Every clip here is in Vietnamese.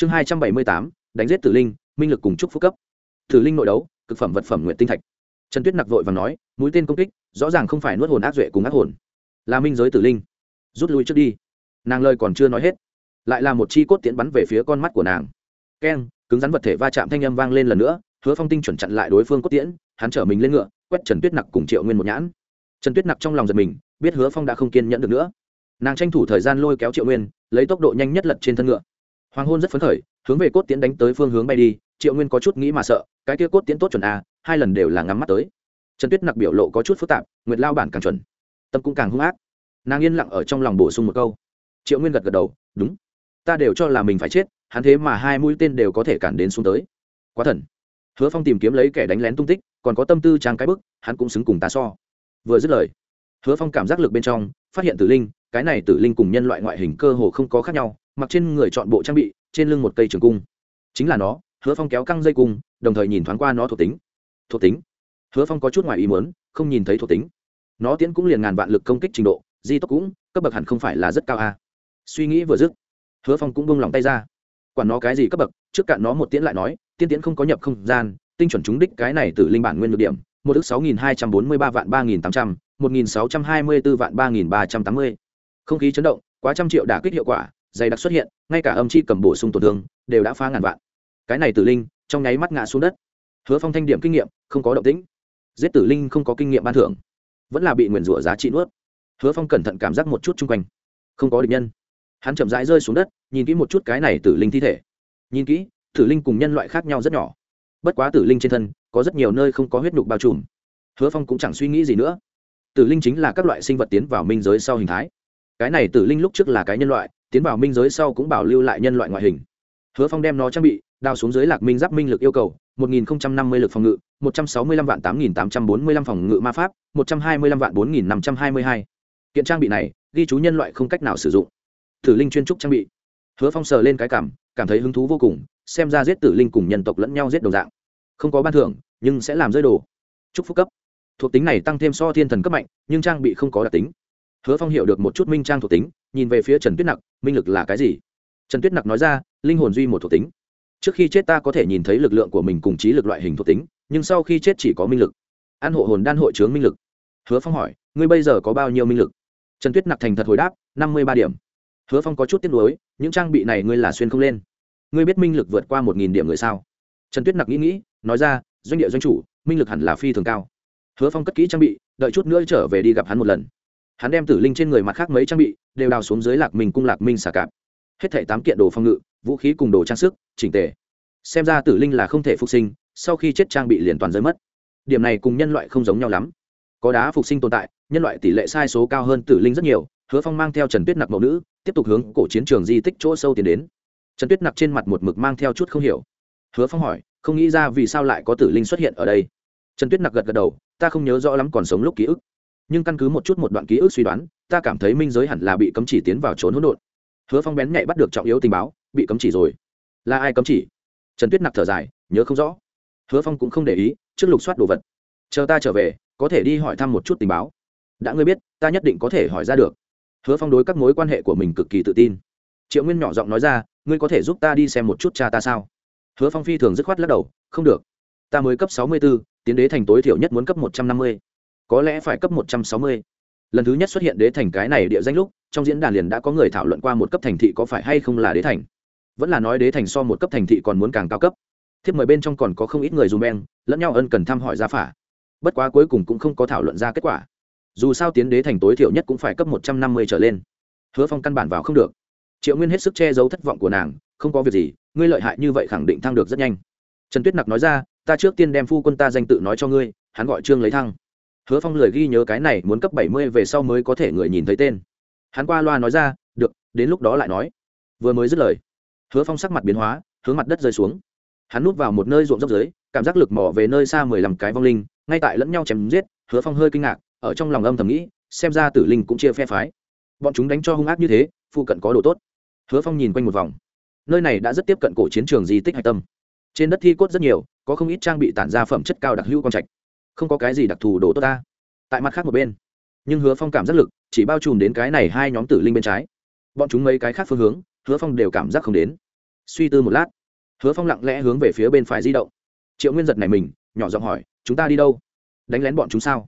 chương hai trăm bảy mươi tám, đánh giết tử linh, minh lực cùng chúc phúc cấp. Tử linh nội đấu, cực phẩm vật phẩm nguyện tinh thạch. Trần tuyết nặc vội và nói, mũi tên công kích, rõ ràng không phải nuốt hồn ác duệ cùng ác hồn. Là minh giới tử linh. Rút lui trước đi. Nàng lời còn chưa nói hết, lại là một chi cốt tiễn bắn về phía con mắt của nàng. Keng, cứng rắn vật thể va chạm thanh âm vang lên lần nữa, hứa phong tinh chuẩn chặn lại đối phương cốt tiễn, hắn chở mình lên ngựa, quét trần tuyết nặc cùng triệu nguyên một nhãn. Trần tuyết nặc trong lòng giật mình, biết hứa phong đã không kiên nhẫn được nữa. Nàng tranh thủ thời gian lôi kéo triệu nguyên, lấy tốc độ nhanh nhất lật trên thân ngựa hoàng hôn rất phấn khởi, hướng về cốt tiễn đánh tới phương hướng bay đi, triệu nguyên có chút nghĩ mà sợ, cái kia cốt tiễn tốt chuẩn a hai lần đều là ngắm mắt tới. Trần tuyết nặc biểu lộ có chút phức tạp, nguyệt lao bản càng chuẩn. Tâm cũng càng hung ác. Nàng yên lặng ở trong lòng bổ sung một câu. Triệu nguyên gật gật đầu, đúng. Ta đều cho là mình phải chết, hắn thế mà hai mũi tên đều có thể cản đến xuống tới. Quá thần. Hứa phong tìm kiếm lấy kẻ đánh lén tung tích, còn có tâm tư trang cái bức, hắn cũng xứng cùng ta so. Vừa dứt lời, hứa phong cảm giác lực bên trong, phát hiện tử linh, cái này tử linh cùng nhân loại ngoại hình cơ hồ không có khác nhau mặc trên người chọn bộ trang bị, trên lưng một cây trường cung. Chính là nó, hứa phong kéo căng dây cung, đồng thời nhìn thoáng qua nó thuộc tính. Thuộc tính? Hứa phong có chút ngoài ý muốn, không nhìn thấy thuộc tính. Nó tiến cũng liền ngàn vạn lực công kích trình độ, di tốc cũng, cấp bậc hẳn không phải là rất cao a. Suy nghĩ vừa dứt, hứa phong cũng bông lòng tay ra. Quản nó cái gì cấp bậc, trước cạn nó một tiễn lại nói, tiên tiễn không có nhập không gian, tinh chuẩn trúng đích cái này từ linh bản nguyên được điểm, một ước sáu nghìn hai trăm bốn mươi ba vạn ba nghìn tám trăm, một nghìn sáu trăm hai mươi bốn vạn ba nghìn ba trăm tám mươi. Không khí chấn động, quá trăm triệu đả kích hiệu quả dày đặc xuất hiện, ngay cả âm chi cầm bổ sung tổn thương đều đã phá ngàn vạn. Cái này tử linh trong nháy mắt ngã xuống đất. Hứa phong thanh điểm kinh nghiệm, không có động tĩnh. Giết tử linh không có kinh nghiệm ban thưởng, vẫn là bị nguyền rủa giá trị nuốt. Hứa phong cẩn thận cảm giác một chút chung quanh. Không có địch nhân. Hắn chậm rãi rơi xuống đất, nhìn kỹ một chút cái này tử linh thi thể. Nhìn kỹ, tử linh cùng nhân loại khác nhau rất nhỏ. Bất quá tử linh trên thân có rất nhiều nơi không có huyết nhục bao trùm. Hứa phong cũng chẳng suy nghĩ gì nữa. Tử linh chính là các loại sinh vật tiến vào minh giới sau hình thái. Cái này tử linh lúc trước là cái nhân loại tiến vào minh giới sau cũng bảo lưu lại nhân loại ngoại hình. Hứa phong đem nó trang bị, đào xuống dưới lạc minh giáp minh lực yêu cầu, một nghìn năm mươi lực phòng ngự, một trăm sáu mươi lăm vạn tám nghìn tám trăm bốn mươi lăm phòng ngự ma pháp, một trăm hai mươi lăm vạn bốn nghìn năm trăm hai mươi hai. Kiện trang bị này, ghi chú nhân loại không cách nào sử dụng. Tử linh chuyên trúc trang bị. Hứa phong sờ lên cái cảm cảm thấy hứng thú vô cùng, xem ra giết tử linh cùng nhân tộc lẫn nhau giết đồng dạng. Không có ban thưởng, nhưng sẽ làm rơi đồ. Chúc phúc cấp. Thuộc tính này tăng thêm so thiên thần cấp mạnh, nhưng trang bị không có đặc tính hứa phong hiểu được một chút minh trang thuộc tính, nhìn về phía trần tuyết nặc, minh lực là cái gì? Trần tuyết nặc nói ra, linh hồn duy một thuộc tính. Trước khi chết ta có thể nhìn thấy lực lượng của mình cùng trí lực loại hình thuộc tính, nhưng sau khi chết chỉ có minh lực. An hộ hồn đan hội chướng minh lực. Hứa phong hỏi, ngươi bây giờ có bao nhiêu minh lực? Trần tuyết nặc thành thật hồi đáp, năm mươi ba điểm. Hứa phong có chút tiếc nuối, những trang bị này ngươi là xuyên không lên. Ngươi biết minh lực vượt qua một nghìn điểm người sao? Trần tuyết nặc nghĩ nghĩ, nói ra, doanh địa doanh chủ, minh lực hẳn là phi thường cao. Hứa phong cất kỹ trang bị, đợi chút nữa trở về đi gặp hắn một lần hắn đem tử linh trên người mặt khác mấy trang bị đều đào xuống dưới lạc minh cung lạc minh xả cạp. Hết thảy tám kiện đồ phong ngự, vũ khí cùng đồ trang sức, chỉnh tề. Xem ra tử linh là không thể phục sinh, sau khi chết trang bị liền toàn rơi mất. Điểm này cùng nhân loại không giống nhau lắm. Có đá phục sinh tồn tại, nhân loại tỷ lệ sai số cao hơn tử linh rất nhiều, hứa phong mang theo trần tuyết nặc mẫu nữ, tiếp tục hướng cổ chiến trường di tích chỗ sâu tiến đến. Trần tuyết nặc trên mặt một mực mang theo chút không hiểu. Hứa phong hỏi, không nghĩ ra vì sao lại có tử linh xuất hiện ở đây? Trần tuyết nặc gật gật đầu, ta không nhớ rõ lắm còn sống lúc ký ức nhưng căn cứ một chút một đoạn ký ức suy đoán, ta cảm thấy minh giới hẳn là bị cấm chỉ tiến vào trốn hỗn độn. Hứa phong bén nhạy bắt được trọng yếu tình báo, bị cấm chỉ rồi. Là ai cấm chỉ? Trần tuyết nặc thở dài, nhớ không rõ. Hứa phong cũng không để ý, trước lục soát đồ vật. Chờ ta trở về, có thể đi hỏi thăm một chút tình báo. Đã ngươi biết, ta nhất định có thể hỏi ra được. Hứa phong đối các mối quan hệ của mình cực kỳ tự tin. Triệu nguyên nhỏ giọng nói ra, ngươi có thể giúp ta đi xem một chút cha ta sao? Hứa phong phi thường dứt khoát lắc đầu, không được. Ta mới cấp sáu mươi b ố tiến đế thành tối thiểu nhất muốn cấp một trăm năm mươi có lẽ phải cấp một trăm sáu mươi. Lần thứ nhất xuất hiện đế thành cái này địa danh lúc, trong diễn đàn liền đã có người thảo luận qua một cấp thành thị có phải hay không là đế thành. Vẫn là nói đế thành so một cấp thành thị còn muốn càng cao cấp. Thiếp mời bên trong còn có không ít người dù men, lẫn nhau ân cần thăm hỏi ra phả. Bất quá cuối cùng cũng không có thảo luận ra kết quả. Dù sao tiến đế thành tối thiểu nhất cũng phải cấp một trăm năm mươi trở lên. Hứa phong căn bản vào không được. Triệu nguyên hết sức che giấu thất vọng của nàng, không có việc gì, ngươi lợi hại như vậy khẳng định thăng được rất nhanh. Trần tuyết nặc nói ra, ta trước tiên đem phu quân ta danh tự nói cho ngươi, hắn gọi trương lấy thăng hứa phong lời ghi nhớ cái này muốn cấp bảy mươi về sau mới có thể người nhìn thấy tên. Hắn qua loa nói ra, được, đến lúc đó lại nói. Vừa mới dứt lời, hứa phong sắc mặt biến hóa, hướng mặt đất rơi xuống. Hắn núp vào một nơi ruộng dốc dưới, cảm giác lực mỏ về nơi xa mười lăm cái vong linh, ngay tại lẫn nhau chém giết, hứa phong hơi kinh ngạc, ở trong lòng âm thầm nghĩ, xem ra tử linh cũng chia phe phái. Bọn chúng đánh cho hung ác như thế, phụ cận có đồ tốt. Hứa phong nhìn quanh một vòng. Nơi này đã rất tiếp cận cổ chiến trường di tích hạch tâm. Trên đất thi cốt rất nhiều, có không ít trang bị tản ra phẩm chất cao đặc hữu quang trạch không có cái gì đặc thù đồ tốt ta. Tại mặt khác một bên, nhưng hứa phong cảm giác lực chỉ bao trùm đến cái này hai nhóm tử linh bên trái. Bọn chúng mấy cái khác phương hướng, hứa phong đều cảm giác không đến. Suy tư một lát, hứa phong lặng lẽ hướng về phía bên phải di động. Triệu nguyên giật này mình, nhỏ giọng hỏi, chúng ta đi đâu? Đánh lén bọn chúng sao?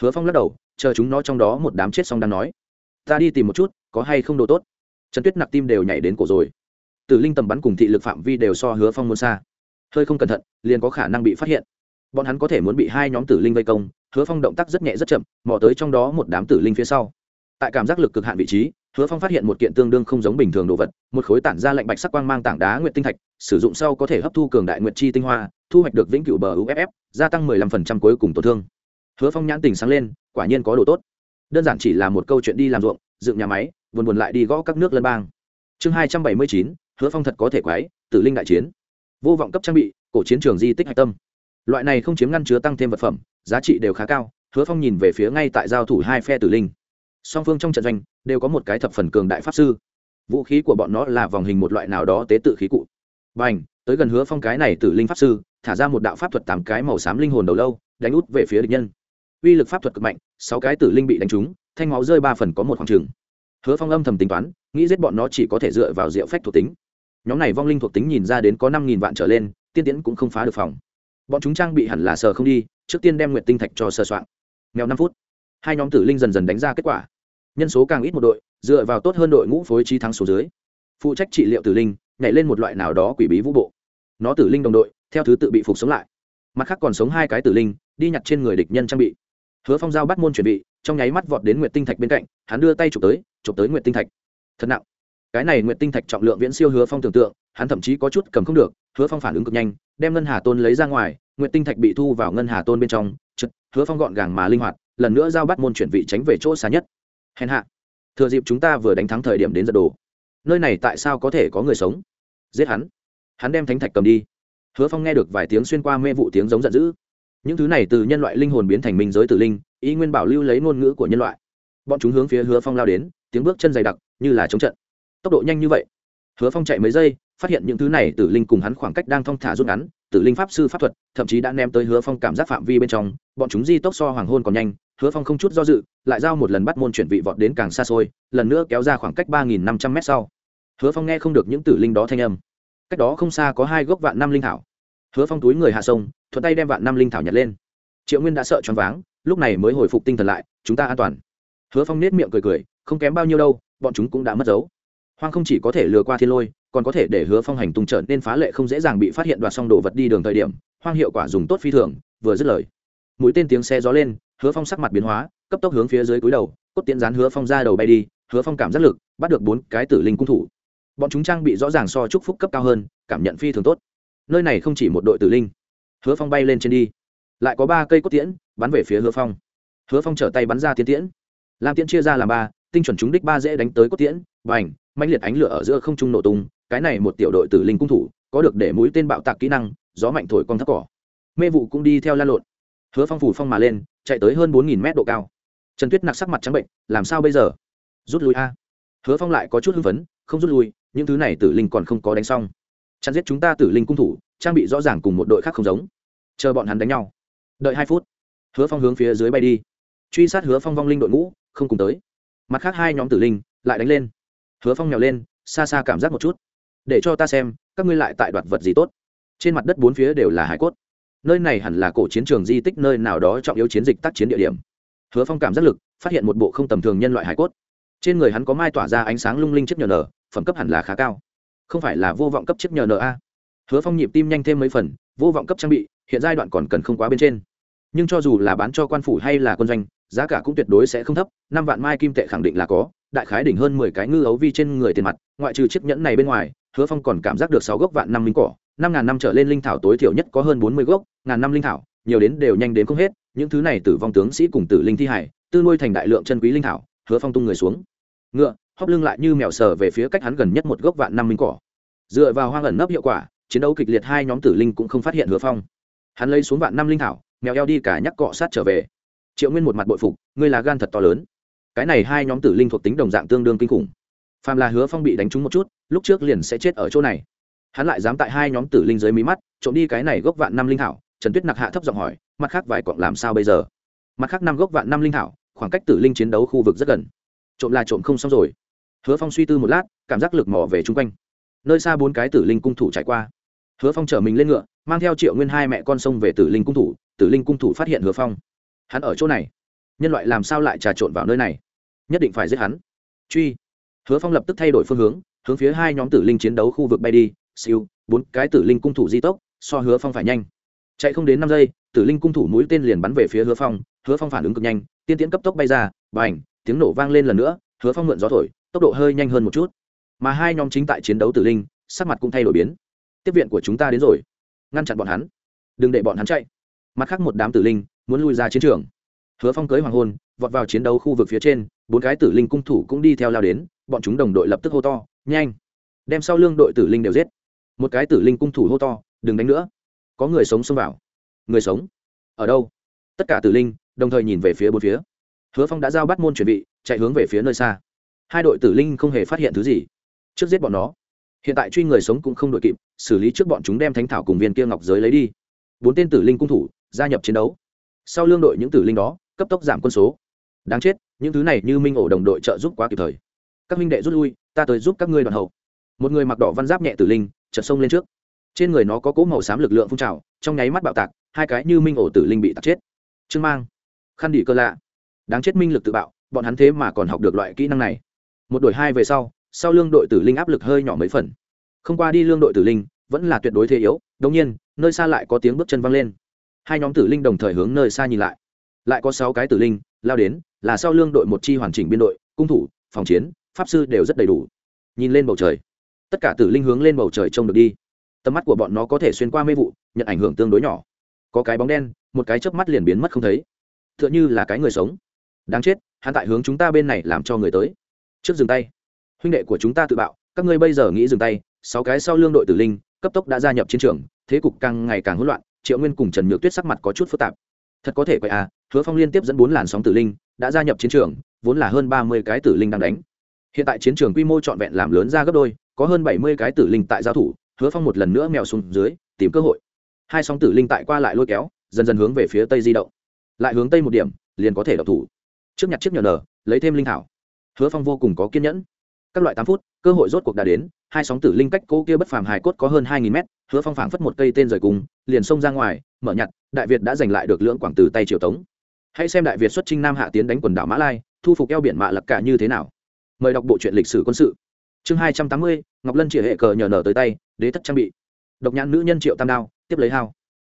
Hứa phong lắc đầu, chờ chúng nó trong đó một đám chết xong đang nói, ta đi tìm một chút, có hay không đồ tốt? Trần tuyết nặc tim đều nhảy đến cổ rồi. Tử linh tầm bắn cùng thị lực phạm vi đều so hứa phong muốn xa. Hơi không cẩn thận, liền có khả năng bị phát hiện bọn hắn có thể muốn bị hai nhóm tử linh vây công, hứa phong động tác rất nhẹ rất chậm, mò tới trong đó một đám tử linh phía sau. Tại cảm giác lực cực hạn vị trí, hứa phong phát hiện một kiện tương đương không giống bình thường đồ vật, một khối tản ra lạnh bạch sắc quang mang tảng đá nguyện tinh thạch, sử dụng sau có thể hấp thu cường đại nguyện chi tinh hoa, thu hoạch được vĩnh cửu bờ uff gia tăng 15% cuối cùng tổn thương. Hứa phong nhãn tình sáng lên, quả nhiên có đồ tốt. Đơn giản chỉ là một câu chuyện đi làm ruộng, dựng nhà máy, buồn buồn lại đi gõ các nước lân bang. Chương hai trăm bảy mươi chín, hứa phong thật có thể quái, tử linh đại chiến. Vô vọng cấp trang bị, cổ chiến trường di tích hạch tâm loại này không chiếm ngăn chứa tăng thêm vật phẩm, giá trị đều khá cao, hứa phong nhìn về phía ngay tại giao thủ hai phe tử linh. Song phương trong trận doanh đều có một cái thập phần cường đại pháp sư. Vũ khí của bọn nó là vòng hình một loại nào đó tế tự khí cụ. B à n h tới gần hứa phong cái này tử linh pháp sư, thả ra một đạo pháp thuật tám cái màu xám linh hồn đầu lâu, đánh út về phía địch nhân. Uy lực pháp thuật cực mạnh, sáu cái tử linh bị đánh trúng, thanh máu rơi ba phần có một khoảng trừng hứa phong âm thầm tính toán, nghĩ giết bọn nó chỉ có thể dựa vào diệu phách thuộc tính. Nhóm này vong linh thuộc tính nhìn ra đến có năm nghìn vạn trở lên, tiên tiễn cũng không phá được phòng bọn chúng trang bị hẳn là sờ không đi, trước tiên đem nguyện tinh thạch cho sơ soạn nghèo năm phút, hai nhóm tử linh dần dần đánh ra kết quả. Nhân số càng ít một đội, dựa vào tốt hơn đội ngũ phối trí thắng số dưới. Phụ trách trị liệu tử linh, nhảy lên một loại nào đó quỷ bí vũ bộ. Nó tử linh đồng đội, theo thứ tự bị phục sống lại. Mặt khác còn sống hai cái tử linh, đi nhặt trên người địch nhân trang bị. Hứa phong giao bắt môn chuẩn bị, trong nháy mắt vọt đến nguyệt tinh thạch bên cạnh, hắn đưa tay chụp tới chụp tới nguyệt tinh thạch. Thật nặng cái này nguyệt tinh thạch trọng lượng viễn siêu hứa phong tưởng tượng, hắn thậm chí có chút cầm không được, hứa phong phản ứng cực nhanh, đem ngân hà tôn lấy ra ngoài, nguyệt tinh thạch bị thu vào ngân hà tôn bên trong, chật, hứa phong gọn gàng mà linh hoạt, lần nữa giao bắt môn chuyển vị tránh về chỗ xa nhất. Hèn hạ. Thừa dịp chúng ta vừa đánh thắng thời điểm đến giật đồ. Nơi này tại sao có thể có người sống? Giết hắn. Hắn đem thánh thạch cầm đi. Hứa phong nghe được vài tiếng xuyên qua mê vụ tiếng giống giận dữ. Những thứ này từ nhân loại linh hồn biến thành minh giới tử linh ý nguyên bảo lưu lấy ngôn ngữ của nhân loại. Bọn chúng hướng phía hứa phong lao đến, tiếng bước chân dày đặc, như là chống trận tốc độ nhanh như vậy. Hứa phong chạy mấy giây, phát hiện những thứ này tử linh cùng hắn khoảng cách đang thong thả rút ngắn, tử linh pháp sư pháp thuật, thậm chí đã ném tới hứa phong cảm giác phạm vi bên trong, bọn chúng di tốc so hoàng hôn còn nhanh, hứa phong không chút do dự, lại giao một lần bắt môn chuyển vị vọt đến càng xa xôi, lần nữa kéo ra khoảng cách ba nghìn năm trăm mét sau. Hứa phong nghe không được những tử linh đó thanh âm. Cách đó không xa có hai gốc vạn năm linh thảo. Hứa phong túi người hạ sông, thuận tay đem vạn năm linh thảo nhặt lên. Triệu nguyên đã sợ choáng váng, lúc này mới hồi phục tinh thần lại, chúng ta an toàn. Hứa phong nết miệng cười cười, không kém bao nhiêu đâu, bọn chúng cũng đã mất dấu hoang không chỉ có thể lừa qua thiên lôi, còn có thể để hứa phong hành tung trở nên phá lệ không dễ dàng bị phát hiện đoạt xong đồ vật đi đường thời điểm, hoang hiệu quả dùng tốt phi thường, vừa dứt lời. Mũi tên tiếng xe gió lên, hứa phong sắc mặt biến hóa, cấp tốc hướng phía dưới cúi đầu, cốt tiễn rán hứa phong ra đầu bay đi, hứa phong cảm giác lực, bắt được bốn cái tử linh cung thủ. Bọn chúng trang bị rõ ràng so chúc phúc cấp cao hơn, cảm nhận phi thường tốt. Nơi này không chỉ một đội tử linh. Hứa phong bay lên trên đi. Lại có ba cây cốt tiễn, bắn về phía hứa phong. Hứa phong trở tay bắn ra tiến tiễn. Làm tiễn chia ra làm ba, tinh chuẩn chúng đích ba dễ đánh tới cốt tiễn và ảnh mạnh liệt ánh lửa ở giữa không trung nổ tung, cái này một tiểu đội tử linh cung thủ, có được để mũi tên bạo tạc kỹ năng, gió mạnh thổi con thấp cỏ. Mê vụ cũng đi theo la lộn. Hứa phong phủ phong mà lên, chạy tới hơn bốn nghìn mét độ cao. Trần tuyết nặc sắc mặt trắng bệnh, làm sao bây giờ? Rút lui a. Hứa phong lại có chút hưng phấn, không rút lui, những thứ này tử linh còn không có đánh xong. Chặn giết chúng ta tử linh cung thủ, trang bị rõ ràng cùng một đội khác không giống. Chờ bọn hắn đánh nhau. Đợi hai phút, hứa phong hướng phía dưới bay đi. Truy sát hứa phong vong linh đội ngũ, không cùng tới. Mặt khác hai nhóm tử linh lại đánh lên hứa phong nhào lên, xa xa cảm giác một chút. Để cho ta xem, các ngươi lại tại đoạt vật gì tốt. Trên mặt đất bốn phía đều là hải cốt. Nơi này hẳn là cổ chiến trường di tích nơi nào đó trọng yếu chiến dịch tác chiến địa điểm. Hứa phong cảm giác lực, phát hiện một bộ không tầm thường nhân loại hải cốt. Trên người hắn có mai tỏa ra ánh sáng lung linh chiếc nhờ nở phẩm cấp hẳn là khá cao. Không phải là vô vọng cấp chiếc nhờ nở a? Hứa phong nhịp tim nhanh thêm mấy phần, vô vọng cấp trang bị, hiện giai đoạn còn cần không quá bên trên. Nhưng cho dù là bán cho quan phủ hay là quân doanh, giá cả cũng tuyệt đối sẽ không thấp, năm vạn mai kim tệ khẳng định là có đại khái đỉnh hơn mười cái ngư ấu vi trên người tiền mặt, ngoại trừ chiếc nhẫn này bên ngoài, hứa phong còn cảm giác được sáu gốc vạn năm minh cỏ, năm ngàn năm trở lên linh thảo tối thiểu nhất có hơn bốn mươi gốc, ngàn năm linh thảo, nhiều đến đều nhanh đến không hết, những thứ này tử vong tướng sĩ cùng tử linh thi hải tư nuôi thành đại lượng chân quý linh thảo, hứa phong tung người xuống. Ngựa hóp lưng lại như mèo sờ về phía cách hắn gần nhất một gốc vạn năm minh cỏ. Dựa vào hoang ẩn nấp hiệu quả, chiến đấu kịch liệt hai nhóm tử linh cũng không phát hiện hứa phong. Hắn lấy xuống vạn năm linh thảo, mèo eo đi cả nhắc cọ sát trở về. Triệu nguyên một mặt bội phục, ngươi là gan thật to lớn cái này hai nhóm tử linh thuộc tính đồng dạng tương đương kinh khủng. Phàm là hứa phong bị đánh trúng một chút, lúc trước liền sẽ chết ở chỗ này. Hắn lại dám tại hai nhóm tử linh dưới mí mắt, trộm đi cái này gốc vạn năm linh thảo, trần tuyết nặc hạ thấp giọng hỏi, mặt khác vài cọng làm sao bây giờ? Mặt khác năm gốc vạn năm linh thảo, khoảng cách tử linh chiến đấu khu vực rất gần. Trộm là trộm không xong rồi. Hứa phong suy tư một lát, cảm giác lực mỏ về chung quanh. Nơi xa bốn cái tử linh cung thủ trải qua. Hứa phong chở mình lên ngựa, mang theo triệu nguyên hai mẹ con sông về tử linh cung thủ, tử linh cung thủ phát hiện hứa phong. Hắn ở chỗ này. Nhân loại làm sao lại trà trộn vào nơi này? Nhất định phải giết hắn. Truy. Hứa phong lập tức thay đổi phương hướng hướng phía hai nhóm tử linh chiến đấu khu vực bay đi. Siêu, bốn cái tử linh cung thủ di tốc, so hứa phong phải nhanh. Chạy không đến năm giây, tử linh cung thủ mũi tên liền bắn về phía hứa phong. Hứa phong phản ứng cực nhanh, tiên tiến cấp tốc bay ra và ảnh tiếng nổ vang lên lần nữa. Hứa phong mượn gió thổi, tốc độ hơi nhanh hơn một chút. Mà hai nhóm chính tại chiến đấu tử linh, sắc mặt cũng thay đổi biến. Tiếp viện của chúng ta đến rồi. Ngăn chặn bọn hắn. Đừng để bọn hắn chạy. Mặt khác một đám tử linh muốn lui ra chiến trường hứa phong cưới hoàng hôn, vọt vào chiến đấu khu vực phía trên, bốn cái tử linh cung thủ cũng đi theo lao đến, bọn chúng đồng đội lập tức hô to, nhanh! Đem sau lương đội tử linh đều giết! Một cái tử linh cung thủ hô to, đừng đánh nữa! Có người sống xông vào! Người sống? Ở đâu? Tất cả tử linh đồng thời nhìn về phía bốn phía. Hứa phong đã giao bắt môn chuẩn bị, chạy hướng về phía nơi xa. Hai đội tử linh không hề phát hiện thứ gì. Trước giết bọn nó. Hiện tại truy người sống cũng không đội kịp, xử lý trước bọn chúng đem thánh thảo cùng viên kia ngọc giới lấy đi. Bốn tên tử linh cung thủ gia nhập chiến đấu. Sau lương đội những tử linh đó cấp tốc giảm quân số. Đáng chết, những thứ này như minh ổ đồng đội trợ giúp quá kịp thời. Các minh đệ rút lui, ta tới giúp các ngươi đoàn hậu. Một người mặc đỏ văn giáp nhẹ tử linh, chợt sông lên trước. Trên người nó có cỗ màu xám lực lượng phun trào, trong nháy mắt bạo tạc, hai cái như minh ổ tử linh bị tạc chết. Trương mang, khăn đỉ cơ lạ. Đáng chết minh lực tự bạo, bọn hắn thế mà còn học được loại kỹ năng này. Một đội hai về sau sau lương đội tử linh áp lực hơi nhỏ mấy phần. Không qua đi lương đội tử linh, vẫn là tuyệt đối thế yếu đông nhiên, nơi xa lại có tiếng bước chân văng lên. Hai nhóm tử linh đồng thời hướng nơi xa nhìn lại lại có sáu cái tử linh, lao đến, là sau lương đội một chi hoàn chỉnh biên đội, cung thủ, phòng chiến, pháp sư đều rất đầy đủ. Nhìn lên bầu trời, tất cả tử linh hướng lên bầu trời trông được đi. Tầm mắt của bọn nó có thể xuyên qua mê vụ, nhận ảnh hưởng tương đối nhỏ. Có cái bóng đen, một cái chớp mắt liền biến mất không thấy. T h ư ợ n h ư là cái người sống. Đáng chết, hắn tại hướng chúng ta bên này làm cho người tới. Trước dừng tay. Huynh đệ của chúng ta tự bạo, các ngươi bây giờ nghĩ dừng tay. Sáu cái sau lương đội tử linh, cấp tốc đã gia nhập chiến trường, thế cục càng ngày càng hỗn loạn, triệu nguyên cùng trần nhược tuyết sắc mặt có chút phức tạp thật có thể quậy à hứa phong liên tiếp dẫn bốn làn sóng tử linh, đã gia nhập chiến trường, vốn là hơn ba mươi cái tử linh đang đánh. Hiện tại chiến trường quy mô trọn vẹn làm lớn ra gấp đôi, có hơn bảy mươi cái tử linh tại giao thủ, hứa phong một lần nữa mèo xuống dưới, tìm cơ hội. Hai sóng tử linh tại qua lại lôi kéo, dần dần hướng về phía tây di động. Lại hướng tây một điểm, liền có thể đậu thủ. Trước nhặt chiếc nhờ nở, lấy thêm linh thảo. Hứa phong vô cùng có kiên nhẫn. Các loại tám phút, cơ hội rốt cuộc đã đến, hai sóng tử linh cách cỗ kia bất phàm hài cốt có hơn hai nghìn mét, hứa phong phảng phất một cây tên rời cùng, liền xông ra ngoài mở nhặt, đại việt đã giành lại được lưỡng quảng từ tay triều tống. Hãy xem đại việt xuất trinh nam hạ tiến đánh quần đảo mã lai, thu phục eo biển mạ lập cả như thế nào. Mời đọc bộ truyện lịch sử quân sự. Chương hai trăm tám mươi, ngọc lân chỉ hệ cờ nhờ nở tới tay, đế thất trang bị. Độc nhãn nữ nhân triệu tam đao, tiếp lấy hao.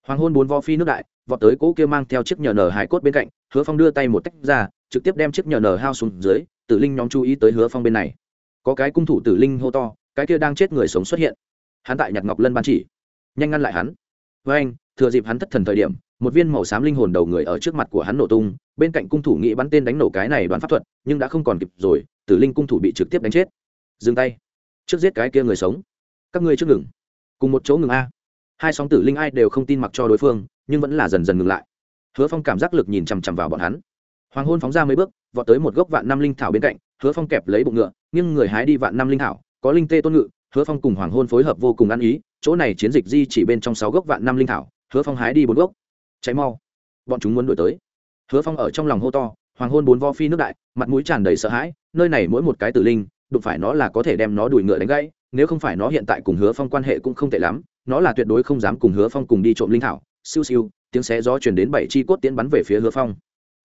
Hoàng hôn bốn vo phi nước đại, vọt tới cỗ kia mang theo chiếc nhờ nở hải cốt bên cạnh, hứa phong đưa tay một tách ra, trực tiếp đem chiếc nhờ nở hao xuống dưới, tử linh nhóm chú ý tới hứa phong bên này. Có cái cung thủ tử linh hô to, cái kia đang chết người sống xuất hiện. Hắn tại nhặt ngọc lân ban chỉ. Nhanh ngăn lại hắn. Với anh thừa dịp hắn thất thần thời điểm, một viên màu xám linh hồn đầu người ở trước mặt của hắn nổ tung, bên cạnh cung thủ nghĩ bắn tên đánh nổ cái này đoàn pháp thuật, nhưng đã không còn kịp rồi, tử linh cung thủ bị trực tiếp đánh chết. Dừng tay. Trước giết cái kia người sống. Các ngươi trước ngừng. Cùng một chỗ ngừng a. Hai sóng tử linh ai đều không tin mặc cho đối phương, nhưng vẫn là dần dần ngừng lại. Hứa phong cảm giác lực nhìn chằm chằm vào bọn hắn. Hoàng hôn phóng ra mấy bước, vọt tới một gốc vạn năm linh thảo bên cạnh, hứa phong kẹp lấy bụng ngựa nhưng người hái đi vạn năm linh thảo, có linh tê tôn ngự, hứa phong cùng hoàng hôn phối hợp vô cùng ăn ý, chỗ này chiến dịch di chỉ bên trong sáu gốc vạn năm linh thảo hứa phong hái đi bốn gốc. Cháy mau. Bọn chúng muốn đuổi tới. Hứa phong ở trong lòng hô to, hoàng hôn bốn vo phi nước đại, mặt mũi tràn đầy sợ hãi, nơi này mỗi một cái tử linh, đụng phải nó là có thể đem nó đuổi ngựa đánh gãy, nếu không phải nó hiện tại cùng hứa phong quan hệ cũng không tệ lắm, nó là tuyệt đối không dám cùng hứa phong cùng đi trộm linh thảo. Siêu siêu, tiếng xé gió chuyển đến bảy chi cốt tiến bắn về phía hứa phong.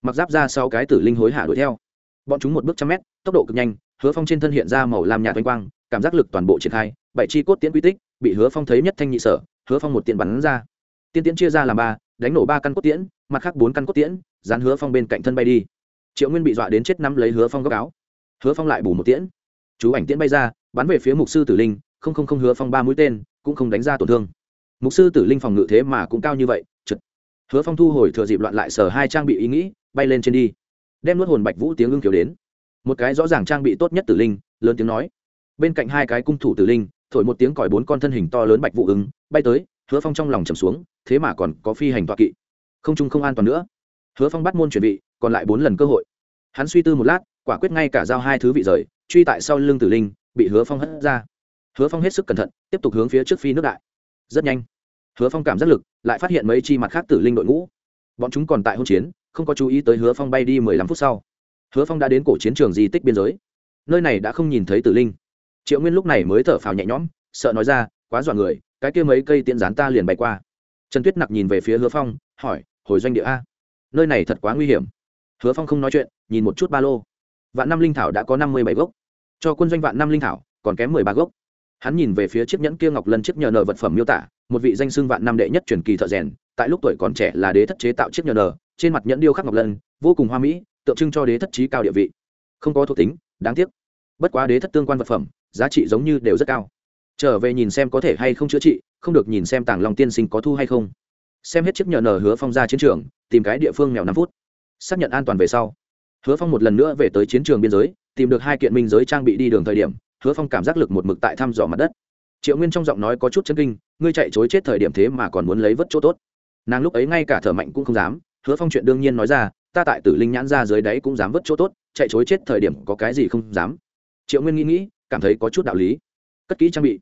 Mặc giáp ra sau cái tử linh hối hả đuổi theo. Bọn chúng một bước trăm mét, tốc độ cực nhanh, hứa phong trên thân hiện ra màu làm nhạt vinh quang, cảm giác lực toàn bộ triển khai, bảy chi cốt tiến quy tích, bị hứa phong thấy nhất thanh nhị sở, hứa phong một tiện bắn ra tiên tiễn chia ra làm ba, đánh nổ ba căn cốt tiễn, mặt khác bốn căn cốt tiễn, dán hứa phong bên cạnh thân bay đi. Triệu nguyên bị dọa đến chết nắm lấy hứa phong góc áo. Hứa phong lại bù một tiễn. Chú ảnh tiễn bay ra, bắn về phía mục sư tử linh, không không không hứa phong ba mũi tên, cũng không đánh ra tổn thương. Mục sư tử linh phòng ngự thế mà cũng cao như vậy, chật. Hứa phong thu hồi thừa dịp loạn lại sở hai trang bị ý nghĩ, bay lên trên đi. Đem nuốt hồn bạch vũ tiếng ưng kiểu đến. Một cái rõ ràng trang bị tốt nhất tử linh, lớn tiếng nói. Bên cạnh hai cái cung thủ tử linh, thổi một tiếng còi bốn con thân hình to lớn bạch vũ ứng, bay tới, hứa phong trong lòng trầm xuống thế mà còn có phi hành tọa kỵ. Không trung không an toàn nữa. Hứa phong bắt môn chuẩn bị, còn lại bốn lần cơ hội. Hắn suy tư một lát, quả quyết ngay cả giao hai thứ vị rời, truy tại sau lưng tử linh, bị hứa phong hất ra. Hứa phong hết sức cẩn thận, tiếp tục hướng phía trước phi nước đại. Rất nhanh, hứa phong cảm giác lực, lại phát hiện mấy chi mặt khác tử linh đội ngũ. Bọn chúng còn tại hôn chiến, không có chú ý tới hứa phong bay đi mười lăm phút sau. Hứa phong đã đến cổ chiến trường di tích biên giới. Nơi này đã không nhìn thấy tử linh. Triệu nguyên lúc này mới thở phào nhẹ nhõm, sợ nói ra, quá dọa người, cái kia mấy cây tiễn rán ta liền bay qua trần tuyết nặc nhìn về phía hứa phong, hỏi, hồi doanh địa a? Nơi này thật quá nguy hiểm. Hứa phong không nói chuyện, nhìn một chút ba lô. Vạn năm linh thảo đã có năm mươi bảy gốc. Cho quân doanh vạn năm linh thảo, còn kém mười ba gốc. Hắn nhìn về phía chiếc nhẫn kia ngọc lân chiếc nhờ nờ vật phẩm miêu tả, một vị danh xưng vạn năm đệ nhất truyền kỳ thợ rèn, tại lúc tuổi còn trẻ là đế thất chế tạo chiếc nhờ nờ, trên mặt nhẫn điêu khắc ngọc lân, vô cùng hoa mỹ, tượng trưng cho đế thất trí cao địa vị. Không có thuộc tính, đáng tiếc. Bất quá đế thất tương quan vật phẩm, giá trị giống như đều rất cao trở về nhìn xem có thể hay không chữa trị, không được nhìn xem tàng long tiên sinh có thu hay không. Xem hết chiếc nhờ nở hứa phong ra chiến trường, tìm cái địa phương nghèo năm phút. Xác nhận an toàn về sau, hứa phong một lần nữa về tới chiến trường biên giới, tìm được hai kiện minh giới trang bị đi đường thời điểm, hứa phong cảm giác lực một mực tại thăm dò mặt đất. Triệu nguyên trong giọng nói có chút chân kinh, ngươi chạy chối chết thời điểm thế mà còn muốn lấy vớt chỗ tốt. Nàng lúc ấy ngay cả thở mạnh cũng không dám, hứa phong chuyện đương nhiên nói ra, ta tại tử linh nhãn ra dưới đáy cũng dám vớt chỗ tốt, chạy chối chết thời điểm có cái gì không dám. Triệu nguyên nghĩ nghĩ, cảm thấy có chút đạo lý. Cất kỹ trang bị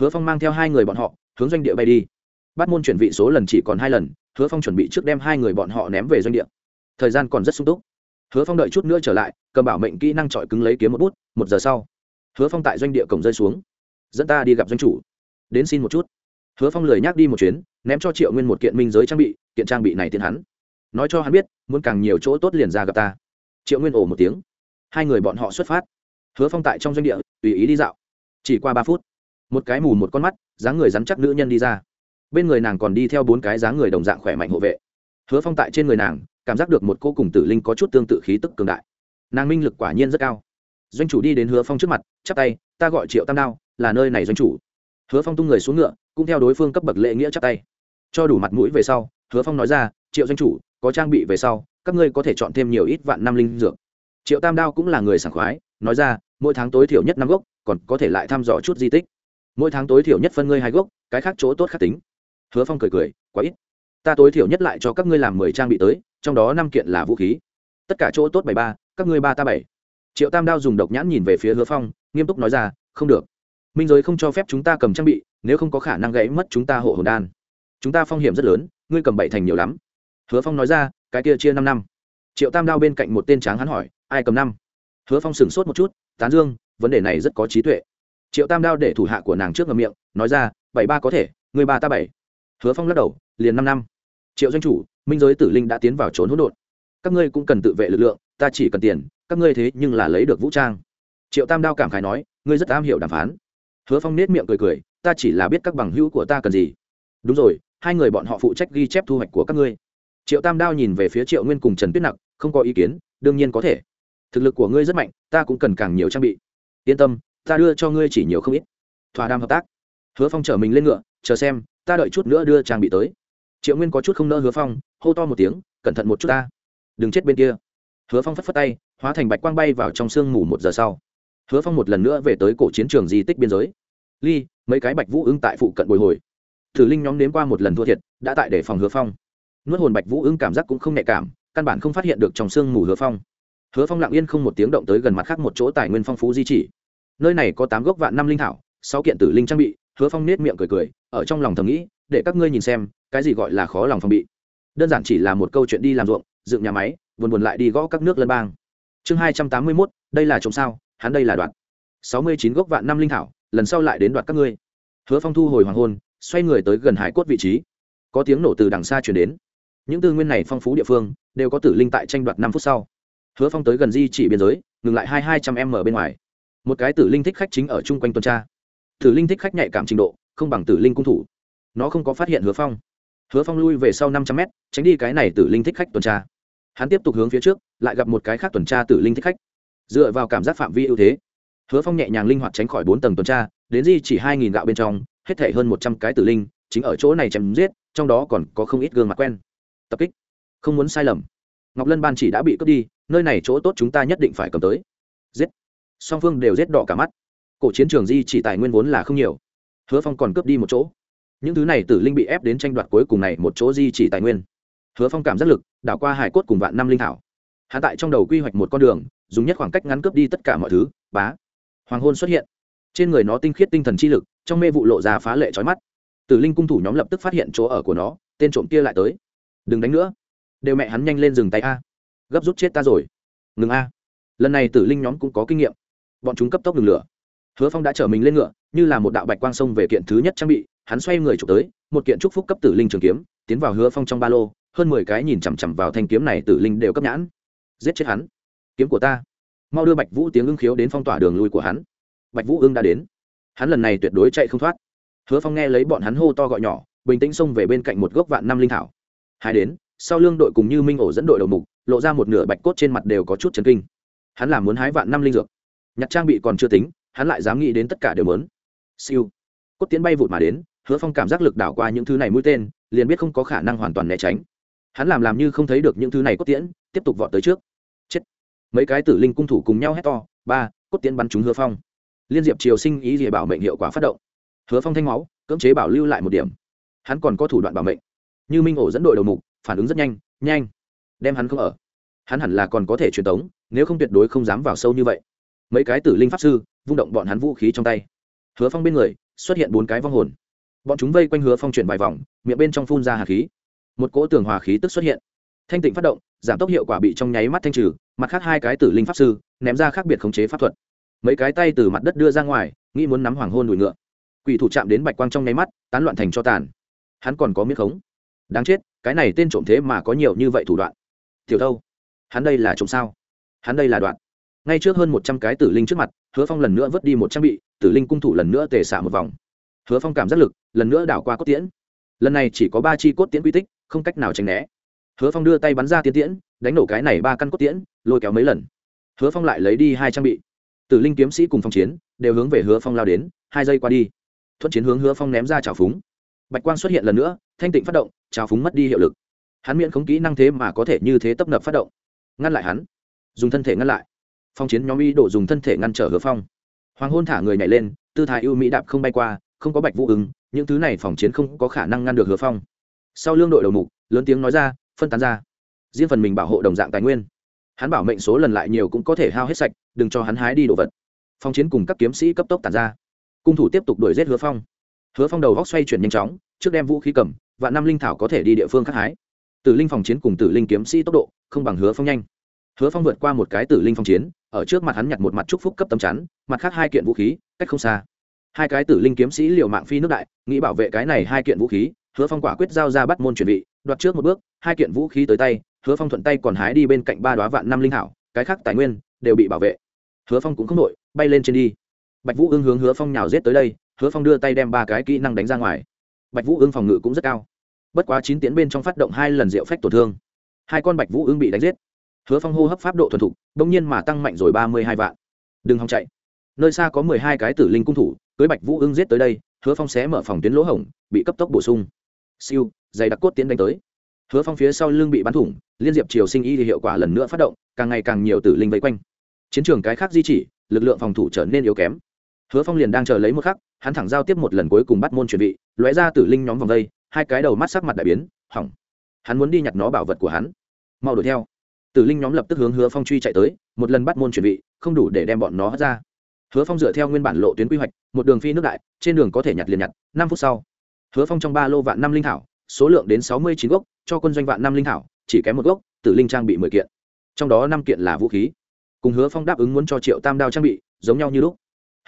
hứa phong mang theo hai người bọn họ, hướng doanh địa bay đi. Bắt môn chuyển vị số lần chỉ còn hai lần, hứa phong chuẩn bị trước đem hai người bọn họ ném về doanh địa. Thời gian còn rất sung túc. Hứa phong đợi chút nữa trở lại, cầm bảo mệnh kỹ năng trọi cứng lấy kiếm một bút, một giờ sau, hứa phong tại doanh địa cổng rơi xuống. Dẫn ta đi gặp doanh chủ. Đến xin một chút. Hứa phong lười nhắc đi một chuyến, ném cho triệu nguyên một kiện minh giới trang bị, kiện trang bị này tiến hắn. Nói cho hắn biết, muốn càng nhiều chỗ tốt liền ra gặp ta. Triệu nguyên ổ một tiếng. Hai người bọn họ xuất phát. Hứa phong tại trong doanh địa, tùy ý đi dạo. Chỉ qua ba phút một cái mù một con mắt, dáng người rắn chắc nữ nhân đi ra. Bên người nàng còn đi theo bốn cái dáng người đồng dạng khỏe mạnh hộ vệ. Hứa phong tại trên người nàng, cảm giác được một cô cùng tử linh có chút tương tự khí tức cường đại. Nàng minh lực quả nhiên rất cao. Doanh chủ đi đến hứa phong trước mặt, chắp tay, ta gọi triệu tam đao, là nơi này doanh chủ. Hứa phong tung người xuống ngựa, cũng theo đối phương cấp bậc lễ nghĩa chắp tay. Cho đủ mặt mũi về sau, hứa phong nói ra, triệu doanh chủ, có trang bị về sau, các ngươi có thể chọn thêm nhiều ít vạn năm linh dược. Triệu tam đao cũng là người sảng khoái, nói ra, mỗi tháng tối thiểu nhất năm gốc, còn có thể lại thăm dò chút di tích mỗi tháng tối thiểu nhất phân ngươi hai gốc, cái khác chỗ tốt khác tính. Hứa phong cười cười, quá ít. Ta tối thiểu nhất lại cho các ngươi làm mười trang bị tới, trong đó năm kiện là vũ khí. Tất cả chỗ tốt bảy ba, các ngươi ba ta bảy. Triệu tam đao dùng độc nhãn nhìn về phía hứa phong, nghiêm túc nói ra, không được. Minh giới không cho phép chúng ta cầm trang bị, nếu không có khả năng gãy mất chúng ta hộ hồn đan. Chúng ta phong hiểm rất lớn, ngươi cầm bảy thành nhiều lắm. Hứa phong nói ra, cái kia chia năm năm. Triệu tam đao bên cạnh một tên tráng hắn hỏi, ai cầm năm? Hứa phong sửng sốt một chút, tán dương, vấn đề này rất có trí tuệ triệu tam đao để thủ hạ của nàng trước ngầm miệng, nói ra, bảy ba có thể, người ba ta bảy. Hứa phong lắc đầu, liền năm năm. Triệu doanh chủ, minh giới tử linh đã tiến vào trốn hỗn độn. Các ngươi cũng cần tự vệ lực lượng, ta chỉ cần tiền, các ngươi thế nhưng là lấy được vũ trang. Triệu tam đao cảm khái nói, ngươi rất am hiểu đàm phán. Hứa phong nết miệng cười cười, ta chỉ là biết các bằng hữu của ta cần gì. Đúng rồi, hai người bọn họ phụ trách ghi chép thu hoạch của các ngươi. Triệu tam đao nhìn về phía triệu nguyên cùng trần tuyết nặc, không có ý kiến, đương nhiên có thể. Thực lực của ngươi rất mạnh, ta cũng cần càng nhiều trang bị. Yên tâm ta đưa cho ngươi chỉ nhiều không ít. Thỏa đàm hợp tác. Hứa phong chở mình lên ngựa, chờ xem, ta đợi chút nữa đưa trang bị tới. Triệu nguyên có chút không nỡ hứa phong, hô to một tiếng, cẩn thận một chút ta. Đừng chết bên kia. Hứa phong phất phất tay, hóa thành bạch quang bay vào trong sương mù một giờ sau. Hứa phong một lần nữa về tới cổ chiến trường di tích biên giới. Ly, mấy cái bạch vũ ưng tại phụ cận bồi hồi. Thử linh nhóm nếm qua một lần thua thiệt, đã tại để phòng hứa phong. Nuốt hồn bạch vũ ưng cảm giác cũng không nhạy cảm, căn bản không phát hiện được trong sương mù hứa phong. Hứa phong lặng yên không một tiếng động tới gần mặt khác một chỗ tài nguyên phong phú di chỉ nơi này có tám gốc vạn năm linh thảo, sáu kiện tử linh trang bị, hứa phong nết miệng cười cười, ở trong lòng thầm nghĩ, để các ngươi nhìn xem, cái gì gọi là khó lòng phòng bị. Đơn giản chỉ là một câu chuyện đi làm ruộng, dựng nhà máy, buồn buồn lại đi gõ các nước lân bang. Chương hai trăm tám mươi mốt, đây là trồng sao, hắn đây là đoạn sáu mươi chín gốc vạn năm linh thảo, lần sau lại đến đoạt các ngươi. Hứa phong thu hồi hoàng hôn, xoay người tới gần hải cốt vị trí. Có tiếng nổ từ đằng xa chuyển đến. Những tư nguyên này phong phú địa phương, đều có tử linh tại tranh đoạt năm phút sau. Hứa phong tới gần di chỉ biên giới, ngừng lại hai hai trăm m bên ngoài một cái tử linh thích khách chính ở chung quanh tuần tra. Tử linh thích khách nhạy cảm trình độ, không bằng tử linh cung thủ. Nó không có phát hiện hứa phong. Hứa phong lui về sau năm trăm mét, tránh đi cái này tử linh thích khách tuần tra. Hắn tiếp tục hướng phía trước, lại gặp một cái khác tuần tra tử linh thích khách. Dựa vào cảm giác phạm vi ưu thế, hứa phong nhẹ nhàng linh hoạt tránh khỏi bốn tầng tuần tra, đến di chỉ hai nghìn gạo bên trong, hết thể hơn một trăm cái tử linh, chính ở chỗ này chém giết, trong đó còn có không ít gương mặt quen. Tập kích. Không muốn sai lầm. Ngọc lân ban chỉ đã bị cướp đi, nơi này chỗ tốt chúng ta nhất định phải cầm tới. Giết song phương đều rét đỏ cả mắt. Cổ chiến trường di chỉ tài nguyên vốn là không nhiều. Hứa phong còn cướp đi một chỗ. Những thứ này tử linh bị ép đến tranh đoạt cuối cùng này một chỗ di chỉ tài nguyên. Hứa phong cảm giác lực, đảo qua hải cốt cùng vạn năm linh thảo. Hạ tại trong đầu quy hoạch một con đường, dùng nhất khoảng cách ngắn cướp đi tất cả mọi thứ, bá. Hoàng hôn xuất hiện. Trên người nó tinh khiết tinh thần chi lực, trong mê vụ lộ ra phá lệ trói mắt. Tử linh cung thủ nhóm lập tức phát hiện chỗ ở của nó, tên trộm kia lại tới. Đừng đánh nữa. Đều mẹ hắn nhanh lên dừng tay a. Gấp rút chết ta rồi. Ngừng a. Lần này tử linh nhóm cũng có kinh nghiệm bọn chúng cấp tốc ngừng lửa. Hứa phong đã chở mình lên ngựa, như là một đạo bạch quang sông về kiện thứ nhất trang bị, hắn xoay người chụp tới, một kiện trúc phúc cấp tử linh trường kiếm, tiến vào hứa phong trong ba lô, hơn mười cái nhìn chằm chằm vào thanh kiếm này tử linh đều cấp nhãn. Giết chết hắn. Kiếm của ta. Mau đưa bạch vũ tiếng ưng khiếu đến phong tỏa đường lui của hắn. Bạch vũ ưng đã đến. Hắn lần này tuyệt đối chạy không thoát. Hứa phong nghe lấy bọn hắn hô to gọi nhỏ, bình tĩnh xông về bên cạnh một gốc vạn năm linh thảo. Hai đến, sau lương đội cùng như minh ổ dẫn đội đầu mục, lộ ra một nửa bạch cốt trên mặt đều có chút chấn kinh. Hắn làm muốn hái vạn năm linh dược nhặt trang bị còn chưa tính, hắn lại dám nghĩ đến tất cả đều muốn. Siêu. Cốt tiến bay vụt mà đến, hứa phong cảm giác lực đảo qua những thứ này mũi tên, liền biết không có khả năng hoàn toàn né tránh. Hắn làm làm như không thấy được những thứ này cốt tiễn, tiếp tục vọt tới trước. Chết. Mấy cái tử linh cung thủ cùng nhau hét to, ba, cốt tiễn bắn trúng hứa phong. Liên diệp triều sinh ý gì bảo mệnh hiệu quả phát động. Hứa phong thanh máu, cưỡng chế bảo lưu lại một điểm. Hắn còn có thủ đoạn bảo mệnh. Như minh ổ dẫn đội đầu mục, phản ứng rất nhanh nhanh. Đem hắn không ở. Hắn hẳn là còn có thể truyền tống, nếu không tuyệt đối không dám vào sâu như vậy mấy cái tử linh pháp sư vung động bọn hắn vũ khí trong tay. Hứa phong bên người xuất hiện bốn cái vong hồn. Bọn chúng vây quanh hứa phong chuyển vài vòng, miệng bên trong phun ra hạt khí. Một cỗ tường hòa khí tức xuất hiện. Thanh tịnh phát động, giảm tốc hiệu quả bị trong nháy mắt thanh trừ, mặt khác hai cái tử linh pháp sư ném ra khác biệt khống chế pháp thuật. Mấy cái tay từ mặt đất đưa ra ngoài, nghĩ muốn nắm hoàng hôn đùi ngựa. Quỷ thủ chạm đến bạch quang trong nháy mắt, tán loạn thành cho tàn. Hắn còn có miếng khống. Đáng chết, cái này tên trộm thế mà có nhiều như vậy thủ đoạn. Tiểu thâu, hắn đây là trộm sao? Hắn đây là đoạn ngay trước hơn một trăm cái tử linh trước mặt, hứa phong lần nữa vớt đi một trang bị, tử linh cung thủ lần nữa tề xạ một vòng. Hứa phong cảm giác lực, lần nữa đảo qua cốt tiễn. Lần này chỉ có ba chi cốt tiễn quy tích, không cách nào tránh né. Hứa phong đưa tay bắn ra tiến tiễn, đánh nổ cái này ba căn cốt tiễn, lôi kéo mấy lần. Hứa phong lại lấy đi hai trang bị. Tử linh kiếm sĩ cùng phong chiến, đều hướng về hứa phong lao đến, hai giây qua đi. Thuận chiến hướng hứa phong ném ra trào phúng. Bạch quang xuất hiện lần nữa, thanh tịnh phát động, trào phúng mất đi hiệu lực. Hắn miễn không kỹ năng thế mà có thể như thế tấp nập phát động. Ngăn lại hắn. Dùng thân thể ngăn lại phong chiến nhóm y đổ dùng thân thể ngăn trở hứa phong. Hoàng hôn thả người nhảy lên, tư thái ưu mỹ đạp không bay qua, không có bạch vũ ứng, những thứ này phòng chiến không có khả năng ngăn được hứa phong. Sau lương đội đầu mục, lớn tiếng nói ra, phân tán ra. Riêng phần mình bảo hộ đồng dạng tài nguyên. Hắn bảo mệnh số lần lại nhiều cũng có thể hao hết sạch, đừng cho hắn hái đi đồ vật. Phong chiến cùng các kiếm sĩ cấp tốc tàn ra. Cung thủ tiếp tục đuổi giết hứa phong. Hứa phong đầu góc xoay chuyển nhanh chóng, trước đem vũ khí cầm và năm linh thảo có thể đi địa phương khác hái. Tử linh phòng chiến cùng tử linh kiếm sĩ tốc độ không bằng hứa phong nhanh hứa phong vượt qua một cái tử linh phòng chiến, ở trước mặt hắn nhặt một mặt trúc phúc cấp tấm chắn, mặt khác hai kiện vũ khí, cách không xa. Hai cái tử linh kiếm sĩ liều mạng phi nước đại, nghĩ bảo vệ cái này hai kiện vũ khí, hứa phong quả quyết giao ra bắt môn chuẩn bị, đoạt trước một bước, hai kiện vũ khí tới tay, hứa phong thuận tay còn hái đi bên cạnh ba đoá vạn năm linh hảo, cái khác tài nguyên đều bị bảo vệ. Hứa phong cũng không đội bay lên trên đi. Bạch vũ ưng hướng hứa phong nhào giết tới đây, hứa phong đưa tay đem ba cái kỹ năng đánh ra ngoài. Bạch vũ ưng phòng ngự cũng rất cao. Bất quá chín tiến bên trong phát động hai lần rượu phách tổn thương. Hai con bạch vũ ưng bị đánh giết hứa phong hô hấp pháp độ thuần thục, bỗng nhiên mà tăng mạnh rồi ba mươi hai vạn. Đừng hòng chạy. Nơi xa có mười hai cái tử linh cung thủ, cưới bạch vũ ưng giết tới đây, hứa phong xé mở phòng tuyến lỗ hổng, bị cấp tốc bổ sung. Siêu dày đặc cốt tiến đánh tới. Hứa phong phía sau lưng bị bắn thủng, liên diệp triều sinh y thì hiệu quả lần nữa phát động, càng ngày càng nhiều tử linh vây quanh. Chiến trường cái khác di chỉ, lực lượng phòng thủ trở nên yếu kém. Hứa phong liền đang chờ lấy một khắc, hắn thẳng giao tiếp một lần cuối cùng bắt môn chuẩn bị, lóe ra tử linh nhóm vòng vây hai cái đầu mắt sắc mặt đại biến, hỏng. Hắn muốn đi nhặt nó bảo vật của hắn. Mau đuổi theo tử linh nhóm lập tức hướng hứa phong truy chạy tới, một lần bắt môn chuẩn bị, không đủ để đem bọn nó hất ra. Hứa phong dựa theo nguyên bản lộ tuyến quy hoạch, một đường phi nước đại, trên đường có thể nhặt liền nhặt, năm phút sau. Hứa phong trong ba lô vạn năm linh thảo, số lượng đến sáu mươi chín gốc, cho quân doanh vạn năm linh thảo, chỉ kém một gốc, tử linh trang bị mười kiện. Trong đó năm kiện là vũ khí. Cùng hứa phong đáp ứng muốn cho triệu tam đao trang bị, giống nhau như lúc.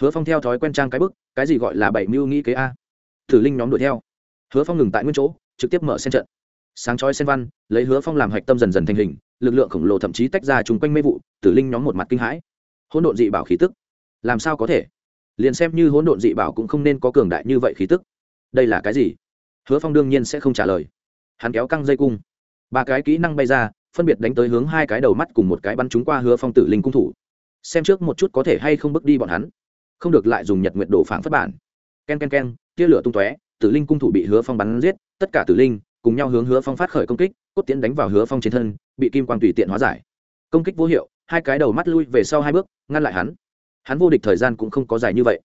Hứa phong theo thói quen trang cái bức, cái gì gọi là bảy mưu nghĩ kế a. Tử linh nhóm đuổi theo. Hứa phong ngừng tại nguyên chỗ, trực tiếp mở sen trận. Sáng chói sen văn, lấy hứa phong làm hạch tâm dần dần thành hình lực lượng khổng lồ thậm chí tách ra chung quanh mê vụ, tử linh nhóm một mặt kinh hãi. Hỗn độn dị bảo khí tức, làm sao có thể? Liền xem như hỗn độn dị bảo cũng không nên có cường đại như vậy khí tức. Đây là cái gì? Hứa phong đương nhiên sẽ không trả lời. Hắn kéo căng dây cung. Ba cái kỹ năng bay ra, phân biệt đánh tới hướng hai cái đầu mắt cùng một cái bắn trúng qua hứa phong tử linh cung thủ. Xem trước một chút có thể hay không bước đi bọn hắn. Không được lại dùng nhật nguyệt đổ phản phất bản. K e n k e n k e n tia lửa tung tóe, tử linh cung thủ bị hứa phong bắn giết, tất cả tử linh cùng nhau hướng hứa phong phát khởi công kích cốt tiến đánh vào hứa phong trên thân, bị kim quang tùy tiện hóa giải. Công kích vô hiệu, hai cái đầu mắt lui về sau hai bước, ngăn lại hắn. Hắn vô địch thời gian cũng không có dài như vậy.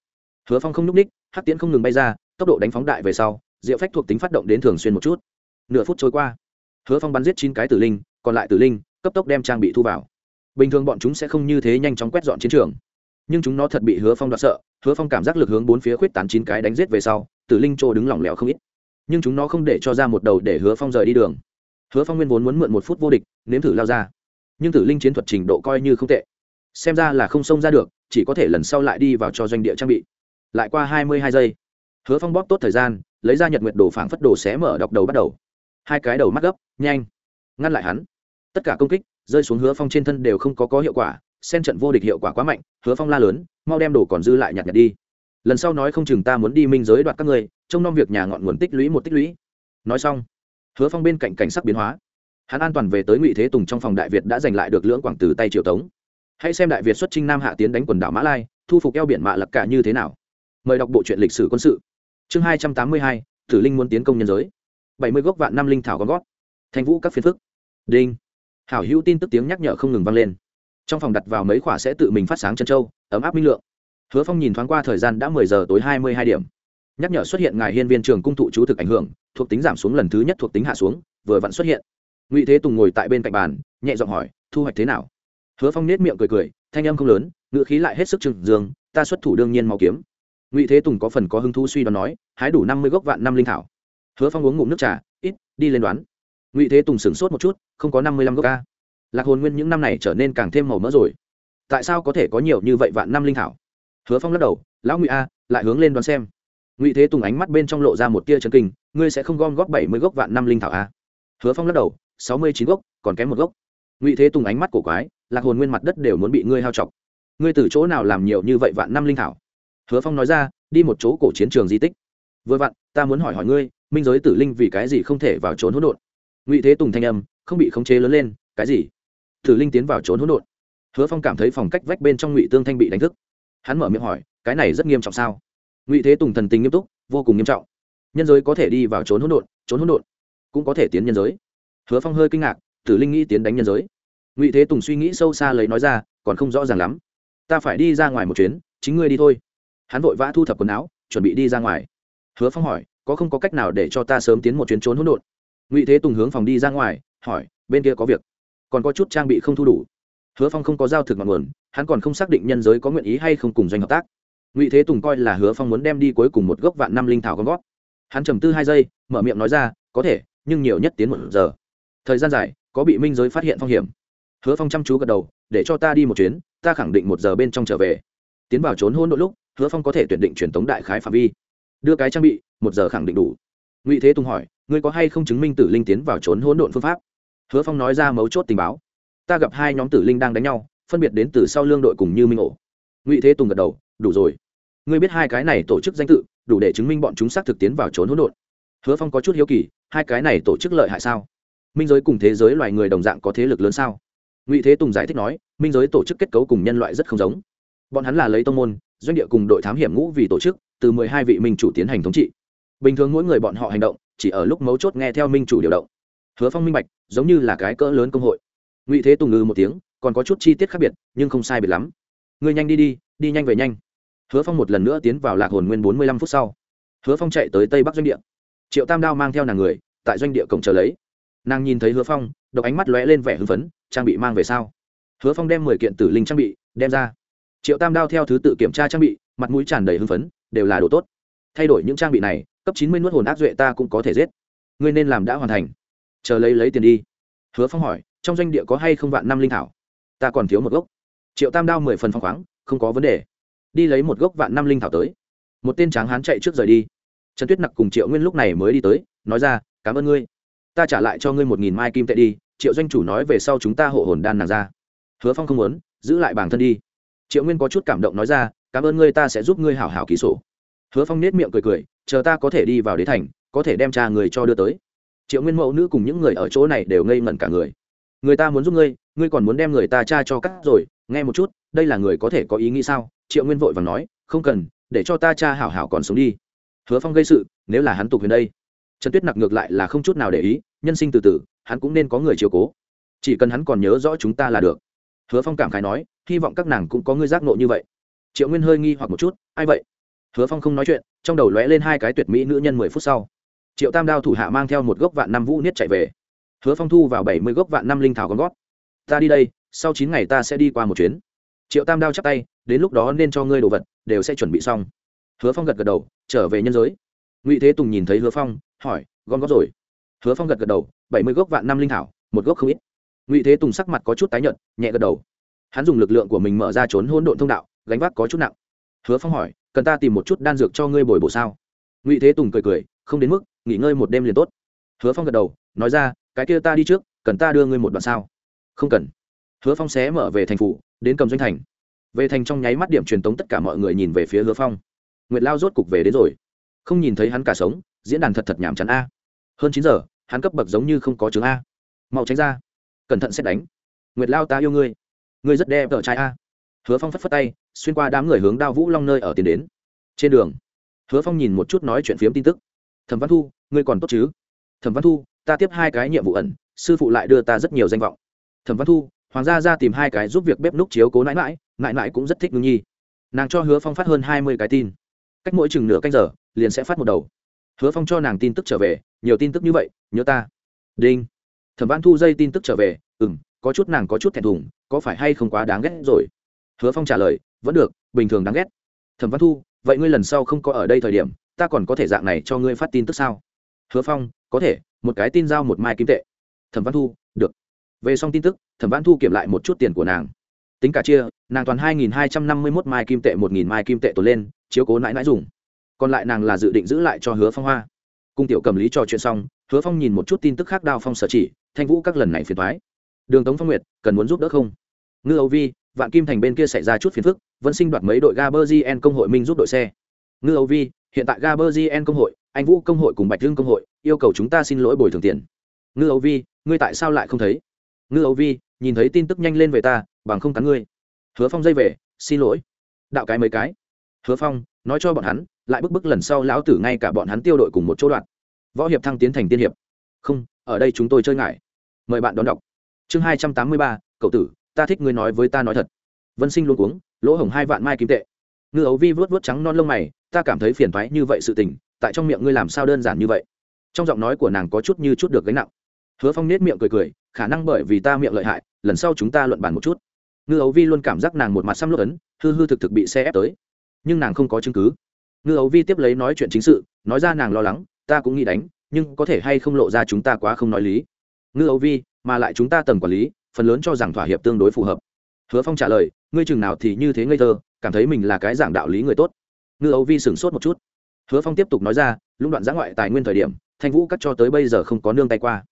Hứa phong không n ú c ních hắc tiễn không ngừng bay ra, tốc độ đánh phóng đại về sau, diệu phách thuộc tính phát động đến thường xuyên một chút. Nửa phút trôi qua, hứa phong bắn giết chín cái tử linh, còn lại tử linh, cấp tốc đem trang bị thu vào. Bình thường bọn chúng sẽ không như thế nhanh chóng quét dọn chiến trường. Nhưng chúng nó thật bị hứa phong đoạt sợ, hứa phong cảm giác lực hướng bốn phía khuyết tán chín cái đánh giết về sau, tử linh trô đứng lỏng lẻo không ít. Nhưng chúng nó không để cho ra một đầu để hứa phong rời đi đường hứa phong nguyên vốn muốn mượn một phút vô địch nếm thử lao ra. Nhưng tử linh chiến thuật trình độ coi như không tệ. Xem ra là không xông ra được chỉ có thể lần sau lại đi vào cho doanh địa trang bị. Lại qua hai mươi hai giây hứa phong bóp tốt thời gian lấy ra nhật nguyệt đồ phảng phất đồ xé mở đọc đầu bắt đầu. Hai cái đầu mắt gấp nhanh ngăn lại hắn. Tất cả công kích rơi xuống hứa phong trên thân đều không có có hiệu quả xem trận vô địch hiệu quả quá mạnh hứa phong la lớn mau đem đồ còn dư lại nhặt nhặt đi. Lần sau nói không chừng ta muốn đi minh giới đoạt các người, trông nom việc nhà ngọn nguồn tích lũy một tích lũy. Nói xong hứa phong bên cạnh cảnh sắc biến hóa. Hắn an toàn về tới ngụy thế tùng trong phòng đại việt đã giành lại được lưỡng quảng từ tay triều tống. Hãy xem đại việt xuất trinh nam hạ tiến đánh quần đảo mã lai, thu phục eo biển mạ lập cả như thế nào. Mời đọc bộ truyện lịch sử quân sự. Chương hai trăm tám mươi hai, tử linh muốn tiến công nhân giới. bảy mươi gốc vạn năm linh thảo con gót. Thành vũ các phiên phức. Đinh. Hảo hữu tin tức tiếng nhắc nhở không ngừng vang lên. Trong phòng đặt vào mấy khỏa sẽ tự mình phát sáng chân trâu ấm áp minh lượng. Hứa phong nhìn thoáng qua thời gian đã mười giờ tối hai mươi hai điểm. Nhắc nhở xuất hiện ngài hiên viên trường cung thụ chú thực ảnh hưởng thuộc tính giảm xuống lần thứ nhất thuộc tính hạ xuống, vừa vặn xuất hiện. Ngụy thế tùng ngồi tại bên cạnh bàn, nhẹ giọng hỏi, thu hoạch thế nào? Hứa phong nết miệng cười cười, thanh âm không lớn ngựa khí lại hết sức trừng dương, ta xuất thủ đương nhiên mau kiếm. Ngụy thế tùng có phần có hứng thú suy đoán nói, hái đủ năm mươi gốc vạn năm linh thảo. Hứa phong uống ngụm nước trà, ít, đi lên đoán. Ngụy thế tùng sửng sốt một chút, không có năm mươi lăm gốc ca lạc hồn nguyên những năm này trở nên càng thêm màu mỡ rồi. Tại sao có thể có nhiều như vậy vạn năm linh thảo? Hứa phong lắc đầu, lão ngụy a, lại hướng lên đoán xem. Ngụy thế tùng ánh mắt bên trong lộ ra một tia chân kinh ngươi sẽ không gom góp bảy mươi gốc vạn năm linh thảo a hứa phong lắc đầu, sáu mươi chín gốc, còn kém một gốc. Ngụy thế tùng ánh mắt cổ quái, lạc hồn nguyên mặt đất đều muốn bị ngươi hao chọc ngươi từ chỗ nào làm nhiều như vậy vạn năm linh thảo? Hứa phong nói ra, đi một chỗ cổ chiến trường di tích. Vừa vặn, ta muốn hỏi hỏi ngươi, minh giới tử linh vì cái gì không thể vào trốn hỗn độn? Ngụy thế tùng thanh âm, không bị khống chế lớn lên, cái gì? Tử linh tiến vào trốn hỗn độn. Hứa phong cảm thấy phòng cách vách bên trong ngụy tương thanh bị đánh thức. Hắn mở miệng hỏi, cái này rất nghiêm trọng sao? Ngụy thế tùng thần tình nghiêm túc, vô cùng nghiêm trọng nhân giới có thể đi vào trốn hỗn độn, trốn hỗn độn cũng có thể tiến nhân giới. Hứa phong hơi kinh ngạc, tử linh nghĩ tiến đánh nhân giới. Ngụy thế tùng suy nghĩ sâu xa lấy nói ra, còn không rõ ràng lắm. Ta phải đi ra ngoài một chuyến, chính ngươi đi thôi. Hắn vội vã thu thập quần áo, chuẩn bị đi ra ngoài. Hứa phong hỏi, có không có cách nào để cho ta sớm tiến một chuyến trốn hỗn độn? Ngụy thế tùng hướng phòng đi ra ngoài, hỏi, bên kia có việc, còn có chút trang bị không thu đủ. Hứa phong không có giao thực ngọn nguồn, hắn còn không xác định nhân giới có nguyện ý hay không cùng doanh hợp tác. Ngụy thế tùng coi là hứa phong muốn đem đi cuối cùng một gốc vạn năm linh thảo con gót hắn trầm tư hai giây, mở miệng nói ra, có thể, nhưng nhiều nhất tiến một giờ. Thời gian dài, có bị minh giới phát hiện phong hiểm. Hứa phong chăm chú gật đầu, để cho ta đi một chuyến, ta khẳng định một giờ bên trong trở về. Tiến vào trốn hôn đôi lúc, hứa phong có thể tuyển định truyền tống đại khái phạm vi. Đưa cái trang bị, một giờ khẳng định đủ. Ngụy thế tùng hỏi, ngươi có hay không chứng minh tử linh tiến vào trốn hỗn độn phương pháp? Hứa phong nói ra mấu chốt tình báo. Ta gặp hai nhóm tử linh đang đánh nhau, phân biệt đến từ sau lương đội cùng như minh ổ. Ngụy thế tùng gật đầu, đủ rồi. Ngươi biết hai cái này tổ chức danh tự đủ để chứng minh bọn chúng xác thực tiến vào trốn hỗn độn. Hứa phong có chút hiếu kỳ, hai cái này tổ chức lợi hại sao? Minh giới cùng thế giới loài người đồng dạng có thế lực lớn sao? Ngụy thế tùng giải thích nói, minh giới tổ chức kết cấu cùng nhân loại rất không giống. Bọn hắn là lấy tông môn, doanh địa cùng đội thám hiểm ngũ vì tổ chức, từ mười hai vị minh chủ tiến hành thống trị. Bình thường mỗi người bọn họ hành động, chỉ ở lúc mấu chốt nghe theo minh chủ điều động. Hứa phong minh bạch, giống như là cái cỡ lớn công hội. Ngụy thế tùng ngư một tiếng, còn có chút chi tiết khác biệt, nhưng không sai biệt lắm. Ngươi nhanh đi đi đi nhanh về nhanh hứa phong một lần nữa tiến vào lạc hồn nguyên bốn mươi lăm phút sau. Hứa phong chạy tới tây bắc doanh địa. Triệu tam đao mang theo nàng người, tại doanh địa cổng chờ lấy. Nàng nhìn thấy hứa phong, độc ánh mắt lóe lên vẻ hưng phấn, trang bị mang về sau hứa phong đem mười kiện tử linh trang bị đem ra. Triệu tam đao theo thứ tự kiểm tra trang bị, mặt mũi tràn đầy hưng phấn, đều là đồ tốt. Thay đổi những trang bị này, cấp chín mươi nuốt hồn ác duệ ta cũng có thể giết. Ngươi nên làm đã hoàn thành. Chờ lấy lấy tiền đi. Hứa phong hỏi, trong doanh địa có hay không vạn năm linh thảo? Ta còn thiếu một gốc. Triệu tam đao mười phần phong khoáng, không có vấn đề đi lấy một gốc vạn năm linh thảo tới. Một tên tráng hán chạy trước rời đi. Trần tuyết nặc cùng triệu nguyên lúc này mới đi tới, nói ra, cảm ơn ngươi. Ta trả lại cho ngươi một nghìn mai kim tệ đi, triệu doanh chủ nói về sau chúng ta hộ hồn đan nàng ra. Hứa phong không muốn, giữ lại bản thân đi. Triệu nguyên có chút cảm động nói ra, cảm ơn ngươi, ta sẽ giúp ngươi hảo hảo ký sổ. Hứa phong nết miệng cười cười, chờ ta có thể đi vào đế thành, có thể đem cha người cho đưa tới. Triệu nguyên mẫu nữ cùng những người ở chỗ này đều ngây ngẩn cả người người ta muốn giúp ngươi ngươi còn muốn đem người ta tra cho cắt rồi, nghe một chút, đây là người có thể có ý nghĩ sao? Triệu nguyên vội và nói, không cần, để cho ta cha hảo hảo còn sống đi. Hứa phong gây sự, nếu là hắn tục huyền đây. Trần tuyết nặc ngược lại là không chút nào để ý, nhân sinh từ từ, hắn cũng nên có người chiều cố. Chỉ cần hắn còn nhớ rõ chúng ta là được. Hứa phong cảm khái nói, hy vọng các nàng cũng có ngươi giác nộ như vậy. Triệu nguyên hơi nghi hoặc một chút, ai vậy? Hứa phong không nói chuyện, trong đầu lóe lên hai cái tuyệt mỹ nữ nhân mười phút sau. Triệu tam đao thủ hạ mang theo một gốc vạn năm vũ niết chạy về hứa phong thu vào bảy mươi gốc vạn năm linh thảo con gót ta đi đây, sau chín ngày ta sẽ đi qua một chuyến. Triệu tam đao chắp tay, đến lúc đó nên cho ngươi đồ vật, đều sẽ chuẩn bị xong. Hứa phong gật gật đầu, trở về nhân giới. Ngụy thế tùng nhìn thấy hứa phong, hỏi, gom góp rồi? Hứa phong gật gật đầu, bảy mươi gốc vạn năm linh thảo, một gốc không ít. Ngụy thế tùng sắc mặt có chút tái nhợt, nhẹ gật đầu. Hắn dùng lực lượng của mình mở ra trốn hỗn độn thông đạo, gánh vác có chút nặng. Hứa phong hỏi, cần ta tìm một chút đan dược cho ngươi bồi bổ sao? Ngụy thế tùng cười cười, không đến mức, nghỉ ngơi một đêm liền tốt. Hứa phong gật đầu, nói ra cái kia ta đi trước, cần ta đưa ngươi một đoạn sao? Không cần. Hứa phong xé mở về thành phủ, đến cầm doanh thành. Về thành trong nháy mắt điểm truyền tống tất cả mọi người nhìn về phía hứa phong. Nguyệt lao rốt cục về đến rồi. Không nhìn thấy hắn cả sống, diễn đàn thật thật nhàm chán a. Hơn chín giờ, hắn cấp bậc giống như không có chứng a. Mau tránh ra. Cẩn thận xét đánh. Nguyệt lao ta yêu ngươi. Ngươi rất đẹp tờ trai a. Hứa phong phất phất tay, xuyên qua đám người hướng đao vũ long nơi ở tiến đến. Trên đường, hứa phong nhìn một chút nói chuyện phiếm tin tức. Thẩm văn thu, ngươi còn tốt chứ? Thẩm văn thu ta tiếp hai cái nhiệm vụ ẩn, sư phụ lại đưa ta rất nhiều danh vọng. Thẩm văn thu, hoàng gia ra tìm hai cái giúp việc bếp núc chiếu cố nãi mãi nãi mãi cũng rất thích ngưng nhi. Nàng cho hứa phong phát hơn hai mươi cái tin. Cách mỗi chừng nửa canh giờ, liền sẽ phát một đầu. Hứa phong cho nàng tin tức trở về, nhiều tin tức như vậy, nhớ ta. Đinh. Thẩm văn thu dây tin tức trở về ừ m có chút nàng có chút thẹn thùng, có phải hay không quá đáng ghét rồi? Hứa phong trả lời, vẫn được, bình thường đáng ghét. Thẩm văn thu, vậy ngươi lần sau không có ở đây thời điểm, ta còn có thể dạng này cho ngươi phát tin tức sao? Hứa phong, có thể một cái tin giao một mai kim tệ. Thẩm văn thu, được. Về xong tin tức, thẩm văn thu kiểm lại một chút tiền của nàng. Tính cả chia, nàng toàn hai nghìn hai trăm năm mươi mốt mai kim tệ một nghìn mai kim tệ tồn lên, chiếu cố nãi nãi dùng. Còn lại nàng là dự định giữ lại cho hứa phong hoa. Cung tiểu cầm lý trò chuyện xong, hứa phong nhìn một chút tin tức khác đao phong sở chỉ, thanh vũ các lần này phiền thoái đường tống phong nguyệt, cần muốn giúp đỡ không? Ngư âu vi, vạn kim thành bên kia xảy ra chút phiền phức, vẫn sinh đoạt mấy đội gaberzien công hội minh giúp đội xe. Ngư âu vi, hiện tại gaberzien công hội anh vũ công hội cùng bạch dương công hội yêu cầu chúng ta xin lỗi bồi thường tiền. Ngư âu vi, ngươi tại sao lại không thấy? Ngư âu vi, nhìn thấy tin tức nhanh lên về ta, bằng không cắn ngươi. Hứa phong dây về, xin lỗi. Đạo cái mấy cái. Hứa phong, nói cho bọn hắn, lại bức bức lần sau lão tử ngay cả bọn hắn tiêu đội cùng một chỗ đoạn võ hiệp thăng tiến thành tiên hiệp. Không, ở đây chúng tôi chơi ngại. Mời bạn đón đọc. Chương hai trăm tám mươi ba, cậu tử, ta thích ngươi nói với ta nói thật. Vân sinh luôn cuống, lỗ hổng hai vạn mai kim tệ. Ngư ấu vi vớt vớt trắng non lông mày, ta cảm thấy phiền thoái như vậy sự tình tại trong miệng ngươi làm sao đơn giản như vậy? Trong giọng nói của nàng có chút như chút được gánh nặng. Hứa phong nết miệng cười cười, khả năng bởi vì ta miệng lợi hại, lần sau chúng ta luận bàn một chút. Ngư ấu vi luôn cảm giác nàng một mặt xăm lốt ấn, hư hư thực thực bị xe ép tới. Nhưng nàng không có chứng cứ. Ngư ấu vi tiếp lấy nói chuyện chính sự, nói ra nàng lo lắng, ta cũng nghĩ đánh, nhưng có thể hay không lộ ra chúng ta quá không nói lý. Ngư ấu vi, mà lại chúng ta tầng quản lý, phần lớn cho rằng thỏa hiệp tương đối phù hợp. Hứa phong trả lời, ngươi chừng nào thì như thế ngây thơ, cảm thấy mình là cái giảng đạo lý người tốt. Ngư ấu vi sửng sốt một chút hứa phong tiếp tục nói ra, lũng đoạn giã ngoại tài nguyên thời điểm, thanh vũ cắt cho tới bây giờ không có nương tay qua.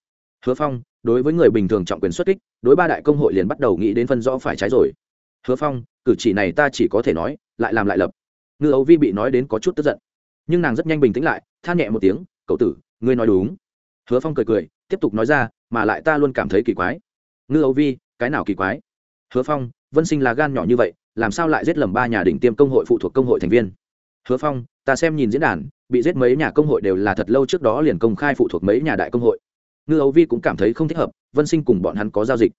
Hứa phong, đối với người bình thường trọng quyền xuất kích, đối ba đại công hội liền bắt đầu nghĩ đến phân rõ phải trái rồi. Hứa phong, cử chỉ này ta chỉ có thể nói, lại làm lại lập. Ngư ấu vi bị nói đến có chút tức giận. Nhưng nàng rất nhanh bình tĩnh lại, than nhẹ một tiếng, cậu tử, ngươi nói đúng. Hứa phong cười cười, tiếp tục nói ra, mà lại ta luôn cảm thấy kỳ quái. Ngư ấu vi, cái nào kỳ quái? Hứa phong, vân sinh là gan nhỏ như vậy, làm sao lại giết lầm ba nhà đỉnh tiêm công hội phụ thuộc công hội thành viên? Hứa phong, ta xem nhìn diễn đàn, bị giết mấy nhà công hội đều là thật lâu trước đó liền công khai phụ thuộc mấy nhà đại công hội. Ngư ấu vi cũng cảm thấy không thích hợp, vân sinh cùng bọn hắn có giao dịch.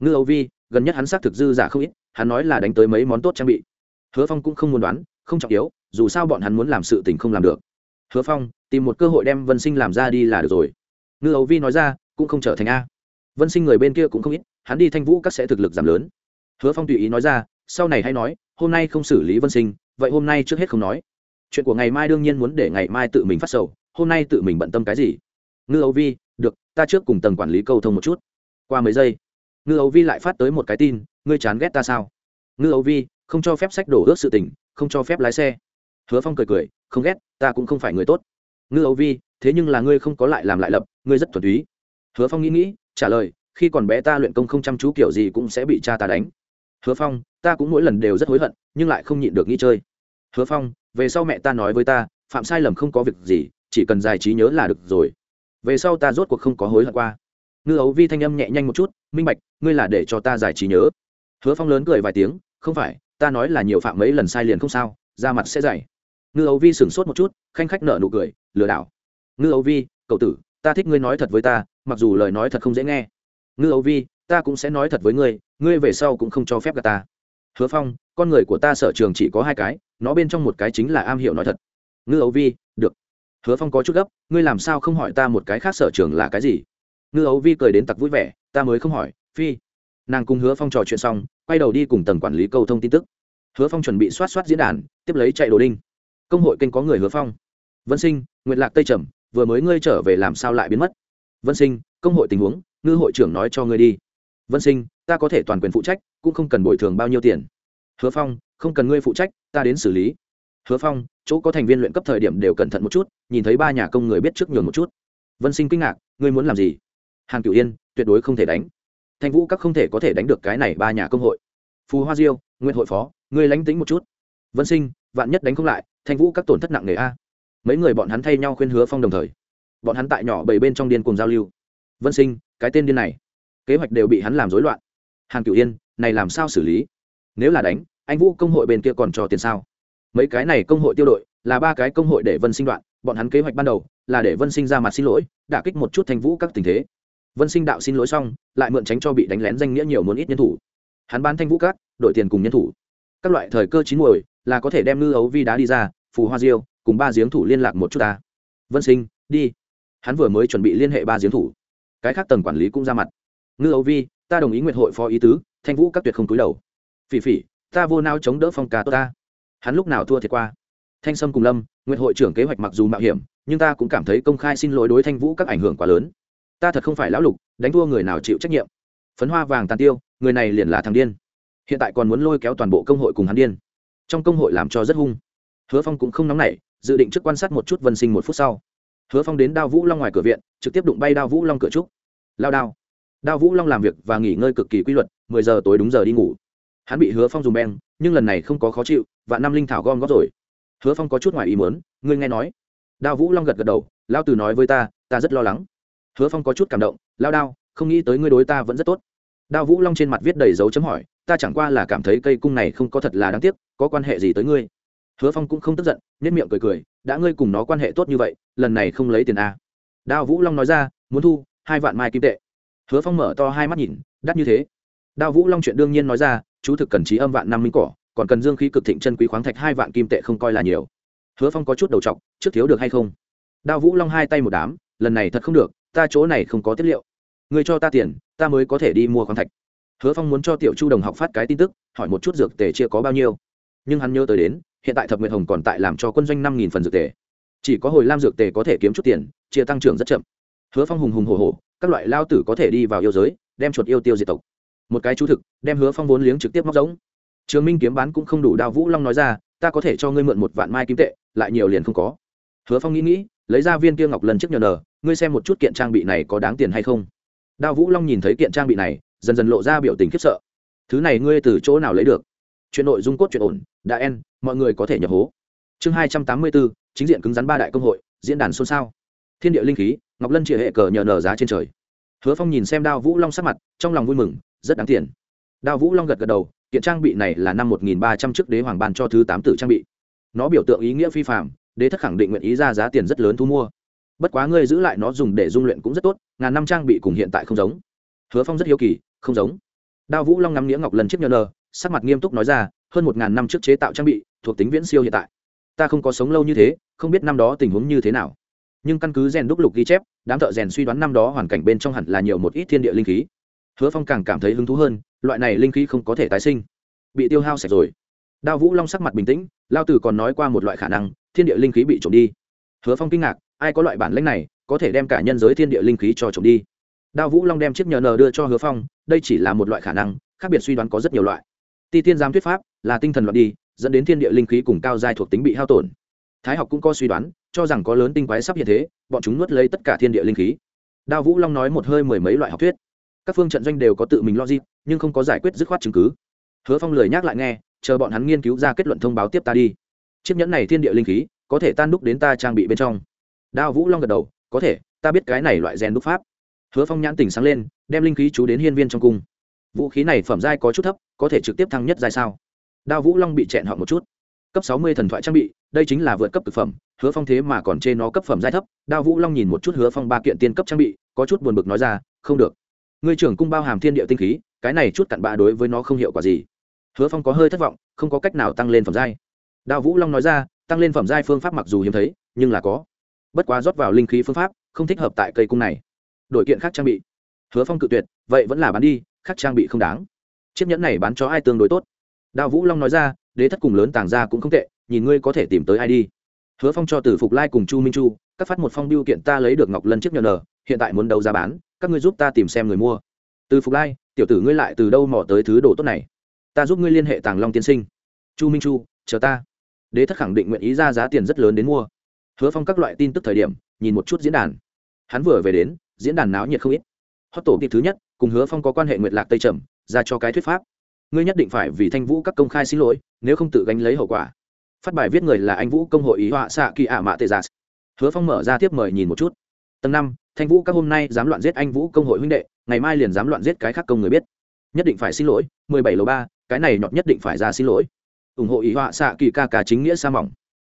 Ngư ấu vi, gần nhất hắn xác thực dư giả không ít, hắn nói là đánh tới mấy món tốt trang bị. Hứa phong cũng không muốn đoán, không trọng yếu, dù sao bọn hắn muốn làm sự tình không làm được. Hứa phong, tìm một cơ hội đem vân sinh làm ra đi là được rồi. Ngư ấu vi nói ra, cũng không trở thành a. Vân sinh người bên kia cũng không ít, hắn đi thanh vũ các sẽ thực lực giảm lớn. Hứa phong tùy ý nói ra, sau này hay nói, hôm nay không xử lý vân sinh, vậy hôm nay trước hết không nói chuyện của ngày mai đương nhiên muốn để ngày mai tự mình phát sầu, hôm nay tự mình bận tâm cái gì? Ngư âu vi, được, ta trước cùng tầng quản lý câu thông một chút. Qua mấy giây, ngư âu vi lại phát tới một cái tin, ngươi chán ghét ta sao? Ngư âu vi, không cho phép sách đổ ước sự tình, không cho phép lái xe. Hứa phong cười cười, không ghét, ta cũng không phải người tốt. Ngư âu vi, thế nhưng là ngươi không có lại làm lại lập, ngươi rất thuần túy. Hứa phong nghĩ nghĩ, trả lời, khi còn bé ta luyện công không chăm chú kiểu gì cũng sẽ bị cha ta đánh. Hứa phong, ta cũng mỗi lần đều rất hối hận, nhưng lại không nhịn được nghĩ chơi hứa phong, về sau mẹ ta nói với ta, phạm sai lầm không có việc gì, chỉ cần giải trí nhớ là được rồi. Về sau ta rốt cuộc không có hối hận qua. Ngư ấu vi thanh âm nhẹ nhanh một chút, minh bạch, ngươi là để cho ta giải trí nhớ. Hứa phong lớn cười vài tiếng, không phải, ta nói là nhiều phạm mấy lần sai liền không sao da mặt sẽ dày ngư ấu vi sửng sốt một chút, khanh khách nợ nụ cười, lừa đảo. Ngư ấu vi, cậu tử, ta thích ngươi nói thật với ta, mặc dù lời nói thật không dễ nghe. Ngư ấu vi, ta cũng sẽ nói thật với ngươi ngươi về sau cũng không cho phép gà ta hứa phong, con người của ta sở trường chỉ có hai cái, nó bên trong một cái chính là am hiểu nói thật. Ngư ấu vi, được. Hứa phong có chút gấp, ngươi làm sao không hỏi ta một cái khác sở trường là cái gì? Ngư ấu vi cười đến tặc vui vẻ, ta mới không hỏi, phi. Nàng cùng hứa phong trò chuyện xong, quay đầu đi cùng tầng quản lý câu thông tin tức. Hứa phong chuẩn bị soát soát diễn đàn, tiếp lấy chạy đồ đinh. Công hội kênh có người hứa phong. Vân sinh nguyện lạc tây trầm, vừa mới ngươi trở về làm sao lại biến mất? Vân sinh, công hội tình huống, ngư hội trưởng nói cho ngươi đi vân sinh, ta có thể toàn quyền phụ trách, cũng không cần bồi thường bao nhiêu tiền. Hứa phong, không cần ngươi phụ trách, ta đến xử lý. Hứa phong, chỗ có thành viên luyện cấp thời điểm đều cẩn thận một chút, nhìn thấy ba nhà công người biết trước nhường một chút. Vân sinh kinh ngạc, ngươi muốn làm gì? Hàn cửu yên, tuyệt đối không thể đánh. Thanh vũ các không thể có thể đánh được cái này ba nhà công hội. Phù hoa diêu nguyên hội phó, ngươi lánh tính một chút. Vân sinh, vạn nhất đánh không lại, thanh vũ các tổn thất nặng nề a. Mấy người bọn hắn thay nhau khuyên hứa phong đồng thời. Bọn hắn tại nhỏ bảy bên trong điên cùng giao lưu. Vân sinh, cái tên điên này kế hoạch đều bị hắn làm rối loạn. Hàn cửu yên, này làm sao xử lý? Nếu là đánh, anh vũ công hội bên kia còn cho tiền sao? Mấy cái này công hội tiêu đội, là ba cái công hội để vân sinh đoạn, bọn hắn kế hoạch ban đầu là để vân sinh ra mặt xin lỗi, đả kích một chút thanh vũ các tình thế. Vân sinh đạo xin lỗi xong, lại mượn tránh cho bị đánh lén danh nghĩa nhiều muốn ít nhân thủ. Hắn bán thanh vũ các đội tiền cùng nhân thủ. Các loại thời cơ chín muồi, là có thể đem ngư ấu vi đá đi ra, phù hoa diêu, cùng ba giếng thủ liên lạc một chút ta. Vân sinh, đi. Hắn vừa mới chuẩn bị liên hệ ba giếng thủ. Cái khác tầng quản lý cũng ra mặt ngư âu vi, ta đồng ý nguyện hội phó ý tứ, thanh vũ các tuyệt không túi đầu. Phỉ phỉ, ta vô nao chống đỡ phong ca tốt ta. Hắn lúc nào thua thiệt qua. Thanh sâm cùng lâm nguyện hội trưởng kế hoạch mặc dù mạo hiểm, nhưng ta cũng cảm thấy công khai xin lỗi đối thanh vũ các ảnh hưởng quá lớn. Ta thật không phải lão lục, đánh thua người nào chịu trách nhiệm. Phấn hoa vàng tàn tiêu, người này liền là thằng điên. Hiện tại còn muốn lôi kéo toàn bộ công hội cùng hắn điên. Trong công hội làm cho rất hung. Hứa phong cũng không nóng nảy, dự định trước quan sát một chút vân sinh một phút sau. Hứa phong đến đao vũ long ngoài cửa viện, trực tiếp đụng bay đao vũ long cửa trúc. Lao đao đao vũ long làm việc và nghỉ ngơi cực kỳ quy luật, mười giờ tối đúng giờ đi ngủ. Hắn bị hứa phong dùng beng, nhưng lần này không có khó chịu và năm linh thảo gom góp rồi. Hứa phong có chút ngoài ý muốn, ngươi nghe nói. Đao vũ long gật gật đầu, lao từ nói với ta ta rất lo lắng. Hứa phong có chút cảm động, lao đao, không nghĩ tới ngươi đối ta vẫn rất tốt. Đao vũ long trên mặt viết đầy dấu chấm hỏi, ta chẳng qua là cảm thấy cây cung này không có thật là đáng tiếc, có quan hệ gì tới ngươi? Hứa phong cũng không tức giận nhất miệng cười cười, đã ngươi cùng nó quan hệ tốt như vậy, lần này không lấy tiền a. Đao vũ long nói ra, muốn thu, hai vạn mai kim tệ hứa phong mở to hai mắt nhìn, đắt như thế. Đao vũ long chuyện đương nhiên nói ra, chú thực cần trí âm vạn năm minh cỏ, còn cần dương khí cực thịnh chân quý khoáng thạch hai vạn kim tệ không coi là nhiều. Hứa phong có chút đầu t trước thiếu được hay không? Đao vũ long hai tay một đám, lần này thật không được, ta chỗ này không có tiết liệu. Người cho ta tiền, ta mới có thể đi mua khoáng thạch. Hứa phong muốn cho tiểu chu đồng học phát cái tin tức, hỏi một chút dược tề chia có bao nhiêu. Nhưng hắn nhớ tới đến, hiện tại thập nguyệt hồng còn tại làm cho quân doanh năm nghìn phần dược tề. Chỉ có hồi lam dược tề có thể kiếm chút tiền, chia tăng trưởng rất chậm. Hứa phong hùng hùng hồ hồ các loại lao tử có thể đi vào yêu giới, đem chuột yêu tiêu diệt tộc. Một cái chú thực, đem hứa phong vốn liếng trực tiếp móc giống. Trường minh kiếm bán cũng không đủ đao vũ long nói ra, ta có thể cho ngươi mượn một vạn mai kim tệ, lại nhiều liền không có. Hứa phong nghĩ nghĩ, lấy ra viên kia ngọc lần trước nhờ nờ ngươi xem một chút kiện trang bị này có đáng tiền hay không? Đao vũ long nhìn thấy kiện trang bị này, dần dần lộ ra biểu tình khiếp sợ. Thứ này ngươi từ chỗ nào lấy được? Chuyện nội dung cốt chuyện ổn, đã en, mọi người có thể nhập hố. Chương hai trăm tám mươi bốn, chính diện cứng rắn ba đại công hội, diễn đàn xôn xao thiên địa linh khí, ngọc lân chĩa hệ cờ nhờ nở giá trên trời. Hứa phong nhìn xem đao vũ long sắc mặt, trong lòng vui mừng, rất đáng tiền. Đao vũ long gật gật đầu, kiện trang bị này là năm một nghìn ba trăm trước đế hoàng ban cho thứ tám tử trang bị. Nó biểu tượng ý nghĩa phi phạm đế thất khẳng định nguyện ý ra giá tiền rất lớn thu mua. Bất quá ngươi giữ lại nó dùng để dung luyện cũng rất tốt, ngàn năm trang bị cùng hiện tại không giống. Hứa phong rất hiếu kỳ, không giống. Đao vũ long ngắm nghĩa ngọc lần chiếc nhờ nờ sắc mặt nghiêm túc nói ra, hơn một ngàn năm trước chế tạo trang bị, thuộc tính viễn siêu hiện tại. Ta không có sống lâu như thế, không biết năm đó tình huống như thế nào nhưng căn cứ rèn đúc lục ghi chép, đám thợ rèn suy đoán năm đó hoàn cảnh bên trong hẳn là nhiều một ít thiên địa linh khí. Hứa phong càng cảm thấy hứng thú hơn, loại này linh khí không có thể tái sinh. Bị tiêu hao sạch rồi. Đao vũ long sắc mặt bình tĩnh, lao tử còn nói qua một loại khả năng, thiên địa linh khí bị trộm đi. Hứa phong kinh ngạc, ai có loại bản lãnh này, có thể đem cả nhân giới thiên địa linh khí cho trộm đi. Đao vũ long đem chiếc nhờ nờ đưa cho hứa phong, đây chỉ là một loại khả năng, khác biệt suy đoán có rất nhiều loại. Ti tiên giám thuyết pháp là tinh thần loạn đi, dẫn đến thiên địa linh khí cùng cao giai thuộc tính bị hao tổn thái học cũng có suy đoán, cho rằng có lớn tinh quái sắp hiện thế, bọn chúng nuốt lấy tất cả thiên địa linh khí. Đao vũ long nói một hơi mười mấy loại học thuyết. Các phương trận doanh đều có tự mình logic, nhưng không có giải quyết dứt khoát chứng cứ. Hứa phong lười nhắc lại nghe, chờ bọn hắn nghiên cứu ra kết luận thông báo tiếp ta đi. Chiếc nhẫn này thiên địa linh khí, có thể tan đúc đến ta trang bị bên trong. Đao vũ long gật đầu, có thể, ta biết cái này loại rèn đúc pháp. Hứa phong nhãn tỉnh sáng lên, đem linh khí chú đến hiên viên trong cung. Vũ khí này phẩm giai có chút thấp, có thể trực tiếp thăng nhất giai sao? Đao vũ long bị chẹn họ một chút cấp sáu mươi thần thoại trang bị, đây chính là vượt cấp thực phẩm, hứa phong thế mà còn trên nó cấp phẩm giai thấp, đao vũ long nhìn một chút hứa phong ba kiện tiên cấp trang bị, có chút buồn bực nói ra, không được. Ngươi trưởng cung bao hàm thiên địa tinh khí, cái này chút cặn bạ đối với nó không hiệu quả gì. Hứa phong có hơi thất vọng, không có cách nào tăng lên phẩm giai. Đao vũ long nói ra, tăng lên phẩm giai phương pháp mặc dù hiếm thấy, nhưng là có. Bất quá rót vào linh khí phương pháp, không thích hợp tại cây cung này. Đổi kiện khác trang bị. Hứa phong cự tuyệt, vậy vẫn là bán đi, khác trang bị không đáng. Chiếc nhẫn này bán cho ai tương đối tốt? Đao vũ long nói ra đế thất cùng lớn tàng ra cũng không tệ, nhìn ngươi có thể tìm tới ai đi. Hứa phong cho từ phục lai cùng chu minh chu, các phát một phong biêu kiện ta lấy được ngọc lân chiếc nhờ nờ, hiện tại muốn đấu giá bán, các ngươi giúp ta tìm xem người mua. Từ phục lai, tiểu tử ngươi lại từ đâu mò tới thứ đồ tốt này? Ta giúp ngươi liên hệ tàng long tiên sinh. Chu minh chu, chờ ta. Đế thất khẳng định nguyện ý ra giá tiền rất lớn đến mua. Hứa phong các loại tin tức thời điểm, nhìn một chút diễn đàn. Hắn vừa về đến, diễn đàn náo nhiệt không ít. Hót tổ kịp thứ nhất, cùng hứa phong có quan hệ nguyện lạc tây trầm, ra cho cái thuyết pháp. Ngươi nhất định phải vì thanh vũ các công khai xin lỗi nếu không tự gánh lấy hậu quả. Phát bài viết người là anh vũ công hội ý họa xạ kỳ ả mạ tê giả hứa phong mở ra tiếp mời nhìn một chút. Tầng năm, thanh vũ các hôm nay dám loạn giết anh vũ công hội huynh đệ, ngày mai liền dám loạn giết cái khác công người biết. Nhất định phải xin lỗi, mười bảy lầu ba, cái này nhọt nhất định phải ra xin lỗi. Ủng hộ ý họa xạ kỳ ca ca chính nghĩa sa mỏng.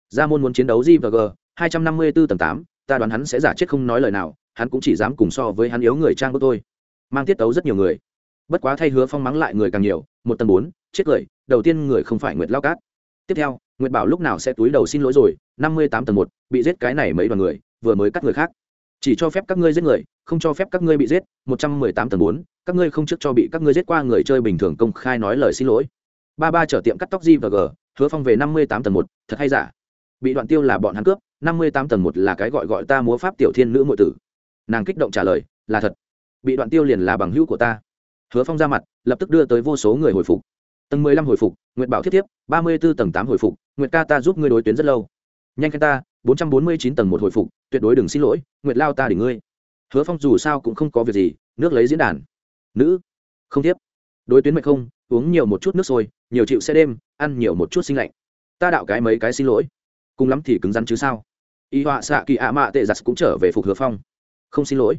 Ra môn muốn chiến đấu gvg và hai trăm năm mươi bốn tầng tám, ta đoán hắn sẽ giả chết không nói lời nào, hắn cũng chỉ dám cùng so với hắn yếu người trang của tôi. Mang tiết tấu rất nhiều người. Bất quá thay hứa phong mắng lại người càng nhiều một tầng bốn, chết cười, đầu tiên người không phải nguyệt lao cát. Tiếp theo, nguyệt bảo lúc nào sẽ túi đầu xin lỗi rồi, năm mươi tám tầng một, bị giết cái này mấy đoàn người, vừa mới cắt người khác. Chỉ cho phép các ngươi giết người, không cho phép các ngươi bị giết, một trăm mười tám tầng bốn, các ngươi không trước cho bị các ngươi giết qua người chơi bình thường công khai nói lời xin lỗi. Ba ba trở tiệm cắt tóc g và g, hứa phong về năm mươi tám tầng một, thật hay giả? Bị đoạn tiêu là bọn hắn cướp, năm mươi tám tầng một là cái gọi gọi ta múa pháp tiểu thiên nữ m tử. Nàng kích động trả lời, là thật. Bị đoạn tiêu liền là bằng hữu của ta hứa phong ra mặt, lập tức đưa tới vô số người hồi phục. Tầng mười lăm hồi phục nguyện bảo thiết tiếp ba mươi b ố tầng tám hồi phục nguyện ca ta giúp ngươi đối tuyến rất lâu. Nhanh khen ta, bốn trăm bốn mươi chín tầng một hồi phục, tuyệt đối đừng xin lỗi, nguyệt lao ta đỉnh ngươi. Hứa phong dù sao cũng không có việc gì, nước lấy diễn đàn. Nữ, không tiếp. Đối tuyến mệt không, uống nhiều một chút nước sôi, nhiều chịu xe đêm, ăn nhiều một chút sinh lạnh. Ta đạo cái mấy cái xin lỗi. Cùng lắm thì cứng rắn chứ sao? Y họa xạ kỳ ạ mạ tệ giặt cũng trở về phục hứa phong. Không xin lỗi.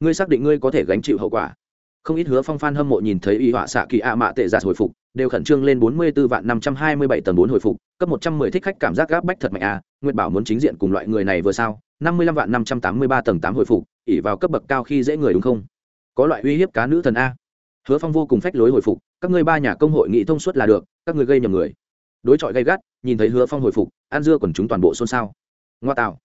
Ngươi xác định ngươi có thể gánh chịu hậu quả không ít hứa phong phan hâm mộ nhìn thấy y họa xạ kỳ ạ mạ tệ giạt hồi phục, đều khẩn trương lên bốn mươi 44 vạn năm trăm hai mươi bảy tầng bốn hồi phục, cấp một trăm mười thích khách cảm giác gáp bách thật mạnh à nguyệt bảo muốn chính diện cùng loại người này vừa sao, năm mươi lăm vạn năm trăm tám mươi ba tầng tám hồi phục ỉ vào cấp bậc cao khi dễ người đúng không? Có loại uy hiếp cá nữ thần a. Hứa phong vô cùng phách lối hồi phục, các ngươi ba nhà công hội nghị thông suốt là được, các ngươi gây nhầm người. Đối chọi gây gắt, nhìn thấy hứa phong hồi phục an dưa quần chúng toàn bộ xôn xao. Ngoa tạo.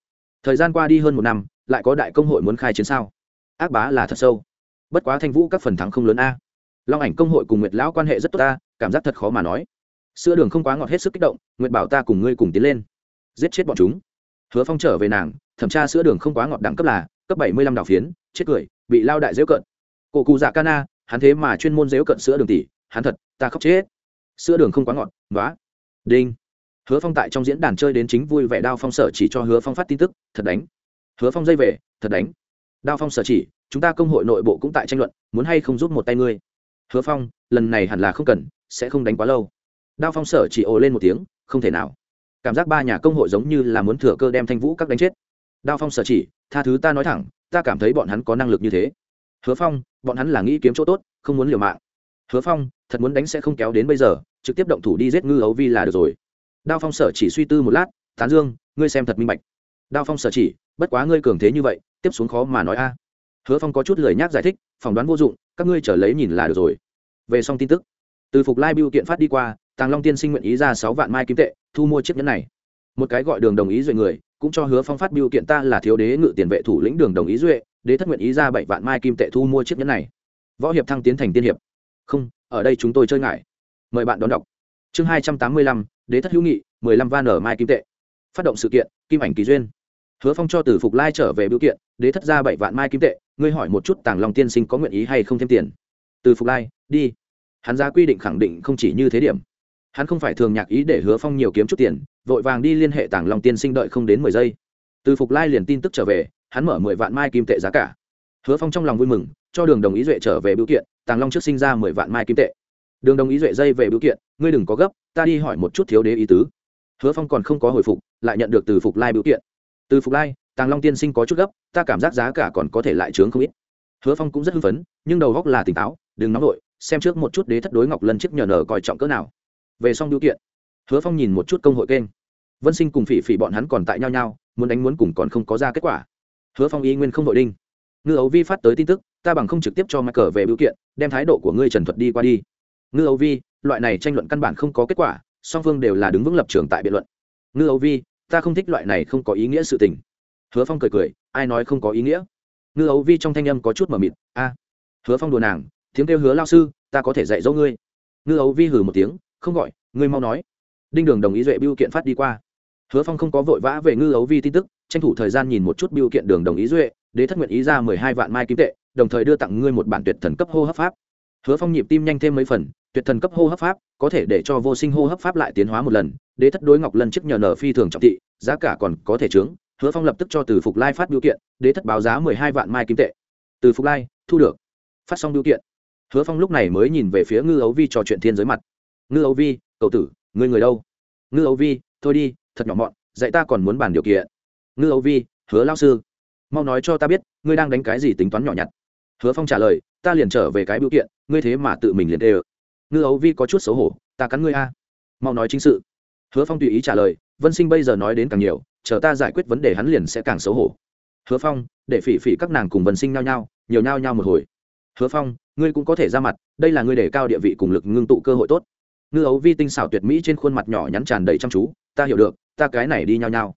Thời gian qua đi hơn một năm, lại có đại công hội muốn khai chiến sao? Ác bá là thật sâu bất quá thanh vũ các phần thắng không lớn a. Long ảnh công hội cùng nguyệt lão quan hệ rất tốt ta, cảm giác thật khó mà nói. Sữa đường không quá ngọt hết sức kích động, nguyệt bảo ta cùng ngươi cùng tiến lên. Giết chết bọn chúng. Hứa phong trở về nàng, thẩm tra sữa đường không quá ngọt đẳng cấp là, cấp bảy mươi lăm đảo phiến, chết cười, bị lao đại dễu cận. Cổ cụ dạ cana hắn thế mà chuyên môn dễu cận sữa đường tỷ, hắn thật, ta khóc chết. Sữa đường không quá ngọt nói đinh. Hứa phong tại trong diễn đàn chơi đến chính vui vẻ đao phong sở chỉ cho hứa phong phát tin tức, thật đánh. Hứa phong dây về, thật đánh. Đao phong sở chỉ chúng ta công hội nội bộ cũng tại tranh luận, muốn hay không giúp một tay ngươi. Hứa phong, lần này hẳn là không cần, sẽ không đánh quá lâu. Đao phong sở chỉ ồ lên một tiếng, không thể nào. Cảm giác ba nhà công hội giống như là muốn thừa cơ đem thanh vũ các đánh chết. Đao phong sở chỉ, tha thứ ta nói thẳng, ta cảm thấy bọn hắn có năng lực như thế. Hứa phong, bọn hắn là nghĩ kiếm chỗ tốt, không muốn liều mạng. Hứa phong, thật muốn đánh sẽ không kéo đến bây giờ, trực tiếp động thủ đi giết ngư ấu vi là được rồi. Đao phong sở chỉ suy tư một lát, tán dương, ngươi xem thật minh bạch. Đao phong sở chỉ, bất quá ngươi cường thế như vậy, tiếp xuống khó mà nói a hứa phong có chút lời nhắc giải thích, phỏng đoán vô dụng, các ngươi trở lấy nhìn là được rồi. Về xong tin tức, từ phục lai biêu kiện phát đi qua, tàng long tiên sinh nguyện ý ra sáu vạn mai kim tệ, thu mua chiếc nhẫn này. Một cái gọi đường đồng ý duệ người, cũng cho hứa phong phát biêu kiện ta là thiếu đế ngự tiền vệ thủ lĩnh đường đồng ý duệ, đế thất nguyện ý ra bảy vạn mai kim tệ thu mua chiếc nhẫn này. Võ hiệp thăng tiến thành tiên hiệp. Không, ở đây chúng tôi chơi ngại. Mời bạn đón đọc. Chương hai trăm tám mươi lăm, đế thất hữu nghị, mười lăm van ở mai kim tệ. Phát động sự kiện, kim ảnh kỳ duyên hứa phong cho từ phục lai trở về biểu kiện, đế thất ra bảy vạn mai kim tệ, ngươi hỏi một chút tàng lòng tiên sinh có nguyện ý hay không thêm tiền? Từ phục lai, đi. Hắn ra quy định khẳng định không chỉ như thế điểm. Hắn không phải thường nhạc ý để hứa phong nhiều kiếm chút tiền, vội vàng đi liên hệ tàng lòng tiên sinh đợi không đến mười giây. Từ phục lai liền tin tức trở về, hắn mở mười vạn mai kim tệ giá cả. Hứa phong trong lòng vui mừng, cho đường đồng ý duệ trở về biểu kiện, tàng long trước sinh ra mười vạn mai kim tệ. Đường đồng ý duệ dây về biểu kiện, ngươi đừng có gấp, ta đi hỏi một chút thiếu đế ý tứ. Hứa phong còn không có hồi phục, lại nhận được từ phục lai biểu kiện từ phục lai, tàng long tiên sinh có chút gấp, ta cảm giác giá cả còn có thể lại trướng không ít. Hứa phong cũng rất hưng phấn, nhưng đầu góc là tỉnh táo, đừng nóng vội, xem trước một chút đế thất đối ngọc lân chiếc nhờ nở coi trọng cỡ nào. Về xong biểu kiện, hứa phong nhìn một chút công hội kênh. Vân sinh cùng phỉ phỉ bọn hắn còn tại nhau nhau, muốn đánh muốn cùng còn không có ra kết quả. Hứa phong y nguyên không nội đinh. Ngư ấu vi phát tới tin tức, ta bằng không trực tiếp cho mắc cờ về biểu kiện, đem thái độ của ngươi trần thuật đi qua đi. Ngư ấu vi, loại này tranh luận căn bản không có kết quả, song phương đều là đứng vững lập trường tại biện luận. Ngư ấu vi ta không thích loại này không có ý nghĩa sự tình. Hứa phong cười cười, ai nói không có ý nghĩa? Ngư ấu vi trong thanh âm có chút mờ mịt, a. Hứa phong đùa nàng, tiếng kêu hứa lao sư, ta có thể dạy dỗ ngươi. Ngư ấu vi hừ một tiếng, không gọi, ngươi mau nói. Đinh đường đồng ý duệ biêu kiện phát đi qua. Hứa phong không có vội vã về ngư ấu vi tin tức, tranh thủ thời gian nhìn một chút biêu kiện đường đồng ý duệ, đế thất nguyện ý ra mười hai vạn mai kim tệ, đồng thời đưa tặng ngươi một bản tuyệt thần cấp hô hấp pháp. Hứa phong nhịp tim nhanh thêm mấy phần tuyệt thần cấp hô hấp pháp, có thể để cho vô sinh hô hấp pháp lại tiến hóa một lần, đế thất đối ngọc lân chức nhờ nở phi thường trọng thị, giá cả còn có thể trướng, hứa phong lập tức cho từ phục lai phát biểu kiện, đế thất báo giá mười hai vạn mai kim tệ. Từ phục lai, thu được. Phát xong biểu kiện. Hứa phong lúc này mới nhìn về phía ngư ấu vi trò chuyện thiên giới mặt. Ngư ấu vi, cậu tử, người người đâu? Ngư ấu vi, thôi đi, thật nhỏ mọn, dạy ta còn muốn bàn điều kiện. Ngư ấu vi, hứa lao sư. Mau nói cho ta biết, ngươi đang đánh cái gì tính toán nhỏ nhặt? Hứa phong trả lời, ta liền trở về cái biểu kiện, ngươi thế mà tự mình liền đê ơ ngư ấu vi có chút xấu hổ, ta cắn ngươi a. Mau nói chính sự. Hứa phong tùy ý trả lời, vân sinh bây giờ nói đến càng nhiều, chờ ta giải quyết vấn đề hắn liền sẽ càng xấu hổ. Hứa phong, để phỉ phỉ các nàng cùng vân sinh nhao nhao, nhiều nhao nhao một hồi. Hứa phong, ngươi cũng có thể ra mặt, đây là ngươi để cao địa vị cùng lực ngưng tụ cơ hội tốt. Ngư ấu vi tinh xảo tuyệt mỹ trên khuôn mặt nhỏ nhắn tràn đầy chăm chú, ta hiểu được, ta cái này đi nhao nhao.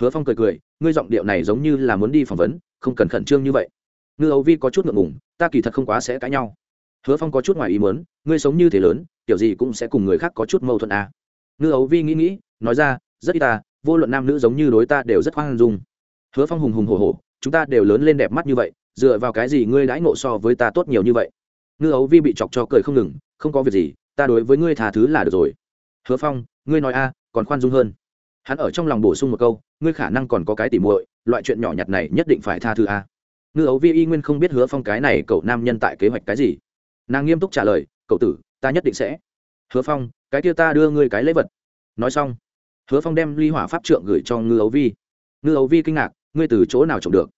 Hứa phong cười cười, ngươi giọng điệu này giống như là muốn đi phỏng vấn, không cần khẩn trương như vậy. Ngư ấu vi có chút ngượng ngùng, ta kỳ thật không quá sẽ cãi nhau hứa phong có chút ngoài ý mớn ngươi sống như thế lớn, kiểu gì cũng sẽ cùng người khác có chút mâu thuẫn à. ngư ấu vi nghĩ nghĩ, nói ra, rất ít ta, vô luận nam nữ giống như đối ta đều rất hoang dung. Hứa phong hùng hùng hồ hồ chúng ta đều lớn lên đẹp mắt như vậy, dựa vào cái gì ngươi đãi ngộ so với ta tốt nhiều như vậy? Ngư ấu vi bị chọc cho cười không ngừng, không có việc gì, ta đối với ngươi thà thứ là được rồi. Hứa phong, ngươi nói a, còn khoan dung hơn. Hắn ở trong lòng bổ sung một câu, ngươi khả năng còn có cái tỉ muội, loại chuyện nhỏ nhặt này nhất định phải tha thứ a. Ngư ấu vi y nguyên không biết hứa phong cái này cậu nam nhân tại kế hoạch cái gì nàng nghiêm túc trả lời, cậu tử, ta nhất định sẽ. Hứa phong, cái kia ta đưa ngươi cái lễ vật. Nói xong, hứa phong đem ly hỏa pháp trượng gửi cho ngư ấu vi. Ngư ấu vi kinh ngạc, ngươi từ chỗ nào trộm được?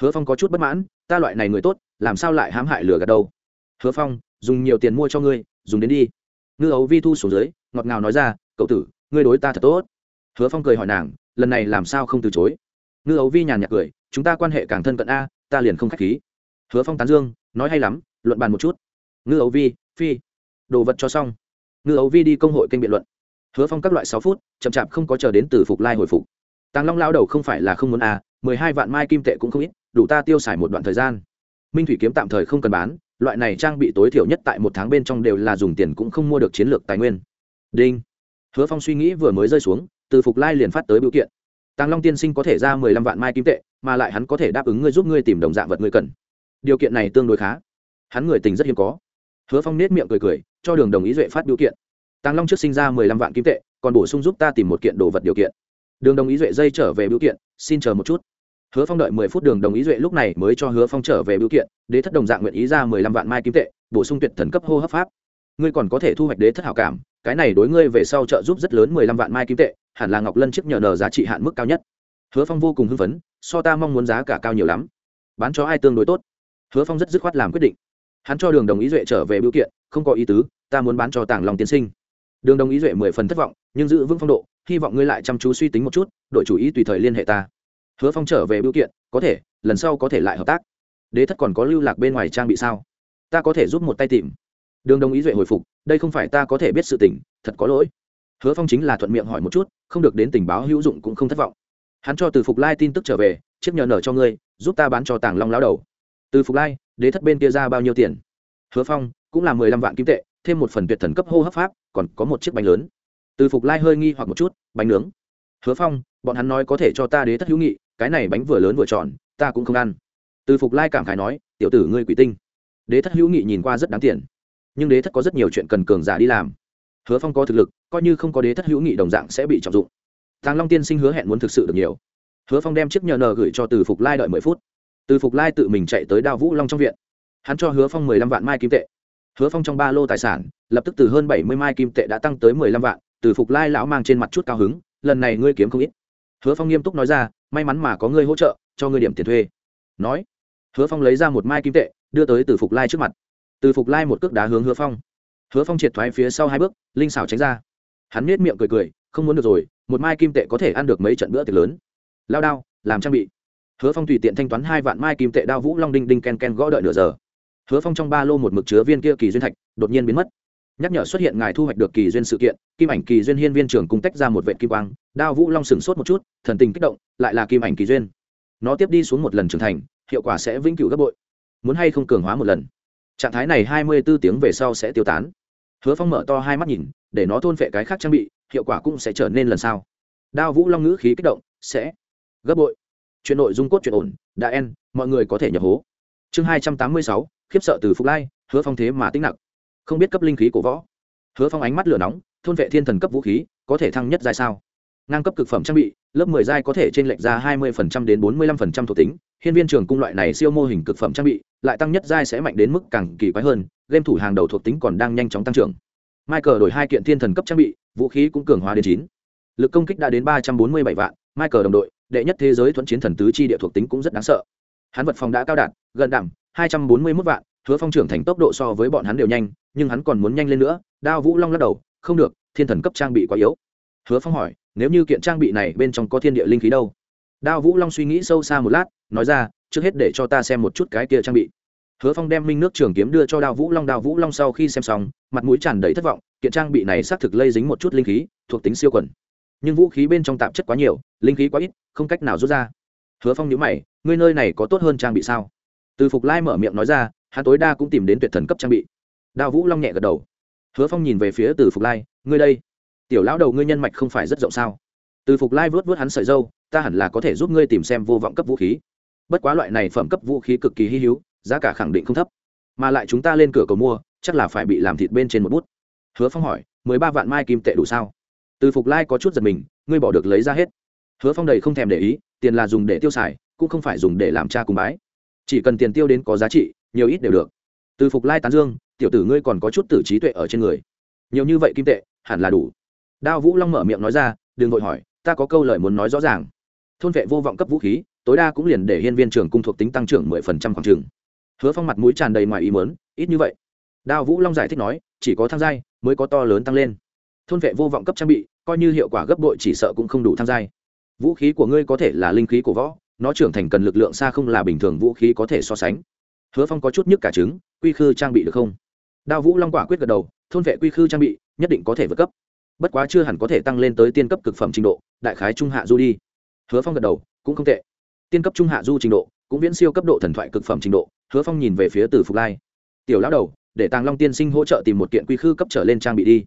Hứa phong có chút bất mãn, ta loại này người tốt, làm sao lại hãm hại lừa gạt đâu? Hứa phong, dùng nhiều tiền mua cho ngươi, dùng đến đi. Ngư ấu vi thu xuống dưới, ngọt ngào nói ra, cậu tử, ngươi đối ta thật tốt. Hứa phong cười hỏi nàng, lần này làm sao không từ chối? Ngư ấu vi nhàn nhạt cười, chúng ta quan hệ càng thân cận a, ta liền không k h á c h khí. Hứa phong tán dương, nói hay lắm, luận bàn một chút ngư ấu vi, phi. Đồ vật cho xong. Ngư ấu vi đi công hội kênh biện luận. Hứa phong các loại sáu phút, chậm chạp không có chờ đến từ phục lai hồi phục. Tàng long lao đầu không phải là không muốn à? mười hai vạn mai kim tệ cũng không ít, đủ ta tiêu xài một đoạn thời gian. Minh thủy kiếm tạm thời không cần bán, loại này trang bị tối thiểu nhất tại một tháng bên trong đều là dùng tiền cũng không mua được chiến lược tài nguyên. Đinh. Hứa phong suy nghĩ vừa mới rơi xuống, từ phục lai liền phát tới biểu kiện. Tàng long tiên sinh có thể ra mười lăm vạn mai kim tệ, mà lại hắn có thể đáp ứng ngươi giúp ngươi tìm đồng dạng vật ngươi cần. Điều kiện này tương đối khá. Hắn người tình rất hiếm có hứa phong nết miệng cười cười, cho đường đồng ý duệ phát biểu kiện. Tàng long trước sinh ra mười lăm vạn kim tệ, còn bổ sung giúp ta tìm một kiện đồ vật điều kiện. Đường đồng ý duệ dây trở về biểu kiện, xin chờ một chút. Hứa phong đợi mười phút, đường đồng ý duệ lúc này mới cho hứa phong trở về biểu kiện, đế thất đồng dạng nguyện ý ra mười lăm vạn mai kim tệ, bổ sung tuyệt thần cấp hô hấp pháp. Ngươi còn có thể thu hoạch đế thất hảo cảm, cái này đối ngươi về sau trợ giúp rất lớn mười lăm vạn mai kim tệ, hẳn là ngọc lân chiếc nhờ nờ giá trị hạn mức cao nhất. Hứa phong vô cùng hưng phấn, so ta mong muốn giá cả cao nhiều lắm. Bán cho ai tương đối tốt? Hứa phong rất dứt khoát làm quyết định hắn cho đường đồng ý duệ trở về biểu kiện, không có ý tứ, ta muốn bán cho tàng lòng tiên sinh. Đường đồng ý duệ mười phần thất vọng, nhưng giữ vững phong độ, hy vọng ngươi lại chăm chú suy tính một chút đội chủ ý tùy thời liên hệ ta. Hứa phong trở về biểu kiện, có thể, lần sau có thể lại hợp tác. Đế thất còn có lưu lạc bên ngoài trang bị sao? Ta có thể giúp một tay tìm. Đường đồng ý duệ hồi phục, đây không phải ta có thể biết sự tình, thật có lỗi. Hứa phong chính là thuận miệng hỏi một chút, không được đến tình báo hữu dụng cũng không thất vọng. Hắn cho từ phục lai tin tức trở về, chiếc nhờ nở cho ngươi, giúp ta bán cho tàng long lao đầu. Từ phục lai đế thất bên kia ra bao nhiêu tiền? Hứa phong, cũng là mười lăm vạn kim tệ, thêm một phần tuyệt thần cấp hô hấp pháp, còn có một chiếc bánh lớn. Từ phục lai hơi nghi hoặc một chút, bánh nướng. Hứa phong, bọn hắn nói có thể cho ta đế thất hữu nghị, cái này bánh vừa lớn vừa tròn, ta cũng không ăn. Từ phục lai cảm khái nói, tiểu tử ngươi quỷ tinh. Đế thất hữu nghị nhìn qua rất đáng tiền. Nhưng đế thất có rất nhiều chuyện cần cường giả đi làm. Hứa phong có thực lực, coi như không có đế thất hữu nghị đồng dạng sẽ bị trọng dụng. Tàng long tiên sinh hứa hẹn muốn thực sự được nhiều. Hứa phong đem chiếc nhờ nờ gửi cho từ phục lai đợi mười phút từ phục lai tự mình chạy tới đao vũ long trong viện. Hắn cho hứa phong mười lăm vạn mai kim tệ. Hứa phong trong ba lô tài sản, lập tức từ hơn bảy mươi mai kim tệ đã tăng tới mười lăm vạn, từ phục lai lão mang trên mặt chút cao hứng, lần này ngươi kiếm không ít. Hứa phong nghiêm túc nói ra, may mắn mà có ngươi hỗ trợ, cho ngươi điểm tiền thuê. Nói, hứa phong lấy ra một mai kim tệ, đưa tới từ phục lai trước mặt. Từ phục lai một cước đá hướng hứa phong. Hứa phong triệt thoái phía sau hai bước, linh xảo tránh ra. Hắn nết miệng cười cười, không muốn được rồi, một mai kim tệ có thể ăn được mấy trận bữa tiệc lớn. Lao đao, làm trang bị hứa phong tùy tiện thanh toán hai vạn mai kim tệ đao vũ long đinh đinh ken ken gõ đợi nửa giờ. Hứa phong trong ba lô một mực chứa viên kia kỳ duyên thạch, đột nhiên biến mất. Nhắc nhở xuất hiện ngài thu hoạch được kỳ duyên sự kiện, kim ảnh kỳ duyên hiên viên trưởng cung tách ra một vệ kim quang, đao vũ long sừng sốt một chút, thần tình kích động, lại là kim ảnh kỳ duyên. Nó tiếp đi xuống một lần trưởng thành, hiệu quả sẽ vĩnh cửu gấp bội. Muốn hay không cường hóa một lần? Trạng thái này hai mươi 24 tiếng về sau sẽ tiêu tán. Hứa phong mở to hai mắt nhìn, để nó thôn phệ cái khác trang bị, hiệu quả cũng sẽ trở nên lần sau. Đao vũ long ngữ khí kích động, sẽ gấp bội chuyện nội dung cốt chuyện ổn, đã en, mọi người có thể nhập hố. Chương hai trăm tám mươi sáu, khiếp sợ từ phục lai, hứa phong thế mà tính nặng không biết cấp linh khí của võ. Hứa phong ánh mắt lửa nóng, thôn vệ thiên thần cấp vũ khí, có thể thăng nhất giai sao? Ngang cấp cực phẩm trang bị, lớp 10 giai có thể trên lệch ra 20% đến 45% thuộc tính. Hiên viên trường cung loại này siêu mô hình cực phẩm trang bị, lại tăng nhất giai sẽ mạnh đến mức càng kỳ quái hơn, game thủ hàng đầu thuộc tính còn đang nhanh chóng tăng trưởng. Michael đổi hai kiện thiên thần cấp trang bị, vũ khí cũng cường hóa đến chín. Lực công kích đã đến ba trăm bốn mươi bảy vạn, michael đồng đội đệ nhất thế giới thuận chiến thần tứ chi địa thuộc tính cũng rất đáng sợ. Hắn vật phòng đã cao đạt, gần đảm hai trăm bốn mươi mốt vạn, hứa phong trưởng thành tốc độ so với bọn hắn đều nhanh, nhưng hắn còn muốn nhanh lên nữa, đao vũ long lắc đầu, không được, thiên thần cấp trang bị quá yếu. Hứa phong hỏi, nếu như kiện trang bị này bên trong có thiên địa linh khí đâu? Đao vũ long suy nghĩ sâu xa một lát, nói ra, trước hết để cho ta xem một chút cái kia trang bị. Hứa phong đem minh nước trường kiếm đưa cho đao vũ long, đao vũ long sau khi xem xong, mặt mũi tràn đầy thất vọng, kiện trang bị này xác thực lây dính một chút linh khí, thuộc tính siêu quẩn nhưng vũ khí bên trong tạp chất quá nhiều, linh khí quá ít, không cách nào rút ra. Hứa phong nhớ mày, ngươi nơi này có tốt hơn trang bị sao? Từ phục lai mở miệng nói ra, hắn tối đa cũng tìm đến tuyệt thần cấp trang bị. Đao vũ long nhẹ gật đầu. Hứa phong nhìn về phía từ phục lai, ngươi đây, tiểu lão đầu ngươi nhân mạch không phải rất rộng sao? Từ phục lai vớt vớt hắn sợi dâu ta hẳn là có thể giúp ngươi tìm xem vô vọng cấp vũ khí. Bất quá loại này phẩm cấp vũ khí cực kỳ hy hữu, giá cả khẳng định không thấp. Mà lại chúng ta lên cửa cầu mua, chắc là phải bị làm thịt bên trên một bút. Hứa phong hỏi, mười ba vạn mai kim tệ đủ sao? Từ phục lai có chút giật mình, ngươi bỏ được lấy ra hết. Hứa phong đầy không thèm để ý, tiền là dùng để tiêu xài, cũng không phải dùng để làm cha cùng bái. Chỉ cần tiền tiêu đến có giá trị, nhiều ít đều được. Từ phục lai tán dương, tiểu tử ngươi còn có chút tử trí tuệ ở trên người. Nhiều như vậy kim tệ, hẳn là đủ. Đao vũ long mở miệng nói ra, đừng vội hỏi, ta có câu lời muốn nói rõ ràng. Thôn vệ vô vọng cấp vũ khí, tối đa cũng liền để hiên viên trường cung thuộc tính tăng trưởng mười phần trăm khoảng trường hứa phong mặt mũi tràn đầy ngoài ý mớn ít như vậy. Đao vũ long giải thích nói, chỉ có thang giai mới có to lớn tăng lên thôn vệ vô vọng cấp trang bị, coi như hiệu quả gấp bội chỉ sợ cũng không đủ tham gia. vũ khí của ngươi có thể là linh khí của võ, nó trưởng thành cần lực lượng xa không là bình thường vũ khí có thể so sánh. Hứa phong có chút nhức cả trứng, quy khư trang bị được không? Đao vũ long quả quyết gật đầu, thôn vệ quy khư trang bị, nhất định có thể vượt cấp. Bất quá chưa hẳn có thể tăng lên tới tiên cấp cực phẩm trình độ, đại khái trung hạ du đi. Hứa phong gật đầu, cũng không tệ. Tiên cấp trung hạ du trình độ, cũng viễn siêu cấp độ thần thoại cực phẩm trình độ, hứa phong nhìn về phía từ phục lai. Tiểu lão đầu, để tàng long tiên sinh hỗ trợ tìm một kiện quy khư cấp trở lên trang bị đi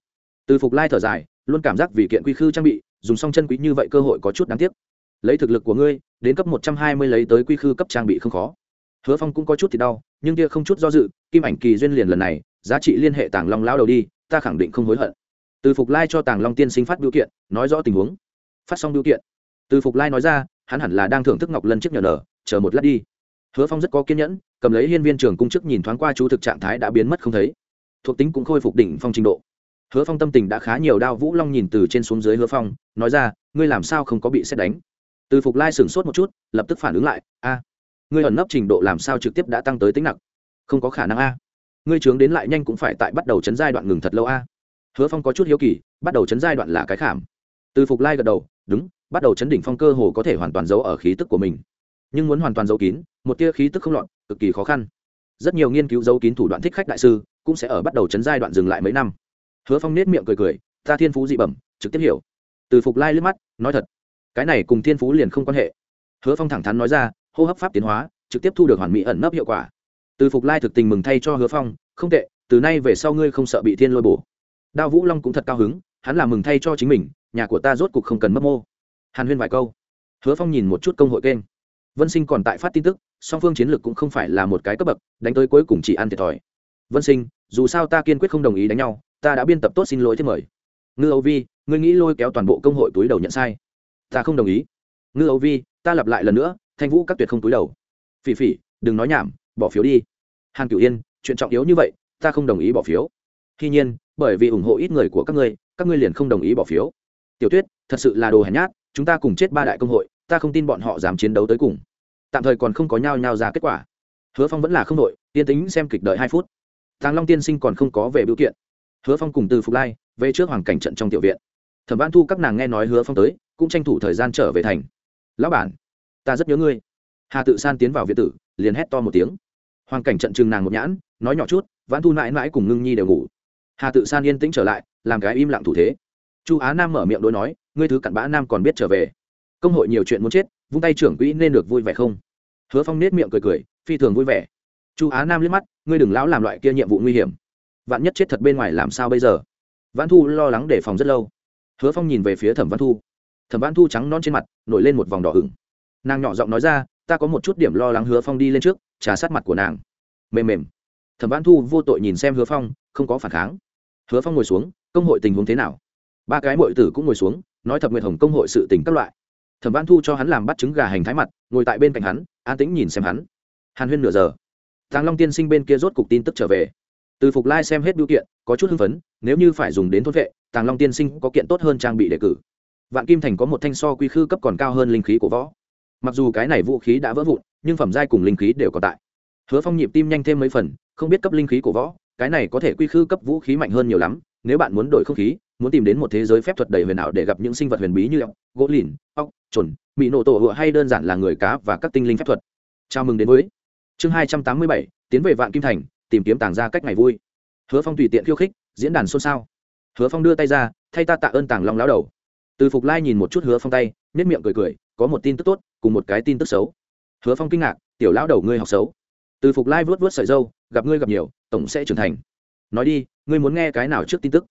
từ phục lai thở dài, luôn cảm giác vì kiện quy khư trang bị, dùng song chân quý như vậy cơ hội có chút đáng tiếc. Lấy thực lực của ngươi, đến cấp một trăm hai mươi lấy tới quy khư cấp trang bị không khó. Hứa phong cũng có chút thì đau, nhưng kia không chút do dự, kim ảnh kỳ duyên liền lần này, giá trị liên hệ tàng long lao đầu đi, ta khẳng định không hối hận. Từ phục lai cho tàng long tiên sinh phát biểu kiện, nói rõ tình huống. Phát xong biểu kiện, từ phục lai nói ra, hắn hẳn là đang thưởng thức ngọc lân trước nhờ nở, chờ một lát đi. Hứa phong rất có kiên nhẫn, cầm lấy hiên viên trường cung chức nhìn thoáng qua chú thực trạng thái đã biến mất không thấy. Thuộc tính cũng khôi phục đỉnh phong trình độ hứa phong tâm tình đã khá nhiều, đao vũ long nhìn từ trên xuống dưới hứa phong, nói ra, ngươi làm sao không có bị xét đánh? Từ phục lai sửng sốt một chút, lập tức phản ứng lại, a, ngươi ẩn nấp trình độ làm sao trực tiếp đã tăng tới tính nặng? Không có khả năng a. Ngươi trướng đến lại nhanh cũng phải tại bắt đầu chấn giai đoạn ngừng thật lâu a. Hứa phong có chút hiếu kỳ, bắt đầu chấn giai đoạn là cái khảm. Từ phục lai gật đầu, đúng, bắt đầu chấn đỉnh phong cơ hồ có thể hoàn toàn giấu ở khí tức của mình. Nhưng muốn hoàn toàn giấu kín, một tia khí tức không lọt, cực kỳ khó khăn. Rất nhiều nghiên cứu giấu kín thủ đoạn thích khách đại sư, cũng sẽ ở bắt đầu chấn giai đoạn dừng lại mấy năm hứa phong nết miệng cười cười, ta thiên phú dị bẩm, trực tiếp hiểu. Từ phục lai liếc mắt, nói thật, cái này cùng thiên phú liền không quan hệ. Hứa phong thẳng thắn nói ra, hô hấp pháp tiến hóa, trực tiếp thu được hoàn mỹ ẩn nấp hiệu quả. Từ phục lai thực tình mừng thay cho hứa phong, không tệ, từ nay về sau ngươi không sợ bị thiên lôi bổ. Đao vũ long cũng thật cao hứng, hắn là mừng thay cho chính mình, nhà của ta rốt cục không cần mất mô. Hàn huyên vài câu. Hứa phong nhìn một chút công hội kênh. Vân sinh còn tại phát tin tức, song phương chiến lược cũng không phải là một cái cấp bậc, đánh tới cuối cùng chỉ ăn thiệt thòi. Vân sinh, dù sao ta kiên quyết không đồng ý đánh nhau ta đã biên tập tốt xin lỗi thiết mời. Ngư âu vi, ngươi nghĩ lôi kéo toàn bộ công hội túi đầu nhận sai. Ta không đồng ý. Ngư âu vi, ta lặp lại lần nữa, thanh vũ các tuyệt không túi đầu. Phỉ phỉ, đừng nói nhảm, bỏ phiếu đi. Hàn cửu yên, chuyện trọng yếu như vậy, ta không đồng ý bỏ phiếu. Tuy nhiên, bởi vì ủng hộ ít người của các ngươi các ngươi liền không đồng ý bỏ phiếu. Tiểu tuyết, thật sự là đồ hèn nhát, chúng ta cùng chết ba đại công hội, ta không tin bọn họ dám chiến đấu tới cùng. Tạm thời còn không có nhau nhau ra kết quả. Hứa phong vẫn là không đội tiên tính xem kịch đợi hai phút. Tàng long tiên sinh còn không có về biểu kiện hứa phong cùng từ phục lai về trước hoàng cảnh trận trong tiểu viện. Thẩm văn thu các nàng nghe nói hứa phong tới, cũng tranh thủ thời gian trở về thành. Lão bản, ta rất nhớ ngươi. Hà tự san tiến vào viện tử, liền hét to một tiếng. Hoàng cảnh trận chừng nàng một nhãn, nói nhỏ chút, vãn thu mãi mãi cùng ngưng nhi đều ngủ. Hà tự san yên tĩnh trở lại, làm cái im lặng thủ thế. Chu á nam mở miệng đối nói, ngươi thứ cặn bã nam còn biết trở về. Công hội nhiều chuyện muốn chết, vung tay trưởng quỹ nên được vui vẻ không? Hứa phong nết miệng cười cười, phi thường vui vẻ. Chu á nam liếc mắt, ngươi đừng lão làm loại kia nhiệm vụ nguy hiểm vạn nhất chết thật bên ngoài làm sao bây giờ? Văn thu lo lắng đề phòng rất lâu. Hứa phong nhìn về phía thẩm văn thu. Thẩm văn thu trắng non trên mặt, nổi lên một vòng đỏ ửng. Nàng nhỏ giọng nói ra, ta có một chút điểm lo lắng hứa phong đi lên trước, trà sát mặt của nàng. Mềm mềm. Thẩm văn thu vô tội nhìn xem hứa phong, không có phản kháng. Hứa phong ngồi xuống, công hội tình huống thế nào? Ba cái mội tử cũng ngồi xuống, nói thập nguyện hồng công hội sự tình các loại. Thẩm văn thu cho hắn làm bắt trứng gà hành thái mặt, ngồi tại bên cạnh hắn, an tĩnh nhìn xem hắn. Hàn huyên nửa giờ. Tàng long tiên sinh bên kia rốt cục tin tức trở về từ phục lai xem hết biểu kiện, có chút hưng phấn, nếu như phải dùng đến thôn vệ, tàng long tiên sinh có kiện tốt hơn trang bị đề cử. Vạn kim thành có một thanh so quy khư cấp còn cao hơn linh khí của võ. Mặc dù cái này vũ khí đã vỡ vụn, nhưng phẩm giai cùng linh khí đều còn tại. Hứa phong nhịp tim nhanh thêm mấy phần, không biết cấp linh khí của võ, cái này có thể quy khư cấp vũ khí mạnh hơn nhiều lắm, nếu bạn muốn đổi không khí, muốn tìm đến một thế giới phép thuật đầy huyền ảo để gặp những sinh vật huyền bí như ốc, gỗ lìn, ốc trồn mỹ nổ tổ hựa hay đơn giản là người cá và các tinh linh phép thuật. Chào mừng đến với chương hai trăm tám mươi bảy, tiến về vạn kim thành tìm kiếm tàng ra cách ngày vui. Hứa phong tùy tiện khiêu khích, diễn đàn xôn xao. Hứa phong đưa tay ra, thay ta tạ ơn tàng long lão đầu. Từ phục lai nhìn một chút hứa phong tay nếp miệng cười cười, có một tin tức tốt, cùng một cái tin tức xấu. Hứa phong kinh ngạc, tiểu lão đầu ngươi học xấu. Từ phục lai vớt vớt sợi dâu, gặp ngươi gặp nhiều, tổng sẽ trưởng thành. Nói đi, ngươi muốn nghe cái nào trước tin tức?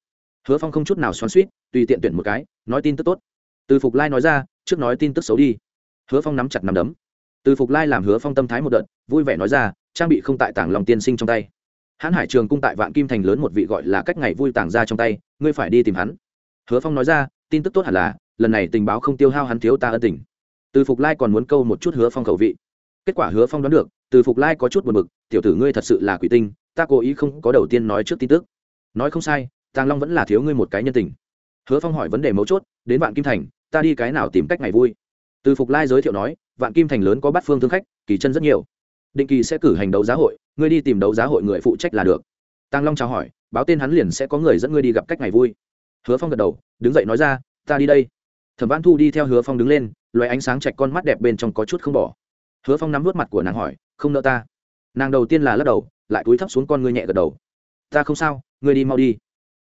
Hứa phong không chút nào xoắn suýt tùy tiện tuyển một cái, nói tin tức tốt. Từ phục lai nói ra, trước nói tin tức xấu đi. Hứa phong nắm chặt nắm đấm. Từ phục lai làm hứa phong tâm thái một đợt, vui vẻ nói ra trang bị không tại tảng lòng tiên sinh trong tay. Hãn hải trường cung tại vạn kim thành lớn một vị gọi là cách ngày vui tàng ra trong tay, ngươi phải đi tìm hắn. Hứa phong nói ra, tin tức tốt hẳn là, lần này tình báo không tiêu hao hắn thiếu ta ân tình. Từ phục lai còn muốn câu một chút hứa phong khẩu vị. Kết quả hứa phong đoán được, từ phục lai có chút buồn b ự c tiểu tử ngươi thật sự là quỷ tinh, ta cố ý không có đầu tiên nói trước tin tức. Nói không sai, tàng long vẫn là thiếu ngươi một cái nhân tình. Hứa phong hỏi vấn đề mấu chốt, đến vạn kim thành, ta đi cái nào tìm cách ngày vui? Từ phục lai giới thiệu nói, vạn kim thành lớn có bắt phương thương khách, kỳ chân rất nhiều định kỳ sẽ cử hành đấu giá hội, ngươi đi tìm đấu giá hội người phụ trách là được. Tăng long chào hỏi, báo tên hắn liền sẽ có người dẫn ngươi đi gặp cách ngày vui. Hứa phong gật đầu, đứng dậy nói ra, ta đi đây. Thẩm văn thu đi theo hứa phong đứng lên loài ánh sáng chạch con mắt đẹp bên trong có chút không bỏ. Hứa phong nắm vớt mặt của nàng hỏi, không nợ ta? Nàng đầu tiên là lắc đầu, lại túi thấp xuống con ngươi nhẹ gật đầu. Ta không sao, ngươi đi mau đi.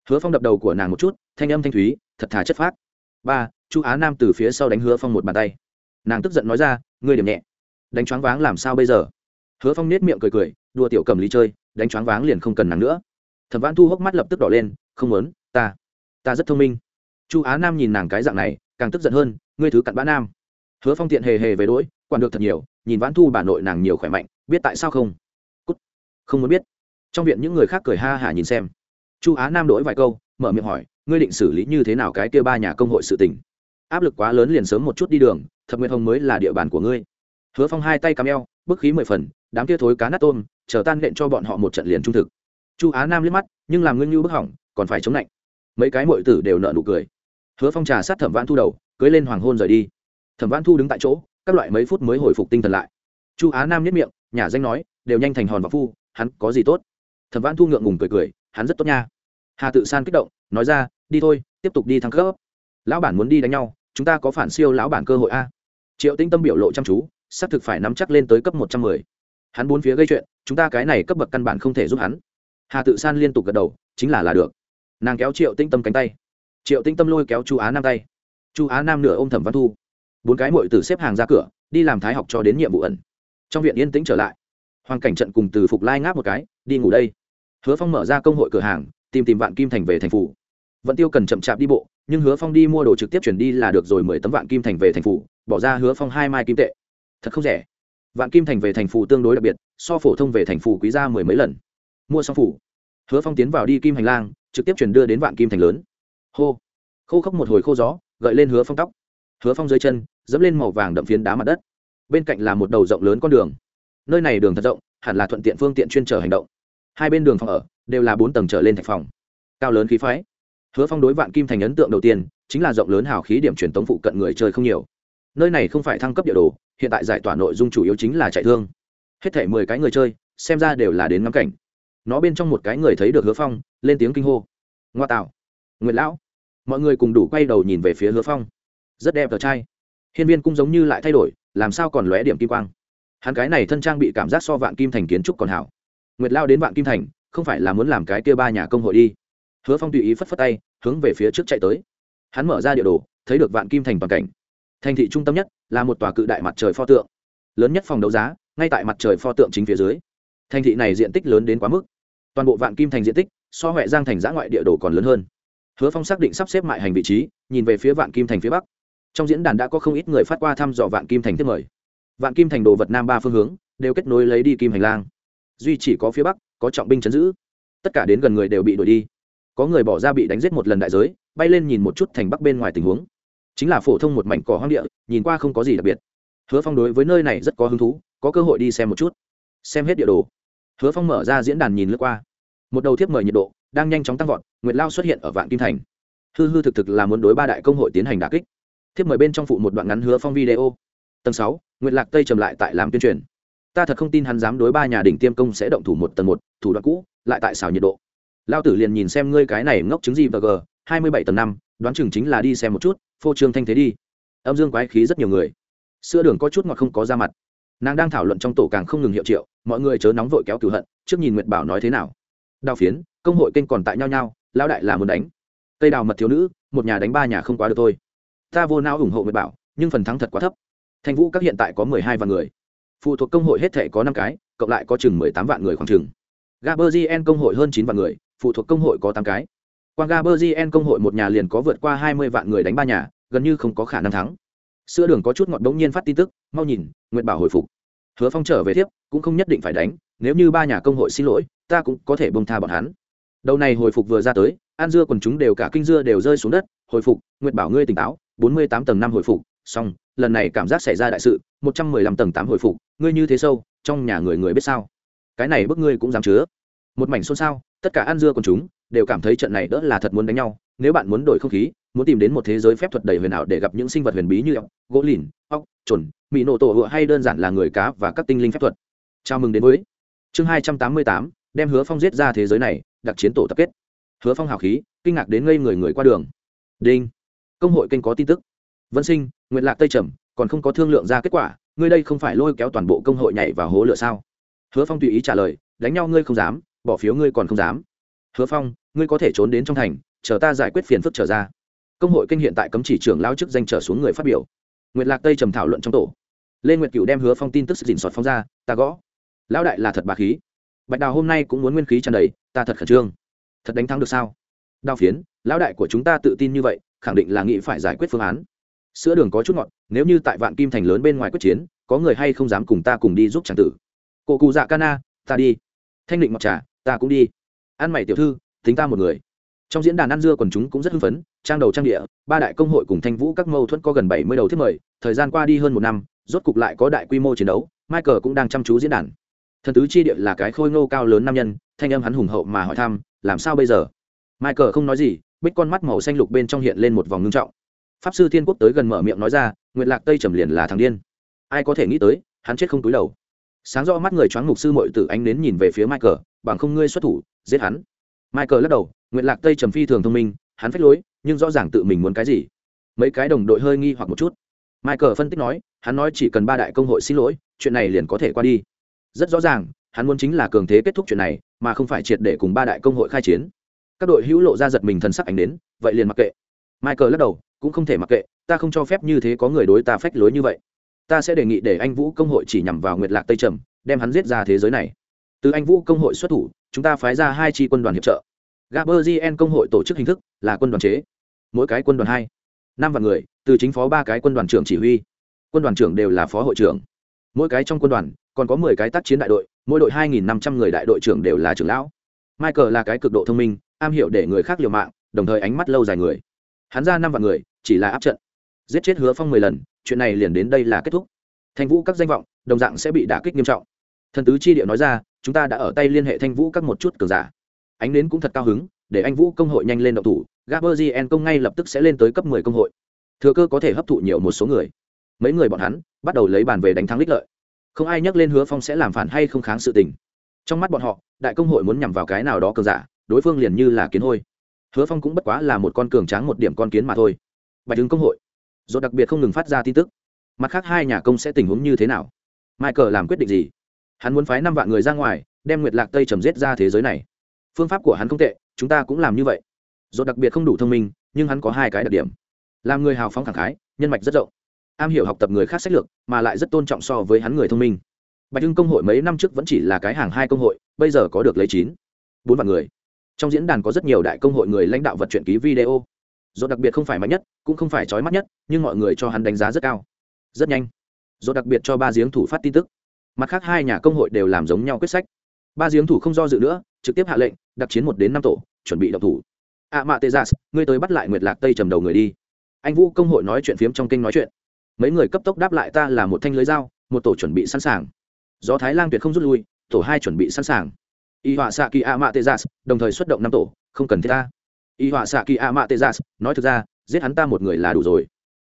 Hứa phong đập đầu của nàng một chút, thanh âm thanh thúy, thật thà chất phác. Ba, chu á nam từ phía sau đánh hứa phong một bàn tay. Nàng tức giận nói ra, ngươi điểm nhẹ. Đánh choáng váng làm sao bây giờ? Hứa phong nết miệng cười cười đua tiểu cầm lý chơi, đánh choáng váng liền không cần nàng nữa. Thẩm văn thu hốc mắt lập tức đỏ lên, không muốn, ta ta rất thông minh. Chu á nam nhìn nàng cái dạng này, càng tức giận hơn, ngươi thứ cặn bã nam. Hứa phong tiện hề hề về đỗi quản được thật nhiều, nhìn vãn thu bà nội nàng nhiều khỏe mạnh, biết tại sao không? Cút. không muốn biết. Trong viện những người khác cười ha hả nhìn xem. Chu á nam đổi vài câu, mở miệng hỏi, ngươi định xử lý như thế nào cái kia ba nhà công hội sự tình? Áp lực quá lớn liền sớm một chút đi đường, thập nguyệt hồng mới là địa bàn của ngươi. Hứa phong hai tay cắm eo bức khí mười phần, đám kia thối cá nát tôm, chờ tan nện cho bọn họ một trận liền trung thực. Chu á nam liếc mắt, nhưng làm ngưng như bức hỏng, còn phải chống lạnh. Mấy cái mội tử đều nợ nụ cười. Hứa phong trà sát thẩm vãn thu đầu, cưới lên hoàng hôn rời đi. Thẩm vãn thu đứng tại chỗ, các loại mấy phút mới hồi phục tinh thần lại. Chu á nam nhất miệng, nhà danh nói, đều nhanh thành hòn và phu, hắn có gì tốt? Thẩm vãn thu ngượng ngùng cười cười, hắn rất tốt nha. Hà tự san kích động, nói ra, đi thôi, tiếp tục đi thăng cấp. Lão bản muốn đi đánh nhau, chúng ta có phản siêu lão bản cơ hội a. Triệu tinh tâm biểu lộ chăm chú xác thực phải nắm chắc lên tới cấp một trăm mười. Hắn bốn phía gây chuyện, chúng ta cái này cấp bậc căn bản không thể giúp hắn. Hà tự san liên tục gật đầu, chính là là được. Nàng kéo triệu tinh tâm cánh tay. Triệu tinh tâm lôi kéo chu á nam tay. Chu á nam nửa ôm thẩm văn thu. Bốn cái mội từ xếp hàng ra cửa, đi làm thái học cho đến nhiệm vụ ẩn. Trong viện yên tĩnh trở lại. Hoàng cảnh trận cùng từ phục lai ngáp một cái, đi ngủ đây. Hứa phong mở ra công hội cửa hàng, tìm tìm vạn kim thành về thành phủ. Vận tiêu cần chậm chạp đi bộ, nhưng hứa phong đi mua đồ trực tiếp chuyển đi là được rồi, mười tấm vạn kim thành về thành phủ, bỏ ra hứa phong hai mai kim tệ thật không rẻ. Vạn kim thành về thành phủ tương đối đặc biệt, so phổ thông về thành phủ quý ra mười mấy lần. Mua xong phủ, hứa phong tiến vào đi kim hành lang, trực tiếp chuyển đưa đến vạn kim thành lớn. Hô, khô khốc một hồi khô gió, gợi lên hứa phong tóc. Hứa phong dưới chân, dẫm lên màu vàng đậm phiến đá mặt đất. Bên cạnh là một đầu rộng lớn con đường. Nơi này đường thật rộng, hẳn là thuận tiện phương tiện chuyên trở hành động. Hai bên đường phòng ở, đều là bốn tầng trở lên thạch phòng. Cao lớn khí phái. Hứa phong đối vạn kim thành ấn tượng đầu tiên, chính là rộng lớn hào khí điểm truyền tống phụ cận người chơi không nhiều nơi này không phải thăng cấp địa đồ, hiện tại giải tỏa nội dung chủ yếu chính là chạy thương. Hết thể mười cái người chơi, xem ra đều là đến ngắm cảnh. Nó bên trong một cái người thấy được hứa phong, lên tiếng kinh hô. Ngoa tạo. Nguyệt lão. Mọi người cùng đủ quay đầu nhìn về phía hứa phong. Rất đẹp tờ trai. Hiên viên cũng giống như lại thay đổi, làm sao còn lóe điểm kim quang. Hắn cái này thân trang bị cảm giác so vạn kim thành kiến trúc còn hảo. Nguyệt lao đến vạn kim thành, không phải là muốn làm cái kia ba nhà công hội đi. Hứa phong tùy ý phất phất tay, hướng về phía trước chạy tới. Hắn mở ra địa đồ, thấy được vạn kim thành toàn cảnh thành thị trung tâm nhất là một tòa cự đại mặt trời pho tượng. Lớn nhất phòng đấu giá, ngay tại mặt trời pho tượng chính phía dưới. Thành thị này diện tích lớn đến quá mức. Toàn bộ vạn kim thành diện tích so huệ giang thành giã ngoại địa đồ còn lớn hơn. Hứa phong xác định sắp xếp mại hành vị trí, nhìn về phía vạn kim thành phía bắc. Trong diễn đàn đã có không ít người phát qua thăm dò vạn kim thành thiết mời. Vạn kim thành đồ vật nam ba phương hướng đều kết nối lấy đi kim hành lang. Duy chỉ có phía bắc có trọng binh chấn giữ. Tất cả đến gần người đều bị đuổi đi. Có người bỏ ra bị đánh giết một lần đại giới, bay lên nhìn một chút thành bắc bên ngoài tình huống chính là phổ thông một mảnh cỏ hoang địa, nhìn qua không có gì đặc biệt. Hứa phong đối với nơi này rất có hứng thú, có cơ hội đi xem một chút. Xem hết địa đồ. Hứa phong mở ra diễn đàn nhìn lướt qua. Một đầu thiếp mời nhiệt độ, đang nhanh chóng tăng vọt, nguyệt lao xuất hiện ở vạn kim thành. Hư hư thực thực là muốn đối ba đại công hội tiến hành đà kích. Thiếp mời bên trong phụ một đoạn ngắn hứa phong video. Tầng sáu, nguyệt lạc tây trầm lại tại làm tuyên truyền. Ta thật không tin hắn dám đối ba nhà đỉnh tiêm công sẽ động thủ một tầng một, thủ đoạn cũ, lại tại xào nhiệt độ. Lao tử liền nhìn xem ngươi cái này ngốc chứng gì và g, hai mươi bảy tầng năm đoán chừng chính là đi xem một chút, phô trương thanh thế đi. Âm dương quái khí rất nhiều người. Sữa đường có chút ngọt không có ra mặt. Nàng đang thảo luận trong tổ càng không ngừng hiệu triệu, mọi người chớ nóng vội kéo cửu hận, trước nhìn nguyệt bảo nói thế nào. Đào phiến, công hội kênh còn tại nhau nhau lao đại là muốn đánh. Tây đào mật thiếu nữ, một nhà đánh ba nhà không quá được thôi. Ta vô não ủng hộ nguyệt bảo, nhưng phần thắng thật quá thấp. Thành vũ các hiện tại có mười hai vạn người. Phụ thuộc công hội hết thể có năm cái, cộng lại có chừng mười tám vạn người khoảng chừng. Gaberzien công hội hơn chín vạn người, phụ thuộc công hội có tám cái. Quang gaberzien công hội một nhà liền có vượt qua hai mươi vạn người đánh ba nhà, gần như không có khả năng thắng. Sữa đường có chút ngọt đống nhiên phát tin tức, mau nhìn nguyện bảo hồi phục. Hứa phong trở về tiếp, cũng không nhất định phải đánh, nếu như ba nhà công hội xin lỗi, ta cũng có thể bông tha bọn hắn. Đầu này hồi phục vừa ra tới an dưa quần chúng đều cả kinh dưa đều rơi xuống đất, hồi phục, nguyệt bảo ngươi tỉnh táo, bốn mươi tám tầng năm hồi phục, xong, lần này cảm giác xảy ra đại sự, một trăm mười lăm tầng tám hồi phục, ngươi như thế sâu, trong nhà người người biết sao? Cái này bức ngươi cũng dám chứa. Một mảnh xôn xao, tất cả an dưa quần chúng đều cảm thấy trận này đỡ là thật muốn đánh nhau, nếu bạn muốn đổi không khí, muốn tìm đến một thế giới phép thuật đầy huyền ảo để gặp những sinh vật huyền bí như ốc, gỗ lìn, ốc chuẩn mỹ nổ tổ hựa hay đơn giản là người cá và các tinh linh phép thuật. Chào mừng đến với chương hai trăm tám mươi tám, đem hứa phong giết ra thế giới này, đặc chiến tổ tập kết. Hứa phong hào khí, kinh ngạc đến ngây người người qua đường. Đinh. Công hội kênh có tin tức. Vân sinh nguyện lạc tây trầm, còn không có thương lượng ra kết quả, ngươi đây không phải lôi kéo toàn bộ công hội nhảy vào hố lửa sao? Hứa phong tùy ý trả lời, đánh nhau ngươi không dám, bỏ phiếu ngươi còn không dám hứa phong, ngươi có thể trốn đến trong thành, chờ ta giải quyết phiền phức trở ra. Công hội kinh hiện tại cấm chỉ trưởng lao chức danh trở xuống người phát biểu. Nguyệt lạc tây trầm thảo luận trong tổ. Lê nguyệt cựu đem hứa phong tin tức dình sọt phong ra, ta gõ. Lão đại là thật bà khí. Bạch đào hôm nay cũng muốn nguyên khí tràn đầy, ta thật khẩn trương. Thật đánh thắng được sao? Đao phiến, lão đại của chúng ta tự tin như vậy, khẳng định là nghĩ phải giải quyết phương án. Sữa đường có chút ngọt, nếu như tại vạn kim thành lớn bên ngoài quyết chiến, có người hay không dám cùng ta cùng đi giúp tràng tử? Cô cụ dạ cana ta đi. Thanh định mặc trà, ta cũng đi ăn mày tiểu thư tính ta một người. Trong diễn đàn ăn dưa quần chúng cũng rất hưng phấn, trang đầu trang địa, ba đại công hội cùng thanh vũ các mâu thuẫn có gần bảy mươi đầu thiết mời, thời gian qua đi hơn một năm, rốt cục lại có đại quy mô chiến đấu, michael cũng đang chăm chú diễn đàn. Thần tứ chi địa là cái khôi ngô cao lớn nam nhân, thanh âm hắn hùng hậu mà hỏi thăm, làm sao bây giờ? Michael không nói gì, bích con mắt màu xanh lục bên trong hiện lên một vòng ngưng trọng. Pháp sư thiên quốc tới gần mở miệng nói ra nguyện lạc tây trầm liền là thằng điên. Ai có thể nghĩ tới, hắn chết không túi đầu. Sáng rõ mắt người choáng mục sư mội tử ánh đến nhìn về phía michael, bằng không ngươi xuất thủ giết hắn. Michael lắc đầu nguyện lạc tây trầm phi thường thông minh, hắn phách lối, nhưng rõ ràng tự mình muốn cái gì. Mấy cái đồng đội hơi nghi hoặc một chút. Michael phân tích nói, hắn nói chỉ cần ba đại công hội xin lỗi, chuyện này liền có thể qua đi. Rất rõ ràng, hắn muốn chính là cường thế kết thúc chuyện này, mà không phải triệt để cùng ba đại công hội khai chiến. Các đội hữu lộ ra giật mình thần sắc ảnh đến, vậy liền mặc kệ. Michael lắc đầu, cũng không thể mặc kệ, ta không cho phép như thế có người đối ta phách lối như vậy. Ta sẽ đề nghị để anh vũ công hội chỉ nhằm vào nguyệt lạc tây trầm, đem hắn giết ra thế giới này. Từ anh vũ công hội xuất thủ chúng ta phái ra hai chi quân đoàn hiệp trợ. Gaberzien công hội tổ chức hình thức là quân đoàn chế. Mỗi cái quân đoàn hai, năm vạn người, từ chính phó ba cái quân đoàn trưởng chỉ huy. Quân đoàn trưởng đều là phó hội trưởng. Mỗi cái trong quân đoàn, còn có mười cái tác chiến đại đội, mỗi đội hai nghìn năm trăm người đại đội trưởng đều là trưởng lão. Michael là cái cực độ thông minh, am hiểu để người khác liều mạng, đồng thời ánh mắt lâu dài người. Hắn ra năm vạn người, chỉ là áp trận. Giết chết hứa phong mười lần, chuyện này liền đến đây là kết thúc. Thành vũ các danh vọng, đồng dạng sẽ bị đả kích nghiêm trọng thần tứ chi địa nói ra, chúng ta đã ở tay liên hệ thanh vũ các một chút cường giả. Ánh đến cũng thật cao hứng, để anh vũ công hội nhanh lên động thủ gaberzien công ngay lập tức sẽ lên tới cấp mười công hội. Thừa cơ có thể hấp thụ nhiều một số người. Mấy người bọn hắn bắt đầu lấy bàn về đánh thắng lích lợi. Không ai nhắc lên hứa phong sẽ làm phản hay không kháng sự tình. Trong mắt bọn họ, đại công hội muốn nhằm vào cái nào đó cường giả, đối phương liền như là kiến hôi. Hứa phong cũng bất quá là một con cường tráng một điểm con kiến mà thôi. Bạch đứng công hội rồi đặc biệt không ngừng phát ra tin tức. Mặt khác hai nhà công sẽ tình huống như thế nào? Michael làm quyết định gì? Hắn muốn phái năm vạn người ra ngoài, đem nguyệt lạc tây trầm giết ra thế giới này. Phương pháp của hắn không tệ, chúng ta cũng làm như vậy. Do đặc biệt không đủ thông minh, nhưng hắn có hai cái đặc điểm. Làm người hào phóng thẳng khái, nhân mạch rất rộng. Am hiểu học tập người khác sách lược, mà lại rất tôn trọng so với hắn người thông minh. Bạch hưng công hội mấy năm trước vẫn chỉ là cái hàng hai công hội, bây giờ có được lấy chín, bốn vạn người. Trong diễn đàn có rất nhiều đại công hội người lãnh đạo vật chuyện ký video. Do đặc biệt không phải mạnh nhất, cũng không phải trói mắt nhất, nhưng mọi người cho hắn đánh giá rất cao. Rất nhanh. Do đặc biệt cho ba giếng thủ phát tin tức mặt khác hai nhà công hội đều làm giống nhau quyết sách. Ba giếng thủ không do dự nữa, trực tiếp hạ lệnh, đặc chiến một đến năm tổ, chuẩn bị độc thủ. A mạ tê gia ngươi tới bắt lại nguyệt lạc tây trầm đầu người đi. Anh vũ công hội nói chuyện phiếm trong kinh nói chuyện. Mấy người cấp tốc đáp lại ta là một thanh lưới dao, một tổ chuẩn bị sẵn sàng. Do thái lang tuyệt không rút lui, tổ hai chuẩn bị sẵn sàng. Y họa xạ kỳ a mạ tê gia đồng thời xuất động năm tổ, không cần thiết ta. Y họa xạ kỳ a mạ tê gia nói thực ra, giết hắn ta một người là đủ rồi.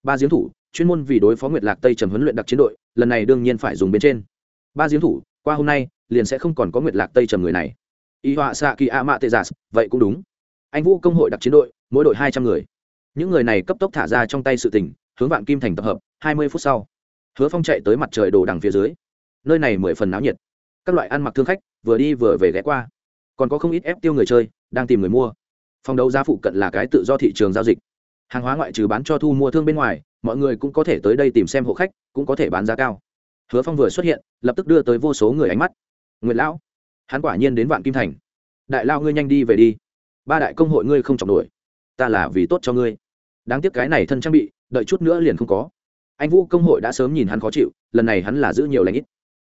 Ba giếng thủ, chuyên môn vì đối phó nguyệt lạc tây trầm huấn luyện đặc chiến đội, lần này đương nhiên phải dùng bên trên ba giếng thủ, qua hôm nay, liền sẽ không còn có nguyệt lạc tây trầm người này. Y họa xạ kỳ a mạ tê giả, vậy cũng đúng. Anh vũ công hội đặc chiến đội, mỗi đội hai trăm người. Những người này cấp tốc thả ra trong tay sự tình, hướng vạn kim thành tập hợp, hai mươi phút sau. Hứa phong chạy tới mặt trời đồ đằng phía dưới. Nơi này mười phần náo nhiệt. Các loại ăn mặc thương khách, vừa đi vừa về ghé qua. Còn có không ít ép tiêu người chơi, đang tìm người mua. Phòng đấu giá phụ cận là cái tự do thị trường giao dịch. Hàng hóa ngoại trừ bán cho thu mua thương bên ngoài, mọi người cũng có thể tới đây tìm xem hộ khách, cũng có thể bán giá cao hứa phong vừa xuất hiện, lập tức đưa tới vô số người ánh mắt. Nguyễn lão, hắn quả nhiên đến vạn kim thành. Đại lao ngươi nhanh đi về đi. Ba đại công hội ngươi không chọc nổi. Ta là vì tốt cho ngươi. Đáng tiếc cái này thân trang bị, đợi chút nữa liền không có. Anh vũ công hội đã sớm nhìn hắn khó chịu, lần này hắn là giữ nhiều lãnh ít.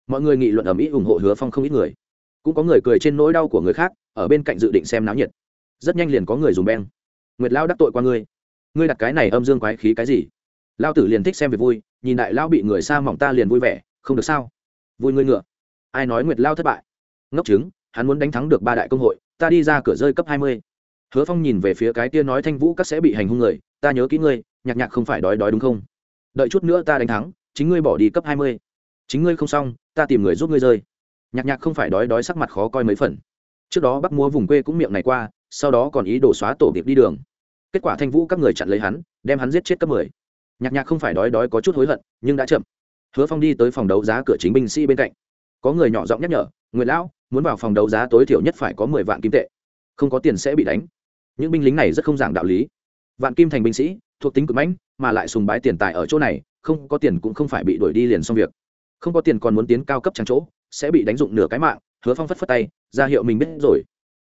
Mọi người nghị luận ở mỹ ủng hộ hứa phong không ít người. Cũng có người cười trên nỗi đau của người khác, ở bên cạnh dự định xem náo nhiệt. Rất nhanh liền có người dùng beng. Nguyệt lao đắc tội qua ngươi. Ngươi đặt cái này âm dương quái khí cái gì? Lao tử liền thích xem việc vui, nhìn đại lao bị người xa mỏng ta liền vui vẻ không được sao? Vui ngươi ngựa. Ai nói nguyệt lao thất bại? Ngốc chứng hắn muốn đánh thắng được ba đại công hội, ta đi ra cửa rơi cấp hai mươi. Hứa phong nhìn về phía cái kia nói thanh vũ các sẽ bị hành hung người, ta nhớ kỹ ngươi, nhạc nhạc không phải đói đói đúng không? Đợi chút nữa ta đánh thắng, chính ngươi bỏ đi cấp hai mươi. Chính ngươi không xong, ta tìm người giúp ngươi rơi. Nhạc nhạc không phải đói đói sắc mặt khó coi mấy phần. Trước đó bắc múa vùng quê cũng miệng này qua, sau đó còn ý đổ xóa tổ điệp đi đường. Kết quả thanh vũ các người chặn lấy hắn, đem hắn giết chết cấp mười. Nhạc nhạc không phải đói đói có chút hối hận, nhưng đã chậm hứa phong đi tới phòng đấu giá cửa chính binh sĩ bên cạnh. Có người nhỏ giọng nhắc nhở nguyễn lão, muốn vào phòng đấu giá tối thiểu nhất phải có mười vạn kim tệ, không có tiền sẽ bị đánh. Những binh lính này rất không giảng đạo lý. Vạn kim thành binh sĩ, thuộc tính cực mãnh mà lại sùng bái tiền tài ở chỗ này, không có tiền cũng không phải bị đuổi đi liền xong việc. Không có tiền còn muốn tiến cao cấp trang chỗ, sẽ bị đánh dụng nửa cái mạng, hứa phong phất phất tay, ra hiệu mình biết rồi.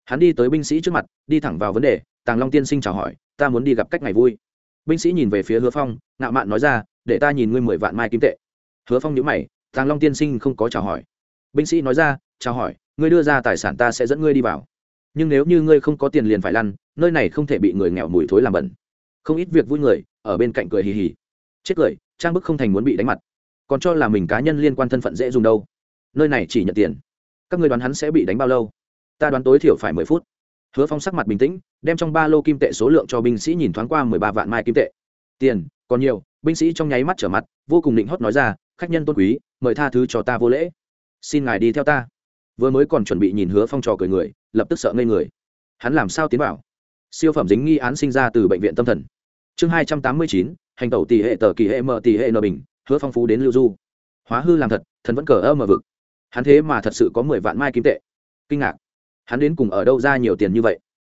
Hắn đi tới binh sĩ trước mặt, đi thẳng vào vấn đề, tàng long tiên sinh chào hỏi, ta muốn đi gặp cách ngày vui. Binh sĩ nhìn về phía hứa phong, ngạo mạn nói ra, để ta nhìn ngươi mười vạn mai kim tệ hứa phong nhớ mày, tàng long tiên sinh không có chào hỏi. Binh sĩ nói ra, chào hỏi, ngươi đưa ra tài sản ta sẽ dẫn ngươi đi vào. Nhưng nếu như ngươi không có tiền liền phải lăn, nơi này không thể bị người nghèo mùi thối làm bẩn. Không ít việc vui người, ở bên cạnh cười hì hì. Chết cười, trang bức không thành muốn bị đánh mặt. Còn cho là mình cá nhân liên quan thân phận dễ dùng đâu. Nơi này chỉ nhận tiền. Các người đoán hắn sẽ bị đánh bao lâu? Ta đoán tối thiểu phải mười phút. Hứa phong sắc mặt bình tĩnh, đem trong ba lô kim tệ số lượng cho binh sĩ nhìn thoáng qua mười ba vạn mai kim tệ. Tiền, còn nhiều, binh sĩ trong nháy mắt trở mặt, vô cùng định hót nói ra khách nhân tôn quý, mời tha thứ cho ta vô lễ. Xin ngài đi theo ta. Vừa mới còn chuẩn bị nhìn hứa phong trò cười người, lập tức sợ ngây người. Hắn làm sao tiến vào? Siêu phẩm dính nghi án sinh ra từ bệnh viện tâm thần. Chương hai trăm tám mươi chín, hành tẩu tỷ hệ tờ kỳ hệ mờ tỷ hệ nờ bình, hứa phong phú đến lưu du. Hóa hư làm thật, thần vẫn cờ ơ mờ vực. Hắn thế mà thật sự có mười vạn mai kim tệ. Kinh ngạc. Hắn đến cùng ở đâu ra nhiều tiền như vậy?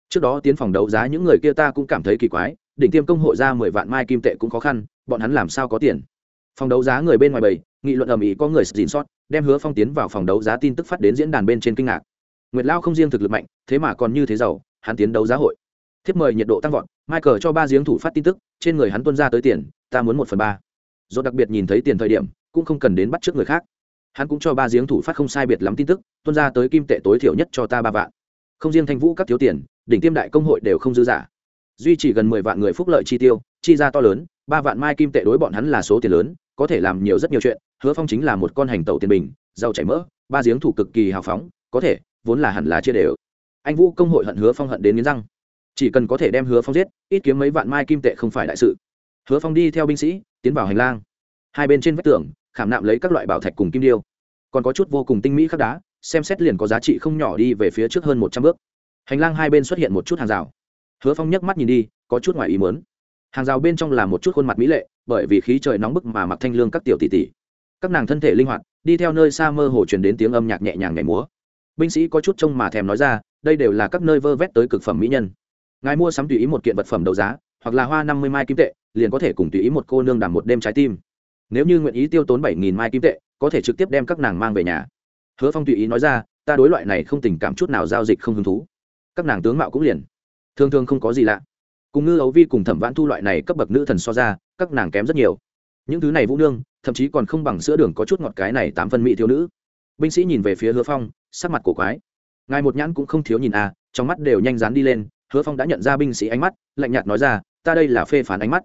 Trước đó tiến phòng đấu giá những người kia ta cũng cảm thấy kỳ quái, đỉnh tiêm công hội ra mười vạn mai kim tệ cũng khó khăn, bọn hắn làm sao có tiền? Phòng đấu giá người bên ngoài bầy, nghị luận ầm ĩ có người dìn sót, đem hứa phong tiến vào phòng đấu giá tin tức phát đến diễn đàn bên trên kinh ngạc. Nguyệt lao không riêng thực lực mạnh, thế mà còn như thế giàu, hắn tiến đấu giá hội. Thiếp mời nhiệt độ tăng vọt, michael cho ba giếng thủ phát tin tức, trên người hắn tuân ra tới tiền, ta muốn một phần ba. Do đặc biệt nhìn thấy tiền thời điểm, cũng không cần đến bắt trước người khác. Hắn cũng cho ba giếng thủ phát không sai biệt lắm tin tức, tuân ra tới kim tệ tối thiểu nhất cho ta ba vạn. Không riêng thanh vũ các thiếu tiền, đỉnh tiêm đại công hội đều không dư giả. Duy trì gần mười vạn người phúc lợi chi tiêu, chi ra to lớn ba vạn mai kim tệ đối bọn hắn là số tiền lớn, có thể làm nhiều rất nhiều chuyện, hứa phong chính là một con hành tẩu tiền bình, giàu chảy mỡ, ba giếng thủ cực kỳ hào phóng, có thể, vốn là hẳn là chia đều. Anh vũ công hội hận hứa phong hận đến nghiến răng. Chỉ cần có thể đem hứa phong giết, ít kiếm mấy vạn mai kim tệ không phải đại sự. Hứa phong đi theo binh sĩ, tiến vào hành lang. Hai bên trên vách tường, khảm nạm lấy các loại bảo thạch cùng kim điêu. Còn có chút vô cùng tinh mỹ khắc đá, xem xét liền có giá trị không nhỏ đi về phía trước hơn một trăm bước. Hành lang hai bên xuất hiện một chút hàng rào. Hứa phong nhấc mắt nhìn đi, có chút ngoài ý mớn hàng rào bên trong là một chút khuôn mặt mỹ lệ, bởi vì khí trời nóng bức mà mặc thanh lương các tiểu tỷ tỷ. Các nàng thân thể linh hoạt, đi theo nơi xa mơ hồ truyền đến tiếng âm nhạc nhẹ nhàng nhảy múa. Binh sĩ có chút trông mà thèm nói ra, đây đều là các nơi vơ vét tới cực phẩm mỹ nhân. Ngài mua sắm tùy ý một kiện vật phẩm đấu giá, hoặc là hoa năm mươi mai kim tệ, liền có thể cùng tùy ý một cô nương đàm một đêm trái tim. Nếu như nguyện ý tiêu tốn bảy nghìn mai kim tệ, có thể trực tiếp đem các nàng mang về nhà. Hứa phong tùy ý nói ra, ta đối loại này không tình cảm chút nào giao dịch không hứng thú. Các nàng tướng mạo cũng liền, thường thường không có gì lạ cùng ngư ấu vi cùng thẩm vãn thu loại này cấp bậc nữ thần so ra, các nàng kém rất nhiều. Những thứ này vũ nương, thậm chí còn không bằng sữa đường có chút ngọt cái này tám phân mỹ thiếu nữ. Binh sĩ nhìn về phía hứa phong, sắc mặt cổ quái. Ngài một nhãn cũng không thiếu nhìn à trong mắt đều nhanh dán đi lên, hứa phong đã nhận ra binh sĩ ánh mắt, lạnh nhạt nói ra, ta đây là phê phán ánh mắt.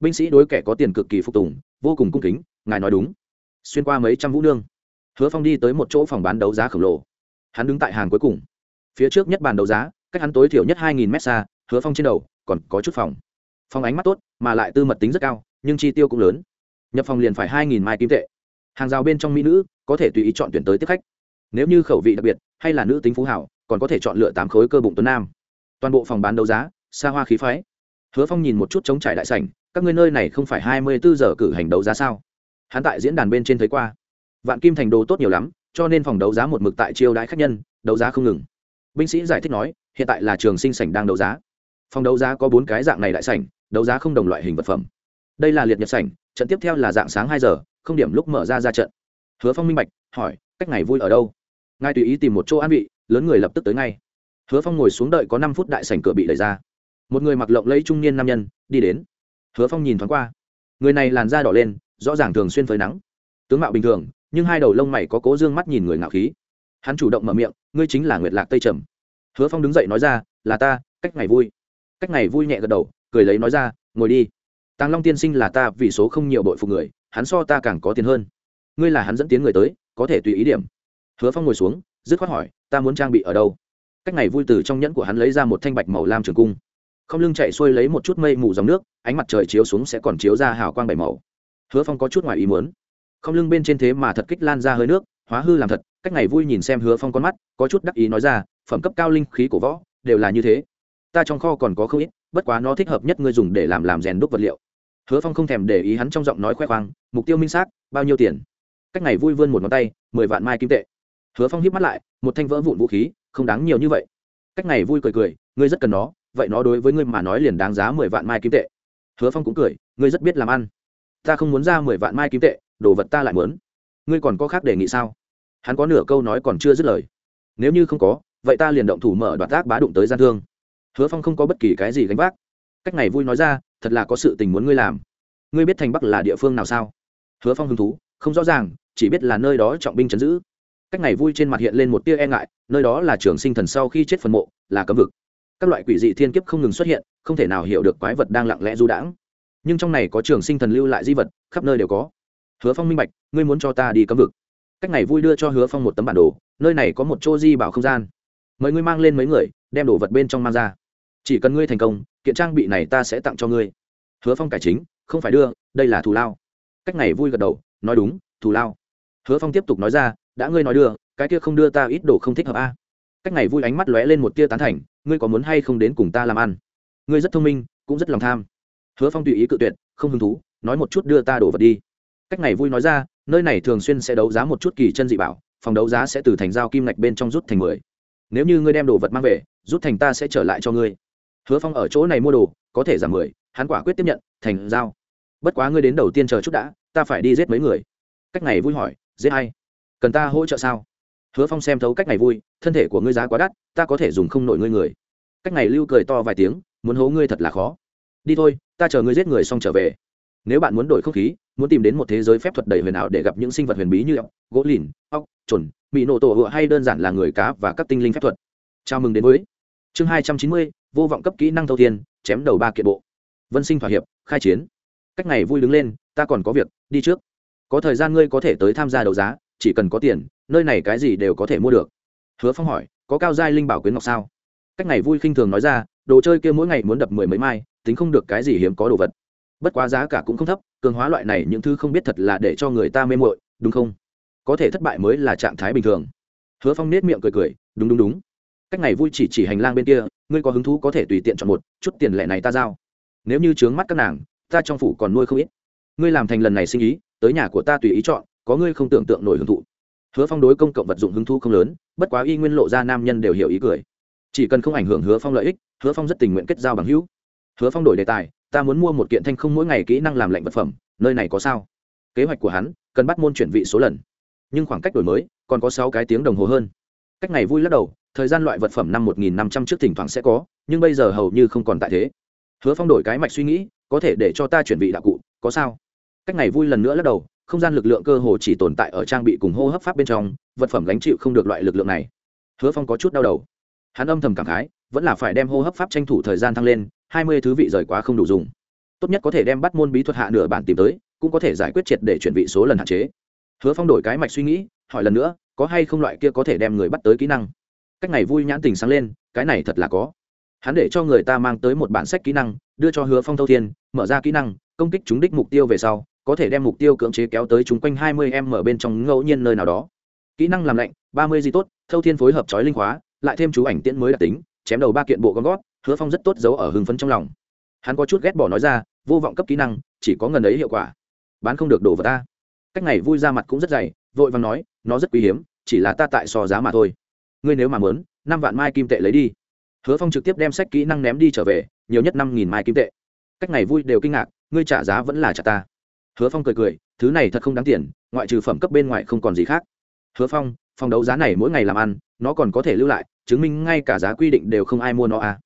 Binh sĩ đối kẻ có tiền cực kỳ phục tùng, vô cùng cung kính, ngài nói đúng. Xuyên qua mấy trăm vũ nương. Hứa phong đi tới một chỗ phòng bán đấu giá khổng lồ. Hắn đứng tại hàng cuối cùng. Phía trước nhất bàn đấu giá, cách hắn tối thiểu nhất hai nghìn mét xa, hứa phong trên đầu còn có chút phòng. Phòng ánh mắt tốt, mà lại tư mật tính rất cao, nhưng chi tiêu cũng lớn. Nhập phòng liền phải hai nghìn mai kim tệ. Hàng rào bên trong mỹ nữ, có thể tùy ý chọn tuyển tới tiếp khách. Nếu như khẩu vị đặc biệt, hay là nữ tính phú hảo, còn có thể chọn lựa tám khối cơ bụng tuấn nam. Toàn bộ phòng bán đấu giá, xa hoa khí phái. Hứa phong nhìn một chút chống trải đại sảnh, các ngươi nơi này không phải hai mươi bốn giờ cử hành đấu giá sao? Hắn tại diễn đàn bên trên thấy qua. Vạn kim thành đồ tốt nhiều lắm, cho nên phòng đấu giá một mực tại chiêu đãi khách nhân, đấu giá không ngừng. Binh sĩ giải thích nói, hiện tại là trường sinh sảnh đang đấu giá phòng đấu giá có bốn cái dạng này đại sảnh, đấu giá không đồng loại hình vật phẩm. Đây là liệt nhật sảnh, trận tiếp theo là dạng sáng hai giờ, không điểm lúc mở ra ra trận. Hứa phong minh bạch, hỏi, cách ngày vui ở đâu? Ngài tùy ý tìm một chỗ an vị, lớn người lập tức tới ngay. Hứa phong ngồi xuống đợi có năm phút đại sảnh cửa bị đẩy ra. Một người mặc lộng lấy trung niên nam nhân, đi đến. Hứa phong nhìn thoáng qua. Người này làn da đỏ lên, rõ ràng thường xuyên phơi nắng. Tướng mạo bình thường, nhưng hai đầu lông mày có cố dương mắt nhìn người ngạo khí. Hắn chủ động mở miệng, ngươi chính là nguyệt lạc tây trầm. Hứa phong đứng dậy nói ra, là ta, cách ngày vui cách ngày vui nhẹ gật đầu, cười lấy nói ra, ngồi đi. Tàng long tiên sinh là ta vì số không nhiều bội phụ người, hắn so ta càng có tiền hơn. Ngươi là hắn dẫn tiến người tới, có thể tùy ý điểm. Hứa phong ngồi xuống, dứt khoát hỏi, ta muốn trang bị ở đâu? Cách ngày vui từ trong nhẫn của hắn lấy ra một thanh bạch màu lam trường cung. Không lưng chạy xuôi lấy một chút mây mù dòng nước, ánh mặt trời chiếu xuống sẽ còn chiếu ra hào quang bảy màu. Hứa phong có chút ngoài ý muốn. Không lưng bên trên thế mà thật kích lan ra hơi nước, hóa hư làm thật, cách ngày vui nhìn xem hứa phong con mắt, có chút đắc ý nói ra, phẩm cấp cao linh khí của võ, đều là như thế ta trong kho còn có không ít, bất quá nó thích hợp nhất ngươi dùng để làm làm rèn đúc vật liệu. Hứa phong không thèm để ý hắn trong giọng nói khoe khoang, mục tiêu minh xác, bao nhiêu tiền? Cách này vui vươn một ngón tay, mười vạn mai kim tệ. Hứa phong hiếp mắt lại, một thanh vỡ vụn vũ khí, không đáng nhiều như vậy. Cách này vui cười cười, ngươi rất cần nó, vậy nó đối với ngươi mà nói liền đáng giá mười vạn mai kim tệ. Hứa phong cũng cười, ngươi rất biết làm ăn. Ta không muốn ra mười vạn mai kim tệ, đồ vật ta lại muốn. Ngươi còn có khác đề nghị sao? Hắn có nửa câu nói còn chưa dứt lời. Nếu như không có, vậy ta liền động thủ mở đoạt tác bá đụng tới gian thương hứa phong không có bất kỳ cái gì gánh vác. Cách này vui nói ra, thật là có sự tình muốn ngươi làm. Ngươi biết thành bắc là địa phương nào sao? Hứa phong hứng thú, không rõ ràng, chỉ biết là nơi đó trọng binh chấn giữ. Cách này vui trên mặt hiện lên một tia e ngại, nơi đó là trường sinh thần sau khi chết phần mộ, là cấm vực. Các loại quỷ dị thiên kiếp không ngừng xuất hiện, không thể nào hiểu được quái vật đang lặng lẽ du đãng. Nhưng trong này có trường sinh thần lưu lại di vật, khắp nơi đều có. Hứa phong minh bạch, ngươi muốn cho ta đi cấm vực. Cách này vui đưa cho hứa phong một tấm bản đồ, nơi này có một chỗ di bảo không gian. Mời ngươi mang lên mấy người, đem đồ vật bên trong mang ra chỉ cần ngươi thành công, kiện trang bị này ta sẽ tặng cho ngươi. Hứa phong cải chính, không phải đưa, đây là thù lao. Cách này vui gật đầu, nói đúng, thù lao. Hứa phong tiếp tục nói ra, đã ngươi nói đưa, cái kia không đưa ta ít đồ không thích hợp a. Cách này vui ánh mắt lóe lên một tia tán thành, ngươi có muốn hay không đến cùng ta làm ăn? Ngươi rất thông minh, cũng rất lòng tham. Hứa phong tùy ý cự tuyệt, không hứng thú, nói một chút đưa ta đồ vật đi. Cách này vui nói ra, nơi này thường xuyên sẽ đấu giá một chút kỳ chân dị bảo, phòng đấu giá sẽ từ thành giao kim ngạch bên trong rút thành mười. Nếu như ngươi đem đồ vật mang về, rút thành ta sẽ trở lại cho ngươi hứa phong ở chỗ này mua đồ, có thể giảm mười, hắn quả quyết tiếp nhận, thành giao. Bất quá ngươi đến đầu tiên chờ chút đã, ta phải đi giết mấy người. Cách này vui hỏi, giết hay cần ta hỗ trợ sao? Hứa phong xem thấu cách này vui, thân thể của ngươi giá quá đắt, ta có thể dùng không nổi ngươi người. Cách này lưu cười to vài tiếng, muốn hố ngươi thật là khó. Đi thôi, ta chờ ngươi giết người xong trở về. Nếu bạn muốn đổi không khí, muốn tìm đến một thế giới phép thuật đầy huyền ảo để gặp những sinh vật huyền bí như ốc, gỗ lìn, ốc chuẩn bị nổ tổ hựa hay đơn giản là người cá và các tinh linh phép thuật. Chào mừng đến với chương hai trăm chín mươi vô vọng cấp kỹ năng thâu thiên, chém đầu ba kiện bộ. Vân sinh thỏa hiệp, khai chiến. Cách này vui đứng lên, ta còn có việc, đi trước. Có thời gian ngươi có thể tới tham gia đấu giá, chỉ cần có tiền, nơi này cái gì đều có thể mua được. Hứa phong hỏi, có cao giai linh bảo quyến ngọc sao? Cách này vui khinh thường nói ra, đồ chơi kia mỗi ngày muốn đập mười mấy mai, tính không được cái gì hiếm có đồ vật. Bất quá giá cả cũng không thấp, cường hóa loại này những thứ không biết thật là để cho người ta mê mội đúng không? Có thể thất bại mới là trạng thái bình thường. Hứa phong nết miệng cười cười, đúng đúng đúng cách này vui chỉ chỉ hành lang bên kia, ngươi có hứng thú có thể tùy tiện chọn một, chút tiền lẻ này ta giao. Nếu như trướng mắt các nàng, ta trong phủ còn nuôi không ít. Ngươi làm thành lần này sinh ý, tới nhà của ta tùy ý chọn, có ngươi không tưởng tượng nổi hưởng thụ. Hứa phong đối công cộng vật dụng hứng thú không lớn, bất quá y nguyên lộ ra nam nhân đều hiểu ý cười. Chỉ cần không ảnh hưởng hứa phong lợi ích, hứa phong rất tình nguyện kết giao bằng hữu. Hứa phong đổi đề tài, ta muốn mua một kiện thanh không mỗi ngày kỹ năng làm lạnh vật phẩm, nơi này có sao? Kế hoạch của hắn, cần bắt môn chuyển vị số lần. Nhưng khoảng cách đổi mới, còn có sáu cái tiếng đồng hồ hơn. Cách này vui lắc đầu thời gian loại vật phẩm năm một nghìn năm trăm trước thỉnh thoảng sẽ có, nhưng bây giờ hầu như không còn tại thế. Hứa phong đổi cái mạch suy nghĩ, có thể để cho ta chuẩn bị đạo cụ, có sao? Cách này vui lần nữa lắc đầu, không gian lực lượng cơ hồ chỉ tồn tại ở trang bị cùng hô hấp pháp bên trong, vật phẩm gánh chịu không được loại lực lượng này. Hứa phong có chút đau đầu. Hắn âm thầm cảm khái, vẫn là phải đem hô hấp pháp tranh thủ thời gian thăng lên, hai mươi thứ vị rời quá không đủ dùng. Tốt nhất có thể đem bắt môn bí thuật hạ nửa bản tìm tới, cũng có thể giải quyết triệt để chuẩn bị số lần hạn chế. Hứa phong đổi cái mạch suy nghĩ, hỏi lần nữa, có hay không loại kia có thể đem người bắt tới kỹ năng? Cách này vui nhãn tình sáng lên, cái này thật là có. Hắn để cho người ta mang tới một bản sách kỹ năng, đưa cho hứa phong thâu thiên, mở ra kỹ năng, công kích trúng đích mục tiêu về sau, có thể đem mục tiêu cưỡng chế kéo tới chúng quanh hai mươi em ở bên trong ngẫu nhiên nơi nào đó. Kỹ năng làm lạnh, ba mươi gì tốt, thâu thiên phối hợp trói linh hóa lại thêm chú ảnh tiễn mới đặc tính, chém đầu ba kiện bộ con gót, hứa phong rất tốt giấu ở hưng phấn trong lòng. Hắn có chút ghét bỏ nói ra, vô vọng cấp kỹ năng, chỉ có ngần ấy hiệu quả. Bán không được đổ vào ta. Cách này vui ra mặt cũng rất dày, vội vàng nói, nó rất quý hiếm, chỉ là ta tại so giá mà thôi ngươi nếu mà muốn, năm vạn mai kim tệ lấy đi. Hứa phong trực tiếp đem sách kỹ năng ném đi trở về, nhiều nhất năm nghìn mai kim tệ. Cách này vui đều kinh ngạc, ngươi trả giá vẫn là trả ta. Hứa phong cười cười, thứ này thật không đáng tiền, ngoại trừ phẩm cấp bên ngoài không còn gì khác. Hứa phong, phòng đấu giá này mỗi ngày làm ăn, nó còn có thể lưu lại, chứng minh ngay cả giá quy định đều không ai mua nó à.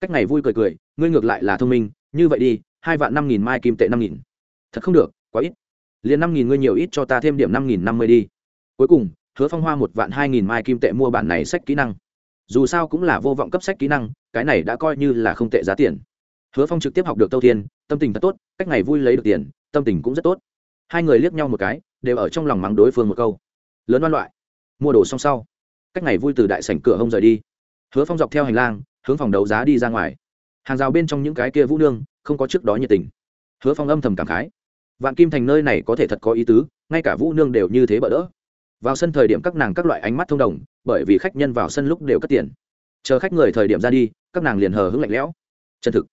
Cách này vui cười cười, ngươi ngược lại là thông minh, như vậy đi, hai vạn năm nghìn mai kim tệ năm nghìn. Thật không được, quá ít. Liền năm nghìn ngươi nhiều ít cho ta thêm điểm năm nghìn năm mươi đi. Cuối cùng hứa phong hoa một vạn hai nghìn mai kim tệ mua bản này sách kỹ năng. Dù sao cũng là vô vọng cấp sách kỹ năng, cái này đã coi như là không tệ giá tiền. Hứa phong trực tiếp học được tâu thiên, tâm tình thật tốt, cách này vui lấy được tiền, tâm tình cũng rất tốt. Hai người liếc nhau một cái, đều ở trong lòng mắng đối phương một câu. Lớn oan loại. Mua đồ xong sau. Cách này vui từ đại sảnh cửa hông rời đi. Hứa phong dọc theo hành lang, hướng phòng đấu giá đi ra ngoài. Hàng rào bên trong những cái kia vũ nương, không có trước đó nhiệt tình. Hứa phong âm thầm cảm khái. Vạn kim thành nơi này có thể thật có ý tứ, ngay cả vũ nương đều như thế bỡ đỡ vào sân thời điểm các nàng các loại ánh mắt thông đồng, bởi vì khách nhân vào sân lúc đều cất tiền. Chờ khách người thời điểm ra đi, các nàng liền hờ hững lạnh lẽo. Chân thực.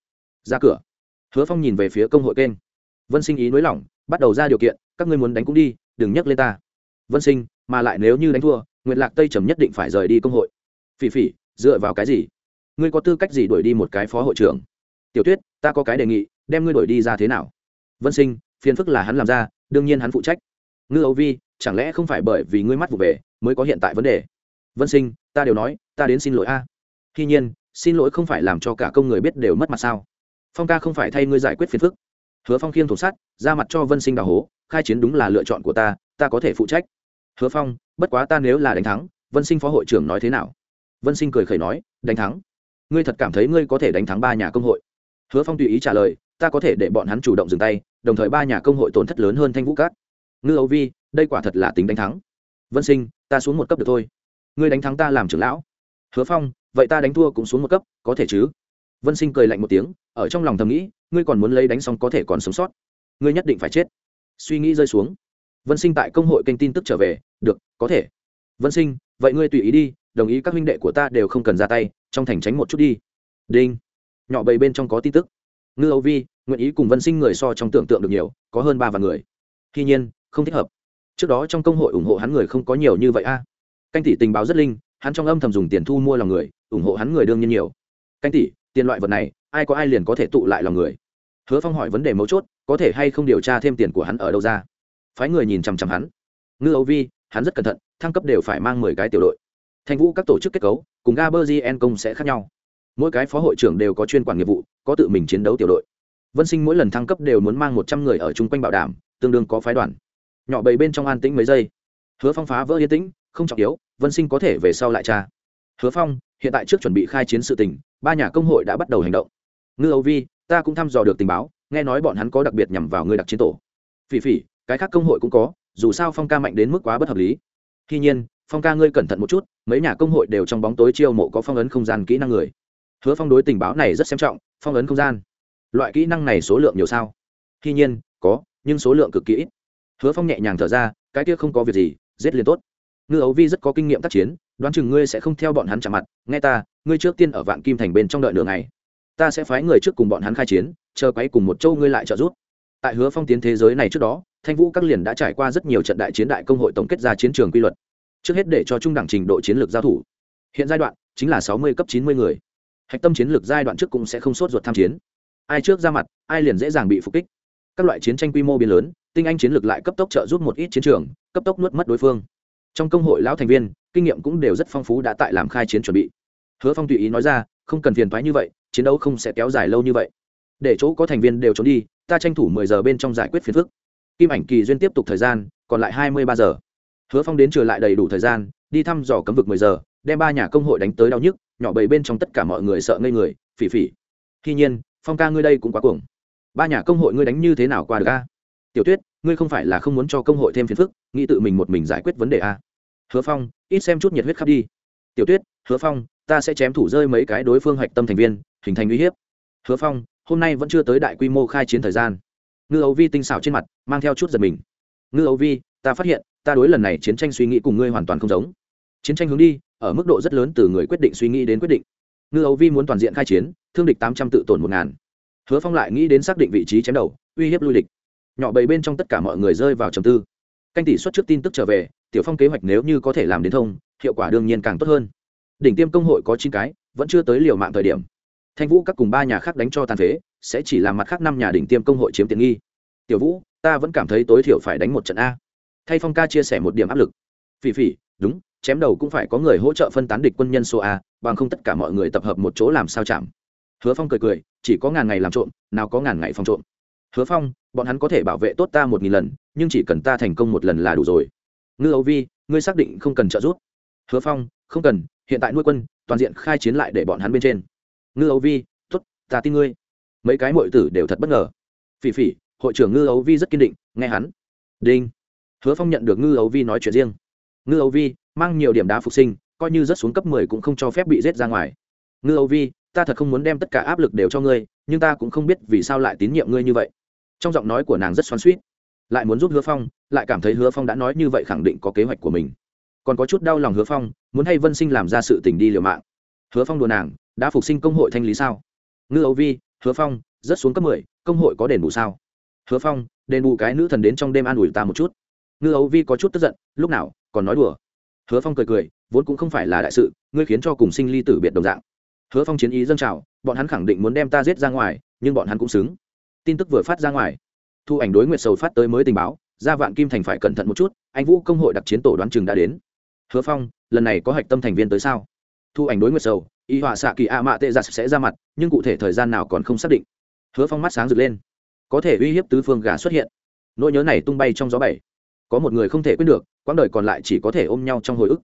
Ra cửa. Hứa phong nhìn về phía công hội kênh. Vân sinh ý nới lỏng, bắt đầu ra điều kiện, các ngươi muốn đánh cũng đi, đừng nhắc lên ta. Vân sinh, mà lại nếu như đánh thua nguyện lạc tây trầm nhất định phải rời đi công hội. Phỉ phỉ, dựa vào cái gì? Ngươi có tư cách gì đuổi đi một cái phó hội trưởng? Tiểu tuyết, ta có cái đề nghị, đem ngươi đuổi đi ra thế nào? Vân sinh, phiền phức là hắn làm ra, đương nhiên hắn phụ trách. Ngư âu vi chẳng lẽ không phải bởi vì ngươi mắt vụ về mới có hiện tại vấn đề? Vân sinh ta đều nói ta đến xin lỗi a. À. nhiên xin lỗi không phải làm cho cả công người biết đều mất mặt sao? Phong ca không phải thay ngươi giải quyết phiền phức. Hứa phong khiêng thổ sát, ra mặt cho vân sinh đào hố khai chiến đúng là lựa chọn của ta ta có thể phụ trách. Hứa phong bất quá ta nếu là đánh thắng vân sinh phó hội trưởng nói thế nào? Vân sinh cười khẩy nói đánh thắng. Ngươi thật cảm thấy ngươi có thể đánh thắng ba nhà công hội? Hứa phong tùy ý trả lời ta có thể để bọn hắn chủ động dừng tay đồng thời ba nhà công hội tổn thất lớn hơn thanh vũ cát. Ngư âu vi đây quả thật là tính đánh thắng. Vân sinh, ta xuống một cấp được thôi. Ngươi đánh thắng ta làm trưởng lão. Hứa phong, vậy ta đánh thua cũng xuống một cấp, có thể chứ? Vân sinh cười lạnh một tiếng, ở trong lòng thầm nghĩ, ngươi còn muốn lấy đánh xong có thể còn sống sót. Ngươi nhất định phải chết. Suy nghĩ rơi xuống. Vân sinh tại công hội kênh tin tức trở về, được, có thể. Vân sinh, vậy ngươi tùy ý đi, đồng ý các huynh đệ của ta đều không cần ra tay, trong thành tránh một chút đi. Đinh. Nhỏ bầy bên trong có tin tức. Ngư âu vi, nguyện ý cùng vân sinh người so trong tưởng tượng được nhiều, có hơn ba vạn người. Tuy nhiên, không thích hợp trước đó trong công hội ủng hộ hắn người không có nhiều như vậy a. Canh tỷ tình báo rất linh, hắn trong âm thầm dùng tiền thu mua lòng người, ủng hộ hắn người đương nhiên nhiều. Canh tỷ, tiền loại vật này, ai có ai liền có thể tụ lại lòng người? Hứa phong hỏi vấn đề mấu chốt, có thể hay không điều tra thêm tiền của hắn ở đâu ra? Phái người nhìn chằm chằm hắn. Ngư âu vi, hắn rất cẩn thận, thăng cấp đều phải mang mười cái tiểu đội. Thanh vũ các tổ chức kết cấu, cùng gaberzien công sẽ khác nhau. Mỗi cái phó hội trưởng đều có chuyên quản nghiệp vụ, có tự mình chiến đấu tiểu đội. Vân sinh mỗi lần thăng cấp đều muốn mang một trăm người ở chung quanh bảo đảm, tương đương có phái đoàn nhỏ bầy bên trong an tĩnh mấy giây. Hứa phong phá vỡ yên tĩnh, không trọng yếu, vân sinh có thể về sau lại cha hứa phong, hiện tại trước chuẩn bị khai chiến sự tình, ba nhà công hội đã bắt đầu hành động. Ngư âu vi, ta cũng thăm dò được tình báo, nghe nói bọn hắn có đặc biệt nhằm vào người đặc chiến tổ. Phỉ phỉ, cái khác công hội cũng có, dù sao phong ca mạnh đến mức quá bất hợp lý. Tuy nhiên, phong ca ngươi cẩn thận một chút, mấy nhà công hội đều trong bóng tối chiêu mộ có phong ấn không gian kỹ năng người. Hứa phong đối tình báo này rất xem trọng, phong ấn không gian. Loại kỹ năng này số lượng nhiều sao? Tuy nhiên, có, nhưng số lượng cực kỹ hứa phong nhẹ nhàng thở ra, cái kia không có việc gì, giết liền tốt. Ngư ấu vi rất có kinh nghiệm tác chiến, đoán chừng ngươi sẽ không theo bọn hắn chạm mặt. Nghe ta, ngươi trước tiên ở vạn kim thành bên trong đợi nửa ngày. Ta sẽ phái người trước cùng bọn hắn khai chiến, chờ quay cùng một châu ngươi lại trợ giúp. Tại hứa phong tiến thế giới này trước đó, thanh vũ các liền đã trải qua rất nhiều trận đại chiến đại công hội tổng kết ra chiến trường quy luật. Trước hết để cho trung đẳng trình độ chiến lược giao thủ. Hiện giai đoạn chính là sáu mươi cấp chín mươi người. Hạch tâm chiến lược giai đoạn trước cũng sẽ không sốt ruột tham chiến. Ai trước ra mặt, ai liền dễ dàng bị phục kích. Các loại chiến tranh quy mô biến lớn tinh anh chiến lược lại cấp tốc trợ giúp một ít chiến trường, cấp tốc nuốt mất đối phương. Trong công hội lão thành viên, kinh nghiệm cũng đều rất phong phú đã tại làm khai chiến chuẩn bị. Hứa phong tùy ý nói ra, không cần phiền thoái như vậy, chiến đấu không sẽ kéo dài lâu như vậy. Để chỗ có thành viên đều trốn đi, ta tranh thủ mười giờ bên trong giải quyết phiền phức. Kim ảnh kỳ duyên tiếp tục thời gian, còn lại hai mươi ba giờ. Hứa phong đến trừ lại đầy đủ thời gian, đi thăm dò cấm vực mười giờ, đem ba nhà công hội đánh tới đau nhức, nhỏ bầy bên trong tất cả mọi người sợ ngây người, phỉ phỉ. Tuy nhiên, phong ca ngươi đây cũng quá cuồng. Ba nhà công hội ngươi đánh như thế nào qua được a? Tiểu tuyết, ngươi không phải là không muốn cho công hội thêm phiền phức, nghĩ tự mình một mình giải quyết vấn đề a hứa phong, ít xem chút nhiệt huyết khắp đi. Tiểu tuyết, hứa phong, ta sẽ chém thủ rơi mấy cái đối phương hạch tâm thành viên, hình thành uy hiếp. Hứa phong, hôm nay vẫn chưa tới đại quy mô khai chiến thời gian. Ngư ấu vi tinh xảo trên mặt, mang theo chút giật mình. Ngư ấu vi, ta phát hiện, ta đối lần này chiến tranh suy nghĩ cùng ngươi hoàn toàn không giống. Chiến tranh hướng đi, ở mức độ rất lớn từ người quyết định suy nghĩ đến quyết định. Ngư ấu vi muốn toàn diện khai chiến, thương địch tám trăm tự tổn một ngàn. Hứa phong lại nghĩ đến xác định vị trí chém đầu, uy hiếp lui địch nhỏ bầy bên trong tất cả mọi người rơi vào trầm tư. Canh tỷ xuất trước tin tức trở về, tiểu phong kế hoạch nếu như có thể làm đến thông, hiệu quả đương nhiên càng tốt hơn. Đỉnh tiêm công hội có chín cái, vẫn chưa tới liều mạng thời điểm. Thanh vũ các cùng ba nhà khác đánh cho tàn phế, sẽ chỉ làm mặt khác năm nhà đỉnh tiêm công hội chiếm tiện nghi. Tiểu vũ, ta vẫn cảm thấy tối thiểu phải đánh một trận a. Thay phong ca chia sẻ một điểm áp lực. Phỉ phỉ, đúng, chém đầu cũng phải có người hỗ trợ phân tán địch quân nhân số a, bằng không tất cả mọi người tập hợp một chỗ làm sao chạm. Hứa phong cười cười, chỉ có ngàn ngày làm trộm, nào có ngàn ngày phòng trộm hứa phong, bọn hắn có thể bảo vệ tốt ta một nghìn lần, nhưng chỉ cần ta thành công một lần là đủ rồi. Ngư âu vi, ngươi xác định không cần trợ giúp. Hứa phong, không cần, hiện tại nuôi quân, toàn diện khai chiến lại để bọn hắn bên trên. Ngư âu vi t ố t ta tin ngươi. Mấy cái mội tử đều thật bất ngờ. Phỉ phỉ, hội trưởng ngư âu vi rất kiên định, nghe hắn. Đinh. Hứa phong nhận được ngư âu vi nói chuyện riêng. Ngư âu vi, mang nhiều điểm đá phục sinh, coi như rất xuống cấp mười cũng không cho phép bị rết ra ngoài. Ngư âu vi, ta thật không muốn đem tất cả áp lực đều cho ngươi, nhưng ta cũng không biết vì sao lại tín nhiệm ngươi như vậy trong giọng nói của nàng rất xoắn suýt lại muốn giúp hứa phong, lại cảm thấy hứa phong đã nói như vậy khẳng định có kế hoạch của mình. Còn có chút đau lòng hứa phong, muốn hay vân sinh làm ra sự tình đi liều mạng. Hứa phong đùa nàng, đã phục sinh công hội thanh lý sao? Ngư âu vi, hứa phong rất xuống cấp mười, công hội có đền bù sao? Hứa phong, đền bù cái nữ thần đến trong đêm an ủi ta một chút. Ngư âu vi có chút tức giận, lúc nào, còn nói đùa? Hứa phong cười cười, vốn cũng không phải là đại sự, ngươi khiến cho cùng sinh ly tử biệt đồng dạng. Hứa phong chiến ý dâng trào, bọn hắn khẳng định muốn đem ta giết ra ngoài, nhưng bọn hắn cũng xứng tin tức vừa phát ra ngoài. Thu ảnh đối nguyệt sầu phát tới mới tình báo ra vạn kim thành phải cẩn thận một chút, anh vũ công hội đặc chiến tổ đoán chừng đã đến. Hứa phong, lần này có hạch tâm thành viên tới sao? Thu ảnh đối nguyệt sầu, y họa xạ kỳ a mạ tệ giặt sẽ ra mặt, nhưng cụ thể thời gian nào còn không xác định. Hứa phong mắt sáng rực lên. Có thể uy hiếp tứ phương gà xuất hiện. Nỗi nhớ này tung bay trong gió bảy. Có một người không thể quên được, quãng đời còn lại chỉ có thể ôm nhau trong hồi ức.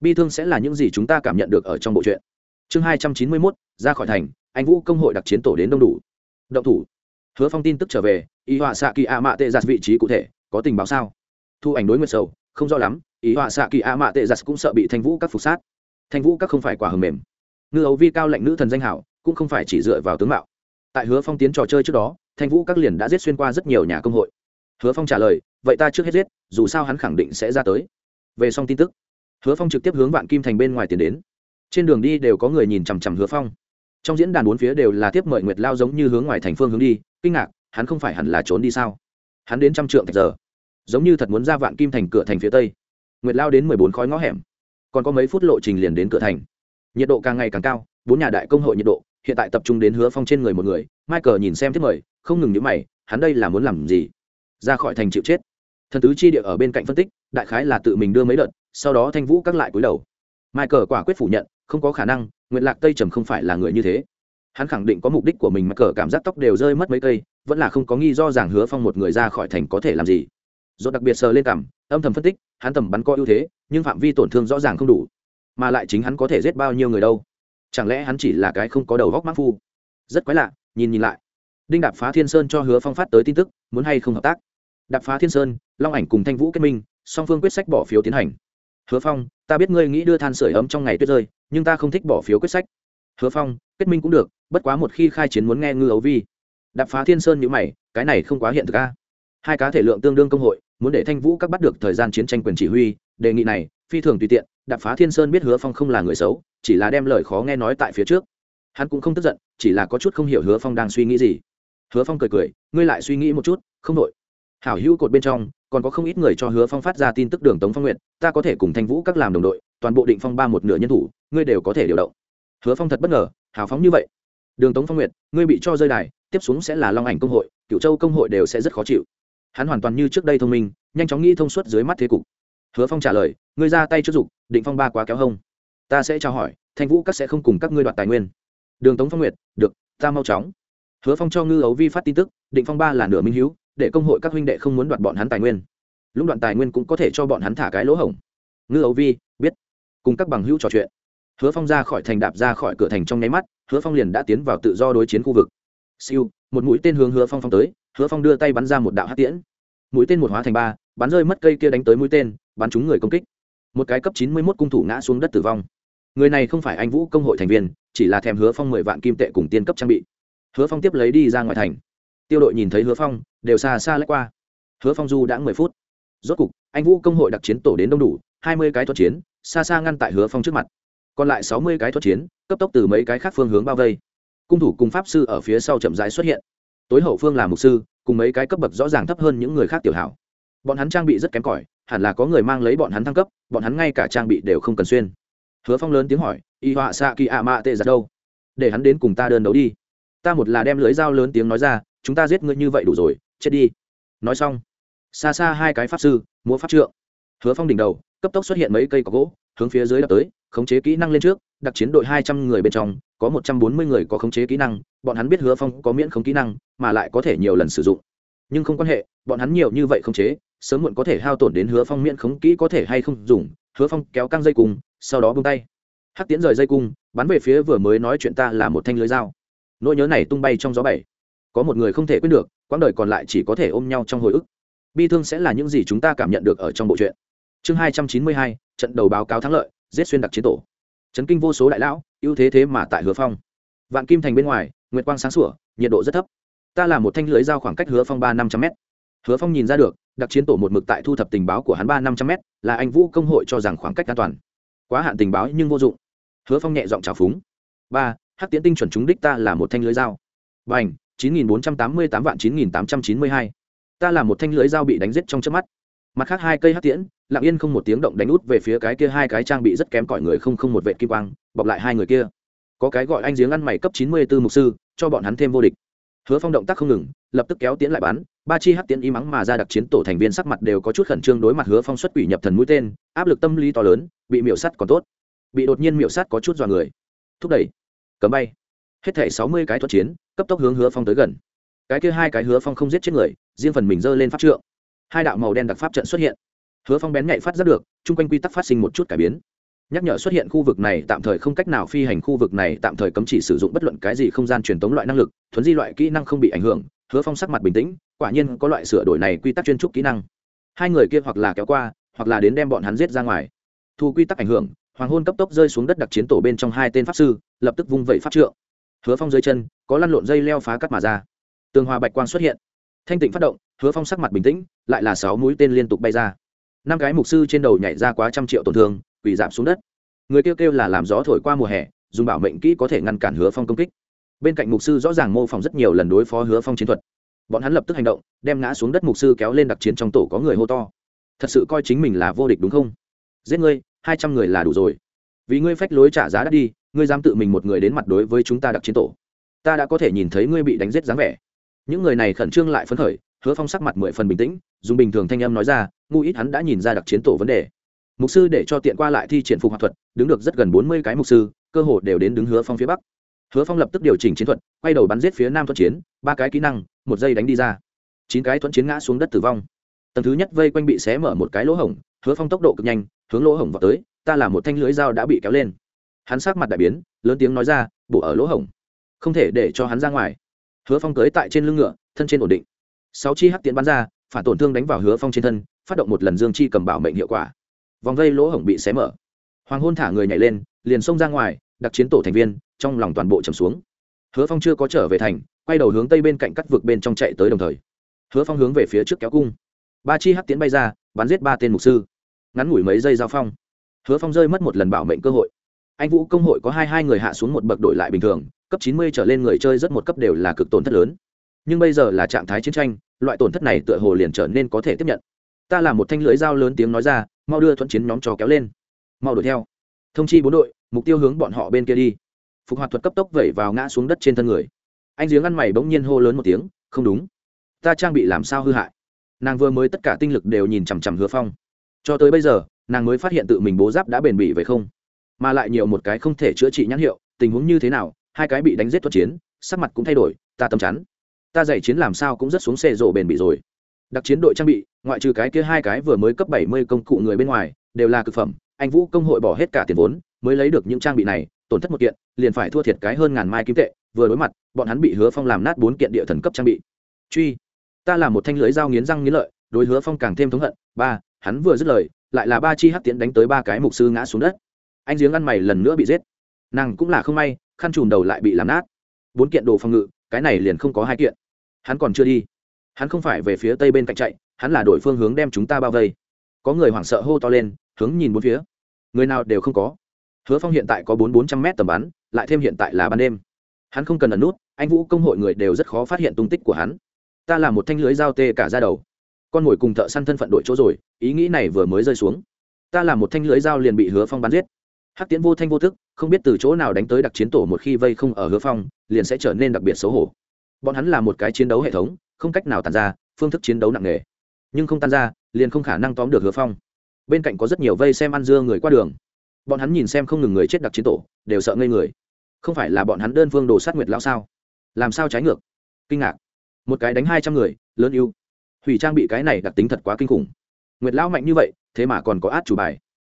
Bi thương sẽ là những gì chúng ta cảm nhận được ở trong bộ truyện. Chương hai trăm chín mươi mốt, ra khỏi thành, anh vũ công hội đặc chiến tổ đến đông đủ. Động thủ hứa phong tin tức trở về, y họa xạ kỳ a mạ tệ giặt vị trí cụ thể, có tình báo sao? Thu ảnh đối nguyệt sầu, không rõ lắm ý họa xạ kỳ a mạ tệ giặt cũng sợ bị thanh vũ các phục sát. Thanh vũ các không phải quả hầm mềm. Ngư ấu vi cao lệnh nữ thần danh hảo, cũng không phải chỉ dựa vào tướng mạo. Tại hứa phong tiến trò chơi trước đó, thanh vũ các liền đã giết xuyên qua rất nhiều nhà công hội. Hứa phong trả lời, vậy ta trước hết giết, dù sao hắn khẳng định sẽ ra tới. Về xong tin tức, hứa phong trực tiếp hướng vạn kim thành bên ngoài tiền đến. Trên đường đi đều có người nhìn chằm chằm hứa phong. Trong diễn đàn bốn phía đều là tiếp mời nguyệt lao giống như hướng ngoài thành phương hướng đi kinh ngạc, hắn không phải hẳn là trốn đi sao? Hắn đến trăm trượng thạch giờ, giống như thật muốn ra vạn kim thành cửa thành phía tây. Nguyệt lao đến mười bốn khói ngõ hẻm, còn có mấy phút lộ trình liền đến cửa thành. Nhiệt độ càng ngày càng cao, bốn nhà đại công hội nhiệt độ, hiện tại tập trung đến hứa phong trên người một người, michael nhìn xem thiết mời, không ngừng nhữ mày, hắn đây là muốn làm gì? Ra khỏi thành chịu chết. Thần tứ chi địa ở bên cạnh phân tích, đại khái là tự mình đưa mấy đợt, sau đó thanh vũ các lại cúi đầu. Michael quả quyết phủ nhận, không có khả năng nguyện lạc tây trầm không phải là người như thế hắn khẳng định có mục đích của mình mà cờ cảm giác tóc đều rơi mất mấy cây, vẫn là không có nghi do rằng hứa phong một người ra khỏi thành có thể làm gì. Dốt đặc biệt sờ lên cảm, âm thầm phân tích, hắn tầm bắn có ưu thế, nhưng phạm vi tổn thương rõ ràng không đủ, mà lại chính hắn có thể giết bao nhiêu người đâu. Chẳng lẽ hắn chỉ là cái không có đầu góc mắc phu? Rất quái lạ, nhìn nhìn lại. Đinh đạp phá thiên sơn cho hứa phong phát tới tin tức, muốn hay không hợp tác? Đạp phá thiên sơn, long ảnh cùng thanh vũ kết minh, song phương quyết sách bỏ phiếu tiến hành. Hứa phong, ta biết ngươi nghĩ đưa than sửa ấm trong ngày tuyết rơi, nhưng ta không thích bỏ phiếu quyết sách. Hứa phong, kết minh cũng được bất quá một khi khai chiến muốn nghe ngư ấu vi. Đạp phá thiên sơn nhữ mày, cái này không quá hiện thực a. Hai cá thể lượng tương đương công hội, muốn để thanh vũ các bắt được thời gian chiến tranh quyền chỉ huy, đề nghị này, phi thường tùy tiện, đạp phá thiên sơn biết hứa phong không là người xấu, chỉ là đem lời khó nghe nói tại phía trước. Hắn cũng không tức giận, chỉ là có chút không hiểu hứa phong đang suy nghĩ gì. Hứa phong cười cười, ngươi lại suy nghĩ một chút, không đội hảo hữu cột bên trong, còn có không ít người cho hứa phong phát ra tin tức đường tống phong nguyện ta có thể cùng thanh vũ các làm đồng đội, toàn bộ định phong ba một nửa nhân thủ, ngươi đều có thể điều động. Hứa phong thật bất ngờ hào phóng như vậy đường tống phong Nguyệt, ngươi bị cho rơi đài tiếp xuống sẽ là long ảnh công hội cựu châu công hội đều sẽ rất khó chịu. Hắn hoàn toàn như trước đây thông minh nhanh chóng nghĩ thông suốt dưới mắt thế cục. Hứa phong trả lời ngươi ra tay trước dục định phong ba quá kéo hông. Ta sẽ trao hỏi thanh vũ các sẽ không cùng các ngươi đoạt tài nguyên. Đường tống phong nguyệt được ta mau chóng. Hứa phong cho ngư ấu vi phát tin tức định phong ba là nửa minh hữu để công hội các huynh đệ không muốn đoạt bọn hắn tài nguyên. Lúc đoạn tài nguyên cũng có thể cho bọn hắn thả cái lỗ hổng. Ngư ấu vi biết. Cùng các bằng hữu trò chuyện hứa phong ra khỏi thành đạp ra khỏi cửa thành trong nháy mắt, hứa phong liền đã tiến vào tự do đối chiến khu vực. Siêu, một mũi tên hướng hứa phong phong tới, hứa phong đưa tay bắn ra một đạo hát tiễn. Mũi tên một hóa thành ba, bắn rơi mất cây kia đánh tới mũi tên, bắn trúng người công kích. Một cái cấp chín mươi mốt cung thủ ngã xuống đất tử vong. Người này không phải anh vũ công hội thành viên, chỉ là thèm hứa phong mười vạn kim tệ cùng tiên cấp trang bị. Hứa phong tiếp lấy đi ra ngoài thành. Tiêu đội nhìn thấy hứa phong, đều xa xa lách qua. Hứa phong du đã mười phút. Rốt cục, anh vũ công hội đặc chiến tổ đến đông đủ, hai mươi cái thuật chiến, xa xa ngăn tại hứa phong trước mặt còn lại sáu mươi cái thuật chiến, cấp tốc từ mấy cái khác phương hướng bao vây. Cung thủ cùng pháp sư ở phía sau chậm rãi xuất hiện. Tối hậu phương là mục sư, cùng mấy cái cấp bậc rõ ràng thấp hơn những người khác tiểu hảo. Bọn hắn trang bị rất kém cỏi, hẳn là có người mang lấy bọn hắn thăng cấp, bọn hắn ngay cả trang bị đều không cần xuyên. Hứa phong lớn tiếng hỏi, y họa xạ kỳ ạ mạ tệ giặt đâu? Để hắn đến cùng ta đơn đấu đi. Ta một là đem lưới dao lớn tiếng nói ra, chúng ta giết ngươi như vậy đủ rồi, chết đi. Nói xong, xa xa hai cái pháp sư, múa pháp trượng. Hứa phong đỉnh đầu, cấp tốc xuất hiện mấy cây có gỗ hướng phía dưới đập tới, khống chế kỹ năng lên trước, đặc chiến đội hai trăm người bên trong, có một trăm bốn mươi người có khống chế kỹ năng, bọn hắn biết hứa phong có miễn khống kỹ năng, mà lại có thể nhiều lần sử dụng. Nhưng không quan hệ, bọn hắn nhiều như vậy khống chế, sớm muộn có thể hao tổn đến hứa phong miễn khống kỹ có thể hay không dùng, hứa phong kéo căng dây cung, sau đó bung tay. Hắc tiễn rời dây cung, bắn về phía vừa mới nói chuyện ta là một thanh lưới dao. Nỗi nhớ này tung bay trong gió bảy. Có một người không thể quên được, quãng đời còn lại chỉ có thể ôm nhau trong hồi ức. Bi thương sẽ là những gì chúng ta cảm nhận được ở trong bộ truyện. Chương hai trăm chín mươi hai trận đầu báo cáo thắng lợi, giết xuyên đặc chiến tổ. Chấn kinh vô số đại lão, ưu thế thế mà tại hứa phong. Vạn kim thành bên ngoài, nguyệt quang sáng sủa, nhiệt độ rất thấp. Ta là một thanh lưới giao khoảng cách hứa phong ba năm trăm m hứa phong nhìn ra được, đặc chiến tổ một mực tại thu thập tình báo của hắn ba năm trăm m là anh vũ công hội cho rằng khoảng cách an toàn. Quá hạn tình báo nhưng vô dụng. Hứa phong nhẹ giọng trào phúng. Ba, hắc tiễn tinh chuẩn chúng đích ta là một thanh lưới dao. B à n h chín nghìn bốn trăm tám mươi tám vạn chín nghìn tám trăm chín mươi hai. Ta là một thanh lưới dao bị đánh giết trong chớp mắt. Mặt khác hai cây hắc tiễn lặng yên không một tiếng động đánh út về phía cái kia hai cái trang bị rất kém cỏi người không không một vệ kim quang, bọc lại hai người kia. Có cái gọi anh giếng ăn mày cấp chín mươi 94 mục sư, cho bọn hắn thêm vô địch. Hứa phong động tác không ngừng, lập tức kéo tiến lại bắn ba chi hắc tiến y mắng mà ra đặc chiến tổ thành viên sắc mặt đều có chút khẩn trương đối mặt hứa phong xuất quỷ nhập thần mũi tên, áp lực tâm lý to lớn, bị miểu sắt còn tốt. Bị đột nhiên miểu sắt có chút dọa người. Thúc đẩy, cấm bay. Hết thể sáu mươi cái thuật chiến, cấp tốc hướng hứa phong tới gần. Cái kia hai cái hứa phong không giết chết người, riêng phần mình giơ lên pháp trượng. Hai đạo màu đen đặc pháp trận xuất hiện hứa phong bén nhạy phát ra được, chung quanh quy tắc phát sinh một chút cải biến. Nhắc nhở xuất hiện khu vực này tạm thời không cách nào phi hành khu vực này, tạm thời cấm chỉ sử dụng bất luận cái gì không gian truyền tống loại năng lực, thuấn di loại kỹ năng không bị ảnh hưởng, hứa phong sắc mặt bình tĩnh, quả nhiên có loại sửa đổi này quy tắc chuyên trúc kỹ năng. Hai người kia hoặc là kéo qua, hoặc là đến đem bọn hắn giết ra ngoài. Thu quy tắc ảnh hưởng, hoàng hôn cấp tốc rơi xuống đất đặc chiến tổ bên trong hai tên pháp sư, lập tức vung vẩy pháp trượng. Hứa phong dưới chân, có lăn lộn dây leo phá cắt mà ra. Tường hòa bạch quang xuất hiện. Thanh tịnh phát động, hứa phong sắc mặt bình tĩnh, lại là sáu mũi tên liên tục bay ra năm cái mục sư trên đầu nhảy ra quá trăm triệu tổn thương, quỳ giảm xuống đất. Người kêu kêu là làm gió thổi qua mùa hè, dùng bảo mệnh kỹ có thể ngăn cản hứa phong công kích. Bên cạnh mục sư rõ ràng mô phỏng rất nhiều lần đối phó hứa phong chiến thuật. Bọn hắn lập tức hành động, đem ngã xuống đất mục sư kéo lên đặc chiến trong tổ có người hô to. Thật sự coi chính mình là vô địch đúng không? Giết ngươi, hai trăm người là đủ rồi. Vì ngươi phách lối trả giá đắt đi, ngươi dám tự mình một người đến mặt đối với chúng ta đặc chiến tổ. Ta đã có thể nhìn thấy ngươi bị đánh giết dáng vẻ. Những người này khẩn trương lại phấn khởi, hứa phong sắc mặt mười phần bình tĩnh, dùng bình thường thanh âm nói ra ngu ít hắn đã nhìn ra đặc chiến tổ vấn đề. Mục sư để cho tiện qua lại thi triển phục hoạt thuật, đứng được rất gần bốn mươi cái mục sư, cơ hồ đều đến đứng hứa phong phía bắc. Hứa phong lập tức điều chỉnh chiến thuật, quay đầu bắn giết phía nam thuận chiến, ba cái kỹ năng, một giây đánh đi ra. Chín cái thuận chiến ngã xuống đất tử vong. Tầng thứ nhất vây quanh bị xé mở một cái lỗ hổng, hứa phong tốc độ cực nhanh, hướng lỗ hổng vào tới, ta là một thanh lưới dao đã bị kéo lên. Hắn sát mặt đại biến, lớn tiếng nói ra, bổ ở lỗ hổng, không thể để cho hắn ra ngoài. Hứa phong tới tại trên lưng ngựa, thân trên ổn định. Sáu chi hắc tiến bắn ra, phản tổn thương đánh vào hứa phong trên thân phát động một lần dương chi cầm bảo mệnh hiệu quả. Vòng vây lỗ hổng bị xé mở. Hoàng hôn thả người nhảy lên, liền xông ra ngoài, đặc chiến tổ thành viên, trong lòng toàn bộ trầm xuống. Hứa phong chưa có trở về thành, quay đầu hướng tây bên cạnh cắt vực bên trong chạy tới đồng thời. Hứa phong hướng về phía trước kéo cung. Ba chi hắc tiến bay ra, bắn giết ba tên mục sư. Ngắn ngủi mấy giây giao phong, hứa phong rơi mất một lần bảo mệnh cơ hội. Anh vũ công hội có hai hai người hạ xuống một bậc đổi lại bình thường, cấp chín mươi trở lên người chơi rất một cấp đều là cực tổn thất lớn. Nhưng bây giờ là trạng thái chiến tranh, loại tổn thất này tựa hồ liền trở nên có thể tiếp nhận ta là một thanh lưới dao lớn tiếng nói ra, mau đưa thuận chiến nhóm trò kéo lên. Mau đuổi theo. Thông chi bốn đội, mục tiêu hướng bọn họ bên kia đi. Phục hoạt thuật cấp tốc vẩy vào ngã xuống đất trên thân người. Anh giếng ăn mày bỗng nhiên hô lớn một tiếng, không đúng. Ta trang bị làm sao hư hại? Nàng vừa mới tất cả tinh lực đều nhìn chằm chằm hứa phong. Cho tới bây giờ, nàng mới phát hiện tự mình bố giáp đã bền bỉ về không, mà lại nhiều một cái không thể chữa trị nhãn hiệu, tình huống như thế nào, hai cái bị đánh giết thuật chiến, sắc mặt cũng thay đổi, ta tâm chắn. Ta dạy chiến làm sao cũng rất xuống xe rộ bền bỉ rồi đặc chiến đội trang bị, ngoại trừ cái kia hai cái vừa mới cấp bảy mươi công cụ người bên ngoài, đều là cực phẩm. Anh vũ công hội bỏ hết cả tiền vốn, mới lấy được những trang bị này, tổn thất một kiện, liền phải thua thiệt cái hơn ngàn mai kim tệ. Vừa đối mặt, bọn hắn bị hứa phong làm nát bốn kiện địa thần cấp trang bị. Truy, ta là một thanh lưới dao nghiến răng nghiến lợi, đối hứa phong càng thêm thống hận. Ba, hắn vừa dứt lời, lại là ba chi hắc tiến đánh tới ba cái mục sư ngã xuống đất. Anh giếng ăn mày lần nữa bị giết. Nàng cũng là không may, khăn trùm đầu lại bị làm nát. Bốn kiện đồ phòng ngự, cái này liền không có hai kiện. Hắn còn chưa đi hắn không phải về phía tây bên cạnh chạy, hắn là đổi phương hướng đem chúng ta bao vây. Có người hoảng sợ hô to lên, hướng nhìn bốn phía. Người nào đều không có. Hứa phong hiện tại có bốn bốn trăm mét tầm bắn, lại thêm hiện tại là ban đêm. Hắn không cần ẩn nút, anh vũ công hội người đều rất khó phát hiện tung tích của hắn. Ta là một thanh lưới giao tê cả ra đầu. Con mồi cùng thợ săn thân phận đội chỗ rồi, ý nghĩ này vừa mới rơi xuống. Ta là một thanh lưới dao liền bị hứa phong bắn giết. Hắc tiễn vô thanh vô thức, không biết từ chỗ nào đánh tới đặc chiến tổ một khi vây không ở hứa phong, liền sẽ trở nên đặc biệt xấu hổ. Bọn hắn là một cái chiến đấu hệ thống không cách nào tàn ra, phương thức chiến đấu nặng nề. Nhưng không tan ra, liền không khả năng tóm được hứa phong. Bên cạnh có rất nhiều vây xem ăn dưa người qua đường. Bọn hắn nhìn xem không ngừng người chết đặc chiến tổ, đều sợ ngây người. Không phải là bọn hắn đơn phương đồ sát nguyệt lão sao? Làm sao trái ngược? Kinh ngạc. Một cái đánh hai trăm người, lớn ưu. Hủy trang bị cái này đặc tính thật quá kinh khủng. Nguyệt lão mạnh như vậy, thế mà còn có át chủ bài.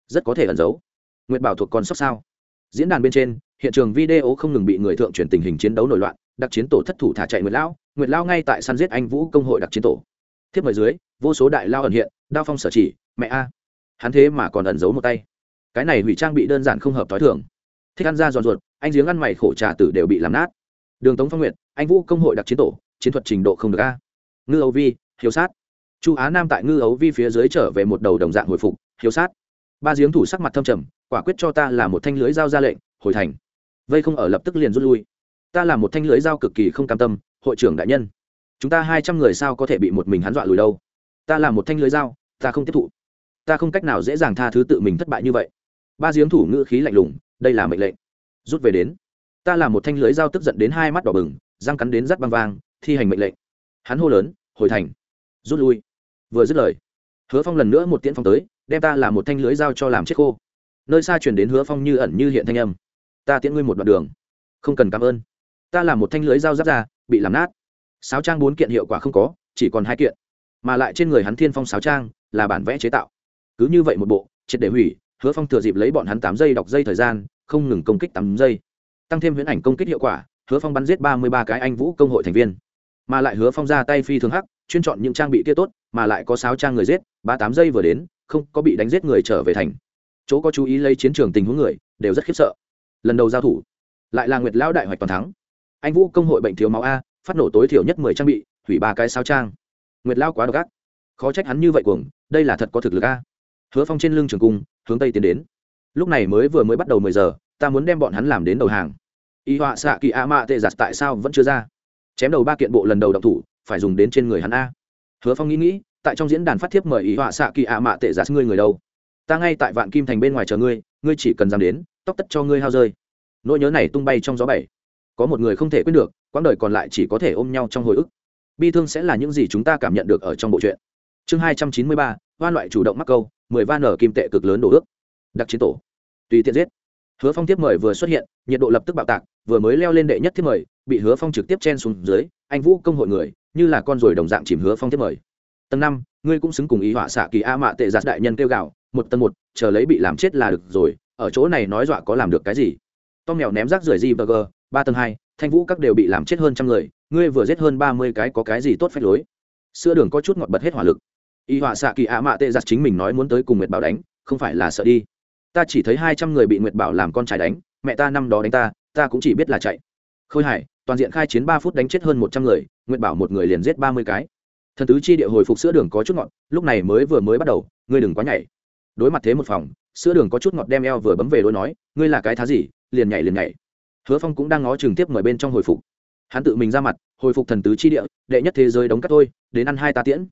Rất có thể ẩn giấu. Nguyệt bảo thuộc còn sốc sao? Diễn đàn bên trên, hiện trường video không ngừng bị người thượng truyền tình hình chiến đấu nổi loạn, đặc chiến tổ thất thủ thả chạy nguyệt lão nguyệt lao ngay tại săn giết anh vũ công hội đặc chiến tổ. Thiếp mời dưới, vô số đại lao ẩn hiện, đao phong sở chỉ, mẹ a. Hắn thế mà còn ẩn giấu một tay. Cái này hủy trang bị đơn giản không hợp t h i thường. Thích ăn ra giòn ruột, anh giếng ăn mày khổ trà tử đều bị làm nát. Đường tống phong nguyệt, anh vũ công hội đặc chiến tổ, chiến thuật trình độ không được a. Ngư âu vi, hiếu sát. Chu á nam tại ngư ấu vi phía dưới trở về một đầu đồng dạng hồi phục, hiếu sát. Ba giếng thủ sắc mặt thâm trầm, quả quyết cho ta là một thanh lưới dao ra lệnh, hồi thành. Vây không ở lập tức liền rút lui. Ta là một thanh lưới dao cực kỳ không cam tâm hội trưởng đại nhân, chúng ta hai trăm người sao có thể bị một mình hắn dọa lùi đâu? Ta là một thanh lưới dao, ta không tiếp thụ. Ta không cách nào dễ dàng tha thứ tự mình thất bại như vậy. Ba giếng thủ ngữ khí lạnh lùng, đây là mệnh lệnh. Rút về đến. Ta là một thanh lưới dao tức giận đến hai mắt đỏ bừng, răng cắn đến rắt băng vang, thi hành mệnh lệnh. Hắn hô lớn, hồi thành. Rút lui. Vừa dứt lời, hứa phong lần nữa một tiễn phong tới, đem ta là một thanh lưới dao cho làm chết khô. Nơi xa chuyển đến hứa phong như ẩn như hiện thanh âm. Ta tiễn ngươi một đoạn đường. Không cần cảm ơn ta là một thanh lưới dao giáp ra, bị làm nát. Sáo trang bốn kiện hiệu quả không có, chỉ còn hai kiện. Mà lại trên người hắn thiên phong sáo trang là bản vẽ chế tạo. Cứ như vậy một bộ, triệt để hủy, hứa phong thừa dịp lấy bọn hắn tám giây đọc dây thời gian, không ngừng công kích tám giây. Tăng thêm huyễn ảnh công kích hiệu quả, hứa phong bắn giết ba mươi ba cái anh vũ công hội thành viên. Mà lại hứa phong ra tay phi thường hắc, chuyên chọn những trang bị kia tốt, mà lại có sáo trang người giết, ba tám giây vừa đến, không có bị đánh giết người trở về thành. Chỗ có chú ý lấy chiến trường tình huống người, đều rất khiếp sợ. Lần đầu giao thủ, lại là nguyệt lão đại hoạch toàn thắng anh vũ công hội bệnh thiếu máu a, phát nổ tối thiểu nhất mười trang bị, hủy ba cái sao trang. Nguyệt lao quá độc ác. Khó trách hắn như vậy cuồng, đây là thật có thực lực a. Hứa phong trên lưng trường cung, hướng tây tiến đến. Lúc này mới vừa mới bắt đầu mười giờ, ta muốn đem bọn hắn làm đến đầu hàng. Y họa xạ kỳ a mạ tệ giặt tại sao vẫn chưa ra? Chém đầu ba kiện bộ lần đầu độc thủ, phải dùng đến trên người hắn a. Hứa phong nghĩ nghĩ, tại trong diễn đàn phát thiếp mời Y họa xạ kỳ a mạ tệ giặt ngươi người đâu? Ta ngay tại vạn kim thành bên ngoài chờ ngươi ngươi chỉ cần dám đến, tóc tất cho ngươi hao rơi. Nỗi nhớ này tung bay trong gió bảy có một người không thể quên được, quãng đời còn lại chỉ có thể ôm nhau trong hồi ức. Bi thương sẽ là những gì chúng ta cảm nhận được ở trong bộ truyện. Chương hai trăm chín mươi ba van loại chủ động mắc câu, mười van nở kim tệ cực lớn đổ ước. Đặc chiến tổ. Tùy tiện giết. Hứa phong tiếp mời vừa xuất hiện, nhiệt độ lập tức bạo tạc, vừa mới leo lên đệ nhất tiếp mời, bị hứa phong trực tiếp chen xuống dưới, anh vũ công hội người, như là con ruồi đồng dạng chìm hứa phong tiếp mời. Tầng năm, ngươi cũng xứng cùng ý họa xạ kỳ a mạ tệ giặt đại nhân kêu gạo một tầng một, chờ lấy bị làm chết là được rồi, ở chỗ này nói dọa có làm được cái gì? Tom mèo ném rác rưởi gì bờ ba tầng hai, thanh vũ các đều bị làm chết hơn trăm người, ngươi vừa giết hơn ba mươi cái có cái gì tốt phép lối? Sữa đường có chút ngọt bật hết hỏa lực. Y họa xạ kỳ ạ mạ tệ giặt chính mình nói muốn tới cùng nguyệt bảo đánh, không phải là sợ đi. Ta chỉ thấy hai trăm người bị nguyệt bảo làm con trai đánh, mẹ ta năm đó đánh ta ta cũng chỉ biết là chạy. Khôi hải, toàn diện khai chiến ba phút đánh chết hơn một trăm người, nguyệt bảo một người liền giết ba mươi cái. Thần tứ chi địa hồi phục sữa đường có chút ngọt, lúc này mới vừa mới bắt đầu, ngươi đừng quá nhảy. Đối mặt thế một phòng, sữa đường có chút ngọt đem eo vừa bấm về đôi nói, ngươi là cái thá gì, liền nhảy liền nhảy hứa phong cũng đang ngó chừng tiếp mời bên trong hồi phục. Hắn tự mình ra mặt, hồi phục thần tứ chi địa, đệ nhất thế giới đóng cắt thôi, đến ăn hai ta tiễn.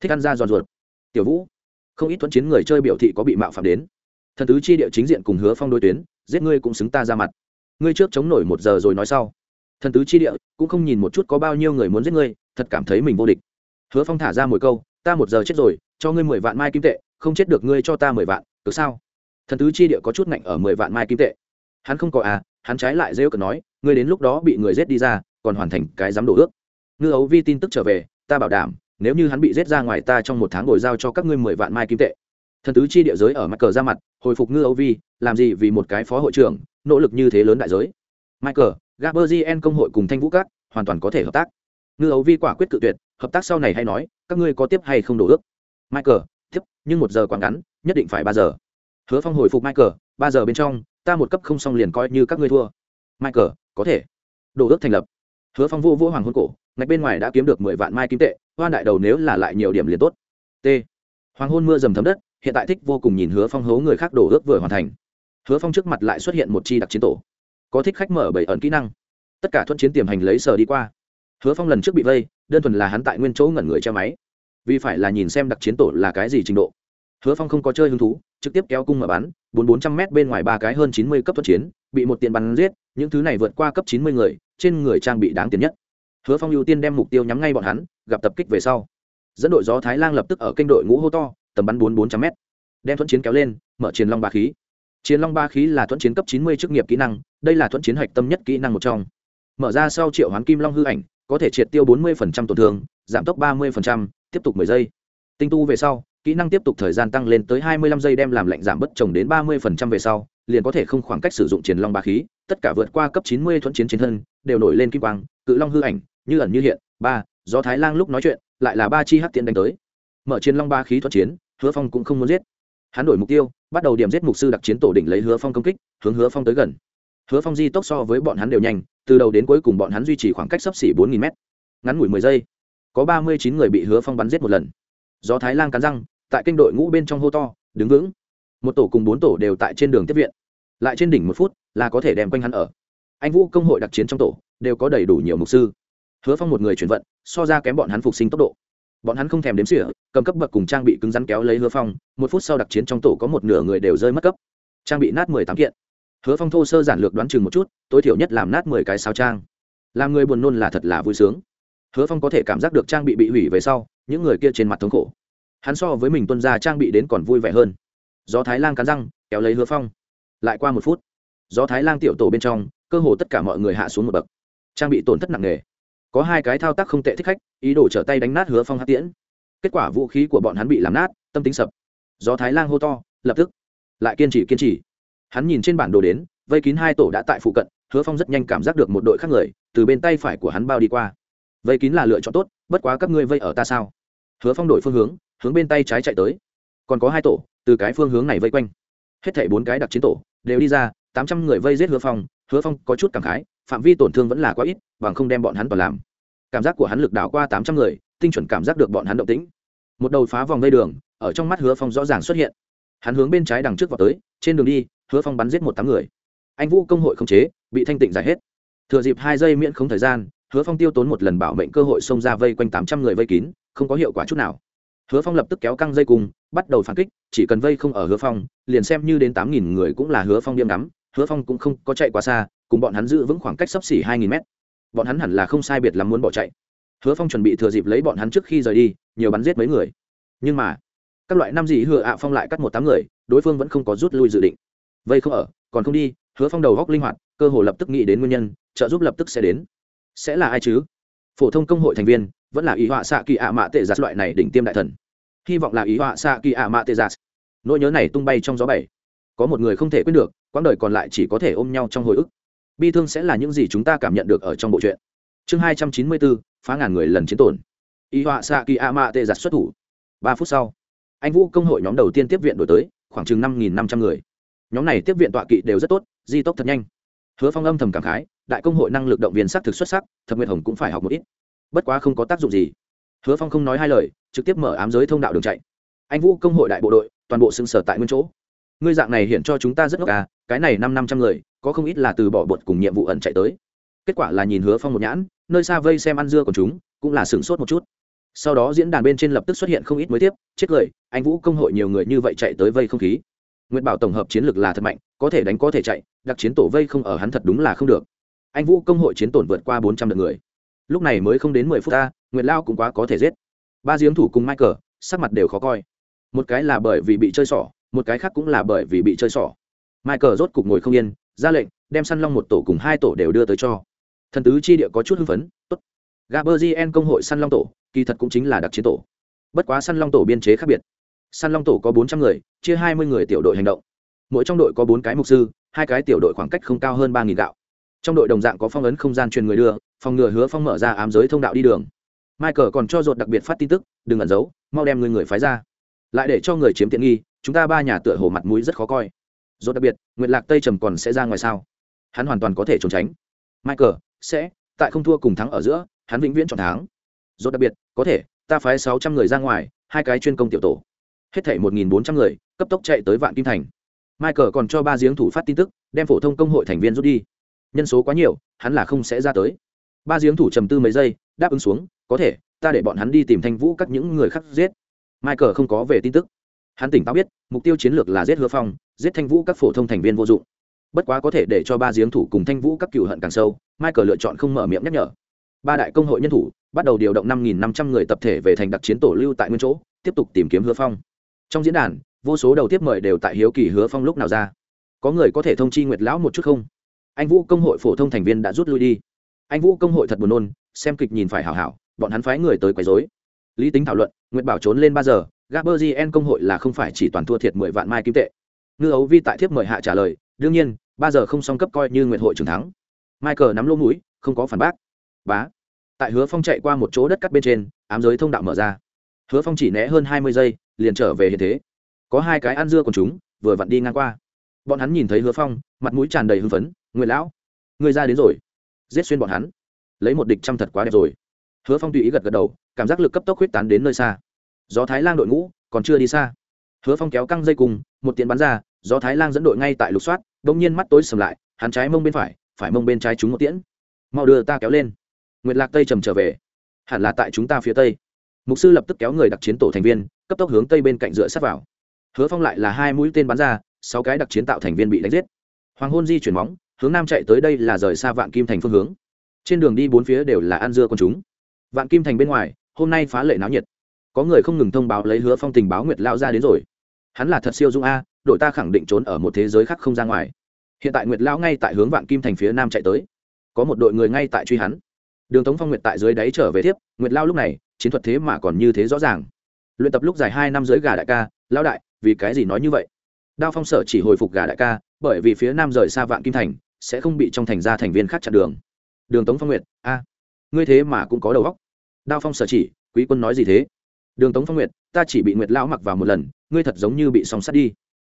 Thích ăn ra giòn ruột. Tiểu vũ, không ít thuẫn chiến người chơi biểu thị có bị mạo phạm đến. Thần tứ chi địa chính diện cùng hứa phong đối tuyến, giết ngươi cũng xứng ta ra mặt. Ngươi trước chống nổi một giờ rồi nói sau. Thần tứ chi địa cũng không nhìn một chút có bao nhiêu người muốn giết ngươi, thật cảm thấy mình vô địch. Hứa phong thả ra một câu, ta một giờ chết rồi, cho ngươi mười vạn mai kim tệ, không chết được ngươi cho ta mười vạn, được sao? Thần tứ chi địa có chút ngạnh ở mười vạn mai kim tệ. Hắn không có à hắn trái lại rêu cờ nói, ngươi đến lúc đó bị người giết đi ra, còn hoàn thành cái dám đổ ước. Ngư ấu vi tin tức trở về, ta bảo đảm, nếu như hắn bị giết ra ngoài ta trong một tháng ngồi giao cho các ngươi mười vạn mai kim tệ. Thần tứ chi địa giới ở mặt cờ ra mặt, hồi phục ngư âu vi, làm gì vì một cái phó hội trưởng, nỗ lực như thế lớn đại giới? Michael gaberzien công hội cùng thanh vũ các, hoàn toàn có thể hợp tác. Ngư ấu vi quả quyết cự tuyệt, hợp tác sau này hay nói, các ngươi có tiếp hay không đổ ước? Michael, tiếp, nhưng một giờ quá ngắn, nhất định phải ba giờ. Hứa phong hồi phục michael, ba giờ bên trong ta một cấp không xong liền coi như các ngươi thua. Michael, có thể. Đồ ước thành lập. Hứa phong vô vô hoàng hôn cổ, ngạch bên ngoài đã kiếm được mười vạn mai kim tệ, hoan đại đầu nếu là lại nhiều điểm liền tốt. T. Hoàng hôn mưa dầm thấm đất, hiện tại thích vô cùng nhìn hứa phong hố người khác đổ ước vừa hoàn thành. Hứa phong trước mặt lại xuất hiện một chi đặc chiến tổ. Có thích khách mở bảy ẩn kỹ năng. Tất cả thuận chiến tiềm hành lấy sờ đi qua. Hứa phong lần trước bị vây, đơn thuần là hắn tại nguyên chỗ ngẩn người che máy. Vì phải là nhìn xem đặc chiến tổ là cái gì trình độ hứa phong không có chơi hứng thú, trực tiếp kéo cung mở bắn, bốn bốn trăm m bên ngoài ba cái hơn chín mươi cấp thuận chiến, bị một tiền bắn giết, những thứ này vượt qua cấp chín mươi người, trên người trang bị đáng tiền nhất. Hứa phong ưu tiên đem mục tiêu nhắm ngay bọn hắn, gặp tập kích về sau. Dẫn đội gió thái lan lập tức ở kênh đội ngũ hô to, tầm bắn bốn bốn trăm m đem thuận chiến kéo lên, mở chiến long ba khí. Chiến long ba khí là thuận chiến cấp chín mươi chức nghiệp kỹ năng, đây là thuận chiến hạch tâm nhất kỹ năng một trong. Mở ra sau triệu hoán kim long hư ảnh, có thể triệt tiêu bốn mươi tổn thương, giảm tốc ba mươi tiếp tục mười giây. Tinh tu về sau kỹ năng tiếp tục thời gian tăng lên tới hai mươi lăm giây đem làm lạnh giảm bất trồng đến ba mươi về sau, liền có thể không khoảng cách sử dụng chiến long ba khí, tất cả vượt qua cấp chín mươi chiến chiến thân, đều nổi lên kim quang, cự long hư ảnh, như ẩn như hiện. Ba, do thái lang lúc nói chuyện, lại là ba chi hắc tiện đánh tới. Mở chiến long ba khí thuẫn chiến, hứa phong cũng không muốn giết. Hắn đổi mục tiêu, bắt đầu điểm giết mục sư đặc chiến tổ đỉnh lấy hứa phong công kích, hướng hứa phong tới gần. Hứa phong di tốc so với bọn hắn đều nhanh, từ đầu đến cuối cùng bọn hắn duy trì khoảng cách sấp xỉ bốn nghìn m ngắn ngủi mười giây, có ba mươi chín người bị hứa phong bắn giết một lần. Do thái Lang cắn răng tại kênh đội ngũ bên trong hô to, đứng vững. Một tổ cùng bốn tổ đều tại trên đường tiếp viện. Lại trên đỉnh một phút là có thể đem quanh hắn ở. Anh vũ công hội đặc chiến trong tổ đều có đầy đủ nhiều mục sư. Hứa phong một người chuyển vận, so ra kém bọn hắn phục sinh tốc độ. Bọn hắn không thèm đếm sỉa cầm cấp bậc cùng trang bị cứng rắn kéo lấy hứa phong, một phút sau đặc chiến trong tổ có một nửa người đều rơi mất cấp. Trang bị nát mười tám kiện. Hứa phong thô sơ giản lược đoán chừng một chút, tối thiểu nhất làm nát mười cái sao trang. Làm người buồn nôn là thật là vui sướng. Hứa phong có thể cảm giác được trang bị bị hủy về sau, những người kia trên mặt thống khổ hắn so với mình tuân ra trang bị đến còn vui vẻ hơn. Do thái lan cắn răng, kéo lấy hứa phong. Lại qua một phút do thái lan tiểu tổ bên trong, cơ hồ tất cả mọi người hạ xuống một bậc. Trang bị tổn thất nặng nề. Có hai cái thao tác không tệ thích khách, ý đồ trở tay đánh nát hứa phong hát tiễn. Kết quả vũ khí của bọn hắn bị làm nát, tâm tính sập. Do thái lan hô to, lập tức. Lại kiên trì kiên trì. Hắn nhìn trên bản đồ đến, vây kín hai tổ đã tại phụ cận, hứa phong rất nhanh cảm giác được một đội khác người, từ bên tay phải của hắn bao đi qua. Vây kín là lựa chọn tốt, bất quá các ngươi vây ở ta sao? Hứa phong đổi phương hướng hướng bên tay trái chạy tới. Còn có hai tổ, từ cái phương hướng này vây quanh. Hết thảy bốn cái đặc chiến tổ, đều đi ra, tám trăm người vây giết hứa phong. Hứa phong có chút cảm khái, phạm vi tổn thương vẫn là quá ít, bằng không đem bọn hắn toàn làm. Cảm giác của hắn lực đảo qua tám trăm người, tinh chuẩn cảm giác được bọn hắn động tĩnh. Một đầu phá vòng vây đường, ở trong mắt hứa phong rõ ràng xuất hiện. Hắn hướng bên trái đằng trước vào tới, trên đường đi, hứa phong bắn giết một tám người. Anh vũ công hội không chế, bị thanh tịnh giải hết. Thừa dịp hai giây miễn không thời gian hứa phong tiêu tốn một lần bảo mệnh cơ hội xông ra vây quanh tám trăm người vây kín, không có hiệu quả chút nào. Hứa phong lập tức kéo căng dây cùng bắt đầu phản kích, chỉ cần vây không ở hứa phong, liền xem như đến tám nghìn người cũng là hứa phong điêm đắm hứa phong cũng không có chạy quá xa, cùng bọn hắn giữ vững khoảng cách sấp xỉ hai nghìn mét. Bọn hắn hẳn là không sai biệt lắm muốn bỏ chạy. Hứa phong chuẩn bị thừa dịp lấy bọn hắn trước khi rời đi, nhiều bắn giết mấy người. Nhưng mà, các loại năm gì hựa ạ phong lại cắt một tám người, đối phương vẫn không có rút lui dự định. Vây không ở, còn không đi, hứa phong đầu góc linh hoạt, cơ hồ lập tức nghĩ đến nguyên nhân, trợ giúp lập tức sẽ đến sẽ là ai chứ? Phổ thông công hội thành viên, vẫn là ý họa xạ kỳ ạ mạ tệ giặt loại này đỉnh tiêm đại thần. Hy vọng là ý họa xạ kỳ ạ mạ tệ giặt. Nỗi nhớ này tung bay trong gió bảy. Có một người không thể quên được, quãng đời còn lại chỉ có thể ôm nhau trong hồi ức. Bi thương sẽ là những gì chúng ta cảm nhận được ở trong bộ truyện. Chương hai trăm chín mươi bốn, phá ngàn người lần chiến tổn. Ý họa xạ kỳ ạ mạ tệ giặt xuất thủ. Ba phút sau, anh vũ công hội nhóm đầu tiên tiếp viện đổi tới, khoảng chừng năm nghìn năm trăm người. Nhóm này tiếp viện tọa kỵ đều rất tốt, di tốc thật nhanh hứa phong âm thầm cảm khái, đại công hội năng lực động viên s á c thực xuất sắc, thập nguyệt hồng cũng phải học một ít. Bất quá không có tác dụng gì. Hứa phong không nói hai lời, trực tiếp mở ám giới thông đạo đường chạy. Anh vũ công hội đại bộ đội, toàn bộ xưng sở tại nguyên chỗ. Ngươi dạng này hiện cho chúng ta rất ngốc à cái này năm năm trăm người, có không ít là từ bỏ bột cùng nhiệm vụ ẩn chạy tới. Kết quả là nhìn hứa phong một nhãn, nơi xa vây xem ăn dưa của chúng, cũng là sửng sốt một chút. Sau đó diễn đàn bên trên lập tức xuất hiện không ít mới tiếp, chết cười, anh vũ công hội nhiều người như vậy chạy tới vây không khí nguyệt bảo tổng hợp chiến lược là thật mạnh, có thể đánh có thể chạy, đặc chiến tổ vây không ở hắn thật đúng là không được. Anh vũ công hội chiến tổn vượt qua bốn trăm lượt người. Lúc này mới không đến mười phút ta, nguyệt lao cũng quá có thể giết. Ba giếng thủ cùng michael, sắc mặt đều khó coi. Một cái là bởi vì bị chơi xỏ, một cái khác cũng là bởi vì bị chơi xỏ. Michael rốt cục ngồi không yên, ra lệnh, đem săn long một tổ cùng hai tổ đều đưa tới cho. Thần tứ chi địa có chút hưng phấn, tốt. Gaberzien công hội săn long tổ, kỳ thật cũng chính là đặc chiến tổ. Bất quá săn long tổ biên chế khác biệt săn long tổ có bốn trăm người, chia hai mươi người tiểu đội hành động. Mỗi trong đội có bốn cái mục sư, hai cái tiểu đội khoảng cách không cao hơn ba nghìn gạo. Trong đội đồng dạng có phong ấn không gian truyền người đưa, phòng ngừa hứa phong mở ra ám giới thông đạo đi đường. Michael còn cho dột đặc biệt phát tin tức, đừng ẩn giấu, mau đem người người phái ra. Lại để cho người chiếm tiện nghi, chúng ta ba nhà tựa hồ mặt mũi rất khó coi. Dột đặc biệt nguyện lạc tây trầm còn sẽ ra ngoài sao? Hắn hoàn toàn có thể trốn tránh. Michael, sẽ, tại không thua cùng thắng ở giữa, hắn vĩnh viễn chọn thắng. Dột đặc biệt, có thể, ta phái sáu trăm người ra ngoài, hai cái chuyên công tiểu tổ hết thảy một nghìn bốn trăm người, cấp tốc chạy tới vạn kim thành. Michael còn cho ba giếng thủ phát tin tức, đem phổ thông công hội thành viên rút đi. Nhân số quá nhiều, hắn là không sẽ ra tới. Ba giếng thủ trầm tư mấy giây, đáp ứng xuống, có thể, ta để bọn hắn đi tìm thanh vũ các những người khác giết. Michael không có về tin tức. Hắn tỉnh táo biết, mục tiêu chiến lược là giết hứa phong, giết thanh vũ các phổ thông thành viên vô dụng. Bất quá có thể để cho ba giếng thủ cùng thanh vũ các cựu hận càng sâu, michael lựa chọn không mở miệng nhắc nhở. Ba đại công hội nhân thủ, bắt đầu điều động năm nghìn năm trăm người tập thể về thành đặc chiến tổ lưu tại nguyên chỗ, tiếp tục tìm kiếm hứa phong trong diễn đàn, vô số đầu tiếp mời đều tại hiếu kỳ hứa phong lúc nào ra. Có người có thể thông chi nguyệt lão một chút không? Anh vũ công hội phổ thông thành viên đã rút lui đi. Anh vũ công hội thật buồn nôn, xem kịch nhìn phải hảo hảo, bọn hắn phái người tới quấy dối lý tính thảo luận, nguyệt bảo trốn lên ba giờ gaberzien công hội là không phải chỉ toàn thua thiệt mười vạn mai kim tệ. Ngư ấu vi tại thiếp mời hạ trả lời, đương nhiên, ba giờ không song cấp coi như nguyệt hội trưởng thắng. Michael nắm lỗ mũi, không có phản bác. Bá. Tại hứa phong chạy qua một chỗ đất cắt bên trên, ám giới thông đạo mở ra. Hứa phong chỉ né hơn hai mươi giây liền trở về hiện thế. Có hai cái ăn dưa còn chúng, vừa vặn đi ngang qua. Bọn hắn nhìn thấy hứa phong, mặt mũi tràn đầy hưng phấn người lão người ra đến rồi. Giết xuyên bọn hắn. Lấy một địch trăm thật quá đẹp rồi. Hứa phong tùy ý gật gật đầu, cảm giác lực cấp tốc huyết tán đến nơi xa. Gió thái lan đội ngũ còn chưa đi xa. Hứa phong kéo căng dây cùng, một tiền bắn ra, gió thái lan dẫn đội ngay tại lục soát đ ỗ n g nhiên mắt tối sầm lại, hắn trái mông bên phải phải mông bên trái chúng một tiễn. Mau đưa ta kéo lên. Nguyệt lạc tây trầm trở về. Hẳn là tại chúng ta phía tây mục sư lập tức kéo người đặc chiến tổ thành viên, cấp tốc hướng tây bên cạnh dựa sát vào. Hứa phong lại là hai mũi tên bắn ra, sáu cái đặc chiến tạo thành viên bị đánh giết. Hoàng hôn di chuyển móng, hướng nam chạy tới đây là rời xa vạn kim thành phương hướng. Trên đường đi bốn phía đều là ăn dưa con chúng. Vạn kim thành bên ngoài, hôm nay phá lệ náo nhiệt. Có người không ngừng thông báo lấy hứa phong tình báo nguyệt lao ra đến rồi. Hắn là thật siêu dung a, đội ta khẳng định trốn ở một thế giới khác không ra ngoài. Hiện tại nguyệt lão ngay tại hướng vạn kim thành phía nam chạy tới. Có một đội người ngay tại truy hắn. Đường tống phong nguyệt tại dưới đáy trở về tiếp, nguyệt lao lúc này chiến thuật thế mà còn như thế rõ ràng. Luyện tập lúc dài hai năm dưới gà đại ca lao đại, vì cái gì nói như vậy? Đao phong sở chỉ hồi phục gà đại ca, bởi vì phía nam rời xa vạn kim thành, sẽ không bị trong thành ra thành viên khác chặn đường. Đường tống phong nguyệt, a, ngươi thế mà cũng có đầu óc. Đao phong sở chỉ, quý quân nói gì thế? Đường tống phong nguyệt, ta chỉ bị nguyệt lão mặc vào một lần, ngươi thật giống như bị sòng sắt đi.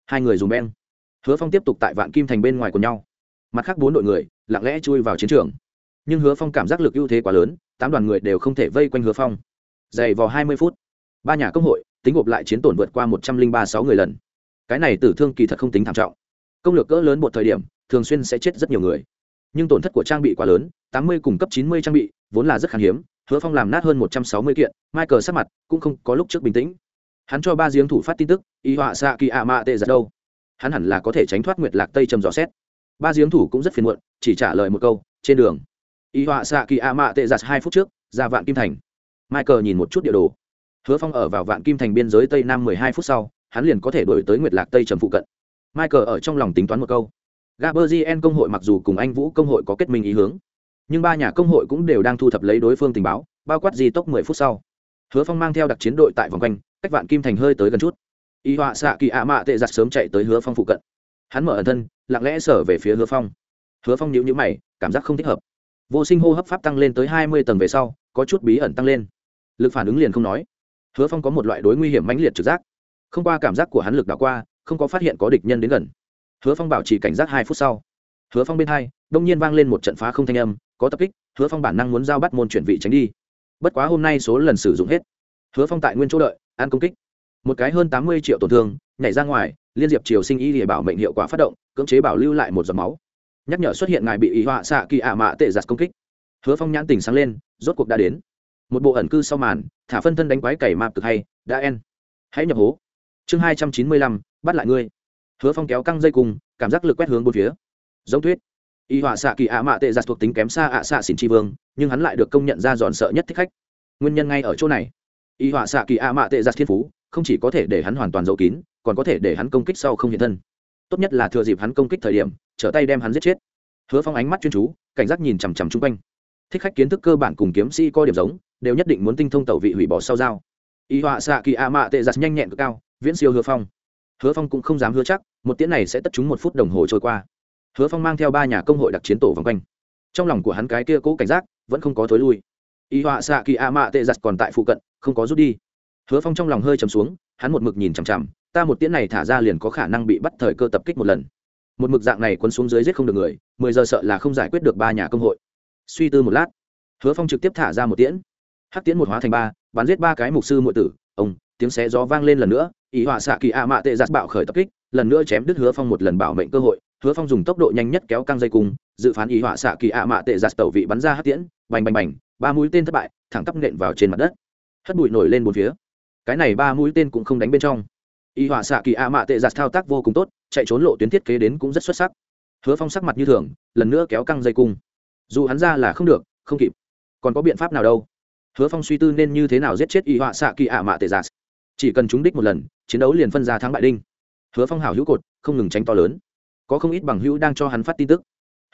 Hai người dùng beng. Hứa phong tiếp tục tại vạn kim thành bên ngoài của nhau. Mặt khác bốn đội người, lặng lẽ chui vào chiến trường. Nhưng hứa phong cảm giác lực ưu thế quá lớn, tám đoàn người đều không thể vây quanh hứa phong dày vào hai mươi phút. Ba nhà công hội, tính gộp lại chiến tổn vượt qua một trăm linh ba sáu người lần. Cái này tử thương kỳ thật không tính thảm trọng. Công lược cỡ lớn một thời điểm, thường xuyên sẽ chết rất nhiều người. Nhưng tổn thất của trang bị quá lớn, tám mươi cùng cấp chín mươi trang bị, vốn là rất khan hiếm, hứa phong làm nát hơn một trăm sáu mươi kiện, michael sắc mặt cũng không có lúc trước bình tĩnh. Hắn cho ba giếng thủ phát tin tức y họa xạ kỳ ạ mạ tệ giật đâu? Hắn hẳn là có thể tránh thoát nguyệt lạc tây trầm dò xét. Ba giếng thủ cũng rất phiền muộn, chỉ trả lời một câu, trên đường. Y họa xạ kỳ ạ mạ tệ giật hai phút trước, ra vạn kim thành michael nhìn một chút địa đồ. Hứa phong ở vào vạn kim thành biên giới tây nam mười hai phút sau, hắn liền có thể đổi tới nguyệt lạc tây trầm phụ cận. Michael ở trong lòng tính toán một câu. Gaberzien công hội mặc dù cùng anh vũ công hội có kết minh ý hướng, nhưng ba nhà công hội cũng đều đang thu thập lấy đối phương tình báo, bao quát di tốc mười phút sau. Hứa phong mang theo đặc chiến đội tại vòng quanh, cách vạn kim thành hơi tới gần chút. Y họa xạ kỳ ạ mạ tệ giặt sớm chạy tới hứa phong phụ cận. Hắn mở ẩn thân, lặng lẽ sở về phía hứa phong. Hứa phong nhíu nhíu mày, cảm giác không thích hợp. Vô sinh hô hấp pháp tăng lên tới hai mươi tầng về sau, có chút bí ẩn tăng lên lực phản ứng liền không nói. Hứa phong có một loại đối nguy hiểm mãnh liệt trực giác. Không qua cảm giác của hắn lực đảo qua, không có phát hiện có địch nhân đến gần. Hứa phong bảo trì cảnh giác hai phút sau. Hứa phong bên hai, đông nhiên vang lên một trận phá không thanh âm, có tập kích, hứa phong bản năng muốn giao bắt môn chuyển vị tránh đi. Bất quá hôm nay số lần sử dụng hết. Hứa phong tại nguyên chỗ đợi, ăn công kích. Một cái hơn tám mươi triệu tổn thương, nhảy ra ngoài, liên diệp triều sinh y để bảo mệnh hiệu quả phát động, cưỡng chế bảo lưu lại một giọt máu. Nhắc nhở xuất hiện ngài bị ý họa xạ kỳ ả mạ tệ giặt công kích. Hứa phong nhãn tình sáng lên, rốt cuộc đã đến một bộ ẩn cư sau màn, thả phân thân đánh quái cày mạp cực hay, đã en. Hãy nhập hố. Chương hai trăm chín mươi lăm, bắt lại ngươi. Hứa phong kéo căng dây cùng, cảm giác lực quét hướng bốn phía. Giống thuyết. Y họa xạ kỳ ạ mạ tệ giặt thuộc tính kém xa ạ xạ xỉn tri vương, nhưng hắn lại được công nhận ra dọn sợ nhất thích khách. Nguyên nhân ngay ở chỗ này. Y họa xạ kỳ ạ mạ tệ giặt thiên phú, không chỉ có thể để hắn hoàn toàn giấu kín, còn có thể để hắn công kích sau không hiện thân. Tốt nhất là thừa dịp hắn công kích thời điểm, trở tay đem hắn giết chết. Hứa phong ánh mắt chuyên chú, cảnh giác nhìn chằm chằm chung quanh thích khách kiến thức cơ bản cùng kiếm sĩ có điểm giống, đều nhất định muốn tinh thông tẩu vị hủy bỏ sau dao y họa xạ kỳ a mạ tệ giặt nhanh nhẹn cực cao, viễn siêu hứa phong. Hứa phong cũng không dám hứa chắc, một tiễn này sẽ tất chúng một phút đồng hồ trôi qua. Hứa phong mang theo ba nhà công hội đặc chiến tổ vòng quanh. Trong lòng của hắn cái kia cố cảnh giác, vẫn không có thối lui. Y họa xạ kỳ a mạ tệ giặt còn tại phụ cận, không có rút đi. Hứa phong trong lòng hơi chầm xuống, hắn một mực nhìn chằm chằm, ta một tiễn này thả ra liền có khả năng bị bắt thời cơ tập kích một lần. Một mực dạng này quấn xuống dưới giết không được người, mười giờ sợ là không giải quyết được ba nhà công hội suy tư một lát, hứa phong trực tiếp thả ra một tiễn. Hắc tiễn một hóa thành ba, bắn giết ba cái mục sư muội tử. Ông, tiếng xé gió vang lên lần nữa ý họa xạ kỳ a mạ tệ giặt bạo khởi tập kích, lần nữa chém đứt hứa phong một lần bảo mệnh cơ hội. Hứa phong dùng tốc độ nhanh nhất kéo căng dây cung, dự phán ý họa xạ kỳ a mạ tệ giặt tẩu vị bắn ra hắc tiễn, bành bành bành, ba mũi tên thất bại, thẳng tắp nện vào trên mặt đất. Hất bụi nổi lên bốn phía. Cái này ba mũi tên cũng không đánh bên trong. Y họa xạ kỳ a mạ tệ giặt thao tác vô cùng tốt, chạy trốn lộ tuyến thiết kế đến cũng rất xuất sắc. Hứa phong sắc mặt như thường, lần nữa kéo căng dây cung dù hắn ra là không được, không kịp. Còn có biện pháp nào đâu? Hứa phong suy tư nên như thế nào giết chết y họa xạ kỳ a mạ tệ dạ giả chỉ cần chúng đích một lần, chiến đấu liền phân ra thắng bại đinh. Hứa phong hảo hữu cột, không ngừng tránh to lớn. Có không ít bằng hữu đang cho hắn phát tin tức.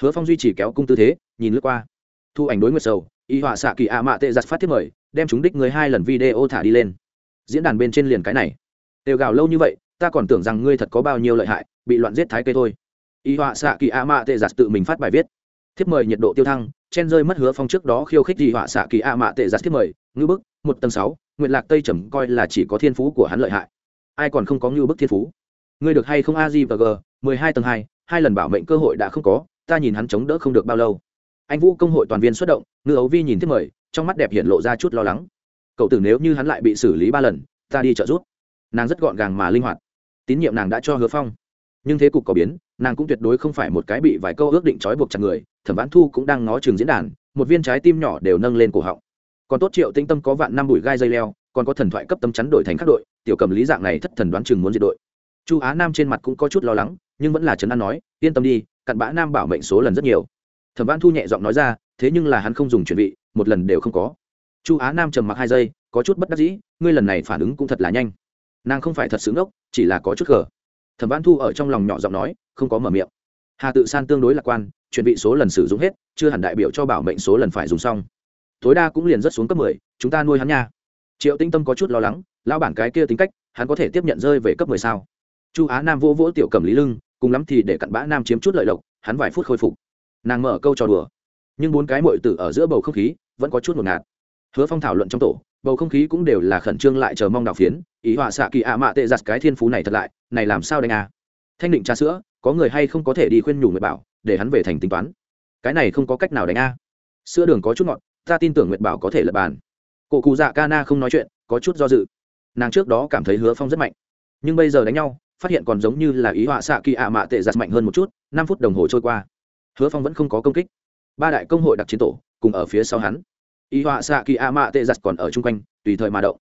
Hứa phong duy trì kéo cung tư thế, nhìn lướt qua. Thu ảnh đối nguyệt sầu, y họa xạ kỳ a mạ tệ dạ giặt phát thiết mời, đem chúng đích người hai lần video thả đi lên. Diễn đàn bên trên liền cái này. Đều gào lâu như vậy, ta còn tưởng rằng ngươi thật có bao nhiêu lợi hại, bị loạn giết thái cây thôi. Y họa xạ kỳ a mạ tệ dạ giặt tự mình phát bài viết thiếp mời nhiệt độ tiêu thăng, chen rơi mất hứa phong trước đó khiêu khích dị họa xạ kỳ a mạ tệ giặt thiếp mời ngư bức, một tầng sáu nguyện lạc tây trầm coi là chỉ có thiên phú của hắn lợi hại. Ai còn không có ngư bức thiên phú? Ngươi được hay không a di và g, mười hai tầng hai hai lần bảo mệnh cơ hội đã không có, ta nhìn hắn chống đỡ không được bao lâu. Anh vũ công hội toàn viên xuất động ngư ấu vi nhìn thiếp mời, trong mắt đẹp hiện lộ ra chút lo lắng. Cậu tử nếu như hắn lại bị xử lý ba lần, ta đi trợ giúp. Nàng rất gọn gàng mà linh hoạt. Tín nhiệm nàng đã cho hứa phong nhưng thế cục có biến, nàng cũng tuyệt đối không phải một cái bị vài câu ước định trói buộc chặt người, thẩm vãn thu cũng đang ngó trường diễn đàn, một viên trái tim nhỏ đều nâng lên cổ họng. Còn tốt triệu tinh tâm có vạn năm bụi gai dây leo, còn có thần thoại cấp tâm chắn đổi thành các đội, tiểu cầm lý dạng này thất thần đoán chừng muốn diệt đội. Chu á nam trên mặt cũng có chút lo lắng, nhưng vẫn là trấn an nói, yên tâm đi, cặn bã nam bảo mệnh số lần rất nhiều. Thẩm vãn thu nhẹ giọng nói ra, thế nhưng là hắn không dùng chuẩn bị một lần đều không có. Chu á nam trầm mặc hai giây, có chút bất đắc dĩ, ngươi lần này phản ứng cũng thật là nhanh. Nàng không phải thật xứng ốc chỉ là có chút gờ thẩm văn thu ở trong lòng nhỏ giọng nói, không có mở miệng. Hà tự san tương đối lạc quan chuẩn bị số lần sử dụng hết, chưa hẳn đại biểu cho bảo mệnh số lần phải dùng xong. Tối đa cũng liền rất xuống cấp mười, chúng ta nuôi hắn nha. Triệu tinh tâm có chút lo lắng lao bản cái kia tính cách, hắn có thể tiếp nhận rơi về cấp mười sao? Chu á nam vỗ vỗ tiểu cầm lý lưng, cùng lắm thì để cặn bã nam chiếm chút lợi lộc, hắn vài phút khôi phục. Nàng mở câu trò đùa. Nhưng bốn cái mội tử ở giữa bầu không khí, vẫn có chút ngột ngạt. Hứa phong thảo luận trong tổ, bầu không khí cũng đều là khẩn trương lại chờ mong đào phiến, ý họa xạ kỳ ạ mạ tệ giặt cái thiên phú này thật lại này làm sao đánh à? Thanh định trà sữa, có người hay không có thể đi khuyên nhủ nguyệt bảo, để hắn về thành tính toán? Cái này không có cách nào đánh a sữa đường có chút ngọt, ta tin tưởng nguyệt bảo có thể lật bàn. Cổ cụ dạ ca na không nói chuyện, có chút do dự. Nàng trước đó cảm thấy hứa phong rất mạnh, nhưng bây giờ đánh nhau, phát hiện còn giống như là ý họa xạ kỳ ạ mạ tệ giặt mạnh hơn một chút, năm phút đồng hồ trôi qua. Hứa phong vẫn không có công kích. Ba đại công hội đặc chiến tổ, cùng ở phía sau hắn. Ý họa xạ kỳ a mạ tệ giặt còn ở chung quanh, tùy thời mà động.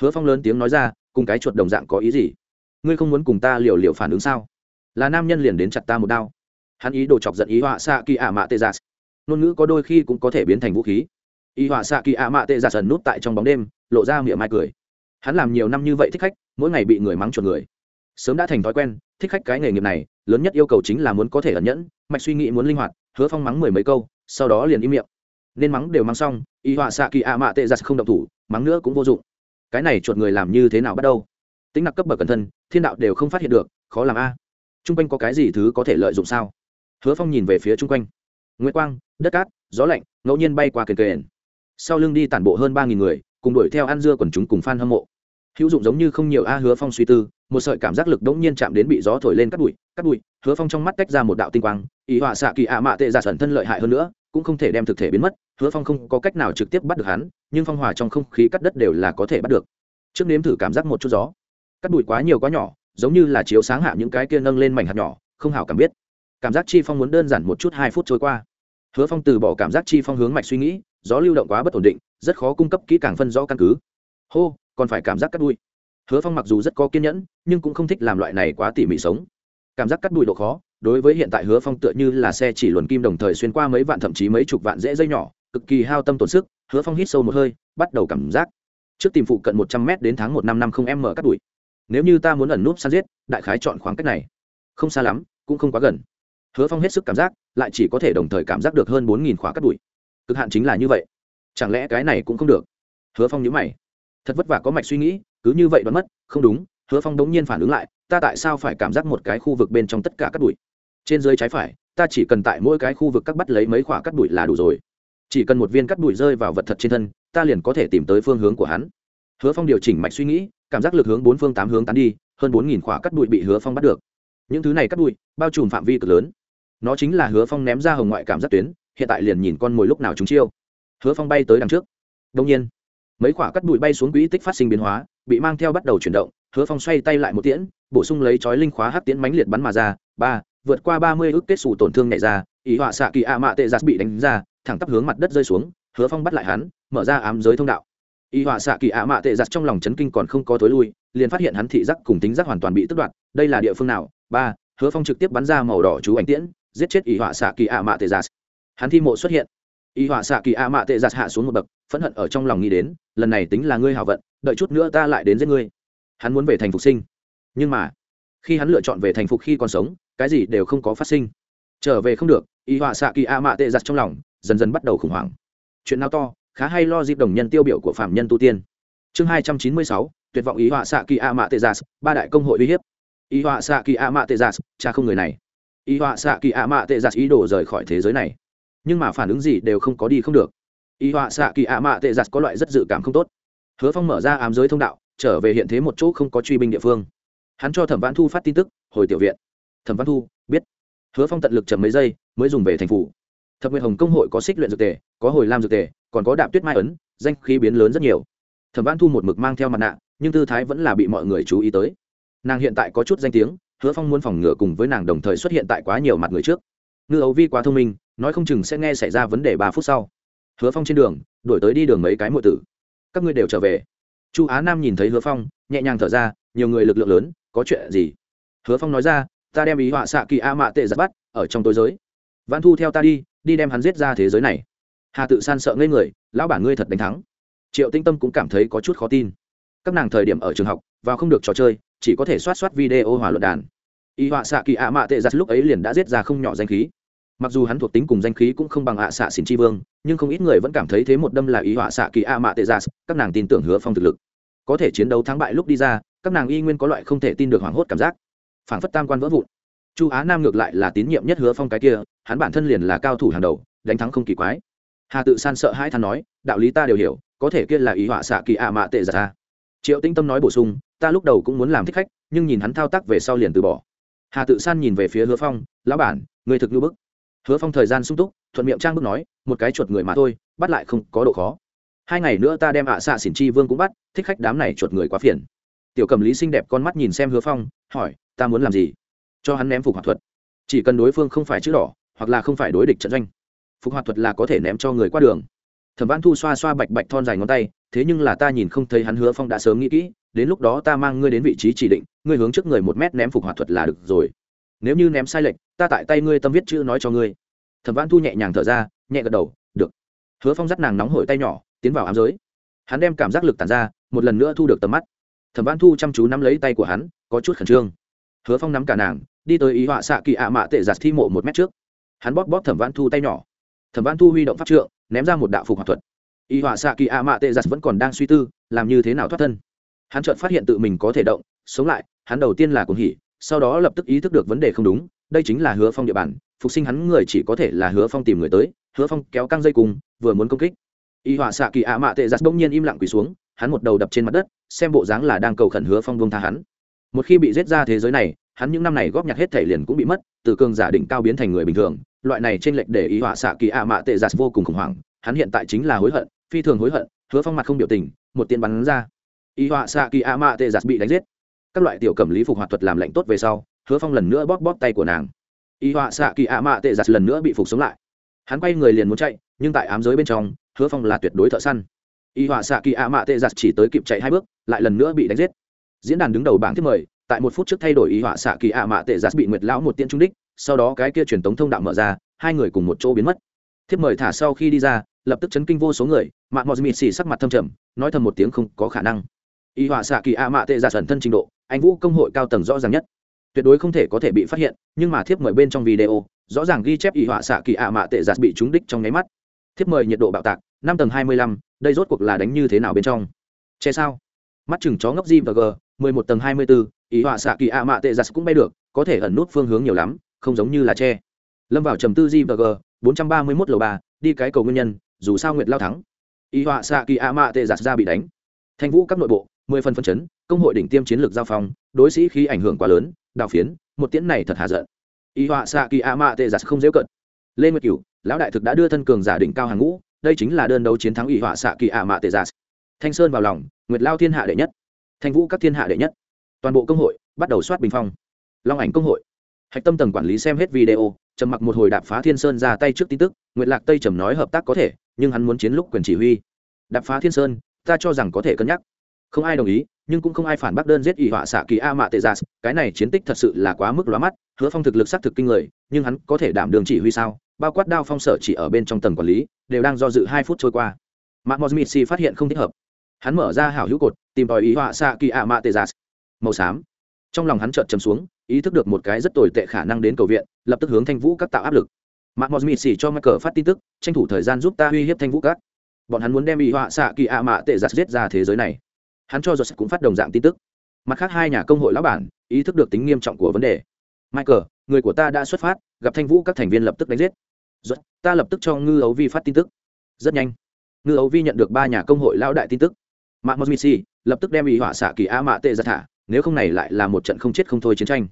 Hứa phong lớn tiếng nói ra, cùng cái chuột đồng dạng có ý gì? Ngươi không muốn cùng ta liều liều phản ứng sao? Là nam nhân liền đến chặt ta một đao. Hắn ý đồ chọc giận ý họa xạ kỳ ạ mạ tê giả ngôn ngữ có đôi khi cũng có thể biến thành vũ khí. Ý họa xạ kỳ ạ mạ tê giả sần nút tại trong bóng đêm, lộ ra miệng mai cười. Hắn làm nhiều năm như vậy thích khách, mỗi ngày bị người mắng chuột người. Sớm đã thành thói quen, thích khách cái nghề nghiệp này, lớn nhất yêu cầu chính là muốn có thể ẩn nhẫn, mạch suy nghĩ muốn linh hoạt, hứa phong mắng mười mấy câu, sau đó liền im miệng. Nên mắng đều mắng xong y họa xạ kỳ ạ mạ tệ giặt không động thủ, mắng nữa cũng vô dụng. Cái này chuột người làm như thế nào bắt đầu? Tính nặc cấp bậc cẩn thân, thiên đạo đều không phát hiện được, khó làm a. T r u n g quanh có cái gì thứ có thể lợi dụng sao? Hứa phong nhìn về phía chung quanh. Nguyễn quang, đất cát, gió lạnh, ngẫu nhiên bay qua kền kền. Sau lưng đi tản bộ hơn ba nghìn người, cùng đuổi theo ăn dưa quần chúng cùng f a n hâm mộ. Hữu dụng giống như không nhiều a, hứa phong suy tư, một sợi cảm giác lực đống nhiên chạm đến bị gió thổi lên cắt bụi cắt bụi, hứa phong trong mắt tách ra một đạo tinh quang, ý họa xạ kỳ ạ mạ tệ giả sẩn thân lợi hại hơn nữa, cũng không thể đem thực thể biến mất, hứa phong không có cách nào trực tiếp bắt được hắn, nhưng phong hòa trong không khí cắt đất đều là có thể bắt được. Trước nếm thử cảm giác một chút gió cắt bụi quá nhiều quá nhỏ, giống như là chiếu sáng hạ những cái kia nâng lên mảnh hạt nhỏ, không hảo cảm biết. Cảm giác chi phong muốn đơn giản một chút hai phút trôi qua. Hứa phong từ bỏ cảm giác chi phong hướng mạch suy nghĩ, gió lưu động quá bất ổn định, rất khó cung cấp kỹ càng phân rõ căn cứ. Hô, còn phải cảm giác cắt bụi hứa phong mặc dù rất có kiên nhẫn, nhưng cũng không thích làm loại này quá tỉ mỉ sống. Cảm giác cắt bụi độ khó, đối với hiện tại hứa phong tựa như là xe chỉ luồn kim đồng thời xuyên qua mấy vạn thậm chí mấy chục vạn dễ dây nhỏ, cực kỳ hao tâm tổn sức, hứa phong hít sâu một hơi, bắt đầu cảm giác. Trước tìm phụ cận một trăm m đến tháng một năm năm không m cắt đuổi nếu như ta muốn ẩn núp săn giết, đại khái chọn khoảng cách này. Không xa lắm, cũng không quá gần. Hứa phong hết sức cảm giác, lại chỉ có thể đồng thời cảm giác được hơn bốn nghìn khóa cắt đuổi cực hạn chính là như vậy. Chẳng lẽ cái này cũng không được? Hứa phong nhớ mày. Thật vất vả có mạch suy nghĩ, cứ như vậy đoán mất, không đúng, hứa phong đống nhiên phản ứng lại, ta tại sao phải cảm giác một cái khu vực bên trong tất cả cắt bụi? Trên dưới trái phải, ta chỉ cần tại mỗi cái khu vực cắt bắt lấy mấy khỏa cắt bụi là đủ rồi. Chỉ cần một viên cắt bụi rơi vào vật thật trên thân, ta liền có thể tìm tới phương hướng của hắn. Hứa phong điều chỉnh mạch suy nghĩ cảm giác lực hướng bốn phương tám hướng tán đi, hơn bốn nghìn khỏa cắt bụi bị hứa phong bắt được. Những thứ này cắt bụi, bao trùm phạm vi cực lớn. Nó chính là hứa phong ném ra hồng ngoại cảm giác tuyến, hiện tại liền nhìn con mồi lúc nào chúng chiêu. Hứa phong bay tới đằng trước. Đông nhiên, mấy quả cắt bụi bay xuống quỹ tích phát sinh biến hóa, bị mang theo bắt đầu chuyển động, hứa phong xoay tay lại một tiễn, bổ sung lấy chói linh khóa hắc tiễn mánh liệt bắn mà ra, ba, vượt qua ba mươi ước kết xù tổn thương nhẹ ra, ý họa xạ kỳ a mạ tệ giặc bị đánh ra, thẳng tắp hướng mặt đất rơi xuống, hứa phong bắt lại hắn, mở ra ám giới thông đạo y họa xạ kỳ ạ mạ tệ giặt trong lòng chấn kinh còn không có thối lui, liền phát hiện hắn thị giác cùng tính giác hoàn toàn bị tức đoạt. Đây là địa phương nào? Ba, hứa phong trực tiếp bắn ra màu đỏ chú ảnh tiễn, giết chết y họa xạ kỳ ạ mạ tệ giặt. Hắn thi mộ xuất hiện. Y họa xạ kỳ ạ mạ tệ giặt hạ xuống một bậc, phẫn hận ở trong lòng nghĩ đến, lần này tính là ngươi hào vận, đợi chút nữa ta lại đến giết ngươi. Hắn muốn về thành phục sinh. Nhưng mà, khi hắn lựa chọn về thành phục khi còn sống, cái gì đều không có phát sinh. Trở về không được, y họa xạ kỳ a mạ tệ giặt trong lòng dần dần bắt đầu khủng hoảng. Chuyện nào to khá hay lo dịp đồng nhân tiêu biểu của phạm nhân tu tiên. Chương hai trăm chín mươi sáu, tuyệt vọng ý họa xạ kỳ a mạ tê gia ba đại công hội uy hiếp. Ý họa xạ kỳ a mạ tê gia cha không người này. Ý họa xạ kỳ a mạ tê gia ý đồ rời khỏi thế giới này. Nhưng mà phản ứng gì đều không có đi không được. Ý họa xạ kỳ a mạ tê gia có loại rất dự cảm không tốt. Hứa phong mở ra ám giới thông đạo, trở về hiện thế một chỗ không có truy binh địa phương. Hắn cho thẩm văn thu phát tin tức, hồi tiểu viện. Thẩm văn thu, biết. Hứa phong tận lực chậm mấy giây, mới dùng về thành phủ thập nguyện hồng công hội có xích luyện dược tề, có hồi lam dược tề, còn có đạp tuyết mai ấn, danh khí biến lớn rất nhiều. Thẩm văn thu một mực mang theo mặt nạ, nhưng tư thái vẫn là bị mọi người chú ý tới. Nàng hiện tại có chút danh tiếng, hứa phong muốn phòng ngừa cùng với nàng đồng thời xuất hiện tại quá nhiều mặt người trước. Ngư ấu vi quá thông minh, nói không chừng sẽ nghe xảy ra vấn đề ba phút sau. Hứa phong trên đường đổi tới đi đường mấy cái mọi tử. Các ngươi đều trở về. Chu á nam nhìn thấy hứa phong, nhẹ nhàng thở ra, nhiều người lực lượng lớn, có chuyện gì? Hứa phong nói ra, ta đem ý họa xạ kỳ a mạ tệ giật bắt, ở trong tối giới. Văn thu theo ta đi đi đem hắn giết ra thế giới này. Hà tự san sợ ngây người, lão bản ngươi thật đánh thắng. Triệu tinh tâm cũng cảm thấy có chút khó tin. Các nàng thời điểm ở trường học, vào không được trò chơi, chỉ có thể soát soát video hòa luận đàn. Y họa xạ kỳ ạ mạ tệ giặt lúc ấy liền đã giết ra không nhỏ danh khí. Mặc dù hắn thuộc tính cùng danh khí cũng không bằng ạ xạ xỉn chi vương, nhưng không ít người vẫn cảm thấy thế một đâm là ý họa xạ kỳ ạ mạ tệ giặt, các nàng tin tưởng hứa phong thực lực. Có thể chiến đấu thắng bại lúc đi ra, các nàng y nguyên có loại không thể tin được hoảng hốt cảm giác. Phảng phất tam quan vỡ vụn chu á nam ngược lại là tín nhiệm nhất hứa phong cái kia, hắn bản thân liền là cao thủ hàng đầu, đánh thắng không kỳ quái. Hà tự san sợ hai than nói, đạo lý ta đều hiểu, có thể kia là ý họa xạ kỳ ạ mạ tệ giả ta triệu tinh tâm nói bổ sung, ta lúc đầu cũng muốn làm thích khách, nhưng nhìn hắn thao tác về sau liền từ bỏ. Hà tự san nhìn về phía hứa phong, lão bản người thực như bức. Hứa phong thời gian sung túc, thuận miệng trang bức nói, một cái chuột người mà thôi, bắt lại không có độ khó. Hai ngày nữa ta đem ạ xạ xỉn chi vương cũng bắt, thích khách đám này chuột người quá phiền. Tiểu cầm lý xinh đẹp con mắt nhìn xem hứa phong, hỏi, ta muốn làm gì? Cho hắn ném phục hoạt thuật. Chỉ cần đối phương không phải chữ đỏ, hoặc là không phải đối địch trận doanh, phục hoạt thuật là có thể ném cho người qua đường. Thẩm văn thu xoa xoa bạch bạch thon dài ngón tay, thế nhưng là ta nhìn không thấy hắn hứa phong đã sớm nghĩ kỹ, đến lúc đó ta mang ngươi đến vị trí chỉ định, ngươi hướng trước người một mét ném phục hoạt thuật là được rồi. Nếu như ném sai lệch, ta tại tay ngươi tâm viết chữ nói cho ngươi. Thẩm văn thu nhẹ nhàng thở ra, nhẹ gật đầu, được. Hứa phong dắt nàng nóng hổi tay nhỏ, tiến vào ám giới. Hắn đem cảm giác lực tàn ra, một lần nữa thu được tầm mắt. Thẩm văn thu chăm chú nắm lấy tay của hắn, có chút khẩn trương hứa phong nắm cả nàng, đi tới ý họa xạ kỳ ạ mạ tệ giặt thi mộ một mét trước. Hắn bóp bóp thẩm văn thu tay nhỏ. Thẩm văn thu huy động pháp trượng, ném ra một đạo phục hòa thuật. Y họa xạ kỳ a mạ tệ giặt vẫn còn đang suy tư, làm như thế nào thoát thân. Hắn chợt phát hiện tự mình có thể động, sống lại, hắn đầu tiên là cuồng hỉ, sau đó lập tức ý thức được vấn đề không đúng, đây chính là hứa phong địa bàn, phục sinh hắn người chỉ có thể là hứa phong tìm người tới, hứa phong kéo căng dây cùng, vừa muốn công kích. Y họa xạ kỳ a mạ tệ giặt bỗng nhiên im lặng quỳ xuống, hắn một đầu đập trên mặt đất, xem bộ dáng là đang cầu khẩn hứa phong buông tha hắn một khi bị giết ra thế giới này, hắn những năm này góp nhặt hết thể liền cũng bị mất, từ cường giả định cao biến thành người bình thường. Loại này trên lệch để ý họa xạ kỳ a mạ tệ giặt vô cùng khủng hoảng. Hắn hiện tại chính là hối hận, phi thường hối hận, hứa phong mặt không biểu tình, một tiền bắn ra. Ý họa xạ kỳ a mạ tệ giặt bị đánh giết. Các loại tiểu cầm lý phục hoạt thuật làm lệnh tốt về sau, hứa phong lần nữa bóp bóp tay của nàng. Ý họa xạ kỳ a mạ tệ giặt lần nữa bị phục sống lại. Hắn quay người liền muốn chạy, nhưng tại ám giới bên trong, hứa phong là tuyệt đối thợ săn. Ý họa xạ kỳ a mạ tệ giặt chỉ tới kịp chạy hai bước, lại lần nữa bị đánh giết diễn đàn đứng đầu bảng thiết mời, tại một phút trước thay đổi ý họa xạ kỳ a mạ tệ giạt bị nguyệt lão một tiên trung đích, sau đó cái kia truyền tống thông đạo mở ra, hai người cùng một chỗ biến mất. Thiếp mời thả sau khi đi ra, lập tức chấn kinh vô số người mạng mò mịt xì sắc mặt thâm trầm, nói thầm một tiếng không có khả năng. Y họa xạ kỳ a mạ tệ giả sẩn thân trình độ, anh vũ công hội cao tầng rõ ràng nhất. Tuyệt đối không thể có thể bị phát hiện, nhưng mà thiếp mời bên trong video, rõ ràng ghi chép y họa xạ kỳ a mạ tệ giả bị trúng đích trong nháy mắt. Thiếp mời nhiệt độ bạo tạc, năm tầng hai mươi lăm, đây rốt cuộc là đánh như thế nào bên trong? Che sao? Mắt chừng chó ngốc g và g mười một tầng hai mươi bốn ý họa xạ kỳ ạ mạ tệ giặt cũng bay được, có thể ẩn nút phương hướng nhiều lắm, không giống như là tre. Lâm vào trầm tư g và g, bốn trăm ba mươi lầu ba, đi cái cầu nguyên nhân, dù sao nguyệt lao thắng. Ý họa xạ kỳ ạ mạ tệ giặt ra bị đánh. Thanh vũ các nội bộ, mười phần phân chấn, công hội đỉnh tiêm chiến lược giao phong, đối sĩ khi ảnh hưởng quá lớn, đào phiến, một tiễn này thật hạ giận. Ý họa xạ kỳ ạ mạ tệ giặt không dễ cận. Lê nguyệt cửu, lão đại thực đã đưa thân cường giả đỉnh cao hàng ngũ, đây chính là đơn đấu chiến thắng ý họa xạ kỳ ạ mạ tệ giặt. Thanh sơn vào lòng, nguyệt lao thiên hạ đệ nhất thanh vũ các thiên hạ đệ nhất. Toàn bộ công hội bắt đầu soát bình phong. Long ảnh công hội. Hạch tâm tầng quản lý xem hết video, trầm mặc một hồi đạp phá thiên sơn ra tay trước tin tức, nguyệt lạc tây trầm nói hợp tác có thể, nhưng hắn muốn chiến lúc quyền chỉ huy. Đạp phá thiên sơn, ta cho rằng có thể cân nhắc. Không ai đồng ý, nhưng cũng không ai phản bác đơn giết ỷ họa xạ kỳ a mạ tệ gia cái này chiến tích thật sự là quá mức lóa mắt, hứa phong thực lực xác thực kinh người, nhưng hắn có thể đảm đường chỉ huy sao? Bao quát đao phong sở chỉ ở bên trong tầng quản lý, đều đang do dự hai phút trôi qua. Mạng mosmith phát hiện không thích hợp. Hắn mở ra hảo hữu cột tìm tòi ý họa xạ kỳ ạ mạ tê giả. Màu xám. Trong lòng hắn chợt chấm xuống ý thức được một cái rất tồi tệ khả năng đến cầu viện lập tức hướng thanh vũ các tạo áp lực. Mạng mosmith cho michael phát tin tức tranh thủ thời gian giúp ta uy hiếp thanh vũ các. Bọn hắn muốn đem ý họa xạ kỳ ạ mạ tệ giặt giết ra thế giới này. Hắn cho joseph cũng phát đồng dạng tin tức. Mặt khác hai nhà công hội lão bản ý thức được tính nghiêm trọng của vấn đề. Michael người của ta đã xuất phát gặp thanh vũ các thành viên lập tức đánh giết. Joseph, ta lập tức cho ngư ấu vi phát tin tức. Rất nhanh. Ngư ấu vi nhận được ba nhà công hội lão đại tin tức. Mạng mosmisi lập tức đem ý họa xạ kỳ a mạ tệ ra thả, nếu không này lại là một trận không chết không thôi chiến tranh.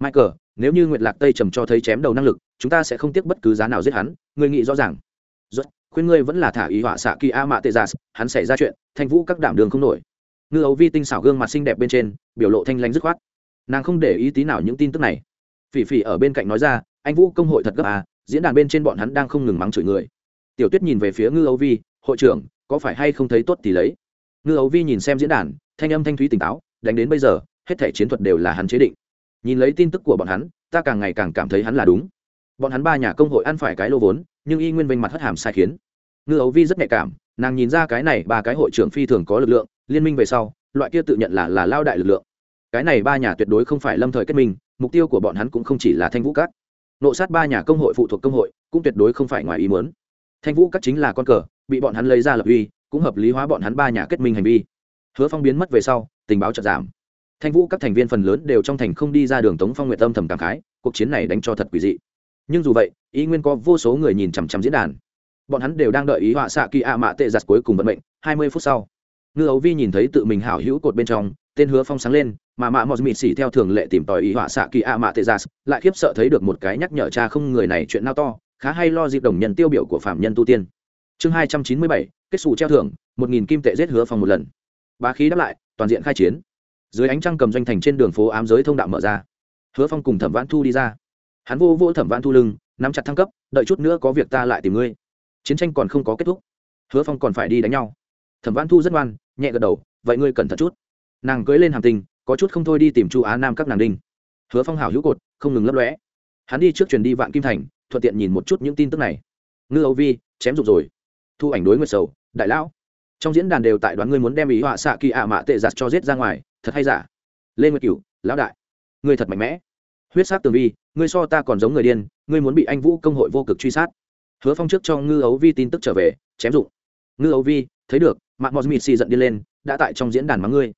Michael, nếu như nguyệt lạc tây trầm cho thấy chém đầu năng lực, chúng ta sẽ không tiếc bất cứ giá nào giết hắn người nghĩ rõ ràng. Rất khuyên ngươi vẫn là thả ý họa xạ kỳ a mạ tệ ra hắn xảy ra chuyện, thanh vũ các đảm đường không nổi. Ngư ấu vi tinh xảo gương mặt xinh đẹp bên trên, biểu lộ thanh lãnh dứt khoát. Nàng không để ý tí nào những tin tức này. Phỉ phỉ ở bên cạnh nói ra, anh vũ, công hội thật gấp à diễn đàn bên trên bọn hắn đang không ngừng mắng chửi người. Tiểu tuyết nhìn về phía ngư ấu vi, hội trưởng, có phải hay không thấy tốt thì lấy? Ngư ấu vi nhìn xem diễn đàn, thanh âm thanh thúy tỉnh táo, đánh đến bây giờ, hết thể chiến thuật đều là hắn chế định. Nhìn lấy tin tức của bọn hắn, ta càng ngày càng cảm thấy hắn là đúng. Bọn hắn ba nhà công hội ăn phải cái lô vốn, nhưng y nguyên vinh mặt hất hàm sai khiến. Ngư ấu vi rất nhạy cảm, nàng nhìn ra cái này ba cái hội trưởng phi thường có lực lượng, liên minh về sau, loại kia tự nhận là là lao đại lực lượng. Cái này ba nhà tuyệt đối không phải lâm thời kết minh, mục tiêu của bọn hắn cũng không chỉ là thanh vũ cát nộ sát ba nhà công hội phụ thuộc công hội, cũng tuyệt đối không phải ngoài ý muốn. Thanh vũ cát chính là con cờ, bị bọn hắn lấy ra lập uy cũng hợp lý hóa bọn hắn ba nhà kết minh hành vi. Hứa phong biến mất về sau, tình báo chật giảm. Thanh vũ các thành viên phần lớn đều trong thành không đi ra đường tống phong nguyệt tâm thầm cảm khái, cuộc chiến này đánh cho thật quỷ dị. Nhưng dù vậy ý nguyên có vô số người nhìn chằm chằm diễn đàn. Bọn hắn đều đang đợi ý họa xạ kỳ ạ mạ tệ giặt cuối cùng vận mệnh, hai mươi phút sau. Ngư ấu vi nhìn thấy tự mình hảo hữu cột bên trong, tên hứa phong sáng lên, mà mạ mọt mịt xỉ theo thường lệ tìm tòi ý họa xạ kỳ ạ mạ tệ giặt lại khiếp sợ thấy được một cái nhắc nhở cha không người này chuyện nao to, khá hay lo dịp đồng nhân tiêu biểu của phạm nhân tu tiên. Chương hai trăm chín mươi bảy kết xù treo thưởng, một nghìn kim tệ giết hứa phong một lần. Bá khí đáp lại, toàn diện khai chiến. Dưới ánh trăng cầm doanh thành trên đường phố ám giới thông đạo mở ra. Hứa phong cùng thẩm vãn thu đi ra. Hắn vô vô thẩm vãn thu lưng, nắm chặt thăng cấp, đợi chút nữa có việc ta lại tìm ngươi. Chiến tranh còn không có kết thúc. Hứa phong còn phải đi đánh nhau. Thẩm vãn thu rất ngoan, nhẹ gật đầu, vậy ngươi cẩn thận chút. Nàng cưới lên hàm tình, có chút không thôi đi tìm chu á nam các nàng đinh. Hứa phong hảo hữu cột, không ngừng lấp lóe. hắn đi trước truyền đi vạn kim thành, thuận tiện nhìn một chút những tin tức này. Ngư âu vi, chém rụng rồi. Thu ảnh đối nguyệt sầu đại lão, trong diễn đàn đều tại đoán ngươi muốn đem ý họa xạ kỳ ạ mạ tệ giặt cho giết ra ngoài, thật hay giả? Lê nguyệt cửu, lão đại, ngươi thật mạnh mẽ. Huyết sát tường vi, ngươi so ta còn giống người điên, ngươi muốn bị anh vũ công hội vô cực truy sát. Hứa phong trước cho ngư ấu vi tin tức trở về, chém dụng. Ngư ấu vi, thấy được mạng mịt xì giận đi lên, đã tại trong diễn đàn mắng ngươi.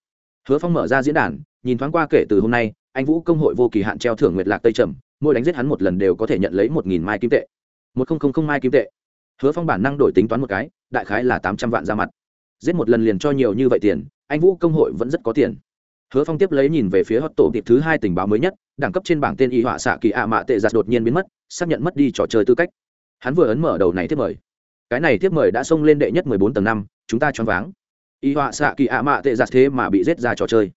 Hứa phong mở ra diễn đàn, nhìn thoáng qua kể từ hôm nay, anh vũ công hội vô kỳ hạn treo thưởng nguyệt lạc tây trầm, mỗi đánh giết hắn một lần đều có thể nhận lấy một nghìn mai kim tệ. Một không không không mai kim tệ. Hứa phong bản năng đổi tính toán một cái đại khái là tám trăm vạn ra mặt. Giết một lần liền cho nhiều như vậy tiền, anh vũ công hội vẫn rất có tiền. Hứa phong tiếp lấy nhìn về phía hot tổ tiệp thứ hai tình báo mới nhất, đẳng cấp trên bảng tên y họa xạ kỳ ạ mạ tệ giặt đột nhiên biến mất, xác nhận mất đi trò chơi tư cách. Hắn vừa ấn mở đầu này tiếp mời. Cái này tiếp mời đã xông lên đệ nhất mười bốn tầng năm, chúng ta choáng váng. Y họa xạ kỳ ạ mạ tệ giặt thế mà bị giết ra trò chơi.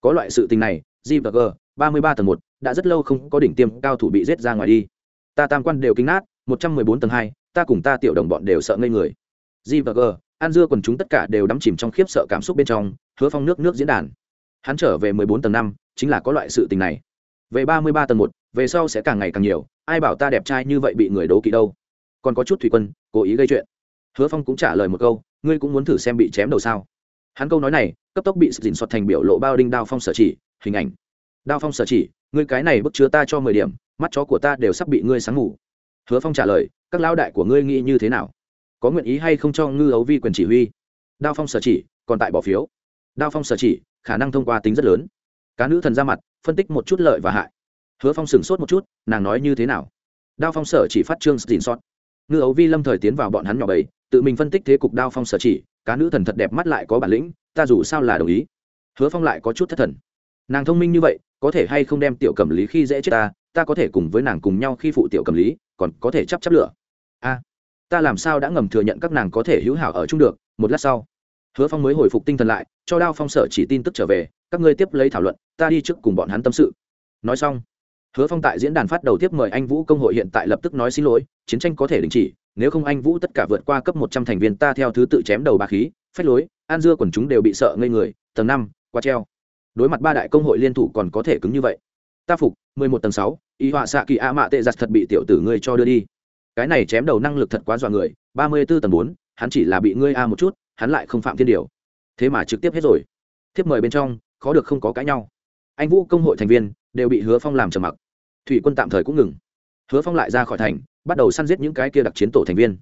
Có loại sự tình này, g và g, ba mươi ba tầng một, đã rất lâu không có đỉnh tiêm cao thủ bị giết ra ngoài đi. Ta tam quan đều kinh nát một trăm mười bốn tầng hai, ta cùng ta tiểu đồng bọn đều sợ ngây người g và g an dưa quần chúng tất cả đều đắm chìm trong khiếp sợ cảm xúc bên trong, hứa phong nước nước diễn đàn. Hắn trở về mười bốn tầng năm, chính là có loại sự tình này. Về ba mươi ba tầng một, về sau sẽ càng ngày càng nhiều, ai bảo ta đẹp trai như vậy bị người đố kỵ đâu. Còn có chút thủy quân, cố ý gây chuyện. Hứa phong cũng trả lời một câu, ngươi cũng muốn thử xem bị chém đầu sao. Hắn câu nói này, cấp tốc bị dình soạt thành biểu lộ bao đinh đao phong sở chỉ, hình ảnh. Đao phong sở chỉ, ngươi cái này bức chứa ta cho mười điểm, mắt chó của ta đều sắp bị ngươi sáng ngủ. Hứa phong trả lời, các lao đại của ngươi nghĩ như thế nào? Có nguyện ý hay không cho ngư ấu vi quyền chỉ huy? Đao phong sở chỉ, còn tại bỏ phiếu. Đao phong sở chỉ, khả năng thông qua tính rất lớn. Cá nữ thần ra mặt, phân tích một chút lợi và hại. Hứa phong sửng sốt một chút, nàng nói như thế nào? Đao phong sở chỉ phát trương xin sót. Ngư ấu vi lâm thời tiến vào bọn hắn nhỏ bầy, tự mình phân tích thế cục đao phong sở chỉ, cá nữ thần thật đẹp mắt lại có bản lĩnh, ta dù sao là đồng ý. Hứa phong lại có chút thất thần. Nàng thông minh như vậy, có thể hay không đem tiểu cầm lý khi dễ chết ta ta có thể cùng với nàng cùng nhau khi phụ tiểu cầm lý, còn có thể chấp chấp lửa. A ta làm sao đã ngầm thừa nhận các nàng có thể hữu hảo ở chung được, một lát sau, hứa phong mới hồi phục tinh thần lại, cho đao phong sở chỉ tin tức trở về, các ngươi tiếp lấy thảo luận, ta đi trước cùng bọn hắn tâm sự. Nói xong, hứa phong tại diễn đàn phát đầu tiếp mời anh vũ công hội hiện tại lập tức nói xin lỗi, chiến tranh có thể đình chỉ, nếu không anh vũ tất cả vượt qua cấp một trăm thành viên ta theo thứ tự chém đầu bà khí, phách lối, an dưa quần chúng đều bị sợ ngây người, tầng năm, qua treo. Đối mặt ba đại công hội liên thủ còn có thể cứng như vậy. Ta phục, mười một tầng sáu, y họa xạ kỳ a mạ tệ giặt thật bị tiểu tử ngươi cho đưa đi cái này chém đầu năng lực thật quá dọa người, ba mươi b ố tầng bốn, hắn chỉ là bị ngươi a một chút, hắn lại không phạm thiên điều. Thế mà trực tiếp hết rồi. Thiếp mời bên trong, khó được không có cãi nhau. Anh vũ công hội thành viên, đều bị hứa phong làm trầm mặc. Thủy quân tạm thời cũng ngừng. Hứa phong lại ra khỏi thành, bắt đầu săn giết những cái kia đặc chiến tổ thành viên.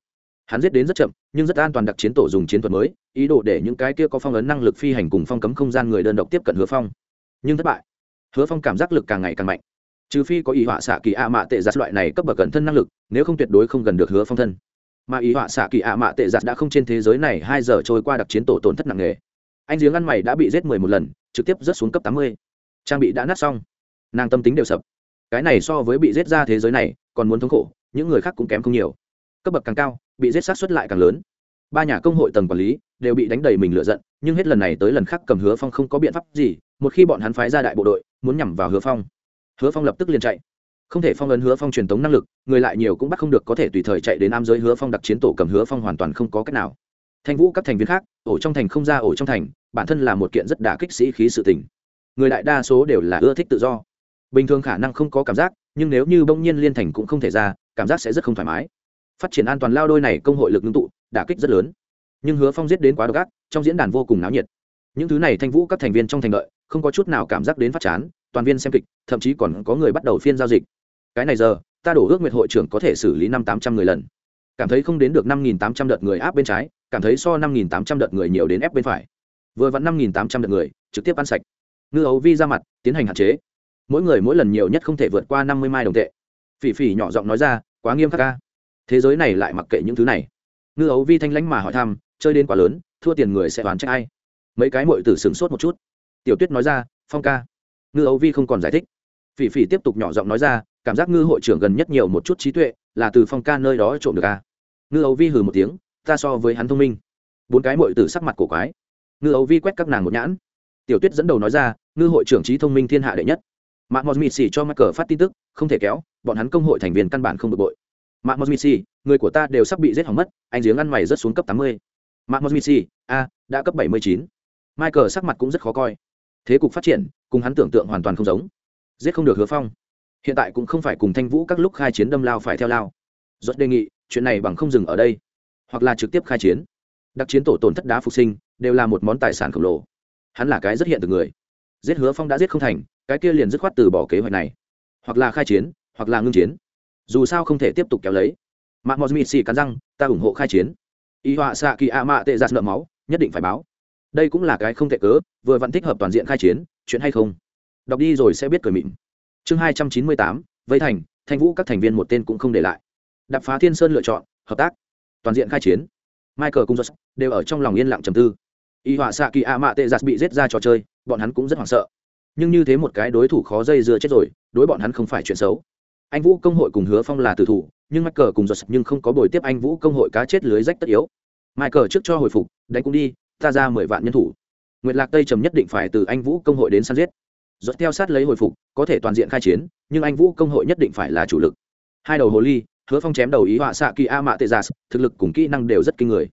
Hắn giết đến rất chậm, nhưng rất an toàn đặc chiến tổ dùng chiến thuật mới, ý đồ để những cái kia có phong ấn năng lực phi hành cùng phong cấm không gian người đơn độc tiếp cận hứa phong. Nhưng thất bại. Hứa phong cảm giác lực càng ngày càng mạnh trừ phi có ý họa xạ kỳ ạ mạ tệ giặt loại này cấp bậc cận thân năng lực, nếu không tuyệt đối không gần được hứa phong thân. Mà ý họa xạ kỳ ạ mạ tệ giặt đã không trên thế giới này hai giờ trôi qua đặc chiến tổ tổn thất nặng nề. Anh giếng ăn mày đã bị giết mười một lần, trực tiếp rớt xuống cấp tám mươi. Trang bị đã nát xong. Nàng tâm tính đều sập. Cái này so với bị giết ra thế giới này, còn muốn thống khổ, những người khác cũng kém không nhiều. Cấp bậc càng cao, bị giết sát xuất lại càng lớn. Ba nhà công hội tầng quản lý đều bị đánh đầy mình lựa giận, nhưng hết lần này tới lần khác cầm hứa phong không có biện pháp gì, một khi bọn hắn phái ra đại bộ đội, muốn nhằm vào hứa phong hứa phong lập tức liền chạy. Không thể phong ấn hứa phong truyền tống năng lực người lại nhiều cũng bắt không được có thể tùy thời chạy đến nam giới hứa phong đặc chiến tổ cầm hứa phong hoàn toàn không có cách nào. Thanh vũ các thành viên khác ổ trong thành không ra ổ trong thành bản thân là một kiện rất đả kích sĩ khí sự tình. Người đại đa số đều là ưa thích tự do. Bình thường khả năng không có cảm giác nhưng nếu như bỗng nhiên liên thành cũng không thể ra cảm giác sẽ rất không thoải mái. Phát triển an toàn lao đôi này công hội lực ngưng tụ đả kích rất lớn. Nhưng hứa phong giết đến quá độc ác trong diễn đàn vô cùng náo nhiệt. Những thứ này thanh vũ các thành viên trong thành đợi, không có chút nào cảm giác đến phát chán toàn viên xem kịch, thậm chí còn có người bắt đầu phiên giao dịch. Cái này giờ, ta đổ ước Nguyệt hội trưởng có thể xử lý năm tám trăm người lần. Cảm thấy không đến được năm nghìn tám trăm đợt người áp bên trái, cảm thấy so năm nghìn tám trăm đợt người nhiều đến ép bên phải. Vừa vặn năm nghìn tám trăm đợt người, trực tiếp ăn sạch. Ngư ấu vi ra mặt, tiến hành hạn chế. Mỗi người mỗi lần nhiều nhất không thể vượt qua năm mươi mai đồng tệ. Phỉ phỉ nhỏ giọng nói ra, quá nghiêm khắc ca thế giới này lại mặc kệ những thứ này. Ngư ấu vi thanh lãnh mà hỏi thăm, chơi đến quá lớn, thua tiền người sẽ đoán trách ai? Mấy cái mội tử sửng sốt một chút. Tiểu tuyết nói ra, phong ca ngư ấu vi không còn giải thích. Phỉ phỉ tiếp tục nhỏ giọng nói ra cảm giác ngư hội trưởng gần nhất nhiều một chút trí tuệ là từ phong ca nơi đó trộm được ca ngư ấu vi hừ một tiếng ta so với hắn thông minh. Bốn cái mội tử sắc mặt cổ quái. Ngư ấu vi quét các nàng một nhãn. Tiểu tuyết dẫn đầu nói ra ngư hội trưởng trí thông minh thiên hạ đệ nhất. Mạng Mosmi mịt xì cho mắc cờ phát tin tức không thể kéo bọn hắn công hội thành viên căn bản không bực bội. Mạng Mosmi, mịt xì người của ta đều sắp bị giết hỏng mất anh giếng ăn mày rất xuống cấp tám mươi. Mạng Mosmi, mịt xì a đã cấp bảy mươi chín. Michael sắc mặt cũng rất khó coi. Thế cục phát triển cùng hắn tưởng tượng hoàn toàn không giống. Giết không được hứa phong. Hiện tại cũng không phải cùng thanh vũ các lúc khai chiến đâm lao phải theo lao. Rốt đề nghị, chuyện này bằng không dừng ở đây, hoặc là trực tiếp khai chiến. Đặc chiến tổ tổn thất đá phục sinh, đều là một món tài sản khổng lồ. Hắn là cái rất hiện từ người. Giết hứa phong đã giết không thành, cái kia liền dứt khoát từ bỏ kế hoạch này. Hoặc là khai chiến, hoặc là ngưng chiến. Dù sao không thể tiếp tục kéo lấy. Mạng mosmith xì cắn răng, ta ủng hộ khai chiến. Y họa xạ kỳ a mạ tệ giặt nợ máu, nhất định phải báo đây cũng là cái không thể cớ, vừa vẫn thích hợp toàn diện khai chiến, chuyện hay không? Đọc đi rồi sẽ biết cười mịn. Chương hai trăm chín mươi tám, vây thành, thanh vũ các thành viên một tên cũng không để lại. Đập phá thiên sơn lựa chọn, hợp tác, toàn diện khai chiến. Michael cùng josh đều ở trong lòng yên lặng trầm tư. Y họa xạ kỳ a mạ tệ giặt bị giết ra trò chơi, bọn hắn cũng rất hoảng sợ. Nhưng như thế một cái đối thủ khó dây dưa chết rồi, đối bọn hắn không phải chuyện xấu. Anh vũ công hội cùng hứa phong là tử thủ, nhưng mắc cờ cùng giật nhưng không có buổi tiếp anh vũ công hội cá chết lưới rách tất yếu. Mai cờ trước cho hồi phục, đánh cũng đi ta ra mười vạn nhân thủ. Nguyệt lạc tây trầm nhất định phải từ anh vũ công hội đến săn giết. Dốt theo sát lấy hồi phục, có thể toàn diện khai chiến, nhưng anh vũ công hội nhất định phải là chủ lực. Hai đầu hồ ly, hứa phong chém đầu ý họa xạ kỳ a mạ tê gia dạ, thực lực cùng kỹ năng đều rất kinh người.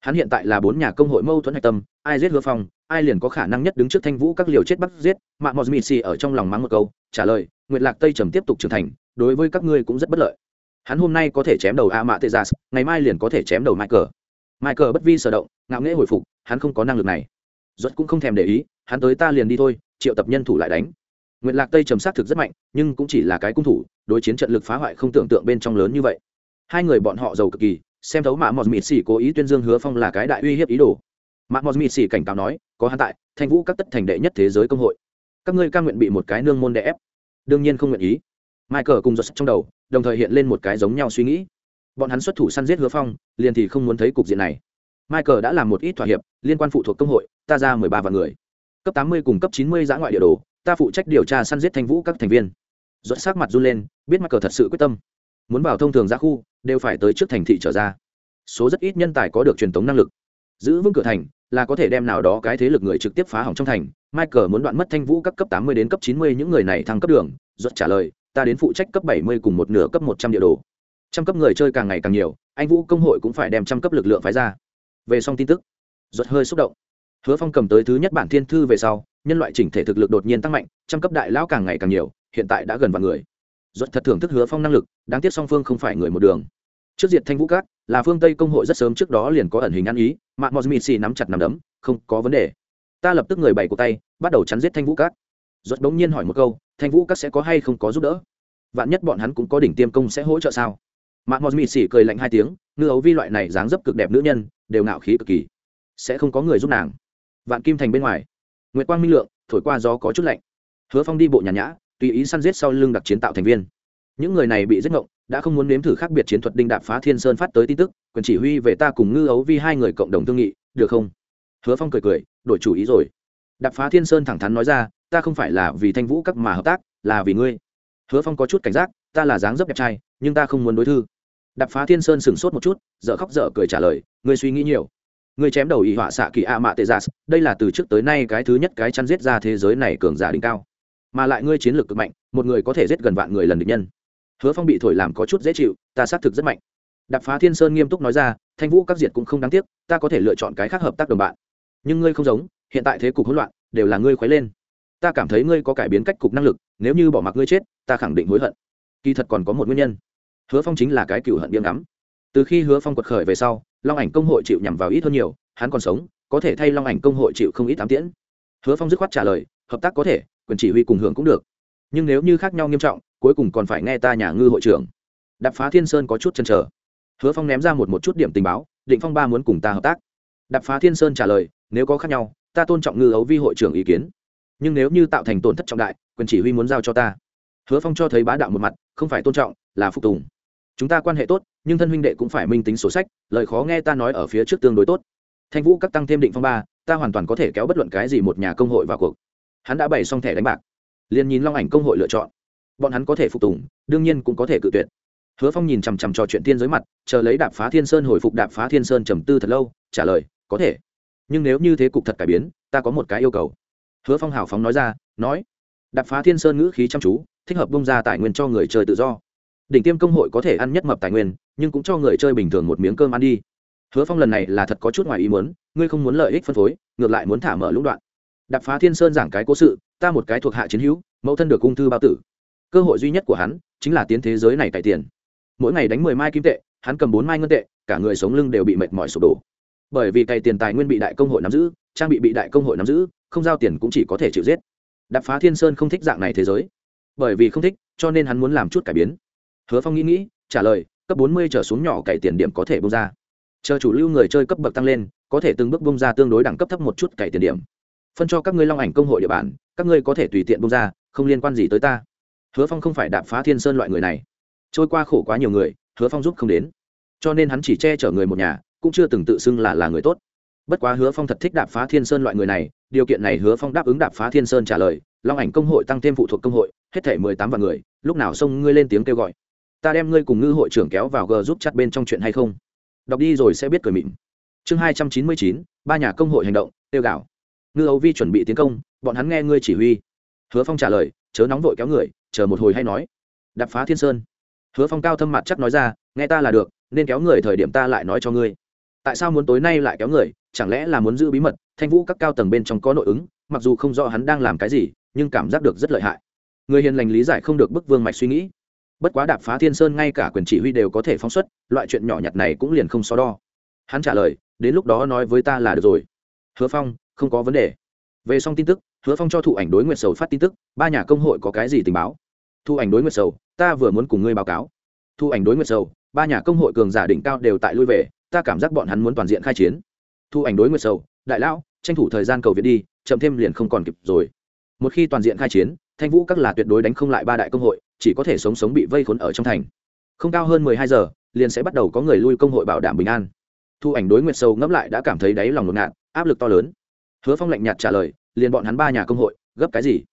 Hắn hiện tại là bốn nhà công hội mâu thuẫn hạch tâm, ai giết hứa phong, ai liền có khả năng nhất đứng trước thanh vũ các liều chết bắt giết mạng mò mịt ở trong lòng mắng một câu, trả lời, nguyệt lạc tây trầm tiếp tục trưởng thành, đối với các ngươi cũng rất bất lợi. Hắn hôm nay có thể chém đầu a mạ tê gia dạ, ngày mai liền có thể chém đầu michael michael bất vi sở động, ngạo nghễ hồi phục, hắn không có năng lực này. Rốt cũng không thèm để ý, hắn tới ta liền đi thôi, triệu tập nhân thủ lại đánh. Nguyệt lạc tây trầm sát thực rất mạnh, nhưng cũng chỉ là cái cung thủ, đối chiến trận lực phá hoại không tưởng tượng bên trong lớn như vậy. Hai người bọn họ giàu cực kỳ, xem thấu Mã mọt mịt Sỉ cố ý tuyên dương hứa phong là cái đại uy hiếp ý đồ. Mọt Mị Sỉ cảnh cáo nói, có hắn tại, thanh vũ các tất thành đệ nhất thế giới công hội. Các ngươi ca nguyện bị một cái nương môn đè ép. Đương nhiên không nguyện ý. Michael cùng giật trong đầu, đồng thời hiện lên một cái giống nhau suy nghĩ bọn hắn xuất thủ săn giết hứa phong, liền thì không muốn thấy cục diện này. Michael đã làm một ít thỏa hiệp, liên quan phụ thuộc công hội, ta ra mười ba vạn người. Cấp tám mươi cùng cấp chín mươi giã ngoại địa đồ, ta phụ trách điều tra săn giết thanh vũ các thành viên. Dọn sắc mặt run lên, biết michael thật sự quyết tâm. Muốn vào thông thường ra khu, đều phải tới trước thành thị trở ra. Số rất ít nhân tài có được truyền thống năng lực. Giữ vững cửa thành, là có thể đem nào đó cái thế lực người trực tiếp phá hỏng trong thành. Michael muốn đoạn mất thanh vũ các cấp tám mươi đến cấp chín mươi những người này thăng cấp đường. Giật trả lời, ta đến phụ trách cấp bảy mươi cùng một nửa cấp một trăm địa đồ trăm cấp người chơi càng ngày càng nhiều, anh vũ công hội cũng phải đem trăm cấp lực lượng phái ra. Về xong tin tức giật hơi xúc động. Hứa phong cầm tới thứ nhất bản thiên thư về sau, nhân loại chỉnh thể thực lực đột nhiên tăng mạnh, trăm cấp đại lão càng ngày càng nhiều, hiện tại đã gần vạn người. Giật thật thưởng thức hứa phong năng lực, đáng tiếc song phương không phải người một đường. Trước diệt thanh vũ cát là phương tây công hội rất sớm trước đó liền có ẩn hình ăn ý mạng mosmith xì nắm chặt nắm đấm, không có vấn đề. Ta lập tức người bày cổ tay, bắt đầu chắn giết thanh vũ cát giật bỗng nhiên hỏi một câu, thanh vũ cát sẽ có hay không có giúp đỡ? Vạn nhất bọn hắn cũng có đỉnh tiêm công sẽ hỗ trợ sao? Mạng mị xỉ cười lạnh hai tiếng, ngư ấu vi loại này dáng dấp cực đẹp nữ nhân, đều ngạo khí cực kỳ. Sẽ không có người giúp nàng. Vạn kim thành bên ngoài. Nguyệt quang minh lượng, thổi qua gió có chút lạnh. Hứa phong đi bộ nhàn nhã, tùy ý săn giết sau lưng đặc chiến tạo thành viên. Những người này bị giết ngộng, đã không muốn nếm thử khác biệt chiến thuật đinh đạp phá thiên sơn phát tới tin tức, quyền chỉ huy về ta cùng ngư ấu vi hai người cộng đồng thương nghị, được không? Hứa phong cười cười, đổi chủ ý rồi. Đạp phá thiên sơn thẳng thắn nói ra, ta không phải là vì thanh vũ các mà hợp tác, là vì ngươi. Hứa phong có chút cảnh giác ta là dáng dấp đẹp trai, nhưng ta không muốn đối thư. Đạp phá thiên sơn sửng sốt một chút dợ khóc dở cười trả lời, ngươi suy nghĩ nhiều. Ngươi chém đầu Ý họa xạ kỳ a mạ tê gia đây là từ trước tới nay cái thứ nhất cái chăn giết ra thế giới này cường giả đỉnh cao. Mà lại ngươi chiến lược cực mạnh, một người có thể giết gần vạn người lần địch nhân. Hứa phong bị thổi làm có chút dễ chịu, ta xác thực rất mạnh. Đạp phá thiên sơn nghiêm túc nói ra, thanh vũ các diệt cũng không đáng tiếc, ta có thể lựa chọn cái khác hợp tác đồng bạn. Nhưng ngươi không giống, hiện tại thế cục hỗn loạn, đều là ngươi khuấy lên. Ta cảm thấy ngươi có cải biến cách cục năng lực, nếu như bỏ mặc ngươi chết, ta khẳng định hối hận kỳ thật còn có một nguyên nhân. Hứa phong chính là cái cựu hận biếng ngắm. Từ khi hứa phong quật khởi về sau, long ảnh công hội chịu nhằm vào ít hơn nhiều, hắn còn sống, có thể thay long ảnh công hội chịu không ít tám tiễn. Hứa phong dứt khoát trả lời, hợp tác có thể, quyền chỉ huy cùng hưởng cũng được. Nhưng nếu như khác nhau nghiêm trọng, cuối cùng còn phải nghe ta nhà ngư hội trưởng. Đạp phá thiên sơn có chút chăn trở hứa phong ném ra một một chút điểm tình báo, định phong ba muốn cùng ta hợp tác. Đạp phá thiên sơn trả lời, nếu có khác nhau, ta tôn trọng ngư ấu vi hội trưởng ý kiến. Nhưng nếu như tạo thành tổn thất trọng đại, quyền chỉ huy muốn giao cho ta. Hứa phong cho thấy bá đạo một mặt không phải tôn trọng, là phục tùng. Chúng ta quan hệ tốt, nhưng thân huynh đệ cũng phải minh tính sổ sách, lời khó nghe ta nói ở phía trước tương đối tốt. Thanh vũ các tăng thêm định phong ba, ta hoàn toàn có thể kéo bất luận cái gì một nhà công hội vào cuộc. Hắn đã bày xong thẻ đánh bạc. Liền nhìn long ảnh công hội lựa chọn. Bọn hắn có thể phục tùng, đương nhiên cũng có thể cự tuyệt. Hứa phong nhìn chằm chằm trò chuyện tiên giới mặt, chờ lấy đạp phá thiên sơn hồi phục đạp phá thiên sơn trầm tư thật lâu, trả lời, có thể. Nhưng nếu như thế cục thật cải biến, ta có một cái yêu cầu. Hứa phong hào phóng nói ra, nói, đạp phá thiên sơn ngữ khí chăm chú thích hợp bông ra tài nguyên cho người chơi tự do. Đỉnh tiêm công hội có thể ăn nhất mập tài nguyên, nhưng cũng cho người chơi bình thường một miếng cơm ăn đi. Hứa phong lần này là thật có chút ngoài ý muốn, ngươi không muốn lợi ích phân phối, ngược lại muốn thả mở lũng đoạn. Đập phá thiên sơn giảng cái cố sự, ta một cái thuộc hạ chiến hữu, mẫu thân được ung thư bao tử. Cơ hội duy nhất của hắn, chính là tiến thế giới này cải tiền. Mỗi ngày đánh mười mai kim tệ, hắn cầm bốn mai ngân tệ, cả người sống lưng đều bị mệt mỏi sụp đổ. Bởi vì cày tiền tài nguyên bị đại công hội nắm giữ, trang bị bị đại công hội nắm giữ, không giao tiền cũng chỉ có thể chịu giết. Đập phá thiên sơn không thích dạng này thế giới bởi vì không thích, cho nên hắn muốn làm chút cải biến. Hứa phong nghĩ nghĩ, trả lời, cấp bốn mươi trở xuống nhỏ cày tiền điểm có thể bông ra. Chờ chủ lưu người chơi cấp bậc tăng lên, có thể từng bước bông ra tương đối đẳng cấp thấp một chút cày tiền điểm. Phân cho các ngươi long ảnh công hội địa bàn, các ngươi có thể tùy tiện bông ra, không liên quan gì tới ta. Hứa phong không phải đạp phá thiên sơn loại người này. Trôi qua khổ quá nhiều người, hứa phong giúp không đến. Cho nên hắn chỉ che chở người một nhà, cũng chưa từng tự xưng là là người tốt. Bất quá hứa phong thật thích đạp phá thiên sơn loại người này điều kiện này hứa phong đáp ứng đạp phá thiên sơn trả lời, long ảnh công hội tăng thêm phụ thuộc công hội, hết thể mười tám vạn người, lúc nào xông ngươi lên tiếng kêu gọi. Ta đem ngươi cùng ngư hội trưởng kéo vào g giúp chặt bên trong chuyện hay không? Đọc đi rồi sẽ biết cười mịn. Chương hai trăm chín mươi chín, ba nhà công hội hành động, tiêu gạo. Ngư ấu vi chuẩn bị tiến công, bọn hắn nghe ngươi chỉ huy. Hứa phong trả lời, chớ nóng vội kéo người, chờ một hồi hay nói. Đập phá thiên sơn. Hứa phong cao thâm mặt chắc nói ra, nghe ta là được, nên kéo người thời điểm ta lại nói cho ngươi tại sao muốn tối nay lại kéo người, chẳng lẽ là muốn giữ bí mật, thanh vũ các cao tầng bên trong có nội ứng, mặc dù không rõ hắn đang làm cái gì, nhưng cảm giác được rất lợi hại. Người hiền lành lý giải không được bức vương mạch suy nghĩ. Bất quá đạp phá thiên sơn ngay cả quyền chỉ huy đều có thể phóng xuất, loại chuyện nhỏ nhặt này cũng liền không so đo. Hắn trả lời, đến lúc đó nói với ta là được rồi. Hứa phong, không có vấn đề. Về xong tin tức, hứa phong cho thụ ảnh đối nguyệt sầu phát tin tức, ba nhà công hội có cái gì tình báo? Thu ảnh đối nguyệt sầu, ta vừa muốn cùng ngươi báo cáo. Thu ảnh đối nguyệt sầu, ba nhà công hội cường giả đỉnh cao đều tại lui về ta cảm giác bọn hắn muốn toàn diện khai chiến. Thu ảnh đối nguyệt sầu, đại lão, tranh thủ thời gian cầu viện đi, chậm thêm liền không còn kịp rồi. Một khi toàn diện khai chiến, thanh vũ các là tuyệt đối đánh không lại ba đại công hội, chỉ có thể sống sống bị vây khốn ở trong thành. Không cao hơn mười hai giờ, liền sẽ bắt đầu có người lui công hội bảo đảm bình an. Thu ảnh đối nguyệt sâu ngẫm lại đã cảm thấy đáy lòng ngột ngạt, áp lực to lớn. Hứa phong lạnh nhạt trả lời, liền bọn hắn ba nhà công hội, gấp cái gì?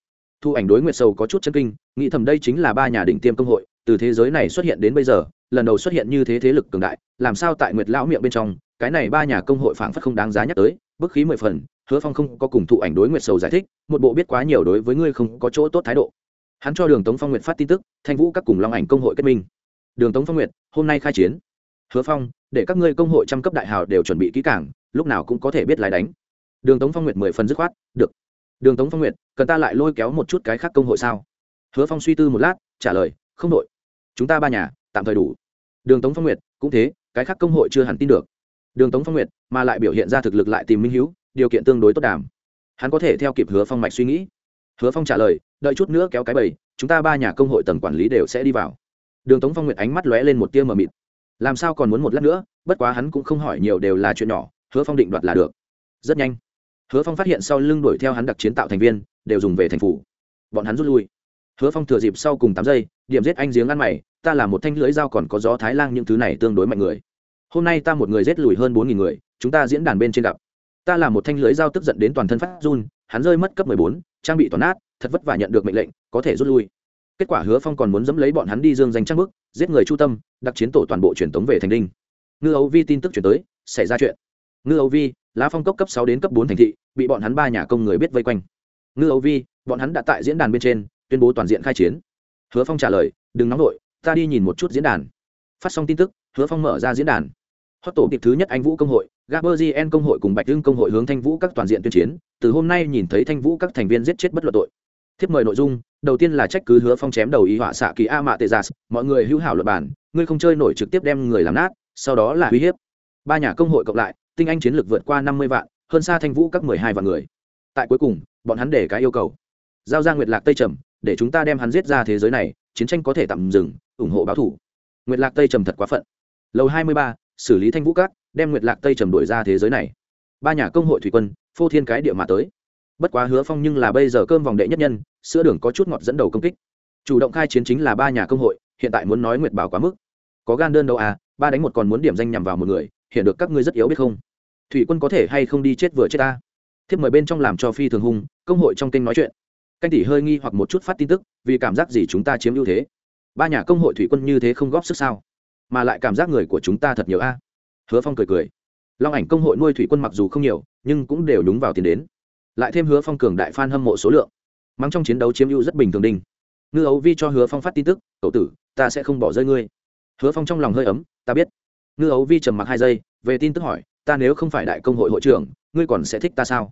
Thu ảnh đối nguyệt sâu có chút chân kinh, nghĩ thầm đây chính là ba nhà đỉnh tiêm công hội từ thế giới này xuất hiện đến bây giờ, lần đầu xuất hiện như thế thế lực cường đại, làm sao tại nguyệt lão miệng bên trong, cái này ba nhà công hội phảng phất không đáng giá nhắc tới, bức khí mười phần, hứa phong không có cùng thụ ảnh đối nguyệt sầu giải thích, một bộ biết quá nhiều đối với ngươi không có chỗ tốt thái độ. Hắn cho đường tống phong nguyệt phát tin tức, thanh vũ các cùng long ảnh công hội kết minh. Đường tống phong nguyệt, hôm nay khai chiến. Hứa phong, để các ngươi công hội trăm cấp đại hào đều chuẩn bị kỹ cảng lúc nào cũng có thể biết lái đánh. Đường tống phong nguyệt mười phần dứt khoát, được. Đường tống phong nguyệt, cần ta lại lôi kéo một chút cái khác công hội sao? Hứa phong suy tư một lát, trả lời, không đội chúng ta ba nhà, tạm thời đủ. Đường tống phong nguyệt, cũng thế, cái khác công hội chưa hẳn tin được. Đường tống phong nguyệt, mà lại biểu hiện ra thực lực lại tìm minh hữu điều kiện tương đối tốt đàm. Hắn có thể theo kịp hứa phong mạch suy nghĩ. Hứa phong trả lời, đợi chút nữa kéo cái bầy, chúng ta ba nhà công hội tầng quản lý đều sẽ đi vào. Đường tống phong nguyệt ánh mắt lóe lên một tia mờ mịt. Làm sao còn muốn một lát nữa, bất quá hắn cũng không hỏi nhiều đều là chuyện nhỏ, hứa phong định đoạt là được. Rất nhanh. Hứa phong phát hiện sau lưng đuổi theo hắn đặc chiến tạo thành viên, đều dùng về thành phủ. Bọn hắn rút lui hứa phong thừa dịp sau cùng tám giây, điểm giết anh giếng ăn mày, ta là một thanh lưỡi dao còn có gió thái lan những thứ này tương đối mạnh người. Hôm nay ta một người giết lùi hơn bốn nghìn người, chúng ta diễn đàn bên trên gặp. Ta là một thanh lưới dao tức giận đến toàn thân phát run, hắn rơi mất cấp mười bốn, trang bị toàn át thật vất vả nhận được mệnh lệnh, có thể rút lui. Kết quả hứa phong còn muốn dẫm lấy bọn hắn đi dương danh trang bức, giết người chu tâm, đặc chiến tổ toàn bộ truyền tống về thành đinh. Ngư ấu vi tin tức chuyển tới, xảy ra chuyện. Ngư ấu vi, lá phong cốc cấp sáu đến cấp bốn thành thị, bị bọn hắn ba nhà công người biết vây quanh. Ngư ấu vi, bọn hắn đã tại diễn đàn bên trên tuyên bố toàn diện khai chiến. Hứa phong trả lời, đừng nóng nổi ta đi nhìn một chút diễn đàn. Phát xong tin tức, hứa phong mở ra diễn đàn. Hot tổ kịp thứ nhất anh vũ công hội gaberzien công hội cùng bạch hưng công hội hướng thanh vũ các toàn diện tuyên chiến, từ hôm nay nhìn thấy thanh vũ các thành viên giết chết bất luận tội. Thiếp mời nội dung, đầu tiên là trách cứ hứa phong chém đầu ý họa xạ kỳ a mạ tê gia mọi người hữu hảo luật bản ngươi không chơi nổi trực tiếp đem người làm nát, sau đó là uy hiếp. Ba nhà công hội cộng lại, tinh anh chiến lược vượt qua năm mươi vạn, hơn xa thanh vũ các mười hai vạn người. Tại cuối cùng, bọn hắn để cái yêu cầu. Giao ra nguyệt lạc tây trầm để chúng ta đem hắn giết ra thế giới này, chiến tranh có thể tạm dừng, ủng hộ báo thủ. Nguyệt lạc tây trầm thật quá phận. Lầu hai mươi ba, xử lý thanh vũ cát đem nguyệt lạc tây trầm đổi ra thế giới này. Ba nhà công hội thủy quân, phô thiên cái địa mà tới. Bất quá hứa phong nhưng là bây giờ cơm vòng đệ nhất nhân, sữa đường có chút ngọt dẫn đầu công kích. Chủ động khai chiến chính là ba nhà công hội, hiện tại muốn nói nguyệt bảo quá mức. Có gan đơn đâu à ba đánh một còn muốn điểm danh nhằm vào một người, hiện được các ngươi rất yếu biết không? Thủy quân có thể hay không đi chết vừa chết ta? Thiếp mời bên trong làm cho phi thường hung công hội trong kênh nói chuyện canh tỷ hơi nghi hoặc một chút phát tin tức, vì cảm giác gì chúng ta chiếm ưu thế? Ba nhà công hội thủy quân như thế không góp sức sao? Mà lại cảm giác người của chúng ta thật nhiều a. Hứa phong cười cười. Long ảnh công hội nuôi thủy quân mặc dù không nhiều, nhưng cũng đều đúng vào tiền đến. Lại thêm hứa phong cường đại f hâm mộ số lượng. Mắng trong chiến đấu chiếm ưu rất bình thường đinh. Ngư ấu vi cho hứa phong phát tin tức, cậu tử, ta sẽ không bỏ rơi ngươi. Hứa phong trong lòng hơi ấm, ta biết. Ngư ấu vi trầm mặc hai giây, về tin tức hỏi, ta nếu không phải đại công hội hội trưởng, ngươi còn sẽ thích ta sao?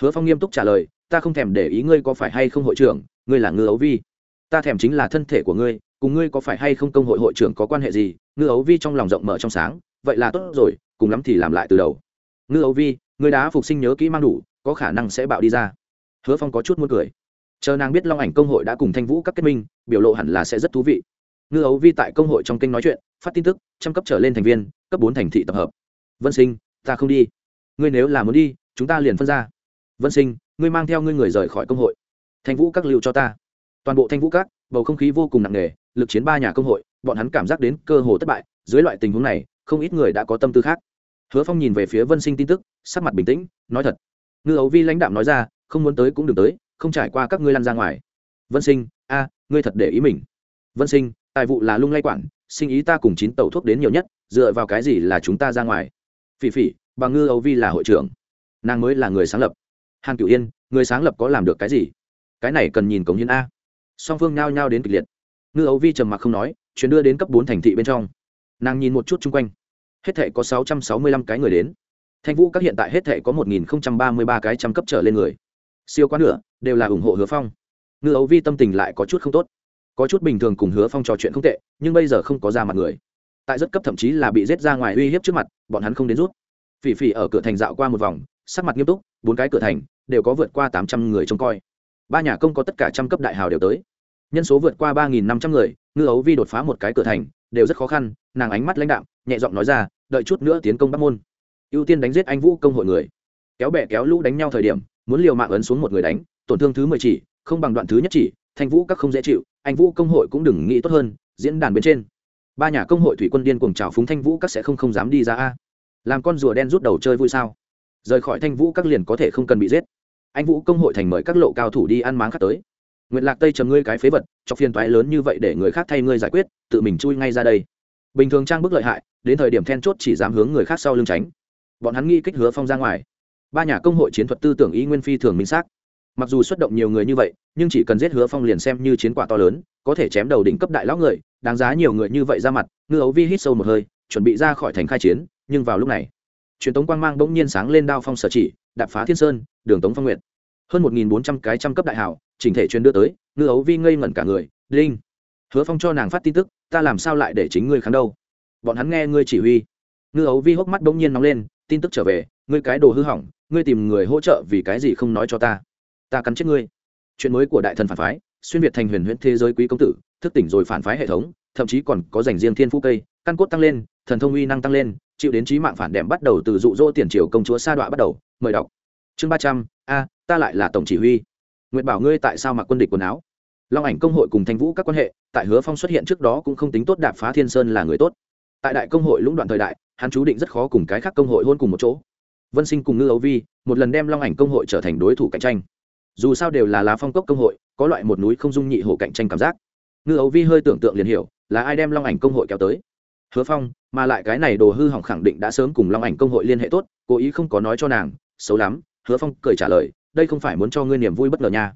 Hứa phong nghiêm túc trả lời ta không thèm để ý ngươi có phải hay không hội trưởng, ngươi là ngư ấu vi. Ta thèm chính là thân thể của ngươi, cùng ngươi có phải hay không công hội hội trưởng có quan hệ gì? Ngư ấu vi trong lòng rộng mở trong sáng, vậy là tốt rồi, cùng lắm thì làm lại từ đầu. Ngư ấu vi người đá phục sinh nhớ kỹ mang đủ, có khả năng sẽ bạo đi ra. Hứa phong có chút muốn cười. Chờ nàng biết long ảnh công hội đã cùng thanh vũ các kết minh, biểu lộ hẳn là sẽ rất thú vị. Ngư ấu vi tại công hội trong kênh nói chuyện, phát tin tức, trăm cấp trở lên thành viên, cấp bốn thành thị tập hợp. Vân sinh, ta không đi. Ngươi nếu là muốn đi, chúng ta liền phân ra vân sinh, ngươi mang theo ngươi người rời khỏi công hội. Thanh vũ các lưu cho ta. Toàn bộ thanh vũ các, bầu không khí vô cùng nặng nề, lực chiến ba nhà công hội, bọn hắn cảm giác đến cơ hồ thất bại, dưới loại tình huống này, không ít người đã có tâm tư khác. Hứa phong nhìn về phía vân sinh tin tức, sắc mặt bình tĩnh, nói thật. Ngư ấu vi lãnh đạm nói ra, không muốn tới cũng đừng tới, không trải qua các ngươi lăn ra ngoài. Vân sinh, a, ngươi thật để ý mình. Vân sinh, tài vụ là lung lay quản, sinh ý ta cùng chín tàu thuốc đến nhiều nhất, dựa vào cái gì là chúng ta ra ngoài? Phỉ phỉ, bà ngư ấu vi là hội trưởng. Nàng mới là người sáng lập hàn cửu yên, người sáng lập có làm được cái gì? Cái này cần nhìn cống hiến a. Song phương nhao nhao đến kịch liệt. Ngư ấu vi trầm mặc không nói chuyến đưa đến cấp bốn thành thị bên trong. Nàng nhìn một chút chung quanh. Hết thể có sáu trăm sáu mươi lăm cái người đến. Thanh vũ các hiện tại hết thể có một nghìn ba mươi ba cái trăm cấp trở lên người. Siêu quá nửa, đều là ủng hộ hứa phong. Ngư ấu vi tâm tình lại có chút không tốt. Có chút bình thường cùng hứa phong trò chuyện không tệ, nhưng bây giờ không có ra mặt người. Tại rất cấp thậm chí là bị rết ra ngoài uy hiếp trước mặt, bọn hắn không đến rút phỉ phỉ ở cửa thành dạo qua một vòng, sắc mặt nghiêm túc, bốn cái cửa thành đều có vượt qua tám trăm người trông coi. Ba nhà công có tất cả trăm cấp đại hào đều tới. Nhân số vượt qua ba nghìn năm trăm người, ngư ấu vi đột phá một cái cửa thành, đều rất khó khăn, nàng ánh mắt lãnh đạm, nhẹ giọng nói ra, đợi chút nữa tiến công bắc môn. Ưu tiên đánh giết anh vũ công hội người. Kéo bè kéo lũ đánh nhau thời điểm, muốn liều mạng ấn xuống một người đánh, tổn thương thứ mười chỉ, không bằng đoạn thứ nhất chỉ, thanh vũ các không dễ chịu, anh vũ công hội cũng đừng nghĩ tốt hơn, diễn đàn bên trên. Ba nhà công hội thủy quân điên cuồng trào phúng thanh vũ các sẽ không không dám đi ra a làm con rùa đen rút đầu chơi vui sao? Rời khỏi thanh vũ các liền có thể không cần bị giết. Anh vũ công hội thành mời các lộ cao thủ đi ăn máng khác tới. Nguyện lạc tây trầm ngươi cái phế vật, cho phiền toái lớn như vậy để người khác thay ngươi giải quyết, tự mình chui ngay ra đây. Bình thường trang bức lợi hại, đến thời điểm then chốt chỉ dám hướng người khác sau lưng tránh. Bọn hắn nghi kích hứa phong ra ngoài. Ba nhà công hội chiến thuật tư tưởng ý nguyên phi thường minh xác. Mặc dù xuất động nhiều người như vậy, nhưng chỉ cần giết hứa phong liền xem như chiến quả to lớn, có thể chém đầu đỉnh cấp đại lão người, đáng giá nhiều người như vậy ra mặt, ngư ấu vi hít sâu một hơi, chuẩn bị ra khỏi thành khai chiến nhưng vào lúc này, truyền tống quang mang bỗng nhiên sáng lên đao phong sở chỉ, đạp phá thiên sơn, đường tống phong nguyện hơn một nghìn bốn trăm cái trăm cấp đại hảo chỉnh thể truyền đưa tới, ngư ấu vi ngây ngẩn cả người linh hứa phong cho nàng phát tin tức, ta làm sao lại để chính ngươi kháng đâu? Bọn hắn nghe ngươi chỉ huy. Ngư ấu vi hốc mắt bỗng nhiên nóng lên, tin tức trở về, ngươi cái đồ hư hỏng, ngươi tìm người hỗ trợ vì cái gì không nói cho ta? Ta cắn chết ngươi. Chuyện mới của đại thần phản phái, xuyên việt thành huyền huyễn thế giới quý công tử, thức tỉnh rồi phản phái hệ thống, thậm chí còn có dành riêng thiên phú cây, căn cốt tăng lên thần thông uy năng tăng lên, chịu đến trí mạng phản đệm bắt đầu từ dụ dỗ tiền triều công chúa sa đọa bắt đầu. Mời đọc. Chương ba trăm, a, ta lại là tổng chỉ huy. Nguyện bảo ngươi tại sao mặc quân địch quần áo? Long ảnh công hội cùng thanh vũ các quan hệ, tại hứa phong xuất hiện trước đó cũng không tính tốt đạp phá thiên sơn là người tốt. Tại đại công hội lũng đoạn thời đại, hắn chú định rất khó cùng cái khác công hội hôn cùng một chỗ. Vân sinh cùng ngư ấu vi, một lần đem long ảnh công hội trở thành đối thủ cạnh tranh. Dù sao đều là lá phong cốc công hội, có loại một núi không dung nhị hổ cạnh tranh cảm giác. Ngư ấu vi hơi tưởng tượng liền hiểu, là ai đem long ảnh công hội kéo tới hứa phong, mà lại cái này đồ hư hỏng khẳng định đã sớm cùng long ảnh công hội liên hệ tốt, cố ý không có nói cho nàng, xấu lắm, hứa phong cười trả lời, đây không phải muốn cho ngươi niềm vui bất ngờ nha.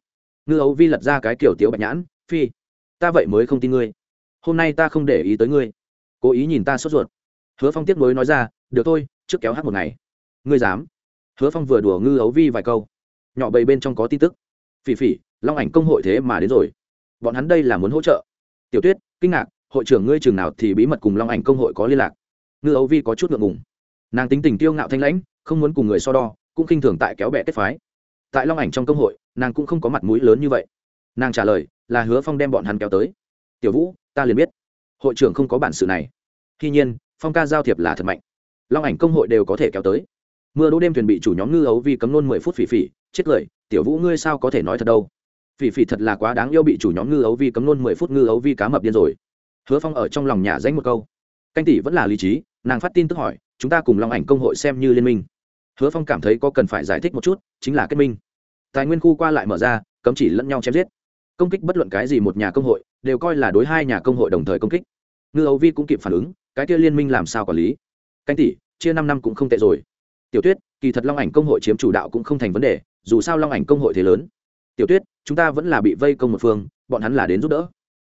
Ngư ấu vi lật ra cái kiểu tiếu bạch nhãn, phi, ta vậy mới không tin ngươi. Hôm nay ta không để ý tới ngươi. Cố ý nhìn ta sốt ruột. Hứa phong tiếp nối nói ra, được thôi, trước kéo hát một ngày. Ngươi dám? Hứa phong vừa đùa ngư ấu vi vài câu. Nhỏ bầy bên trong có tin tức. Phỉ phỉ, long ảnh công hội thế mà đến rồi. Bọn hắn đây là muốn hỗ trợ. Tiểu tuyết, kinh ngạc hội trưởng ngươi trường nào thì bí mật cùng long ảnh công hội có liên lạc. Ngư ấu vi có chút ngượng ngùng. Nàng tính tình tiêu ngạo thanh lãnh, không muốn cùng người so đo, cũng khinh thường tại kéo bẹ kết phái. Tại long ảnh trong công hội, nàng cũng không có mặt mũi lớn như vậy. Nàng trả lời là hứa phong đem bọn hắn kéo tới. Tiểu vũ, ta liền biết. Hội trưởng không có bản sự này. Tuy nhiên, phong ca giao thiệp là thật mạnh. Long ảnh công hội đều có thể kéo tới. Mưa đỗ đêm thuyền bị chủ nhóm ngư ấu vi cấm nôn mười phút phỉ phỉ, chết cười, tiểu vũ, ngươi sao có thể nói thật đâu? Phỉ phỉ thật là quá đáng yêu bị chủ nhóm ngư ấu vi cấm nôn mười phút ngư ấu vi cá mập điên rồi hứa phong ở trong lòng nhà danh một câu. Canh tỷ vẫn là lý trí, nàng phát tin tức hỏi, chúng ta cùng long ảnh công hội xem như liên minh. Hứa phong cảm thấy có cần phải giải thích một chút, chính là kết minh. Tài nguyên khu qua lại mở ra, cấm chỉ lẫn nhau chém giết. Công kích bất luận cái gì một nhà công hội, đều coi là đối hai nhà công hội đồng thời công kích. Ngư ấu vi cũng kịp phản ứng, cái kia liên minh làm sao quản lý? Canh tỷ, chia năm năm cũng không tệ rồi. Tiểu tuyết, kỳ thật long ảnh công hội chiếm chủ đạo cũng không thành vấn đề, dù sao long ảnh công hội thế lớn. Tiểu tuyết, chúng ta vẫn là bị vây công một phương, bọn hắn là đến giúp đỡ.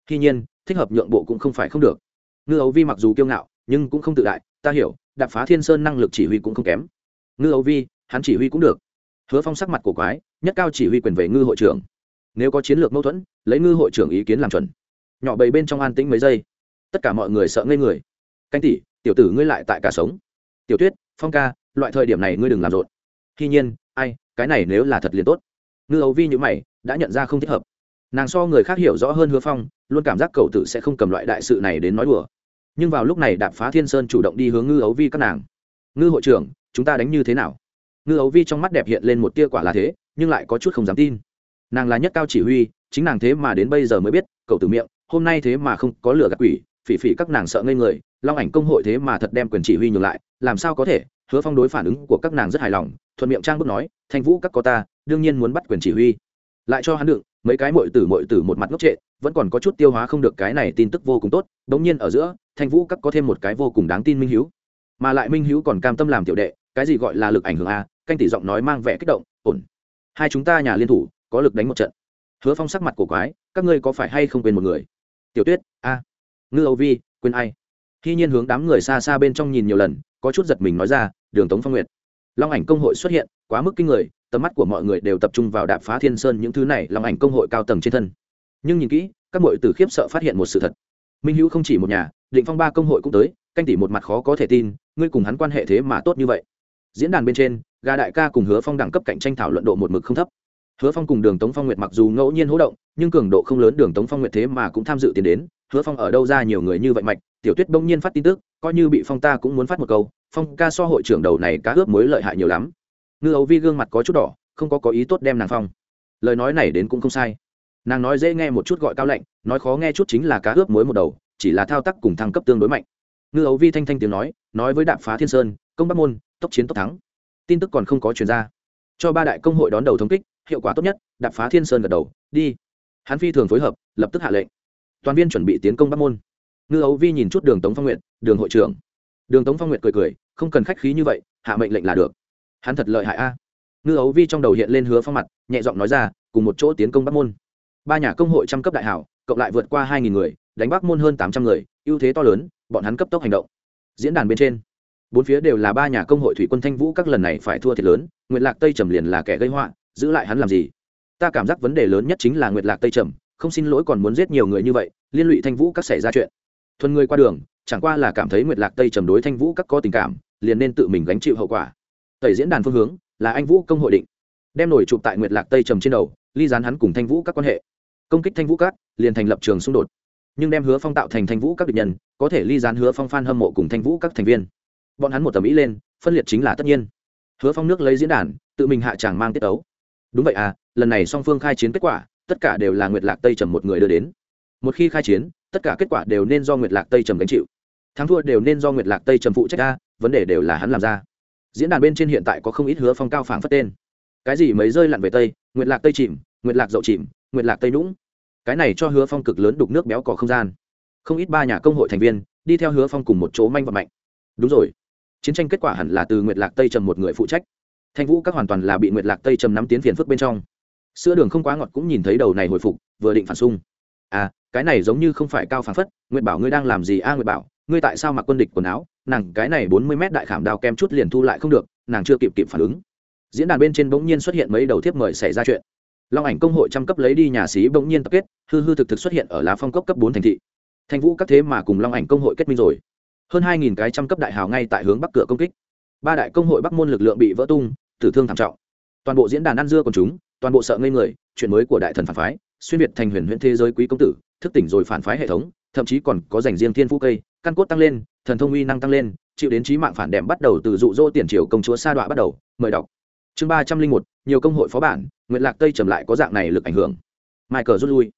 Tuy nhiên thích hợp nhượng bộ cũng không phải không được. Ngư ấu vi mặc dù kiêu ngạo, nhưng cũng không tự đại, ta hiểu, đạp phá thiên sơn năng lực chỉ huy cũng không kém. Ngư ấu vi, hắn chỉ huy cũng được. Hứa phong sắc mặt cổ quái, nhất cao chỉ huy quyền về ngư hội trưởng. Nếu có chiến lược mâu thuẫn, lấy ngư hội trưởng ý kiến làm chuẩn. Nhỏ bầy bên trong an tĩnh mấy giây. Tất cả mọi người sợ ngây người. Canh tỷ, tiểu tử ngươi lại tại cả sống. Tiểu tuyết, phong ca, loại thời điểm này ngươi đừng làm rộn. Tuy nhiên, ai, cái này nếu là thật liền tốt. Ngư ấu vi như mày, đã nhận ra không thích hợp nàng so người khác hiểu rõ hơn hứa phong, luôn cảm giác cậu tử sẽ không cầm loại đại sự này đến nói đùa. Nhưng vào lúc này đạp phá thiên sơn chủ động đi hướng ngư ấu vi các nàng. Ngư hội trưởng, chúng ta đánh như thế nào? Ngư ấu vi trong mắt đẹp hiện lên một tia quả là thế, nhưng lại có chút không dám tin. Nàng là nhất cao chỉ huy, chính nàng thế mà đến bây giờ mới biết, cậu tử miệng, hôm nay thế mà không có lửa gạt quỷ, phỉ phỉ các nàng sợ ngây người, long ảnh công hội thế mà thật đem quyền chỉ huy nhường lại, làm sao có thể? Hứa phong đối phản ứng của các nàng rất hài lòng, thuận miệng trang bước nói, thanh vũ các có ta, đương nhiên muốn bắt quyền chỉ huy. Lại cho hắn đựng mấy cái mội tử mội tử một mặt ngốc trệ, vẫn còn có chút tiêu hóa không được cái này tin tức vô cùng tốt đ ỗ n g nhiên ở giữa, thanh vũ các có thêm một cái vô cùng đáng tin minh h mà lại minh h còn cam tâm làm tiểu đệ, cái gì gọi là lực ảnh hưởng a, canh tỷ giọng nói mang vẻ kích động, ổn. Hai chúng ta nhà liên thủ, có lực đánh một trận. Hứa phong sắc mặt của quái, các ngươi có phải hay không quên một người? Tiểu tuyết, a. Ngư âu vi, quên ai? Khi nhiên hướng đám người xa xa bên trong nhìn nhiều lần, có chút giật mình nói ra, đường tống phong nguyệt, long ảnh công hội xuất hiện, quá mức kinh người tầm mắt của mọi người đều tập trung vào đạp phá thiên sơn những thứ này, long ảnh công hội cao tầng trên thân. Nhưng nhìn kỹ, các mọi từ khiếp sợ phát hiện một sự thật. Minh hữu không chỉ một nhà, định phong ba công hội cũng tới, canh tỷ một mặt khó có thể tin, ngươi cùng hắn quan hệ thế mà tốt như vậy. Diễn đàn bên trên, gà đại ca cùng hứa phong đẳng cấp cạnh tranh thảo luận độ một mực không thấp. Hứa phong cùng đường tống phong nguyệt mặc dù ngẫu nhiên hỗ động, nhưng cường độ không lớn đường tống phong nguyệt thế mà cũng tham dự tiền đến. Hứa phong ở đâu ra nhiều người như vậy mạch, tiểu tuyết bỗng nhiên phát tin tức, coi như bị phong ta cũng muốn phát một câu, phong ca so hội trưởng đầu này cá ướp mối lợi hại nhiều lắm ngư ấu vi gương mặt có chút đỏ, không có có ý tốt đem nàng phong. Lời nói này đến cũng không sai. Nàng nói dễ nghe một chút gọi cao lạnh, nói khó nghe chút chính là cá ướp muối một đầu, chỉ là thao tác cùng thăng cấp tương đối mạnh. Ngư ấu vi thanh thanh tiếng nói nói với đạm phá thiên sơn, công bắc môn, tốc chiến tốc thắng. Tin tức còn không có chuyển ra. Cho ba đại công hội đón đầu thống kích, hiệu quả tốt nhất đạp phá thiên sơn gật đầu, đi. Hắn phi thường phối hợp, lập tức hạ lệnh. Toàn viên chuẩn bị tiến công bắc môn. Ngư ấu vi nhìn chút đường tống phong nguyện đường hội trưởng. Đường tống phong nguyện cười cười, không cần khách khí như vậy, hạ mệnh lệnh là được hắn thật lợi hại a. Ngư ấu vi trong đầu hiện lên hứa phong mặt, nhẹ giọng nói ra, cùng một chỗ tiến công bắc môn. Ba nhà công hội trăm cấp đại hảo, cộng lại vượt qua hai nghìn người, đánh bắc môn hơn tám trăm người, ưu thế to lớn, bọn hắn cấp tốc hành động. Diễn đàn bên trên, bốn phía đều là ba nhà công hội thủy quân thanh vũ các lần này phải thua thiệt lớn, nguyệt lạc tây trầm liền là kẻ gây họa, giữ lại hắn làm gì? Ta cảm giác vấn đề lớn nhất chính là nguyệt lạc tây trầm, không xin lỗi còn muốn giết nhiều người như vậy, liên lụy thanh vũ các xảy ra chuyện. Thuần người qua đường, chẳng qua là cảm thấy nguyệt lạc tây trầm đối thanh vũ các có tình cảm, liền nên tự mình gánh chịu hậu quả tẩy diễn đàn phương hướng là anh vũ công hội định đem nổi chụp tại nguyệt lạc tây trầm trên đầu ly dán hắn cùng thanh vũ các quan hệ công kích thanh vũ các liền thành lập trường xung đột nhưng đem hứa phong tạo thành thanh vũ các địch nhân có thể ly dán hứa phong phan hâm mộ cùng thanh vũ các thành viên bọn hắn một tầm ý lên phân liệt chính là tất nhiên hứa phong nước lấy diễn đàn tự mình hạ tràng mang tiết tấu đúng vậy à lần này song phương khai chiến kết quả tất cả đều là nguyệt lạc tây trầm một người đưa đến một khi khai chiến tất cả kết quả đều nên do nguyệt lạc tây trầm gánh chịu thắng thua đều nên do nguyệt lạc tây trầm phụ trách ra vấn đề đều là hắn làm ra diễn đàn bên trên hiện tại có không ít hứa phong cao phảng phất tên. Cái gì mấy rơi lặn về tây nguyệt lạc tây chìm nguyệt lạc dậu chìm nguyệt lạc tây nũng. Cái này cho hứa phong cực lớn đục nước béo cỏ không gian. Không ít ba nhà công hội thành viên đi theo hứa phong cùng một chỗ manh và mạnh. Đúng rồi. Chiến tranh kết quả hẳn là từ nguyệt lạc tây trầm một người phụ trách. Thanh vũ các hoàn toàn là bị nguyệt lạc tây trầm nắm tiến phiền phức bên trong. Sữa đường không quá ngọt cũng nhìn thấy đầu này hồi phục vừa định phản xung. À cái này giống như không phải cao phản phất nguyệt bảo ngươi đang làm gì a à, nguyệt bảo? Ngươi tại sao mặc quân địch quần áo? Nàng cái này bốn mươi mét đại khảm đao kem chút liền thu lại không được, nàng chưa kịp kịp phản ứng. Diễn đàn bên trên bỗng nhiên xuất hiện mấy đầu thiếp mời xảy ra chuyện. Long ảnh công hội trăm cấp lấy đi nhà sĩ bỗng nhiên tập kết, hư hư thực thực xuất hiện ở lá phong cốc cấp bốn thành thị. Thanh vũ các thế mà cùng long ảnh công hội kết minh rồi. Hơn hai nghìn cái trăm cấp đại hào ngay tại hướng bắc cửa công kích. Ba đại công hội bắc môn lực lượng bị vỡ tung, tử thương thảm trọng. Toàn bộ diễn đàn ăn dưa còn chúng, toàn bộ sợ ngây người, chuyện mới của đại thần phản phái, xuyên việt thành huyền huyện thế giới quý công tử, thức tỉnh rồi phản phái hệ thống, thậm chí còn có dành riêng thiên phú cây căn cốt tăng lên thần thông uy năng tăng lên chịu đến trí mạng phản đệm bắt đầu từ dụ dỗ tiền triều công chúa sa đọa bắt đầu mời đọc chương ba trăm linh một nhiều công hội phó bản nguyện lạc tây trầm lại có dạng này lực ảnh hưởng michael rút lui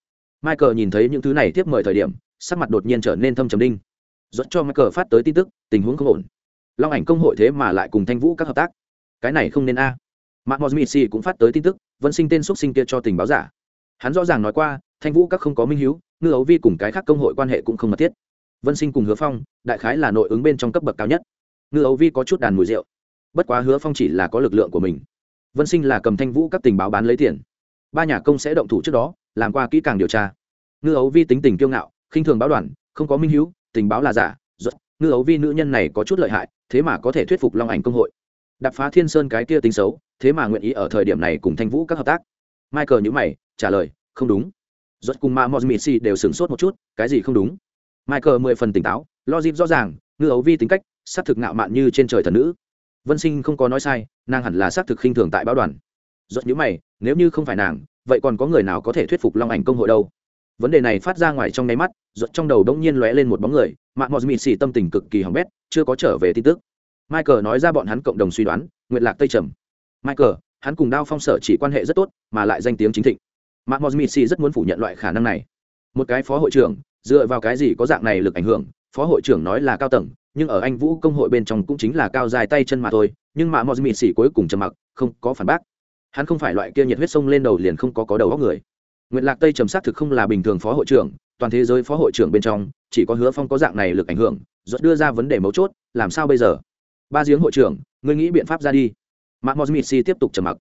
michael nhìn thấy những thứ này tiếp mời thời điểm sắc mặt đột nhiên trở nên thâm trầm đinh dẫn cho Michael phát tới tin tức, tình huống không ổn. Long ảnh công hội thế mà lại cùng Thanh Vũ các hợp tác. Cái này không nên a. À. Mạc Mosmisi cũng phát tới tin tức, Vân Sinh tên xuất sinh kia cho tình báo giả. Hắn rõ ràng nói qua, Thanh Vũ các không có minh hiếu, Ngư Ấu Vi cùng cái khác công hội quan hệ cũng không mật thiết. Vân Sinh cùng Hứa Phong, đại khái là nội ứng bên trong cấp bậc cao nhất. Ngư Ấu Vi có chút đàn mùi rượu. Bất quá Hứa Phong chỉ là có lực lượng của mình. Vân Sinh là cầm Thanh Vũ các tình báo bán lấy tiền. Ba nhà công sẽ động thủ trước đó, làm qua kỹ càng điều tra. Ngư Ấu Vi tính tình kiêu ngạo, khinh thường báo đoàn, không có minh hiếu, tình báo là giả giật ngư ấu vi nữ nhân này có chút lợi hại thế mà có thể thuyết phục long ảnh công hội đập phá thiên sơn cái kia tính xấu thế mà nguyện ý ở thời điểm này cùng thanh vũ các hợp tác michael nhữ mày trả lời không đúng giật cùng ma mosmisi đều sửng sốt một chút cái gì không đúng michael mười phần tỉnh táo, logic rõ ràng, ngư ấu vi tính cách sát thực ngạo mạn như trên trời thần nữ. Vân sinh không có nói sai, nàng hẳn là sát thực khinh thường tại báo đoàn. Rốt nhữ mày, nếu như không phải nàng, vậy còn có người nào có thể thuyết phục long ảnh công hội đâu? Vấn đề này phát ra ngoài trong nháy mắt ruột trong đầu đông nhiên lóe lên một bóng người mạng mọt mịt xì tâm tình cực kỳ hỏng bét, chưa có trở về tin tức. Michael nói ra bọn hắn cộng đồng suy đoán nguyện lạc tây trầm. Michael, hắn cùng đao phong sở chỉ quan hệ rất tốt, mà lại danh tiếng chính thịnh. Mạng mọt mịt xì rất muốn phủ nhận loại khả năng này. Một cái phó hội trưởng dựa vào cái gì có dạng này lực ảnh hưởng, phó hội trưởng nói là cao tầng, nhưng ở anh vũ công hội bên trong cũng chính là cao dài tay chân mà thôi, nhưng mà mọi mịt xỉ cuối cùng trầm mặc, không có phản bác. Hắn không phải loại kia nhiệt huyết sông lên đầu liền không có có đầu góc người. Nguyệt lạc tây trầm xác thực không là bình thường phó hội trưởng, toàn thế giới phó hội trưởng bên trong, chỉ có hứa phong có dạng này lực ảnh hưởng dốt đưa ra vấn đề mấu chốt, làm sao bây giờ? Ba giếng hội trưởng, ngươi nghĩ biện pháp ra đi. Mạng mosmith tiếp tục trầm mặc.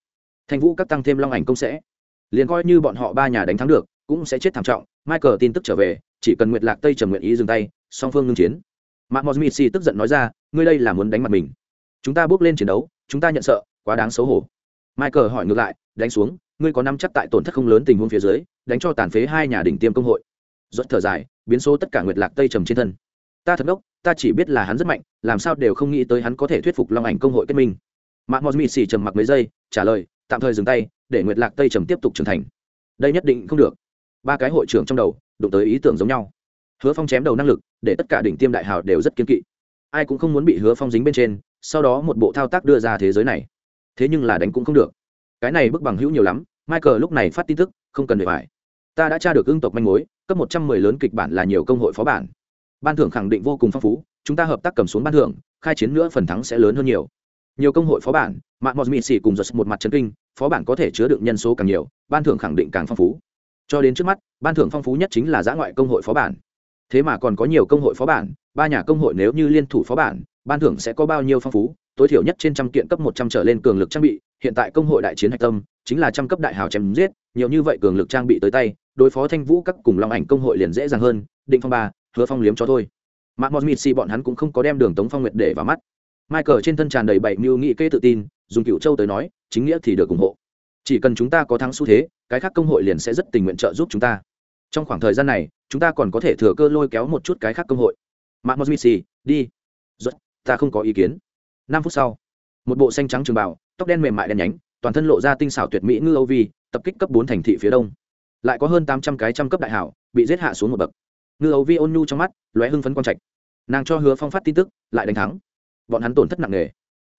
Thành vũ các tăng thêm long ảnh công sẽ. Liền coi như bọn họ ba nhà đánh thắng được, cũng sẽ chết thảm trọng, michael tin tức trở về chỉ cần nguyệt lạc tây trầm nguyện ý dừng tay, song phương ngưng chiến. Mạng mosmith tức giận nói ra, ngươi đây là muốn đánh mặt mình. Chúng ta bước lên chiến đấu, chúng ta nhận sợ, quá đáng xấu hổ. Michael hỏi ngược lại, đánh xuống, ngươi có năm chắc tại tổn thất không lớn tình huống phía dưới, đánh cho tàn phế hai nhà đỉnh tiêm công hội. Rốt thở dài, biến số tất cả nguyệt lạc tây trầm trên thân. Ta thật ngốc, ta chỉ biết là hắn rất mạnh, làm sao đều không nghĩ tới hắn có thể thuyết phục long ảnh công hội kết minh. Mạng mosmi xì trầm mặc mấy giây, trả lời, tạm thời dừng tay, để nguyệt lạc tây trầm tiếp tục trưởng thành. Đây nhất định không được. Ba cái hội trưởng trong đầu đụng tới ý tưởng giống nhau. Hứa phong chém đầu năng lực, để tất cả đỉnh tiêm đại hào đều rất kiên kỵ. Ai cũng không muốn bị hứa phong dính bên trên, sau đó một bộ thao tác đưa ra thế giới này. Thế nhưng là đánh cũng không được. Cái này bức bằng hữu nhiều lắm, michael lúc này phát tin tức, không cần để phải ta đã tra được ưng tộc manh mối, cấp một trăm mười lớn kịch bản là nhiều công hội phó bản. Ban thưởng khẳng định vô cùng phong phú, chúng ta hợp tác cầm xuống ban thưởng, khai chiến nữa phần thắng sẽ lớn hơn nhiều. Nhiều công hội phó bản mạng mọt mịt xỉ cùng giật một mặt chân kinh, phó bản có thể chứa đựng nhân số càng nhiều, ban thưởng khẳng định càng phong phú cho đến trước mắt, ban thưởng phong phú nhất chính là giã ngoại công hội phó bản. Thế mà còn có nhiều công hội phó bản, ba nhà công hội nếu như liên thủ phó bản, ban thưởng sẽ có bao nhiêu phong phú, tối thiểu nhất trên trăm kiện cấp một trăm trở lên cường lực trang bị, hiện tại công hội đại chiến hạch tâm, chính là trăm cấp đại hào chém giết, nhiều như vậy cường lực trang bị tới tay, đối phó thanh vũ các cùng long ảnh công hội liền dễ dàng hơn, định phong ba, hứa phong liếm cho thôi. Mạng mịt si bọn hắn cũng không có đem đường tống phong nguyệt để vào mắt. Michael trên thân tràn đầy bảy mưu nghị kê tự tin, dùng cựu châu tới nói, chính nghĩa thì được ủng hộ chỉ cần chúng ta có thắng xu thế, cái khác công hội liền sẽ rất tình nguyện trợ giúp chúng ta. Trong khoảng thời gian này, chúng ta còn có thể thừa cơ lôi kéo một chút cái khác công hội. Mạng mosmith đi. Rất ta không có ý kiến. Năm phút sau, một bộ xanh trắng trường bảo tóc đen mềm mại đen nhánh, toàn thân lộ ra tinh xảo tuyệt mỹ ngư âu vi, tập kích cấp bốn thành thị phía đông. Lại có hơn tám trăm cái trăm cấp đại hảo, bị giết hạ xuống một bậc. Ngư âu vi ôn nhu trong mắt, lóe hưng phấn quang trạch. Nàng cho hứa phong phát tin tức, lại đánh thắng. Bọn hắn tổn thất nặng nề.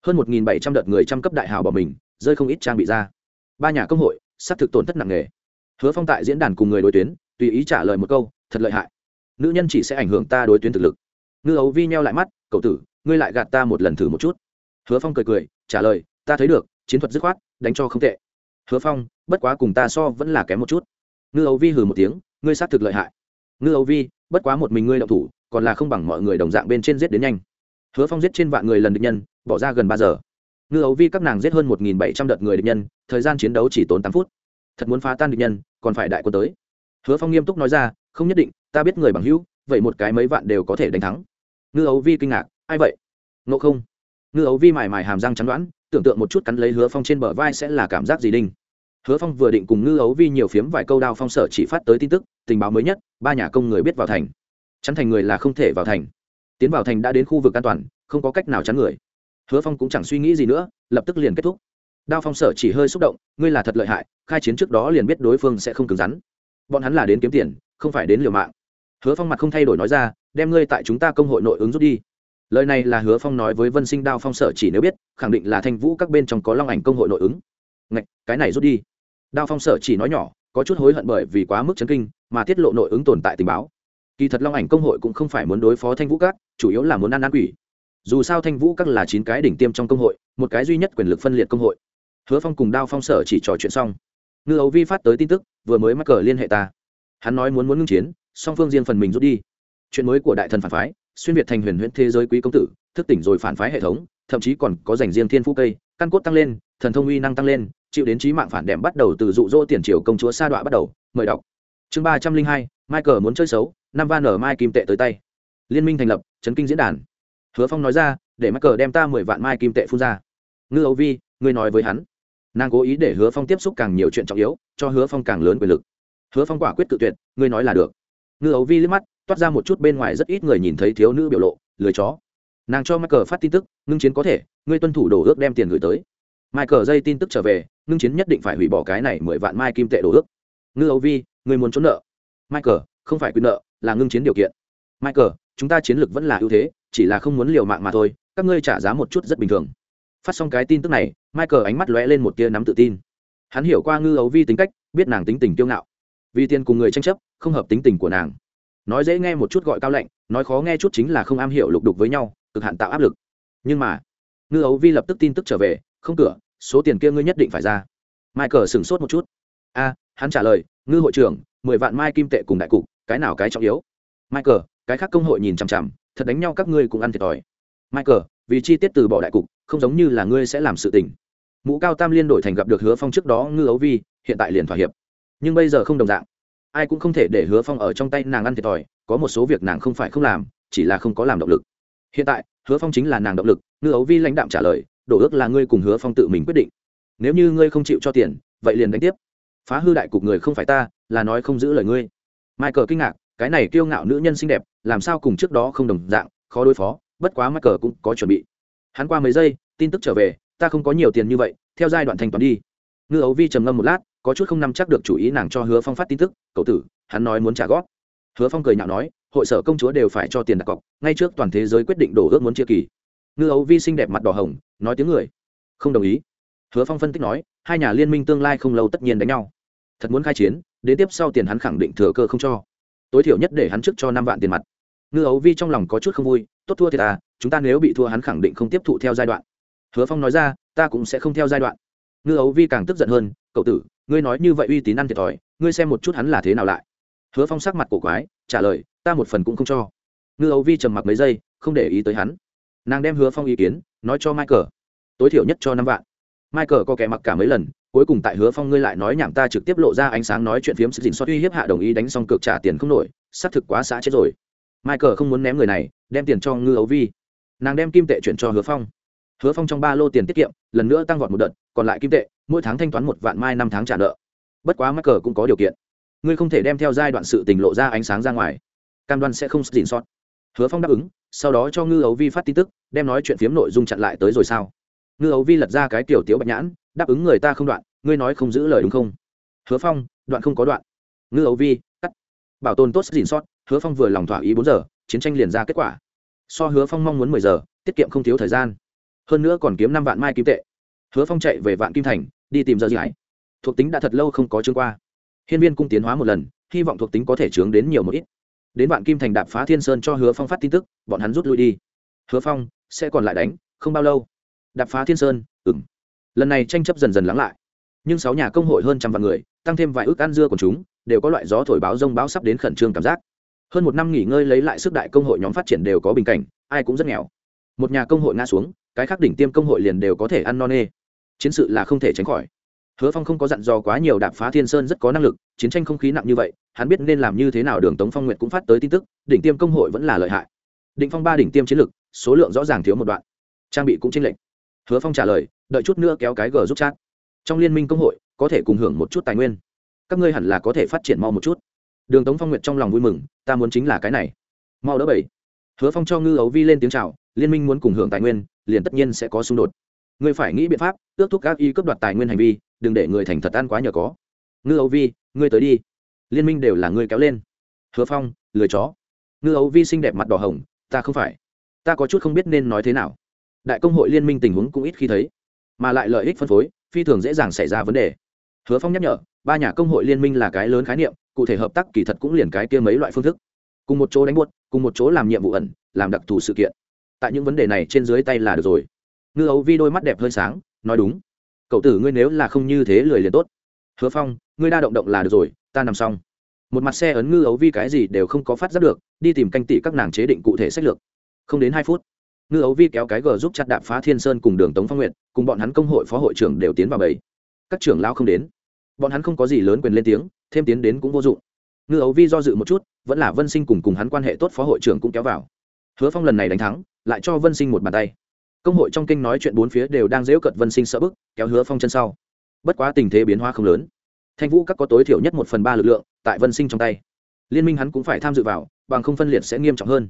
Hơn một bảy trăm đợt người trăm cấp đại hảo bỏ mình, rơi không ít trang bị ra ba nhà công hội, xác thực tổn thất nặng nề. Hứa phong tại diễn đàn cùng người đối tuyến, tùy ý trả lời một câu, thật lợi hại. Nữ nhân chỉ sẽ ảnh hưởng ta đối tuyến thực lực. Ngư ấu vi nheo lại mắt, cậu tử, ngươi lại gạt ta một lần thử một chút. Hứa phong cười cười, trả lời, ta thấy được, chiến thuật dứt khoát, đánh cho không tệ. Hứa phong, bất quá cùng ta so vẫn là kém một chút. Ngư ấu vi hừ một tiếng, ngươi xác thực lợi hại. Ngư ấu vi, bất quá một mình ngươi đậu thủ, còn là không bằng mọi người đồng dạng bên trên giết đến nhanh. Hứa phong giết trên vạn người lần được nhân, bỏ ra gần ba giờ ngư ấu vi các nàng giết hơn một nghìn bảy trăm đợt người địch nhân, thời gian chiến đấu chỉ tốn tám phút. Thật muốn phá tan địch nhân, còn phải đại quân tới. Hứa phong nghiêm túc nói ra, không nhất định, ta biết người bằng hữu, vậy một cái mấy vạn đều có thể đánh thắng. Ngư ấu vi kinh ngạc, ai vậy? Ngộ không. Ngư ấu vi mải mải hàm răng chắn đoán, tưởng tượng một chút cắn lấy hứa phong trên bờ vai sẽ là cảm giác gì đinh. Hứa phong vừa định cùng ngư ấu vi nhiều phiếm vài câu đao phong sở chỉ phát tới tin tức, tình báo mới nhất, ba nhà công người biết vào thành. Chắn thành người là không thể vào thành. Tiến vào thành đã đến khu vực an toàn, không có cách nào chắn người hứa phong cũng chẳng suy nghĩ gì nữa lập tức liền kết thúc. Đao phong sở chỉ hơi xúc động ngươi là thật lợi hại khai chiến trước đó liền biết đối phương sẽ không cứng rắn. Bọn hắn là đến kiếm tiền không phải đến liều mạng. Hứa phong mặt không thay đổi nói ra đem ngươi tại chúng ta công hội nội ứng rút đi. Lời này là hứa phong nói với vân sinh đao phong sở chỉ nếu biết khẳng định là thanh vũ các bên trong có long ảnh công hội nội ứng. Ngạch, cái này rút đi. Đao phong sở chỉ nói nhỏ có chút hối hận bởi vì quá mức chấn kinh mà tiết lộ nội ứng tồn tại tình báo. Kỳ thật long ảnh công hội cũng không phải muốn đối phó thanh vũ các chủ yếu là muốn ăn ăn quỷ dù sao thanh vũ các là chín cái đỉnh tiêm trong công hội, một cái duy nhất quyền lực phân liệt công hội. Hứa phong cùng đao phong sở chỉ trò chuyện xong. Ngư ấu vi phát tới tin tức, vừa mới mắc cờ liên hệ ta. Hắn nói muốn muốn ngưng chiến, song phương riêng phần mình rút đi. Chuyện mới của đại thần phản phái, xuyên việt thành huyền huyễn thế giới quý công tử, thức tỉnh rồi phản phái hệ thống, thậm chí còn có dành riêng thiên phú cây, căn cốt tăng lên, thần thông uy năng tăng lên, chịu đến trí mạng phản đệm bắt đầu từ dụ dỗ tiền triều công chúa sa đọa bắt đầu, mời đọc. Chương ba trăm linh hai, michael muốn chơi xấu, năm van ở mai kim tệ tới tay. Liên minh thành lập, chấn kinh diễn đàn hứa phong nói ra, để michael đem ta mười vạn mai kim tệ phun ra. Ngư âu vi, ngươi nói với hắn. Nàng cố ý để hứa phong tiếp xúc càng nhiều chuyện trọng yếu, cho hứa phong càng lớn quyền lực. Hứa phong quả quyết tự tuyệt, ngươi nói là được. Ngư ấu vi liếc mắt, toát ra một chút bên ngoài rất ít người nhìn thấy thiếu nữ biểu lộ, lười chó. Nàng cho michael phát tin tức, ngưng chiến có thể, ngươi tuân thủ đổ ước đem tiền gửi tới. Michael dây tin tức trở về, ngưng chiến nhất định phải hủy bỏ cái này mười vạn mai kim tệ đổ ước. Ngư ấu vi, ngươi muốn trốn nợ? Michael không phải quyền nợ, là ngưng chiến điều kiện. Michael chúng ta chiến lược vẫn là ưu thế chỉ là không muốn liều mạng mà thôi, các ngươi trả giá một chút rất bình thường. Phát xong cái tin tức này, michael ánh mắt lóe lên một tia nắm tự tin. Hắn hiểu qua ngư ấu vi tính cách, biết nàng tính tình kiêu ngạo. Vì tiền cùng người tranh chấp, không hợp tính tình của nàng. Nói dễ nghe một chút gọi cao lạnh, nói khó nghe chút chính là không am hiểu lục đục với nhau, cực hạn tạo áp lực. Nhưng mà, ngư ấu vi lập tức tin tức trở về, không cửa, số tiền kia ngươi nhất định phải ra. Michael sửng sốt một chút. A, hắn trả lời, ngư hội trưởng, mười vạn mai kim tệ cùng đại cục, cái nào cái trọng yếu? Michael, cái khác công hội nhìn chằm chằm thật đánh nhau các ngươi cũng ăn thiệt thòi. Michael, vì chi tiết từ bỏ đại cục, không giống như là ngươi sẽ làm sự tình. Mũ cao tam liên đổi thành gặp được hứa phong trước đó ngư ấu vi, hiện tại liền thỏa hiệp. Nhưng bây giờ không đồng dạng. Ai cũng không thể để hứa phong ở trong tay nàng ăn thiệt thòi, có một số việc nàng không phải không làm, chỉ là không có làm động lực. Hiện tại, hứa phong chính là nàng động lực, ngư ấu vi lãnh đạm trả lời, đổ ước là ngươi cùng hứa phong tự mình quyết định. Nếu như ngươi không chịu cho tiền, vậy liền đánh tiếp. Phá hư đại cục người không phải ta, là nói không giữ lời ngươi. Michael kinh ngạc, cái này kiêu ngạo nữ nhân xinh đẹp làm sao cùng trước đó không đồng dạng, khó đối phó, bất quá michael cũng có chuẩn bị. Hắn qua mấy giây, tin tức trở về, ta không có nhiều tiền như vậy, theo giai đoạn thanh toán đi. Ngư ấu vi trầm ngâm một lát, có chút không nắm chắc được chủ ý nàng cho hứa phong phát tin tức, cậu tử, hắn nói muốn trả góp. Hứa phong cười nhạo nói, hội sở công chúa đều phải cho tiền đặt cọc, ngay trước toàn thế giới quyết định đổ ước muốn chia kỳ. Ngư ấu vi xinh đẹp mặt đỏ hồng, nói tiếng người. Không đồng ý. Hứa phong phân tích nói, hai nhà liên minh tương lai không lâu tất nhiên đánh nhau. Thật muốn khai chiến, đến tiếp sau tiền hắn khẳng định thừa cơ không cho. Tối thiểu nhất để hắn trước cho năm vạn tiền mặt ngư ấu vi trong lòng có chút không vui, tốt thua thì ta à, chúng ta nếu bị thua hắn khẳng định không tiếp thụ theo giai đoạn. Hứa phong nói ra, ta cũng sẽ không theo giai đoạn. Ngư ấu vi càng tức giận hơn, cậu tử, ngươi nói như vậy uy tín ăn thiệt thòi, ngươi xem một chút hắn là thế nào lại. Hứa phong sắc mặt cổ quái, trả lời, ta một phần cũng không cho. Ngư ấu vi trầm mặc mấy giây, không để ý tới hắn. Nàng đem hứa phong ý kiến, nói cho michael. Tối thiểu nhất cho năm vạn. Michael có kẻ mặc cả mấy lần, cuối cùng tại hứa phong ngươi lại nói nhảm ta trực tiếp lộ ra ánh sáng nói chuyện phiếm sự dình xót uy hiếp hạ đồng ý đánh xong cược trả tiền không nổi, xác thực quá xã chết rồi michael không muốn ném người này, đem tiền cho ngư ấu vi. Nàng đem kim tệ chuyển cho hứa phong. Hứa phong trong ba lô tiền tiết kiệm, lần nữa tăng vọt một đợt, còn lại kim tệ, mỗi tháng thanh toán một vạn mai năm tháng trả nợ. Bất quá michael cũng có điều kiện. Ngươi không thể đem theo giai đoạn sự tình lộ ra ánh sáng ra ngoài. Cam đoan sẽ không dình sót. Hứa phong đáp ứng, sau đó cho ngư ấu vi phát tin tức, đem nói chuyện phiếm nội dung chặn lại tới rồi sao? Ngư ấu vi lật ra cái tiểu tiếu bạch nhãn, đáp ứng người ta không đoạn, ngươi nói không giữ lời đúng không? Hứa phong, đoạn không có đoạn. Ngư ấu vi, cắt. Bảo tồn tốt dìn sót hứa phong vừa lòng thỏa ý bốn giờ, chiến tranh liền ra kết quả. So hứa phong mong muốn mười giờ, tiết kiệm không thiếu thời gian. Hơn nữa còn kiếm năm vạn mai kim tệ. Hứa phong chạy về vạn kim thành, đi tìm giờ giải thuộc tính đã thật lâu không có chương qua. Hiên viên cung tiến hóa một lần, hy vọng thuộc tính có thể chướng đến nhiều một ít. Đến vạn kim thành đạp phá thiên sơn cho hứa phong phát tin tức, bọn hắn rút lui đi. Hứa phong, sẽ còn lại đánh, không bao lâu. Đạp phá thiên sơn ừng lần này tranh chấp dần dần lắng lại. Nhưng sáu nhà công hội hơn trăm vạn người, tăng thêm vài ước ăn dưa của chúng, đều có loại gió thổi báo rông báo sắp đến khẩn trương cảm giác hơn một năm nghỉ ngơi lấy lại sức đại công hội nhóm phát triển đều có bình cảnh, ai cũng rất nghèo. Một nhà công hội ngã xuống, cái khác đỉnh tiêm công hội liền đều có thể ăn no nê. Chiến sự là không thể tránh khỏi. Hứa phong không có dặn dò quá nhiều đạp phá thiên sơn rất có năng lực, chiến tranh không khí nặng như vậy, hắn biết nên làm như thế nào đường tống phong nguyện cũng phát tới tin tức, đỉnh tiêm công hội vẫn là lợi hại. Định phong ba đỉnh tiêm chiến lực, số lượng rõ ràng thiếu một đoạn. Trang bị cũng chênh lệch. Hứa phong trả lời, đợi chút nữa kéo cái g giúp chat. Trong liên minh công hội, có thể cùng hưởng một chút tài nguyên. Các ngươi hẳn là có thể phát triển mau một chút đường tống phong nguyệt trong lòng vui mừng, ta muốn chính là cái này. Mau đỡ bảy hứa phong cho ngư ấu vi lên tiếng c h à o liên minh muốn cùng hưởng tài nguyên, liền tất nhiên sẽ có xung đột. Ngươi phải nghĩ biện pháp ước thúc các y cấp đoạt tài nguyên hành vi, đừng để người thành thật ăn quá nhờ có. Ngư ấu vi, ngươi tới đi. Liên minh đều là ngươi kéo lên. Hứa phong, lười chó. Ngư ấu vi xinh đẹp mặt đỏ hồng, ta không phải. Ta có chút không biết nên nói thế nào. Đại công hội liên minh tình huống cũng ít khi thấy, mà lại lợi ích phân phối, phi thường dễ dàng xảy ra vấn đề. Hứa phong nhắc nhở, ba nhà công hội liên minh là cái lớn khái niệm cụ thể hợp tác kỳ thật cũng liền cái kia mấy loại phương thức. Cùng một chỗ đánh buốt, cùng một chỗ làm nhiệm vụ ẩn, làm đặc thù sự kiện. Tại những vấn đề này trên dưới tay là được rồi. Ngư ấu vi đôi mắt đẹp hơi sáng, nói đúng. Cậu tử ngươi nếu là không như thế lười liền tốt. Hứa phong, ngươi đa động động là được rồi, ta nằm xong. Một mặt xe ấn ngư ấu vi cái gì đều không có phát giác được, đi tìm canh tị các nàng chế định cụ thể sách lược. Không đến hai phút, ngư ấu vi kéo cái gờ giúp chặt đạp phá thiên sơn cùng đường tống phong nguyện cùng bọn hắn công hội phó hội trưởng đều tiến vào bầy. Các trưởng lao không đến. Bọn hắn không có gì lớn quyền lên tiếng thêm tiến đến cũng vô dụng. Ngư ấu vi do dự một chút, vẫn là vân sinh cùng cùng hắn quan hệ tốt phó hội trưởng cũng kéo vào. Hứa phong lần này đánh thắng, lại cho vân sinh một bàn tay. Công hội trong kinh nói chuyện bốn phía đều đang dễu cận vân sinh sợ bức, kéo hứa phong chân sau. Bất quá tình thế biến hóa không lớn. Thanh vũ các có tối thiểu nhất một phần ba lực lượng tại vân sinh trong tay. Liên minh hắn cũng phải tham dự vào, bằng không phân liệt sẽ nghiêm trọng hơn.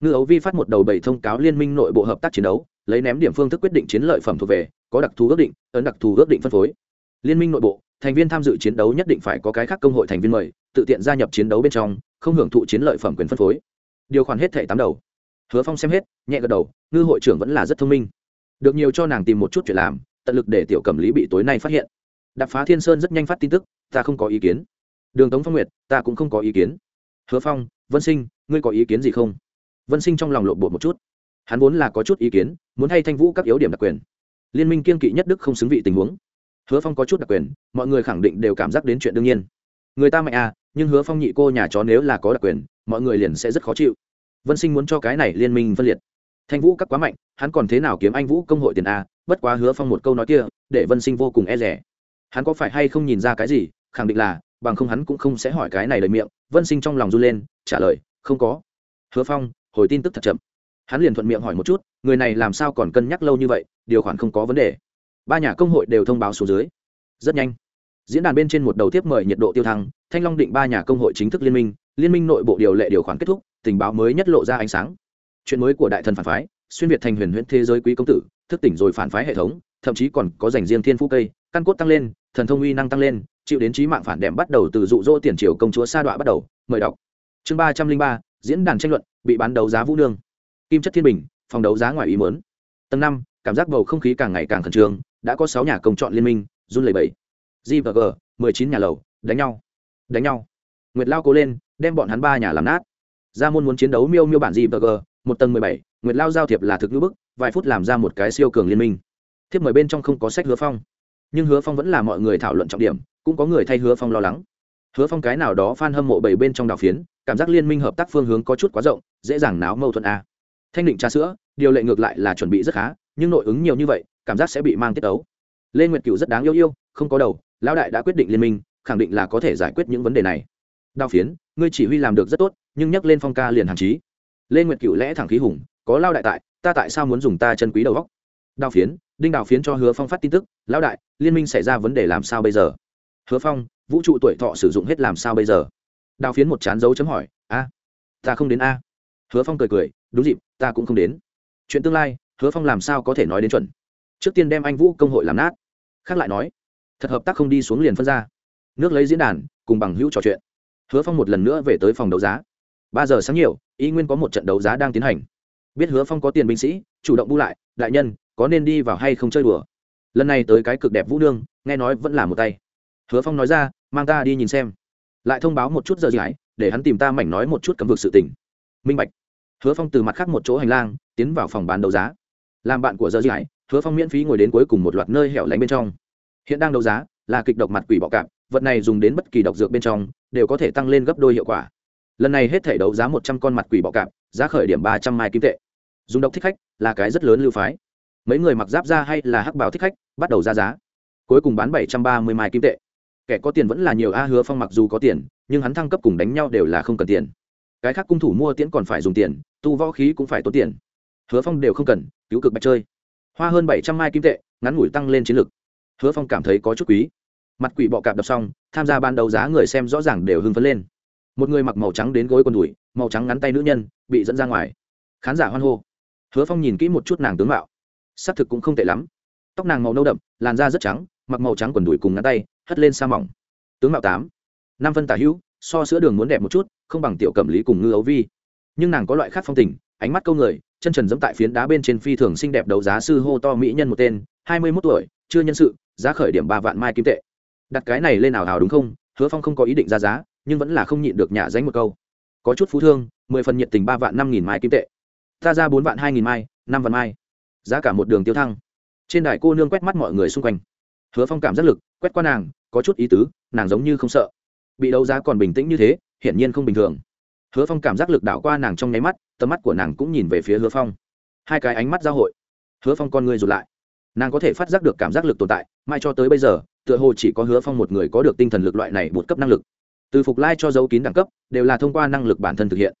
Ngư ấu vi phát một đầu bảy thông cáo liên minh nội bộ hợp tác chiến đấu, lấy ném điểm phương thức quyết định chiến lợi phẩm thuộc về, có đặc thù ước định, ấn đặc thù ước định phân phối. Liên minh nội bộ thành viên tham dự chiến đấu nhất định phải có cái khác công hội thành viên mời, tự tiện gia nhập chiến đấu bên trong, không hưởng thụ chiến lợi phẩm quyền phân phối. Điều khoản hết thể tám đầu. Hứa phong xem hết, nhẹ gật đầu, ngư hội trưởng vẫn là rất thông minh. Được nhiều cho nàng tìm một chút chuyện làm, tận lực để tiểu cẩm lý bị tối nay phát hiện. Đập phá thiên sơn rất nhanh phát tin tức, ta không có ý kiến. Đường tống phong nguyệt, ta cũng không có ý kiến. Hứa phong, vân sinh, ngươi có ý kiến gì không? Vân sinh trong lòng lộn bột một chút. Hắn vốn là có chút ý kiến, muốn hay thanh vũ các yếu điểm đặc quyền. Liên minh kiên kỵ nhất đức không xứng vị tình huống hứa phong có chút đặc quyền, mọi người khẳng định đều cảm giác đến chuyện đương nhiên. Người ta mạnh à nhưng hứa phong nhị cô nhà chó nếu là có đặc quyền, mọi người liền sẽ rất khó chịu. Vân sinh muốn cho cái này liên minh phân liệt. Thanh vũ các quá mạnh, hắn còn thế nào kiếm anh vũ công hội tiền a bất quá hứa phong một câu nói kia, để vân sinh vô cùng e rẻ hắn có phải hay không nhìn ra cái gì? Khẳng định là, bằng không hắn cũng không sẽ hỏi cái này lời miệng. Vân sinh trong lòng run lên, trả lời, không có. Hứa phong, hồi tin tức thật chậm. Hắn liền thuận miệng hỏi một chút, người này làm sao còn cân nhắc lâu như vậy? Điều khoản không có vấn đề ba nhà công hội đều thông báo xuống dưới. Rất nhanh, diễn đàn bên trên một đầu tiếp mời nhiệt độ tiêu thăng, thanh long định ba nhà công hội chính thức liên minh liên minh nội bộ điều lệ điều khoản kết thúc, tình báo mới nhất lộ ra ánh sáng. Chuyện mới của đại thần phản phái, xuyên việt thành huyền huyễn thế giới quý công tử, thức tỉnh rồi phản phái hệ thống, thậm chí còn có dành riêng thiên phú cây, căn cốt tăng lên, thần thông uy năng tăng lên, chịu đến trí mạng phản đệm bắt đầu từ dụ dỗ tiền triều công chúa sa đọa bắt đầu, mời đọc. Chương ba trăm linh ba, diễn đàn tranh luận, bị bán đấu giá vũ nương. Kim chất thiên bình, phòng đấu giá ngoài ý mớn tầng năm, cảm giác bầu không khí càng ngày càng khẩn trương đã có sáu nhà công chọn liên minh, run lẩy bẩy. G và g, mười chín nhà lầu, đánh nhau. Đánh nhau. Nguyệt lao cố lên, đem bọn hắn ba nhà làm nát. Gia môn muốn chiến đấu miêu miêu bản g và g, một tầng mười bảy, nguyệt lao giao thiệp là thực ngữ bức, vài phút làm ra một cái siêu cường liên minh. Thiếp mời bên trong không có sách hứa phong. Nhưng hứa phong vẫn là mọi người thảo luận trọng điểm, cũng có người thay hứa phong lo lắng. Hứa phong cái nào đó f a n hâm mộ bảy bên trong đào phiến, cảm giác liên minh hợp tác phương hướng có chút quá rộng, dễ dàng náo mâu thuẫn a. Thanh định trà sữa, điều lệ ngược lại là chuẩn bị rất khá, nhưng nội ứng nhiều như vậy cảm giác sẽ bị mang tiết ấu lê nguyệt cựu rất đáng yêu yêu, không có đầu, lão đại đã quyết định liên minh, khẳng định là có thể giải quyết những vấn đề này. Đao phiến, ngươi chỉ huy làm được rất tốt, nhưng nhắc lên phong ca liền hàng chí. Lê nguyệt cựu lẽ thẳng khí hùng, có lao đại tại, ta tại sao muốn dùng ta chân quý đầu góc đao phiến, đinh đào phiến cho hứa phong phát tin tức, lão đại, liên minh xảy ra vấn đề làm sao bây giờ? Hứa phong, vũ trụ tuổi thọ sử dụng hết làm sao bây giờ? Đào phiến một chán dấu chấm hỏi, a, ta không đến a. Hứa phong cười cười, đúng dịp, ta cũng không đến. Chuyện tương lai, hứa phong làm sao có thể nói đến chuẩn? Trước tiên đem anh vũ công hội làm nát. Khác lại nói, thật hợp tác không đi xuống liền phân ra. Nước lấy diễn đàn, cùng bằng hữu trò chuyện. Hứa phong một lần nữa về tới phòng đấu giá. Ba giờ sáng nhiều, y nguyên có một trận đấu giá đang tiến hành. Biết hứa phong có tiền binh sĩ, chủ động bu lại, đại nhân, có nên đi vào hay không chơi đùa? Lần này tới cái cực đẹp vũ nương, nghe nói vẫn là một tay. Hứa phong nói ra, mang ta đi nhìn xem. Lại thông báo một chút giờ gì để hắn tìm ta mảnh nói một chút cấm vực sự tình. Minh bạch. Hứa phong từ mặt khác một chỗ hành lang, tiến vào phòng bán đấu giá. Làm bạn của giờ gì hứa phong miễn phí ngồi đến cuối cùng một loạt nơi hẻo lánh bên trong. Hiện đang đấu giá là kịch độc mặt quỷ bọ cạp, vật này dùng đến bất kỳ độc dược bên trong đều có thể tăng lên gấp đôi hiệu quả. Lần này hết thể đấu giá một trăm con mặt quỷ bọ cạp, giá khởi điểm ba trăm mai kim tệ. Dùng độc thích khách là cái rất lớn lưu phái. Mấy người mặc giáp ra hay là hắc bảo thích khách, bắt đầu ra giá. Cuối cùng bán bảy trăm ba mươi mai kim tệ. Kẻ có tiền vẫn là nhiều, a hứa phong mặc dù có tiền, nhưng hắn thăng cấp cùng đánh nhau đều là không cần tiền. Cái khác cung thủ mua tiễn còn phải dùng tiền, tu võ khí cũng phải tốn tiền. Hứa phong đều không cần, cứu cực bạch chơi hoa hơn bảy trăm mai kim tệ, ngắn ngủi tăng lên chiến lực hứa phong cảm thấy có chút quý. Mặt quỷ bọ cạp đập xong, tham gia ban đấu giá người xem rõ ràng đều hưng phấn lên. Một người mặc màu trắng đến gối quần đùi, màu trắng ngắn tay nữ nhân, bị dẫn ra ngoài. Khán giả hoan hô. Hứa phong nhìn kỹ một chút nàng tướng mạo. S ắ c thực cũng không tệ lắm. Tóc nàng màu nâu đậm, làn da rất trắng, mặc màu trắng quần đùi cùng ngắn tay, hất lên sa mỏng. Tướng mạo tám. Năm phân tả hữu, so sữa đường muốn đẹp một chút, không bằng tiểu cẩm lý cùng ngư ấu vi. Nhưng nàng có loại khác phong tình, ánh mắt câu người chân trần dẫm tại phiến đá bên trên phi thường xinh đẹp đấu giá sư hô to mỹ nhân một tên, hai mươi mốt tuổi, chưa nhân sự, giá khởi điểm ba vạn mai kim tệ. Đặt cái này lên nào hào đúng không? Hứa phong không có ý định ra giá, nhưng vẫn là không nhịn được nhả danh một câu. Có chút phú thương, mười phần nhiệt tình ba vạn năm nghìn mai kim tệ. Ta ra bốn vạn hai nghìn mai, năm vạn mai. Giá cả một đường tiêu thăng. Trên đài cô nương quét mắt mọi người xung quanh. Hứa phong cảm giác lực, quét qua nàng, có chút ý tứ, nàng giống như không sợ. Bị đấu giá còn bình tĩnh như thế, hiển nhiên không bình thường. Hứa phong cảm giác lực đảo qua nàng trong nháy mắt tầm mắt của nàng cũng nhìn về phía hứa phong. Hai cái ánh mắt giao hội. Hứa phong con người rụt lại. Nàng có thể phát giác được cảm giác lực tồn tại mai cho tới bây giờ, tựa hồ chỉ có hứa phong một người có được tinh thần lực loại này một cấp năng lực. Từ phục lai cho dấu kín đẳng cấp, đều là thông qua năng lực bản thân thực hiện.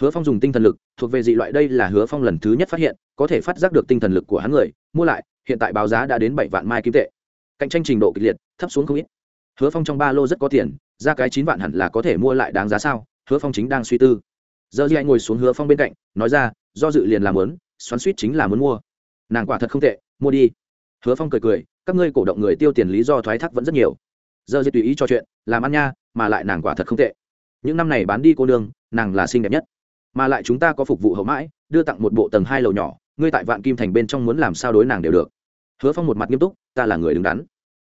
Hứa phong dùng tinh thần lực, thuộc về dị loại đây là hứa phong lần thứ nhất phát hiện, có thể phát giác được tinh thần lực của hắn người, mua lại, hiện tại báo giá đã đến bảy vạn mai kim tệ. Cạnh tranh trình độ kịch liệt, thấp xuống không ít. Hứa phong trong ba lô rất có tiền, ra cái chín vạn hẳn là có thể mua lại đáng giá sao? Hứa phong chính đang suy tư giờ gì anh ngồi xuống hứa phong bên cạnh, nói ra, do dự liền làm lớn xoắn suýt chính là muốn mua. Nàng quả thật không tệ, mua đi. Hứa phong cười cười, các ngươi cổ động người tiêu tiền lý do thoái thác vẫn rất nhiều. Giờ gì tùy ý cho chuyện, làm ăn nha, mà lại nàng quả thật không tệ. Những năm này bán đi cô đường nàng là xinh đẹp nhất. Mà lại chúng ta có phục vụ hậu mãi, đưa tặng một bộ tầng hai lầu nhỏ, ngươi tại vạn kim thành bên trong muốn làm sao đối nàng đều được. Hứa phong một mặt nghiêm túc, ta là người đứng đắn.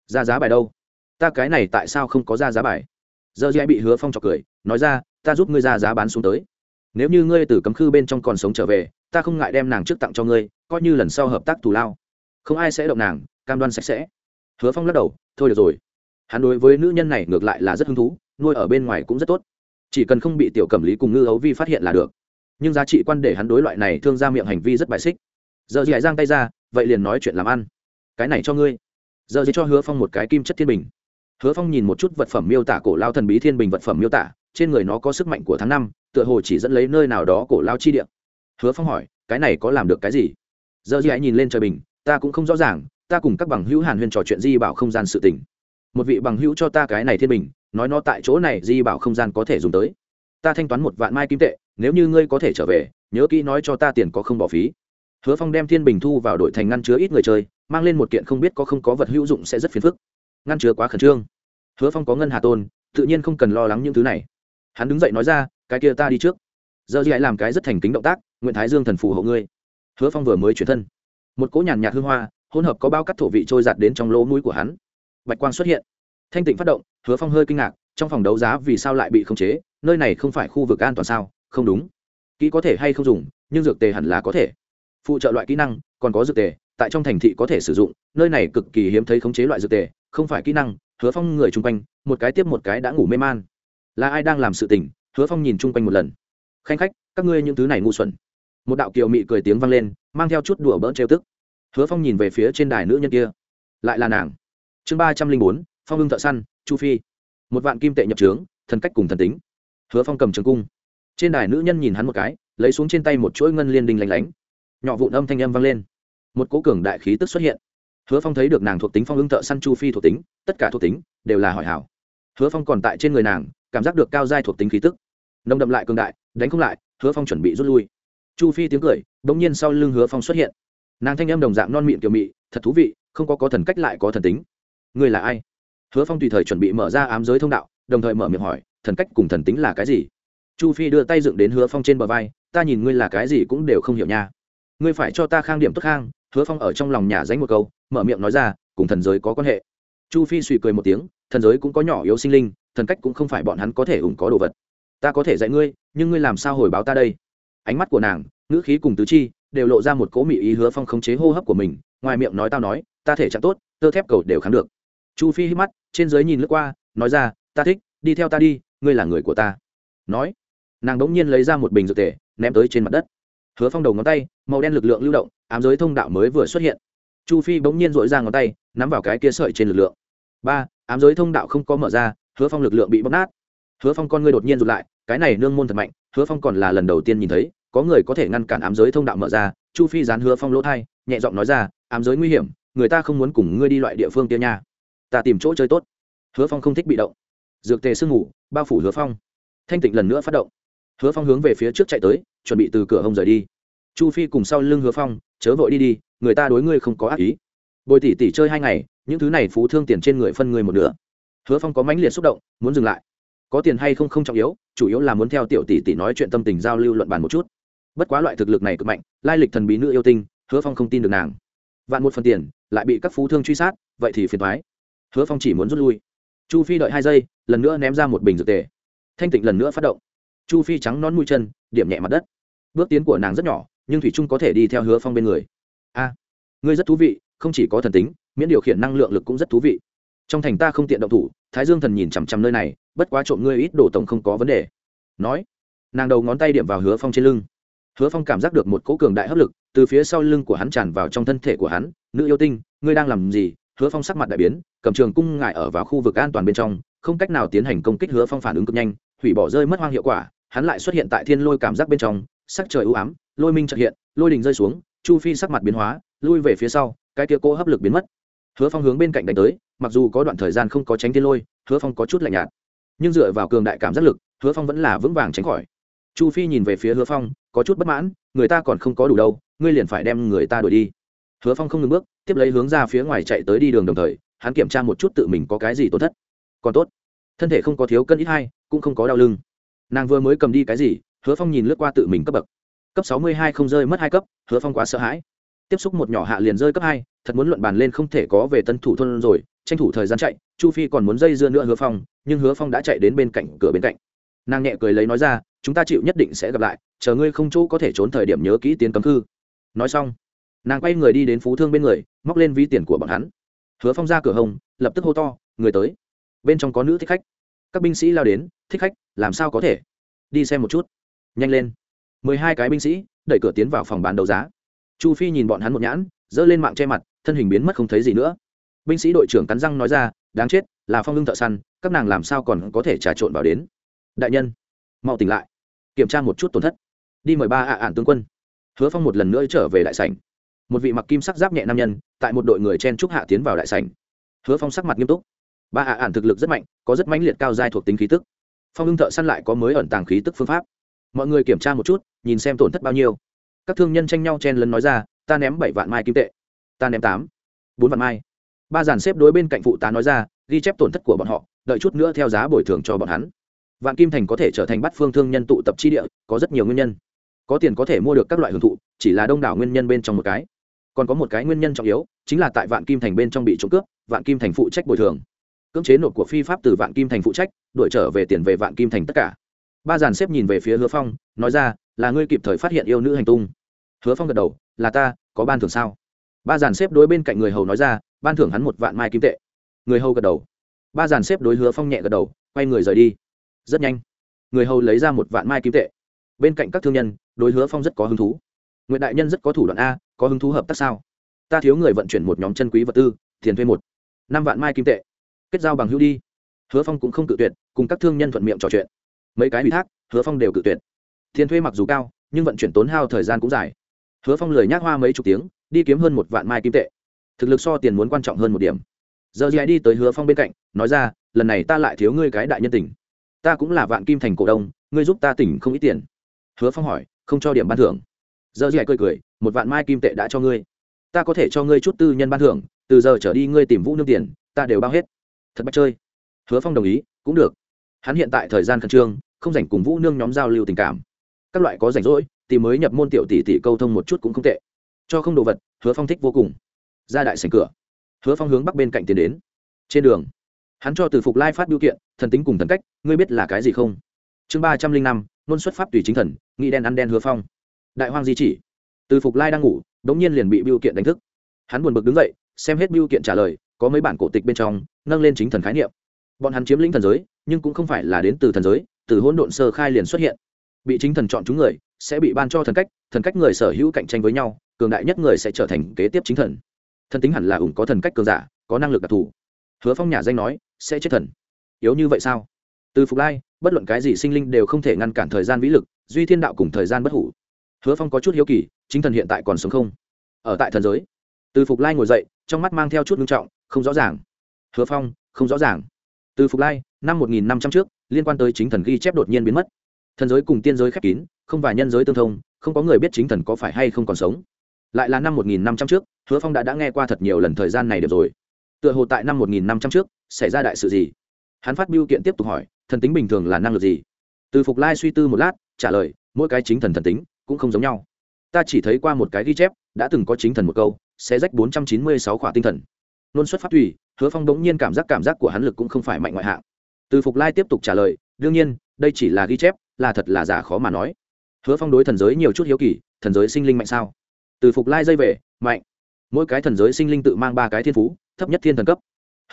Ra giá bài đâu? Ta cái này tại sao không có ra giá bài? Giờ dĩ bị hứa phong chọc cười, nói ra, ta giúp ngươi ra giá bán xuống tới nếu như ngươi từ cấm khư bên trong còn sống trở về, ta không ngại đem nàng trước tặng cho ngươi, coi như lần sau hợp tác thù lao. Không ai sẽ động nàng, cam đoan sạch sẽ. Hứa phong lắc đầu, thôi được rồi. Hắn đối với nữ nhân này ngược lại là rất hứng thú, nuôi ở bên ngoài cũng rất tốt. Chỉ cần không bị tiểu cẩm lý cùng ngư ấu vi phát hiện là được. Nhưng giá trị quan để hắn đối loại này thương ra miệng hành vi rất bài xích. Giờ gì hãy giang tay ra, vậy liền nói chuyện làm ăn. Cái này cho ngươi. Giờ gì cho hứa phong một cái kim chất thiên bình. Hứa phong nhìn một chút vật phẩm miêu tả cổ lao thần bí thiên bình vật phẩm miêu tả trên người nó có sức mạnh của tháng năm, tựa hồ chỉ dẫn lấy nơi nào đó cổ lao chi địa. Hứa phong hỏi, cái này có làm được cái gì? Giờ gì hãy nhìn lên trời bình, ta cũng không rõ ràng, ta cùng các bằng hữu hàn huyên trò chuyện di bảo không gian sự tình. Một vị bằng hữu cho ta cái này thiên bình, nói nó tại chỗ này di bảo không gian có thể dùng tới. Ta thanh toán một vạn mai kim tệ, nếu như ngươi có thể trở về, nhớ kỹ nói cho ta tiền có không bỏ phí. Hứa phong đem thiên bình thu vào đội thành ngăn chứa ít người chơi, mang lên một kiện không biết có không có vật hữu dụng sẽ rất phiền phức. Ngăn chứa quá khẩn trương. Hứa phong có ngân hà tôn, tự nhiên không cần lo lắng những thứ này hắn đứng dậy nói ra, cái kia ta đi trước. Giờ gì hãy làm cái rất thành kính động tác nguyễn thái dương thần phù hộ ngươi. Hứa phong vừa mới chuyển thân. Một cỗ nhàn nhạt hương hoa, hỗn hợp có bao cắt thổ vị trôi giạt đến trong lỗ mũi của hắn. Bạch quang xuất hiện. Thanh tịnh phát động, hứa phong hơi kinh ngạc, trong phòng đấu giá vì sao lại bị khống chế, nơi này không phải khu vực an toàn sao? Không đúng. Kỹ có thể hay không dùng, nhưng dược tề hẳn là có thể. Phụ trợ loại kỹ năng, còn có dược tề, tại trong thành thị có thể sử dụng, nơi này cực kỳ hiếm thấy khống chế loại dược tề, không phải kỹ năng, hứa phong người chung quanh, một cái tiếp một cái đã ngủ mê man là ai đang làm sự tình, hứa phong nhìn chung quanh một lần. Khanh khách, các ngươi những thứ này ngu xuẩn. Một đạo kiều mị cười tiếng vang lên, mang theo chút đùa bỡn trêu tức. Hứa phong nhìn về phía trên đài nữ nhân kia. Lại là nàng. Chương ba trăm linh bốn, phong hưng thợ săn, chu phi. Một vạn kim tệ nhập trướng, thần cách cùng thần tính. Hứa phong cầm trường cung. Trên đài nữ nhân nhìn hắn một cái, lấy xuống trên tay một chuỗi ngân liên đình lánh lánh. Nhỏ vụn âm thanh âm vang lên. Một cố cường đại khí tức xuất hiện. Hứa phong thấy được nàng thuộc tính phong hưng thợ săn chu phi thuộc tính, tất cả thuộc tính đều là hỏi hảo. Hứa phong còn tại trên người nàng cảm giác được cao giai thuộc tính khí tức. Nồng đậm lại cường đại, đánh không lại, hứa phong chuẩn bị rút lui. Chu phi tiếng cười đ ỗ n g nhiên sau lưng hứa phong xuất hiện. Nàng thanh em đồng dạng non miệng kiểu mị, thật thú vị, không có có thần cách lại có thần tính. Ngươi là ai? Hứa phong tùy thời chuẩn bị mở ra ám giới thông đạo, đồng thời mở miệng hỏi, thần cách cùng thần tính là cái gì? Chu phi đưa tay dựng đến hứa phong trên bờ vai, ta nhìn ngươi là cái gì cũng đều không hiểu nha. Ngươi phải cho ta khang điểm tốt khang, hứa phong ở trong lòng nhà dánh một câu, mở miệng nói ra, cùng thần giới có quan hệ. Chu phi suy cười một tiếng, thần giới cũng có nhỏ yếu sinh linh thần cách cũng không phải bọn hắn có thể ủng có đồ vật. Ta có thể dạy ngươi, nhưng ngươi làm sao hồi báo ta đây? Ánh mắt của nàng, ngữ khí cùng tứ chi đều lộ ra một cố mị ý hứa phong khống chế hô hấp của mình, ngoài miệng nói tao nói, ta thể chẳng tốt, tơ thép cầu đều kháng được. Chu phi hít mắt, trên dưới nhìn lướt qua, nói ra, ta thích, đi theo ta đi, ngươi là người của ta. Nói, nàng đống nhiên lấy ra một bình dược tể ném tới trên mặt đất. Hứa phong đầu ngón tay, màu đen lực lượng lưu động, ám giới thông đạo mới vừa xuất hiện. Chu phi bỗng nhiên dội ra ngón tay, nắm vào cái kia sợi trên lực lượng. Ba, ám giới thông đạo không có mở ra hứa phong lực lượng bị bóc nát. Hứa phong con ngươi đột nhiên rụt lại, cái này nương môn thật mạnh, hứa phong còn là lần đầu tiên nhìn thấy, có người có thể ngăn cản ám giới thông đạo mở ra, chu phi dán hứa phong lỗ thai, nhẹ giọng nói ra, ám giới nguy hiểm, người ta không muốn cùng ngươi đi loại địa phương kia nha. Ta tìm chỗ chơi tốt. Hứa phong không thích bị động. Dược tề sương ngủ, bao phủ hứa phong. Thanh tịnh lần nữa phát động. Hứa phong hướng về phía trước chạy tới, chuẩn bị từ cửa hông rời đi. Chu phi cùng sau lưng hứa phong, chớ vội đi đi, người ta đối ngươi không có ác ý. Bồi tỷ tỷ chơi hai ngày, những thứ này phú thương tiền trên người phân người một nửa hứa phong có mãnh liệt xúc động, muốn dừng lại. Có tiền hay không không trọng yếu, chủ yếu là muốn theo tiểu tỷ tỷ nói chuyện tâm tình giao lưu luận bàn một chút. Bất quá loại thực lực này cực mạnh, lai lịch thần bí nữ yêu tinh, hứa phong không tin được nàng. Vạn một phần tiền, lại bị các phú thương truy sát, vậy thì phiền thoái hứa phong chỉ muốn rút lui. Chu phi đợi hai giây, lần nữa ném ra một bình dược tề. Thanh tịnh lần nữa phát động. Chu phi trắng nón mũi chân, điểm nhẹ mặt đất. Bước tiến của nàng rất nhỏ, nhưng thủy trung có thể đi theo hứa phong bên người. A, ngươi rất thú vị, không chỉ có thần tính, miễn điều khiển năng lượng lực cũng rất thú vị trong thành ta không tiện động thủ, thái dương thần nhìn chằm chằm nơi này, bất quá trộm ngươi ít đồ tổng không có vấn đề. Nói, nàng đầu ngón tay điểm vào hứa phong trên lưng. Hứa phong cảm giác được một cỗ cường đại hấp lực, từ phía sau lưng của hắn tràn vào trong thân thể của hắn. Nữ yêu tinh, ngươi đang làm gì? Hứa phong sắc mặt đại biến, cầm trường cung ngại ở vào khu vực an toàn bên trong, không cách nào tiến hành công kích hứa phong phản ứng cực nhanh, hủy bỏ rơi mất hoang hiệu quả, hắn lại xuất hiện tại thiên lôi cảm giác bên trong, sắc trời ưu ám, lôi minh trật hiện, lôi đình rơi xuống, chu phi sắc mặt biến hóa, lui về phía sau, cái kia cỗ hấp lực biến mất. Hứa phong hướng bên cạnh đánh tới mặc dù có đoạn thời gian không có tránh thiên lôi, hứa phong có chút lạnh nhạt. Nhưng dựa vào cường đại cảm giác lực, hứa phong vẫn là vững vàng tránh khỏi. Chu phi nhìn về phía hứa phong, có chút bất mãn, người ta còn không có đủ đâu, ngươi liền phải đem người ta đuổi đi. Hứa phong không ngừng bước, tiếp lấy hướng ra phía ngoài chạy tới đi đường đồng thời, hắn kiểm tra một chút tự mình có cái gì tổn thất. Còn tốt, thân thể không có thiếu cân ít hai, cũng không có đau lưng. Nàng vừa mới cầm đi cái gì, hứa phong nhìn lướt qua tự mình cấp bậc. Cấp sáu mươi hai không rơi mất hai cấp, hứa phong quá sợ hãi. Tiếp xúc một nhỏ hạ liền rơi cấp hai, thật muốn luận bàn lên không thể có về tân thủ thôn rồi tranh thủ thời gian chạy, chu phi còn muốn dây dưa nữa hứa phong, nhưng hứa phong đã chạy đến bên cạnh cửa bên cạnh. Nàng nhẹ cười lấy nói ra, chúng ta chịu nhất định sẽ gặp lại, chờ ngươi không chỗ có thể trốn thời điểm nhớ kỹ tiến cấm thư. Nói xong, nàng quay người đi đến phú thương bên người, móc lên ví tiền của bọn hắn. Hứa phong ra cửa hồng, lập tức hô to, người tới. Bên trong có nữ thích khách. Các binh sĩ lao đến, thích khách, làm sao có thể? Đi xem một chút. Nhanh lên. Mười hai cái binh sĩ, đẩy cửa tiến vào phòng bán đấu giá. Chu phi nhìn bọn hắn một nhãn, giơ lên mạng che mặt, thân hình biến mất không thấy gì nữa binh sĩ đội trưởng cắn răng nói ra, đáng chết, là phong hưng thợ săn, các nàng làm sao còn có thể trà trộn vào đến? Đại nhân, mau tỉnh lại, kiểm tra một chút tổn thất. Đi mời ba ạ ạn tướng quân. Hứa phong một lần nữa trở về đại sảnh. Một vị mặc kim sắc giáp nhẹ nam nhân, tại một đội người chen trúc hạ tiến vào đại sảnh. Hứa phong sắc mặt nghiêm túc. Ba ạ ạn thực lực rất mạnh, có rất mãnh liệt cao giai thuộc tính khí tức. Phong hưng thợ săn lại có mới ẩn tàng khí tức phương pháp. Mọi người kiểm tra một chút, nhìn xem tổn thất bao nhiêu. Các thương nhân tranh nhau chen lấn nói ra, ta ném bảy vạn mai kim tệ, ta ném tám, bốn vạn mai ba dàn xếp đối bên cạnh phụ tá nói ra, ghi chép tổn thất của bọn họ, đợi chút nữa theo giá bồi thường cho bọn hắn. Vạn kim thành có thể trở thành bắt phương thương nhân tụ tập chi địa, có rất nhiều nguyên nhân. Có tiền có thể mua được các loại hưởng thụ, chỉ là đông đảo nguyên nhân bên trong một cái. Còn có một cái nguyên nhân trọng yếu, chính là tại vạn kim thành bên trong bị trộm cướp, vạn kim thành phụ trách bồi thường. Cưỡng chế nộp của phi pháp từ vạn kim thành phụ trách đổi trở về tiền về vạn kim thành tất cả. Ba dàn xếp nhìn về phía hứa phong, nói ra, là ngươi kịp thời phát hiện yêu nữ hành tung. Hứa phong gật đầu, là ta, có ban thưởng sao? Ba dàn xếp đối bên cạnh người hầu nói ra ban thưởng hắn một vạn mai kim tệ. Người hầu gật đầu. Ba dàn xếp đối hứa phong nhẹ gật đầu, quay người rời đi. Rất nhanh, người hầu lấy ra một vạn mai kim tệ. Bên cạnh các thương nhân, đối hứa phong rất có hứng thú. N đại nhân rất có thủ đoạn a, có hứng thú hợp tác sao? Ta thiếu người vận chuyển một nhóm chân quý vật tư, tiền thuê một, năm vạn mai kim tệ. Kết giao bằng hữu đi. Hứa phong cũng không cự tuyệt, cùng các thương nhân thuận miệng trò chuyện. Mấy cái ủy thác, hứa phong đều cự tuyệt. Tiền thuê mặc dù cao, nhưng vận chuyển tốn hao thời gian cũng dài. Hứa phong lười nhác hoa mấy chục tiếng, đi kiếm hơn một vạn mai kim tệ thực lực so tiền muốn quan trọng hơn một điểm. Giờ gì đi tới hứa phong bên cạnh, nói ra, lần này ta lại thiếu ngươi cái đại nhân tình. Ta cũng là vạn kim thành cổ đông, ngươi giúp ta tỉnh không ít tiền. Hứa phong hỏi, không cho điểm ban thưởng. Giờ gì cười cười, một vạn mai kim tệ đã cho ngươi. Ta có thể cho ngươi chút tư nhân ban thưởng, từ giờ trở đi ngươi tìm vũ nương tiền, ta đều bao hết. Thật bắt chơi. Hứa phong đồng ý, cũng được. Hắn hiện tại thời gian khẩn trương, không dành cùng vũ nương nhóm giao lưu tình cảm. Các loại có rảnh rỗi thì mới nhập môn tiểu tỷ tỷ câu thông một chút cũng không tệ. Cho không đồ vật, hứa phong thích vô cùng ra đại sành cửa. Hứa phong hướng bắc bên cạnh tiến đến. Trên đường, hắn cho từ phục lai phát biểu kiện, thần tính cùng thần cách, ngươi biết là cái gì không? Chương ba trăm linh năm nôn xuất pháp tùy chính thần nghĩ đen ăn đen hứa phong. Đại hoang di chỉ. Từ phục lai đang ngủ đ ỗ n g nhiên liền bị biểu kiện đánh thức. Hắn buồn bực đứng dậy, xem hết biểu kiện trả lời, có mấy bản cổ tịch bên trong, nâng lên chính thần khái niệm. Bọn hắn chiếm lĩnh thần giới, nhưng cũng không phải là đến từ thần giới, từ hỗn độn sơ khai liền xuất hiện. Bị chính thần chọn chúng người, sẽ bị ban cho thần cách thần cách người sở hữu cạnh tranh với nhau, cường đại nhất người sẽ trở thành kế tiếp chính thần thần tính hẳn là ủng có thần cách cường giả, có năng lực đặc thù. Hứa phong nhà danh nói, sẽ chết thần. Yếu như vậy sao? Từ phục lai, bất luận cái gì sinh linh đều không thể ngăn cản thời gian vĩ lực, duy thiên đạo cùng thời gian bất hủ. Hứa phong có chút hiếu kỳ, chính thần hiện tại còn sống không? Ở tại thần giới. Từ phục lai ngồi dậy, trong mắt mang theo chút nghiêm trọng, không rõ ràng. Hứa phong, không rõ ràng. Từ phục lai, năm một nghìn năm trăm trước, liên quan tới chính thần ghi chép đột nhiên biến mất. Thần giới cùng tiên giới khép kín, không và nhân giới tương thông, không có người biết chính thần có phải hay không còn sống. Lại là năm một nghìn năm trăm trước hứa phong đã đã nghe qua thật nhiều lần thời gian này được rồi. Tựa hồ tại năm một nghìn năm trăm trước, xảy ra đại sự gì? Hắn phát biểu kiện tiếp tục hỏi, thần tính bình thường là năng lực gì? Từ phục lai suy tư một lát, trả lời, mỗi cái chính thần thần tính cũng không giống nhau. Ta chỉ thấy qua một cái ghi chép, đã từng có chính thần một câu, sẽ rách bốn trăm chín mươi sáu khỏa tinh thần. Luôn xuất phát thủy hứa phong đống nhiên cảm giác cảm giác của hắn lực cũng không phải mạnh ngoại hạng. Từ phục lai tiếp tục trả lời, đương nhiên, đây chỉ là ghi chép, là thật là giả khó mà nói. Hứa phong đối thần giới nhiều chút hiếu kỳ, thần giới sinh linh mạnh sao? Từ phục lai dây về, mạnh mỗi cái thần giới sinh linh tự mang ba cái thiên phú, thấp nhất thiên thần cấp.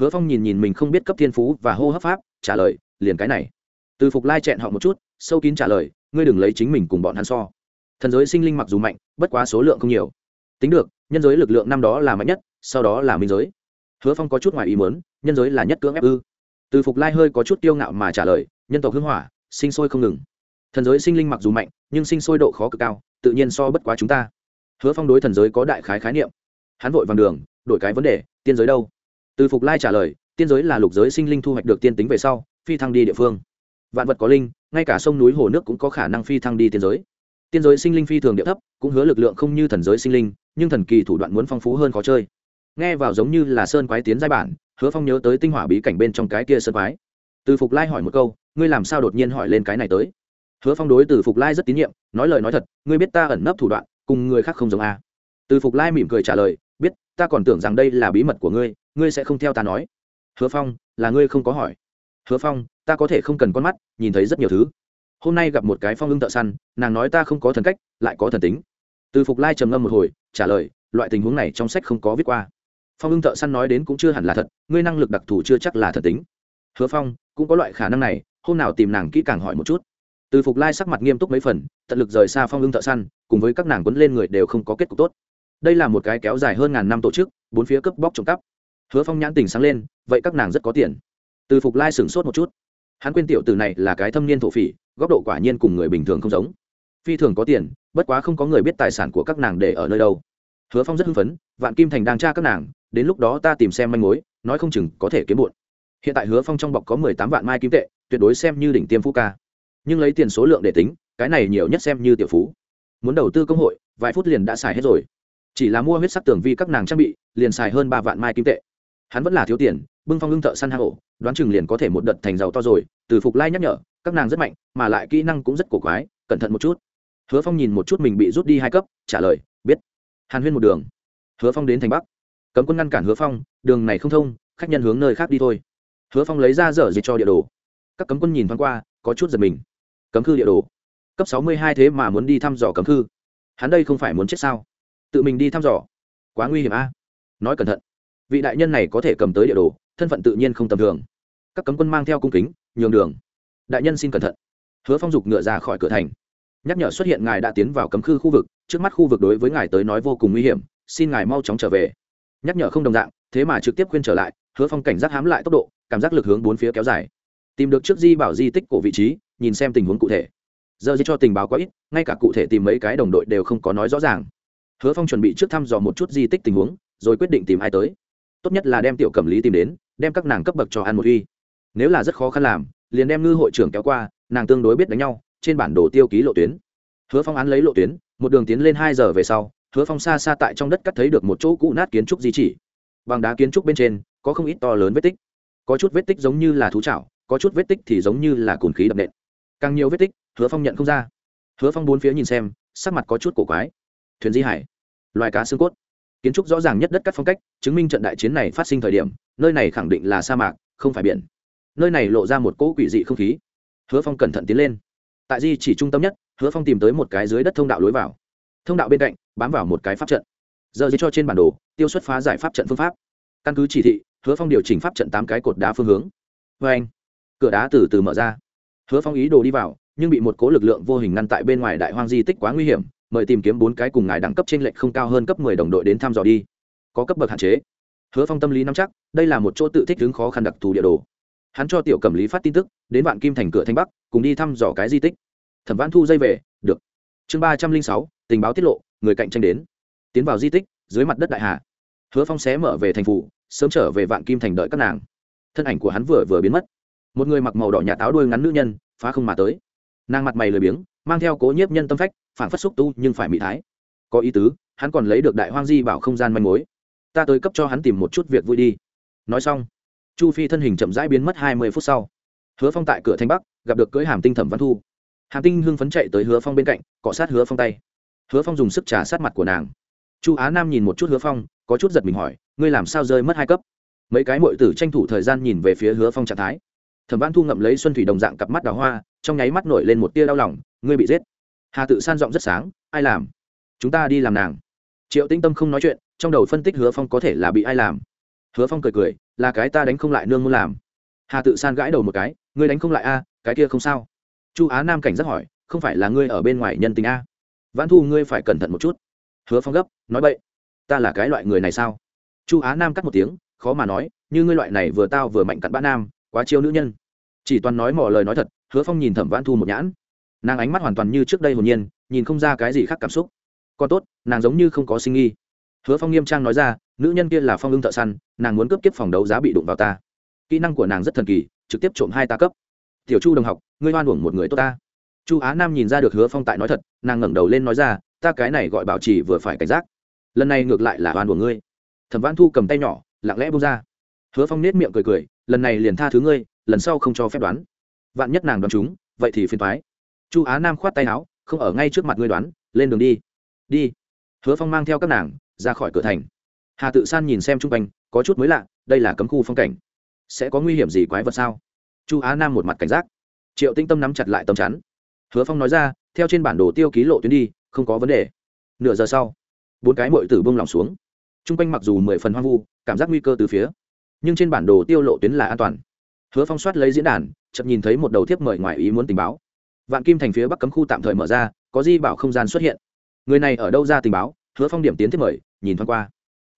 Hứa phong nhìn nhìn mình không biết cấp thiên phú và hô hấp pháp, trả lời, liền cái này. Từ phục lai chẹn họ một chút, sâu kín trả lời, ngươi đừng lấy chính mình cùng bọn hắn so. Thần giới sinh linh mặc dù mạnh, bất quá số lượng không nhiều. Tính được, nhân giới lực lượng năm đó là mạnh nhất, sau đó là minh giới. Hứa phong có chút ngoài ý muốn, nhân giới là nhất cưỡng ép ư. Từ phục lai hơi có chút tiêu ngạo mà trả lời, nhân tộc hưng hỏa, sinh sôi không ngừng. Thần giới sinh linh mặc dù mạnh, nhưng sinh sôi độ khó cực cao, tự nhiên so bất quá chúng ta. Hứa phong đối thần giới có đại khái khái niệm hắn vội vàng đường, đổi cái vấn đề, tiên giới đâu? Từ phục lai trả lời, tiên giới là lục giới sinh linh thu hoạch được tiên tính về sau, phi thăng đi địa phương. Vạn vật có linh, ngay cả sông núi hồ nước cũng có khả năng phi thăng đi tiên giới. Tiên giới sinh linh phi thường địa thấp, cũng hứa lực lượng không như thần giới sinh linh, nhưng thần kỳ thủ đoạn muốn phong phú hơn khó chơi. Nghe vào giống như là sơn quái tiến giai bản, hứa phong nhớ tới tinh hỏa bí cảnh bên trong cái kia sơn quái. Từ phục lai hỏi một câu, ngươi làm sao đột nhiên hỏi lên cái này tới? Hứa phong đối từ phục lai rất tín nhiệm, nói lời nói thật, ngươi biết ta ẩn nấp thủ đoạn, cùng người khác không giống a. À. từ phục lai mỉm cười trả lời ta còn tưởng rằng đây là bí mật của ngươi ngươi sẽ không theo ta nói. Hứa phong, là ngươi không có hỏi. Hứa phong, ta có thể không cần con mắt, nhìn thấy rất nhiều thứ. Hôm nay gặp một cái phong ưng thợ săn, nàng nói ta không có thần cách, lại có thần tính. Từ phục lai trầm ngâm một hồi, trả lời, loại tình huống này trong sách không có viết qua. Phong ưng thợ săn nói đến cũng chưa hẳn là thật, ngươi năng lực đặc thù chưa chắc là thần tính. Hứa phong, cũng có loại khả năng này, hôm nào tìm nàng kỹ càng hỏi một chút. Từ phục lai sắc mặt nghiêm túc mấy phần, tận lực rời xa phong ưng thợ săn, cùng với các nàng quấn lên người đều không có kết cục tốt đây là một cái kéo dài hơn ngàn năm tổ chức, bốn phía cướp bóc trộm cắp. Hứa phong nhãn tình sáng lên, vậy các nàng rất có tiền. Từ phục lai sửng sốt một chút. Hắn quên tiểu từ này là cái thâm niên thổ phỉ, góc độ quả nhiên cùng người bình thường không giống. Phi thường có tiền, bất quá không có người biết tài sản của các nàng để ở nơi đâu. Hứa phong rất hưng phấn, vạn kim thành đang tra các nàng, đến lúc đó ta tìm xem manh mối, nói không chừng có thể kiếm bụn hiện tại hứa phong trong bọc có mười tám vạn mai kim tệ, tuyệt đối xem như đỉnh tiêm phú ca. Nhưng lấy tiền số lượng để tính, cái này nhiều nhất xem như tiểu phú. Muốn đầu tư công hội, vài phút liền đã xài hết rồi chỉ là mua huyết sắc tường vi các nàng trang bị, liền xài hơn ba vạn mai kim tệ. Hắn vẫn là thiếu tiền, bưng phong lưng thợ săn hang ổ, đoán chừng liền có thể một đợt thành giàu to rồi, từ phục lai nhắc nhở, các nàng rất mạnh, mà lại kỹ năng cũng rất cổ quái, cẩn thận một chút. Hứa phong nhìn một chút mình bị rút đi hai cấp, trả lời, biết. Hàn huyên một đường. Hứa phong đến thành bắc. Cấm quân ngăn cản hứa phong, đường này không thông, khách nhân hướng nơi khác đi thôi. Hứa phong lấy ra dở dịch cho địa đồ. Các cấm quân nhìn thoáng qua, có chút giật mình. Cấm khư địa đồ. Cấp sáu mươi hai thế mà muốn đi thăm dò cấm khư. Hắn đây không phải muốn chết sao? Tự mình đi thăm dò. Quá nguy hiểm a. Nói cẩn thận. Vị đại nhân này có thể cầm tới địa đồ, thân phận tự nhiên không tầm thường. Các cấm quân mang theo cung kính, nhường đường. Đại nhân xin cẩn thận. Hứa phong dục ngựa ra khỏi cửa thành. Nhắc nhở xuất hiện ngài đã tiến vào cấm khư khu vực, trước mắt khu vực đối với ngài tới nói vô cùng nguy hiểm, xin ngài mau chóng trở về. Nhắc nhở không đồng dạng, thế mà trực tiếp khuyên trở lại, hứa phong cảnh giác hám lại tốc độ, cảm giác lực hướng bốn phía kéo dài. Tìm được trước di bảo di tích của vị trí, nhìn xem tình huống cụ thể. Giờ di cho tình báo quá ít, ngay cả cụ thể tìm mấy cái đồng đội đều không có nói rõ ràng hứa phong chuẩn bị trước thăm dò một chút di tích tình huống, rồi quyết định tìm ai tới. Tốt nhất là đem tiểu cẩm lý tìm đến, đem các nàng cấp bậc cho ăn một uy. Nếu là rất khó khăn làm, liền đem ngư hội trưởng kéo qua, nàng tương đối biết đánh nhau, trên bản đồ tiêu ký lộ tuyến. Hứa phong án lấy lộ tuyến, một đường tiến lên hai giờ về sau, hứa phong xa xa tại trong đất cắt thấy được một chỗ cũ nát kiến trúc di chỉ. Bằng đá kiến trúc bên trên, có không ít to lớn vết tích. Có chút vết tích giống như là thú chảo, có chút vết tích thì giống như là cồn khí đập nện. Càng nhiều vết tích, hứa phong nhận không ra. Hứa phong bốn phía nhìn xem, sắc mặt có chút cổ quái. Thuyền di hải loài cá xương cốt. Kiến trúc rõ ràng nhất đất cắt phong cách, chứng minh trận đại chiến này phát sinh thời điểm, nơi này khẳng định là sa mạc, không phải biển. Nơi này lộ ra một cỗ quỷ dị không khí. Hứa phong cẩn thận tiến lên. Tại di chỉ trung tâm nhất, hứa phong tìm tới một cái dưới đất thông đạo lối vào. Thông đạo bên cạnh, bám vào một cái pháp trận. Giờ dây cho trên bản đồ, tiêu xuất phá giải pháp trận phương pháp. Căn cứ chỉ thị, hứa phong điều chỉnh pháp trận tám cái cột đá phương hướng. Vê anh, cửa đá từ từ mở ra. Hứa phong ý đồ đi vào, nhưng bị một cố lực lượng vô hình ngăn tại bên ngoài đại hoang di tích quá nguy hiểm mời tìm kiếm bốn cái cùng ngài đẳng cấp trên lệnh không cao hơn cấp mười đồng đội đến thăm dò đi. Có cấp bậc hạn chế. Hứa phong tâm lý nắm chắc, đây là một chỗ tự thích ứng khó khăn đặc thù địa đồ. Hắn cho tiểu cẩm lý phát tin tức, đến vạn kim thành cửa thanh bắc, cùng đi thăm dò cái di tích. Thẩm văn thu dây về, được. Chương ba trăm linh sáu, tình báo tiết lộ, người cạnh tranh đến. Tiến vào di tích, dưới mặt đất đại hà. Hứa phong xé mở về thành phủ, sớm trở về vạn kim thành đợi các nàng. Thân ảnh của hắn vừa vừa biến mất. Một người mặc màu đỏ nhà táo đuôi ngắn nữ nhân, phá không mà tới. Nàng mặt mày lười biếng, mang theo cố nhiếp nhân tâm phách phản phất xúc tu nhưng phải mỹ thái. Có ý tứ, hắn còn lấy được đại hoang di bảo không gian manh mối. Ta tới cấp cho hắn tìm một chút việc vui đi. Nói xong, chu phi thân hình chậm rãi biến mất hai mươi phút sau. Hứa phong tại cửa thanh bắc, gặp được cưỡi hàm tinh thẩm văn thu. Hàm tinh hưng phấn chạy tới hứa phong bên cạnh, cọ sát hứa phong tay. Hứa phong dùng sức trà sát mặt của nàng. Chu á nam nhìn một chút hứa phong, có chút giật mình hỏi, ngươi làm sao rơi mất hai cấp? Mấy cái mội tử tranh thủ thời gian nhìn về phía hứa phong trạng thái. Thẩm văn thu ngậm lấy xuân thủy đồng dạng cặp mắt đào hoa, trong nháy mắt nổi lên một tia đau lòng, ngươi bị giết hà tự san giọng rất sáng ai làm chúng ta đi làm nàng triệu tĩnh tâm không nói chuyện trong đầu phân tích hứa phong có thể là bị ai làm hứa phong cười cười là cái ta đánh không lại nương muốn làm hà tự san gãi đầu một cái ngươi đánh không lại a cái kia không sao chu á nam cảnh giác hỏi không phải là ngươi ở bên ngoài nhân tình a văn thu ngươi phải cẩn thận một chút hứa phong gấp nói vậy ta là cái loại người này sao chu á nam cắt một tiếng khó mà nói như ngươi loại này vừa tao vừa mạnh cặn bã nam quá chiêu nữ nhân chỉ toàn nói mỏ lời nói thật hứa phong nhìn thẩm văn thu một nhãn nàng ánh mắt hoàn toàn như trước đây hồn nhiên, nhìn không ra cái gì khác cảm xúc. Còn tốt, nàng giống như không có sinh nghi. Hứa phong nghiêm trang nói ra, nữ nhân kia là phong ưng thợ săn, nàng muốn cướp kiếp phòng đấu giá bị đụng vào ta. Kỹ năng của nàng rất thần kỳ, trực tiếp trộm hai ta cấp. Tiểu chu đồng học, ngươi hoan uổng một người tốt ta. Chu á nam nhìn ra được hứa phong tại nói thật, nàng ngẩng đầu lên nói ra, ta cái này gọi bảo trì vừa phải cảnh giác. Lần này ngược lại là oan uổng ngươi. Thẩm văn thu cầm tay nhỏ, lặng lẽ bông ra. Hứa phong nết miệng cười cười, lần này liền tha thứ ngươi, lần sau không cho phép đoán. Vạn nhất nàng đoán chúng, vậy thì phiền thoái chu á nam khoát tay áo, không, ở ngay trước mặt ngươi đoán, lên đường đi. Đi. Hứa phong mang theo các nàng, ra khỏi cửa thành. Hà tự san nhìn xem chung quanh, có chút mới lạ, đây là cấm khu phong cảnh. Sẽ có nguy hiểm gì quái vật sao? Chu á nam một mặt cảnh giác. Triệu tinh tâm nắm chặt lại tầm chắn. Hứa phong nói ra, theo trên bản đồ tiêu ký lộ tuyến đi, không có vấn đề. Nửa giờ sau, bốn cái mội tử bông lỏng xuống. T r u n g quanh mặc dù mười phần hoang vu, cảm giác nguy cơ từ phía, nhưng trên bản đồ tiêu lộ tuyến là an toàn. Hứa phong soát lấy diễn đàn chậm nhìn thấy một đầu thiếp mời ngoài ý muốn tình báo vạn kim thành phía bắc cấm khu tạm thời mở ra, có di bảo không gian xuất hiện. Người này ở đâu ra tình báo? Hứa phong điểm tiến thiết mời, nhìn thoáng qua.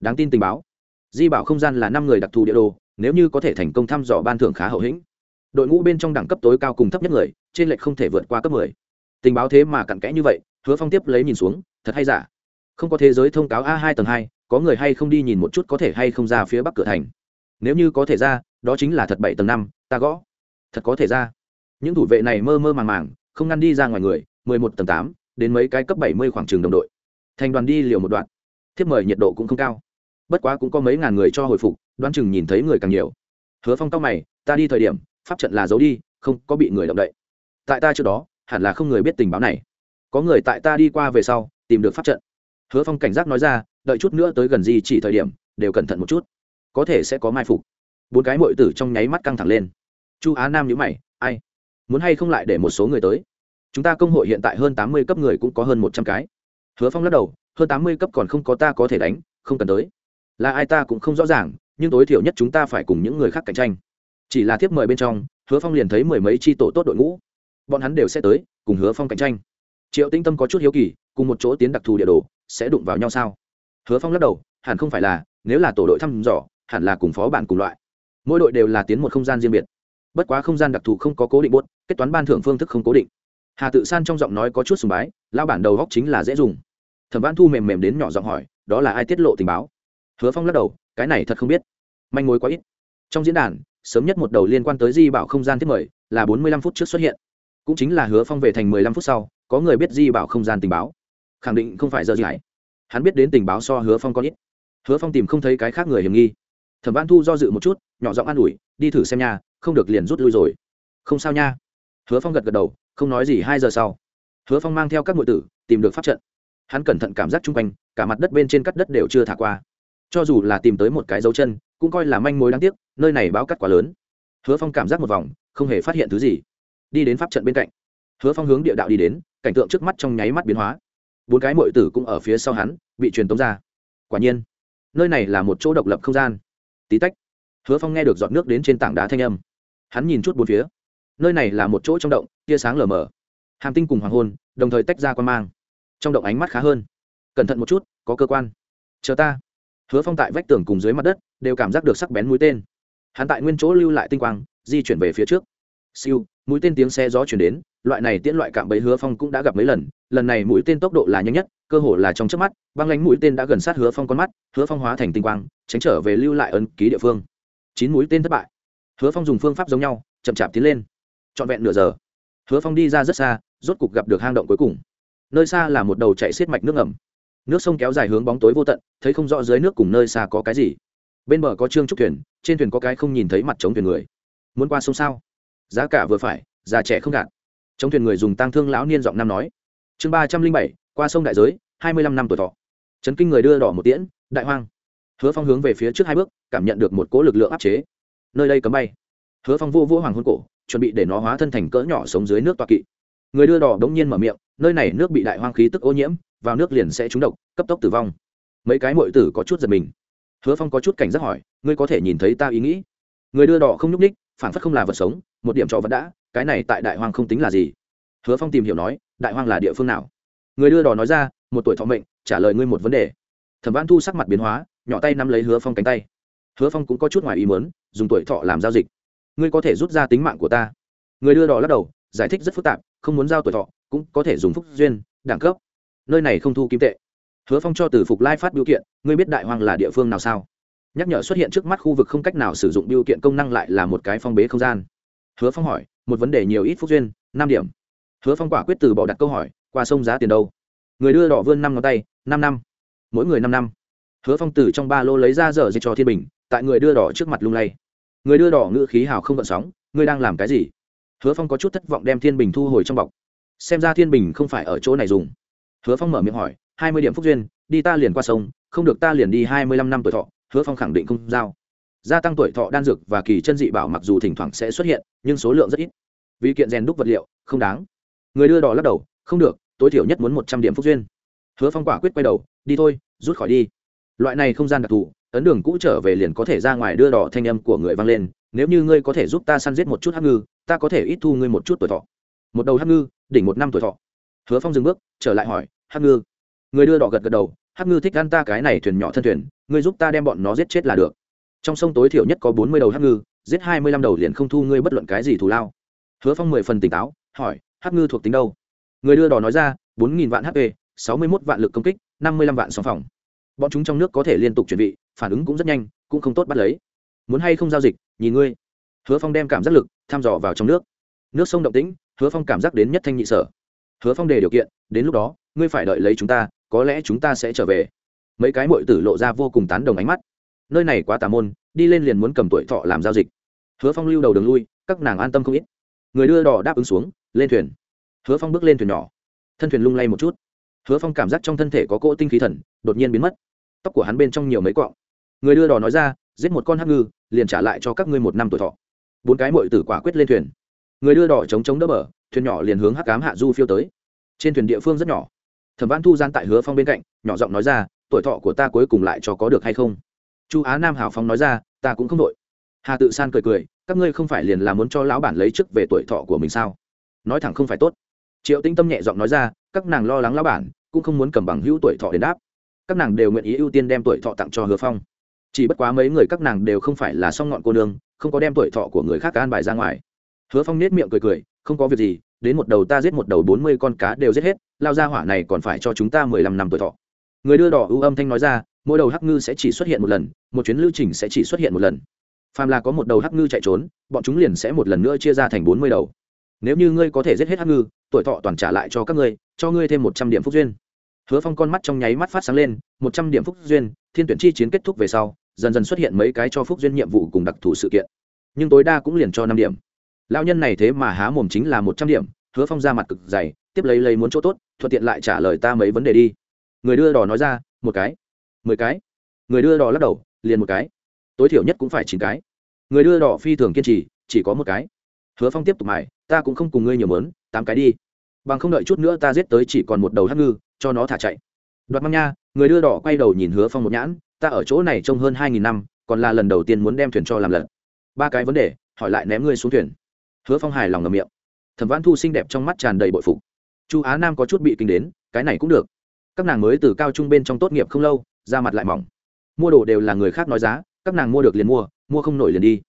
Đáng tin tình báo. Di bảo không gian là năm người đặc thù địa đồ, nếu như có thể thành công thăm dò ban thưởng khá hậu hĩnh. Đội ngũ bên trong đẳng cấp tối cao cùng thấp nhất người, trên lệch không thể vượt qua cấp mười. Tình báo thế mà cặn kẽ như vậy, hứa phong tiếp lấy nhìn xuống, thật hay giả? Không có thế giới thông cáo a hai tầng hai, có người hay không đi nhìn một chút có thể hay không ra phía bắc cửa thành? Nếu như có thể ra, đó chính là thật bảy tầng năm, ta gõ. Thật có thể ra. Những thủ vệ này mơ mơ màng màng không ngăn đi ra ngoài người, mười một tầng tám, đến mấy cái cấp bảy mươi khoảng trường đồng đội. Thành đoàn đi liều một đoạn. Thiếp mời nhiệt độ cũng không cao. Bất quá cũng có mấy ngàn người cho hồi phục, đoán chừng nhìn thấy người càng nhiều. Hứa phong tóc mày, ta đi thời điểm, pháp trận là giấu đi, không có bị người động đậy. Tại ta trước đó, hẳn là không người biết tình báo này. Có người tại ta đi qua về sau, tìm được pháp trận. Hứa phong cảnh giác nói ra, đợi chút nữa tới gần gì chỉ thời điểm, đều cẩn thận một chút. Có thể sẽ có mai phục. Bốn cái mội tử trong nháy mắt căng thẳng lên. Chu á nam nhữ mày, ai? Muốn hay không lại để một số người tới? Chúng ta công hội hiện tại hơn tám mươi cấp người cũng có hơn một trăm cái. Hứa phong lắc đầu, hơn tám mươi cấp còn không có ta có thể đánh, không cần tới. Là ai ta cũng không rõ ràng, nhưng tối thiểu nhất chúng ta phải cùng những người khác cạnh tranh. Chỉ là thiếp mời bên trong, hứa phong liền thấy mười mấy tri tổ tốt đội ngũ. Bọn hắn đều sẽ tới, cùng hứa phong cạnh tranh. Triệu tinh tâm có chút hiếu kỳ, cùng một chỗ tiến đặc thù địa đồ, sẽ đụng vào nhau sao? Hứa phong lắc đầu, hẳn không phải là, nếu là tổ đội thăm dò, hẳn là cùng phó bản cùng loại. Mỗi đội đều là tiến một không gian riêng biệt bất quá không gian đặc thù không có cố định buốt, kết toán ban thưởng phương thức không cố định. Hà tự san trong giọng nói có chút sùng bái lao bản đầu góc chính là dễ dùng. Thẩm văn thu mềm mềm đến nhỏ giọng hỏi, đó là ai tiết lộ tình báo? Hứa phong lắc đầu, cái này thật không biết. Manh mối quá ít. Trong diễn đàn, sớm nhất một đầu liên quan tới di bảo không gian tiếp mời, là bốn mươi lăm phút trước xuất hiện. Cũng chính là hứa phong về thành mười lăm phút sau, có người biết di bảo không gian tình báo. Khẳng định không phải giờ gì. Hắn biết đến tình báo so hứa phong có ít. Hứa phong tìm không thấy cái khác người hiểm nghi thẩm văn thu do dự một chút, nhỏ giọng an ủi, đi thử xem nha, không được liền rút lui rồi. Không sao nha. Hứa phong gật gật đầu, không nói gì hai giờ sau. Hứa phong mang theo các ngụy tử, tìm được pháp trận. Hắn cẩn thận cảm giác chung quanh, cả mặt đất bên trên cắt đất đều chưa thả qua. Cho dù là tìm tới một cái dấu chân, cũng coi là manh mối đáng tiếc, nơi này báo cắt quá lớn. Hứa phong cảm giác một vòng, không hề phát hiện thứ gì. Đi đến pháp trận bên cạnh, hứa phong hướng địa đạo đi đến, cảnh tượng trước mắt trong nháy mắt biến hóa. Bốn cái mội tử cũng ở phía sau hắn, bị truyền tống ra. Quả nhiên, nơi này là một chỗ độc lập không gian tí tách, hứa phong nghe được giọt nước đến trên tảng đá thanh âm. Hắn nhìn chút bốn phía. Nơi này là một chỗ trong động, tia sáng lờ mờ. Hàm tinh cùng hoàng hôn đồng thời tách ra quan mang. Trong động ánh mắt khá hơn. Cẩn thận một chút, có cơ quan. Chờ ta. Hứa phong tại vách tường cùng dưới mặt đất, đều cảm giác được sắc bén mũi tên. Hắn tại nguyên chỗ lưu lại tinh quang, di chuyển về phía trước. Siêu, mũi tên tiếng xe gió chuyển đến loại này tiễn loại cạm bẫy hứa phong cũng đã gặp mấy lần lần này mũi tên tốc độ là nhanh nhất, cơ hồ là trong trước mắt, băng lánh mũi tên đã gần sát hứa phong con mắt, hứa phong hóa thành tinh quang, tránh trở về lưu lại ấn ký địa phương. Chín mũi tên thất bại. Hứa phong dùng phương pháp giống nhau, chậm chạp tiến lên. Trọn vẹn nửa giờ, hứa phong đi ra rất xa, rốt cục gặp được hang động cuối cùng. Nơi xa là một đầu chạy xiết mạch nước ngầm. Nước sông kéo dài hướng bóng tối vô tận, thấy không rõ dưới nước cùng nơi xa có cái gì. Bên bờ có trương trúc thuyền, trên thuyền có cái không nhìn thấy mặt chống thuyền người. Muốn qua sông sao? Giá cả vừa phải, già trẻ không gạt chống thuyền người dùng tang thương lão niên giọng nam nói. Chương ba trăm linh bảy, qua sông đại giới, hai mươi lăm năm tuổi thọ. Trấn kinh người đưa đỏ một tiễn, đại hoang. Hứa phong hướng về phía trước hai bước, cảm nhận được một cỗ lực lượng áp chế. Nơi đây cấm bay. Hứa phong vô vô hoàng hôn cổ, chuẩn bị để nó hóa thân thành cỡ nhỏ sống dưới nước toa kỵ. Người đưa đỏ đống nhiên mở miệng, nơi này nước bị đại hoang khí tức ô nhiễm, vào nước liền sẽ trúng độc, cấp tốc tử vong. Mấy cái mội tử có chút giật mình. Hứa phong có chút cảnh giác hỏi, ngươi có thể nhìn thấy ta ý nghĩ? Người đưa đỏ không nhúc ních phản phất không là vật sống, một điểm trọ vẫn đã cái này tại đại hoang không tính là gì? Hứa phong tìm hiểu nói, đại hoang là địa phương nào? Người đưa đò nói ra, một tuổi thọ mệnh, trả lời ngươi một vấn đề. Thẩm văn thu sắc mặt biến hóa, nhỏ tay nắm lấy hứa phong cánh tay. Hứa phong cũng có chút ngoài ý mớn dùng tuổi thọ làm giao dịch. Ngươi có thể rút ra tính mạng của ta. Người đưa đò lắc đầu, giải thích rất phức tạp, không muốn giao tuổi thọ, cũng có thể dùng phúc duyên, đẳng cấp. Nơi này không thu kim tệ. Hứa phong cho từ phục lai phát biểu kiện, ngươi biết đại hoàng là địa phương nào sao? Nhắc nhở xuất hiện trước mắt khu vực không cách nào sử dụng biểu kiện công năng lại là một cái phong bế không gian. Hứa phong hỏi một vấn đề nhiều ít phúc duyên, năm điểm. Hứa phong quả quyết từ bỏ đặt câu hỏi, qua sông giá tiền đâu? Người đưa đỏ vươn năm ngón tay, năm năm. Mỗi người năm năm. Hứa phong từ trong ba lô lấy ra dở dịch cho thiên bình, tại người đưa đỏ trước mặt lung lay. Người đưa đỏ ngữ khí hào không gợn sóng, ngươi đang làm cái gì? Hứa phong có chút thất vọng đem thiên bình thu hồi trong bọc. Xem ra thiên bình không phải ở chỗ này dùng. Hứa phong mở miệng hỏi, hai mươi điểm phúc duyên, đi ta liền qua sông, không được ta liền đi hai mươi lăm năm tuổi thọ. Hứa phong khẳng định không giao gia tăng tuổi thọ đan dược và kỳ chân dị bảo mặc dù thỉnh thoảng sẽ xuất hiện, nhưng số lượng rất ít. Vì kiện rèn đúc vật liệu, không đáng. Người đưa đỏ lắc đầu, không được, tối thiểu nhất muốn một trăm điểm phúc duyên. Hứa phong quả quyết quay đầu, đi thôi, rút khỏi đi. Loại này không gian đặc thù, ấn đường cũ trở về liền có thể ra ngoài đưa đỏ thanh âm của người vang lên, nếu như ngươi có thể giúp ta săn giết một chút hắc ngư, ta có thể ít thu ngươi một chút tuổi thọ. Một đầu hắc ngư, đỉnh một năm tuổi thọ. Hứa phong dừng bước, trở lại hỏi, hắc ngư? Người đưa đỏ gật gật đầu, hắc ngư thích ăn ta cái này thuyền nhỏ thân thuyền, ngươi giúp ta đem bọn nó giết chết là được trong sông tối thiểu nhất có bốn mươi đầu hắc ngư, giết hai mươi lăm đầu liền không thu ngươi bất luận cái gì thù lao. Hứa phong mười phần tỉnh táo, hỏi, hắc ngư thuộc tính đâu? Người đưa đò nói ra, bốn nghìn vạn hp, sáu mươi mốt vạn lực công kích, năm mươi lăm vạn sòng phòng. Bọn chúng trong nước có thể liên tục chuẩn bị phản ứng cũng rất nhanh, cũng không tốt bắt lấy. Muốn hay không giao dịch, nhìn ngươi. Hứa phong đem cảm giác lực thăm dò vào trong nước. Nước sông động tĩnh, hứa phong cảm giác đến nhất thanh nhị sở. Hứa phong đề điều kiện, đến lúc đó, ngươi phải đợi lấy chúng ta, có lẽ chúng ta sẽ trở về. Mấy cái mội tử lộ ra vô cùng tán đồng ánh mắt nơi này quá tà môn, đi lên liền muốn cầm tuổi thọ làm giao dịch. Hứa phong lưu đầu đường lui, các nàng an tâm không ít. Người đưa đò đáp ứng xuống, lên thuyền. Hứa phong bước lên thuyền nhỏ. Thân thuyền lung lay một chút. Hứa phong cảm giác trong thân thể có cỗ tinh khí thần, đột nhiên biến mất. Tóc của hắn bên trong nhiều mấy cọ người đưa đò nói ra, giết một con hắc ngư, liền trả lại cho các ngươi một năm tuổi thọ. Bốn cái mội tử quả quyết lên thuyền. Người đưa đỏ chống chống đỡ bờ, thuyền nhỏ liền hướng hắc cám hạ du phiêu tới. Trên thuyền địa phương rất nhỏ. Thẩm văn thu gian tại hứa phong bên cạnh, nhỏ giọng nói ra, tuổi thọ của ta cuối cùng lại cho có được hay không? Chu á nam hào phóng nói ra, ta cũng không đội. Hà tự san cười cười, các ngươi không phải liền là muốn cho lão bản lấy chức về tuổi thọ của mình sao? Nói thẳng không phải tốt. Triệu tinh tâm nhẹ giọng nói ra, các nàng lo lắng lão bản, cũng không muốn cầm bằng hữu tuổi thọ đến đáp. Các nàng đều nguyện ý ưu tiên đem tuổi thọ tặng cho hứa phong. Chỉ bất quá mấy người các nàng đều không phải là song ngọn cô nương, không có đem tuổi thọ của người khác an bài ra ngoài. Hứa phong nết miệng cười cười, không có việc gì, đến một đầu ta giết một đầu bốn mươi con cá đều giết hết, lao ra hỏa này còn phải cho chúng ta mười lăm năm tuổi thọ. Người đưa đỏ ưu âm thanh nói ra mỗi đầu hắc ngư sẽ chỉ xuất hiện một lần, một chuyến lưu trình sẽ chỉ xuất hiện một lần. Phàm là có một đầu hắc ngư chạy trốn, bọn chúng liền sẽ một lần nữa chia ra thành bốn mươi đầu. Nếu như ngươi có thể giết hết hắc ngư, tuổi thọ toàn trả lại cho các ngươi, cho ngươi thêm một trăm điểm phúc duyên. Hứa phong con mắt trong nháy mắt phát sáng lên, một trăm điểm phúc duyên, thiên tuyển chi chiến kết thúc về sau, dần dần xuất hiện mấy cái cho phúc duyên nhiệm vụ cùng đặc thù sự kiện. Nhưng tối đa cũng liền cho năm điểm. Lao nhân này thế mà há mồm chính là một trăm điểm, hứa phong ra mặt cực dày, tiếp lấy lấy muốn chỗ tốt, thuận tiện lại trả lời ta mấy vấn đề đi. Người đưa đò nói ra, một cái mười cái. Người đưa đò lắc đầu, liền một cái. Tối thiểu nhất cũng phải chín cái. Người đưa đò phi thường kiên trì, chỉ có một cái. Hứa phong tiếp tục mải ta cũng không cùng ngươi nhiều mớn, tám cái đi. Bằng không đợi chút nữa ta giết tới chỉ còn một đầu hắc ngư, cho nó thả chạy. Đoạt măng nha, người đưa đỏ quay đầu nhìn hứa phong một nhãn, ta ở chỗ này trông hơn hai nghìn năm, còn là lần đầu tiên muốn đem thuyền cho làm lật ba cái vấn đề, hỏi lại ném ngươi xuống thuyền. Hứa phong hài lòng ngầm miệng. Thẩm văn thu xinh đẹp trong mắt tràn đầy bội phục. Chu á nam có chút bị kinh đến, cái này cũng được. Các nàng mới từ cao trung bên trong tốt nghiệp không lâu ra mặt lại mỏng. Mua đồ đều là người khác nói giá, các nàng mua được liền mua mua không nổi liền đi.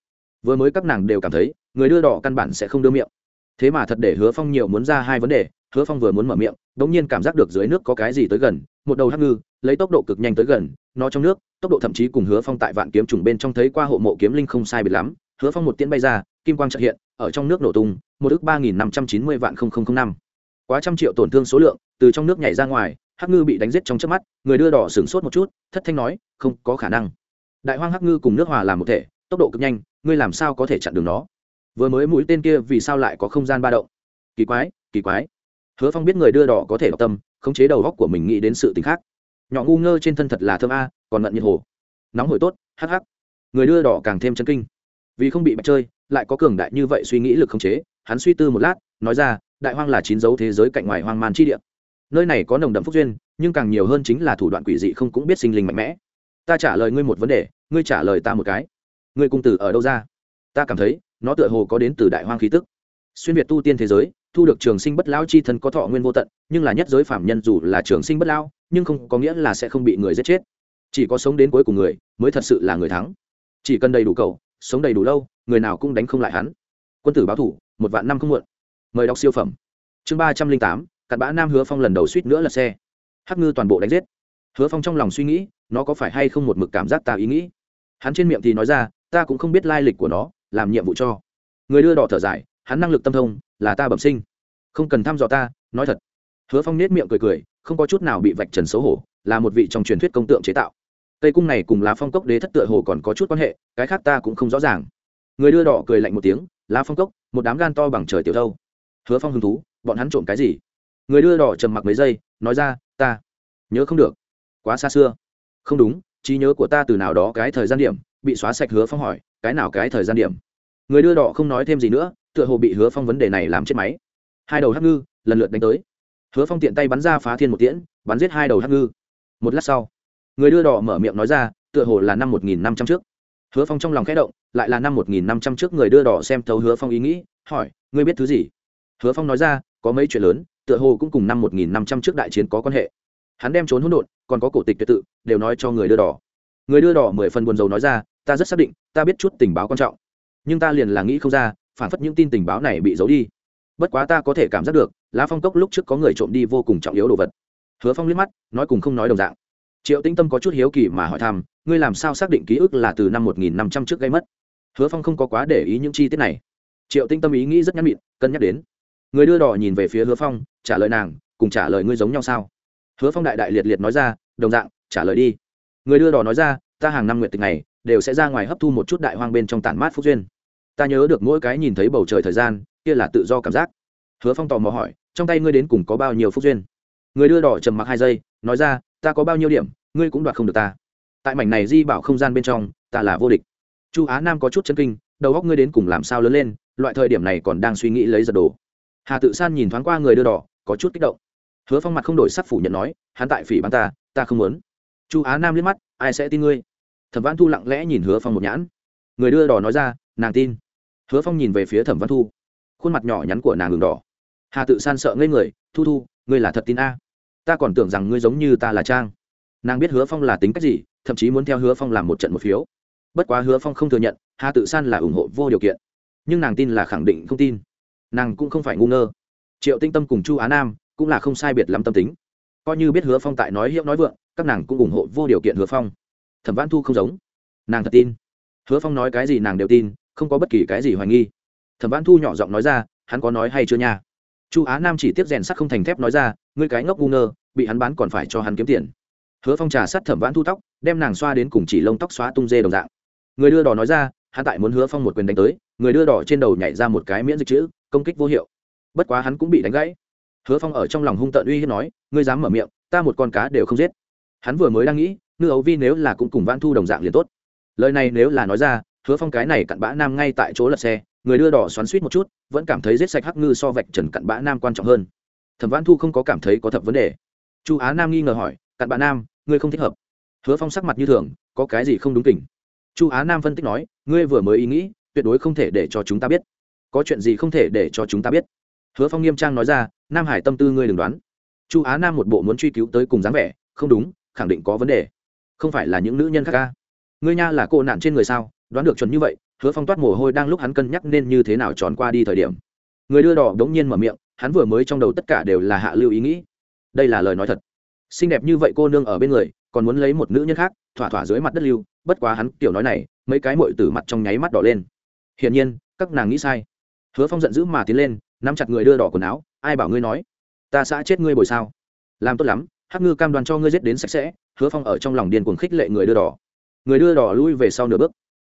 Vừa mới các nàng đều cảm thấy, người đưa đỏ căn bản sẽ không đưa miệng. Thế mà thật để hứa phong nhiều muốn ra hai vấn đề, hứa phong vừa muốn mở miệng đ ỗ n g nhiên cảm giác được dưới nước có cái gì tới gần, một đầu hắc ngư, lấy tốc độ cực nhanh tới gần, nó trong nước, tốc độ thậm chí cùng hứa phong tại vạn kiếm trùng bên trong thấy qua hộ mộ kiếm linh không sai biệt lắm, hứa phong một tiến bay ra, kim quang trợ hiện, ở trong nước nổ tung, một ước ba nghìn năm trăm chín mươi vạn năm. Quá trăm triệu tổn thương số lượng, từ trong nước nhảy ra ngoài hắc ngư bị đánh giết trong chớp mắt, người đưa đỏ sửng sốt một chút, thất thanh nói, không có khả năng. Đại hoang hắc ngư cùng nước hòa làm một thể, tốc độ cực nhanh, ngươi làm sao có thể chặn đường nó? Vừa mới mũi tên kia vì sao lại có không gian ba động? Kỳ quái kỳ quái. Hứa phong biết người đưa đỏ có thể đọc tâm, khống chế đầu góc của mình nghĩ đến sự t ì n h khác. Nhỏ ngu ngơ trên thân thật là thơm a, còn ngận nhiệt hồ. Nóng hổi tốt, hắc hắc. Người đưa đỏ càng thêm chân kinh. Vì không bị bạch chơi, lại có cường đại như vậy suy nghĩ lực khống chế, hắn suy tư một lát, nói ra, đại hoang là chín dấu thế giới cạnh ngoài hoang man chi địa nơi này có nồng đậm phúc duyên, nhưng càng nhiều hơn chính là thủ đoạn quỷ dị không cũng biết sinh linh mạnh mẽ. Ta trả lời ngươi một vấn đề, ngươi trả lời ta một cái. Ngươi cung tử ở đâu ra? Ta cảm thấy, nó tựa hồ có đến từ đại hoang khí tức. Xuyên việt tu tiên thế giới, thu được trường sinh bất lão chi thân có thọ nguyên vô tận, nhưng là nhất giới phạm nhân dù là trường sinh bất lão nhưng không có nghĩa là sẽ không bị người giết chết. Chỉ có sống đến cuối cùng người, mới thật sự là người thắng. Chỉ cần đầy đủ cầu, sống đầy đủ lâu, người nào cũng đánh không lại hắn. Quân tử báo thủ, một vạn năm không muộn. Mời đọc siêu phẩm. Chương ba trăm linh tám cặn bã nam hứa phong lần đầu suýt nữa là xe. Hắc ngư toàn bộ đánh giết. Hứa phong trong lòng suy nghĩ, nó có phải hay không một mực cảm giác ta ý nghĩ? Hắn trên miệng thì nói ra, ta cũng không biết lai lịch của nó, làm nhiệm vụ cho. Người đưa đỏ thở dài, hắn năng lực tâm thông, là ta bẩm sinh. Không cần thăm dò ta, nói thật. Hứa phong nết miệng cười cười, không có chút nào bị vạch trần xấu hổ, là một vị trong truyền thuyết công tượng chế tạo. Cây cung này cùng lá phong cốc đế thất tựa hồ còn có chút quan hệ, cái khác ta cũng không rõ ràng. Người đưa đỏ cười lạnh một tiếng, lá phong cốc, một đám gan to bằng trời tiểu thâu. Hứa phong hứng thú, bọn hắn trộm cái gì? Người đưa đỏ trầm mặc mấy giây, nói ra, ta nhớ không được. Quá xa xưa. Không đúng, trí nhớ của ta từ nào đó cái thời gian điểm, bị xóa sạch hứa phong hỏi, cái nào cái thời gian điểm? Người đưa đỏ không nói thêm gì nữa, tựa hồ bị hứa phong vấn đề này làm chết máy. Hai đầu hắc ngư, lần lượt đánh tới. Hứa phong tiện tay bắn ra phá thiên một tiễn, bắn giết hai đầu hắc ngư. Một lát sau, người đưa đỏ mở miệng nói ra, tựa hồ là năm một nghìn năm trăm trước. Hứa phong trong lòng khẽ động, lại là năm một nghìn năm trăm trước người đưa đỏ xem thấu hứa phong ý nghĩ, hỏi, ngươi biết thứ gì? Hứa phong nói ra, có mấy chuyện lớn tựa hồ cũng cùng năm một nghìn năm trăm trước đại chiến có quan hệ. Hắn đem trốn hỗn độn, còn có cổ tịch tuyệt tự, đều nói cho người đưa đỏ. Người đưa đỏ mười phần buồn dầu nói ra, ta rất xác định, ta biết chút tình báo quan trọng. Nhưng ta liền là nghĩ không ra, phản phất những tin tình báo này bị giấu đi. Bất quá ta có thể cảm giác được, lá phong cốc lúc trước có người trộm đi vô cùng trọng yếu đồ vật. Hứa phong liếc mắt, nói cùng không nói đồng dạng. Triệu tĩnh tâm có chút hiếu kỳ mà hỏi thăm, ngươi làm sao xác định ký ức là từ năm một nghìn năm trăm trước gây mất? Hứa phong không có quá để ý những chi tiết này. Triệu tĩnh tâm ý nghĩ rất nhăn mịn cân nhắc đến người đưa đỏ nhìn về phía hứa phong, trả lời nàng, cùng trả lời ngươi giống nhau sao? Hứa phong đại đại liệt liệt nói ra, đồng dạng, trả lời đi. Người đưa đỏ nói ra, ta hàng năm nguyện tình này đều sẽ ra ngoài hấp thu một chút đại hoang bên trong tản mát phúc duyên. Ta nhớ được mỗi cái nhìn thấy bầu trời thời gian, kia là tự do cảm giác. Hứa phong tò mò hỏi, trong tay ngươi đến cùng có bao nhiêu phúc duyên? Người đưa đỏ trầm mặc hai giây, nói ra, ta có bao nhiêu điểm, ngươi cũng đoạt không được ta. Tại mảnh này di bảo không gian bên trong, ta là vô địch. Chu á nam có chút chân kinh, đầu góc ngươi đến cùng làm sao lớn lên, loại thời điểm này còn đang suy nghĩ lấy giật đồ hà tự san nhìn thoáng qua người đưa đỏ có chút kích động hứa phong mặt không đổi sắc phủ nhận nói hắn tại phỉ bắn ta ta không muốn chu á nam liếc mắt ai sẽ tin ngươi thẩm văn thu lặng lẽ nhìn hứa phong một nhãn người đưa đỏ nói ra nàng tin hứa phong nhìn về phía thẩm văn thu khuôn mặt nhỏ nhắn của nàng ngừng đỏ hà tự san sợ ngây người thu thu ngươi là thật tin a ta còn tưởng rằng ngươi giống như ta là trang nàng biết hứa phong là tính cách gì thậm chí muốn theo hứa phong làm một trận một phiếu bất quá hứa phong không thừa nhận hà tự san là ủng hộ vô điều kiện nhưng nàng tin là khẳng định không tin nàng cũng không phải ngu ngơ. Triệu tinh tâm cùng chu á nam cũng là không sai biệt lắm tâm tính. Coi như biết hứa phong tại nói hiệu nói vượng, các nàng cũng ủng hộ vô điều kiện hứa phong. Thẩm văn thu không giống. Nàng thật tin. Hứa phong nói cái gì nàng đều tin, không có bất kỳ cái gì hoài nghi. Thẩm văn thu nhỏ giọng nói ra, hắn có nói hay chưa nha? Chu á nam chỉ tiếp rèn sắt không thành thép nói ra, ngươi cái ngốc ngu ngơ, bị hắn bán còn phải cho hắn kiếm tiền. Hứa phong trà sắt thẩm vãn thu tóc, đem nàng xoa đến cùng chỉ lông tóc xóa tung dê đồng dạng. Người đưa đò nói ra, hắn tại muốn hứa phong một quyền đánh tới người đưa đỏ trên đầu nhảy ra một cái miễn dịch chữ, công kích vô hiệu. Bất quá hắn cũng bị đánh gãy. Hứa phong ở trong lòng hung tợn uy hiếp nói, ngươi dám mở miệng, ta một con cá đều không giết. Hắn vừa mới đang nghĩ, ngư ấu vi nếu là cũng cùng vãn thu đồng dạng liền tốt. Lời này nếu là nói ra, hứa phong cái này cặn bã nam ngay tại chỗ lật xe, người đưa đỏ xoắn suýt một chút, vẫn cảm thấy giết sạch hắc ngư so vạch trần cặn bã nam quan trọng hơn. Thẩm vãn thu không có cảm thấy có thập vấn đề. Chu á nam nghi ngờ hỏi, cặn bã nam, ngươi không thích hợp? Hứa phong sắc mặt như thường, có cái gì không đúng tình. chu á nam phân tích nói, ngươi vừa mới ý nghĩ tuyệt đối không thể để cho chúng ta biết. Có chuyện gì không thể để cho chúng ta biết. Hứa phong nghiêm trang nói ra, nam hải tâm tư ngươi đừng đoán. Chu á nam một bộ muốn truy cứu tới cùng dáng vẻ, không đúng, khẳng định có vấn đề. Không phải là những nữ nhân khác ca ngươi nha là cô nạn trên người sao, đoán được chuẩn như vậy, hứa phong toát mồ hôi đang lúc hắn cân nhắc nên như thế nào tròn qua đi thời điểm. Người đưa đỏ đống nhiên mở miệng, hắn vừa mới trong đầu tất cả đều là hạ lưu ý nghĩ. Đây là lời nói thật. Xinh đẹp như vậy cô nương ở bên người, còn muốn lấy một nữ nhân khác, thỏa thỏa dưới mặt đất lưu, bất quá hắn kiểu nói này, mấy cái mội từ mặt trong nháy mắt đỏ lên hiển nhiên, các nàng nghĩ sai. Hứa phong giận dữ mà tiến lên, nắm chặt người đưa đỏ quần áo, ai bảo ngươi nói? Ta xã chết ngươi bồi sao? Làm tốt lắm, hắc ngư cam đoan cho ngươi giết đến sạch sẽ, hứa phong ở trong lòng điên cuồng khích lệ người đưa đỏ. Người đưa đỏ lui về sau nửa bước.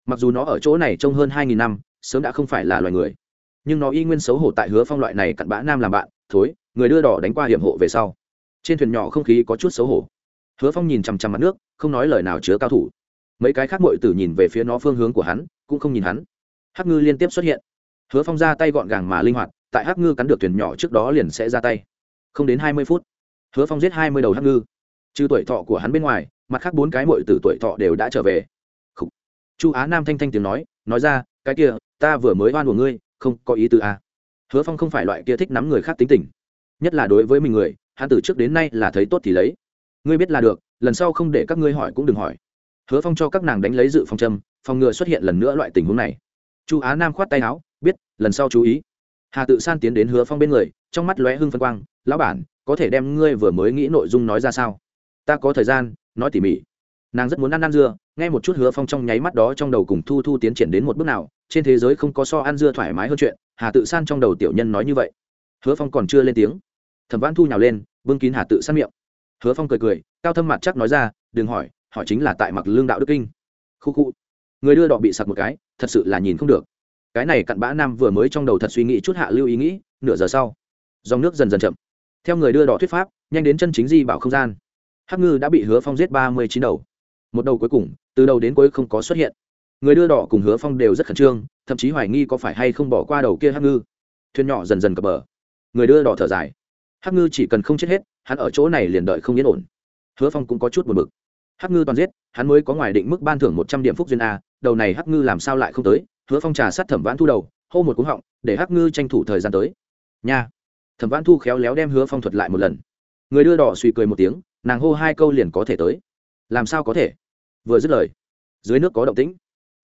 Mặc dù nó ở chỗ này trông hơn hai nghìn năm, sớm đã không phải là loài người. Nhưng nó y nguyên xấu hổ tại hứa phong loại này cặn bã nam làm bạn, thối, người đưa đỏ đánh qua hiểm hộ về sau. Trên thuyền nhỏ không khí có chút xấu hổ. Hứa phong nhìn chằm chằm mặt nước, không nói lời nào chứa cao thủ. Mấy cái khác mội tử nhìn về phía nó phương hướng của hắn, cũng không nhìn hắn hắc ngư liên tiếp xuất hiện. Hứa phong ra tay gọn gàng mà linh hoạt, tại hắc ngư cắn được thuyền nhỏ trước đó liền sẽ ra tay. Không đến hai mươi phút, hứa phong giết hai mươi đầu hắc ngư. Trừ tuổi thọ của hắn bên ngoài, mặt khác bốn cái mội từ tuổi thọ đều đã trở về. Chu á nam thanh thanh tiếng nói nói ra, cái kia, ta vừa mới oan của ngươi, không có ý tư à. hứa phong không phải loại kia thích nắm người khác tính tình. Nhất là đối với mình người, hắn từ trước đến nay là thấy tốt thì lấy. Ngươi biết là được, lần sau không để các ngươi hỏi cũng đừng hỏi. Hứa phong cho các nàng đánh lấy dự phòng châm, phòng ngừa xuất hiện lần nữa loại tình huống này chu á nam khoát tay áo, biết, lần sau chú ý. Hà tự san tiến đến hứa phong bên người, trong mắt lóe hưng phân quang, lão bản, có thể đem ngươi vừa mới nghĩ nội dung nói ra sao? Ta có thời gian, nói tỉ mỉ. Nàng rất muốn ăn ăn dưa, nghe một chút hứa phong trong nháy mắt đó trong đầu cùng thu thu tiến triển đến một bước nào, trên thế giới không có so ăn dưa thoải mái hơn chuyện, hà tự san trong đầu tiểu nhân nói như vậy. Hứa phong còn chưa lên tiếng. Thẩm văn thu nhào lên vương kín hà tự san miệng. Hứa phong cười cười, cao thâm mặt chắc nói ra, đừng hỏi hỏi chính là tại mặc lương đạo đức kinh. Khu khu người đưa đỏ bị sặc một cái, thật sự là nhìn không được. Cái này cặn bã nam vừa mới trong đầu thật suy nghĩ chút hạ lưu ý nghĩ, nửa giờ sau, dòng nước dần dần chậm. Theo người đưa đỏ thuyết pháp, nhanh đến chân chính di bảo không gian. Hắc ngư đã bị hứa phong giết ba mươi chín đầu. Một đầu cuối cùng, từ đầu đến cuối không có xuất hiện. Người đưa đỏ cùng hứa phong đều rất khẩn trương, thậm chí hoài nghi có phải hay không bỏ qua đầu kia hắc ngư. Thuyền nhỏ dần dần cập bờ. Người đưa đỏ thở dài. Hắc ngư chỉ cần không chết hết, hắn ở chỗ này liền đợi không yên ổn. Hứa phong cũng có chút buồn bực. Hắc ngư toàn giết, hắn mới có ngoài định mức ban thưởng một trăm điểm phúc duyên a đầu này hắc ngư làm sao lại không tới? Hứa phong trà sát thẩm vãn thu đầu, hô một cúng họng, để hắc ngư tranh thủ thời gian tới. Nha! Thẩm vãn thu khéo léo đem hứa phong thuật lại một lần. Người đưa đỏ suy cười một tiếng, nàng hô hai câu liền có thể tới. Làm sao có thể? Vừa dứt lời, dưới nước có động tĩnh.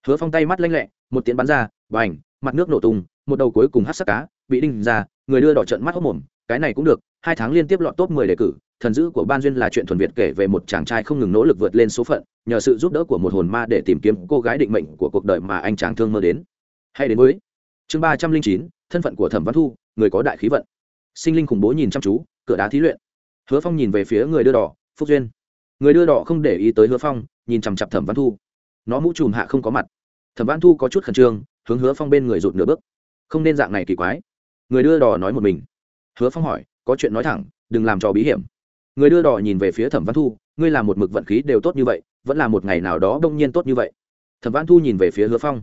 Hứa phong tay mắt lanh lẹ, một tiện bắn ra và ảnh mặt nước nổ tung, một đầu cuối cùng hát sắc cá bị đinh ra, người đưa đỏ trận mắt hốc mồm, cái này cũng được, hai tháng liên tiếp lọt top mười đề cử, thần dữ của ban duyên là chuyện thuần việt kể về một chàng trai không ngừng nỗ lực vượt lên số phận nhờ sự giúp đỡ của một hồn ma để tìm kiếm cô gái định mệnh của cuộc đời mà anh chàng thương mơ đến. Hay đến với chương ba trăm linh chín, thân phận của thẩm văn thu, người có đại khí vận. Sinh linh khủng bố nhìn chăm chú, cửa đá thí luyện. Hứa phong nhìn về phía người đưa đỏ, phúc duyên. Người đưa đỏ không để ý tới hứa phong, nhìn chằm chặp thẩm văn thu. Nó mũ chùm hạ không có mặt. Thẩm văn thu có chút khẩn trương, hướng hứa phong bên người rụt nửa bước. Không nên dạng này kỳ quái. Người đưa đỏ nói một mình. Hứa phong hỏi, có chuyện nói thẳng, đừng làm trò bí hiểm. Người đưa đỏ nhìn về phía thẩm văn thu, ngươi làm một mực vận khí đều tốt như vậy vẫn là một ngày nào đó đông nhiên tốt như vậy. Thẩm văn thu nhìn về phía hứa phong.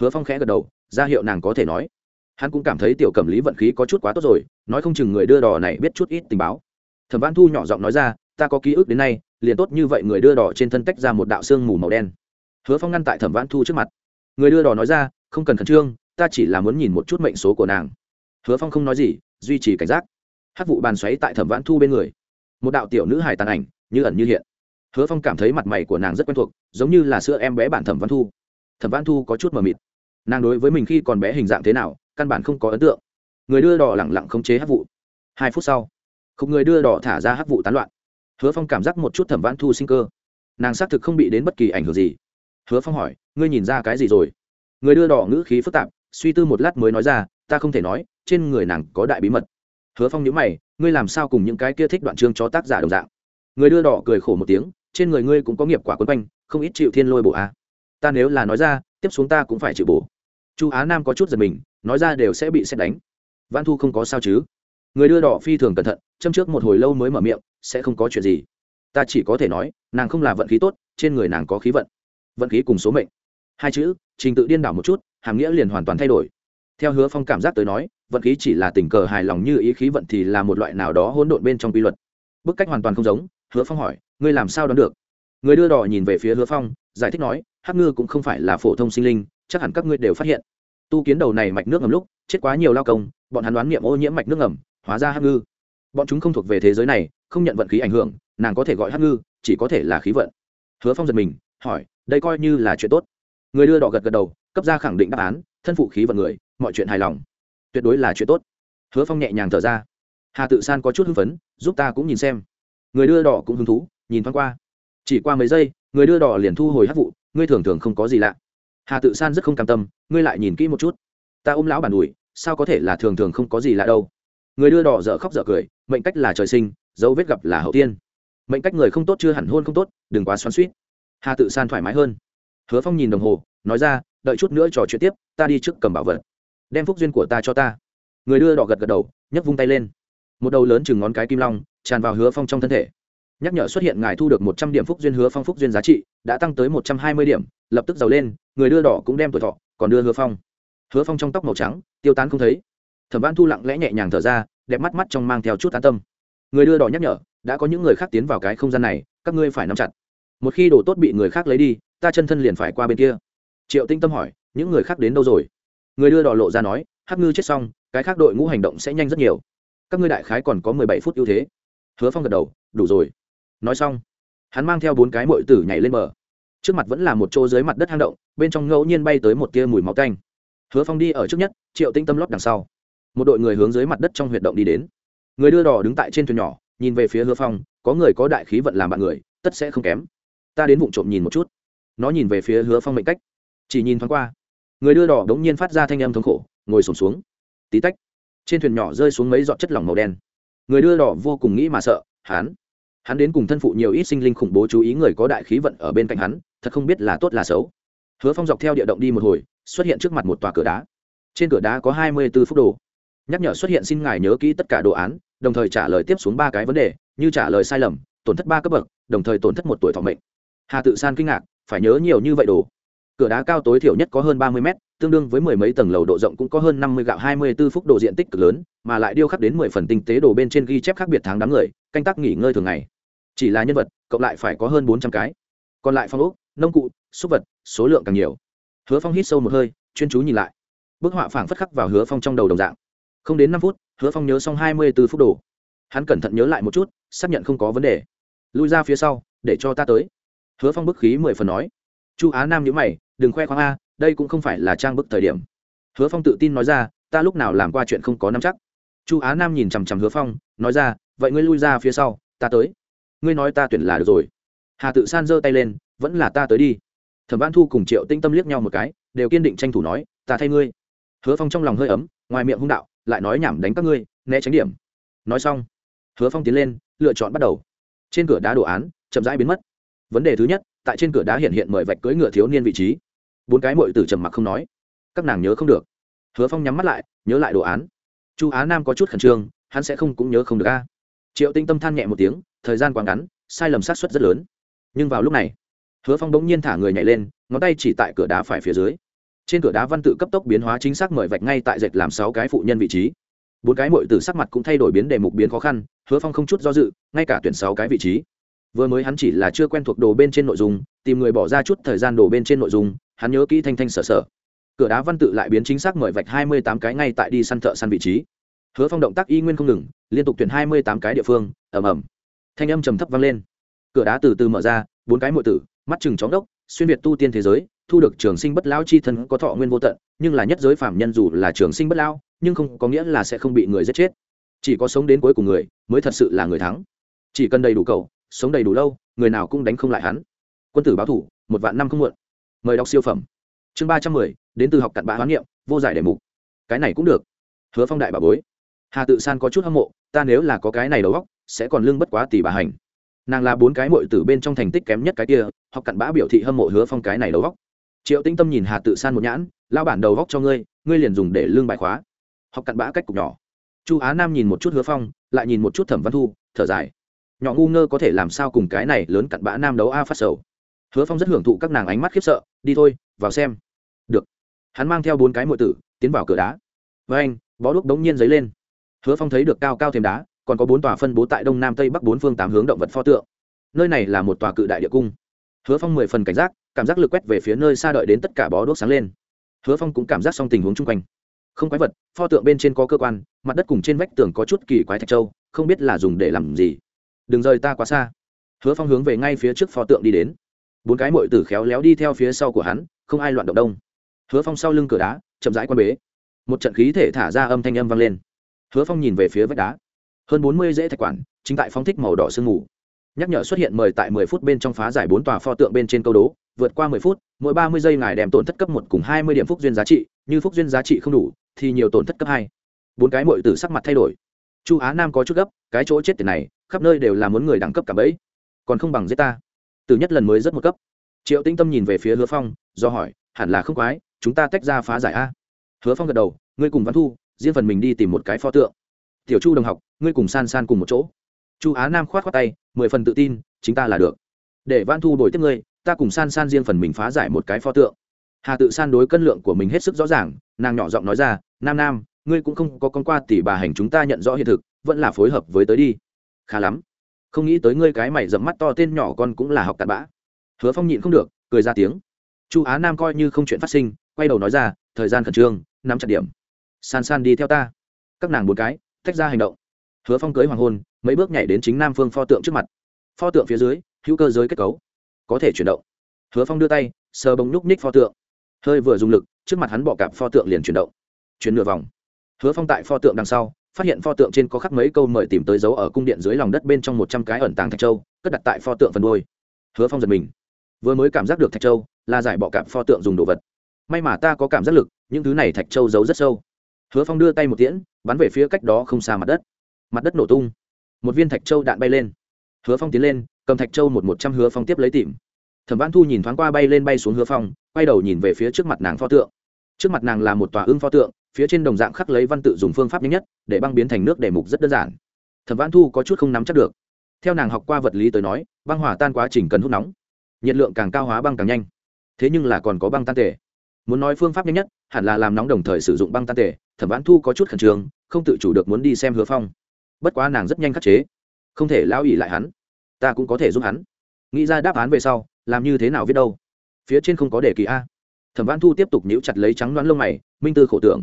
Hứa phong khẽ gật đầu, ra hiệu nàng có thể nói. Hắn cũng cảm thấy tiểu cẩm lý vận khí có chút quá tốt rồi, nói không chừng người đưa đò này biết chút ít tình báo. Thẩm văn thu nhỏ giọng nói ra, ta có ký ức đến nay, liền tốt như vậy người đưa đò trên thân tách ra một đạo xương mù màu đen. Hứa phong ngăn tại thẩm văn thu trước mặt. Người đưa đò nói ra, không cần khẩn trương, ta chỉ là muốn nhìn một chút mệnh số của nàng. Hứa phong không nói gì, duy trì cảnh giác. Hát vụ bàn xoáy tại thẩm vãn thu bên người. Một đạo tiểu nữ hài tàn ảnh, như ẩn như hiện hứa phong cảm thấy mặt mày của nàng rất quen thuộc, giống như là sữa em bé bản thẩm văn thu. Thẩm văn thu có chút mờ mịt. Nàng đối với mình khi còn bé hình dạng thế nào, căn bản không có ấn tượng. Người đưa đỏ lẳng lặng khống chế hát vụ. Hai phút sau không người đưa đỏ thả ra hát vụ tán loạn. Hứa phong cảm giác một chút thẩm văn thu sinh cơ. Nàng xác thực không bị đến bất kỳ ảnh hưởng gì. Hứa phong hỏi, ngươi nhìn ra cái gì rồi? Người đưa đỏ ngữ khí phức tạp, suy tư một lát mới nói ra, ta không thể nói, trên người nàng có đại bí mật. Hứa phong nhớ mày, ngươi làm sao cùng những cái kia thích đoạn chương cho tác giả đồng dạng? Người đưa đỏ cười khổ một tiếng trên người ngươi cũng có nghiệp quả quấn quanh, không ít chịu thiên lôi bổ a. À. ta nếu là nói ra, tiếp xuống ta cũng phải chịu bổ. Chu á nam có chút giật mình, nói ra đều sẽ bị xét đánh. Văn thu không có sao chứ? Người đưa đỏ phi thường cẩn thận, châm trước một hồi lâu mới mở miệng, sẽ không có chuyện gì. Ta chỉ có thể nói, nàng không là vận khí tốt, trên người nàng có khí vận. Vận khí cùng số mệnh. Hai chữ, trình tự điên đảo một chút, hàm nghĩa liền hoàn toàn thay đổi. Theo hứa phong cảm giác tới nói, vận khí chỉ là tình cờ hài lòng như ý khí vận thì là một loại nào đó hỗn độn bên trong quy luật. Bức cách hoàn toàn không giống, hứa phong hỏi ngươi làm sao đoán được? Người đưa đỏ nhìn về phía hứa phong, giải thích nói, hắc ngư cũng không phải là phổ thông sinh linh, chắc hẳn các ngươi đều phát hiện. Tu kiến đầu này mạch nước ngầm lúc, chết quá nhiều lao công, bọn hắn đoán niệm ô nhiễm mạch nước ngầm, hóa ra hắc ngư. Bọn chúng không thuộc về thế giới này, không nhận vận khí ảnh hưởng, nàng có thể gọi hắc ngư, chỉ có thể là khí vận. Hứa phong giật mình, hỏi, đây coi như là chuyện tốt. Người đưa đỏ gật gật đầu, cấp ra khẳng định đáp án, thân phụ khí vận người, mọi chuyện hài lòng. Tuyệt đối là chuyện tốt. Hứa phong nhẹ nhàng thở ra. Hà tự san có chút hưng phấn, giúp ta cũng nhìn xem. Người đưa đỏ cũng hứng thú nhìn thoáng qua. Chỉ qua mấy giây, người đưa đỏ liền thu hồi hát vụ, ngươi thường thường không có gì lạ. Hà tự san rất không cam tâm, ngươi lại nhìn kỹ một chút. Ta ôm lão bản đùi, sao có thể là thường thường không có gì lạ đâu? Người đưa đỏ dở khóc dở cười, mệnh cách là trời sinh, dấu vết gặp là hậu tiên. Mệnh cách người không tốt chưa hẳn hôn không tốt, đừng quá xoắn suýt hà tự san thoải mái hơn. Hứa phong nhìn đồng hồ, nói ra, đợi chút nữa trò chuyện tiếp, ta đi trước cầm bảo vật. Đem phúc duyên của ta cho ta. Người đưa đỏ gật gật đầu, nhấc vung tay lên. Một đầu lớn chừng ngón cái kim long, tràn vào hứa phong trong thân thể nhắc nhở xuất hiện ngài thu được một trăm điểm phúc duyên hứa phong phúc duyên giá trị, đã tăng tới một trăm hai mươi điểm, lập tức giàu lên, người đưa đỏ cũng đem tuổi thọ, còn đưa hứa phong. Hứa phong trong tóc màu trắng, tiêu tán không thấy. Thẩm văn thu lặng lẽ nhẹ nhàng thở ra, đẹp mắt mắt trong mang theo chút an tâm. Người đưa đỏ nhắc nhở, đã có những người khác tiến vào cái không gian này, các ngươi phải nắm chặt. Một khi đồ tốt bị người khác lấy đi, ta chân thân liền phải qua bên kia. Triệu tinh tâm hỏi, những người khác đến đâu rồi? Người đưa đỏ lộ ra nói, hắc ngư chết xong, cái khác đội ngũ hành động sẽ nhanh rất nhiều. Các ngươi đại khái còn có mười bảy phút ưu thế. Hứa phong gật đầu, đủ rồi nói xong, hắn mang theo bốn cái mội tử nhảy lên bờ. Trước mặt vẫn là một chỗ dưới mặt đất hang động, bên trong ngẫu nhiên bay tới một tia mùi máu tanh. Hứa phong đi ở trước nhất, triệu tinh tâm lót đằng sau. Một đội người hướng dưới mặt đất trong huyệt động đi đến. Người đưa đỏ đứng tại trên thuyền nhỏ, nhìn về phía hứa phong, có người có đại khí vận làm bạn người, tất sẽ không kém. Ta đến vụ trộm nhìn một chút. Nó nhìn về phía hứa phong mệnh cách. Chỉ nhìn thoáng qua, người đưa đỏ đống nhiên phát ra thanh âm thống khổ, ngồi sổm xuống. Tí tách, trên thuyền nhỏ rơi xuống mấy giọt chất lỏng màu đen. Người đưa đỏ vô cùng nghĩ mà sợ hắn hắn đến cùng thân phụ nhiều ít sinh linh khủng bố chú ý người có đại khí vận ở bên cạnh hắn, thật không biết là tốt là xấu. Hứa phong dọc theo địa động đi một hồi, xuất hiện trước mặt một tòa cửa đá. Trên cửa đá có hai mươi b ố phút đồ. Nhắc nhở xuất hiện xin ngài nhớ kỹ tất cả đồ án, đồng thời trả lời tiếp xuống ba cái vấn đề, như trả lời sai lầm, tổn thất ba cấp bậc, đồng thời tổn thất một tuổi thọ mệnh. Hà tự san kinh ngạc, phải nhớ nhiều như vậy đồ. Cửa đá cao tối thiểu nhất có hơn ba mươi mét, tương đương với mười mấy tầng lầu độ rộng cũng có hơn năm mươi gạo hai mươi b ố phút độ diện tích cực lớn, mà lại điêu khắc đến mười phần tinh tế đồ bên trên ghi chép khác biệt tháng đám người, canh tác nghỉ ngơi thường ngày chỉ là nhân vật, cộng lại phải có hơn bốn trăm cái. Còn lại phong ốc, nông cụ, súc vật, số lượng càng nhiều. Hứa phong hít sâu một hơi, chuyên chú nhìn lại. Bức họa phảng phất khắc vào hứa phong trong đầu đồng dạng. Không đến năm phút, hứa phong nhớ xong hai mươi b ố phút đồ. Hắn cẩn thận nhớ lại một chút, xác nhận không có vấn đề. Lui ra phía sau, để cho ta tới. Hứa phong bức khí mười phần nói. Chu á nam nhữ mày, đừng khoe khoang a, đây cũng không phải là trang bức thời điểm. Hứa phong tự tin nói ra, ta lúc nào làm qua chuyện không có nắm chắc. Chu á nam nhìn chằm chằm hứa phong, nói ra, vậy ngươi lui ra phía sau, ta tới ngươi nói ta tuyển là được rồi. Hà tự san giơ tay lên, vẫn là ta tới đi. Thẩm văn thu cùng triệu tinh tâm liếc nhau một cái, đều kiên định tranh thủ nói, ta thay ngươi. Hứa phong trong lòng hơi ấm, ngoài miệng hung đạo, lại nói nhảm đánh các ngươi, né tránh điểm. Nói xong, hứa phong tiến lên, lựa chọn bắt đầu. Trên cửa đá đồ án, chậm rãi biến mất. Vấn đề thứ nhất, tại trên cửa đá hiện hiện mời vạch cưỡi ngựa thiếu niên vị trí. Bốn cái mội tử trầm mặc không nói. Các nàng nhớ không được. Hứa phong nhắm mắt lại, nhớ lại đồ án. Chu á nam có chút khẩn trương, hắn sẽ không cũng nhớ không được a. Triệu tinh tâm than nhẹ một tiếng thời gian quá ngắn, sai lầm sát xuất rất lớn. Nhưng vào lúc này, hứa phong bỗng nhiên thả người nhảy lên, ngón tay chỉ tại cửa đá phải phía dưới. Trên cửa đá văn tự cấp tốc biến hóa chính xác mời vạch ngay tại dệt làm sáu cái phụ nhân vị trí. Bốn cái mội từ sắc mặt cũng thay đổi biến đề mục biến khó khăn, hứa phong không chút do dự, ngay cả tuyển sáu cái vị trí. Vừa mới hắn chỉ là chưa quen thuộc đồ bên trên nội dung, tìm người bỏ ra chút thời gian đồ bên trên nội dung, hắn nhớ kỹ thanh thanh sở sở. Cửa đá văn tự lại biến chính xác mời vạch hai mươi tám cái ngay tại đi săn thợ săn vị trí. Hứa phong động tác y nguyên không ngừng, liên tục tuyển hai mươi tám cái địa phương ẩm ẩm thanh âm trầm thấp vang lên. Cửa đá từ từ mở ra, bốn cái mọi tử, mắt chừng chóng đốc, xuyên việt tu tiên thế giới, thu được trường sinh bất lão chi thân có thọ nguyên vô tận, nhưng là nhất giới phạm nhân dù là trường sinh bất lão, nhưng không có nghĩa là sẽ không bị người giết chết. Chỉ có sống đến cuối cùng người, mới thật sự là người thắng. Chỉ cần đầy đủ cầu, sống đầy đủ lâu, người nào cũng đánh không lại hắn. Quân tử báo thủ, một vạn năm không muộn. Mời đọc siêu phẩm. Chương ba trăm mười, đến từ học cặn bã hoán niệm, vô giải đề mục. Cái này cũng được. Hứa phong đại bà bối. Hà tự san có chút hâm mộ, ta nếu là có cái này đầu góc sẽ còn lương bất quá tỷ bà hành. Nàng là bốn cái mội từ bên trong thành tích kém nhất cái kia, học cặn bã biểu thị hâm mộ hứa phong cái này đầu góc triệu tinh tâm nhìn hà tự san một nhãn lao bản đầu góc cho ngươi ngươi liền dùng để lương bài khóa. Học cặn bã cách cục nhỏ. Chu á nam nhìn một chút hứa phong, lại nhìn một chút thẩm văn thu, thở dài. Nhỏ ngu ngơ có thể làm sao cùng cái này lớn cặn bã nam đấu a phát sầu. Hứa phong rất hưởng thụ các nàng ánh mắt khiếp sợ, đi thôi, vào xem. Được. Hắn mang theo bốn cái mội tử, tiến vào cửa đá. Với anh bó đuốc đống nhiên dấy lên. Hứa phong thấy được cao cao thêm đá còn có bốn tòa phân bố tại đông nam tây bắc bốn phương tám hướng động vật pho tượng. Nơi này là một tòa cự đại địa cung. Hứa phong mười phần cảnh giác, cảm giác lực quét về phía nơi xa đợi đến tất cả bó đuốc sáng lên. Hứa phong cũng cảm giác xong tình huống chung quanh. Không quái vật, pho tượng bên trên có cơ quan, mặt đất cùng trên vách tường có chút kỳ quái thạch châu, không biết là dùng để làm gì. Đừng rời ta quá xa. Hứa phong hướng về ngay phía trước pho tượng đi đến. Bốn cái mội tử khéo léo đi theo phía sau của hắn, không ai loạn động đông. Hứa phong sau lưng cửa đá, chậm rãi quan bế. Một trận khí thể thả ra âm thanh âm vang lên. Hứa phong nhìn về phía vách đá hơn bốn mươi dễ thạch quản, chính tại phóng thích màu đỏ sương mù. Nhắc nhở xuất hiện mời tại mười phút bên trong phá giải bốn tòa pho tượng bên trên câu đố, vượt qua mười phút, mỗi ba mươi giây ngài đem tổn thất cấp một cùng hai mươi điểm phúc duyên giá trị, như phúc duyên giá trị không đủ, thì nhiều tổn thất cấp hai. Bốn cái mội tử sắc mặt thay đổi. Chu á nam có chút gấp, cái chỗ chết tiền này, khắp nơi đều là muốn người đẳng cấp cả bẫy. Còn không bằng giết ta. Từ nhất lần mới rất một cấp. Triệu tinh tâm nhìn về phía hứa phong, do hỏi, hẳn là không quái, chúng ta tách ra phá giải a? Hứa phong gật đầu, ngươi cùng văn thu, riêng phần mình đi tìm một cái pho tượng. Tiểu chu đồng học ngươi cùng san san cùng một chỗ. Chu á nam khoát khoát tay, mười phần tự tin, chính ta là được. Để văn thu đổi tiếp ngươi, ta cùng san san riêng phần mình phá giải một cái pho tượng. Hà tự san đối cân lượng của mình hết sức rõ ràng, nàng nhỏ giọng nói ra, nam nam, ngươi cũng không có con qua tỷ bà hành chúng ta nhận rõ hiện thực, vẫn là phối hợp với tới đi. Khá lắm. Không nghĩ tới ngươi cái mày dẫm mắt to tên nhỏ con cũng là học tạt bã. Hứa phong nhịn không được, cười ra tiếng. Chu á nam coi như không chuyện phát sinh, quay đầu nói ra, thời gian khẩn trương, nắm chặt điểm. San san đi theo ta. Các nàng một cái, tách ra hành động hứa phong cưới hoàng hôn, mấy bước nhảy đến chính nam phương pho tượng trước mặt. Pho tượng phía dưới, hữu cơ giới kết cấu. Có thể chuyển động. Hứa phong đưa tay, sờ bông nhúc ních pho tượng. Hơi vừa dùng lực, trước mặt hắn bọ cạp pho tượng liền chuyển động. Chuyển nửa vòng. Hứa phong tại pho tượng đằng sau, phát hiện pho tượng trên có khắc mấy câu mời tìm tới dấu ở cung điện dưới lòng đất bên trong một trăm cái ẩn tàng thạch châu, cất đặt tại pho tượng phần đôi hứa phong giật mình. Vừa mới cảm giác được thạch châu, là giải bọ cạp pho tượng dùng đồ vật. May mà ta có cảm giác lực, những thứ này thạch châu giấu rất sâu. Hứa phong đưa tay một tiễn, bắn về phía cách đó không xa mặt đất mặt đất nổ tung. Một viên thạch châu đạn bay lên. Hứa phong tiến lên, cầm thạch châu một một trăm hứa phong tiếp lấy tìm. Thẩm văn thu nhìn thoáng qua bay lên bay xuống hứa phong, quay đầu nhìn về phía trước mặt nàng pho tượng. Trước mặt nàng là một tòa ưng pho tượng, phía trên đồng dạng khắc lấy văn tự dùng phương pháp nhanh nhất, để băng biến thành nước để mục rất đơn giản. Thẩm văn thu có chút không nắm chắc được. Theo nàng học qua vật lý tới nói, băng hỏa tan quá trình cần hút nóng. Nhiệt lượng càng cao hóa băng càng nhanh. Thế nhưng là còn có băng tan tể muốn nói phương pháp nhanh nhất, hẳn là làm nóng đồng thời sử dụng băng tan tể thẩm văn thu có chút khẩn trương, không tự chủ được muốn đi xem hứa phong bất quá nàng rất nhanh khắc chế. Không thể lao ỉ lại hắn. Ta cũng có thể giúp hắn. Nghĩ ra đáp án về sau, làm như thế nào viết đâu? Phía trên không có đề kỳ a. Thẩm văn thu tiếp tục nhíu chặt lấy trắng đoán lông mày, minh tư khổ tưởng.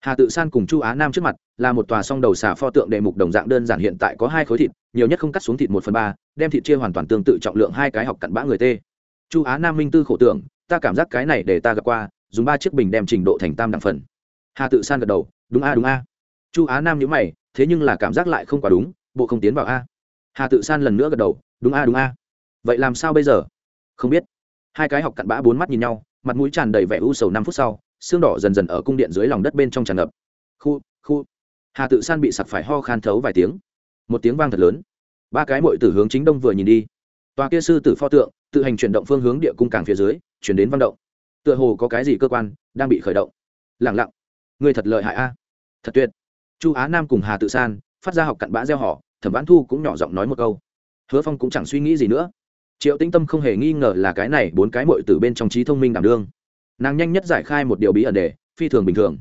Hà tự san cùng chu á nam trước mặt, là một tòa song đầu xà pho tượng đệ mục đồng dạng đơn giản hiện tại có hai khối thịt, nhiều nhất không cắt xuống thịt một phần ba, đem thịt chia hoàn toàn tương tự trọng lượng hai cái học cặn bã người tê. Chu á nam minh tư khổ tưởng, ta cảm giác cái này để ta gặp qua, dùng ba chiếc bình đem trình độ thành tam đẳng phần. Hà tự san gật đầu, đúng a đúng a. Chu á nam nhữ mày thế nhưng là cảm giác lại không quá đúng, bộ không tiến vào a. Hà tự san lần nữa gật đầu, đúng a đúng a. Vậy làm sao bây giờ? Không biết. Hai cái học cặn bã bốn mắt nhìn nhau, mặt mũi tràn đầy vẻ u sầu năm phút sau, xương đỏ dần dần ở cung điện dưới lòng đất bên trong tràn ngập. Khu khu. Hà tự san bị sặc phải ho khan thấu vài tiếng. Một tiếng vang thật lớn. Ba cái mội từ hướng chính đông vừa nhìn đi. Tòa kia sư tử pho tượng, tự hành chuyển động phương hướng địa cung càng phía dưới, chuyển đến văn động. Tựa hồ có cái gì cơ quan đang bị khởi động. Lẳng lặng. Người thật lợi hại a. Thật tuyệt chu á nam cùng hà tự san phát ra học cặn bã gieo họ thẩm vãn thu cũng nhỏ giọng nói một câu. Hứa phong cũng chẳng suy nghĩ gì nữa. Triệu tĩnh tâm không hề nghi ngờ là cái này bốn cái mội từ bên trong trí thông minh đảm đương. Nàng nhanh nhất giải khai một điều bí ẩn đề phi thường bình thường.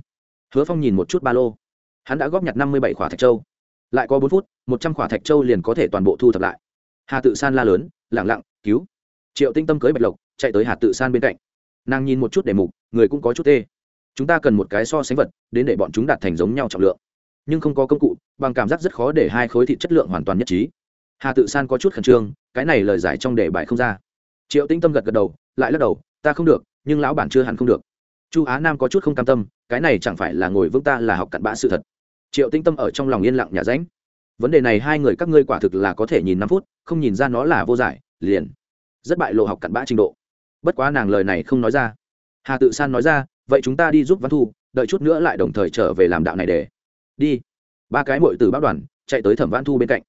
Hứa phong nhìn một chút ba lô. Hắn đã góp nhặt năm mươi bảy khỏa thạch châu. Lại có bốn phút, một trăm khỏa thạch châu liền có thể toàn bộ thu thập lại. Hà tự san la lớn lẳng lặng, cứu. Triệu tinh tâm cưới bạch lộc, chạy tới hà tự san bên cạnh. Nàng nhìn một chút đề mục, người cũng có chút tê. Chúng ta cần một cái so sánh vật, đến để bọn chúng đạt thành giống nhau trọng lượng nhưng không có công cụ, bằng cảm giác rất khó để hai khối thịt chất lượng hoàn toàn nhất trí. Hà tự san có chút khẩn trương, cái này lời giải trong đề bài không ra. Triệu Tĩnh tâm gật gật đầu, lại lắc đầu, ta không được, nhưng lão bản chưa hẳn không được. Chu á nam có chút không cam tâm, cái này chẳng phải là ngồi vững ta là học cặn bã sự thật. Triệu Tĩnh tâm ở trong lòng yên lặng nhà ránh. Vấn đề này hai người các ngươi quả thực là có thể nhìn năm phút, không nhìn ra nó là vô giải, liền rất bại lộ học cặn bã trình độ. Bất quá nàng lời này không nói ra. Hà tự san nói ra, vậy chúng ta đi giúp văn thu, đợi chút nữa lại đồng thời trở về làm đạo này để đi. Ba cái mội từ bác đoàn chạy tới thẩm văn thu bên cạnh.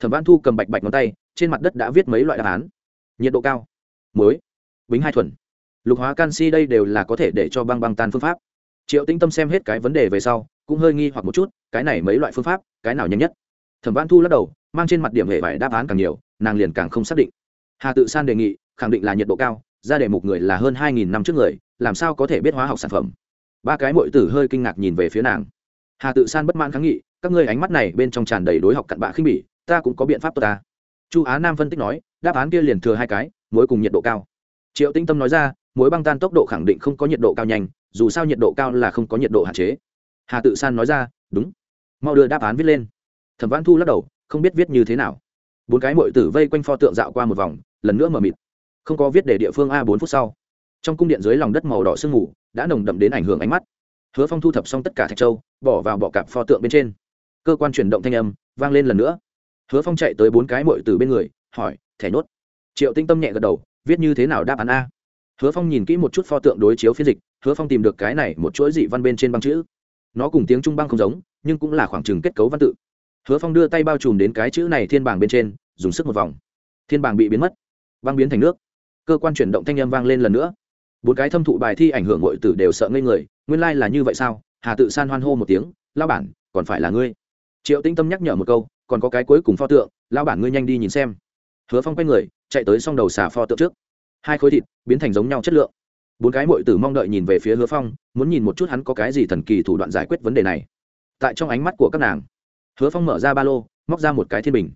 Thẩm văn thu cầm bạch bạch ngón tay, trên mặt đất đã viết mấy loại đáp án. Nhiệt độ cao, muối, bính hai thuần. Lục hóa canxi đây đều là có thể để cho băng băng tan phương pháp. Triệu tĩnh tâm xem hết cái vấn đề về sau, cũng hơi nghi hoặc một chút, cái này mấy loại phương pháp, cái nào nhanh nhất? Thẩm văn thu lắc đầu, mang trên mặt điểm hệ vải đáp án càng nhiều, nàng liền càng không xác định. Hà tự san đề nghị, khẳng định là nhiệt độ cao, ra đề mục người là hơn hai nghìn năm trước người, làm sao có thể biết hóa học sản phẩm? Ba cái mội tử hơi kinh ngạc nhìn về phía nàng hà tự san bất mãn kháng nghị, các ngươi ánh mắt này bên trong tràn đầy đối học cặn bạ khinh bỉ, ta cũng có biện pháp tốt ta. Chu á nam phân tích nói, đáp án kia liền thừa hai cái, muối cùng nhiệt độ cao. Triệu tinh tâm nói ra, muối băng tan tốc độ khẳng định không có nhiệt độ cao nhanh, dù sao nhiệt độ cao là không có nhiệt độ hạn chế. Hà tự san nói ra, đúng. Mau đưa đáp án viết lên. Thẩm văn thu lắc đầu, không biết viết như thế nào. Bốn cái mội tử vây quanh pho tượng dạo qua một vòng, lần nữa mờ mịt. Không có viết để địa phương a bốn phút sau. Trong cung điện dưới lòng đất màu đỏ sương mù, đã nồng đậm đến ảnh hưởng ánh mắt hứa phong thu thập xong tất cả thạch châu, bỏ vào bọ cạp pho tượng bên trên. Cơ quan chuyển động thanh âm vang lên lần nữa. Hứa phong chạy tới bốn cái mội từ bên người, hỏi, thẻ nốt. Triệu tinh tâm nhẹ gật đầu, viết như thế nào đáp án a? Hứa phong nhìn kỹ một chút pho tượng đối chiếu phiên dịch, hứa phong tìm được cái này một chuỗi dị văn bên trên băng chữ. Nó cùng tiếng trung băng không giống, nhưng cũng là khoảng trừng kết cấu văn tự. Hứa phong đưa tay bao trùm đến cái chữ này thiên bảng bên trên, dùng sức một vòng. Thiên bảng bị biến mất, băng biến thành nước. Cơ quan chuyển động thanh âm vang lên lần nữa bốn cái thâm thụ bài thi ảnh hưởng ngội tử đều sợ ngây người, nguyên lai、like、là như vậy sao? Hà tự san hoan hô một tiếng lao bản, còn phải là ngươi. Triệu Tĩnh tâm nhắc nhở một câu, còn có cái cuối cùng pho tượng lao bản ngươi nhanh đi nhìn xem. Hứa phong quay người, chạy tới s o n g đầu xà pho tượng trước. Hai khối thịt biến thành giống nhau chất lượng. Bốn cái mội tử mong đợi nhìn về phía hứa phong, muốn nhìn một chút hắn có cái gì thần kỳ thủ đoạn giải quyết vấn đề này. Tại trong ánh mắt của các nàng, hứa phong mở ra ba lô, móc ra một cái thiên bình.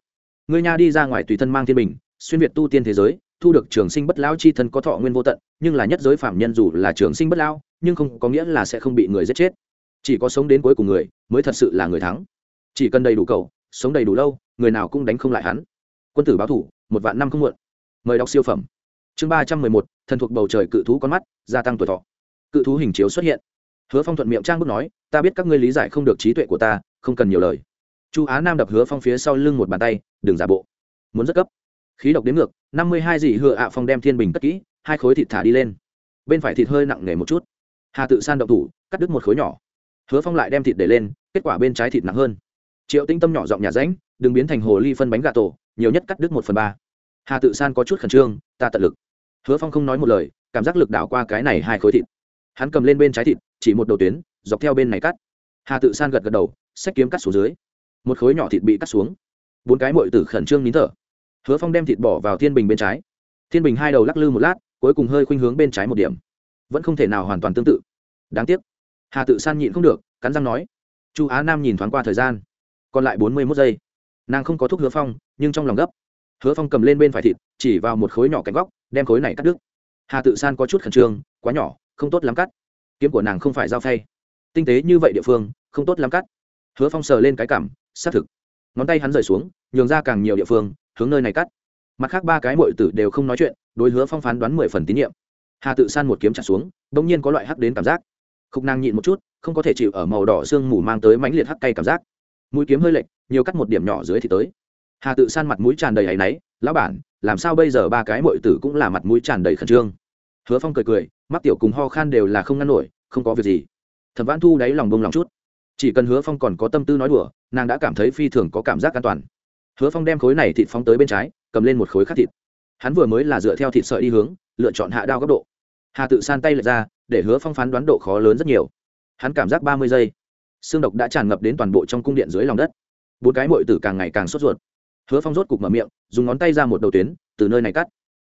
Người nhà đi ra ngoài tùy thân mang thiên bình, xuyên việt tu tiên thế giới thu được trường sinh bất lão chi thân có thọ nguyên vô tận, nhưng là nhất giới phạm nhân dù là trường sinh bất lão, nhưng không có nghĩa là sẽ không bị người giết chết. Chỉ có sống đến cuối cùng người mới thật sự là người thắng. Chỉ cần đầy đủ cầu, sống đầy đủ lâu, người nào cũng đánh không lại hắn. Quân tử báo thủ, một vạn năm không muộn. Mời đọc siêu phẩm. Chương ba trăm mười một, thần thuộc bầu trời cự thú con mắt, gia tăng tuổi thọ. Cự thú hình chiếu xuất hiện. Hứa phong thuận miệng trang bước nói, ta biết các ngươi lý giải không được trí tuệ của ta, không cần nhiều lời. Chu á nam đập hứa phong phía sau lưng một bàn tay, đừng giả bộ. Muốn rất cấp khí độc đến ngược, năm mươi hai dị hựa ạ phong đem thiên bình cất kỹ, hai khối thịt thả đi lên. Bên phải thịt hơi nặng nề một chút. Hà tự san động thủ, cắt đứt một khối nhỏ. Hứa phong lại đem thịt để lên, kết quả bên trái thịt nặng hơn. Triệu tinh tâm nhỏ giọng nhà ránh đừng biến thành hồ ly phân bánh gà tổ, nhiều nhất cắt đứt một phần ba. Hà tự san có chút khẩn trương, ta tận lực. Hứa phong không nói một lời, cảm giác lực đảo qua cái này hai khối thịt. Hắn cầm lên bên trái thịt, chỉ một đầu tuyến, dọc theo bên này cắt. Hà tự san gật gật đầu, xách kiếm cắt xuống dưới. Một khối nhỏ thịt bị cắt xuống. Bốn cái mội tử khẩn trương nín thở hứa phong đem thịt bỏ vào thiên bình bên trái. Thiên bình hai đầu lắc lư một lát, cuối cùng hơi khuynh hướng bên trái một điểm. Vẫn không thể nào hoàn toàn tương tự. Đáng tiếc. Hà tự san nhịn không được, cắn răng nói. Chu á nam nhìn thoáng qua thời gian. Còn lại bốn mươi mốt giây. Nàng không có thuốc hứa phong, nhưng trong lòng gấp. Hứa phong cầm lên bên phải thịt, chỉ vào một khối nhỏ cạnh góc, đem khối này cắt đứt. Hà tự san có chút khẩn trương, quá nhỏ, không tốt lắm cắt. Kiếm của nàng không phải dao phay. Tinh tế như vậy địa phương, không tốt lắm cắt. Hứa phong sờ lên cái cảm, xác thực. Ngón tay hắn rời xuống, nhường ra càng nhiều địa phương hướng nơi này cắt. Mặt khác ba cái mội tử đều không nói chuyện, đối hứa phong phán đoán mười phần tín nhiệm. Hà tự san một kiếm chặt xuống đ ỗ n g nhiên có loại hắc đến cảm giác. Khúc nàng nhịn một chút, không có thể chịu ở màu đỏ sương mù mang tới mãnh liệt hắc cay cảm giác. Mũi kiếm hơi lệch, nhiều cắt một điểm nhỏ dưới thì tới. Hà tự san mặt mũi tràn đầy áy náy, lão bản, làm sao bây giờ ba cái mội tử cũng là mặt mũi tràn đầy khẩn trương? Hứa phong cười cười, mắt tiểu cùng ho khan đều là không ngăn nổi, không có việc gì. Thẩm văn thu đáy lòng bông lòng chút. Chỉ cần hứa phong còn có tâm tư nói đùa, nàng đã cảm thấy phi thường có cảm giác an toàn hứa phong đem khối này thịt phóng tới bên trái, cầm lên một khối khác thịt. Hắn vừa mới là dựa theo thịt sợi đi hướng, lựa chọn hạ đao góc độ. Hà tự san tay lật ra, để hứa phong phán đoán độ khó lớn rất nhiều. Hắn cảm giác ba mươi giây, xương độc đã tràn ngập đến toàn bộ trong cung điện dưới lòng đất. Bốn cái mội tử càng ngày càng sốt ruột. Hứa phong rốt cục mở miệng, dùng ngón tay ra một đầu tuyến, từ nơi này cắt.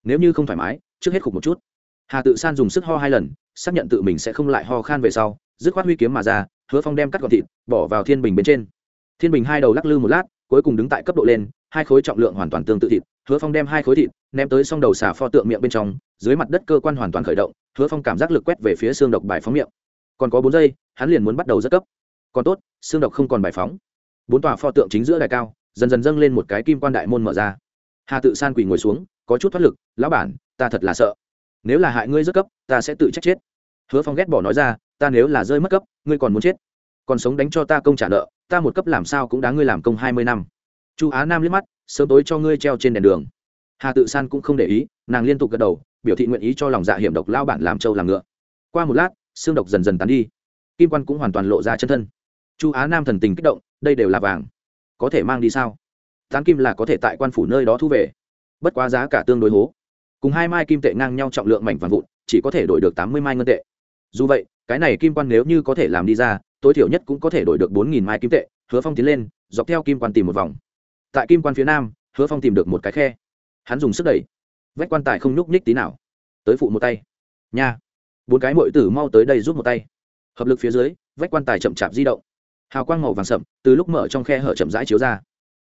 Nếu như không thoải mái, trước hết khục một chút. Hà tự san dùng sức ho hai lần, xác nhận tự mình sẽ không lại ho khan về sau, dứt khoát huy kiếm mà ra, hứa phong đem cắt gọn thịt, bỏ vào thiên bình bên trên. Thiên bình hai đầu lắc lư một lát cuối cùng đứng tại cấp độ lên, hai khối trọng lượng hoàn toàn tương tự thịt, hứa phong đem hai khối thịt ném tới s đầu xà pho tượng miệng bên trong, dưới mặt đất cơ quan hoàn toàn khởi động, hứa phong cảm giác lực quét về phía xương độc bài phóng miệng. Còn có bốn giây, hắn liền muốn bắt đầu rất cấp. Còn tốt, xương độc không còn bài phóng. Bốn tòa pho tượng chính giữa đài cao, dần dần dâng lên một cái kim quan đại môn mở ra. Hà tự san quỳ ngồi xuống, có chút thoát lực, lão bản, ta thật là sợ. Nếu là hại ngươi rất cấp, ta sẽ tự trách chết. Hứa phong ghét bỏ nói ra, ta nếu là rơi mất cấp, ngươi còn muốn chết còn sống đánh cho ta công trả nợ, ta một cấp làm sao cũng đáng ngươi làm công hai mươi năm. Chu á nam liếc mắt, sớm tối cho ngươi treo trên đèn đường. Hà tự san cũng không để ý, nàng liên tục gật đầu, biểu thị nguyện ý cho lòng dạ hiểm độc lao bản làm trâu làm ngựa. Qua một lát, xương độc dần dần tán đi. Kim quan cũng hoàn toàn lộ ra chân thân. Chu á nam thần tình kích động, đây đều là vàng. Có thể mang đi sao? Tán kim là có thể tại quan phủ nơi đó thu về. Bất quá giá cả tương đối hố. Cùng hai mai kim tệ ngang nhau trọng lượng mảnh vàng vụn, chỉ có thể đổi được tám mươi mai ngân tệ. Dù vậy, cái này kim quan nếu như có thể làm đi ra tối thiểu nhất cũng có thể đổi được bốn nghìn mai kim tệ, hứa phong tiến lên, dọc theo kim quan tìm một vòng. Tại kim quan phía nam, hứa phong tìm được một cái khe. Hắn dùng sức đẩy. Vách quan tài không nhúc nhích tí nào. Tới phụ một tay. Nha. Bốn cái mội tử mau tới đây giúp một tay. Hợp lực phía dưới, vách quan tài chậm chạp di động. Hào quang màu vàng sậm, từ lúc mở trong khe hở chậm rãi chiếu ra.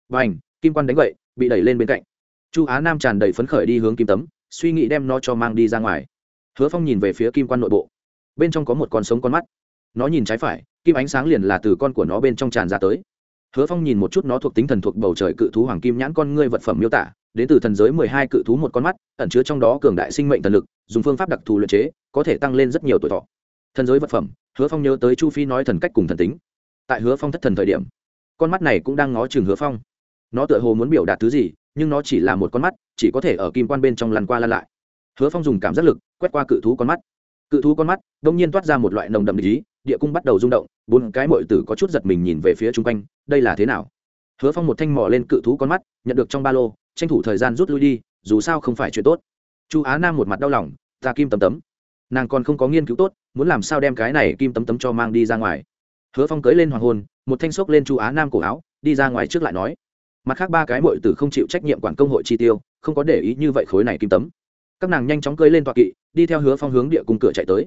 Và kim quan đánh vậy bị đẩy lên bên cạnh. Chu á nam tràn đầy phấn khởi đi hướng kim tấm, suy nghĩ đem nó cho mang đi ra ngoài. Hứa phong nhìn về phía kim quan nội bộ. Bên trong có một con sống con mắt nó nhìn trái phải, kim ánh sáng liền là từ con của nó bên trong tràn ra tới. Hứa phong nhìn một chút nó thuộc tính thần thuộc bầu trời cự thú hoàng kim nhãn con ngươi vật phẩm miêu tả, đến từ thần giới mười hai cự thú một con mắt, ẩn chứa trong đó cường đại sinh mệnh thần lực, dùng phương pháp đặc thù luyện chế, có thể tăng lên rất nhiều tuổi thọ. Thần giới vật phẩm, hứa phong nhớ tới chu phi nói thần cách cùng thần tính. Tại hứa phong thất thần thời điểm, con mắt này cũng đang ngó chừng hứa phong. Nó tựa hồ muốn biểu đạt thứ gì, nhưng nó chỉ là một con mắt, chỉ có thể ở kim quan bên trong lăn qua lăn lại. Hứa phong dùng cảm giác lực, quét qua cự thú con mắt. Cự thú con mắt đ ỗ n g nhiên toát ra một loại nồng đậm lý địa cung bắt đầu rung động, bốn cái mội tử có chút giật mình nhìn về phía chung quanh, đây là thế nào? Hứa phong một thanh mỏ lên cự thú con mắt, nhận được trong ba lô, tranh thủ thời gian rút lui đi, dù sao không phải chuyện tốt. Chu á nam một mặt đau lòng, ta kim tấm tấm, nàng còn không có nghiên cứu tốt, muốn làm sao đem cái này kim tấm tấm cho mang đi ra ngoài? Hứa phong cưới lên hoàng hôn, một thanh xốc lên chu á nam cổ áo, đi ra ngoài trước lại nói, mặt khác ba cái mội tử không chịu trách nhiệm quản công hội chi tiêu, không có để ý như vậy khối này kim tấm. Các nàng nhanh chóng cưới lên tọa kỵ, đi theo hứa phong hướng địa cung cửa chạy tới.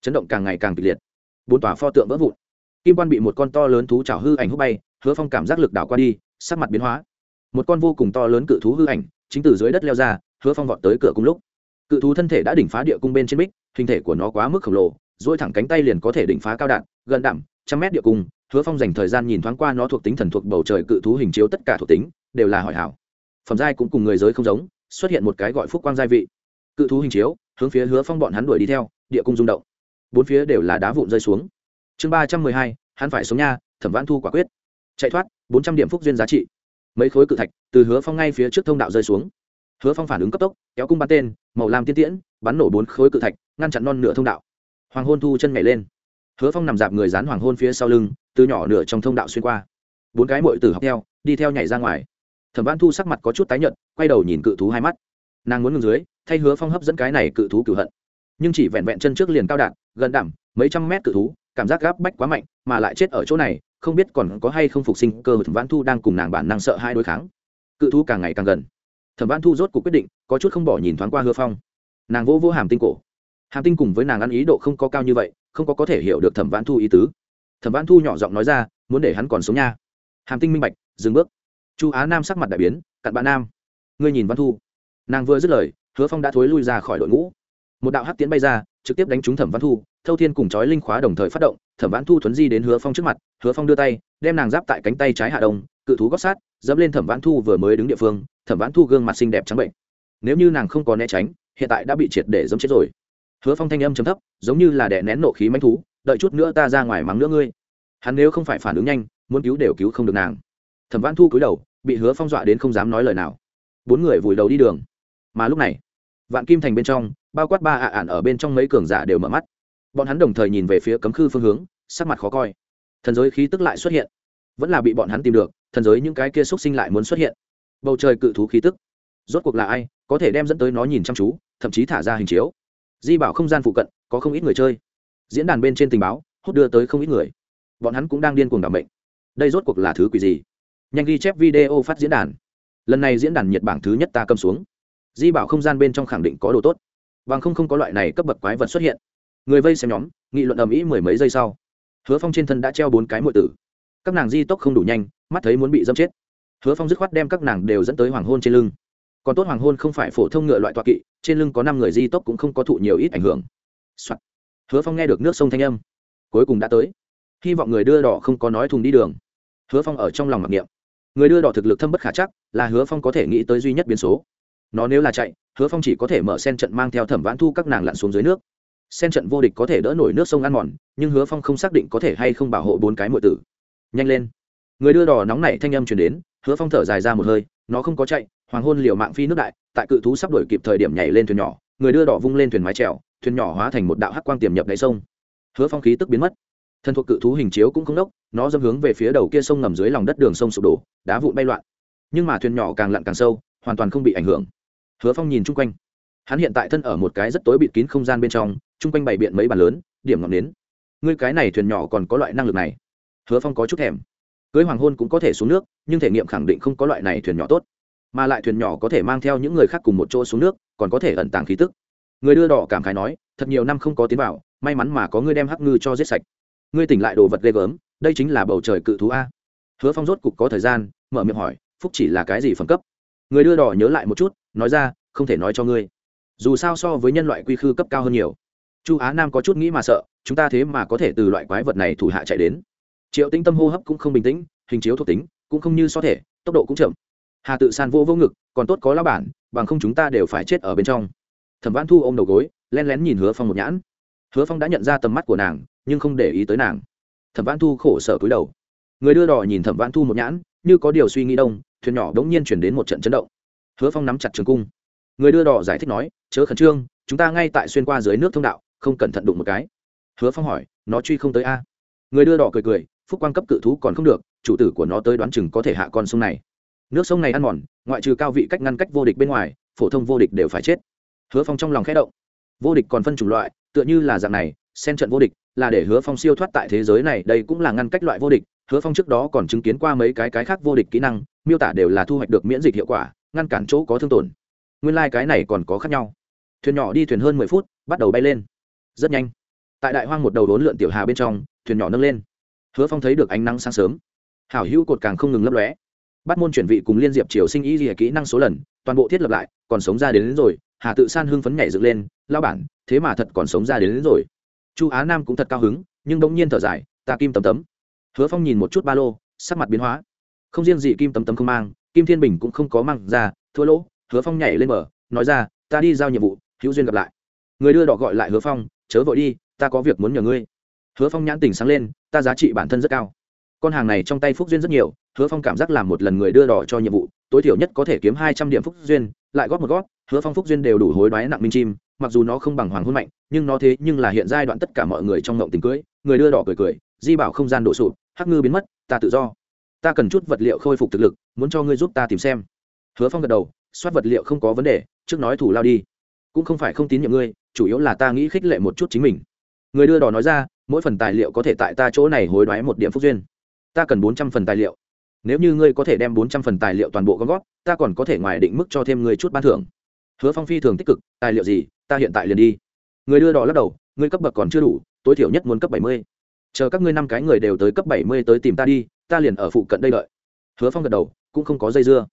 Chấn động càng ngày càng kịch liệt bốn tòa pho tượng vỡ vụn. Kim quan bị một con to lớn thú trào hư ảnh hút bay, hứa phong cảm giác lực đảo qua đi, sắc mặt biến hóa. Một con vô cùng to lớn cự thú hư ảnh, chính từ dưới đất leo ra, hứa phong vọt tới cửa cung lúc. Cự thú thân thể đã đỉnh phá địa cung bên trên bích, hình thể của nó quá mức khổng lồ dỗi thẳng cánh tay liền có thể đỉnh phá cao đạn, gần đạm, trăm mét địa cung, hứa phong dành thời gian nhìn thoáng qua nó thuộc tính thần thuộc bầu trời cự thú hình chiếu tất cả thuộc tính, đều là hỏi hảo. Phẩm giai cũng cùng người giới không giống, xuất hiện một cái gọi phúc quang giai vị. Cự thú hình chiếu, hướng phía hứa phong bọn hắn đuổi đi theo, địa cung rung động bốn phía đều là đá vụn rơi xuống. Chương ba trăm mười hai, hắn phải sống nha, thẩm vãn thu quả quyết. Chạy thoát, bốn trăm điểm phúc duyên giá trị. Mấy khối cự thạch từ hứa phong ngay phía trước thông đạo rơi xuống. Hứa phong phản ứng cấp tốc, kéo cung bắn tên, màu lam tiên tiễn, bắn nổ bốn khối cự thạch, ngăn chặn non nửa thông đạo. Hoàng hôn thu chân nhảy lên. Hứa phong nằm dạp người dán hoàng hôn phía sau lưng, từ nhỏ nửa trong thông đạo xuyên qua. Bốn cái mội tử học theo, đi theo nhảy ra ngoài. Thẩm văn thu sắc mặt có chút tái nhợt, quay đầu nhìn cự thú hai mắt. Nàng muốn ngừng dưới, thay hứa phong hấp dẫn cái này cự thú cửu hận. Nhưng chỉ vẹn vẹn chân trước liền cao đạn gần đảm, mấy trăm mét cự thú, cảm giác gáp bách quá mạnh, mà lại chết ở chỗ này, không biết còn có hay không phục sinh cơ thẩm văn thu đang cùng nàng bản năng sợ hai đối kháng. Cự thú càng ngày càng gần. Thẩm văn thu rốt cuộc quyết định, có chút không bỏ nhìn thoáng qua hứa phong. Nàng vô vô hàm tinh cổ. Hàm tinh cùng với nàng ăn ý độ không có cao như vậy, không có có thể hiểu được thẩm văn thu ý tứ. Thẩm văn thu nhỏ giọng nói ra, muốn để hắn còn sống nha. Hàm tinh minh bạch, dừng bước. Chu á nam sắc mặt đại biến, cặn bạn nam, ngươi nhìn văn thu. Nàng vừa dứt lời, hứa phong đã thối lui ra khỏi đội ngũ. Một đạo hắc tiến bay ra trực tiếp đánh trúng thẩm văn thu, thâu thiên cùng chói linh khóa đồng thời phát động, thẩm văn thu thuấn di đến hứa phong trước mặt, hứa phong đưa tay, đem nàng giáp tại cánh tay trái hạ đông, cự thú gót sát, dẫm lên thẩm văn thu vừa mới đứng địa phương, thẩm văn thu gương mặt xinh đẹp trắng bệnh. Nếu như nàng không có né tránh, hiện tại đã bị triệt để dẫm chết rồi. Hứa phong thanh âm chấm thấp, giống như là đè nén nộ khí manh thú, đợi chút nữa ta ra ngoài mắng nữa ngươi. Hắn nếu không phải phản ứng nhanh, muốn cứu đều cứu không được nàng. Thẩm văn thu cúi đầu, bị hứa phong dọa đến không dám nói lời nào. Bốn người vùi đầu đi đường. Mà lúc này vạn kim thành bên trong, bao quát ba ạ ạn ở bên trong mấy cường giả đều mở mắt. Bọn hắn đồng thời nhìn về phía cấm khư phương hướng, sắc mặt khó coi. Thần giới khí tức lại xuất hiện. Vẫn là bị bọn hắn tìm được, thần giới những cái kia x sinh lại muốn xuất hiện. Bầu trời cự thú khí tức. Rốt cuộc là ai, có thể đem dẫn tới nó nhìn chăm chú, thậm chí thả ra hình chiếu. Di bảo không gian phụ cận, có không ít người chơi. Diễn đàn bên trên tình báo, hút đưa tới không ít người. Bọn hắn cũng đang điên cuồng đảm bệnh đây rốt cuộc là thứ quỷ gì? Nhanh ghi chép video phát diễn đàn. Lần này diễn đàn nhiệt bảng thứ nhất ta cầm xuống di bảo không gian bên trong khẳng định có đồ tốt. Bằng không không có loại này cấp bậc quái vật xuất hiện. Người vây xem nhóm, nghị luận ầm ĩ mười mấy giây sau, hứa phong trên thân đã treo bốn cái mọi tử. Các nàng di tốc không đủ nhanh, mắt thấy muốn bị dâm chết. Hứa phong dứt khoát đem các nàng đều dẫn tới hoàng hôn trên lưng. Còn tốt hoàng hôn không phải phổ thông ngựa loại toa kỵ, trên lưng có năm người di tốc cũng không có thụ nhiều ít ảnh hưởng、Soạn. hứa phong nghe được nước sông thanh âm, cuối cùng đã tới. Hy vọng người đưa đỏ không có nói thùng đi đường. Hứa phong ở trong lòng mặc niệm. Người đưa đỏ thực lực thâm bất khả chắc, là hứa phong có thể nghĩ tới duy nhất biến số nó nếu là chạy, hứa phong chỉ có thể mở sen trận mang theo thẩm vãn thu các nàng lặn xuống dưới nước. Sen trận vô địch có thể đỡ nổi nước sông ăn mòn, nhưng hứa phong không xác định có thể hay không bảo hộ bốn cái mọi tử. Nhanh lên. Người đưa đỏ nóng này thanh âm chuyển đến, hứa phong thở dài ra một hơi, nó không có chạy, hoàng hôn liều mạng phi nước đại, tại cự thú sắp đổi kịp thời điểm nhảy lên thuyền nhỏ, người đưa đỏ vung lên thuyền mái trèo thuyền nhỏ hóa thành một đạo hắc quang tiềm nhập đáy sông. Hứa phong khí tức biến mất. Thân thuộc cự thú hình chiếu cũng không đốc, nó dâm hướng về phía đầu kia sông ngầm dưới lòng đất đường sông sụp đổ, đá vụn bay loạn. Nhưng mà thuyền nhỏ càng lặn càng sâu, hoàn toàn không bị ảnh hưởng hứa phong nhìn chung quanh. Hắn hiện tại thân ở một cái rất tối bịt kín không gian bên trong, chung quanh bày biện mấy bàn lớn, điểm ngọn nến. Ngươi cái này thuyền nhỏ còn có loại năng lực này. Hứa phong có chút thèm. Cưới hoàng hôn cũng có thể xuống nước, nhưng thể nghiệm khẳng định không có loại này thuyền nhỏ tốt. Mà lại thuyền nhỏ có thể mang theo những người khác cùng một chỗ xuống nước, còn có thể ẩn tàng khí tức. Người đưa đỏ cảm khái nói, thật nhiều năm không có tiến vào, may mắn mà có ngươi đem hắc ngư cho giết sạch. Ngươi tỉnh lại đồ vật ghê gớm, đây chính là bầu trời cự thú a. Hứa phong rốt cục có thời gian, mở miệng hỏi, phúc chỉ là cái gì phẩm cấp? Người đưa đỏ nhớ lại một chút nói ra, không thể nói cho ngươi. Dù sao so với nhân loại quy khư cấp cao hơn nhiều. Chu á nam có chút nghĩ mà sợ, chúng ta thế mà có thể từ loại quái vật này thủ hạ chạy đến. Triệu tinh tâm hô hấp cũng không bình tĩnh, hình chiếu thuộc tính cũng không như so thể, tốc độ cũng chậm. Hà tự san vô vô ngực, còn tốt có lao bản, bằng không chúng ta đều phải chết ở bên trong. Thẩm văn thu ôm đầu gối len lén nhìn hứa phong một nhãn. Hứa phong đã nhận ra tầm mắt của nàng, nhưng không để ý tới nàng. Thẩm văn thu khổ sở cúi đầu. Người đưa đò nhìn thẩm văn thu một nhãn, như có điều suy nghĩ đông, thuyền nhỏ đ ố n g nhiên chuyển đến một trận chấn động hứa phong nắm chặt trường cung. Người đưa đò giải thích nói, chớ khẩn trương, chúng ta ngay tại xuyên qua dưới nước thông đạo, không cẩn thận đụng một cái. Hứa phong hỏi, nó truy không tới a? Người đưa đò cười cười, phúc quan cấp cự thú còn không được, chủ tử của nó tới đoán chừng có thể hạ con sông này. Nước sông này ăn mòn, ngoại trừ cao vị cách ngăn cách vô địch bên ngoài, phổ thông vô địch đều phải chết. Hứa phong trong lòng khẽ động. Vô địch còn phân chủng loại, tựa như là dạng này, xen trận vô địch, là để hứa phong siêu thoát tại thế giới này, đây cũng là ngăn cách loại vô địch. Hứa phong trước đó còn chứng kiến qua mấy cái cái khác vô địch kỹ năng, miêu tả đều là thu hoạch được miễn dịch hiệu quả ngăn cản chỗ có thương tổn. Nguyên lai、like、cái này còn có khác nhau. Thuyền nhỏ đi thuyền hơn mười phút bắt đầu bay lên. Rất nhanh. Tại đại hoang một đầu đốn lượn tiểu hà bên trong thuyền nhỏ nâng lên. Hứa phong thấy được ánh nắng sáng sớm. Hảo hữu cột càng không ngừng lấp lóe. Bắt môn chuyển vị cùng liên diệp triều sinh y lìa kỹ năng số lần toàn bộ thiết lập lại còn sống ra đến, đến rồi. Hà tự san hưng phấn nhảy dựng lên lao bản thế mà thật còn sống ra đến, đến rồi. Chu á nam cũng thật cao hứng nhưng bỗng nhiên thở dài ta kim tấm tấm. Hứa phong nhìn một chút ba lô sắc mặt biến hóa. Không riêng gì kim tấm tấm không mang kim thiên bình cũng không có mang ra, thua lỗ, hứa phong nhảy lên mở nói ra, ta đi giao nhiệm vụ, hữu duyên gặp lại. Người đưa đỏ gọi lại hứa phong, chớ vội đi, ta có việc muốn nhờ ngươi. Hứa phong nhãn tình sáng lên, ta giá trị bản thân rất cao. Con hàng này trong tay phúc duyên rất nhiều, hứa phong cảm giác làm một lần người đưa đỏ cho nhiệm vụ, tối thiểu nhất có thể kiếm hai trăm điểm phúc duyên, lại góp một góp, hứa phong phúc duyên đều đủ hối đoái nặng minh chim, mặc dù nó không bằng hoàng hôn mạnh, nhưng nó thế nhưng là hiện giai đoạn tất cả mọi người trong ngộng tình cưới, người đưa đỏ cười cười, di bảo không gian đổ sụp, hắc ngư biến mất, ta tự do ta cần chút vật liệu khôi phục thực lực, muốn cho ngươi giúp ta tìm xem. Hứa phong gật đầu, soát vật liệu không có vấn đề, trước nói thủ lao đi. Cũng không phải không tín nhiệm ngươi, chủ yếu là ta nghĩ khích lệ một chút chính mình. Người đưa đò nói ra, mỗi phần tài liệu có thể tại ta chỗ này hối đoái một điểm phúc duyên. Ta cần bốn trăm phần tài liệu. Nếu như ngươi có thể đem bốn trăm phần tài liệu toàn bộ gom góp, ta còn có thể ngoài định mức cho thêm ngươi chút ban thưởng. Hứa phong phi thường tích cực, tài liệu gì, ta hiện tại liền đi. Người đưa đò lắc đầu, ngươi cấp bậc còn chưa đủ, tối thiểu nhất muốn cấp bảy mươi. Chờ các ngươi năm cái người đều tới cấp bảy mươi tới tìm ta đi ta liền ở phụ cận đây đợi. Hứa phong gật đầu, cũng không có dây dưa.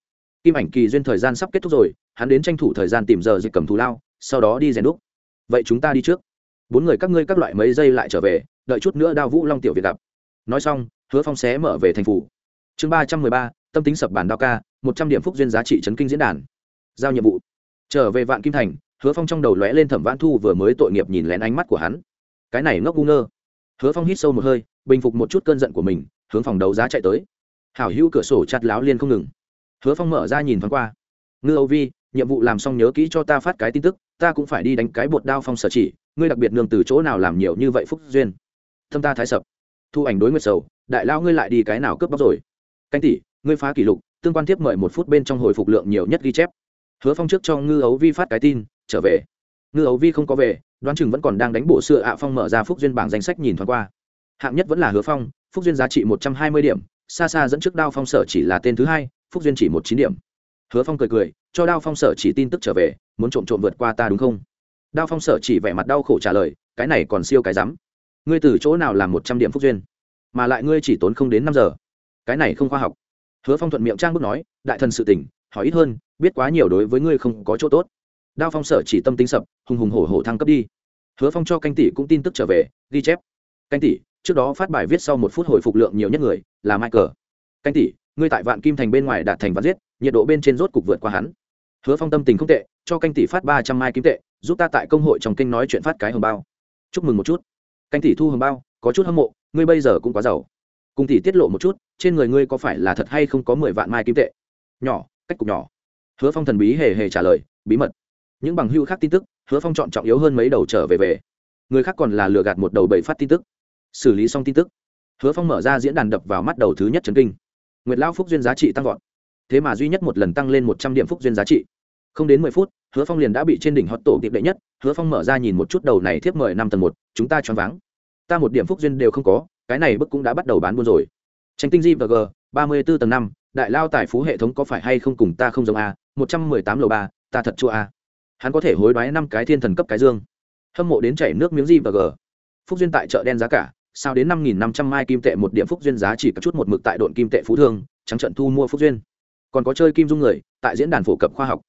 Kim ảnh kỳ duyên thời gian sắp kết thúc rồi, hắn đến tranh thủ thời gian tìm giờ dịch cầm thù lao, sau đó đi rèn đúc. Vậy chúng ta đi trước. Bốn người các ngươi các loại mấy giây lại trở về, đợi chút nữa đao vũ long tiểu việt gặp. Nói xong, hứa phong xé mở về thành phủ. Chương ba trăm mười ba, tâm tính sập bản đao ca, một trăm điểm phúc duyên giá trị chấn kinh diễn đàn. Giao nhiệm vụ. Trở về vạn kim thành, hứa phong trong đầu lóe lên thẩm vãn thu vừa mới tội nghiệp nhìn lén ánh mắt của hắn. Cái này ngốc ngu ngơ. Hứa phong hít sâu một hơi, bình phục một chút cơn giận của mình hướng phòng đấu giá chạy tới. Hảo hữu cửa sổ chặt láo liên không ngừng. Hứa phong mở ra nhìn thoáng qua. Ngư âu vi, nhiệm vụ làm xong nhớ kỹ cho ta phát cái tin tức, ta cũng phải đi đánh cái bột đao phong sở chỉ, ngươi đặc biệt nương từ chỗ nào làm nhiều như vậy phúc duyên. Thâm ta thái sập. Thu ảnh đối nguyệt sầu, đại lao ngươi lại đi cái nào cướp bóc rồi? Canh tỷ, ngươi phá kỷ lục, tương quan tiếp mời một phút bên trong hồi phục lượng nhiều nhất ghi chép. Hứa phong trước cho ngư ấu vi phát cái tin, trở về. Ngư ấu vi không có về, đoán chừng vẫn còn đang đánh bộ sửa ạ phong mở ra phúc duyên bảng danh sách nhìn thoáng qua. Hạng nhất vẫn là hứa phong phúc duyên giá trị một trăm hai mươi điểm xa xa dẫn trước đao phong sở chỉ là tên thứ hai, phúc duyên chỉ một chín điểm. Hứa phong cười cười, cho đao phong sở chỉ tin tức trở về, muốn trộm trộm vượt qua ta đúng không? Đao phong sở chỉ vẻ mặt đau khổ trả lời, cái này còn siêu cái rắm. Ngươi từ chỗ nào làm một trăm điểm phúc duyên? Mà lại ngươi chỉ tốn không đến năm giờ. Cái này không khoa học. Hứa phong thuận miệng trang bước nói, đại thần sự tỉnh hỏi ít hơn, biết quá nhiều đối với ngươi không có chỗ tốt. Đao phong sở chỉ tâm tính sập, hùng hùng hổ hổ thăng cấp đi. Hứa phong cho canh tỷ cũng tin tức trở về, ghi chép. Canh tỷ trước đó phát bài viết sau một phút hồi phục lượng nhiều nhất người là michael. Canh tỷ, ngươi tại vạn kim thành bên ngoài đạt thành và giết, nhiệt độ bên trên rốt cục vượt qua hắn. Hứa phong tâm tình không tệ, cho canh tỷ phát ba trăm mai kim tệ, giúp ta tại công hội trong kinh nói chuyện phát cái hồng bao. Chúc mừng một chút. Canh tỷ thu hồng bao, có chút hâm mộ, ngươi bây giờ cũng quá giàu. Cùng tỷ tiết lộ một chút, trên người ngươi có phải là thật hay không có mười vạn mai kim tệ? Nhỏ, cách cục nhỏ. Hứa phong thần bí hề hề trả lời, bí mật. Những bằng hưu khác tin tức, hứa phong chọn trọng yếu hơn mấy đầu trở về về. Người khác còn là lừa gạt một đầu bảy phát tin tức xử lý xong tin tức. Hứa phong mở ra diễn đàn đập vào mắt đầu thứ nhất trấn kinh. Nguyệt lao phúc duyên giá trị tăng vọt. Thế mà duy nhất một lần tăng lên một trăm điểm phúc duyên giá trị. Không đến mười phút, hứa phong liền đã bị trên đỉnh hot tổ tiệp đệ nhất. Hứa phong mở ra nhìn một chút đầu này thiếp mời năm tầng một, chúng ta choáng váng. Ta một điểm phúc duyên đều không có, cái này bức cũng đã bắt đầu bán buôn rồi. Tranh tinh di và g, ba mươi b ố tầng năm, đại lao tài phú hệ thống có phải hay không cùng ta không giống a, một trăm mười tám lầu ba, ta thật chua a. Hắn có thể hối đoái năm cái thiên thần cấp cái dương. Hâm mộ đến chảy nước miếng di và g. Phúc duyên tại chợ đen giá cả sao đến năm nghìn năm trăm mai kim tệ một điểm phúc duyên giá chỉ có chút một mực tại độn kim tệ phú thương, trắng trận thu mua phúc duyên. Còn có chơi kim dung người, tại diễn đàn phổ cập khoa học.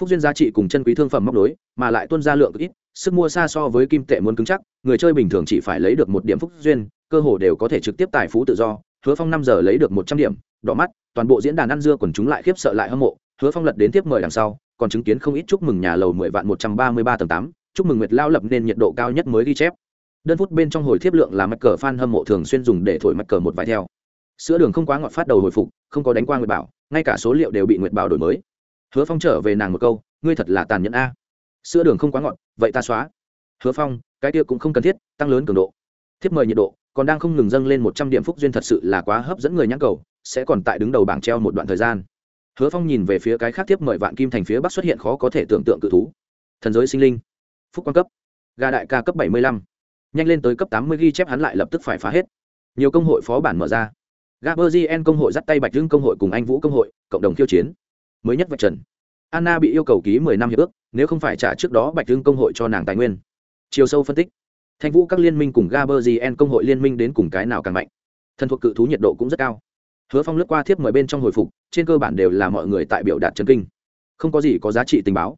Phúc duyên giá trị cùng chân quý thương phẩm móc đối mà lại tuân ra lượng ít, sức mua xa so với kim tệ muốn cứng chắc, người chơi bình thường chỉ phải lấy được một điểm phúc duyên, cơ hồ đều có thể trực tiếp tài phú tự do, hứa phong năm giờ lấy được một trăm điểm, đỏ mắt, toàn bộ diễn đàn ăn dưa quần chúng lại khiếp sợ lại hâm mộ, hứa phong lật đến tiếp mời đằng sau, còn chứng kiến không ít chúc mừng nhà lầu mười vạn một trăm ba mươi ba tầng tám, chúc mừng nguyệt lao lập nên nhiệt độ cao nhất mới ghi chép đơn phút bên trong hồi thiếp lượng là mắc cờ f a n hâm mộ thường xuyên dùng để thổi mắc cờ một vài theo. Sữa đường không quá ngọt phát đầu hồi phục, không có đánh qua nguyệt bảo, ngay cả số liệu đều bị nguyệt bảo đổi mới. Hứa phong trở về nàng một câu, ngươi thật là tàn nhẫn a. Sữa đường không quá ngọt, vậy ta xóa. Hứa phong, cái kia cũng không cần thiết, tăng lớn cường độ. Thiếp mời nhiệt độ, còn đang không ngừng dâng lên một trăm điểm phúc duyên thật sự là quá hấp dẫn người nhãn cầu, sẽ còn tại đứng đầu bảng treo một đoạn thời gian. Hứa phong nhìn về phía cái khác thiếp mời vạn kim thành phía bắc xuất hiện khó có thể tưởng tượng cự thú. Thần giới sinh linh. Phúc quan cấp. Ga đại ca cấp bảy mươi lăm nhanh lên tới cấp tám mươi ghi chép hắn lại lập tức phải phá hết. Nhiều công hội phó bản mở ra. Gaberzien công hội dắt tay bạch dương công hội cùng anh vũ công hội, cộng đồng khiêu chiến. Mới nhất vạch trần. Anna bị yêu cầu ký mười năm hiệp ước, nếu không phải trả trước đó bạch dương công hội cho nàng tài nguyên. Chiều sâu phân tích. Thanh vũ các liên minh cùng gaberzien công hội liên minh đến cùng cái nào càng mạnh? Thân thuộc cự thú nhiệt độ cũng rất cao. Hứa phong lướt qua thiếp mời bên trong hồi phục, trên cơ bản đều là mọi người tại biểu đạt trần kinh. Không có gì có giá trị tình báo.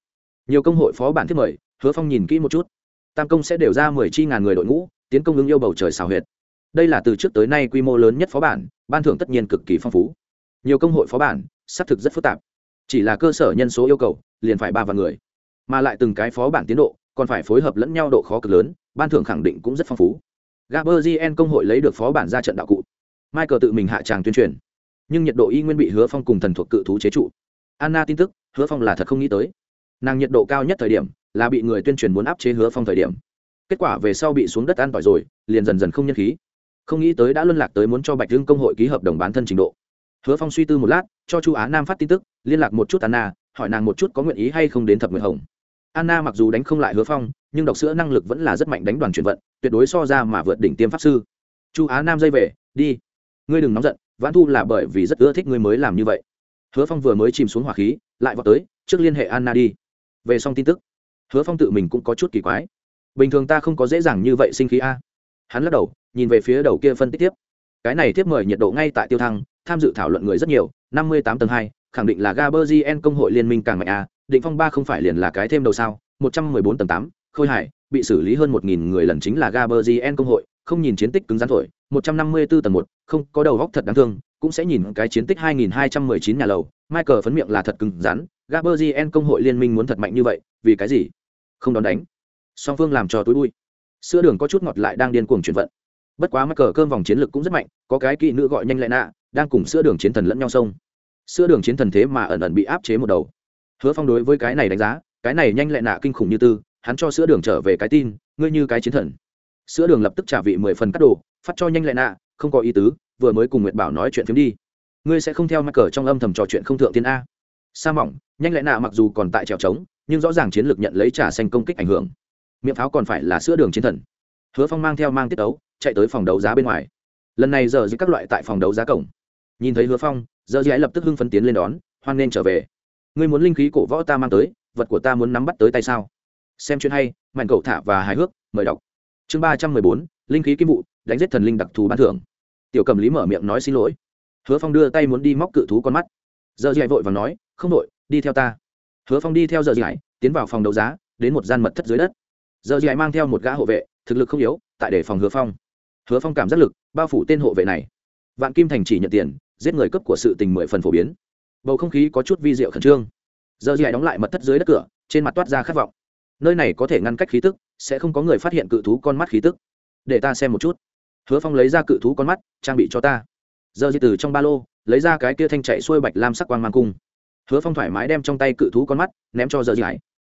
Nhiều công hội phó bản thiếp mời, hứa phong nhìn kỹ một chút tam công sẽ đều ra mười chi ngàn người đội ngũ, tiến công ứng yêu bầu trời xào huyệt. Đây là từ trước tới nay quy mô lớn nhất phó bản, ban thưởng tất nhiên cực kỳ phong phú. Nhiều công hội phó bản, xác thực rất phức tạp. Chỉ là cơ sở nhân số yêu cầu, liền phải ba vạn người. Mà lại từng cái phó bản tiến độ, còn phải phối hợp lẫn nhau độ khó cực lớn, ban thưởng khẳng định cũng rất phong phú. Gaberzien công hội lấy được phó bản ra trận đạo cụ. Michael tự mình hạ tràng tuyên truyền. Nhưng nhiệt độ y nguyên bị hứa phong cùng thần thuộc cự thú chế trụ. Anna tin tức, hứa phong là thật không nghĩ tới. Nàng nhiệt độ cao nhất thời điểm là bị người tuyên truyền muốn áp chế hứa phong thời điểm. Kết quả về sau bị xuống đất an tỏi rồi, liền dần dần không nhân khí. Không nghĩ tới đã luân lạc tới muốn cho bạch hưng công hội ký hợp đồng bán thân trình độ. Hứa phong suy tư một lát, cho chu á nam phát tin tức, liên lạc một chút anna, hỏi nàng một chút có nguyện ý hay không đến thập nguyện hồng. Anna mặc dù đánh không lại hứa phong, nhưng độc sữa năng lực vẫn là rất mạnh đánh đoàn chuyển vận, tuyệt đối so ra mà vượt đỉnh tiêm pháp sư. Chu á nam dây về, đi, ngươi đừng nóng giận, vãn thu là bởi vì rất ưa thích ngươi mới làm như vậy. Hứa phong vừa mới chìm xuống hỏa khí, lại vào tới, trước liên hệ anna đi. Về xong tin tức hứa phong tự mình cũng có chút kỳ quái. Bình thường ta không có dễ dàng như vậy sinh khí a. Hắn lắc đầu, nhìn về phía đầu kia phân tích tiếp. Cái này tiếp mời nhiệt độ ngay tại tiêu thăng, tham dự thảo luận người rất nhiều, năm mươi tám tầng hai, khẳng định là gaberzien công hội liên minh càng mạnh a, định phong ba không phải liền là cái thêm đầu sao, một trăm mười bốn tầng tám, khôi hải bị xử lý hơn một nghìn người lần chính là gaberzien công hội, không nhìn chiến tích cứng rắn thổi, một trăm năm mươi bốn tầng một, không có đầu góc thật đáng thương, cũng sẽ nhìn cái chiến tích hai nghìn hai trăm mười chín nhà lầu, michael phấn miệng là thật cứng rắn gaberzien công hội liên minh muốn thật mạnh như vậy, vì cái gì? Không đón đánh. Song phương làm cho túi bụi. Sữa đường có chút ngọt lại đang điên cuồng chuyển vận. Bất quá mắc cờ cơm vòng chiến lược cũng rất mạnh, có cái kỹ nữ gọi nhanh lại nạ, đang cùng sữa đường chiến thần lẫn nhau sông sữa đường chiến thần thế mà ẩn ẩn bị áp chế một đầu. Hứa phong đối với cái này đánh giá, cái này nhanh lại nạ kinh khủng như tư, hắn cho sữa đường trở về cái tin, ngươi như cái chiến thần. Sữa đường lập tức trả vị mười phần cắt đồ, phát cho nhanh lại nạ, không có ý tứ, vừa mới cùng nguyệt bảo nói chuyện phiếm đi. Ngươi sẽ không theo mắc cờ trong âm thầm trò chuyện không thượng tiên a. Sa mỏng, nhanh lại nạ mặc dù còn tại trèo trống nhưng rõ ràng chiến lược nhận lấy trả xanh công kích ảnh hưởng. Miệng pháo còn phải là sữa đường chiến thần. Hứa phong mang theo mang tiết đấu chạy tới phòng đấu giá bên ngoài. Lần này giờ giữ các loại tại phòng đấu giá cổng. Nhìn thấy hứa phong, giờ dĩ lập tức hưng phấn tiến lên đón, hoan nên trở về. Ngươi muốn linh khí cổ võ ta mang tới, vật của ta muốn nắm bắt tới tay sao? Xem chuyện hay, mạnh cầu thả và hài hước, mời đọc. Chương ba trăm mười bốn, linh khí kim vụ, đánh giết thần linh đặc thù ban thưởng. Tiểu cầm lý mở miệng nói xin lỗi. Hứa phong đưa tay muốn đi móc cự thú con mắt. Giờ dạy vội và nói, không đội, đi theo ta hứa phong đi theo giờ dạy tiến vào phòng đấu giá, đến một gian mật thất dưới đất. Giờ dạy mang theo một gã hộ vệ, thực lực không yếu, tại để phòng hứa phong. Hứa phong cảm giác lực, bao phủ tên hộ vệ này. Vạn kim thành chỉ nhận tiền, giết người cấp của sự tình mười phần phổ biến. Bầu không khí có chút vi diệu khẩn trương. Giờ dạy đóng lại mật thất dưới đất cửa, trên mặt toát ra khát vọng. Nơi này có thể ngăn cách khí tức, sẽ không có người phát hiện cự thú con mắt khí tức. Để ta xem một chút. Hứa phong lấy ra cự thú con mắt, trang bị cho ta. Giờ di từ trong ba lô, lấy ra cái kia thanh chạy xuôi bạch lam sắc quang mang cung hứa phong thoải mái đem trong tay cự thú con mắt ném cho giờ di hải.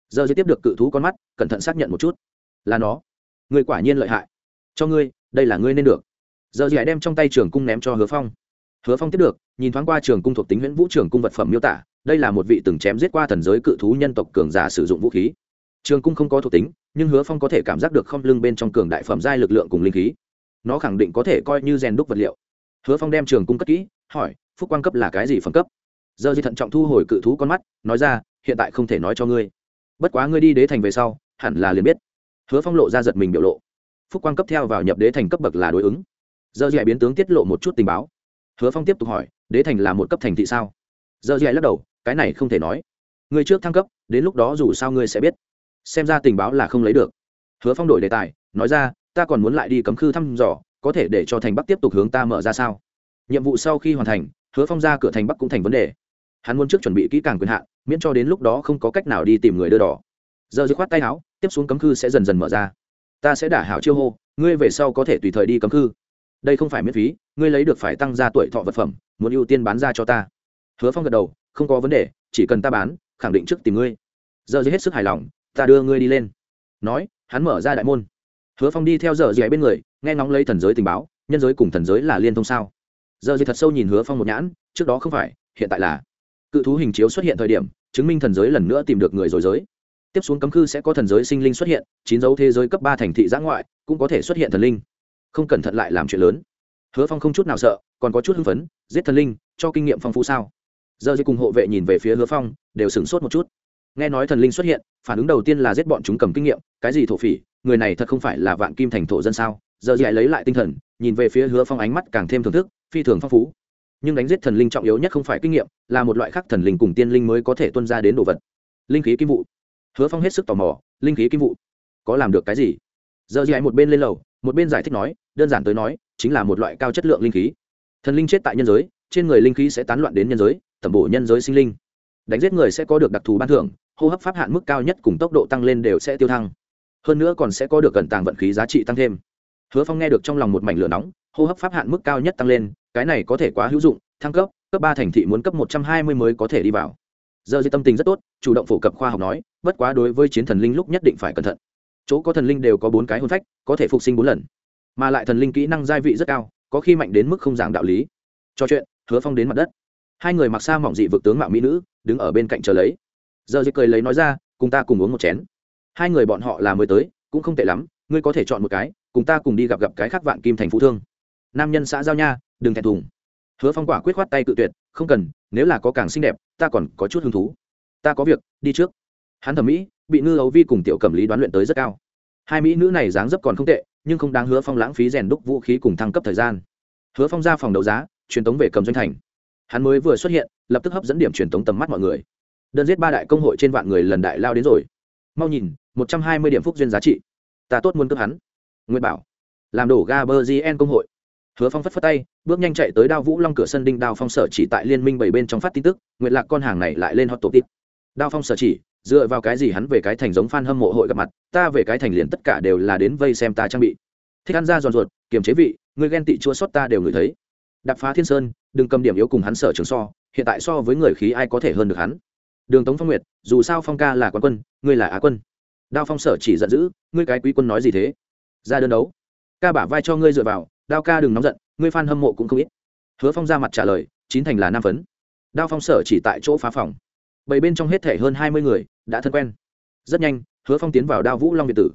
Giờ di tiếp được cự thú con mắt, cẩn thận xác nhận một chút. Là nó. Người quả nhiên lợi hại. Cho ngươi, đây là ngươi nên được. Giờ di hải đem trong tay trường cung ném cho hứa phong. Hứa phong tiếp được, nhìn thoáng qua trường cung thuộc tính nguyễn vũ trường cung vật phẩm miêu tả, đây là một vị từng chém giết qua thần giới cự thú nhân tộc cường giả sử dụng vũ khí. Trường cung không có thuộc tính, nhưng hứa phong có thể cảm giác được không lưng bên trong cường đại phẩm giai lực lượng cùng linh khí. Nó khẳng định có thể coi như rèn đúc vật liệu. Hứa phong đem trường cung cất kỹ, hỏi, phúc quan cấp là cái gì phẩm cấp? Giờ di thận trọng thu hồi cự thú con mắt, nói ra, hiện tại không thể nói cho ngươi. Bất quá ngươi đi đế thành về sau, hẳn là liền biết. Hứa phong lộ ra giật mình biểu lộ. Phúc quang cấp theo vào nhập đế thành cấp bậc là đối ứng. Giờ di biến tướng tiết lộ một chút tình báo. Hứa phong tiếp tục hỏi, đế thành là một cấp thành thị sao? Giờ di lắc đầu, cái này không thể nói. Ngươi trước thăng cấp, đến lúc đó dù sao ngươi sẽ biết. Xem ra tình báo là không lấy được. Hứa phong đổi đề tài, nói ra, ta còn muốn lại đi cấm khư thăm dò, có thể để cho thành bắc tiếp tục hướng ta mở ra sao? Nhiệm vụ sau khi hoàn thành, hứa phong ra cửa thành bắc cũng thành vấn đề hắn muốn trước chuẩn bị kỹ càng quyền hạn, miễn cho đến lúc đó không có cách nào đi tìm người đưa đỏ. Giờ dứt khoát tay áo, tiếp xuống cấm khư sẽ dần dần mở ra. Ta sẽ đả hảo chiêu hô, ngươi về sau có thể tùy thời đi cấm khư. Đây không phải miễn phí, ngươi lấy được phải tăng gia tuổi thọ vật phẩm, muốn ưu tiên bán ra cho ta. Hứa phong gật đầu, không có vấn đề, chỉ cần ta bán, khẳng định trước tìm ngươi. Giờ dứt hết sức hài lòng, ta đưa ngươi đi lên. Nói, hắn mở ra đại môn. Hứa phong đi theo giờ dì bên người, nghe ngóng lấy thần giới tình báo, nhân giới cùng thần giới là liên thông sao? Giờ dì thật sâu nhìn hứa phong một nhãn, trước đó không phải, hiện tại là cự thú hình chiếu xuất hiện thời điểm, chứng minh thần giới lần nữa tìm được người rồi giới. Tiếp xuống cấm khư sẽ có thần giới sinh linh xuất hiện, chín dấu thế giới cấp ba thành thị giã ngoại, cũng có thể xuất hiện thần linh. Không cẩn thận lại làm chuyện lớn. Hứa phong không chút nào sợ, còn có chút hưng phấn, giết thần linh, cho kinh nghiệm phong phú sao? Giờ dây cùng hộ vệ nhìn về phía hứa phong, đều sửng sốt một chút. Nghe nói thần linh xuất hiện, phản ứng đầu tiên là giết bọn chúng cầm kinh nghiệm, cái gì thổ phỉ, người này thật không phải là vạn kim thành thổ dân sao? Giờ dì lấy lại tinh thần, nhìn về phía hứa phong ánh mắt càng thêm thưởng thức, phi thường phong phú nhưng đánh giết thần linh trọng yếu nhất không phải kinh nghiệm, là một loại khác thần linh cùng tiên linh mới có thể tuân ra đến đồ vật. Linh khí kim vụ. Hứa phong hết sức tò mò, linh khí kim vụ, có làm được cái gì? Giờ dì một bên lên lầu, một bên giải thích nói, đơn giản tới nói, chính là một loại cao chất lượng linh khí. Thần linh chết tại nhân giới, trên người linh khí sẽ tán loạn đến nhân giới, tẩm bổ nhân giới sinh linh. Đánh giết người sẽ có được đặc thù ban thưởng, hô hấp pháp hạn mức cao nhất cùng tốc độ tăng lên đều sẽ tiêu thăng. Hơn nữa còn sẽ có được gần tàng vận khí giá trị tăng thêm. Hứa phong nghe được trong lòng một mảnh lửa nóng hô hấp pháp hạn mức cao nhất tăng lên, cái này có thể quá hữu dụng, thăng cấp cấp ba thành thị muốn cấp một trăm hai mươi mới có thể đi vào. Giờ di tâm tình rất tốt, chủ động phổ cập khoa học nói, bất quá đối với chiến thần linh lúc nhất định phải cẩn thận. Chỗ có thần linh đều có bốn cái hôn phách, có thể phục sinh bốn lần. Mà lại thần linh kỹ năng gia vị rất cao, có khi mạnh đến mức không giảng đạo lý. Cho chuyện, hứa phong đến mặt đất. Hai người mặc xa mỏng dị vực tướng mạo mỹ nữ, đứng ở bên cạnh chờ lấy. Giờ di cười lấy nói ra, cùng ta cùng uống một chén. Hai người bọn họ là mới tới, cũng không tệ lắm, ngươi có thể chọn một cái, cùng ta cùng đi gặp gặp cái khác vạn kim thành phú thương nam nhân xã giao nha, đừng thẹn thùng. Hứa phong quả quyết khoát tay cự tuyệt, không cần, nếu là có càng xinh đẹp, ta còn có chút hứng thú. Ta có việc, đi trước. Hắn thẩm mỹ, bị ngư ấu vi cùng tiểu cầm lý đoán luyện tới rất cao. Hai mỹ nữ này dáng dấp còn không tệ, nhưng không đáng hứa phong lãng phí rèn đúc vũ khí cùng thăng cấp thời gian. Hứa phong ra phòng đấu giá, truyền tống về cầm doanh thành. Hắn mới vừa xuất hiện, lập tức hấp dẫn điểm truyền tống tầm mắt mọi người. Đơn giết ba đại công hội trên vạn người lần đại lao đến rồi. Mau nhìn, một trăm hai mươi điểm phúc duyên giá trị. Ta tốt muốn cướp hắn. Nguyện bảo, làm đổ ga bơ gn công hội hứa phong phất phất tay, bước nhanh chạy tới đao vũ long cửa sân đinh đao phong sở chỉ tại liên minh bảy bên trong phát tin tức nguyện lạc con hàng này lại lên hot tổ tít đao phong sở chỉ, dựa vào cái gì hắn về cái thành giống f a n hâm mộ hội gặp mặt, ta về cái thành liền tất cả đều là đến vây xem ta trang bị. Thích ăn ra giòn ruột, kiềm chế vị, người ghen tị chua sót ta đều ngửi thấy. Đập phá thiên sơn, đừng cầm điểm yếu cùng hắn sở trường so, hiện tại so với người khí ai có thể hơn được hắn. Đường tống phong nguyệt, dù sao phong ca là quán quân, ngươi là á quân. Đao phong sở chỉ giận dữ, ngươi cái quý quân nói gì thế? Ra đơn đấu. Ca bả vai cho ngươi dựa vào đao ca đừng nóng giận, ngươi f a n hâm mộ cũng không ít. Hứa phong ra mặt trả lời, chín thành là nam phấn. Đao phong sở chỉ tại chỗ phá phòng. Bảy bên trong hết thể hơn hai mươi người, đã thân quen. Rất nhanh, hứa phong tiến vào đao vũ long việt tử.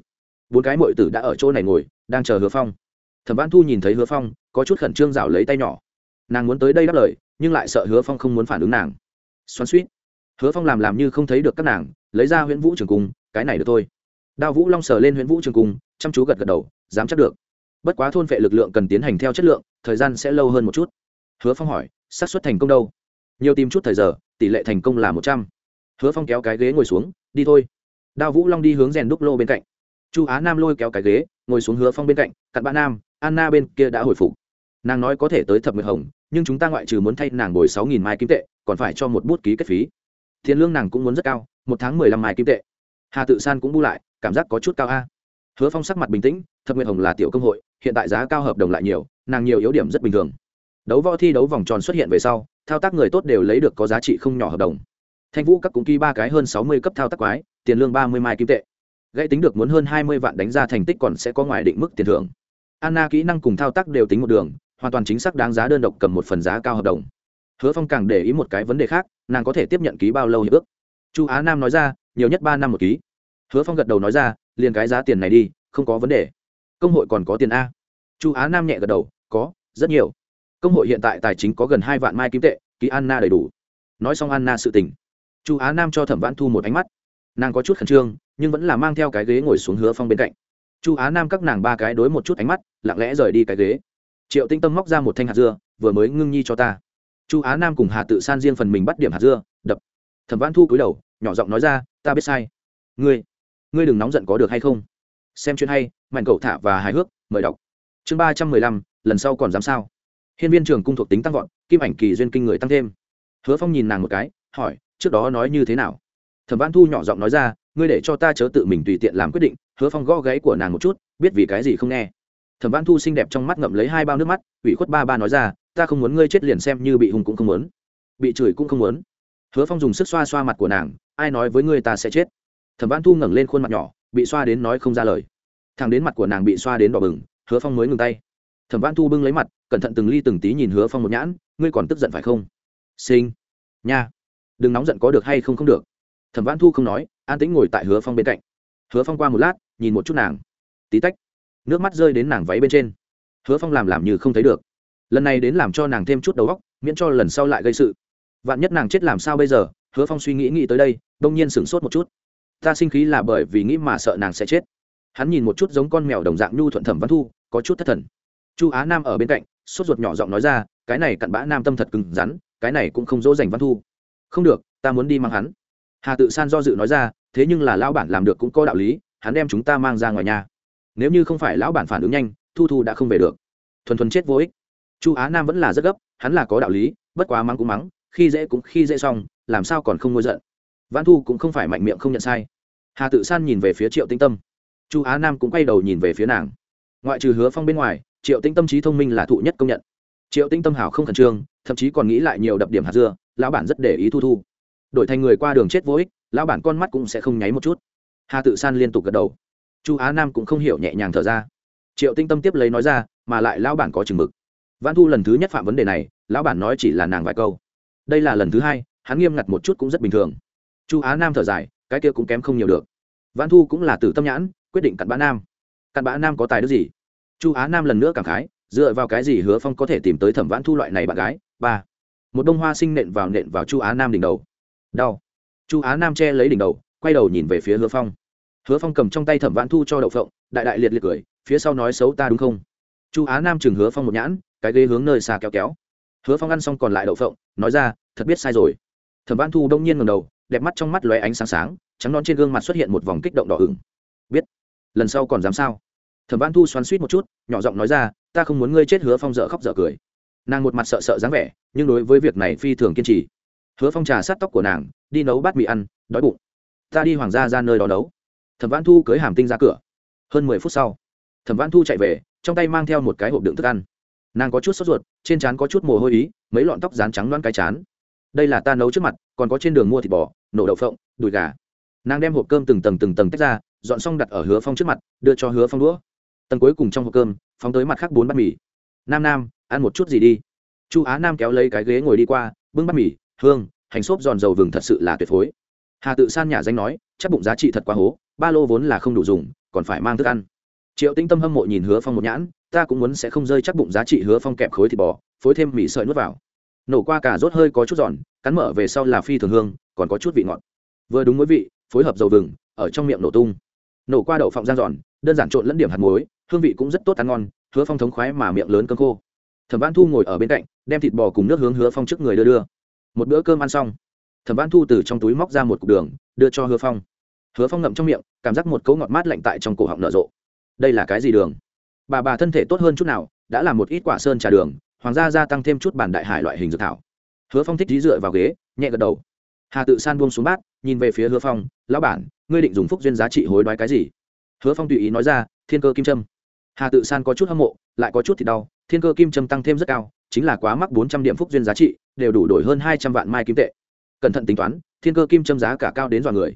Bốn cái mội tử đã ở chỗ này ngồi, đang chờ hứa phong. Thẩm văn thu nhìn thấy hứa phong, có chút khẩn trương rảo lấy tay nhỏ. Nàng muốn tới đây đáp lời, nhưng lại sợ hứa phong không muốn phản ứng nàng. Xoắn suýt hứa phong làm làm như không thấy được các nàng, lấy ra huyễn vũ trường cung, cái này được thôi. Đao vũ long sờ lên huyễn vũ trường cung, chăm chú gật gật đầu, dám chắc được bất quá thôn vệ lực lượng cần tiến hành theo chất lượng, thời gian sẽ lâu hơn một chút. Hứa phong hỏi, xác suất thành công đâu? Nhiều tìm chút thời giờ, tỷ lệ thành công là một trăm. Hứa phong kéo cái ghế ngồi xuống, đi thôi. Đao vũ long đi hướng rèn đúc lô bên cạnh. Chu á nam lôi kéo cái ghế, ngồi xuống hứa phong bên cạnh, cặn bã nam, anna bên kia đã hồi phục. Nàng nói có thể tới thập nguyệt hồng, nhưng chúng ta ngoại trừ muốn thay nàng bồi sáu nghìn mai kim tệ, còn phải cho một bút ký kết phí. Tiền lương nàng cũng muốn rất cao, một tháng mười lăm mai kim tệ. Hà tự san cũng bu lại, cảm giác có chút cao a. Hứa phong sắc mặt bình tĩnh, thập nguyệt hồng là tiểu công hội hiện tại giá cao hợp đồng lại nhiều, nàng nhiều yếu điểm rất bình thường. Đấu võ thi đấu vòng tròn xuất hiện về sau, thao tác người tốt đều lấy được có giá trị không nhỏ hợp đồng. Thanh vũ các cũng ký ba cái hơn sáu mươi cấp thao tác quái, tiền lương ba mươi mai kim tệ. Gãy tính được muốn hơn hai mươi vạn đánh ra thành tích còn sẽ có ngoài định mức tiền thưởng. Anna kỹ năng cùng thao tác đều tính một đường, hoàn toàn chính xác đáng giá đơn độc cầm một phần giá cao hợp đồng. Hứa phong càng để ý một cái vấn đề khác, nàng có thể tiếp nhận ký bao lâu hiệp ước. Chu á nam nói ra, nhiều nhất ba năm một ký. Hứa phong gật đầu nói ra, liền cái giá tiền này đi, không có vấn đề công hội còn có tiền a? Chu á nam nhẹ gật đầu, có, rất nhiều. Công hội hiện tại tài chính có gần hai vạn mai kim tệ, ký anna đầy đủ. Nói xong anna sự tình, chu á nam cho thẩm vãn thu một ánh mắt. Nàng có chút khẩn trương, nhưng vẫn là mang theo cái ghế ngồi xuống hứa phong bên cạnh. Chu á nam các nàng ba cái đối một chút ánh mắt, lặng lẽ rời đi cái ghế. Triệu tinh tâm móc ra một thanh hạt dưa, vừa mới ngưng nhi cho ta. Chu á nam cùng hà tự san riêng phần mình bắt điểm hạt dưa, đập. Thẩm vãn thu cúi đầu, nhỏ giọng nói ra, ta biết sai. Ngươi ngươi đừng nóng giận có được hay không? Xem chuyện hay mạnh cầu thả và hài hước, mời đọc. Chương ba trăm mười lăm, lần sau còn dám sao? Hiên viên trường cung thuộc tính tăng vọt, kim ảnh kỳ duyên kinh người tăng thêm. Hứa phong nhìn nàng một cái, hỏi, trước đó nói như thế nào? Thẩm văn thu nhỏ giọng nói ra, ngươi để cho ta chớ tự mình tùy tiện làm quyết định, hứa phong gõ gáy của nàng một chút, biết vì cái gì không nghe. Thẩm văn thu xinh đẹp trong mắt ngậm lấy hai bao nước mắt, ủy khuất ba ba nói ra, ta không muốn ngươi chết liền xem như bị hùng cũng không muốn. Bị chửi cũng không muốn. Hứa phong dùng sức xoa xoa mặt của nàng, ai nói với ngươi ta sẽ chết? Thẩm văn thu ngẩng lên khuôn mặt nhỏ bị xoa đến nói không ra lời. Thằng đến mặt của nàng bị xoa đến đỏ bừng, hứa phong mới ngừng tay. Thẩm văn thu bưng lấy mặt, cẩn thận từng ly từng tí nhìn hứa phong một nhãn, ngươi còn tức giận phải không? Sinh. Nha. Đừng nóng giận có được hay không không được. Thẩm văn thu không nói, an tĩnh ngồi tại hứa phong bên cạnh. Hứa phong qua một lát, nhìn một chút nàng. Tí tách. Nước mắt rơi đến nàng váy bên trên. Hứa phong làm làm như không thấy được. Lần này đến làm cho nàng thêm chút đầu óc, miễn cho lần sau lại gây sự. Vạn nhất nàng chết làm sao bây giờ? Hứa phong suy nghĩ nghĩ tới đây, đông nhiên sửng sốt một chút ta sinh khí là bởi vì nghĩ mà sợ nàng sẽ chết. Hắn nhìn một chút giống con mèo đồng dạng nhu thuận thẩm văn thu, có chút thất thần. Chu á nam ở bên cạnh, sốt ruột nhỏ giọng nói ra, cái này cặn bã nam tâm thật cứng rắn, cái này cũng không dỗ dành văn thu. Không được, ta muốn đi mang hắn. Hà tự san do dự nói ra, thế nhưng là lão bản làm được cũng có đạo lý, hắn đem chúng ta mang ra ngoài nhà. Nếu như không phải lão bản phản ứng nhanh, thu thu đã không về được. Thuần thuần chết vô ích. Chu á nam vẫn là rất gấp, hắn là có đạo lý, bất quá mắng cũng mắng, khi dễ cũng khi dễ xong, làm sao còn không ngôi giận văn thu cũng không phải mạnh miệng không nhận sai. Hà tự san nhìn về phía triệu tinh tâm. Chu á nam cũng quay đầu nhìn về phía nàng. Ngoại trừ hứa phong bên ngoài, triệu tinh tâm trí thông minh là thụ nhất công nhận. Triệu tinh tâm hảo không khẩn trương, thậm chí còn nghĩ lại nhiều đập điểm hạt dưa, lão bản rất để ý thu thu. Đổi thành người qua đường chết vô ích, lão bản con mắt cũng sẽ không nháy một chút. Hà tự san liên tục gật đầu. Chu á nam cũng không hiểu nhẹ nhàng thở ra. Triệu tinh tâm tiếp lấy nói ra, mà lại lão bản có chừng mực. Văn thu lần thứ nhất phạm vấn đề này, lão bản nói chỉ là nàng vài câu. Đây là lần thứ hai, hắn nghiêm ngặt một chút cũng rất bình thường chu á nam thở dài, cái kia cũng kém không nhiều được. Văn thu cũng là tử tâm nhãn, quyết định cặn bã nam. Cặn bã nam có tài đức gì? Chu á nam lần nữa cảm khái, dựa vào cái gì hứa phong có thể tìm tới thẩm vãn thu loại này bạn gái? Ba. Một đông hoa sinh nện vào nện vào chu á nam đỉnh đầu. Đau. Chu á nam che lấy đỉnh đầu, quay đầu nhìn về phía hứa phong. Hứa phong cầm trong tay thẩm vãn thu cho đậu phộng, đại đại liệt liệt cười, phía sau nói xấu ta đúng không? Chu á nam chừng hứa phong một nhãn, cái ghế hướng nơi xa kéo kéo. Hứa phong ăn xong còn lại đậu phộng, nói ra, thật biết sai rồi. Thẩm vãn thu đông nhiên ngầm đầu đẹp mắt trong mắt lóe ánh sáng sáng, trắng non trên gương mặt xuất hiện một vòng kích động đỏ ửng. Biết, lần sau còn dám sao? Thẩm Văn thu xoắn suýt một chút, nhỏ giọng nói ra, ta không muốn ngươi chết, hứa phong dở khóc dở cười. Nàng một mặt sợ sợ dáng vẻ, nhưng đối với việc này phi thường kiên trì. Hứa phong trà sát tóc của nàng, đi nấu bát mì ăn, đói bụng. Ta đi hoàng gia ra nơi đó nấu. Thẩm Văn thu cưới hàm tinh ra cửa. Hơn mười phút sau, thẩm Văn thu chạy về, trong tay mang theo một cái hộp đựng thức ăn. Nàng có chút sốt ruột, trên trán có chút mồ hôi ý, mấy lọn tóc dán trắng loan cái chán. Đây là ta nấu trước mặt, còn có trên đường mua thịt bò nổ đậu phộng, đùi gà. Nàng đem hộp cơm từng tầng từng tầng tách ra, dọn xong đặt ở hứa phong trước mặt, đưa cho hứa phong đũa. Tầng cuối cùng trong hộp cơm, phóng tới mặt khác bốn bát mì. Nam nam, ăn một chút gì đi. Chu á nam kéo lấy cái ghế ngồi đi qua, bưng bát mì, hương, hành xốp giòn dầu vừng thật sự là tuyệt phối. Hà tự san nhà danh nói, chắc bụng giá trị thật quá hố, ba lô vốn là không đủ dùng, còn phải mang thức ăn. Triệu tinh tâm hâm mộ nhìn hứa phong một nhãn, ta cũng muốn sẽ không rơi chắc bụng giá trị hứa phong kẹp khối thịt bò, phối thêm mì sợi nuốt vào. Nổ qua cả rốt hơi có chút giòn, cắn mở về sau là phi thường hương còn có chút vị ngọt. Vừa đúng với vị, phối hợp dầu vừng, ở trong miệng nổ tung. Nổ qua đậu phộng giang giòn, đơn giản trộn lẫn điểm hạt muối, hương vị cũng rất tốt ăn ngon, hứa phong thống khoái mà miệng lớn cơm khô. Thẩm văn thu ngồi ở bên cạnh, đem thịt bò cùng nước hướng hứa phong trước người đưa đưa. Một bữa cơm ăn xong, thẩm văn thu từ trong túi móc ra một cục đường, đưa cho hứa phong. Hứa phong ngậm trong miệng, cảm giác một cấu ngọt mát lạnh tại trong cổ họng nở rộ. Đây là cái gì đường? Bà bà thân thể tốt hơn chút nào, đã làm một ít quả sơn trà đường, hoàng gia gia tăng thêm chút bản đại hải loại hình dược thảo. Hứa phong thích dí dựa vào ghế, nhẹ gật đầu hà tự san buông xuống bát nhìn về phía hứa phong lão bản ngươi định dùng phúc duyên giá trị hối đoái cái gì hứa phong tùy ý nói ra thiên cơ kim trâm hà tự san có chút hâm mộ lại có chút thì đau thiên cơ kim trâm tăng thêm rất cao chính là quá mắc bốn trăm điểm phúc duyên giá trị đều đủ đổi hơn hai trăm vạn mai kim tệ cẩn thận tính toán thiên cơ kim trâm giá cả cao đến dọa người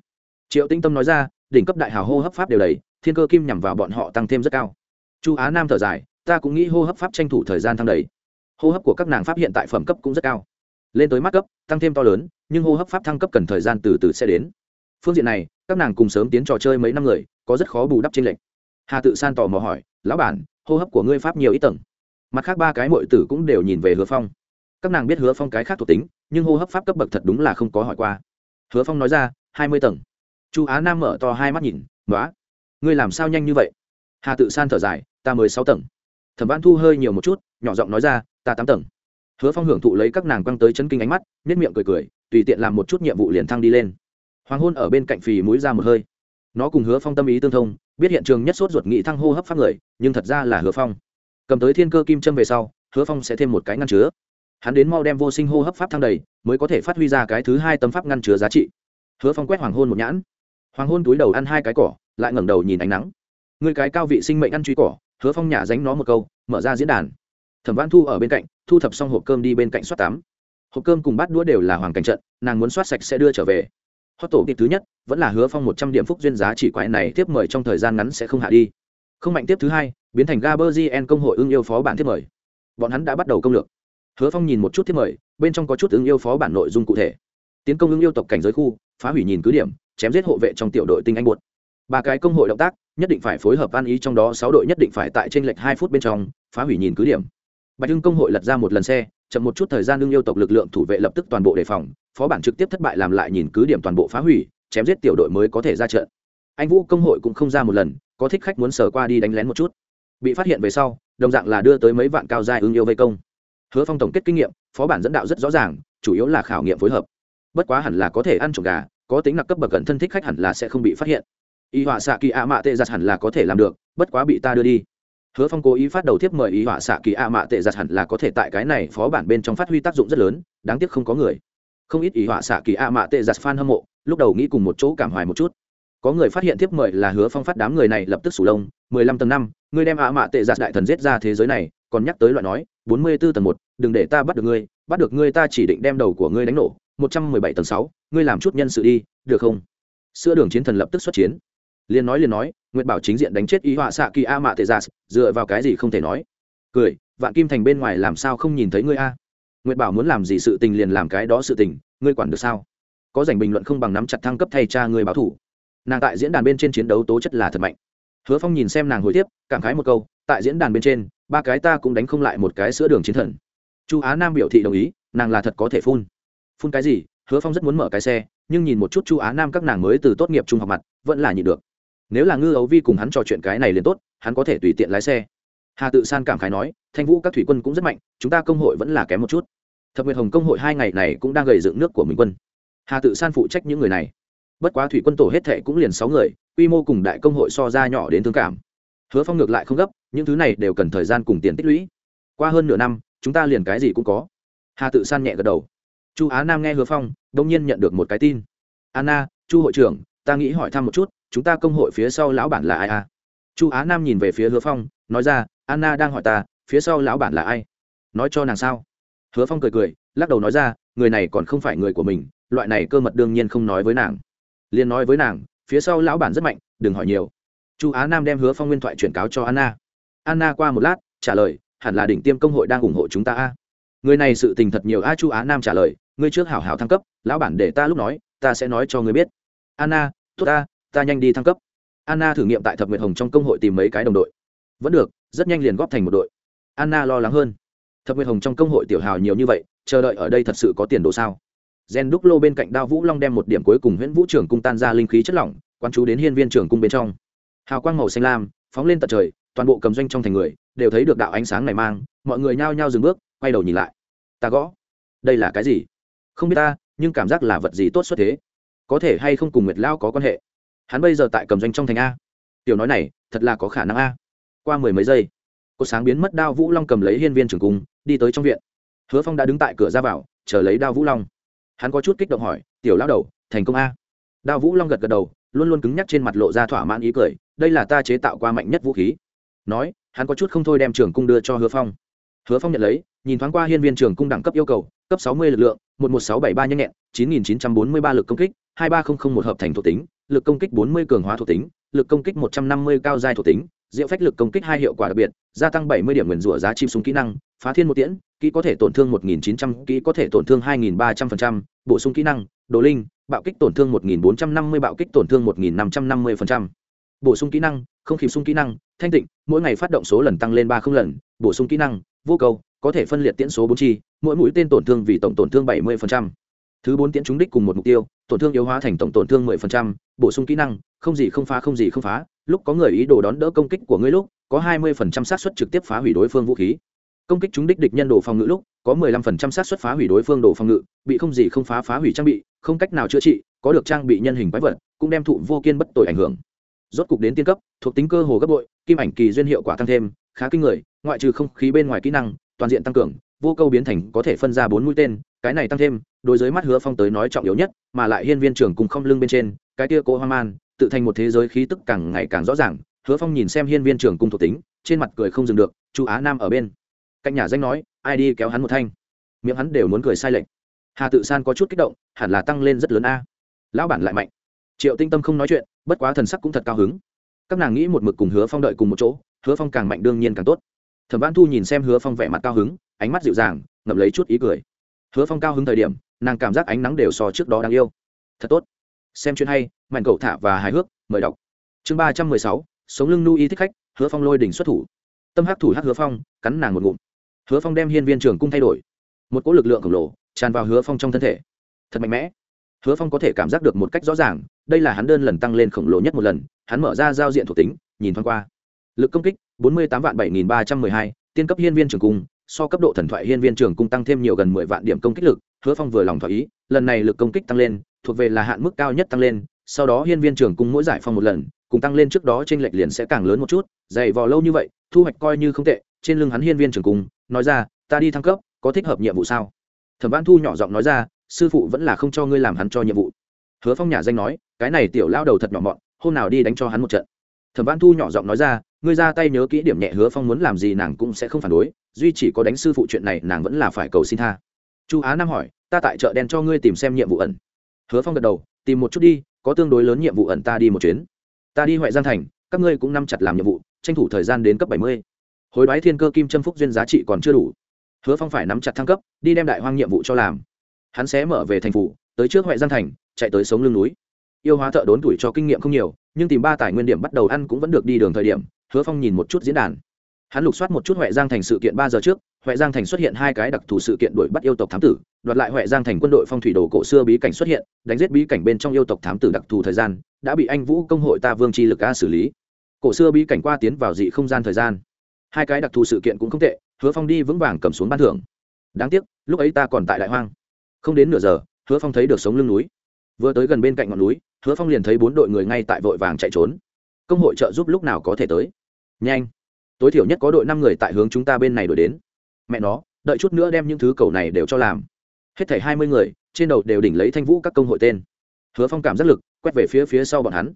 triệu tinh tâm nói ra đỉnh cấp đại hào hô hấp pháp đều đầy thiên cơ kim nhằm vào bọn họ tăng thêm rất cao chu á nam thở dài ta cũng nghĩ hô hấp pháp tranh thủ thời gian thăng đầy hô hấp của các nàng pháp hiện tại phẩm cấp cũng rất cao lên tới mắt cấp, tăng thêm to lớn, nhưng hô hấp pháp thăng cấp cần thời gian từ từ sẽ đến. Phương diện này, các nàng cùng sớm tiến trò chơi mấy năm người, có rất khó bù đắp trên lệnh hà tự san tò mò hỏi, lão bản, hô hấp của ngươi pháp nhiều ít tầng? Mặt khác ba cái mội tử cũng đều nhìn về hứa phong. Các nàng biết hứa phong cái khác thuộc tính, nhưng hô hấp pháp cấp bậc thật đúng là không có hỏi qua. Hứa phong nói ra, hai mươi tầng. Chu á nam mở to hai mắt nhìn nói ngươi làm sao nhanh như vậy? Hà tự san thở dài, ta mười sáu tầng. Thẩm văn thu hơi nhiều một chút, nhỏ giọng nói ra, ta tám tầng hứa phong hưởng thụ lấy các nàng quăng tới chân kinh ánh mắt nếp miệng cười cười, tùy tiện làm một chút nhiệm vụ liền thăng đi lên. Hoàng hôn ở bên cạnh phì mũi ra một hơi. Nó cùng hứa phong tâm ý tương thông, biết hiện trường nhất sốt ruột nghị thăng hô hấp pháp người, nhưng thật ra là hứa phong. Cầm tới thiên cơ kim châm về sau, hứa phong sẽ thêm một cái ngăn chứa. Hắn đến mau đem vô sinh hô hấp pháp thăng đầy, mới có thể phát huy ra cái thứ hai tấm pháp ngăn chứa giá trị. Hứa phong quét hoàng hôn một nhãn. Hoàng hôn túi đầu ăn hai cái cỏ, lại ngẩng đầu nhìn ánh nắng. Người cái cao vị sinh mệnh ăn truy cỏ, hứa phong nhả dánh nó một câu, mở ra diễn đàn thẩm văn thu ở bên cạnh, thu thập xong hộp cơm đi bên cạnh soát tắm. Hộp cơm cùng bát đũa đều là hoàng cảnh trận, nàng muốn soát sạch sẽ đưa trở về. Hot tổ kịp thứ nhất, vẫn là hứa phong một trăm điểm phúc duyên giá trị quại này tiếp mời trong thời gian ngắn sẽ không hạ đi. Không mạnh tiếp thứ hai, biến thành gaberzien công hội ưng yêu phó bản tiếp mời. Bọn hắn đã bắt đầu công lược. Hứa phong nhìn một chút tiếp mời, bên trong có chút ưng yêu phó bản nội dung cụ thể. Tiến công ưng yêu tộc cảnh giới khu, phá hủy nhìn cứ điểm, chém giết hộ vệ trong tiểu đội tinh anh buột. Ba cái công hội động tác, nhất định phải phối hợp an ý trong đó, sáu đội nhất định phải tại trên lệch hai phút bên trong, phá hủy nhìn cứ điểm bạch hưng công hội lật ra một lần xe, chậm một chút thời gian đương yêu tộc lực lượng thủ vệ lập tức toàn bộ đề phòng, phó bản trực tiếp thất bại làm lại nhìn cứ điểm toàn bộ phá hủy, chém giết tiểu đội mới có thể ra trận. Anh vũ công hội cũng không ra một lần, có thích khách muốn sờ qua đi đánh lén một chút. Bị phát hiện về sau, đồng dạng là đưa tới mấy vạn cao giai ưng yêu vây công. Hứa phong tổng kết kinh nghiệm, phó bản dẫn đạo rất rõ ràng, chủ yếu là khảo nghiệm phối hợp. Bất quá hẳn là có thể ăn trộm gà, có tính nặc cấp bậc cận thân thích khách hẳn là sẽ không bị phát hiện. Y họa xạ kỳ ạ mạ tệ giặt hẳn là có thể làm được, bất quá bị ta đưa đi hứa phong cố ý phát đầu tiếp mời ý họa xạ kỳ a mạ tệ giặt hẳn là có thể tại cái này phó bản bên trong phát huy tác dụng rất lớn, đáng tiếc không có người. Không ít ý họa xạ kỳ a mạ tệ giặt fan hâm mộ, lúc đầu nghĩ cùng một chỗ cảm hoài một chút. Có người phát hiện tiếp mời là hứa phong phát đám người này lập tức sủ lông, mười lăm tầng năm ngươi đem a mạ tệ giặt đại thần giết ra thế giới này, còn nhắc tới loại nói, bốn mươi b ố tầng một, đừng để ta bắt được ngươi, bắt được ngươi ta chỉ định đem đầu của ngươi đánh nổ, một trăm mười bảy tầng sáu, ngươi làm chút nhân sự đi, được không? Sữa đường chiến thần lập tức xuất chiến liền nói liền nói, nguyệt bảo chính diện đánh chết ý họa xạ kỳ a mạ tệ dạ giả dựa vào cái gì không thể nói? Cười, vạn kim thành bên ngoài làm sao không nhìn thấy ngươi a? Nguyệt bảo muốn làm gì sự tình liền làm cái đó sự tình, ngươi quản được sao? Có giành bình luận không bằng nắm chặt thăng cấp thay cha ngươi báo thủ. Nàng tại diễn đàn bên trên chiến đấu tố chất là thật mạnh. Hứa phong nhìn xem nàng hồi tiếp, cảm khái một câu, tại diễn đàn bên trên, ba cái ta cũng đánh không lại một cái sữa đường chiến thần. Chu á nam biểu thị đồng ý, nàng là thật có thể phun. Phun cái gì? Hứa phong rất muốn mở cái xe, nhưng nhìn một chút chu á nam các nàng mới từ tốt nghiệp trung học mặt, vẫn là nhịn được nếu là ngư ấu vi cùng hắn trò chuyện cái này liền tốt, hắn có thể tùy tiện lái xe. Hà tự san cảm khái nói, thanh vũ các thủy quân cũng rất mạnh, chúng ta công hội vẫn là kém một chút. Thập nguyệt hồng công hội hai ngày này cũng đang gầy dựng nước của mình quân. Hà tự san phụ trách những người này. Bất quá thủy quân tổ hết thệ cũng liền sáu người, quy mô cùng đại công hội so ra nhỏ đến thương cảm. Hứa phong ngược lại không gấp, những thứ này đều cần thời gian cùng tiền tích lũy. Qua hơn nửa năm, chúng ta liền cái gì cũng có. Hà tự san nhẹ gật đầu. Chu á nam nghe hứa phong, đông nhiên nhận được một cái tin. Anna, chu hội trưởng, ta nghĩ hỏi thăm một chút chúng ta công hội phía sau lão bản là ai à? Chu á nam nhìn về phía hứa phong, nói ra, anna đang hỏi ta, phía sau lão bản là ai? Nói cho nàng sao? Hứa phong cười cười, lắc đầu nói ra, người này còn không phải người của mình, loại này cơ mật đương nhiên không nói với nàng. Liền nói với nàng, phía sau lão bản rất mạnh, đừng hỏi nhiều. Chu á nam đem hứa phong nguyên thoại chuyển cáo cho anna. Anna qua một lát, trả lời, hẳn là đỉnh tiêm công hội đang ủng hộ chúng ta a. Người này sự tình thật nhiều a, chu á nam trả lời, ngươi trước hảo hảo thăng cấp, lão bản để ta lúc nói, ta sẽ nói cho ngươi biết. Anna, tốt ta ta nhanh đi thăng cấp. Anna thử nghiệm tại thập nguyệt hồng trong công hội tìm mấy cái đồng đội. Vẫn được, rất nhanh liền góp thành một đội. Anna lo lắng hơn. Thập nguyệt hồng trong công hội tiểu hào nhiều như vậy, chờ đợi ở đây thật sự có tiền đồ sao? Gen đúc lô bên cạnh đao vũ long đem một điểm cuối cùng huyễn vũ trưởng cung tan ra linh khí chất lỏng quan chú đến hiên viên trưởng cung bên trong. Hào quang màu xanh lam, phóng lên tận trời, toàn bộ cầm doanh trong thành người, đều thấy được đạo ánh sáng này mang, mọi người nhao nhao dừng bước, quay đầu nhìn lại. Ta gõ. Đây là cái gì? Không biết ta, nhưng cảm giác là vật gì tốt xuất thế. Có thể hay không cùng nguyệt lao có quan hệ? Hắn bây giờ tại cầm doanh trong thành a. Tiểu nói này, thật là có khả năng a. Qua mười mấy giây cô sáng biến mất đao vũ long cầm lấy hiên viên trường cung, đi tới trong viện. Hứa phong đã đứng tại cửa ra vào, chờ lấy đao vũ long. Hắn có chút kích động hỏi, tiểu lao đầu, thành công a? Đao vũ long gật gật đầu, luôn luôn cứng nhắc trên mặt lộ ra thỏa mãn ý cười, đây là ta chế tạo qua mạnh nhất vũ khí. Nói, hắn có chút không thôi đem trường cung đưa cho hứa phong. Hứa phong nhận lấy, nhìn thoáng qua hiên viên trường cung đẳng cấp yêu cầu, cấp sáu mươi lực lượng, một một sáu bảy ba nhanh nhẹn, chín nghìn chín trăm bốn mươi ba lực công kích, hai ba không không một hợp thành thuộc tính lực công kích bốn mươi cường hóa thuộc tính, lực công kích một trăm năm mươi cao giai thuộc tính, diệu phách lực công kích hai hiệu quả đặc biệt, gia tăng bảy mươi điểm nguyên rủa giá chim súng kỹ năng, phá thiên một tiễn, kỹ có thể tổn thương một nghìn chín trăm, kỹ có thể tổn thương hai nghìn ba trăm phần trăm, bổ sung kỹ năng, đồ linh, bạo kích tổn thương một nghìn bốn trăm năm mươi, bạo kích tổn thương một nghìn năm trăm năm mươi phần trăm. Bổ sung kỹ năng, không khí sung kỹ năng, thanh tịnh, mỗi ngày phát động số lần tăng lên ba không lần, bổ sung kỹ năng, vô cầu có thể phân liệt tiễn số bốn chi, mỗi mũi tên tổn thương vì tổng tổn thương bảy mươi thứ bốn tiễn trúng đích cùng một mục tiêu tổn thương yếu hóa thành tổng tổn thương 10%, bổ sung kỹ năng không gì không phá không gì không phá. Lúc có người ý đồ đón đỡ công kích của ngươi lúc có 20% xác suất trực tiếp phá hủy đối phương vũ khí. Công kích trúng đích địch nhân đồ phòng ngự lúc có 15% xác suất phá hủy đối phương đồ phòng ngự bị không gì không phá phá hủy trang bị không cách nào chữa trị có được trang bị nhân hình quái vật cũng đem thụ vô kiên bất tội ảnh hưởng. Rốt cục đến tiên cấp thuộc tính cơ hồ gấp bội kim ảnh kỳ duyên hiệu quả tăng thêm khá kinh người ngoại trừ không khí bên ngoài kỹ năng toàn diện tăng cường vô câu biến thành có thể phân ra bốn mũi tên cái này tăng thêm, đối với mắt hứa phong tới nói trọng yếu nhất, mà lại hiên viên trưởng cùng không lưng bên trên, cái kia cố hoang man, tự thành một thế giới khí tức càng ngày càng rõ ràng, hứa phong nhìn xem hiên viên trưởng cung thuộc tính, trên mặt cười không dừng được chu á nam ở bên. Cạnh nhà danh nói, ai đi kéo hắn một thanh. Miệng hắn đều muốn cười sai lệch. Hà tự san có chút kích động, hẳn là tăng lên rất lớn a. Lão bản lại mạnh. Triệu tinh tâm không nói chuyện, bất quá thần sắc cũng thật cao hứng. Các nàng nghĩ một mực cùng hứa phong đợi cùng một chỗ, hứa phong càng mạnh đương nhiên càng tốt. Thẩm văn thu nhìn xem hứa phong vẻ mặt cao hứng, ánh mắt dịu dàng, ngậm lấy chút ý cười hứa phong cao hứng thời điểm, nàng cảm giác ánh nắng đều so trước đó đáng yêu. Thật tốt. Xem chuyện hay mạnh cậu thả và hài hước, mời đọc. Chương ba trăm mười sáu, sống lưng nu y thích khách, hứa phong lôi đỉnh xuất thủ. Tâm hắc thủ hắc hứa phong, cắn nàng một ngụm. Hứa phong đem hiên viên trường cung thay đổi. Một cỗ lực lượng khổng lồ tràn vào hứa phong trong thân thể. Thật mạnh mẽ. Hứa phong có thể cảm giác được một cách rõ ràng, đây là hắn đơn lần tăng lên khổng lồ nhất một lần, hắn mở ra giao diện thuộc tính, nhìn thoáng qua. Lực công kích, bốn mươi tám vạn bảy nghìn ba trăm mười hai, tiên cấp hiên viên trường cung so cấp độ thần thoại hiên viên trường cung tăng thêm nhiều gần mười vạn điểm công kích lực, hứa phong vừa lòng thỏa ý, lần này lực công kích tăng lên, thuộc về là hạn mức cao nhất tăng lên, sau đó hiên viên trường cung mỗi giải phong một lần, cùng tăng lên trước đó t r ê n lệch liền sẽ càng lớn một chút, dày vò lâu như vậy, thu hoạch coi như không tệ, trên lưng hắn hiên viên trường cung, nói ra, ta đi thăng cấp, có thích hợp nhiệm vụ sao? Thẩm văn thu nhỏ giọng nói ra, sư phụ vẫn là không cho ngươi làm hắn cho nhiệm vụ. Hứa phong nhà danh nói, cái này tiểu lao đầu thật nhỏ mọn, hôm nào đi đánh cho hắn một trận. Thẩm văn thu nhỏ giọng nói ra ngươi ra tay nhớ kỹ điểm nhẹ hứa phong muốn làm gì nàng cũng sẽ không phản đối, duy chỉ có đánh sư phụ chuyện này nàng vẫn là phải cầu xin tha. Chu á nam hỏi, ta tại chợ đen cho ngươi tìm xem nhiệm vụ ẩn. Hứa phong gật đầu, tìm một chút đi, có tương đối lớn nhiệm vụ ẩn ta đi một chuyến. Ta đi huệ giang thành, các ngươi cũng nắm chặt làm nhiệm vụ, tranh thủ thời gian đến cấp bảy mươi. Hối đoái thiên cơ kim trâm phúc duyên giá trị còn chưa đủ. Hứa phong phải nắm chặt thăng cấp, đi đem đại hoang nhiệm vụ cho làm. Hắn sẽ mở về thành phủ, tới trước huệ giang thành, chạy tới sống lưng núi. Yêu hóa thợ đốn tuổi cho kinh nghiệm không nhiều, nhưng tìm ba tài nguyên điểm bắt đầu ăn cũng vẫn được đi đường thời điểm hứa phong nhìn một chút diễn đàn. Hắn lục soát một chút huệ giang thành sự kiện ba giờ trước, huệ giang thành xuất hiện hai cái đặc thù sự kiện đuổi bắt yêu tộc thám tử, đoạt lại huệ giang thành quân đội phong thủy đồ cổ xưa bí cảnh xuất hiện, đánh giết bí cảnh bên trong yêu tộc thám tử đặc thù thời gian, đã bị anh vũ công hội ta vương chi lực a xử lý. Cổ xưa bí cảnh qua tiến vào dị không gian thời gian. Hai cái đặc thù sự kiện cũng không tệ, hứa phong đi vững vàng cầm xuống ban thưởng. Đáng tiếc, lúc ấy ta còn tại đại hoang. Không đến nửa giờ, hứa phong thấy được sống lưng núi. Vừa tới gần bên cạnh ngọn núi, hứa phong liền thấy bốn đội người ngay tại vội vàng chạy trốn. Công hội trợ giúp lúc nào có thể tới nhanh. Tối thiểu nhất có đội năm người tại hướng chúng ta bên này đổi đến. Mẹ nó, đợi chút nữa đem những thứ cầu này đều cho làm. Hết thảy hai mươi người, trên đầu đều đỉnh lấy thanh vũ các công hội tên. Hứa phong cảm giác lực, quét về phía phía sau bọn hắn.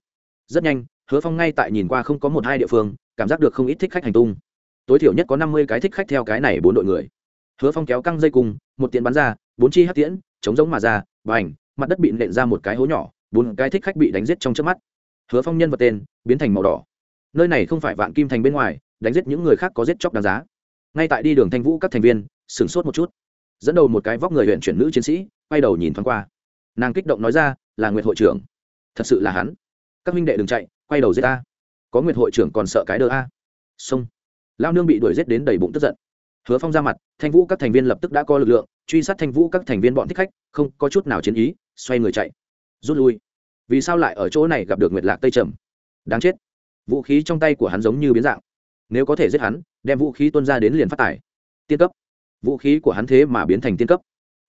Rất nhanh, hứa phong ngay tại nhìn qua không có một hai địa phương, cảm giác được không ít thích khách hành tung. Tối thiểu nhất có năm mươi cái thích khách theo cái này bốn đội người. Hứa phong kéo căng dây cùng, một tiện bắn ra, bốn chi hát tiễn, chống giống mà ra và ảnh mặt đất bị nện ra một cái hố nhỏ, bốn cái thích khách bị đánh giết trong trước mắt. Hứa phong nhân vật tên, biến thành màu đỏ nơi này không phải vạn kim thành bên ngoài, đánh giết những người khác có giết chóc đáng giá. Ngay tại đi đường thanh vũ các thành viên, sửng sốt một chút. Dẫn đầu một cái vóc người huyện chuyển nữ chiến sĩ, quay đầu nhìn thoáng qua. Nàng kích động nói ra, là nguyệt hội trưởng. Thật sự là hắn. Các minh đệ đừng chạy, quay đầu giết ta. Có nguyệt hội trưởng còn sợ cái đơ a. Xông lao nương bị đuổi giết đến đầy bụng tức giận. Hứa phong ra mặt, thanh vũ các thành viên lập tức đã có lực lượng, truy sát thanh vũ các thành viên bọn thích khách, không có chút nào chiến ý, xoay người chạy. Rút lui. Vì sao lại ở chỗ này gặp được nguyệt lạc tây trầm? Đáng chết vũ khí trong tay của hắn giống như biến dạng. Nếu có thể giết hắn, đem vũ khí tuân ra đến liền phát tải tiên cấp. Vũ khí của hắn thế mà biến thành tiên cấp.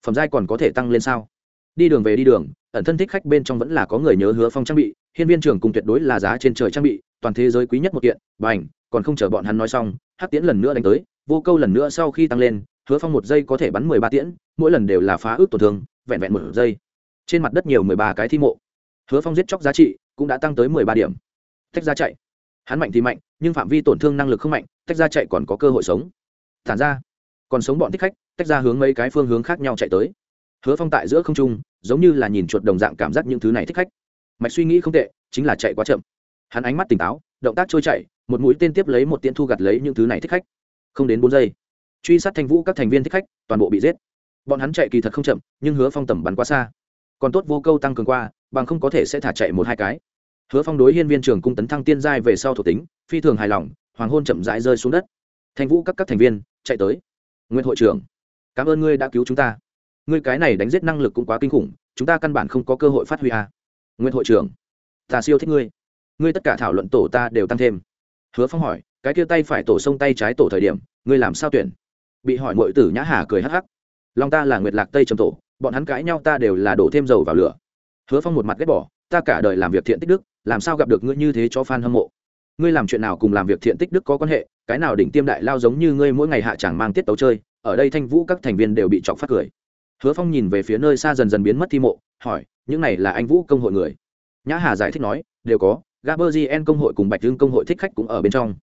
Phẩm giai còn có thể tăng lên sao? Đi đường về đi đường, ẩn thân thích khách bên trong vẫn là có người nhớ hứa phong trang bị, hiên viên trưởng cùng tuyệt đối là giá trên trời trang bị, toàn thế giới quý nhất một kiện và ảnh còn không chờ bọn hắn nói xong hát tiễn lần nữa đánh tới, vô câu lần nữa sau khi tăng lên, hứa phong một giây có thể bắn mười ba tiễn, mỗi lần đều là phá ước tổn thương, vẹn vẹn một giây. Trên mặt đất nhiều mười ba cái thi mộ. Hứa phong giết chóc giá trị cũng đã tăng tới mười ba điểm. Tách ra chạy hắn mạnh thì mạnh, nhưng phạm vi tổn thương năng lực không mạnh, tách ra chạy còn có cơ hội sống. Thản ra, còn sống bọn thích khách, tách ra hướng mấy cái phương hướng khác nhau chạy tới. Hứa phong tại giữa không trung, giống như là nhìn chuột đồng dạng cảm giác những thứ này thích khách. Mạch suy nghĩ không tệ, chính là chạy quá chậm. Hắn ánh mắt tỉnh táo, động tác trôi chạy một mũi tên tiếp lấy một tiện thu gặt lấy những thứ này thích khách. Không đến bốn giây, truy sát thanh vũ các thành viên thích khách, toàn bộ bị giết. Bọn hắn chạy kỳ thật không chậm, nhưng hứa phong tầm bắn quá xa. Còn tốt vô câu tăng cường qua, bằng không có thể sẽ thả chạy một hai cái hứa phong đối hiên viên trường cung tấn thăng tiên giai về sau thuộc tính, phi thường hài lòng, hoàng hôn chậm rãi rơi xuống đất. Thanh vũ các các thành viên, chạy tới. Nguyên hội trưởng, cảm ơn ngươi đã cứu chúng ta. Ngươi cái này đánh giết năng lực cũng quá kinh khủng, chúng ta căn bản không có cơ hội phát huy à. nguyên hội trưởng, ta siêu thích ngươi. Ngươi tất cả thảo luận tổ ta đều tăng thêm. Hứa phong hỏi, cái kia tay phải tổ sông tay trái tổ thời điểm, ngươi làm sao tuyển? Bị hỏi mọi tử nhã hà cười hắc hắc. Long ta là nguyệt lạc tây trầm tổ, bọn hắn cãi nhau ta đều là đổ thêm dầu vào lửa. Hứa phong một mặt ghét bỏ, ta cả đời làm việc thiện tích đức làm sao gặp được ngươi như thế cho f a n hâm mộ? Ngươi làm chuyện nào cùng làm việc thiện tích đức có quan hệ? Cái nào đỉnh tiêm đại lao giống như ngươi mỗi ngày hạ chẳng mang tiết tấu chơi, ở đây thanh vũ các thành viên đều bị chọc phát cười. Hứa phong nhìn về phía nơi xa dần dần biến mất thi mộ, hỏi, những này là anh vũ công hội người? Nhã hà giải thích nói, đều có gaber gn công hội cùng bạch Dương công hội thích khách cũng ở bên trong.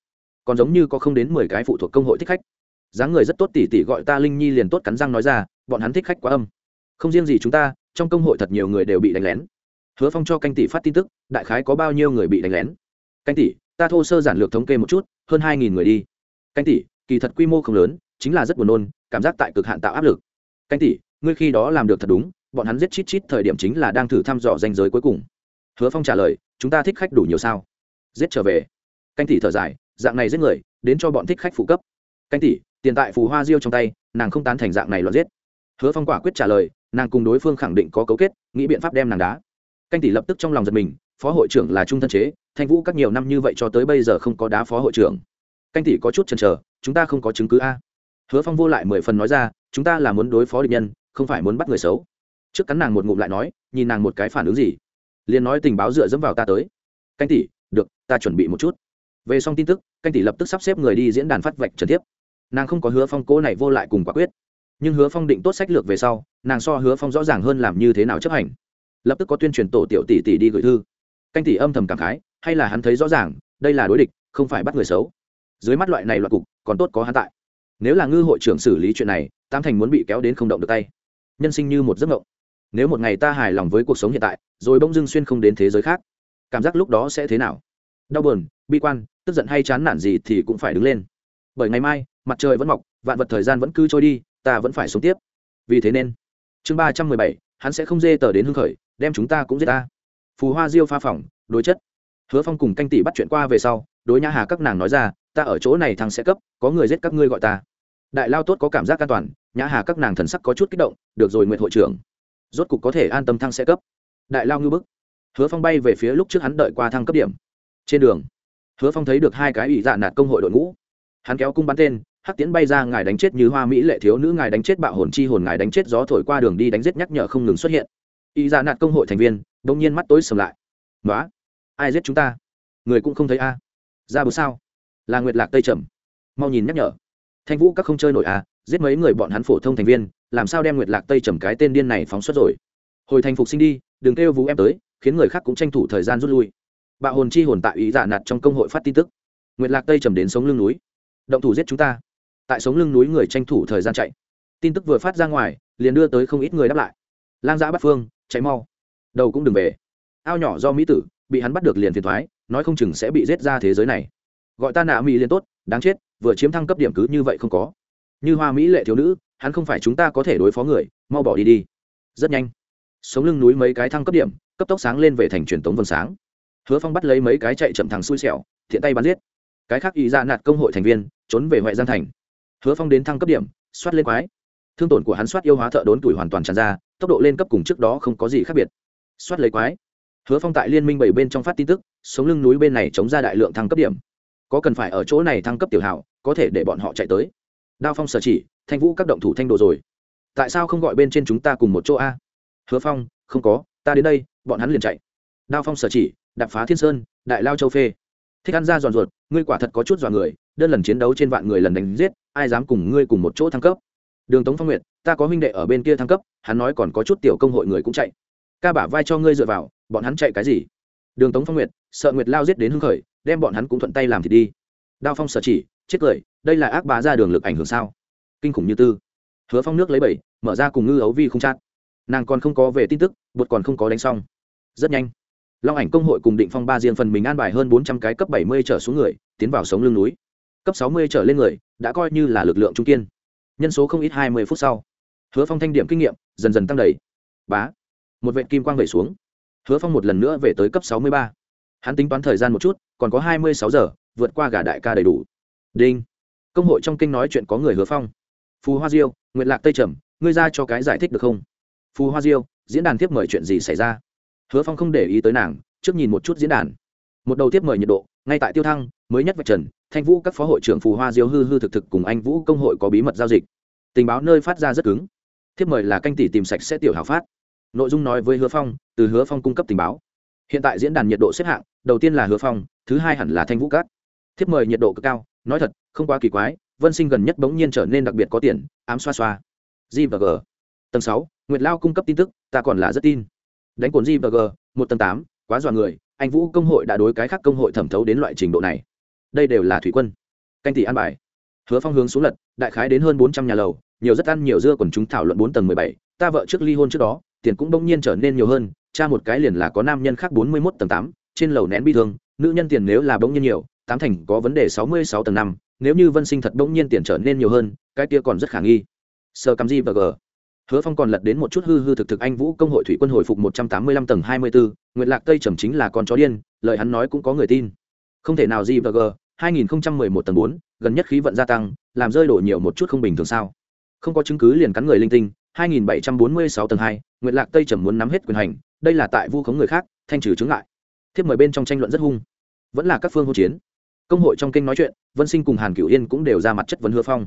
Còn giống như có không đến mười cái phụ thuộc công hội thích khách. Dáng người rất tốt tỉ tỉ gọi ta linh nhi liền tốt cắn răng nói ra, bọn hắn thích khách quá âm. Không riêng gì chúng ta, trong công hội thật nhiều người đều bị đánh lén hứa phong cho canh tỷ phát tin tức, đại khái có bao nhiêu người bị đánh lén? Canh tỷ, ta thô sơ giản lược thống kê một chút, hơn hai nghìn người đi. Canh tỷ, kỳ thật quy mô không lớn, chính là rất buồn nôn, cảm giác tại cực hạn tạo áp lực. Canh tỷ, ngươi khi đó làm được thật đúng, bọn hắn giết chít chít thời điểm chính là đang thử thăm dò danh giới cuối cùng. Hứa phong trả lời, chúng ta thích khách đủ nhiều sao? Giết trở về. Canh tỷ thở dài, dạng này giết người, đến cho bọn thích khách phụ cấp. Canh tỷ, tiền tại phù hoa diêu trong tay, nàng không tán thành dạng này loạn giết. Hứa phong quả quyết trả lời, nàng cùng đối phương khẳng định có cấu kết, nghĩ biện pháp đem nàng đá canh tỷ lập tức trong lòng giật mình, phó hội trưởng là trung thân chế, thanh vũ các nhiều năm như vậy cho tới bây giờ không có đá phó hội trưởng. Canh tỷ có chút chần chờ, chúng ta không có chứng cứ a. Hứa phong vô lại mười phần nói ra, chúng ta là muốn đối phó địch nhân, không phải muốn bắt người xấu. Trước cắn nàng một ngụm lại nói, nhìn nàng một cái phản ứng gì. Liền nói tình báo dựa dẫm vào ta tới. Canh tỷ, được, ta chuẩn bị một chút. Về xong tin tức, canh tỷ lập tức sắp xếp người đi diễn đàn phát vạch trần tiếp. Nàng không có hứa phong cố này vô lại cùng quả quyết. Nhưng hứa phong định tốt sách lược về sau, nàng so hứa phong rõ ràng hơn làm như thế nào chấp hành lập tức có tuyên truyền tổ tiểu tỷ tỷ đi gửi thư. Canh tỷ âm thầm cảm khái, hay là hắn thấy rõ ràng, đây là đối địch, không phải bắt người xấu. Dưới mắt loại này loại cục, còn tốt có hắn tại. Nếu là ngư hội trưởng xử lý chuyện này tam thành muốn bị kéo đến không động được tay. Nhân sinh như một giấc mộng. Nếu một ngày ta hài lòng với cuộc sống hiện tại, rồi bỗng dưng xuyên không đến thế giới khác, cảm giác lúc đó sẽ thế nào? Đau buồn, bi quan, tức giận hay chán nản gì thì cũng phải đứng lên. Bởi ngày mai, mặt trời vẫn mọc, vạn vật thời gian vẫn cứ trôi đi, ta vẫn phải sống tiếp. Vì thế nên, chương ba trăm mười bảy hắn sẽ không dê tờ đến hưng khởi, đem chúng ta cũng giết ta. Phù hoa diêu pha phỏng, đối chất. Hứa phong cùng canh tỷ bắt chuyện qua về sau, đối nhã hà các nàng nói ra, ta ở chỗ này thằng sẽ cấp, có người giết các ngươi gọi ta. Đại lao tốt có cảm giác an toàn, nhã hà các nàng thần sắc có chút kích động, được rồi nguyện hội trưởng, rốt cục có thể an tâm thăng sẽ cấp. Đại lao ngư bức. Hứa phong bay về phía lúc trước hắn đợi qua thăng cấp điểm. Trên đường, hứa phong thấy được hai cái ủy dạ nạt công hội đội ngũ. Hắn kéo cung bắn tên hắc tiễn bay ra, ngài đánh chết như hoa mỹ lệ thiếu nữ, ngài đánh chết bạo hồn chi hồn, ngài đánh chết gió thổi qua đường đi đánh giết nhắc nhở không ngừng xuất hiện. Y ra nạt công hội thành viên đông nhiên mắt tối sầm lại. Nói ai giết chúng ta? Người cũng không thấy a. Ra bữa sao? Là nguyệt lạc tây trầm. Mau nhìn nhắc nhở. Thanh vũ các không chơi nổi a, giết mấy người bọn hắn phổ thông thành viên, làm sao đem nguyệt lạc tây trầm cái tên điên này phóng xuất rồi? Hồi thành phục sinh đi, đừng kêu vũ em tới, khiến người khác cũng tranh thủ thời gian rút lui. Bạo hồn chi hồn tại ý giả dạ nạt trong công hội phát tin tức. Nguyệt lạc tây trầm đến sống lưng núi. Động thủ giết chúng ta tại sống lưng núi người tranh thủ thời gian chạy. Tin tức vừa phát ra ngoài, liền đưa tới không ít người đáp lại. Lang giã bắt phương, chạy mau. Đầu cũng đừng về. Ao nhỏ do mỹ tử, bị hắn bắt được liền phiền thoái, nói không chừng sẽ bị giết ra thế giới này. Gọi ta nạ mỹ liền tốt, đáng chết, vừa chiếm thăng cấp điểm cứ như vậy không có. Như hoa mỹ lệ thiếu nữ, hắn không phải chúng ta có thể đối phó người, mau bỏ đi đi. Rất nhanh. Sống lưng núi mấy cái thăng cấp điểm, cấp tốc sáng lên về thành truyền tống vầng sáng. Hứa phong bắt lấy mấy cái chạy chậm thằng xui xẻo, thiện tay bắn giết. Cái khác ý ra nạt công hội thành viên, trốn về huệ giang thành hứa phong đến thăng cấp điểm soát lên quái. Thương tổn của hắn soát yêu hóa thợ đốn tuổi hoàn toàn tràn ra, tốc độ lên cấp cùng trước đó không có gì khác biệt. Soát lấy quái. Hứa phong tại liên minh bảy bên trong phát tin tức, sống lưng núi bên này chống ra đại lượng thăng cấp điểm. Có cần phải ở chỗ này thăng cấp tiểu hảo, có thể để bọn họ chạy tới. Đao phong sở chỉ, thanh vũ các động thủ thanh đồ rồi. Tại sao không gọi bên trên chúng ta cùng một chỗ a? Hứa phong, không có, ta đến đây, bọn hắn liền chạy. Đao phong sở chỉ, đạp phá thiên sơn, đại lao châu phê. Thích ăn ra giòn ruột, ngươi quả thật có chút dọa người đơn lần chiến đấu trên vạn người lần đánh giết, ai dám cùng ngươi cùng một chỗ thăng cấp? Đường tống phong nguyệt, ta có huynh đệ ở bên kia thăng cấp, hắn nói còn có chút tiểu công hội người cũng chạy. Ca bả vai cho ngươi dựa vào, bọn hắn chạy cái gì? Đường tống phong nguyệt, sợ nguyệt lao giết đến hưng khởi, đem bọn hắn cũng thuận tay làm thì đi. Đao phong sở chỉ, chết cười, đây là ác bá ra đường lực ảnh hưởng sao? Kinh khủng như tư. Hứa phong nước lấy bảy mở ra cùng ngư ấu vi không chát. Nàng còn không có về tin tức, bột còn không có đánh xong. Rất nhanh. Long ảnh công hội cùng định phong ba riêng phần mình an bài hơn bốn trăm cái cấp bảy mươi trở xuống người, tiến vào sống lưng núi cấp sáu mươi trở lên người, đã coi như là lực lượng trung kiên. Nhân số không ít hai mươi phút sau. Hứa phong thanh điểm kinh nghiệm, dần dần tăng đầy. Bá. Một vệ kim quang vẩy xuống. Hứa phong một lần nữa về tới cấp sáu mươi ba. Hắn tính toán thời gian một chút, còn có hai mươi sáu giờ, vượt qua gà đại ca đầy đủ. Đinh. Công hội trong kinh nói chuyện có người hứa phong. Phù hoa diêu nguyện lạc tây trầm, ngươi ra cho cái giải thích được không? Phù hoa diêu, diễn đàn tiếp mời chuyện gì xảy ra? Hứa phong không để ý tới nàng, trước nhìn một chút diễn đàn. Một đầu tiếp mời nhiệt độ, ngay tại tiêu thăng, mới nhất vạch trần thanh vũ các phó hội trưởng phù hoa diêu hư hư thực thực cùng anh vũ công hội có bí mật giao dịch. Tình báo nơi phát ra rất cứng. Thiếp mời là canh tỷ tìm sạch sẽ tiểu hào phát. Nội dung nói với hứa phong, từ hứa phong cung cấp tình báo. Hiện tại diễn đàn nhiệt độ xếp hạng, đầu tiên là hứa phong, thứ hai hẳn là thanh vũ cát thiếp mời nhiệt độ cực cao, nói thật, không quá kỳ quái, vân sinh gần nhất bỗng nhiên trở nên đặc biệt có tiền, ám xoa xoa. G và g. Tầng sáu, nguyệt lao cung cấp tin tức, ta còn là rất tin. Đánh cồn g và g, một tầng tám, quá dọa người, anh vũ công hội đã đối cái khác công hội thẩm thấu đến loại trình độ này đây đều là thủy quân. Canh tỷ an bài. Hứa phong hướng xuống lật, đại khái đến hơn bốn trăm nhà lầu, nhiều rất ăn, nhiều dưa còn chúng thảo luận bốn tầng mười bảy. Ta vợ trước ly hôn trước đó, tiền cũng bỗng nhiên trở nên nhiều hơn, cha một cái liền là có nam nhân khác bốn mươi mốt tầng tám, trên lầu nén bi thương, nữ nhân tiền nếu là bỗng nhiên nhiều, tám thành có vấn đề sáu mươi sáu tầng năm, nếu như vân sinh thật bỗng nhiên tiền trở nên nhiều hơn, cái kia còn rất khả nghi. Sơ cắm gì và g. Hứa phong còn lật đến một chút hư hư thực thực anh vũ công hội thủy quân hồi phục một trăm tám mươi lăm tầng hai mươi bốn nguyện lạc tây trầm chính là con chó điên, lời hắn nói cũng có người tin. Không thể nào gì và g hai nghìn một tầng bốn, gần nhất khí vận gia tăng, làm rơi đổ nhiều một chút không bình thường sao? Không có chứng cứ liền cắn người linh tinh, hai nghìn bảy trăm bốn mươi sáu tầng hai, nguyệt lạc tây trầm muốn nắm hết quyền hành, đây là tại vu khống người khác, thanh trừ chứng ngại. Thiếp mời bên trong tranh luận rất hung. Vẫn là các phương hỗn chiến. Công hội trong kinh nói chuyện, vân sinh cùng hàn cửu yên cũng đều ra mặt chất vấn hứa phong.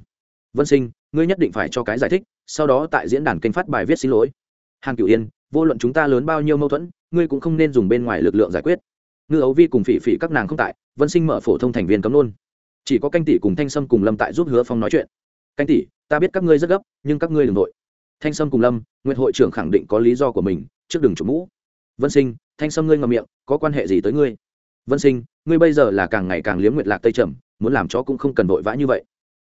Vân sinh, ngươi nhất định phải cho cái giải thích, sau đó tại diễn đàn kênh phát bài viết xin lỗi. Hàn cửu yên, vô luận chúng ta lớn bao nhiêu mâu thuẫn, ngươi cũng không nên dùng bên ngoài lực lượng giải quyết ngư ấu vi cùng phỉ phỉ các nàng không tại, vân sinh mở phổ thông thành viên cấm nôn. Chỉ có canh tỷ cùng thanh sâm cùng lâm tại giúp hứa phong nói chuyện. Canh tỷ, ta biết các ngươi rất gấp, nhưng các ngươi đ ừ n g nội thanh sâm cùng lâm nguyện hội trưởng khẳng định có lý do của mình, trước đừng chủ mũ. Vân sinh, thanh sâm ngươi ngầm miệng, có quan hệ gì tới ngươi? Vân sinh, ngươi bây giờ là càng ngày càng liếm nguyệt lạc tây trầm, muốn làm cho cũng không cần vội vã như vậy.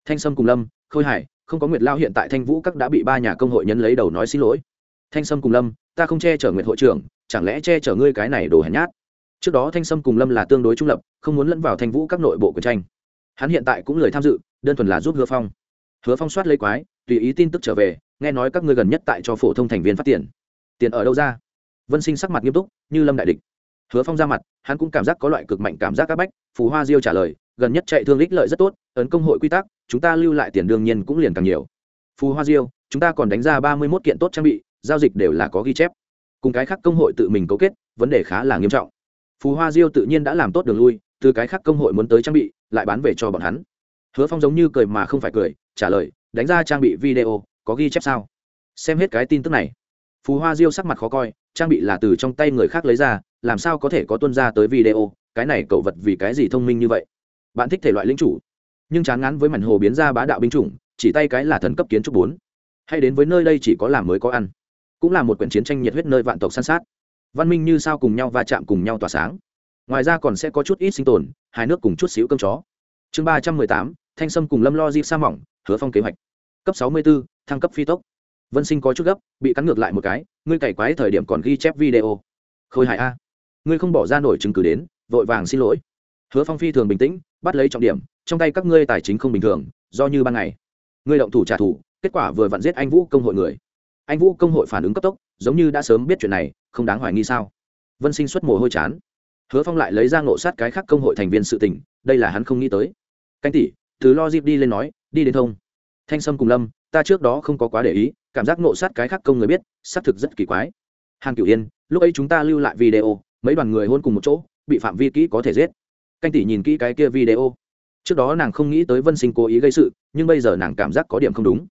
Thanh sâm cùng lâm, khôi hải, không có nguyệt lao hiện tại thanh vũ các đã bị ba nhà công hội nhân lấy đầu nói xin lỗi. Thanh sâm cùng lâm, ta không che chở nguyệt hội trưởng, chẳng lẽ che chở ngươi cái này đồ hèn nhát? Trước đó thanh sâm cùng lâm là tương đối trung lập, không muốn lẫn vào thanh vũ các nội bộ quyền tranh. Hắn hiện tại cũng lời tham dự, đơn thuần là giúp hứa phong. Hứa phong soát lấy quái, tùy ý tin tức trở về, nghe nói các ngươi gần nhất tại cho phổ thông thành viên phát tiền. Tiền ở đâu ra? Vân sinh sắc mặt nghiêm túc, như lâm đại địch. Hứa phong ra mặt, hắn cũng cảm giác có loại cực mạnh cảm giác c áp bách, phù hoa diêu trả lời, gần nhất chạy thương ích lợi rất tốt, ấn công hội quy tắc, chúng ta lưu lại tiền đương nhiên cũng liền càng nhiều. Phù hoa diêu, chúng ta còn đánh ra ba mươi mốt kiện tốt trang bị, giao dịch đều là có ghi chép. Cùng cái khác công hội tự mình cấu kết, vấn đề khá là nghiêm trọng phù hoa diêu tự nhiên đã làm tốt đường lui, từ cái khác công hội muốn tới trang bị, lại bán về cho bọn hắn. Hứa phong giống như cười mà không phải cười, trả lời, đánh ra trang bị video, có ghi chép sao? Xem hết cái tin tức này. Phù hoa diêu sắc mặt khó coi, trang bị là từ trong tay người khác lấy ra, làm sao có thể có tuân ra tới video, cái này cậu vật vì cái gì thông minh như vậy? Bạn thích thể loại lính chủ. Nhưng chán ngán với mảnh hồ biến ra bá đạo binh chủng, chỉ tay cái là thần cấp kiến trúc bốn. Hay đến với nơi đây chỉ có làm mới có ăn. Cũng là một quyển chiến tranh nhiệt huyết nơi vạn tộc san sát văn minh như sao cùng nhau va chạm cùng nhau tỏa sáng. Ngoài ra còn sẽ có chút ít sinh tồn, hai nước cùng chút xíu cơm chó. Chương ba trăm mười tám, thanh sâm cùng lâm lo di sa mỏng, hứa phong kế hoạch. Cấp sáu mươi b ố thăng cấp phi tốc. Vân sinh có chút gấp, bị cắn ngược lại một cái, ngươi cày quái thời điểm còn ghi chép video. Khôi hài a. Ngươi không bỏ ra nổi chứng cứ đến, vội vàng xin lỗi. Hứa phong phi thường bình tĩnh, bắt lấy trọng điểm, trong tay các ngươi tài chính không bình thường, do như ban ngày. Ngươi động thủ trả thù, kết quả vừa vặn giết anh vũ công hội người. Anh vũ công hội phản ứng cấp tốc giống như đã sớm biết chuyện này, không đáng hoài nghi sao? Vân sinh xuất mồ hôi chán. Hứa phong lại lấy ra ngộ sát cái khác công hội thành viên sự tình, đây là hắn không nghĩ tới. Canh tỷ, từ lo dịp đi lên nói, đi đến thông. Thanh sâm cùng lâm, ta trước đó không có quá để ý, cảm giác ngộ sát cái khác công người biết, xác thực rất kỳ quái. Hàng cửu yên, lúc ấy chúng ta lưu lại video, mấy đoàn người hôn cùng một chỗ, bị phạm vi kỹ có thể giết. Canh tỷ nhìn kỹ cái kia video. Trước đó nàng không nghĩ tới vân sinh cố ý gây sự, nhưng bây giờ nàng cảm giác có điểm không đúng.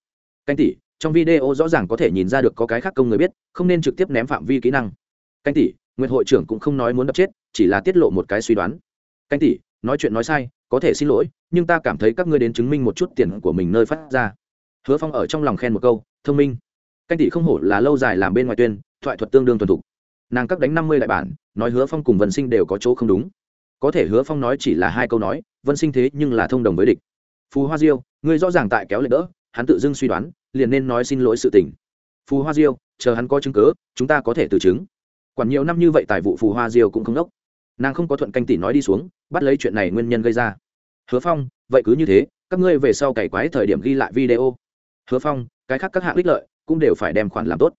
Canh tỷ trong video rõ ràng có thể nhìn ra được có cái khác công người biết, không nên trực tiếp ném phạm vi kỹ năng. Canh tỷ nguyện hội trưởng cũng không nói muốn đập chết, chỉ là tiết lộ một cái suy đoán. Canh tỷ, nói chuyện nói sai, có thể xin lỗi, nhưng ta cảm thấy các ngươi đến chứng minh một chút tiền của mình nơi phát ra. Hứa phong ở trong lòng khen một câu, thông minh. Canh tỷ không hổ là lâu dài làm bên ngoài tuyên, thoại thuật tương đương tuần thục. Nàng các đánh năm mươi đại bản, nói hứa phong cùng vân sinh đều có chỗ không đúng. Có thể hứa phong nói chỉ là hai câu nói, vân sinh thế nhưng là thông đồng với địch. Phù hoa diêu, ngươi rõ ràng tại kéo lệ đỡ, hắn tự dưng suy đoán liền nên nói xin lỗi sự tình. Phù hoa diêu, chờ hắn có chứng cớ chúng ta có thể từ chứng. Quản nhiều năm như vậy tài vụ phù hoa diêu cũng không đốc. Nàng không có thuận canh tỷ nói đi xuống, bắt lấy chuyện này nguyên nhân gây ra. Hứa phong, vậy cứ như thế, các ngươi về sau cày quái thời điểm ghi lại video. Hứa phong, cái khác các hạng ích lợi cũng đều phải đem khoản làm tốt.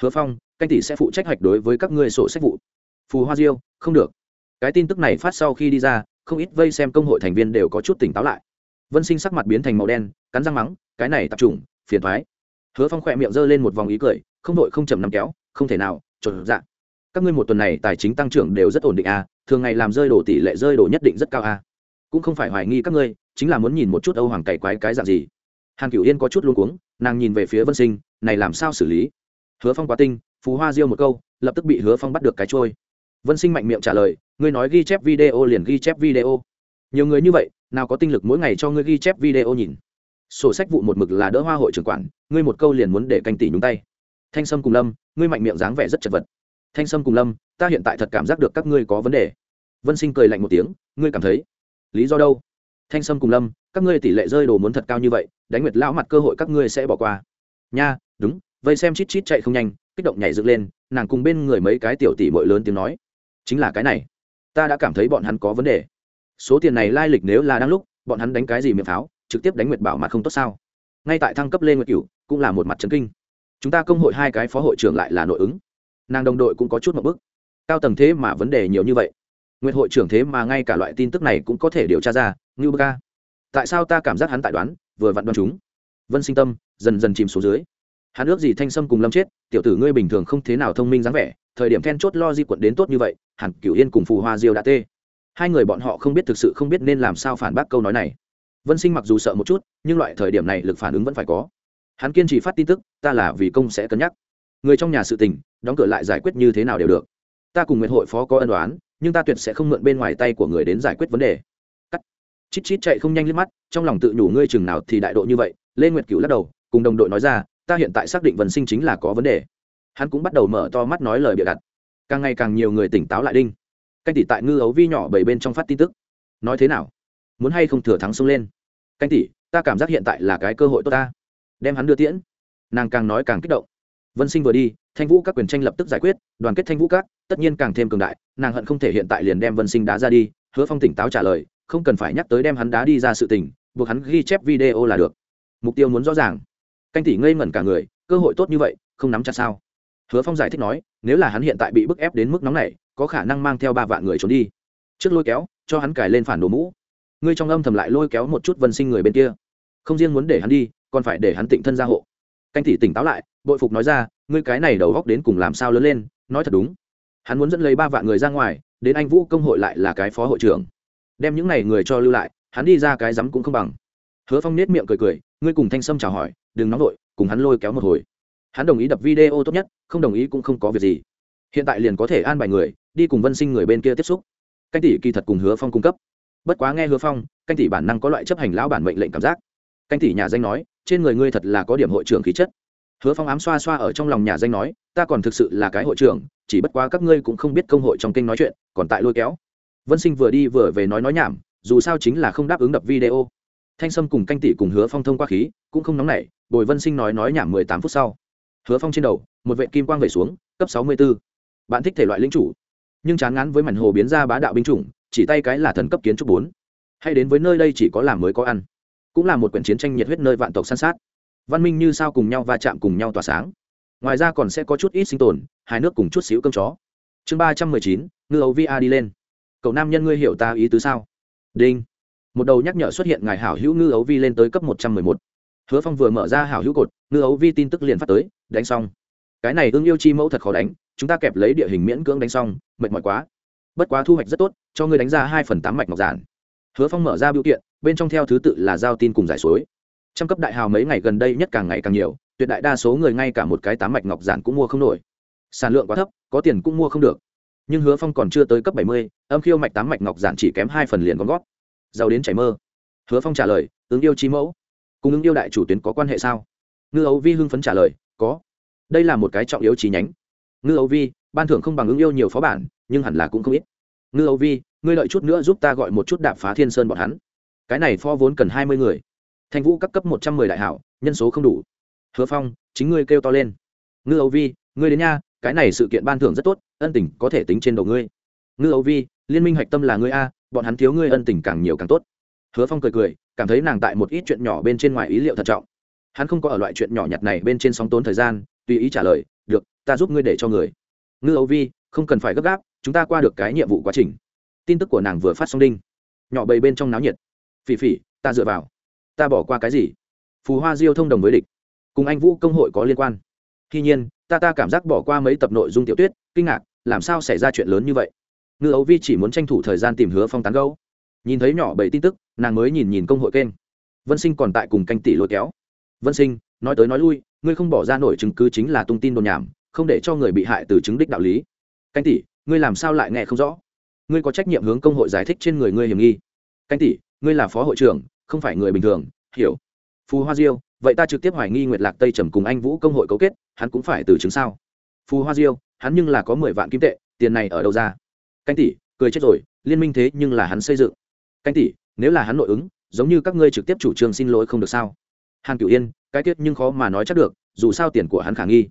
Hứa phong, canh tỷ sẽ phụ trách hoạch đối với các ngươi sổ sách vụ. Phù hoa diêu, không được. Cái tin tức này phát sau khi đi ra, không ít vây xem công hội thành viên đều có chút tỉnh táo lại. Vân sinh sắc mặt biến thành màu đen, cắn răng mắng, cái này tập trung phiền thoái. Hứa phong khỏe miệng g lên một vòng ý cười, không đội không chầm nắm kéo, không thể nào trộn dạ. Các ngươi một tuần này tài chính tăng trưởng đều rất ổn định à thường ngày làm rơi đổ tỷ lệ rơi đổ nhất định rất cao à. Cũng không phải hoài nghi các ngươi, chính là muốn nhìn một chút âu hoàng cày quái cái dạng gì. Hàn cửu yên có chút luôn cuống, nàng nhìn về phía vân sinh, này làm sao xử lý? Hứa phong quá tinh phú hoa diêu một câu, lập tức bị hứa phong bắt được cái trôi. Vân sinh mạnh miệng trả lời, ngươi nói ghi chép video liền ghi chép video. Nhiều người như vậy, nào có tinh lực mỗi ngày cho ngươi ghi chép video nhìn sổ sách vụ một mực là đỡ hoa hội trưởng quản, ngươi một câu liền muốn để canh tỷ nhúng tay. Thanh sâm cùng lâm, ngươi mạnh miệng dáng vẻ rất chật vật. Thanh sâm cùng lâm, ta hiện tại thật cảm giác được các ngươi có vấn đề. Vân sinh cười lạnh một tiếng, ngươi cảm thấy? Lý do đâu? Thanh sâm cùng lâm, các ngươi tỷ lệ rơi đồ muốn thật cao như vậy, đánh nguyệt lão mặt cơ hội các ngươi sẽ bỏ qua. Nha, đúng vậy xem chít chít chạy không nhanh, kích động nhảy dựng lên, nàng cùng bên người mấy cái tiểu tỷ mội lớn tiếng nói. Chính là cái này, ta đã cảm thấy bọn hắn có vấn đề. Số tiền này lai lịch nếu là đang lúc, bọn hắn đánh cái gì miệng pháo? Trực tiếp đánh nguyệt bảo mặt không tốt sao? Ngay tại thăng cấp lên nguyệt cửu, cũng là một mặt trấn kinh. Chúng ta công hội hai cái phó hội trưởng lại là nội ứng. Nàng đồng đội cũng có chút một bức cao tầng thế mà vấn đề nhiều như vậy. Nguyệt hội trưởng thế mà ngay cả loại tin tức này cũng có thể điều tra ra như bơ ca. Tại sao ta cảm giác hắn tại đoán, vừa vặn đoán chúng? Vân sinh tâm, dần dần chìm xuống dưới. Hắn ước gì thanh sâm cùng lâm chết, tiểu tử ngươi bình thường không thế nào thông minh dáng vẻ, thời điểm then chốt lo di quận đến tốt như vậy, hẳn cửu yên cùng phù hoa diêu đã tê. Hai người bọn họ không biết thực sự không biết nên làm sao phản bác câu nói này vân sinh mặc dù sợ một chút, nhưng loại thời điểm này lực phản ứng vẫn phải có. Hắn kiên trì phát tin tức, ta là vì công sẽ cân nhắc. Người trong nhà sự tình, đóng cửa lại giải quyết như thế nào đều được. Ta cùng nguyện hội phó có ân đoán nhưng ta tuyệt sẽ không mượn bên ngoài tay của người đến giải quyết vấn đề. Cắt. Chít chít chạy không nhanh liếc mắt, trong lòng tự nhủ ngươi chừng nào thì đại độ như vậy, lê nguyệt cửu lắc đầu, cùng đồng đội nói ra, ta hiện tại xác định vân sinh chính là có vấn đề. Hắn cũng bắt đầu mở to mắt nói lời bịa đặt. Càng ngày càng nhiều người tỉnh táo lại đinh. Canh tỷ tại ngư ấu vi nhỏ bảy bên trong phát tin tức. Nói thế nào? Muốn hay không thừa thắng xông lên. Canh tỷ, ta cảm giác hiện tại là cái cơ hội tốt ta. Đem hắn đưa tiễn. Nàng càng nói càng kích động. Vân sinh vừa đi, thanh vũ các quyền tranh lập tức giải quyết, đoàn kết thanh vũ các, tất nhiên càng thêm cường đại, nàng hận không thể hiện tại liền đem vân sinh đá ra đi, hứa phong tỉnh táo trả lời, không cần phải nhắc tới đem hắn đá đi ra sự tình, buộc hắn ghi chép video là được. Mục tiêu muốn rõ ràng. Canh tỷ ngây ngẩn cả người, cơ hội tốt như vậy, không nắm chặt sao? Hứa phong giải thích nói, nếu là hắn hiện tại bị bức ép đến mức nóng này có khả năng mang theo ba vạn người trốn đi. Trước lôi kéo, cho hắn cài lên phản đồ mũ ngươi trong âm thầm lại lôi kéo một chút vân sinh người bên kia. Không riêng muốn để hắn đi, còn phải để hắn tịnh thân gia hộ. Canh tỷ tỉnh táo lại, bội phục nói ra, ngươi cái này đầu góc đến cùng làm sao lớn lên, nói thật đúng. Hắn muốn dẫn lấy ba vạn người ra ngoài, đến anh vũ công hội lại là cái phó hội trưởng. Đem những n à y người cho lưu lại, hắn đi ra cái rắm cũng không bằng. Hứa phong nết miệng cười cười, ngươi cùng thanh sâm chào hỏi, đừng nóng vội, cùng hắn lôi kéo một hồi. Hắn đồng ý đập video tốt nhất, không đồng ý cũng không có việc gì. Hiện tại liền có thể an bài người, đi cùng vân sinh người bên kia tiếp xúc. Canh tỷ kỳ thật cùng hứa phong cung cấp bất quá nghe hứa phong, canh tỷ bản năng có loại chấp hành lão bản mệnh lệnh cảm giác. Canh tỷ nhà danh nói, trên người ngươi thật là có điểm hội trưởng khí chất. Hứa phong ám xoa xoa ở trong lòng nhà danh nói, ta còn thực sự là cái hội trưởng, chỉ bất quá các ngươi cũng không biết công hội trong kinh nói chuyện, còn tại lôi kéo. Vân sinh vừa đi vừa về nói nói nhảm, dù sao chính là không đáp ứng đập video. Thanh sâm cùng canh tỷ cùng hứa phong thông qua khí, cũng không nóng nảy, bồi vân sinh nói nói nhảm mười tám phút sau. Hứa phong trên đầu, một vệ kim quang về xuống, cấp sáu mươi b ố bạn thích thể loại lính chủ, nhưng chán ngán với mảnh hồ biến ra bá đạo binh chủng chỉ tay cái là thần cấp kiến trúc bốn. Hay đến với nơi đây chỉ có làm mới có ăn. Cũng là một quyển chiến tranh nhiệt huyết nơi vạn tộc san sát. Văn minh như sao cùng nhau va chạm cùng nhau tỏa sáng. Ngoài ra còn sẽ có chút ít sinh tồn, hai nước cùng chút xíu cơm chó. Chương ba trăm mười chín, ngư ấu vi a đi lên. Cậu nam nhân ngươi hiểu ta ý tứ sao? Đinh. Một đầu nhắc nhở xuất hiện ngài hảo hữu ngư ấu vi lên tới cấp một trăm mười một. Hứa phong vừa mở ra hảo hữu cột, ngư ấu vi tin tức liền phát tới, đánh xong. Cái này ương yêu chi mẫu thật khó đánh, chúng ta kẹp lấy địa hình miễn cưỡng đánh xong, mệt mỏi quá bất quá thu hoạch rất tốt, cho ngươi đánh ra hai phần tám mạch ngọc giản. Hứa phong mở ra biểu kiện, bên trong theo thứ tự là giao tin cùng giải suối. Trăm cấp đại hào mấy ngày gần đây nhất càng ngày càng nhiều, tuyệt đại đa số người ngay cả một cái tám mạch ngọc giản cũng mua không nổi. Sản lượng quá thấp, có tiền cũng mua không được. Nhưng hứa phong còn chưa tới cấp bảy mươi, âm khiêu mạch tám mạch ngọc giản chỉ kém hai phần liền con gót giàu đến chảy mơ. Hứa phong trả lời, ứng yêu trí mẫu. Cùng ứng yêu đại chủ tuyến có quan hệ sao? Ngư ấu vi hưng phấn trả lời, có. Đây là một cái trọng yếu trí nhánh. Ngư ấu vi, ban thưởng không bằng ứng yêu nhiều phó bản nhưng hẳn là cũng không ít. Ngư Âu vi, ngươi lợi chút nữa giúp ta gọi một chút đạp phá thiên sơn bọn hắn. Cái này pho vốn cần hai mươi người. Thanh vũ các cấp một trăm mười đại hảo, nhân số không đủ. Hứa phong, chính ngươi kêu to lên. Ngư Âu vi, ngươi đến nha, cái này sự kiện ban thưởng rất tốt, ân tình có thể tính trên đầu ngươi. Ngư Âu vi, liên minh hạch tâm là ngươi a, bọn hắn thiếu ngươi ân tình càng nhiều càng tốt. Hứa phong cười cười, cảm thấy nàng tại một ít chuyện nhỏ bên trên ngoài ý liệu thận trọng. Hắn không có ở loại chuyện nhỏ nhặt này bên trên sóng tốn thời gian, tùy ý trả lời, được, ta giúp ngươi để cho người. Ngư Âu vi, không cần phải gấp gáp chúng ta qua được cái nhiệm vụ quá trình. Tin tức của nàng vừa phát xong đinh. Nhỏ bầy bên trong náo nhiệt. Phỉ phỉ, ta dựa vào. Ta bỏ qua cái gì? Phù hoa diêu thông đồng với địch. Cùng anh vũ công hội có liên quan. Tuy nhiên, ta ta cảm giác bỏ qua mấy tập nội dung tiểu tuyết kinh ngạc, làm sao xảy ra chuyện lớn như vậy? Ngư ấu vi chỉ muốn tranh thủ thời gian tìm hứa phong tán gấu nhìn thấy nhỏ bảy tin tức, nàng mới nhìn nhìn công hội kênh. Vân sinh còn tại cùng canh tỷ lôi kéo. Vân sinh, nói tới nói lui, ngươi không bỏ ra nổi chứng cứ chính là tung tin đồn nhảm, không để cho người bị hại từ chứng đích đạo lý. Canh tỷ ngươi làm sao lại nghe không rõ? Ngươi có trách nhiệm hướng công hội giải thích trên người ngươi hiểm nghi. Canh tỷ, ngươi là phó hội trưởng, không phải người bình thường, hiểu. Phù hoa diêu, vậy ta trực tiếp hoài nghi nguyệt lạc tây trầm cùng anh vũ công hội cấu kết, hắn cũng phải từ chứng sao? Phù hoa diêu, hắn nhưng là có mười vạn kim tệ, tiền này ở đâu ra? Canh tỷ, cười chết rồi, liên minh thế nhưng là hắn xây dựng. Canh tỷ, nếu là hắn nội ứng, giống như các ngươi trực tiếp chủ trương xin lỗi không được sao? Hàn cửu yên, cái tiết nhưng khó mà nói chắc được, dù sao tiền của hắn khả nghi.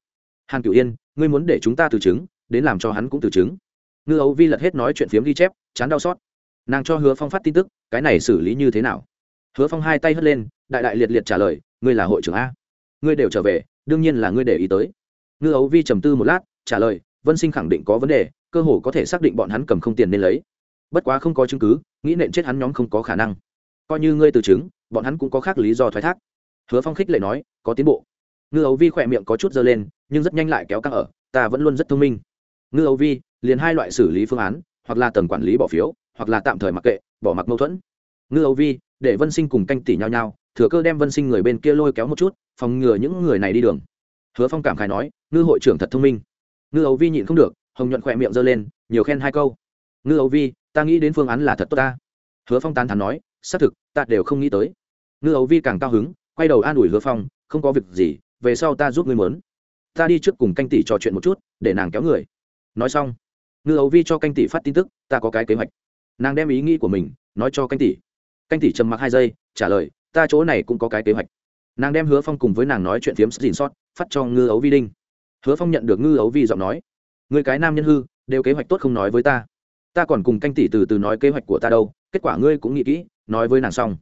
Hàn cửu yên, ngươi muốn để chúng ta từ chứng đến làm cho hắn cũng từ chứng. Ngư ấu vi lật hết nói chuyện phiếm ghi chép, chán đau xót. Nàng cho hứa phong phát tin tức, cái này xử lý như thế nào? Hứa phong hai tay hất lên, đại đại liệt liệt trả lời, ngươi là hội trưởng a. Ngươi đều trở về, đương nhiên là ngươi để ý tới. Ngư ấu vi trầm tư một lát, trả lời, vân sinh khẳng định có vấn đề, cơ hồ có thể xác định bọn hắn cầm không tiền nên lấy. Bất quá không có chứng cứ, nghĩ nện chết hắn nhóm không có khả năng. Coi như ngươi từ chứng, bọn hắn cũng có khác lý do thoái thác. Hứa phong khích lệ nói, có tiến bộ. Ngư ấu vi khỏe miệng có chút dơ lên, nhưng rất nhanh lại kéo căng ở, ta vẫn luôn rất thông minh ngư Âu vi, liền hai loại xử lý phương án, hoặc là tầng quản lý bỏ phiếu, hoặc là tạm thời mặc kệ, bỏ mặc mâu thuẫn. Ngư Âu vi, để vân sinh cùng canh tỷ nhau nhau, thừa cơ đem vân sinh người bên kia lôi kéo một chút, phòng ngừa những người này đi đường. Hứa phong cảm khai nói, ngư hội trưởng thật thông minh. Ngư Âu vi nhịn không được, hồng nhuận khỏe miệng giơ lên, nhiều khen hai câu. Ngư Âu vi, ta nghĩ đến phương án là thật tốt ta. Hứa phong tán thắn nói, xác thực, ta đều không nghĩ tới. Ngư Âu vi càng cao hứng, quay đầu an ủi hứa phong, không có việc gì, về sau ta giúp ngươi mớn. Ta đi trước cùng canh tỷ trò chuyện một chút, để nàng kéo người nói xong, ngư ấu vi cho canh tỷ phát tin tức, ta có cái kế hoạch. Nàng đem ý nghĩ của mình nói cho canh tỷ. Canh tỷ trầm mặc hai giây, trả lời, ta chỗ này cũng có cái kế hoạch. Nàng đem hứa phong cùng với nàng nói chuyện phiếm dìn sót phát cho ngư ấu vi đinh. Hứa phong nhận được ngư ấu vi giọng nói, người cái nam nhân hư, đều kế hoạch tốt không nói với ta. Ta còn cùng canh tỷ từ từ nói kế hoạch của ta đâu, kết quả ngươi cũng nghĩ kỹ, nói với nàng xong.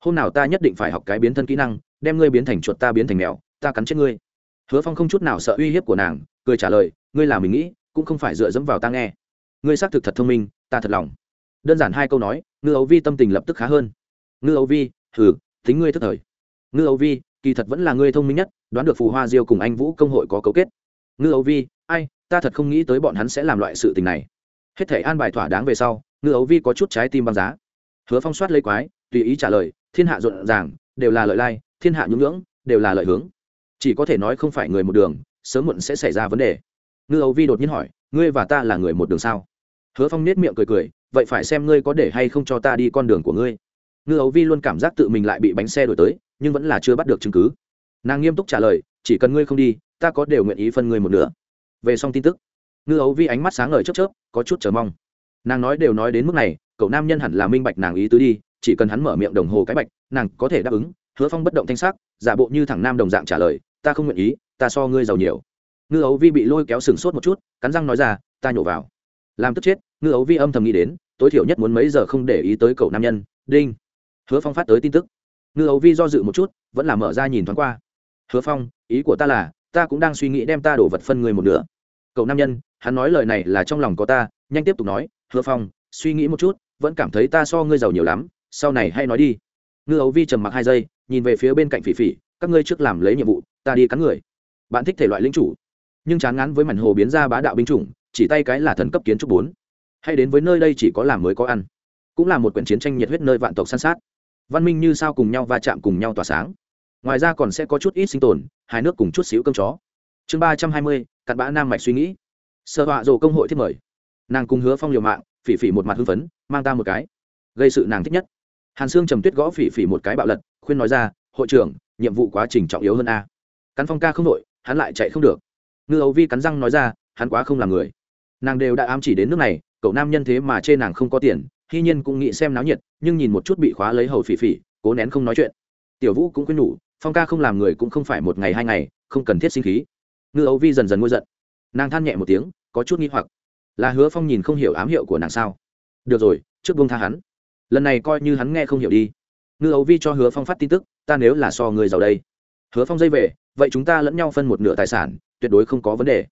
Hôm nào ta nhất định phải học cái biến thân kỹ năng, đem ngươi biến thành chuột ta biến thành mèo, ta cắn chết ngươi. Hứa phong không chút nào sợ uy hiếp của nàng, cười trả lời, ngươi là mình nghĩ cũng không phải dựa dẫm vào ta nghe. Ngươi xác thực thật thông minh, ta thật lòng. Đơn giản hai câu nói, ngư ấu vi tâm tình lập tức khá hơn. Ngư ấu vi thử tính ngươi thức thời. Ngư ấu vi, kỳ thật vẫn là ngươi thông minh nhất, đoán được phù hoa diêu cùng anh vũ công hội có cấu kết. Ngư ấu vi, ai, ta thật không nghĩ tới bọn hắn sẽ làm loại sự tình này. Hết thể an bài thỏa đáng về sau, ngư ấu vi có chút trái tim băng giá. Hứa phong soát lấy quái, tùy ý trả lời, thiên hạ rộn ràng, đều là lợi lai, thiên hạ nhũng ngưỡng đều là lợi hướng. Chỉ có thể nói không phải người một đường, sớm muộn sẽ xảy ra vấn đề ngư âu vi đột nhiên hỏi, ngươi và ta là người một đường sao? Hứa phong nết miệng cười cười, vậy phải xem ngươi có để hay không cho ta đi con đường của ngươi. Ngư ấu vi luôn cảm giác tự mình lại bị bánh xe đổi tới, nhưng vẫn là chưa bắt được chứng cứ. Nàng nghiêm túc trả lời, chỉ cần ngươi không đi, ta có đều nguyện ý phân ngươi một nửa. Về xong tin tức, ngư ấu vi ánh mắt sáng ngời chớp chớp, có chút chờ mong. Nàng nói đều nói đến mức này, cậu nam nhân hẳn là minh bạch nàng ý tứ đi, chỉ cần hắn mở miệng đồng hồ cái bạch, nàng có thể đáp ứng. Hứa phong bất động thanh sắc, giả bộ như thằng nam đồng dạng trả lời, ta không nguyện ý, ta so ngươi giàu nhiều ngư ấu vi bị lôi kéo sừng sốt một chút, cắn răng nói ra, ta nhổ vào. Làm tức chết, ngư ấu vi âm thầm nghĩ đến, tối thiểu nhất muốn mấy giờ không để ý tới cậu nam nhân, đinh. Hứa phong phát tới tin tức. Ngư ấu vi do dự một chút, vẫn là mở ra nhìn thoáng qua. Hứa phong, ý của ta là, ta cũng đang suy nghĩ đem ta đổ vật phân người một nửa. Cậu nam nhân, hắn nói lời này là trong lòng có ta, nhanh tiếp tục nói, hứa phong, suy nghĩ một chút, vẫn cảm thấy ta so ngươi giàu nhiều lắm, sau này hay nói đi. Ngư ấu vi trầm mặc hai giây, nhìn về phía bên cạnh phỉ phỉ, các ngươi trước làm lấy nhiệm vụ, ta đi cắn người. Bạn thích thể loại lính chủ nhưng chán ngán với mảnh hồ biến ra bá đạo binh chủng, chỉ tay cái là thần cấp kiến trúc bốn. Hay đến với nơi đây chỉ có làm mới có ăn. Cũng là một quyển chiến tranh nhiệt huyết nơi vạn tộc san sát. Văn minh như sao cùng nhau va chạm cùng nhau tỏa sáng. Ngoài ra còn sẽ có chút ít sinh tồn hai nước cùng chút xíu cơm chó. Chương ba trăm hai mươi, cặn bã nam mạch suy nghĩ. Sợ họa rồ công hội thiết mời. Nàng cùng hứa phong liều mạng, phỉ phỉ một mặt hưng phấn, mang ta một cái. Gây sự nàng thích nhất. Hàn sương trầm tuyết gõ phỉ phỉ một cái bạo lật, khuyên nói ra, hội trưởng, nhiệm vụ quá trình trọng yếu hơn a. Cắn phong ca không đội hắn lại chạy không được ngư ấu vi cắn răng nói ra, hắn quá không là người. Nàng đều đã ám chỉ đến nước này, cậu nam nhân thế mà chê nàng không có tiền, hy nhiên cũng nghĩ xem náo nhiệt, nhưng nhìn một chút bị khóa lấy hầu phỉ phỉ, cố nén không nói chuyện. Tiểu vũ cũng khuyên nhủ, phong ca không làm người cũng không phải một ngày hai ngày, không cần thiết sinh khí. Ngư ấu vi dần dần ngôi giận. Nàng than nhẹ một tiếng, có chút nghi hoặc. Là hứa phong nhìn không hiểu ám hiệu của nàng sao? Được rồi, trước buông tha hắn. Lần này coi như hắn nghe không hiểu đi. Ngư ấu vi cho hứa phong phát tin tức, ta nếu là so người giàu đây. Hứa phong dây về vậy chúng ta lẫn nhau phân một nửa tài sản, tuyệt đối không có vấn đề.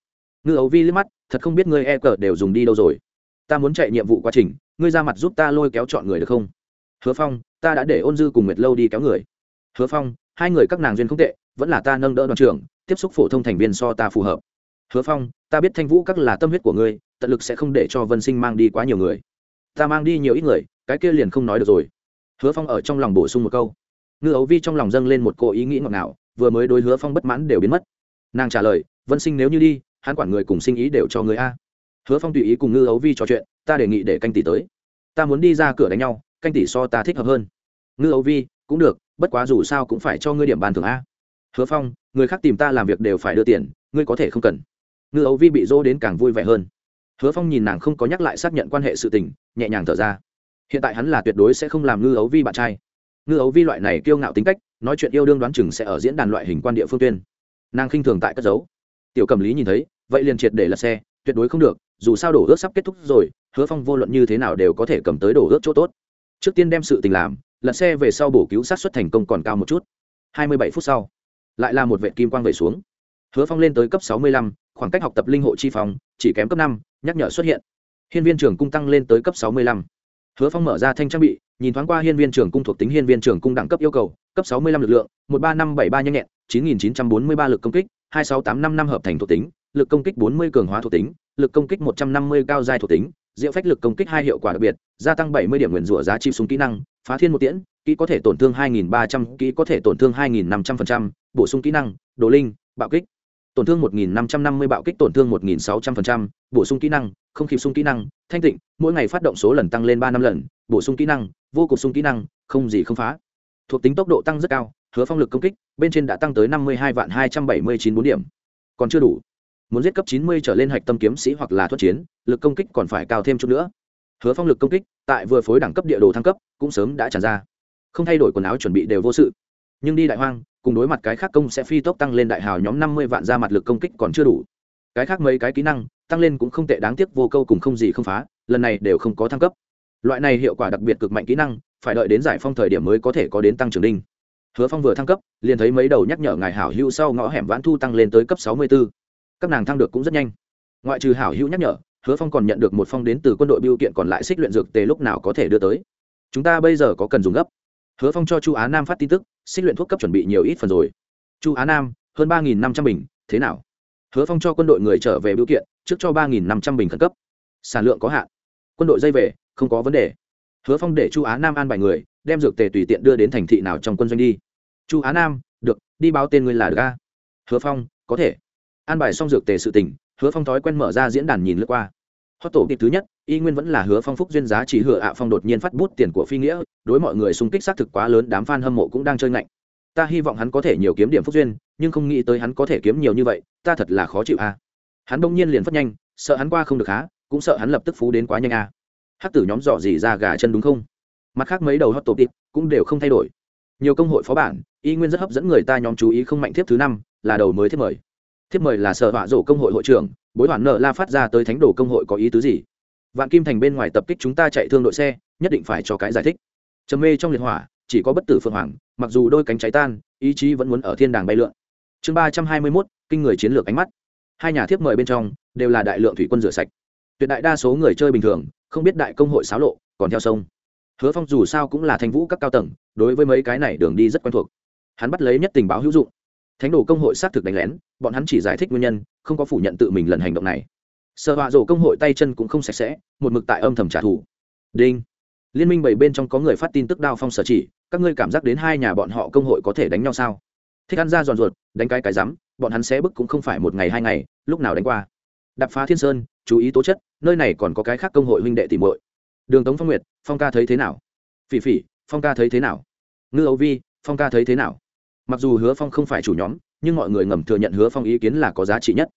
Ngư ấu vi liếc mắt, thật không biết ngươi e cờ đều dùng đi đâu rồi. Ta muốn chạy nhiệm vụ quá trình, ngươi ra mặt giúp ta lôi kéo chọn người được không? Hứa phong, ta đã để ôn dư cùng nguyệt lâu đi kéo người. Hứa phong, hai người các nàng duyên không tệ, vẫn là ta nâng đỡ đoàn trưởng, tiếp xúc phổ thông thành viên so ta phù hợp. Hứa phong, ta biết thanh vũ các là tâm huyết của ngươi, tận lực sẽ không để cho vân sinh mang đi quá nhiều người. Ta mang đi nhiều ít người, cái kia liền không nói được rồi. Hứa phong ở trong lòng bổ sung một câu. Ngư ấu vi trong lòng dâng lên một cô ý nghĩ ngọt ngào vừa mới đối hứa phong bất mãn đều biến mất. Nàng trả lời, vân sinh nếu như đi, hắn quản người cùng sinh ý đều cho người a. Hứa phong tùy ý cùng ngư ấu vi trò chuyện, ta đề nghị để canh tỷ tới. Ta muốn đi ra cửa đánh nhau, canh tỷ so ta thích hợp hơn. Ngư ấu vi, cũng được, bất quá dù sao cũng phải cho ngươi điểm bàn thưởng a. Hứa phong, người khác tìm ta làm việc đều phải đưa tiền, ngươi có thể không cần. Ngư ấu vi bị dỗ đến càng vui vẻ hơn. Hứa phong nhìn nàng không có nhắc lại xác nhận quan hệ sự tình, nhẹ nhàng thở ra. Hiện tại hắn là tuyệt đối sẽ không làm ngư ấu vi bạn trai. Ngư ấu vi loại này kiêu ngạo tính cách nói chuyện yêu đương đoán chừng sẽ ở diễn đàn loại hình quan địa phương tuyên. Nàng khinh thường tại cất giấu. Tiểu cầm lý nhìn thấy, vậy liền triệt để lật xe, tuyệt đối không được, dù sao đổ ước sắp kết thúc rồi, hứa phong vô luận như thế nào đều có thể cầm tới đổ ước chỗ tốt. Trước tiên đem sự tình làm, lật xe về sau bổ cứu sát xuất thành công còn cao một chút. Hai mươi bảy phút sau, lại là một vệ kim quang về xuống. Hứa phong lên tới cấp sáu mươi lăm, khoảng cách học tập linh hộ chi phòng, chỉ kém cấp năm, nhắc nhở xuất hiện. Hiên viên trưởng cung tăng lên tới cấp sáu mươi lăm. Hứa phong mở ra thanh trang bị nhìn thoáng qua hiên viên trưởng cung thuộc tính hiên viên trưởng cung đẳng cấp yêu cầu cấp sáu mươi lăm lực lượng một ba năm bảy ba nhanh nhẹn chín nghìn chín trăm bốn mươi ba lực công kích hai sáu tám năm năm hợp thành thuộc tính lực công kích bốn mươi cường hóa thuộc tính lực công kích một trăm năm mươi cao giai thuộc tính diệu phách lực công kích hai hiệu quả đặc biệt gia tăng bảy mươi điểm nguyền rủa giá trị súng kỹ năng phá thiên một tiễn kỹ có thể tổn thương hai nghìn ba trăm kỹ có thể tổn thương hai nghìn năm trăm phần bổ sung kỹ năng đồ linh bạo kích. Tổn thương 1550 bạo kích tổn thương 1600%, bổ sung kỹ năng, không kịp sung kỹ năng, thanh tịnh, mỗi ngày phát động số lần tăng lên 3 năm lần, bổ sung kỹ năng, vô cùng sung kỹ năng, không gì không phá. Thuộc tính tốc độ tăng rất cao, hứa phong lực công kích, bên trên đã tăng tới 52 vạn 279 4 điểm. Còn chưa đủ. Muốn giết cấp 90 trở lên hạch tâm kiếm sĩ hoặc là thuật chiến, lực công kích còn phải cao thêm chút nữa. Hứa phong lực công kích, tại vừa phối đẳng cấp địa đồ thăng cấp, cũng sớm đã tràn ra. Không thay đổi quần áo chuẩn bị đều vô sự. Nhưng đi đại hoang, cùng đối mặt cái khác công sẽ phi tốc tăng lên đại hào nhóm năm mươi vạn ra mặt lực công kích còn chưa đủ cái khác mấy cái kỹ năng tăng lên cũng không tệ đáng tiếc vô câu cùng không gì không phá lần này đều không có thăng cấp loại này hiệu quả đặc biệt cực mạnh kỹ năng, phải đợi đến giải phong thời điểm mới có thể có đến tăng trưởng đinh hứa phong vừa thăng cấp, liền thấy mấy đầu nhắc nhở ngài hảo hữu sau ngõ hẻm vãn thu tăng lên tới cấp sáu mươi 64. các nàng thăng được cũng rất nhanh. Ngoại trừ hảo hữu nhắc nhở, hứa phong còn nhận được một phong đến từ quân đội biêu kiện còn lại xích luyện dược tề lúc nào có thể đưa tới. Chúng ta bây giờ có cần dùng gấp. Hứa phong cho chu á nam phát tin tức, xích luyện thuốc cấp chuẩn bị nhiều ít phần rồi. Chu á nam, hơn ba năm trăm bình, thế nào? Hứa phong cho quân đội người trở về Biêu kiện, trước cho ba năm trăm bình khẩn cấp. Sản lượng có hạn. Quân đội dây về không có vấn đề. Hứa phong để chu á nam an bài người, đem dược tề tùy tiện đưa đến thành thị nào trong quân doanh đi. Chu á nam, được, đi báo tên người là ga hứa phong, có thể. An bài xong dược tề sự tỉnh hứa phong thói quen mở ra diễn đàn nhìn lướt qua. Hót tổ kịp thứ nhất, y nguyên vẫn là hứa phong phúc duyên giá chỉ hựa ạ phong đột nhiên phát bút tiền của phi nghĩa, đối mọi người xung kích xác thực quá lớn, đám f a n hâm mộ cũng đang chơi ngạnh. Ta hy vọng hắn có thể nhiều kiếm điểm phúc duyên, nhưng không nghĩ tới hắn có thể kiếm nhiều như vậy, ta thật là khó chịu a. Hắn đông nhiên liền phất nhanh, sợ hắn qua không được há, cũng sợ hắn lập tức phú đến quá nhanh a. à hát tử nhóm dọ gì ra gà chân đúng không? Mặt khác mấy đầu hot tổ tịp cũng đều không thay đổi. Nhiều công hội phó bản, y nguyên rất hấp dẫn người ta nhóm chú ý không mạnh thiếp thứ năm, là đầu mới thiếp mời. Thiếp mời là sở họa rổ công hội hội trưởng, bối hoàn nợ la phát ra tới thánh đồ công hội có ý tứ gì? Vạn kim thành bên ngoài tập kích chúng ta chạy thương đội xe, nhất định phải cho cái giải thích. Trầm mê trong liệt hỏa, chỉ có bất tử phượng hoàng, mặc dù đôi cánh cháy tan, ý chí vẫn muốn ở thiên đàng bay lượn. Chương ba trăm hai mươi mốt, kinh người chiến lược ánh mắt. Hai nhà thiếp mời bên trong đều là đại lượng thủy quân rửa sạch tuyệt đại đa số người chơi bình thường không biết đại công hội xáo lộ, còn theo sông. Hứa phong dù sao cũng là thanh vũ các cao tầng, đối với mấy cái này đường đi rất quen thuộc. Hắn bắt lấy nhất tình báo hữu dụng. Thánh đồ công hội xác thực đánh lén, bọn hắn chỉ giải thích nguyên nhân, không có phủ nhận tự mình lần hành động này. Sợ họa rổ công hội tay chân cũng không sạch sẽ, một mực tại âm thầm trả thù. Đinh. Liên minh bảy bên trong có người phát tin tức đao phong sở chỉ, các ngươi cảm giác đến hai nhà bọn họ công hội có thể đánh nhau sao? Thích ăn ra giòn ruột, đánh cái cái rắm, bọn hắn sẽ bức cũng không phải một ngày hai ngày, lúc nào đánh qua? Đập phá thiên sơn, chú ý tố chất nơi này còn có cái khác công hội huynh đệ tìm muội. Đường tống phong nguyệt, phong ca thấy thế nào? Phỉ phỉ, phong ca thấy thế nào? Ngư âu vi, phong ca thấy thế nào? Mặc dù hứa phong không phải chủ nhóm, nhưng mọi người ngầm thừa nhận hứa phong ý kiến là có giá trị nhất.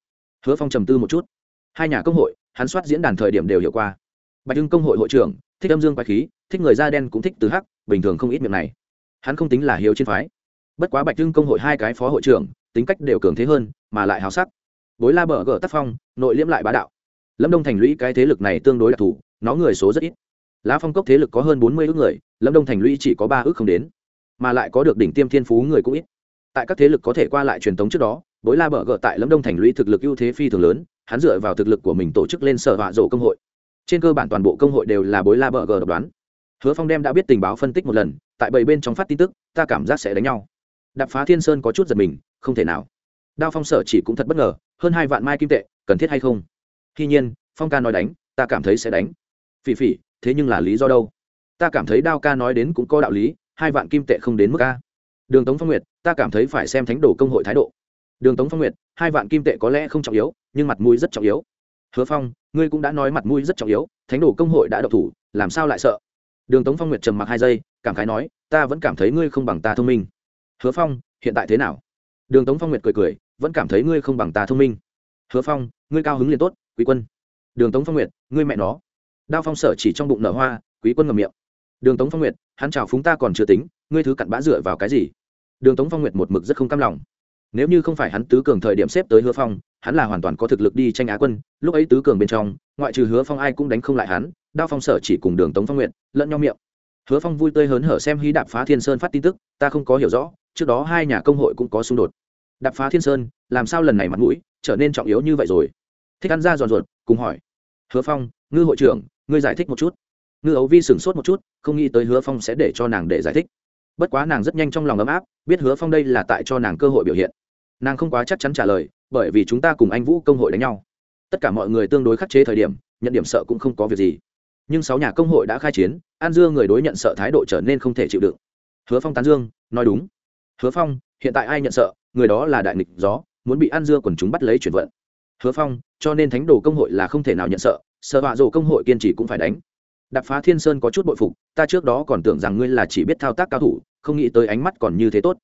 Hứa phong trầm tư một chút. Hai nhà công hội, hắn soát diễn đàn thời điểm đều hiểu qua. Bạch hưng công hội hội trưởng, thích âm dương quái khí, thích người da đen cũng thích từ hắc, bình thường không ít miệng này. Hắn không tính là hiếu trên phái. Bất quá bạch hưng công hội hai cái phó hội trưởng, tính cách đều cường thế hơn, mà lại hào sắc. Bối la bờ gờ tác phong, nội liễm lại bá đạo lâm đông thành lũy cái thế lực này tương đối đặc thù, nó người số rất ít. Lá phong cốc thế lực có hơn bốn mươi ước người, lâm đông thành lũy chỉ có ba ước không đến, mà lại có được đỉnh tiêm thiên phú người cũng ít. Tại các thế lực có thể qua lại truyền thống trước đó, bối la bờ gờ tại lâm đông thành lũy thực lực ưu thế phi thường lớn, hắn dựa vào thực lực của mình tổ chức lên sở họa rổ công hội. Trên cơ bản toàn bộ công hội đều là bối la bờ gờ độc đoán. Hứa phong đem đã biết tình báo phân tích một lần, tại bảy bên trong phát tin tức, ta cảm giác sẽ đánh nhau. Đập phá thiên sơn có chút giật mình, không thể nào. Đao phong sở chỉ cũng thật bất ngờ, hơn hai vạn mai kim tệ, cần thiết hay không? Tuy nhiên, phong ca nói đánh, ta cảm thấy sẽ đánh. Phỉ phỉ, thế nhưng là lý do đâu? Ta cảm thấy đao ca nói đến cũng có đạo lý, hai vạn kim tệ không đến mức ca đường tống phong nguyệt, ta cảm thấy phải xem thánh đồ công hội thái độ. Đường tống phong nguyệt, hai vạn kim tệ có lẽ không trọng yếu, nhưng mặt mũi rất trọng yếu. Hứa phong, ngươi cũng đã nói mặt mũi rất trọng yếu, thánh đồ công hội đã độc thủ, làm sao lại sợ? Đường tống phong nguyệt trầm mặc hai giây, cảm khái nói, ta vẫn cảm thấy ngươi không bằng ta thông minh. Hứa phong, hiện tại thế nào? Đường tống phong nguyệt cười cười, vẫn cảm thấy ngươi không bằng ta thông minh hứa phong, ngươi cao hứng liền tốt, quý quân. Đường tống phong nguyệt, ngươi mẹ nó. Đao phong sở chỉ trong bụng nở hoa, quý quân ngầm miệng. Đường tống phong nguyệt, hắn chào phúng ta còn chưa tính, ngươi thứ cặn bã dựa vào cái gì? Đường tống phong nguyệt một mực rất không cam lòng. Nếu như không phải hắn tứ cường thời điểm xếp tới hứa phong, hắn là hoàn toàn có thực lực đi tranh á quân, lúc ấy tứ cường bên trong, ngoại trừ hứa phong ai cũng đánh không lại hắn, đao phong sở chỉ cùng đường tống phong nguyện lẫn nhau miệng. Hứa phong vui tươi hớn hở xem hí đạp phá thiên sơn phát tin tức, ta không có hiểu rõ, trước đó hai nhà công hội cũng có xung đột đạp phá thiên sơn, làm sao lần này mặt mũi trở nên trọng yếu như vậy rồi? Thích ăn ra giòn ruột, cùng hỏi. Hứa phong, ngư hội trưởng, ngươi giải thích một chút. Ngư ấu vi sửng sốt một chút, không nghĩ tới hứa phong sẽ để cho nàng để giải thích. Bất quá nàng rất nhanh trong lòng ấm áp, biết hứa phong đây là tại cho nàng cơ hội biểu hiện. Nàng không quá chắc chắn trả lời, bởi vì chúng ta cùng anh vũ công hội đánh nhau. Tất cả mọi người tương đối khắc chế thời điểm, nhận điểm sợ cũng không có việc gì. Nhưng sáu nhà công hội đã khai chiến, an dương người đối nhận sợ thái độ trở nên không thể chịu đựng. Hứa phong tán dương, nói đúng. Hứa phong, hiện tại ai nhận sợ? Người đó là đại nghịch gió, muốn bị an dưa quần chúng bắt lấy chuyển vận. Hứa phong, cho nên thánh đồ công hội là không thể nào nhận sợ sợ họa rồ công hội kiên trì cũng phải đánh. Đập phá thiên sơn có chút bội phục, ta trước đó còn tưởng rằng ngươi là chỉ biết thao tác cao thủ, không nghĩ tới ánh mắt còn như thế tốt.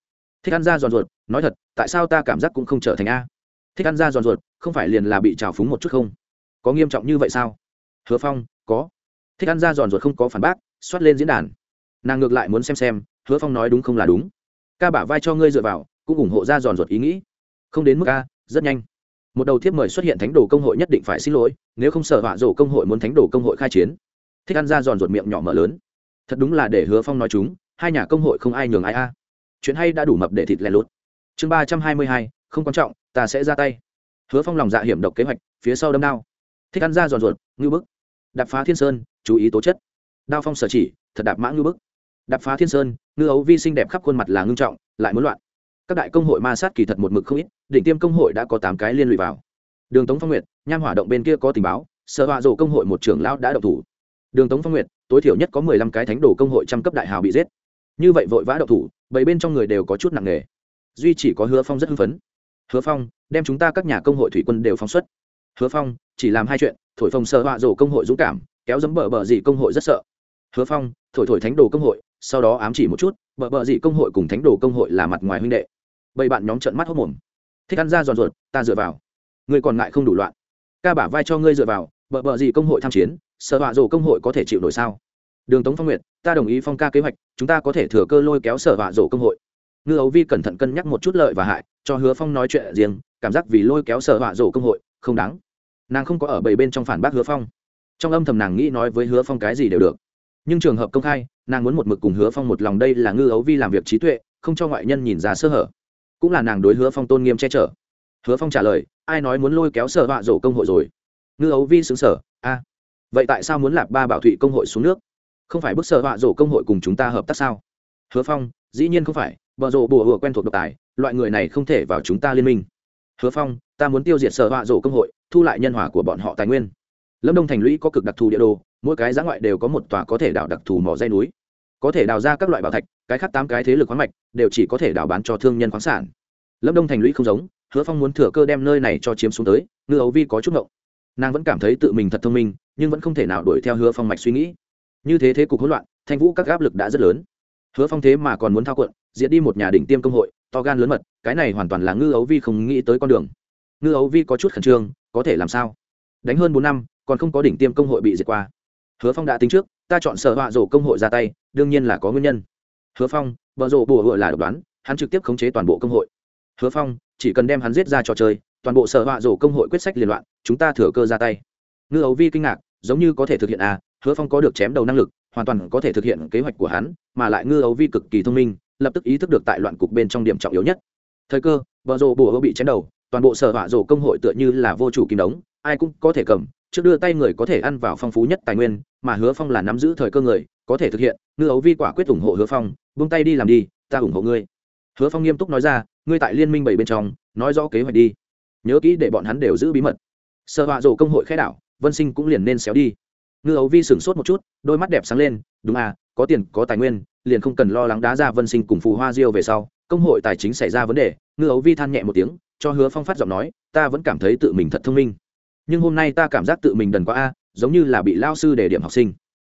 Thích ăn ra giòn ruột, nói thật, tại sao ta cảm giác cũng không trở thành a? Thích ăn ra giòn ruột, không phải liền là bị trào phúng một chút không? Có nghiêm trọng như vậy sao? Hứa phong, có. Thích ăn ra giòn ruột không có phản bác, xoát lên diễn đàn. Nàng ngược lại muốn xem xem, hứa phong nói đúng không là đúng. Ca bả vai cho ngươi dựa vào cũng ủng hộ ra giòn ruột ý nghĩ. Không đến mức a, rất nhanh. Một đầu thiếp mời xuất hiện thánh đồ công hội nhất định phải xin lỗi, nếu không sợ họa rổ công hội muốn thánh đồ công hội khai chiến. Thích ăn ra giòn ruột miệng nhỏ mở lớn. Thật đúng là để hứa phong nói chúng, hai nhà công hội không ai nhường ai a. Chuyện hay đã đủ mập để thịt lẻ lốt chương ba trăm hai mươi hai, không quan trọng, ta sẽ ra tay. Hứa phong lòng dạ hiểm độc kế hoạch, phía sau đâm đao. Thích ăn ra giòn ruột ngư bức. Đạp phá thiên sơn, chú ý tố chất. Đao phong sở chỉ, thật đạp mã ngư bức. Đạp phá thiên sơn, ngư ấu vi sinh đẹp khắp khuôn mặt là ngưng trọng, lại muốn loạn các đại công hội ma sát kỳ thật một mực không ít định tiêm công hội đã có tám cái liên lụy vào. Đường tống phong nguyệt, nham hỏa động bên kia có tình báo, sở họa rổ công hội một trưởng lão đã độc thủ. Đường tống phong nguyệt, tối thiểu nhất có mười lăm cái thánh đồ công hội trăm cấp đại hào bị giết. Như vậy vội vã độc thủ, bảy bên trong người đều có chút nặng nề. Duy chỉ có hứa phong rất hưng phấn. Hứa phong, đem chúng ta các nhà công hội thủy quân đều phóng xuất. Hứa phong, chỉ làm hai chuyện, thổi phồng sợ họa rổ công hội dũng cảm, kéo dấm bờ bờ dị công hội rất sợ. Hứa phong, thổi thổi thánh đồ công hội, sau đó ám chỉ một chút, bờ bờ dị công hội cùng thánh đồ công hội là mặt ngoài huynh đệ bầy bạn nhóm trận mắt hốc mồm. Thích ăn ra giòn ruột, ta dựa vào. Ngươi còn ngại không đủ loạn. Ca bả vai cho ngươi dựa vào, bợ bợ gì công hội tham chiến, sợ họa rồ công hội có thể chịu nổi sao? Đường tống phong nguyệt, ta đồng ý phong ca kế hoạch, chúng ta có thể thừa cơ lôi kéo sở họa rổ công hội. Ngư ấu vi cẩn thận cân nhắc một chút lợi và hại, cho hứa phong nói chuyện riêng, cảm giác vì lôi kéo sở họa rổ công hội, không đáng. Nàng không có ở bảy bên trong phản bác hứa phong. Trong âm thầm nàng nghĩ nói với hứa phong cái gì đều được. Nhưng trường hợp công khai, nàng muốn một mực cùng hứa phong một lòng đây là ngư ấu vi làm việc trí tuệ, không cho ngoại nhân nhìn ra sơ hở cũng là nàng đối hứa phong tôn nghiêm che chở. Hứa phong trả lời, ai nói muốn lôi kéo sở họa rổ công hội rồi? Ngư ấu vi xứng sở a, vậy tại sao muốn lạp ba bảo thụy công hội xuống nước? Không phải bức sở họa rổ công hội cùng chúng ta hợp tác sao? Hứa phong, dĩ nhiên không phải, bờ rổ bùa hùa quen thuộc độc tài, loại người này không thể vào chúng ta liên minh. Hứa phong, ta muốn tiêu diệt sở họa rổ công hội, thu lại nhân hòa của bọn họ tài nguyên. Lâm đông thành lũy có cực đặc thù địa đồ, mỗi cái giã ngoại đều có một tòa có thể đảo đặc thù mỏ dây núi có thể đào ra các loại bảo thạch, cái khác tám cái thế lực khoáng mạch đều chỉ có thể đào bán cho thương nhân khoáng sản. Lâm đông thành lũy không giống, hứa phong muốn thừa cơ đem nơi này cho chiếm xuống tới, ngư ấu vi có chút ngộng. Nàng vẫn cảm thấy tự mình thật thông minh, nhưng vẫn không thể nào đuổi theo hứa phong mạch suy nghĩ. Như thế thế cục hỗn loạn, thanh vũ các áp lực đã rất lớn. Hứa phong thế mà còn muốn thao cuộn diễn đi một nhà đỉnh tiêm công hội, to gan lớn mật, cái này hoàn toàn là ngư ấu vi không nghĩ tới con đường. Ngư ấu vi có chút khẩn trương, có thể làm sao? Đánh hơn bốn năm, còn không có đỉnh tiêm công hội bị diệt qua hứa phong đã tính trước, ta chọn sở họa rổ công hội ra tay, đương nhiên là có nguyên nhân. Hứa phong bờ rổ bùa gọi là độc đoán, hắn trực tiếp khống chế toàn bộ công hội. Hứa phong, chỉ cần đem hắn giết ra trò chơi, toàn bộ sở họa rổ công hội quyết sách liên loạn, chúng ta thừa cơ ra tay. Ngư ấu vi kinh ngạc, giống như có thể thực hiện à hứa phong có được chém đầu năng lực, hoàn toàn có thể thực hiện kế hoạch của hắn, mà lại ngư ấu vi cực kỳ thông minh, lập tức ý thức được tại loạn cục bên trong điểm trọng yếu nhất. Thời cơ, vợ rổ bùa bị chém đầu, toàn bộ sở họa rổ công hội tựa như là vô chủ kim đống, ai cũng có thể cầm, trước đưa tay người có thể ăn vào phong phú nhất tài nguyên mà hứa phong là nắm giữ thời cơ người, có thể thực hiện, ngư ấu vi quả quyết ủng hộ hứa phong, buông tay đi làm đi, ta ủng hộ ngươi. Hứa phong nghiêm túc nói ra, ngươi tại liên minh bảy bên trong, nói rõ kế hoạch đi. Nhớ kỹ để bọn hắn đều giữ bí mật. Sợ họa rổ công hội khai đảo, vân sinh cũng liền nên xéo đi. Ngư ấu vi sửng sốt một chút, đôi mắt đẹp sáng lên, đúng à có tiền, có tài nguyên, liền không cần lo lắng đá ra vân sinh cùng phù hoa diêu về sau, công hội tài chính xảy ra vấn đề, ngư ấu vi than nhẹ một tiếng, cho hứa phong phát giọng nói, ta vẫn cảm thấy tự mình thật thông minh. Nhưng hôm nay ta cảm giác tự mình đần quá a giống như là bị lao sư đề điểm học sinh.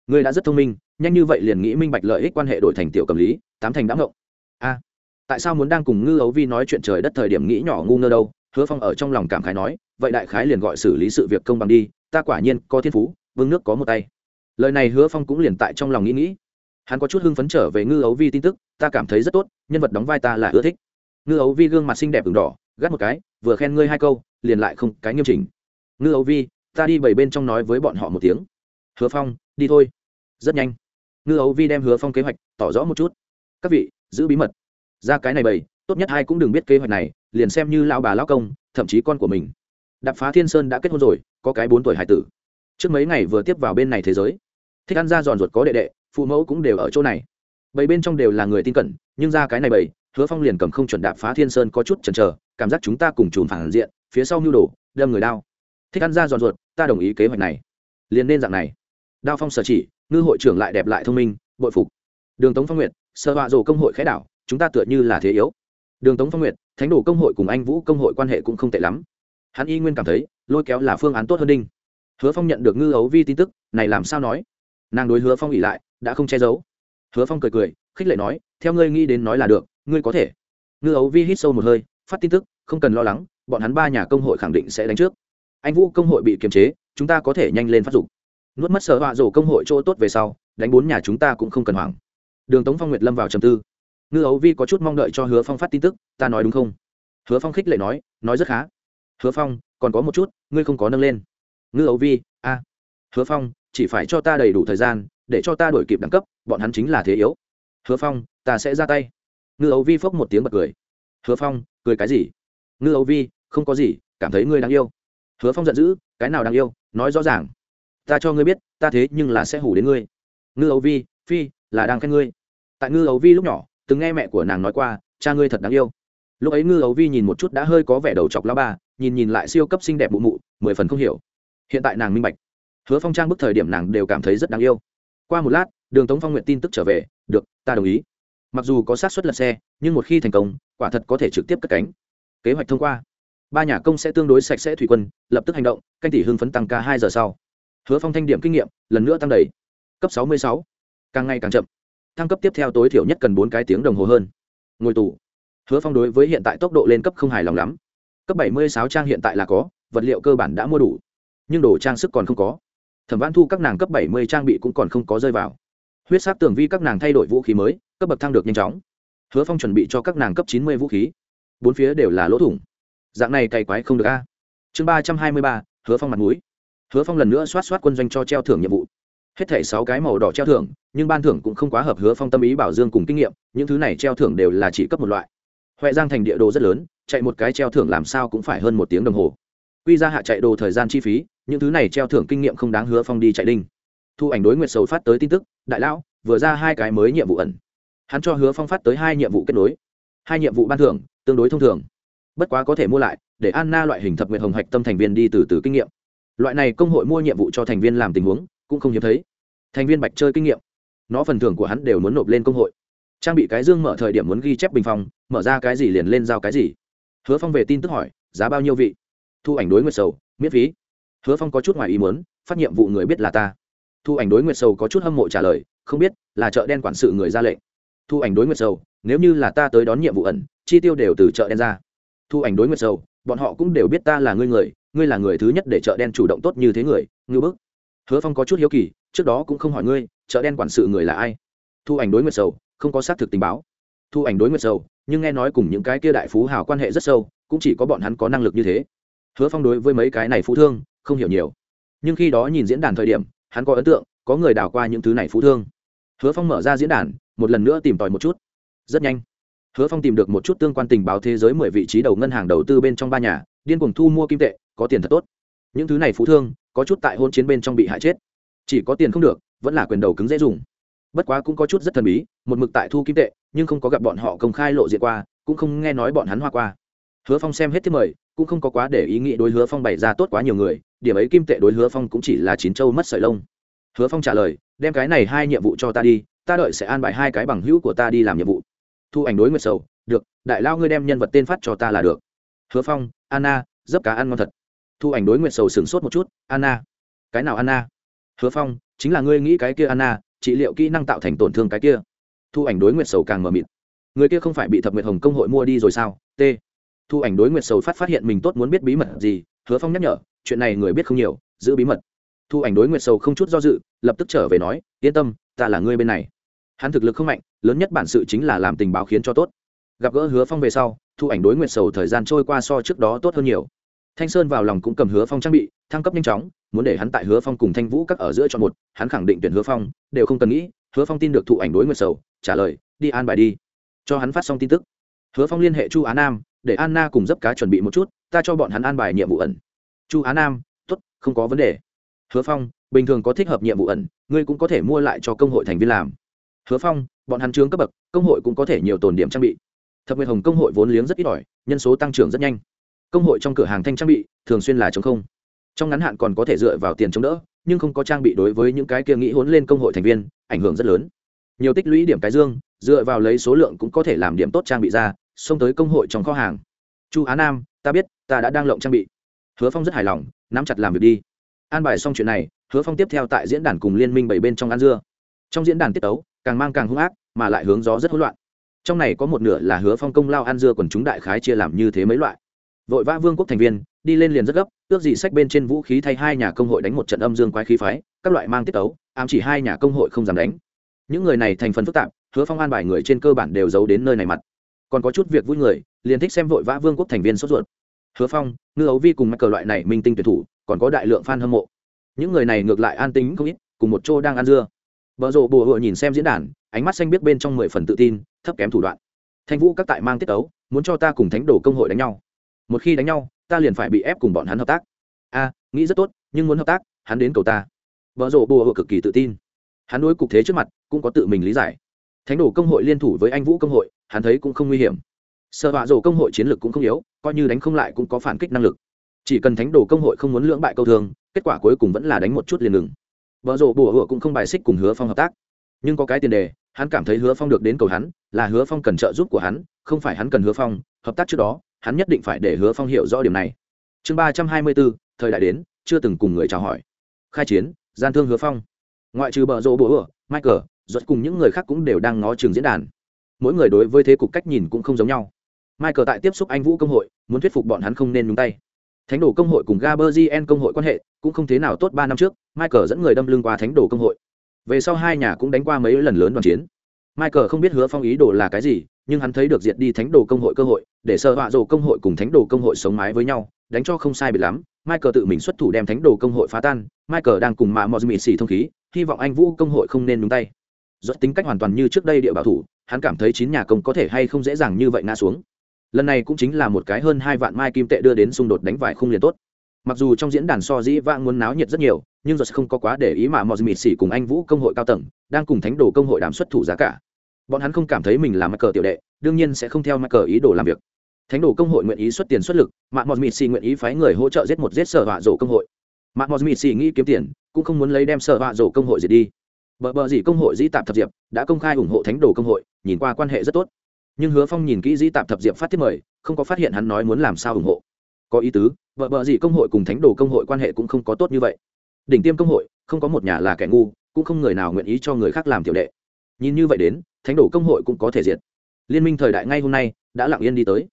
Ngươi đã rất thông minh, nhanh như vậy liền nghĩ minh bạch lợi ích quan hệ đổi thành tiểu cầm lý, tám thành đã ngộng a, tại sao muốn đang cùng ngư ấu vi nói chuyện trời đất thời điểm nghĩ nhỏ ngu ngơ đâu? Hứa phong ở trong lòng cảm khái nói, vậy đại khái liền gọi xử lý sự việc công bằng đi, ta quả nhiên có thiên phú, vương nước có một tay. Lời này hứa phong cũng liền tại trong lòng nghĩ nghĩ. Hắn có chút hưng phấn trở về ngư ấu vi tin tức, ta cảm thấy rất tốt, nhân vật đóng vai ta là ưa thích. Ngư ấu vi gương mặt xinh đẹp v đỏ, gắt một cái, vừa khen ngươi hai câu, liền lại không cái nghiêm chỉnh. Ngư ấu vi ta đi bảy bên trong nói với bọn họ một tiếng. Hứa phong, đi thôi. Rất nhanh. Ngư ấu vi đem hứa phong kế hoạch tỏ rõ một chút. Các vị, giữ bí mật. Ra cái này bầy, tốt nhất ai cũng đừng biết kế hoạch này, liền xem như lao bà lao công, thậm chí con của mình. Đạp phá thiên sơn đã kết hôn rồi, có cái bốn tuổi hải tử. Trước mấy ngày vừa tiếp vào bên này thế giới. Thích ăn ra giòn ruột có đệ đệ, phụ mẫu cũng đều ở chỗ này. Bảy bên trong đều là người tin cẩn, nhưng ra cái này bầy, hứa phong liền cầm không chuẩn đạp phá thiên sơn có chút chần chờ, cảm giác chúng ta cùng chùm phản diện, phía sau mưu đồ, đâm người đao thích ăn ra giòn ruột, ta đồng ý kế hoạch này. Liền nên dạng này. Đao phong sở chỉ, ngư hội trưởng lại đẹp lại thông minh, bội phục. Đường tống phong nguyệt, sở họa rồ công hội khái đảo, chúng ta tựa như là thế yếu. Đường tống phong nguyệt, thánh đồ công hội cùng anh vũ công hội quan hệ cũng không tệ lắm. Hắn y nguyên cảm thấy, lôi kéo là phương án tốt hơn đinh. Hứa phong nhận được ngư ấu vi tin tức, này làm sao nói? Nàng đối hứa phong ỉ lại, đã không che giấu. Hứa phong cười cười, khích lệ nói, theo ngươi nghĩ đến nói là được, ngươi có thể. Ngư ấu vi hít sâu một hơi, phát tin tức, không cần lo lắng, bọn hắn ba nhà công hội khẳng định sẽ đánh trước anh vũ công hội bị kiềm chế, chúng ta có thể nhanh lên phát dục. Nuốt mất sở họa rổ công hội chỗ tốt về sau, đánh bốn nhà chúng ta cũng không cần hoảng. Đường tống phong nguyệt lâm vào trầm tư. Ngư ấu vi có chút mong đợi cho hứa phong phát tin tức, ta nói đúng không? Hứa phong khích lệ nói nói rất khá. Hứa phong, còn có một chút, ngươi không có nâng lên. Ngư ấu vi, a. Hứa phong, chỉ phải cho ta đầy đủ thời gian, để cho ta đổi kịp đẳng cấp, bọn hắn chính là thế yếu. Hứa phong, ta sẽ ra tay. Ngư ấu vi phốc một tiếng bật cười. Hứa phong, cười cái gì? Ngư ấu vi, không có gì, cảm thấy ngươi đáng yêu hứa phong giận dữ, cái nào đáng yêu, nói rõ ràng. Ta cho ngươi biết, ta thế nhưng là sẽ hủ đến ngươi. Ngư ấu vi, phi, là đang khen ngươi. Tại ngư ấu vi lúc nhỏ, từng nghe mẹ của nàng nói qua, cha ngươi thật đáng yêu. Lúc ấy ngư ấu vi nhìn một chút đã hơi có vẻ đầu chọc lao ba nhìn nhìn lại siêu cấp xinh đẹp mụ mụ, mười phần không hiểu. Hiện tại nàng minh bạch. Hứa phong trang bức thời điểm nàng đều cảm thấy rất đáng yêu. Qua một lát, đường tống phong nguyện tin tức trở về, được, ta đồng ý. Mặc dù có sát xuất lật xe, nhưng một khi thành công, quả thật có thể trực tiếp cất cánh. Kế hoạch thông qua ba nhà công sẽ tương đối sạch sẽ thủy quân, lập tức hành động, canh tỷ hưng phấn tăng ca hai giờ sau. Hứa phong thanh điểm kinh nghiệm, lần nữa tăng đầy. Cấp sáu mươi sáu. Càng ngày càng chậm. Thăng cấp tiếp theo tối thiểu nhất cần bốn cái tiếng đồng hồ hơn. Ngồi tù. Hứa phong đối với hiện tại tốc độ lên cấp không hài lòng lắm. Cấp bảy mươi sáu trang hiện tại là có, vật liệu cơ bản đã mua đủ. Nhưng đồ trang sức còn không có. Thẩm văn thu các nàng cấp bảy mươi trang bị cũng còn không có rơi vào. Huyết sát tường vi các nàng thay đổi vũ khí mới, cấp bậc thăng được nhanh chóng. Hứa phong chuẩn bị cho các nàng cấp chín mươi vũ khí. Bốn phía đều là lỗ thủng dạng này cày quái không được a. Chương ba trăm hai mươi ba, hứa phong mặt mũi. Hứa phong lần nữa xoát xoát quân doanh cho treo thưởng nhiệm vụ. Hết thảy sáu cái màu đỏ treo thưởng, nhưng ban thưởng cũng không quá hợp hứa phong tâm ý bảo dương cùng kinh nghiệm, những thứ này treo thưởng đều là chỉ cấp một loại. Huệ giang thành địa đồ rất lớn, chạy một cái treo thưởng làm sao cũng phải hơn một tiếng đồng hồ. Quy ra hạ chạy đồ thời gian chi phí, những thứ này treo thưởng kinh nghiệm không đáng hứa phong đi chạy đinh. Thu ảnh đối nguyệt sầu phát tới tin tức, đại lão, vừa ra hai cái mới nhiệm vụ ẩn. Hắn cho hứa phong phát tới hai nhiệm vụ kết nối. Hai nhiệm vụ ban thưởng, tương đối thông thường bất quá có thể mua lại, để anna loại hình thập nguyện hồng hạch tâm thành viên đi từ từ kinh nghiệm. Loại này công hội mua nhiệm vụ cho thành viên làm tình huống, cũng không hiếm thấy. Thành viên bạch chơi kinh nghiệm, nó phần thưởng của hắn đều muốn nộp lên công hội. Trang bị cái dương mở thời điểm muốn ghi chép bình phong, mở ra cái gì liền lên giao cái gì. Hứa phong về tin tức hỏi, giá bao nhiêu vị? Thu ảnh đối nguyệt sầu, miễn phí. Hứa phong có chút ngoài ý muốn, phát nhiệm vụ người biết là ta. Thu ảnh đối nguyệt sầu có chút hâm mộ trả lời, không biết, là chợ đen quản sự người ra lệnh. Thu ảnh đối nguyệt sầu, nếu như là ta tới đón nhiệm vụ ẩn, chi tiêu đều từ chợ đen ra thu ảnh đối nguyệt sầu, bọn họ cũng đều biết ta là ngươi người, ngươi là người thứ nhất để chợ đen chủ động tốt như thế người ngư bức. Hứa phong có chút hiếu kỳ, trước đó cũng không hỏi ngươi, chợ đen quản sự người là ai? Thu ảnh đối nguyệt sầu, không có xác thực tình báo. Thu ảnh đối nguyệt sầu, nhưng nghe nói cùng những cái kia đại phú hào quan hệ rất sâu, cũng chỉ có bọn hắn có năng lực như thế. Hứa phong đối với mấy cái này phú thương, không hiểu nhiều. Nhưng khi đó nhìn diễn đàn thời điểm, hắn có ấn tượng, có người đào qua những thứ này phú thương. Hứa phong mở ra diễn đàn, một lần nữa tìm tòi một chút. Rất nhanh hứa phong tìm được một chút tương quan tình báo thế giới mười vị trí đầu ngân hàng đầu tư bên trong ba nhà, điên cuồng thu mua kim tệ, có tiền thật tốt. Những thứ này phú thương, có chút tại hôn chiến bên trong bị hại chết. Chỉ có tiền không được, vẫn là quyền đầu cứng dễ dùng. Bất quá cũng có chút rất thần bí, một mực tại thu kim tệ, nhưng không có gặp bọn họ công khai lộ diện qua, cũng không nghe nói bọn hắn hoa qua. Hứa phong xem hết thứ mời, cũng không có quá để ý nghĩ đối hứa phong bày ra tốt quá nhiều người, điểm ấy kim tệ đối hứa phong cũng chỉ là chín châu mất sợi lông. Hứa phong trả lời, đem cái này hai nhiệm vụ cho ta đi, ta đợi sẽ an bài hai cái bằng hữu của ta đi làm nhiệm vụ thu ảnh đối nguyệt sầu, được, đại lao ngươi đem nhân vật tên phát cho ta là được. Hứa phong, anna, dấp cá ăn ngon thật. Thu ảnh đối nguyệt sầu sửng sốt một chút, anna, cái nào anna? Hứa phong, chính là ngươi nghĩ cái kia anna, trị liệu kỹ năng tạo thành tổn thương cái kia. Thu ảnh đối nguyệt sầu càng mờ mịt. Người kia không phải bị thập nguyệt hồng công hội mua đi rồi sao? T. Thu ảnh đối nguyệt sầu phát phát hiện mình tốt muốn biết bí mật gì, hứa phong nhắc nhở, chuyện này người biết không nhiều, giữ bí mật. Thu ảnh đối nguyệt sầu không chút do dự, lập tức trở về nói, yên tâm, ta là ngươi bên này hắn thực lực không mạnh, lớn nhất bản sự chính là làm tình báo khiến cho tốt. Gặp gỡ hứa phong về sau, thu ảnh đối nguyệt sầu thời gian trôi qua so trước đó tốt hơn nhiều. Thanh sơn vào lòng cũng cầm hứa phong trang bị, thăng cấp nhanh chóng, muốn để hắn tại hứa phong cùng thanh vũ các ở giữa chọn một, hắn khẳng định tuyển hứa phong, đều không cần nghĩ, hứa phong tin được thụ ảnh đối nguyệt sầu, trả lời, đi an bài đi. Cho hắn phát xong tin tức. Hứa phong liên hệ chu á nam, để anna cùng dấp cá chuẩn bị một chút, ta cho bọn hắn an bài nhiệm vụ ẩn. Chu á nam t ố t không có vấn đề. Hứa phong, bình thường có thích hợp nhiệm vụ ẩn, ngươi cũng có thể mua lại cho công hội thành viên làm hứa phong, bọn hắn trướng cấp bậc, công hội cũng có thể nhiều tồn điểm trang bị. Thập nguyệt hồng công hội vốn liếng rất ít ỏi, nhân số tăng trưởng rất nhanh. Công hội trong cửa hàng thanh trang bị, thường xuyên là chống không. Trong ngắn hạn còn có thể dựa vào tiền chống đỡ, nhưng không có trang bị đối với những cái kia nghĩ hốn lên công hội thành viên, ảnh hưởng rất lớn. Nhiều tích lũy điểm cái dương, dựa vào lấy số lượng cũng có thể làm điểm tốt trang bị ra, xông tới công hội trong kho hàng. Chu á nam, ta biết, ta đã đang lộng trang bị. Hứa phong rất hài lòng, nắm chặt làm việc đi. An bài xong chuyện này, hứa phong tiếp theo tại diễn đàn cùng liên minh bảy bên trong ăn dưa. Trong diễn đàn tiết tấu càng mang càng hung ác, mà lại hướng gió rất hỗn loạn. Trong này có một nửa là hứa phong công lao ăn dưa còn chúng đại khái chia làm như thế mấy loại. Vội vã vương quốc thành viên, đi lên liền rất gấp ước gì sách bên trên vũ khí thay hai nhà công hội đánh một trận âm dương quái khí phái, các loại mang tiết tấu, ám chỉ hai nhà công hội không dám đánh. Những người này thành phần phức tạp, hứa phong an bài người trên cơ bản đều giấu đến nơi này mặt. Còn có chút việc vui người, liền thích xem vội vã vương quốc thành viên sốt ruột. Hứa phong, ngư ấu vi cùng mắc cờ loại này minh tinh tuyển thủ, còn có đại lượng f a n hâm mộ. Những người này ngược lại an tính không ít, cùng một chỗ đang ăn dưa vợ rộ bùa hựa nhìn xem diễn đàn ánh mắt xanh biết bên trong mười phần tự tin thấp kém thủ đoạn. Thanh vũ các tại mang tiết tấu muốn cho ta cùng thánh đồ công hội đánh nhau. Một khi đánh nhau ta liền phải bị ép cùng bọn hắn hợp tác. A nghĩ rất tốt nhưng muốn hợp tác hắn đến cầu ta. Vợ rộ bùa hựa cực kỳ tự tin. Hắn đối cục thế trước mặt cũng có tự mình lý giải. Thánh đồ công hội liên thủ với anh vũ công hội hắn thấy cũng không nguy hiểm. Sợ họa rổ công hội chiến lược cũng không yếu coi như đánh không lại cũng có phản kích năng lực. Chỉ cần thánh đồ công hội không muốn lưỡng bại câu thường, kết quả cuối cùng vẫn là đánh một chút liền ngừng vợ rộ bùa hựa cũng không bài xích cùng hứa phong hợp tác. Nhưng có cái tiền đề, hắn cảm thấy hứa phong được đến cầu hắn, là hứa phong cần trợ giúp của hắn, không phải hắn cần hứa phong, hợp tác trước đó, hắn nhất định phải để hứa phong hiểu rõ điểm này. Chương ba trăm hai mươi bốn, thời đại đến, chưa từng cùng người chào hỏi. Khai chiến, gian thương hứa phong. Ngoại trừ bờ rộ bùa hựa, michael, ruột cùng những người khác cũng đều đang ngó trường diễn đàn. Mỗi người đối với thế cục cách nhìn cũng không giống nhau. Michael tại tiếp xúc anh vũ công hội, muốn thuyết phục bọn hắn không nên nhúng tay. Thánh đồ công hội cùng gaberzien công hội quan hệ cũng không thế nào tốt ba năm trước, michael dẫn người đâm lưng qua thánh đồ công hội. Về sau hai nhà cũng đánh qua mấy lần lớn đoàn chiến. Michael không biết hứa phong ý đồ là cái gì, nhưng hắn thấy được diệt đi thánh đồ công hội cơ hội, để sợ họa rồ công hội cùng thánh đồ công hội sống mái với nhau, đánh cho không sai biệt lắm. Michael tự mình xuất thủ đem thánh đồ công hội phá tan. Michael đang cùng mạ mò xì thông khí, hy vọng anh vũ công hội không nên nhúng tay. Do tính cách hoàn toàn như trước đây địa bảo thủ, hắn cảm thấy chín nhà công có thể hay không dễ dàng như vậy ngã xuống. Lần này cũng chính là một cái hơn hai vạn mai kim tệ đưa đến xung đột đánh vải khung liền tốt mặc dù trong diễn đàn so dĩ vãng muốn náo nhiệt rất nhiều, nhưng do không có quá để ý mà mọi mịt xỉ cùng anh vũ công hội cao tầng, đang cùng thánh đồ công hội đàm xuất thủ giá cả. Bọn hắn không cảm thấy mình là mắc cờ tiểu đệ, đương nhiên sẽ không theo mắc cờ ý đồ làm việc. Thánh đồ công hội nguyện ý xuất tiền xuất lực mạng mọi mịt xỉ nguyện ý phái người hỗ trợ giết một giết sở họa rổ công hội. Mạng mọi mịt xỉ nghĩ kiếm tiền, cũng không muốn lấy đem sở họa rổ công hội diệt đi. Bờ bờ gì công hội dĩ tạp thập diệp, đã công khai ủng hộ thánh đồ công hội, nhìn qua quan hệ rất tốt. Nhưng hứa phong nhìn kỹ dĩ tạp thập diệp phát thiết mời, không có phát hiện hắn nói muốn làm sao ủng hộ. Có ý tứ vợ bờ gì công hội cùng thánh đồ công hội quan hệ cũng không có tốt như vậy. Đỉnh tiêm công hội, không có một nhà là kẻ ngu, cũng không người nào nguyện ý cho người khác làm tiểu đệ. Nhìn như vậy đến, thánh đồ công hội cũng có thể diệt. Liên minh thời đại ngay hôm nay đã lặng yên đi tới.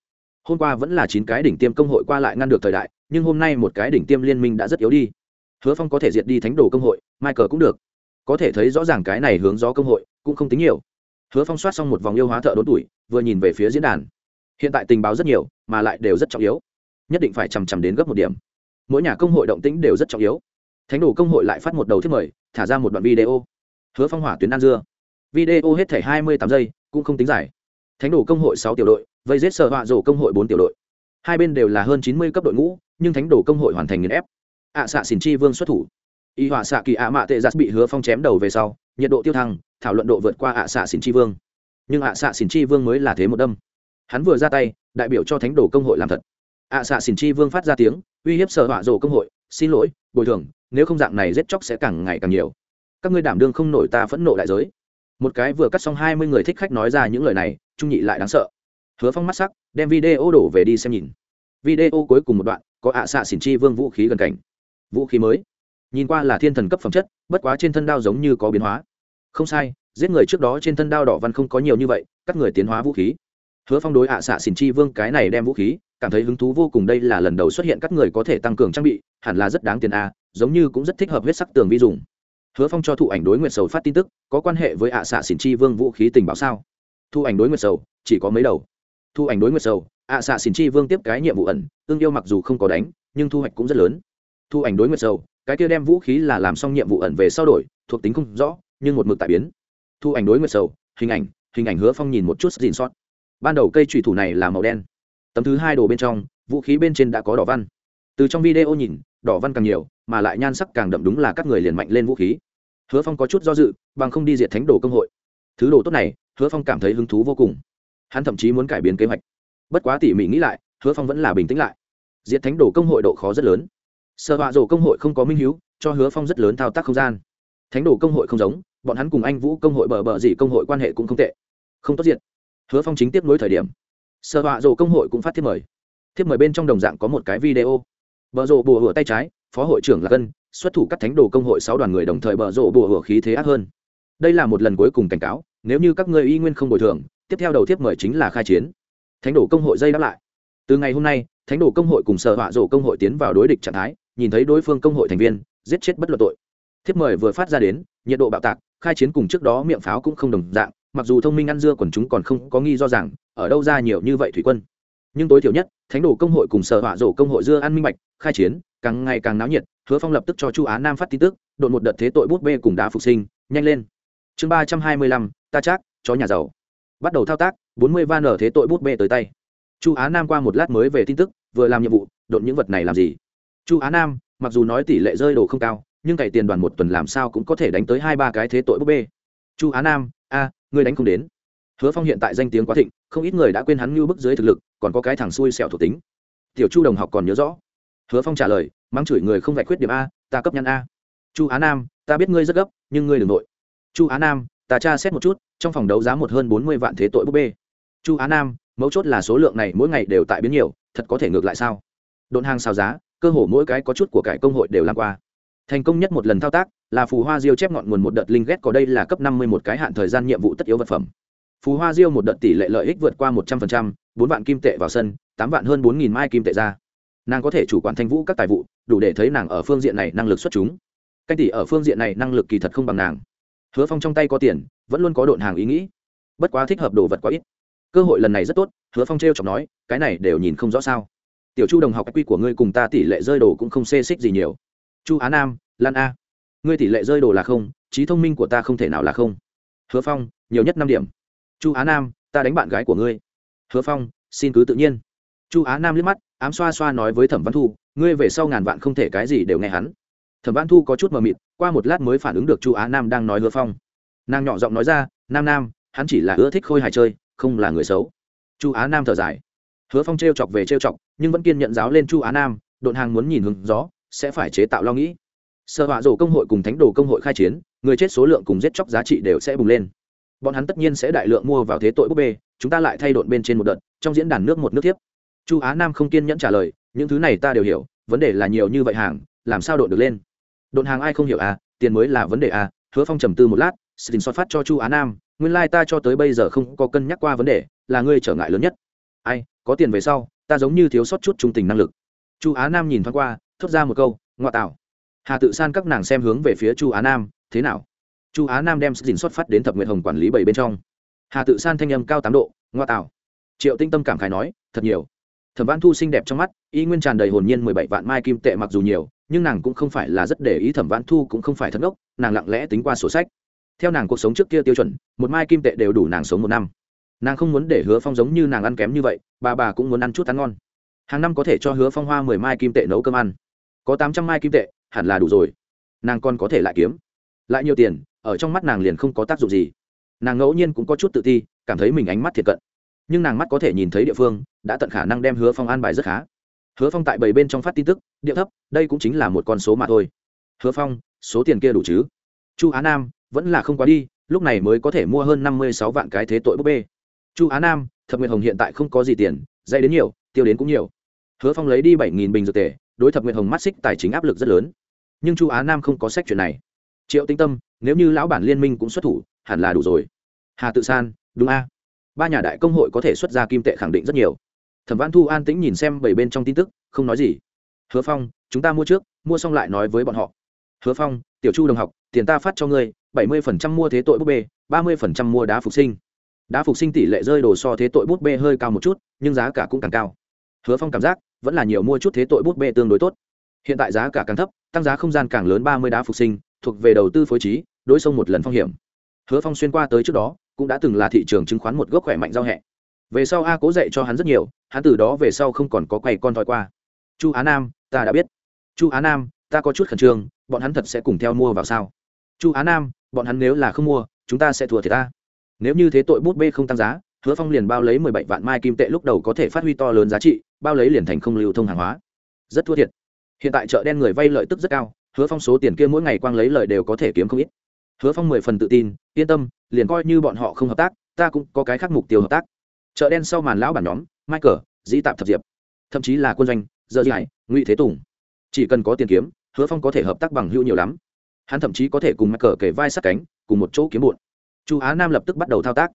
Hôm qua vẫn là chín cái đỉnh tiêm công hội qua lại ngăn được thời đại, nhưng hôm nay một cái đỉnh tiêm liên minh đã rất yếu đi. Hứa phong có thể diệt đi thánh đồ công hội mai cờ cũng được. Có thể thấy rõ ràng cái này hướng gió công hội cũng không tính nhiều. Hứa phong soát xong một vòng yêu hóa thợ đốn tuổi, vừa nhìn về phía diễn đàn. Hiện tại tình báo rất nhiều, mà lại đều rất trọng yếu nhất định phải chằm chằm đến gấp một điểm. Mỗi nhà công hội động tĩnh đều rất trọng yếu. Thánh đồ công hội lại phát một đầu thiết mời, thả ra một đoạn video. Hứa phong hỏa tuyến an dưa. Video hết thể hai mươi tám giây, cũng không tính giải thánh đồ công hội sáu tiểu đội, vây giết sợ họa rổ công hội bốn tiểu đội. Hai bên đều là hơn chín mươi cấp đội ngũ, nhưng thánh đồ công hội hoàn thành nghiền ép. Ạ xạ xỉn chi vương xuất thủ. Y họa xạ kỳ ạ mạ tệ giặt bị hứa phong chém đầu về sau, nhiệt độ tiêu thăng, thảo luận độ vượt qua ạ xạ xỉn chi vương. Nhưng ạ xạ xỉn chi vương mới là thế một đâm. Hắn vừa ra tay, đại biểu cho thánh đồ công hội làm thật ạ xạ xỉn chi vương phát ra tiếng, uy hiếp sợ họa rổ công hội, xin lỗi, bồi thường, nếu không dạng này giết chóc sẽ càng ngày càng nhiều. Các ngươi đảm đương không nổi ta phẫn nộ đại giới. Một cái vừa cắt xong hai mươi người thích khách nói ra những lời này, trung nhị lại đáng sợ. Hứa phong mắt sắc, đem video đổ về đi xem nhìn. Video cuối cùng một đoạn, có ạ xạ xỉn chi vương vũ khí gần cảnh. Vũ khí mới. Nhìn qua là thiên thần cấp phẩm chất, bất quá trên thân đao giống như có biến hóa. Không sai, giết người trước đó trên thân đao đỏ văn không có nhiều như vậy các người tiến hóa vũ khí. Hứa phong đối ạ xạ xỉn chi vương cái này đem vũ khí cảm thấy hứng thú vô cùng đây là lần đầu xuất hiện các người có thể tăng cường trang bị, hẳn là rất đáng tiền a, giống như cũng rất thích hợp huyết sắc tường vi dùng. Hứa phong cho thụ ảnh đối nguyệt sầu phát tin tức, có quan hệ với ạ xạ xỉn chi vương vũ khí tình báo sao? Thu ảnh đối nguyệt sầu, chỉ có mấy đầu. Thu ảnh đối nguyệt sầu, ạ xạ xỉn chi vương tiếp cái nhiệm vụ ẩn, tương yêu mặc dù không có đánh, nhưng thu hoạch cũng rất lớn. Thu ảnh đối nguyệt sầu, cái kia đem vũ khí là làm xong nhiệm vụ ẩn về sau đổi, thuộc tính không rõ, nhưng một mực tại biến. Thu ảnh đối nguyệt sầu, hình ảnh hình ảnh hứa phong nhìn một chút dìn sót ban đầu cây trùy thủ này là màu đen tấm thứ hai đồ bên trong, vũ khí bên trên đã có đỏ văn. Từ trong video nhìn, đỏ văn càng nhiều, mà lại nhan sắc càng đậm đúng là các người liền mạnh lên vũ khí. Hứa phong có chút do dự, bằng không đi diệt thánh đồ công hội. Thứ đồ tốt này, hứa phong cảm thấy hứng thú vô cùng. Hắn thậm chí muốn cải biến kế hoạch. Bất quá tỉ mỉ nghĩ lại, hứa phong vẫn là bình tĩnh lại. Diệt thánh đồ công hội độ khó rất lớn. Sợ họa rổ công hội không có minh h cho hứa phong rất lớn thao tác không gian. Thánh đồ công hội không giống, bọn hắn cùng anh vũ công hội bờ bờ gì công hội quan hệ cũng không tệ. Không tốt diện hứa phong chính tiếp nối thời điểm sợ họa rổ công hội cũng phát thiết mời. Thiết mời bên trong đồng dạng có một cái video. Bờ rộ bùa hửa tay trái, phó hội trưởng là cân xuất thủ các thánh đồ công hội sáu đoàn người đồng thời bờ rộ bùa hửa khí thế ác hơn. Đây là một lần cuối cùng cảnh cáo, nếu như các ngươi y nguyên không bồi thường, tiếp theo đầu thiếp mời chính là khai chiến. Thánh đồ công hội dây đáp lại. Từ ngày hôm nay, thánh đồ công hội cùng sở họa rộ công hội tiến vào đối địch trạng thái, nhìn thấy đối phương công hội thành viên, giết chết bất luận tội. Thiếp mời vừa phát ra đến, nhiệt độ bạo tạc, khai chiến cùng trước đó miệng pháo cũng không đồng dạng, mặc dù thông minh ăn dưa quần chúng còn không có nghi do rằng ở đâu ra nhiều như vậy thủy quân? Nhưng tối thiểu nhất thánh đồ công hội cùng sở họa rổ công hội dưa ăn minh bạch khai chiến càng ngày càng náo nhiệt hứa phong lập tức cho chu á nam phát tin tức đột một đợt thế tội bút bê cùng đá phục sinh nhanh lên. Chương ba trăm hai mươi lăm ta chắc chó nhà giàu. Bắt đầu thao tác bốn mươi van ở thế tội bút bê tới tay. Chu á nam qua một lát mới về tin tức vừa làm nhiệm vụ đột những vật này làm gì? Chu á nam mặc dù nói tỷ lệ rơi đồ không cao nhưng cày tiền đoàn một tuần làm sao cũng có thể đánh tới hai ba cái thế tội bút bê. Chu á nam a à, ngươi đánh không đến hứa phong hiện tại danh tiếng quá thịnh, không ít người đã quên hắn như bức dưới thực lực, còn có cái thằng xui xẻo thuộc tính. Tiểu chu đồng học còn nhớ rõ. Hứa phong trả lời, mắng chửi người không vạch khuyết điểm a, ta cấp nhăn a. Chu á nam, ta biết ngươi rất gấp, nhưng ngươi đ ừ n g nội. Chu á nam, ta tra xét một chút, trong phòng đấu giá một hơn bốn mươi vạn thế tội búp bê. Chu á nam, mấu chốt là số lượng này mỗi ngày đều tại biến nhiều, thật có thể ngược lại sao? Đồn hàng sao giá, cơ hồ mỗi cái có chút của cải công hội đều làm qua. Thành công nhất một lần thao tác, là phù hoa diêu chép ngọn nguồn một đợt linh ghét có đây là cấp năm mươi một cái hạn thời gian nhiệm vụ tất yếu vật phẩm. Phú hoa diêu một đợt tỷ lệ lợi ích vượt qua một trăm linh bốn vạn kim tệ vào sân, tám vạn hơn bốn nghìn mai kim tệ ra. Nàng có thể chủ quản thanh vũ các tài vụ, đủ để thấy nàng ở phương diện này năng lực xuất chúng. Canh tỷ ở phương diện này năng lực kỳ thật không bằng nàng. Hứa phong trong tay có tiền, vẫn luôn có độn hàng ý nghĩ. Bất quá thích hợp đồ vật quá ít. Cơ hội lần này rất tốt, hứa phong t r e o chọc nói, cái này đều nhìn không rõ sao. Tiểu chu đồng học quy của ngươi cùng ta tỷ lệ rơi đồ cũng không xê xích gì nhiều. Chu á nam, lan a. Ngươi tỷ lệ rơi đồ là không, trí thông minh của ta không thể nào là không. Hứa phong, nhiều nhất năm điểm chu á nam, ta đánh bạn gái của ngươi. Hứa phong, xin cứ tự nhiên. Chu á nam liếc mắt, ám xoa xoa nói với thẩm văn thu, ngươi về sau ngàn vạn không thể cái gì đều nghe hắn. Thẩm văn thu có chút mờ mịt, qua một lát mới phản ứng được chu á nam đang nói hứa phong. Nàng nhỏ giọng nói ra, nam nam, hắn chỉ là ưa thích khôi hài chơi, không là người xấu. Chu á nam thở dài. Hứa phong t chọc về t chọc, nhưng vẫn kiên nhận giáo lên chu á nam đồn hàng muốn nhìn hướng gió, sẽ phải chế tạo lo nghĩ. Sợ họa rổ công hội cùng thánh đồ công hội khai chiến, người chết số lượng cùng giết chóc giá trị đều sẽ bùng lên bọn hắn tất nhiên sẽ đại lượng mua vào thế tội búp bê, chúng ta lại thay đổi bên trên một đợt, trong diễn đàn nước một nước tiếp. Chu á nam không kiên nhẫn trả lời, những thứ này ta đều hiểu, vấn đề là nhiều như vậy hàng, làm sao đội được lên? Độn hàng ai không hiểu à tiền mới là vấn đề à hứa phong trầm tư một lát, xin xót phát cho chu á nam, nguyên lai、like、ta cho tới bây giờ không có cân nhắc qua vấn đề, là ngươi trở ngại lớn nhất. Ai, có tiền về sau, ta giống như thiếu sót chút trung tình năng lực. Chu á nam nhìn thoáng qua, thốt ra một câu, ngoại tạo hà tự san các nàng xem hướng về phía chu á nam, thế nào? Chu á nam đem dình xuất phát đến thập nguyện hồng quản lý bảy bên trong. Hà tự san thanh âm cao tám độ, ngoa tạo. Triệu tinh tâm cảm khái nói, thật nhiều. Thẩm văn thu xinh đẹp trong mắt, y nguyên tràn đầy hồn nhiên mười bảy vạn mai kim tệ mặc dù nhiều, nhưng nàng cũng không phải là rất để ý thẩm văn thu cũng không phải thất ngốc, nàng lặng lẽ tính qua sổ sách. Theo nàng cuộc sống trước kia tiêu chuẩn, một mai kim tệ đều đủ nàng sống một năm. Nàng không muốn để hứa phong giống như nàng ăn kém như vậy, bà bà cũng muốn ăn chút ăn ngon. Hàng năm có thể cho hứa phong hoa mười mai kim tệ nấu cơm ăn. Có tám trăm mai kim tệ, hẳn là đủ rồi. Nàng còn có thể lại kiếm. Lại nhiều tiền ở trong mắt nàng liền không có tác dụng gì. Nàng ngẫu nhiên cũng có chút tự ti, cảm thấy mình ánh mắt thiệt cận. Nhưng nàng mắt có thể nhìn thấy địa phương, đã tận khả năng đem hứa phong an bài rất khá. Hứa phong tại bảy bên trong phát tin tức địa thấp, đây cũng chính là một con số mà thôi. Hứa phong, số tiền kia đủ chứ? Chu á nam, vẫn là không quá đi, lúc này mới có thể mua hơn năm mươi sáu vạn cái thế tội búp bê. Chu á nam, thập nguyện hồng hiện tại không có gì tiền dây đến nhiều, tiêu đến cũng nhiều. Hứa phong lấy đi bảy nghìn bình dược tề, đối thập nguyện hồng mắt xích tài chính áp lực rất lớn. Nhưng chu á nam không có sách chuyện này. Triệu tinh tâm nếu như lão bản liên minh cũng xuất thủ, hẳn là đủ rồi. Hà tự san, đúng a? Ba nhà đại công hội có thể xuất ra kim tệ khẳng định rất nhiều. Thẩm văn thu an tĩnh nhìn xem bảy bên trong tin tức, không nói gì. Hứa phong, chúng ta mua trước, mua xong lại nói với bọn họ. Hứa phong, tiểu chu đồng học, tiền ta phát cho ngươi, bảy mươi phần trăm mua thế tội búp bê, ba mươi phần trăm mua đá phục sinh. Đá phục sinh tỷ lệ rơi đồ so thế tội bút bê hơi cao một chút, nhưng giá cả cũng càng cao. Hứa phong cảm giác, vẫn là nhiều mua chút thế tội bút bê tương đối tốt. Hiện tại giá cả càng thấp, tăng giá không gian càng lớn, ba mươi đá phục sinh thuộc về đầu tư phối trí, đối sông một lần phong hiểm. Hứa phong xuyên qua tới trước đó, cũng đã từng là thị trường chứng khoán một gốc khỏe mạnh giao hẹ. Về sau a cố dạy cho hắn rất nhiều, hắn từ đó về sau không còn có quay con thoi qua. Chu á nam, ta đã biết. Chu á nam, ta có chút khẩn trương, bọn hắn thật sẽ cùng theo mua vào sao? Chu á nam, bọn hắn nếu là không mua, chúng ta sẽ thua thiệt ta. Nếu như thế tội bút bê không tăng giá, hứa phong liền bao lấy mười bảy vạn mai kim tệ lúc đầu có thể phát huy to lớn giá trị, bao lấy liền thành không lưu thông hàng hóa. Rất thua thiệt. Hiện tại chợ đen người vay lợi tức rất cao hứa phong số tiền kia mỗi ngày quang lấy lời đều có thể kiếm không ít. Hứa phong mười phần tự tin, yên tâm, liền coi như bọn họ không hợp tác, ta cũng có cái khác mục tiêu hợp tác. Chợ đen sau màn lão bản nhóm, michael, dĩ tạp thập diệp, thậm chí là quân doanh giờ dài ngụy thế tùng. Chỉ cần có tiền kiếm, hứa phong có thể hợp tác bằng hữu nhiều lắm. Hắn thậm chí có thể cùng michael kể vai sát cánh, cùng một chỗ kiếm bụn. Chu á nam lập tức bắt đầu thao tác.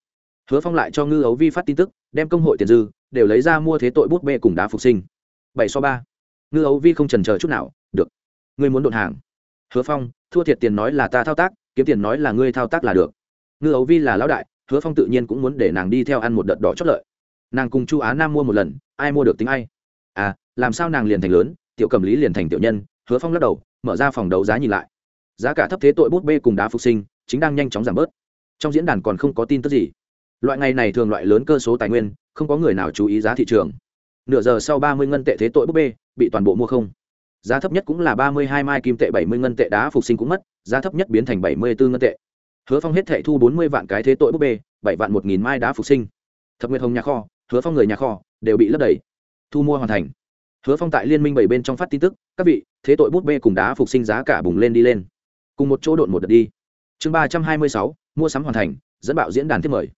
Hứa phong lại cho ngư ấu vi phát tin tức, đem công hội tiền dư đều lấy ra mua thế tội bút bê cùng đá phục sinh. Bảy so ba. Ngư ấu vi không trần chờ chút nào, được ngươi muốn đột hàng. Hứa phong, thua thiệt tiền nói là ta thao tác, kiếm tiền nói là ngươi thao tác là được. Ngư ấu vi là lão đại, hứa phong tự nhiên cũng muốn để nàng đi theo ăn một đợt đỏ chót lợi. Nàng cùng chu á nam mua một lần, ai mua được tính ai. À làm sao nàng liền thành lớn, tiểu cầm lý liền thành tiểu nhân, hứa phong lắc đầu, mở ra phòng đấu giá nhìn lại. Giá cả thấp thế tội bút bê cùng đá phục sinh, chính đang nhanh chóng giảm bớt. Trong diễn đàn còn không có tin tức gì. Loại ngày này thường loại lớn cơ số tài nguyên, không có người nào chú ý giá thị trường. Nửa giờ sau ba mươi ngân tệ thế tội búp bê, bị toàn bộ mua không giá thấp nhất cũng là ba mươi hai mai kim tệ, bảy mươi ngân tệ đá phục sinh cũng mất, giá thấp nhất biến thành bảy mươi bốn ngân tệ. Hứa phong hết thệ thu bốn mươi vạn cái thế tội búp bê, bảy vạn một nghìn mai đá phục sinh. Thập nguyệt hồng nhà kho, hứa phong người nhà kho, đều bị lấp đầy. Thu mua hoàn thành. Hứa phong tại liên minh bảy bên trong phát tin tức, các vị, thế tội bút bê cùng đá phục sinh giá cả bùng lên đi lên. Cùng một chỗ độn một đợt đi. Chương ba trăm hai mươi sáu, mua sắm hoàn thành, dẫn bạo diễn đàn tiếp mời.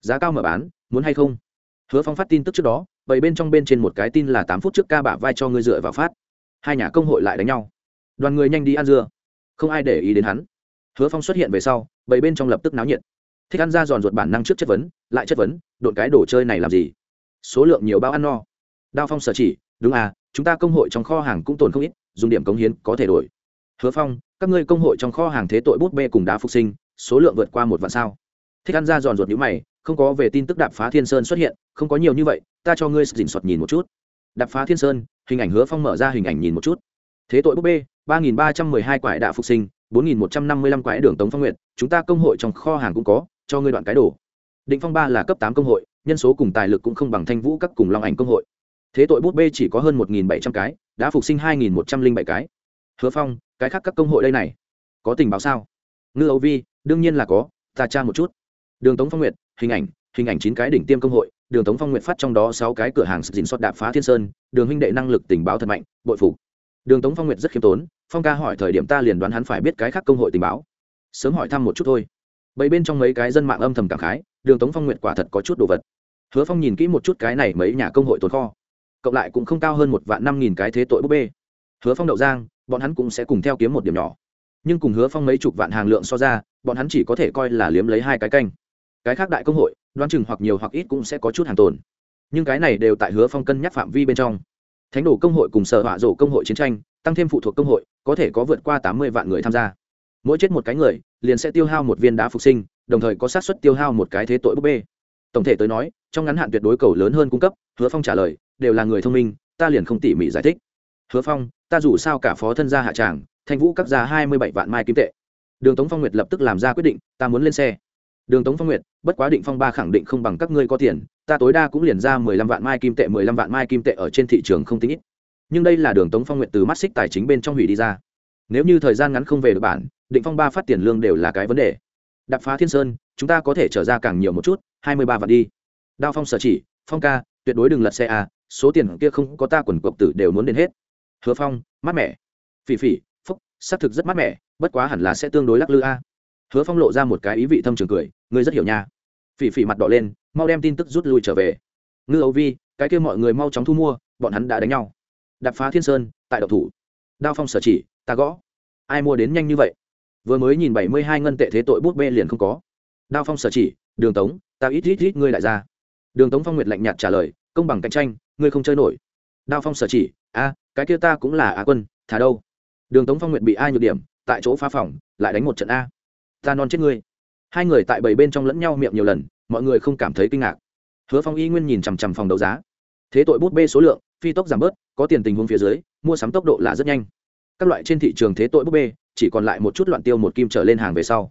Giá cao mở bán, muốn hay không? Hứa phong phát tin tức trước đó, bảy bên trong bên trên một cái tin là tám phút trước ca bả vai cho ngươi dựa vào phát hai nhà công hội lại đánh nhau. Đoàn người nhanh đi ăn dưa. Không ai để ý đến hắn. Hứa phong xuất hiện về sau bảy bên trong lập tức náo nhiệt. Thích ăn ra giòn ruột bản năng trước chất vấn, lại chất vấn, độn cái đồ chơi này làm gì? Số lượng nhiều bao ăn no. Đao phong sở chỉ, đúng à chúng ta công hội trong kho hàng cũng tồn không ít, dùng điểm cống hiến có thể đổi. Hứa phong, các ngươi công hội trong kho hàng thế tội bút bê cùng đá phục sinh, số lượng vượt qua một vạn sao? Thích ăn ra giòn ruột nhữ mày, không có về tin tức đạp phá thiên sơn xuất hiện, không có nhiều như vậy, ta cho ngươi dình soạt nhìn một chút. Đạp phá thiên sơn hình ảnh hứa phong mở ra hình ảnh nhìn một chút. Thế tội búp bê, ba nghìn ba trăm mười hai quải đạ phục sinh, bốn nghìn một trăm năm mươi lăm quái đường tống phong nguyện chúng ta công hội trong kho hàng cũng có, cho ngươi đoạn cái đồ. Định phong ba là cấp tám công hội, nhân số cùng tài lực cũng không bằng thanh vũ các cùng long ảnh công hội. Thế tội bút bê chỉ có hơn một nghìn bảy trăm cái đã phục sinh hai nghìn một trăm linh bảy cái. Hứa phong, cái khác các công hội đây này, có tình báo sao? Ngư âu vi, đương nhiên là có, ta tra một chút. Đường tống phong nguyệt, hình ảnh hình ảnh chín cái đỉnh tiêm công hội đường tống phong nguyện phát trong đó sáu cái cửa hàng dình xót đạp phá thiên sơn, đường huynh đệ năng lực tình báo thật mạnh, bội phục. Đường tống phong nguyện rất khiêm tốn, phong ca hỏi thời điểm ta liền đoán hắn phải biết cái khác công hội tình báo. Sớm hỏi thăm một chút thôi. Bầy bên trong mấy cái dân mạng âm thầm cảm khái, đường tống phong nguyện quả thật có chút đồ vật. Hứa phong nhìn kỹ một chút cái này mấy nhà công hội tồn kho. Cộng lại cũng không cao hơn một vạn năm nghìn cái thế tội búp bê. Hứa phong đậu giang, bọn hắn cũng sẽ cùng theo kiếm một điểm nhỏ. Nhưng cùng hứa phong mấy chục vạn hàng lượng so ra, bọn hắn chỉ có thể coi là liếm lấy hai cái canh cái khác đại công hội, đoán chừng hoặc nhiều hoặc ít cũng sẽ có chút hàng tồn. Nhưng cái này đều tại hứa phong cân nhắc phạm vi bên trong. Thánh đồ công hội cùng sở hạ rổ công hội chiến tranh, tăng thêm phụ thuộc công hội, có thể có vượt qua tám mươi vạn người tham gia. Mỗi chết một cái người, liền sẽ tiêu hao một viên đá phục sinh, đồng thời có sát xuất tiêu hao một cái thế tội búp bê. Tổng thể tới nói, trong ngắn hạn tuyệt đối cầu lớn hơn cung cấp, hứa phong trả lời, đều là người thông minh, ta liền không tỉ mỉ giải thích. Hứa phong, ta dù sao cả phó thân gia hạ tràng, thanh vũ cắt ra hai mươi bảy vạn mai kim tệ. Đường tống phong nguyệt lập tức làm ra quyết định, ta muốn lên xe đường tống phong nguyệt, bất quá định phong ba khẳng định không bằng các ngươi có tiền, ta tối đa cũng liền ra mười lăm vạn mai kim tệ, mười lăm vạn mai kim tệ ở trên thị trường không tính ít. Nhưng đây là đường tống phong nguyệt từ mắt xích tài chính bên trong hủy đi ra. Nếu như thời gian ngắn không về được bản, định phong ba phát tiền lương đều là cái vấn đề. Đập phá thiên sơn, chúng ta có thể trở ra càng nhiều một chút, hai mươi ba vạn đi. Đao phong sở chỉ, phong ca, tuyệt đối đừng lật xe à số tiền kia không có ta quần cộc tử đều muốn đến hết. Hứa phong, mát mẻ. Phỉ phỉ, phúc, xác thực rất mát mẻ, bất quá hẳn là sẽ tương đối lắc lư a hứa phong lộ ra một cái ý vị thâm trường cười, ngươi rất hiểu nha. Phỉ phỉ mặt đỏ lên, mau đem tin tức rút lui trở về. Ngư ấu vi, cái kia mọi người mau chóng thu mua, bọn hắn đã đánh nhau. Đập phá thiên sơn, tại độc thủ. Đao phong sở chỉ, ta gõ. Ai mua đến nhanh như vậy? Vừa mới nhìn bảy mươi hai ngân tệ thế tội bút bê liền không có. Đao phong sở chỉ, đường tống, ta ít ít ít ngươi lại ra. Đường tống phong nguyệt lạnh nhạt trả lời, công bằng cạnh tranh, ngươi không chơi nổi. Đao phong sở chỉ, a, cái kia ta cũng là á quân, thả đâu? Đường tống phong nguyệt bị ai nhược điểm, tại chỗ phá phòng, lại đánh một trận a ta non chết ngươi. Hai người tại bảy bên trong lẫn nhau miệng nhiều lần, mọi người không cảm thấy kinh ngạc. Hứa phong y nguyên nhìn chằm chằm phòng đấu giá. Thế tội bút bê số lượng, phi tốc giảm bớt, có tiền tình huống phía dưới, mua sắm tốc độ là rất nhanh. Các loại trên thị trường thế tội bút bê, chỉ còn lại một chút loạn tiêu một kim trở lên hàng về sau.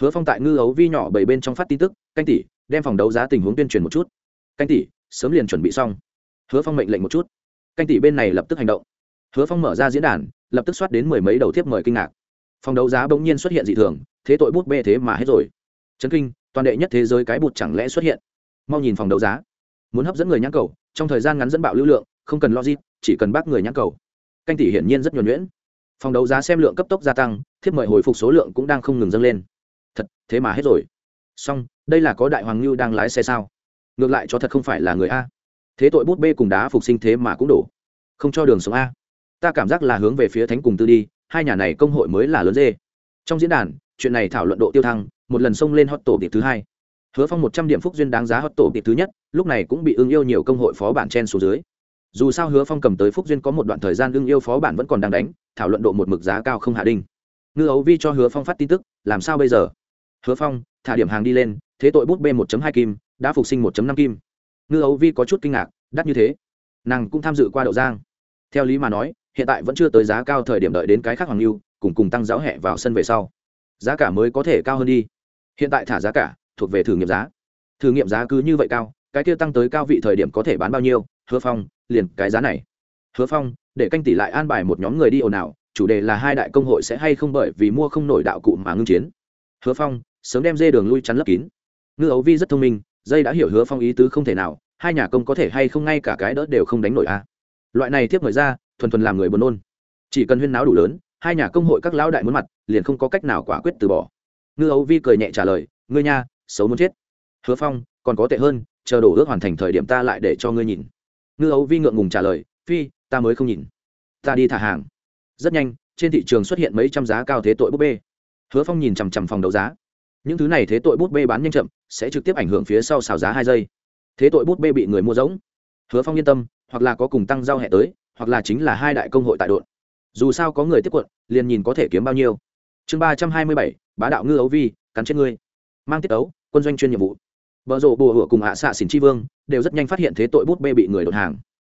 Hứa phong tại ngư ấu vi nhỏ bảy bên trong phát tin tức, canh tỷ, đem phòng đấu giá tình huống tuyên truyền một chút. Canh tỷ, sớm liền chuẩn bị xong. Hứa phong mệnh lệnh một chút. Canh tỷ bên này lập tức hành động. Hứa phong mở ra diễn đàn, lập tức soát đến mười mấy đầu thiếp mời kinh ngạc phòng đấu giá bỗng nhiên xuất hiện dị thường, thế tội bút bê thế mà hết rồi. Chấn kinh, toàn đệ nhất thế giới cái bụt chẳng lẽ xuất hiện? Mau nhìn phòng đấu giá. Muốn hấp dẫn người nhãn cầu, trong thời gian ngắn dẫn bạo lưu lượng, không cần logic, chỉ cần bác người nhãn cầu. Canh tỷ hiển nhiên rất nhuẩn nhuyễn. Phòng đấu giá xem lượng cấp tốc gia tăng, thiếp mời hồi phục số lượng cũng đang không ngừng dâng lên. Thật, thế mà hết rồi. Xong, đây là có đại hoàng lưu đang lái xe sao? Ngược lại cho thật không phải là người a. Thế tội bút bê cùng đá phục sinh thế mà cũng đổ. Không cho đường sống a. Ta cảm giác là hướng về phía thánh cùng tư đi hai nhà này công hội mới là lớn dê. Trong diễn đàn, chuyện này thảo luận độ tiêu thăng, một lần xông lên hot tổ tiệp thứ hai. Hứa phong một trăm điểm phúc duyên đáng giá hot tổ tiệp thứ nhất, lúc này cũng bị ưng yêu nhiều công hội phó bản chen xuống dưới. Dù sao hứa phong cầm tới phúc duyên có một đoạn thời gian ưng yêu phó bản vẫn còn đang đánh, thảo luận độ một mực giá cao không hạ đinh. Ngư ấu vi cho hứa phong phát tin tức, làm sao bây giờ? Hứa phong, thả điểm hàng đi lên, thế tội bút b một hai kim, đã phục sinh một năm kim. Ngư ấu vi có chút kinh ngạc, đắt như thế. Nàng cũng tham dự qua đậu giang. Theo lý mà nói hiện tại vẫn chưa tới giá cao thời điểm đợi đến cái khác hoàng lưu, cùng cùng tăng giáo hẹ vào sân về sau. Giá cả mới có thể cao hơn đi. Hiện tại thả giá cả thuộc về thử nghiệm giá. Thử nghiệm giá cứ như vậy cao, cái kia tăng tới cao vị thời điểm có thể bán bao nhiêu? Hứa phong, liền cái giá này. Hứa phong, để canh tỷ lại an bài một nhóm người đi ồn ào, chủ đề là hai đại công hội sẽ hay không bởi vì mua không nổi đạo cụ mà ngưng chiến. Hứa phong, sớm đem dê đường lui chắn lấp kín. Ngư ấu vi rất thông minh, dây đã hiểu hứa phong ý tứ không thể nào, hai nhà công có thể hay không ngay cả cái đỡ đều không đánh nổi a. À. loại này tiếp người ra thuần thuần làm người buồn nôn. Chỉ cần huyên náo đủ lớn, hai nhà công hội các lão đại muốn mặt, liền không có cách nào quả quyết từ bỏ. Ngư ấu vi cười nhẹ trả lời, ngươi nha, xấu muốn chết. Hứa phong, còn có tệ hơn, chờ đổ ước hoàn thành thời điểm ta lại để cho ngươi nhìn. Ngư ấu vi ngượng ngùng trả lời, phi, ta mới không nhìn. Ta đi thả hàng. Rất nhanh, trên thị trường xuất hiện mấy trăm giá cao thế tội búp bê. Hứa phong nhìn chằm chằm phòng đấu giá. Những thứ này thế tội bút bê bán nhanh chậm, sẽ trực tiếp ảnh hưởng phía sau xào giá hai giây. Thế tội bút bê bị người mua giống hứa phong yên tâm, hoặc là có cùng tăng giao hẹ tới hoặc là chính là hai đại công hội tại đội dù sao có người tiếp quận, liền nhìn có thể kiếm bao nhiêu. Chương ba trăm hai mươi bảy, bá đạo ngư ấu vi, cắn chết ngươi. Mang tiết ấu, quân doanh chuyên nhiệm vụ. Vợ rộ bùa hửa cùng ạ xạ xỉn chi vương đều rất nhanh phát hiện thế tội bút bê bị người đột hàng.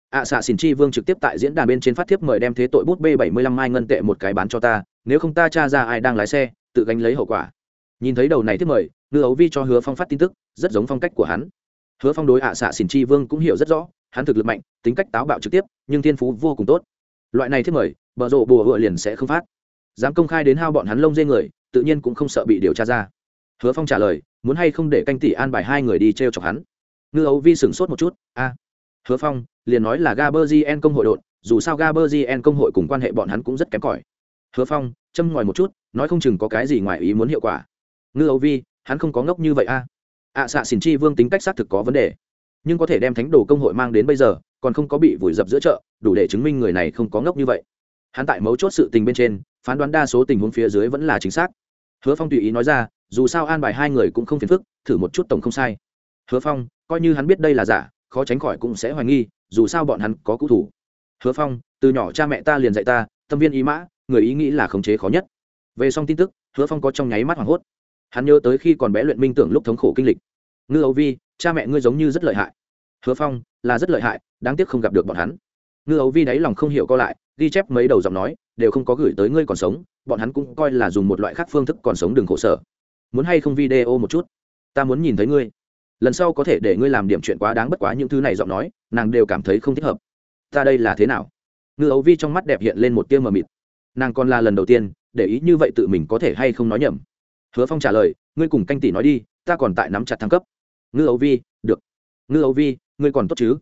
Ạ xạ xỉn chi vương trực tiếp tại diễn đàn bên trên phát thiếp mời đem thế tội bút bê bảy mươi lăm mai ngân tệ một cái bán cho ta, nếu không ta tra ra ai đang lái xe, tự gánh lấy hậu quả. Nhìn thấy đầu này thiếp mời, ngư ấu vi cho hứa phong phát tin tức, rất giống phong cách của hắn. Hứa phong đối ạ xạ xỉn chi vương cũng hiểu rất rõ hắn thực lực mạnh, tính cách táo bạo trực tiếp, nhưng thiên phú vô cùng tốt. Loại này thiết mời, bờ rộ bùa hựa liền sẽ không phát. Dám công khai đến hao bọn hắn lông dê người, tự nhiên cũng không sợ bị điều tra ra. Hứa phong trả lời, muốn hay không để canh tỷ an bài hai người đi t r e o chọc hắn? Ngư ấu vi sửng sốt một chút, a. Hứa phong, liền nói là gaberzien công hội đột dù sao gaberzien công hội cùng quan hệ bọn hắn cũng rất kém cỏi. Hứa phong, châm ngòi một chút, nói không chừng có cái gì ngoài ý muốn hiệu quả. Ngư ấu vi, hắn không có ngốc như vậy, a. Ạ xạ xỉn chi vương tính cách xác thực có vấn đề nhưng có thể đem thánh đồ công hội mang đến bây giờ, còn không có bị vùi dập giữa chợ, đủ để chứng minh người này không có ngốc như vậy. Hắn tại mấu chốt sự tình bên trên, phán đoán đa số tình huống phía dưới vẫn là chính xác. Hứa phong tùy ý nói ra, dù sao an bài hai người cũng không phiền phức, thử một chút tổng không sai. Hứa phong, coi như hắn biết đây là giả, khó tránh khỏi cũng sẽ hoài nghi, dù sao bọn hắn có cụ thủ. Hứa phong, từ nhỏ cha mẹ ta liền dạy ta, tâm viên ý mã, người ý nghĩ là khống chế khó nhất. Về xong tin tức, hứa phong có trong nháy mắt hoảng hốt. Hắn nhớ tới khi còn bé luyện minh tưởng lúc thống khổ kinh lịch. Ngư ấu vi cha mẹ ngươi giống như rất lợi hại. Hứa phong, là rất lợi hại, đáng tiếc không gặp được bọn hắn. Ngư ấu vi đáy lòng không hiểu co lại, ghi chép mấy đầu giọng nói, đều không có gửi tới ngươi còn sống, bọn hắn cũng coi là dùng một loại khác phương thức còn sống đừng khổ sở. Muốn hay không video một chút? Ta muốn nhìn thấy ngươi. Lần sau có thể để ngươi làm điểm chuyện quá đáng bất quá những thứ này giọng nói, nàng đều cảm thấy không thích hợp. Ta đây là thế nào? Ngư ấu vi trong mắt đẹp hiện lên một tia mờ mịt. Nàng còn là lần đầu tiên, để ý như vậy tự mình có thể hay không nói nhầm. Hứa phong trả lời, ngươi cùng canh tỷ nói đi, ta còn tại nắm chặt thăng cấp ngư ấu vi, được. Ngư ấu vi, ngươi còn tốt chứ?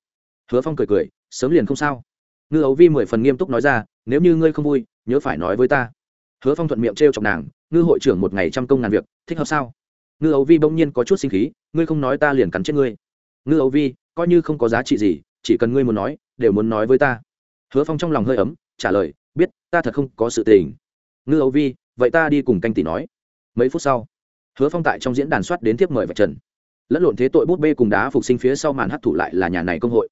Hứa phong cười cười, sớm liền không sao. Ngư ấu vi mười phần nghiêm túc nói ra, nếu như ngươi không vui, nhớ phải nói với ta. Hứa phong thuận miệng t r e o chọc nàng, ngư hội trưởng một ngày trăm công ngàn việc, thích hợp sao? Ngư ấu vi bỗng nhiên có chút sinh khí, ngươi không nói ta liền cắn chết ngươi. Ngư ấu vi, coi như không có giá trị gì, chỉ cần ngươi muốn nói, đều muốn nói với ta. Hứa phong trong lòng hơi ấm, trả lời, biết, ta thật không có sự tình. Ngư ấu vi, vậy ta đi cùng canh tỷ nói. Mấy phút sau, hứa phong tại trong diễn đàn soát đến tiếp mời vạch trần lẫn lộn thế tội bút bê cùng đá phục sinh phía sau màn hấp thụ lại là nhà này công hội.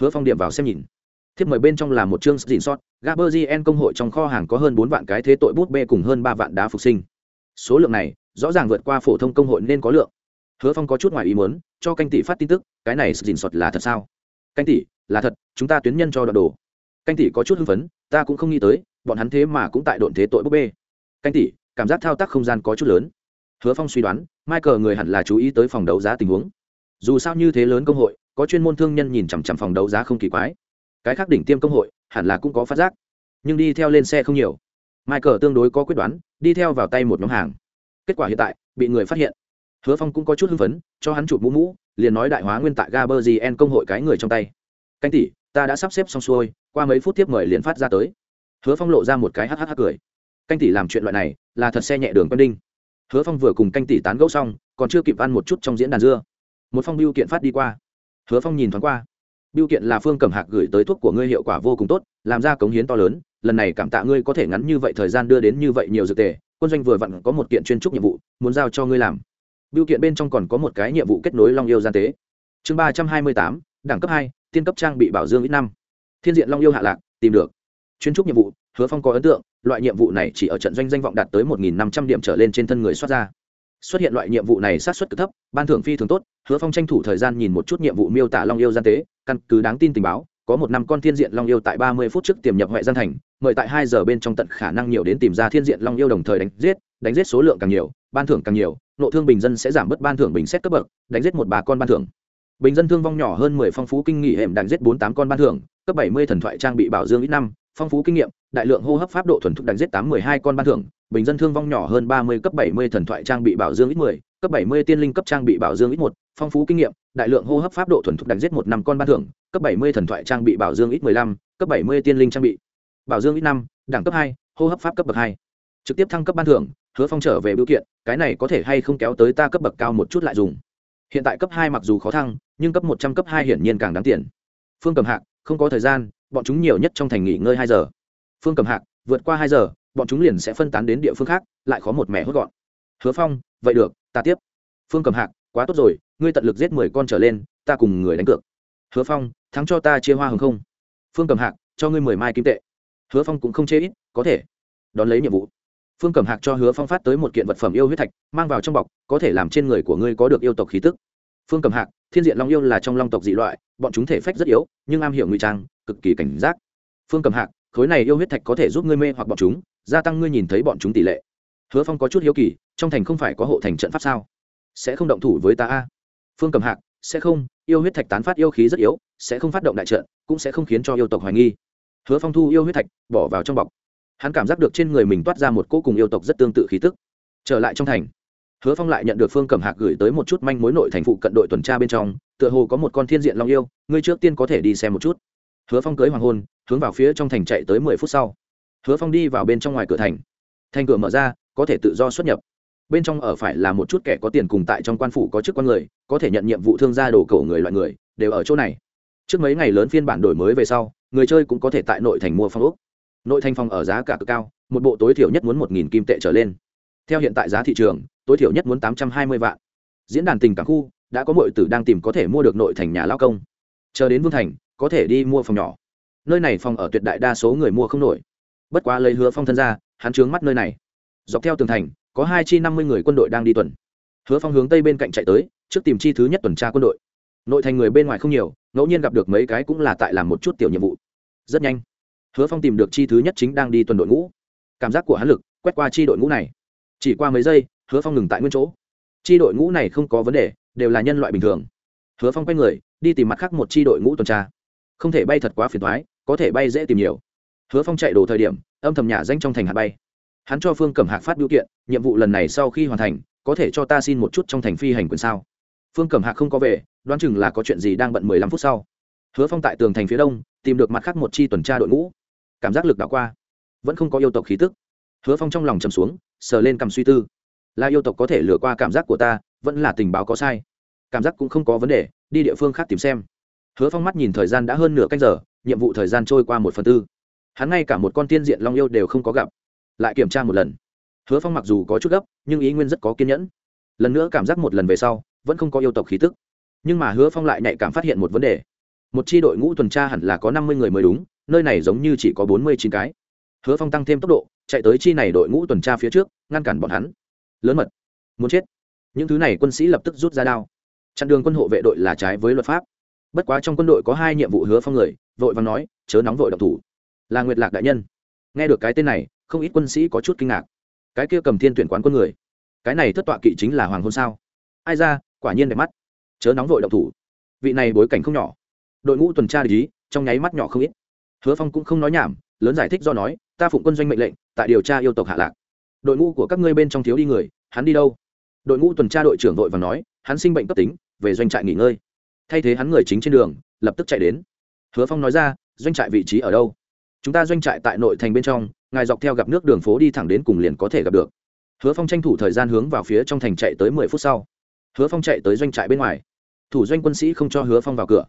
Hứa phong điểm vào xem nhìn. Thiếp mời bên trong là một chương dìn sót gaberzien công hội trong kho hàng có hơn bốn vạn cái thế tội bút bê cùng hơn ba vạn đá phục sinh. Số lượng này, rõ ràng vượt qua phổ thông công hội nên có lượng. Hứa phong có chút ngoài ý muốn, cho canh tỷ phát tin tức, cái này dìn sọt là thật sao? Canh tỷ, là thật, chúng ta tuyến nhân cho đoạn đồ. Canh tỷ có chút hưng phấn, ta cũng không nghĩ tới, bọn hắn thế mà cũng tại độn thế tội bút bê. Canh tỷ, cảm giác thao tác không gian có chút lớn hứa phong suy đoán, michael người hẳn là chú ý tới phòng đấu giá tình huống. Dù sao như thế lớn công hội, có chuyên môn thương nhân nhìn chằm chằm phòng đấu giá không kỳ quái. Cái khác đỉnh tiêm công hội, hẳn là cũng có phát giác. Nhưng đi theo lên xe không nhiều. Michael tương đối có quyết đoán, đi theo vào tay một nhóm hàng. Kết quả hiện tại, bị người phát hiện. Hứa phong cũng có chút hưng phấn, cho hắn chụp mũ mũ, liền nói đại hóa nguyên tại gaberzien công hội cái người trong tay. Canh tỷ, ta đã sắp xếp xong xuôi, qua mấy phút tiếp mời liền phát ra tới. Hứa phong lộ ra một cái hh cười. Canh tỷ làm chuyện loại này, là thật xe nhẹ đường quân đinh hứa phong vừa cùng canh tỷ tán gẫu xong, còn chưa kịp ăn một chút trong diễn đàn dưa. Một phong biêu kiện phát đi qua. Hứa phong nhìn thoáng qua. Biêu kiện là phương cẩm hạc gửi tới thuốc của ngươi hiệu quả vô cùng tốt, làm ra cống hiến to lớn, lần này cảm tạ ngươi có thể ngắn như vậy thời gian đưa đến như vậy nhiều dược tề, quân doanh vừa vặn có một kiện chuyên trúc nhiệm vụ, muốn giao cho ngươi làm. Biêu kiện bên trong còn có một cái nhiệm vụ kết nối long yêu gian tế. Chương ba trăm hai mươi tám, đẳng cấp hai, tiên cấp trang bị bảo dương ít năm. Thiên diện long yêu hạ lạc, tìm được. Chuyên trúc nhiệm vụ, hứa phong có ấn tượng loại nhiệm vụ này chỉ ở trận doanh danh vọng đạt tới một nghìn năm trăm điểm trở lên trên thân người xuất ra. Xuất hiện loại nhiệm vụ này sát xuất cực thấp, ban thưởng phi thường tốt, hứa phong tranh thủ thời gian nhìn một chút nhiệm vụ miêu tả long yêu gian tế, căn cứ đáng tin tình báo, có một năm con thiên diện long yêu tại ba mươi phút trước tiềm nhập huệ gian thành, mời tại hai giờ bên trong tận khả năng nhiều đến tìm ra thiên diện long yêu đồng thời đánh giết đánh giết số lượng càng nhiều, ban thưởng càng nhiều, nộ thương bình dân sẽ giảm bớt ban thưởng bình xét cấp bậc, đánh giết một bà con ban thưởng. Bình dân thương vong nhỏ hơn mười phong phú kinh nghỉ hẻm, đánh giết bốn tám con ban thưởng, cấp bảy mươi thần thoại trang bị bảo dương ít năm phong phú kinh nghiệm, đại lượng hô hấp pháp độ thuần thục đánh giết tám mười hai con ban thưởng, bình dân thương vong nhỏ hơn ba mươi cấp bảy mươi, thần thoại trang bị bảo dương ít mười, cấp bảy mươi tiên linh cấp trang bị bảo dương ít một, phong phú kinh nghiệm, đại lượng hô hấp pháp độ thuần thục đánh giết một năm con ban thưởng, cấp bảy mươi thần thoại trang bị bảo dương ít mười lăm, cấp bảy mươi tiên linh trang bị bảo dương ít năm, đẳng cấp hai, hô hấp pháp cấp bậc hai. Trực tiếp thăng cấp ban thưởng, hứa phong trở về biểu kiện, cái này có thể hay không kéo tới ta cấp bậc cao một chút lại dùng. Hiện tại cấp hai mặc dù khó thăng, nhưng cấp một trăm, cấp hai hiển nhiên càng đáng tiền phương cầm hạc, không có thời gian, bọn chúng nhiều nhất trong thành nghỉ ngơi hai giờ. Phương cầm hạc, vượt qua hai giờ, bọn chúng liền sẽ phân tán đến địa phương khác, lại khó một mẻ hốt gọn. Hứa phong, vậy được, ta tiếp. Phương cầm hạc, quá tốt rồi, ngươi tận lực giết mười con trở lên, ta cùng người đánh cược. Hứa phong, thắng cho ta chia hoa hồng không? Phương cầm hạc, cho ngươi mười mai kim tệ. Hứa phong cũng không chê ít, có thể. Đón lấy nhiệm vụ. Phương cầm hạc cho hứa phong phát tới một kiện vật phẩm yêu huyết thạch, mang vào trong bọc, có thể làm trên người của ngươi có được yêu tộc khí tức. Phương cầm hạc thiên diện long yêu là trong long tộc dị loại, bọn chúng thể phách rất yếu, nhưng am hiểu ngụy trang, cực kỳ cảnh giác. Phương cầm hạc, khối này yêu huyết thạch có thể giúp ngươi mê hoặc bọn chúng, gia tăng ngươi nhìn thấy bọn chúng tỷ lệ. Hứa phong có chút hiếu kỳ, trong thành không phải có hộ thành trận pháp sao? Sẽ không động thủ với ta a? Phương cầm hạc, sẽ không, yêu huyết thạch tán phát yêu khí rất yếu, sẽ không phát động đại trận, cũng sẽ không khiến cho yêu tộc hoài nghi. Hứa phong thu yêu huyết thạch, bỏ vào trong bọc. Hắn cảm giác được trên người mình toát ra một cô cùng yêu tộc rất tương tự khí tức. Trở lại trong thành hứa phong lại nhận được phương Cẩm hạc gửi tới một chút manh mối nội thành phụ cận đội tuần tra bên trong, tựa hồ có một con thiên diện long yêu, ngươi trước tiên có thể đi xem một chút. Hứa phong cưới hoàng hôn, hướng vào phía trong thành chạy tới mười phút sau. Hứa phong đi vào bên trong ngoài cửa thành. Thành cửa mở ra, có thể tự do xuất nhập. Bên trong ở phải là một chút kẻ có tiền cùng tại trong quan phủ có chức quan người, có thể nhận nhiệm vụ thương gia đồ cổ người loại người, đều ở chỗ này. Trước mấy ngày lớn phiên bản đổi mới về sau, người chơi cũng có thể tại nội thành mua phong ốc. Nội thành phòng ở giá cả cực cao, một bộ tối thiểu nhất muốn một nghìn kim tệ trở lên. Theo hiện tại giá thị trường tối thiểu nhất muốn tám trăm hai mươi vạn. Diễn đàn tình cảm khu, đã có mọi tử đang tìm có thể mua được nội thành nhà lao công. Chờ đến vương thành, có thể đi mua phòng nhỏ. Nơi này phòng ở tuyệt đại đa số người mua không nổi. Bất quá lấy hứa phong thân ra, hắn trướng mắt nơi này. Dọc theo tường thành, có hai chi năm mươi người quân đội đang đi tuần. Hứa phong hướng tây bên cạnh chạy tới, trước tìm chi thứ nhất tuần tra quân đội. Nội thành người bên ngoài không nhiều, ngẫu nhiên gặp được mấy cái cũng là tại làm một chút tiểu nhiệm vụ. Rất nhanh, hứa phong tìm được chi thứ nhất chính đang đi tuần đội ngũ. Cảm giác của hắn lực quét qua chi đội ngũ này. Chỉ qua mấy giây hứa phong ngừng tại nguyên chỗ. Chi đội ngũ này không có vấn đề, đều là nhân loại bình thường. Hứa phong quay người, đi tìm mặt khác một chi đội ngũ tuần tra. Không thể bay thật quá phiền thoái có thể bay dễ tìm nhiều. Hứa phong chạy đổ thời điểm, âm thầm nhà danh trong thành hạt bay. Hắn cho phương cẩm hạc phát biểu kiện, nhiệm vụ lần này sau khi hoàn thành, có thể cho ta xin một chút trong thành phi hành quyền sao? Phương cẩm hạc không có về, đoán chừng là có chuyện gì đang bận mười lăm phút sau. Hứa phong tại tường thành phía đông, tìm được mặt khác một chi tuần tra đội ngũ. Cảm giác lực đảo qua, vẫn không có yêu tộc khí tức. Hứa phong trong lòng chầm xuống, sờ lên cầm suy tư là yêu tộc có thể lừa qua cảm giác của ta, vẫn là tình báo có sai. Cảm giác cũng không có vấn đề, đi địa phương khác tìm xem. Hứa phong mắt nhìn thời gian đã hơn nửa canh giờ, nhiệm vụ thời gian trôi qua một phần tư. Hắn ngay cả một con tiên diện long yêu đều không có gặp. Lại kiểm tra một lần. Hứa phong mặc dù có chút gấp, nhưng ý nguyên rất có kiên nhẫn. Lần nữa cảm giác một lần về sau, vẫn không có yêu tộc khí tức. Nhưng mà hứa phong lại nhạy cảm phát hiện một vấn đề. Một c h i đội ngũ tuần tra hẳn là có năm mươi người mới đúng, nơi này giống như chỉ có bốn mươi chín cái. Hứa phong tăng thêm tốc độ, chạy tới chi này đội ngũ tuần tra phía trước, ngăn cản bọn hắn lớn mật. Muốn chết. Những thứ này quân sĩ lập tức rút ra đao. Chặn đường quân hộ vệ đội là trái với luật pháp. Bất quá trong quân đội có hai nhiệm vụ hứa phong người, vội và nói, chớ nóng vội độc thủ. Là nguyệt lạc đại nhân. Nghe được cái tên này, không ít quân sĩ có chút kinh ngạc. Cái kia cầm thiên tuyển quán quân người. Cái này thất tọa kỵ chính là hoàng hôn sao? Ai ra, quả nhiên đẹp mắt. Chớ nóng vội độc thủ. Vị này bối cảnh không nhỏ. Đội ngũ tuần tra lý trong nháy mắt nhỏ không ít. Hứa phong cũng không nói nhảm, lớn giải thích do nói, ta phụng quân doanh mệnh lệnh, tại điều tra yêu tộc hạ lạc đội ngũ của các ngươi bên trong thiếu đi người, hắn đi đâu? Đội ngũ tuần tra đội trưởng đội và nói, hắn sinh bệnh cấp tính, về doanh trại nghỉ ngơi. Thay thế hắn người chính trên đường, lập tức chạy đến. Hứa phong nói ra, doanh trại vị trí ở đâu? Chúng ta doanh trại tại nội thành bên trong, ngài dọc theo gặp nước đường phố đi thẳng đến cùng liền có thể gặp được. Hứa phong tranh thủ thời gian hướng vào phía trong thành chạy tới mười phút sau. Hứa phong chạy tới doanh trại bên ngoài. Thủ doanh quân sĩ không cho hứa phong vào cửa.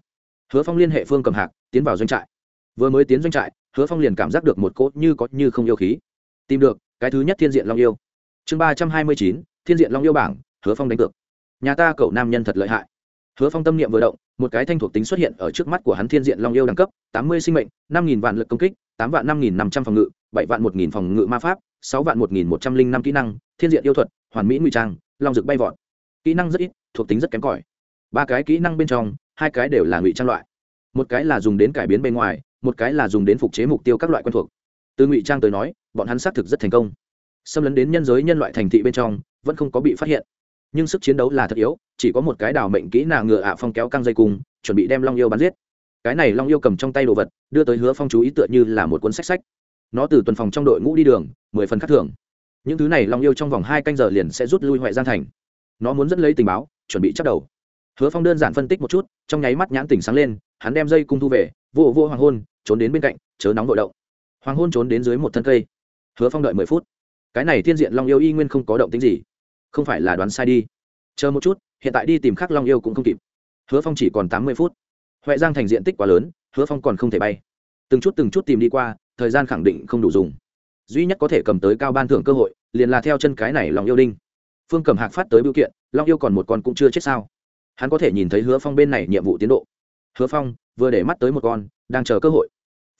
Hứa phong liên hệ phương cầm hạc, tiến vào doanh trại. Vừa mới tiến doanh trại, hứa phong liền cảm giác được một cốt như có như không yêu khí. Tìm được cái thứ nhất thiên diện long yêu. Chương ba trăm hai mươi chín, thiên diện long yêu bảng, hứa phong đánh cược. Nhà ta cậu nam nhân thật lợi hại. Hứa phong tâm niệm vừa động, một cái thanh thuộc tính xuất hiện ở trước mắt của hắn thiên diện long yêu đẳng cấp, tám mươi sinh mệnh, năm nghìn vạn lực công kích, tám vạn năm nghìn năm trăm phòng ngự, bảy vạn một nghìn phòng ngự ma pháp, sáu vạn một nghìn một trăm linh năm kỹ năng, thiên diện yêu thuật, hoàn mỹ ngụy trang, long rực bay vọt. Kỹ năng rất ít, thuộc tính rất kém cỏi. Ba cái kỹ năng bên trong, hai cái đều là ngụy trang loại. Một cái là dùng đến cải biến bên ngoài, một cái là dùng đến phục chế mục tiêu các loại quen thuộc từ ngụy trang tới nói, bọn hắn xác thực rất thành công. Xâm lấn đến nhân giới nhân loại thành thị bên trong, vẫn không có bị phát hiện. Nhưng sức chiến đấu là thật yếu, chỉ có một cái đào mệnh kỹ nàng ngựa ạ phong kéo căng dây cung, chuẩn bị đem long yêu bắn giết. Cái này long yêu cầm trong tay đồ vật, đưa tới hứa phong chú ý tựa như là một cuốn sách sách. Nó từ tuần phòng trong đội ngũ đi đường, mười phần khắc thưởng. những thứ này long yêu trong vòng hai canh giờ liền sẽ rút lui huệ gian thành. Nó muốn dẫn lấy tình báo, chuẩn bị chắc đầu. Hứa phong đơn giản phân tích một chút, trong nháy mắt nhãn tỉnh sáng lên, hắn đem dây cung thu về, vô vô hoàng hôn, trốn đến bên cạnh, chớ nóng vội động hoàng hôn trốn đến dưới một thân cây. Hứa phong đợi mười phút. Cái này thiên diện long yêu y nguyên không có động tính gì. Không phải là đoán sai đi. Chờ một chút, hiện tại đi tìm khắc long yêu cũng không kịp. Hứa phong chỉ còn tám mươi phút. Huệ giang thành diện tích quá lớn, hứa phong còn không thể bay. Từng chút từng chút tìm đi qua, thời gian khẳng định không đủ dùng. Duy nhất có thể cầm tới cao ban thưởng cơ hội, liền là theo chân cái này lòng yêu đinh. Phương cầm hạc phát tới biểu kiện, long yêu còn một con cũng chưa chết sao? Hắn có thể nhìn thấy hứa phong bên này nhiệm vụ tiến độ. Hứa phong, vừa để mắt tới một con, đang chờ cơ hội.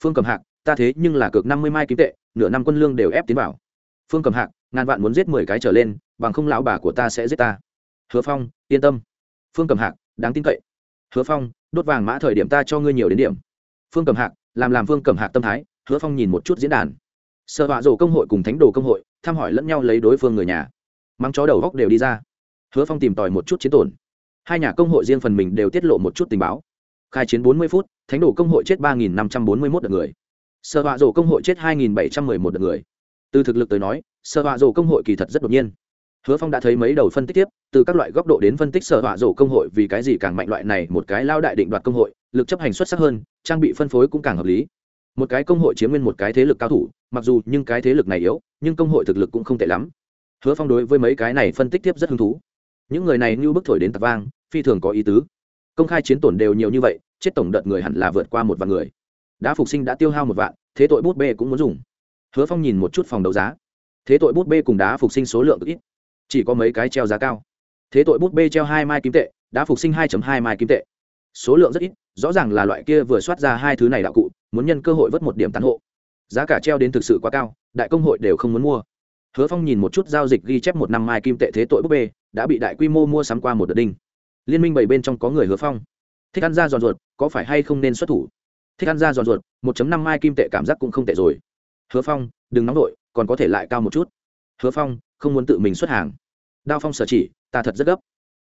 Phương cầm hạc ta thế nhưng là cược năm mươi mai kim tệ, nửa năm quân lương đều ép tiến vào. Phương cầm hạc, ngàn vạn muốn giết mười cái trở lên, bằng không lão bà của ta sẽ giết ta. Hứa phong, yên tâm. Phương cầm hạc, đáng tin cậy. Hứa phong, đốt vàng mã thời điểm ta cho ngươi nhiều đến điểm. Phương cầm hạc, làm làm phương cầm hạc tâm thái, hứa phong nhìn một chút diễn đàn. Sợ họa rổ công hội cùng thánh đồ công hội, thăm hỏi lẫn nhau lấy đối phương người nhà. Mắng chó đầu góc đều đi ra. Hứa phong tìm tòi một chút chiến tổn. Hai nhà công hội riêng phần mình đều tiết lộ một chút tình báo. Khai chiến bốn mươi phút, thánh đồ công hội chết ba năm trăm bốn mươi một đợt người sợ họa rổ công hội chết hai bảy trăm m ư ơ i một đợt người. Từ thực lực tới nói sợ họa rổ công hội kỳ thật rất đột nhiên. Hứa phong đã thấy mấy đầu phân tích tiếp, từ các loại góc độ đến phân tích sở họa rổ công hội vì cái gì càng mạnh loại này, một cái lao đại định đoạt công hội, lực chấp hành xuất sắc hơn, trang bị phân phối cũng càng hợp lý. Một cái công hội chiếm nguyên một cái thế lực cao thủ, mặc dù nhưng cái thế lực này yếu, nhưng công hội thực lực cũng không tệ lắm. Hứa phong đối với mấy cái này phân tích tiếp rất hứng thú. Những người này như bức thổi đến tạc vang, phi thường có ý tứ. Công khai chiến tổn đều nhiều như vậy, chết tổng đợt người hẳn là vượt qua một vạn người đã phục sinh đã tiêu hao một vạn, thế tội bút bê cũng muốn dùng. Hứa phong nhìn một chút phòng đấu giá. Thế tội bút bê cùng đá phục sinh số lượng ít. Chỉ có mấy cái treo giá cao. Thế tội bút bê treo hai mai kim tệ đã phục sinh hai hai mai kim tệ. Số lượng rất ít, rõ ràng là loại kia vừa soát ra hai thứ này đạo cụ, muốn nhân cơ hội vớt một điểm tán hộ. Giá cả treo đến thực sự quá cao, đại công hội đều không muốn mua. Hứa phong nhìn một chút giao dịch ghi chép một năm mai kim tệ thế tội bút bê, đã bị đại quy mô mua sắm qua một đợt đinh. Liên minh bảy bên trong có người hứa phong. Thích ăn ra giòn ruột, có phải hay không nên xuất thủ? Thích ăn ra giòn ruột, một năm mai kim tệ cảm giác cũng không tệ rồi. Hứa phong, đừng nóng vội, còn có thể lại cao một chút. Hứa phong, không muốn tự mình xuất hàng. Đao phong sở chỉ, ta thật rất gấp.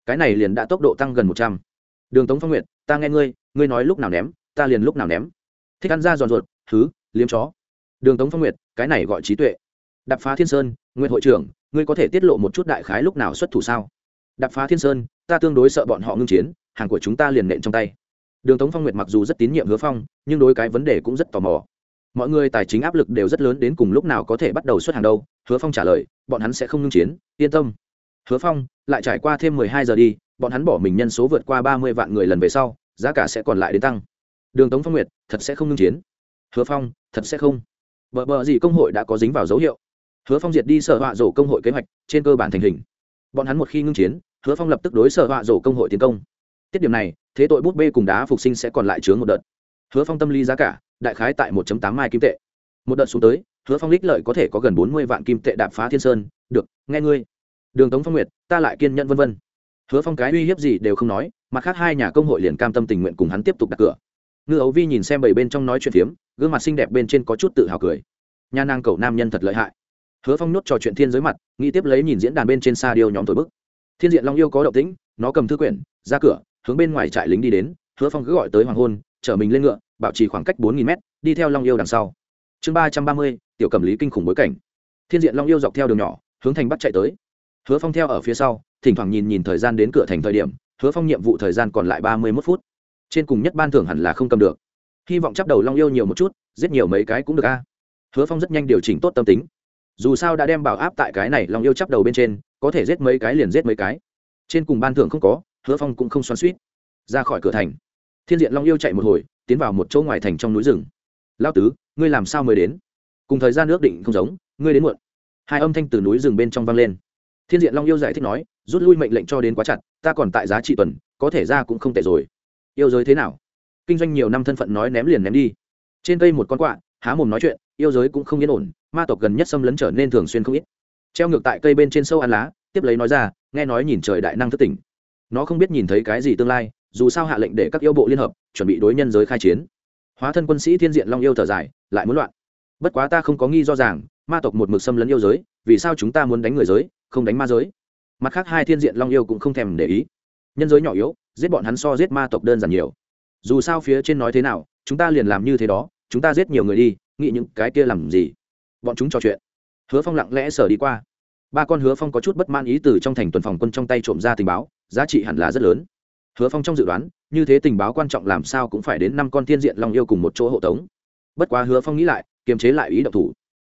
Cái này liền đã tốc độ tăng gần một trăm. Đường tống phong nguyện ta nghe ngươi ngươi nói lúc nào ném, ta liền lúc nào ném. Thích ăn ra giòn ruột, thứ, liếm chó. Đường tống phong nguyệt, cái này gọi trí tuệ. Đập phá thiên sơn nguyên hội trưởng, ngươi có thể tiết lộ một chút đại khái lúc nào xuất thủ sao? Đập phá thiên sơn, ta tương đối sợ bọn họ ngưng chiến, hàng của chúng ta liền nện trong tay đường tống phong nguyệt mặc dù rất tín nhiệm hứa phong, nhưng đối cái vấn đề cũng rất tò mò. Mọi người tài chính áp lực đều rất lớn đến cùng lúc nào có thể bắt đầu xuất hàng đâu, hứa phong trả lời, bọn hắn sẽ không ngưng chiến, yên tâm. Hứa phong, lại trải qua thêm mười hai giờ đi, bọn hắn bỏ mình nhân số vượt qua ba mươi vạn người lần về sau, giá cả sẽ còn lại đến tăng. Đường tống phong nguyệt, thật sẽ không ngưng chiến. Hứa phong, thật sẽ không. Bờ bờ gì công hội đã có dính vào dấu hiệu. Hứa phong diệt đi sở họa rổ công hội kế hoạch, trên cơ bản thành hình. Bọn hắn một khi ngưng chiến, hứa phong lập tức đối sở họa rổ công hội tiến công. Tiết điểm này thế tội bút bê cùng đá phục sinh sẽ còn lại chướng một đợt. Hứa phong tâm lý giá cả, đại khái tại một tám mai kim tệ. Một đợt xuống tới, hứa phong lích lợi có thể có gần bốn mươi vạn kim tệ đạp phá thiên sơn. Được, nghe ngươi. Đường tống phong nguyệt, ta lại kiên nhẫn vân vân. Hứa phong cái uy hiếp gì đều không nói, mặt khác hai nhà công hội liền cam tâm tình nguyện cùng hắn tiếp tục đặt cửa. Ngư ấu vi nhìn xem bảy bên trong nói chuyện phiếm, gương mặt xinh đẹp bên trên có chút tự hào cười. Nhà nàng cầu nam nhân thật lợi hại. Hứa phong nhốt trò chuyện thiên giới mặt, nghĩ tiếp lấy nhìn diễn đàn bên trên xa điêu nhóm thổi bức. Thiên diện long yêu có động tĩnh, nó cầm thư quyển, ra cửa hướng bên ngoài trại lính đi đến, hứa phong cứ gọi tới hoàng hôn, chở mình lên ngựa, bảo trì khoảng cách bốn nghìn mét, đi theo long yêu đằng sau. Chương ba trăm ba mươi, tiểu cầm lý kinh khủng bối cảnh. Thiên diện long yêu dọc theo đường nhỏ, hướng thành bắt chạy tới. Hứa phong theo ở phía sau, thỉnh thoảng nhìn nhìn thời gian đến cửa thành thời điểm, hứa phong nhiệm vụ thời gian còn lại ba mươi mốt phút. Trên cùng nhất ban thưởng hẳn là không cầm được. Hy vọng chắp đầu long yêu nhiều một chút, giết nhiều mấy cái cũng được a. Hứa phong rất nhanh điều chỉnh tốt tâm tính. Dù sao đã đem bảo áp tại cái này long yêu chắp đầu bên trên, có thể giết mấy cái liền giết mấy cái. Trên cùng ban thưởng không có hứa phong cũng không xoắn suýt. Ra khỏi cửa thành, thiên diện long yêu chạy một hồi, tiến vào một chỗ ngoài thành trong núi rừng. Lao tứ, ngươi làm sao mới đến? Cùng thời gian ước định không giống, ngươi đến muộn. Hai âm thanh từ núi rừng bên trong vang lên. Thiên diện long yêu giải thích nói, rút lui mệnh lệnh cho đến quá chặt, ta còn tại giá trị tuần, có thể ra cũng không tệ rồi. Yêu giới thế nào? Kinh doanh nhiều năm thân phận nói ném liền ném đi. Trên cây một con quạ, há mồm nói chuyện, yêu giới cũng không yên ổn, ma tộc gần nhất xâm lấn trở nên thường xuyên không ít. Treo ngược tại cây bên trên sâu ăn lá, tiếp lấy nói ra, nghe nói nhìn trời đại năng thất tỉnh nó không biết nhìn thấy cái gì tương lai, dù sao hạ lệnh để các yêu bộ liên hợp, chuẩn bị đối nhân giới khai chiến. Hóa thân quân sĩ thiên diện long yêu thở dài, lại muốn loạn. Bất quá ta không có nghi do rằng ma tộc một mực xâm lấn yêu giới, vì sao chúng ta muốn đánh người giới, không đánh ma giới? Mặt khác hai thiên diện long yêu cũng không thèm để ý. Nhân giới nhỏ yếu, giết bọn hắn so giết ma tộc đơn giản nhiều. Dù sao phía trên nói thế nào, chúng ta liền làm như thế đó, chúng ta giết nhiều người đi, nghĩ những cái kia làm gì? Bọn chúng trò chuyện. Hứa phong lặng lẽ sở đi qua. Ba con hứa phong có chút bất man ý từ trong thành tuần phòng quân trong tay trộm ra tình báo giá trị hẳn là rất lớn. Hứa phong trong dự đoán, như thế tình báo quan trọng làm sao cũng phải đến năm con thiên diện long yêu cùng một chỗ hộ tống. Bất quá hứa phong nghĩ lại, kiềm chế lại ý độc thủ.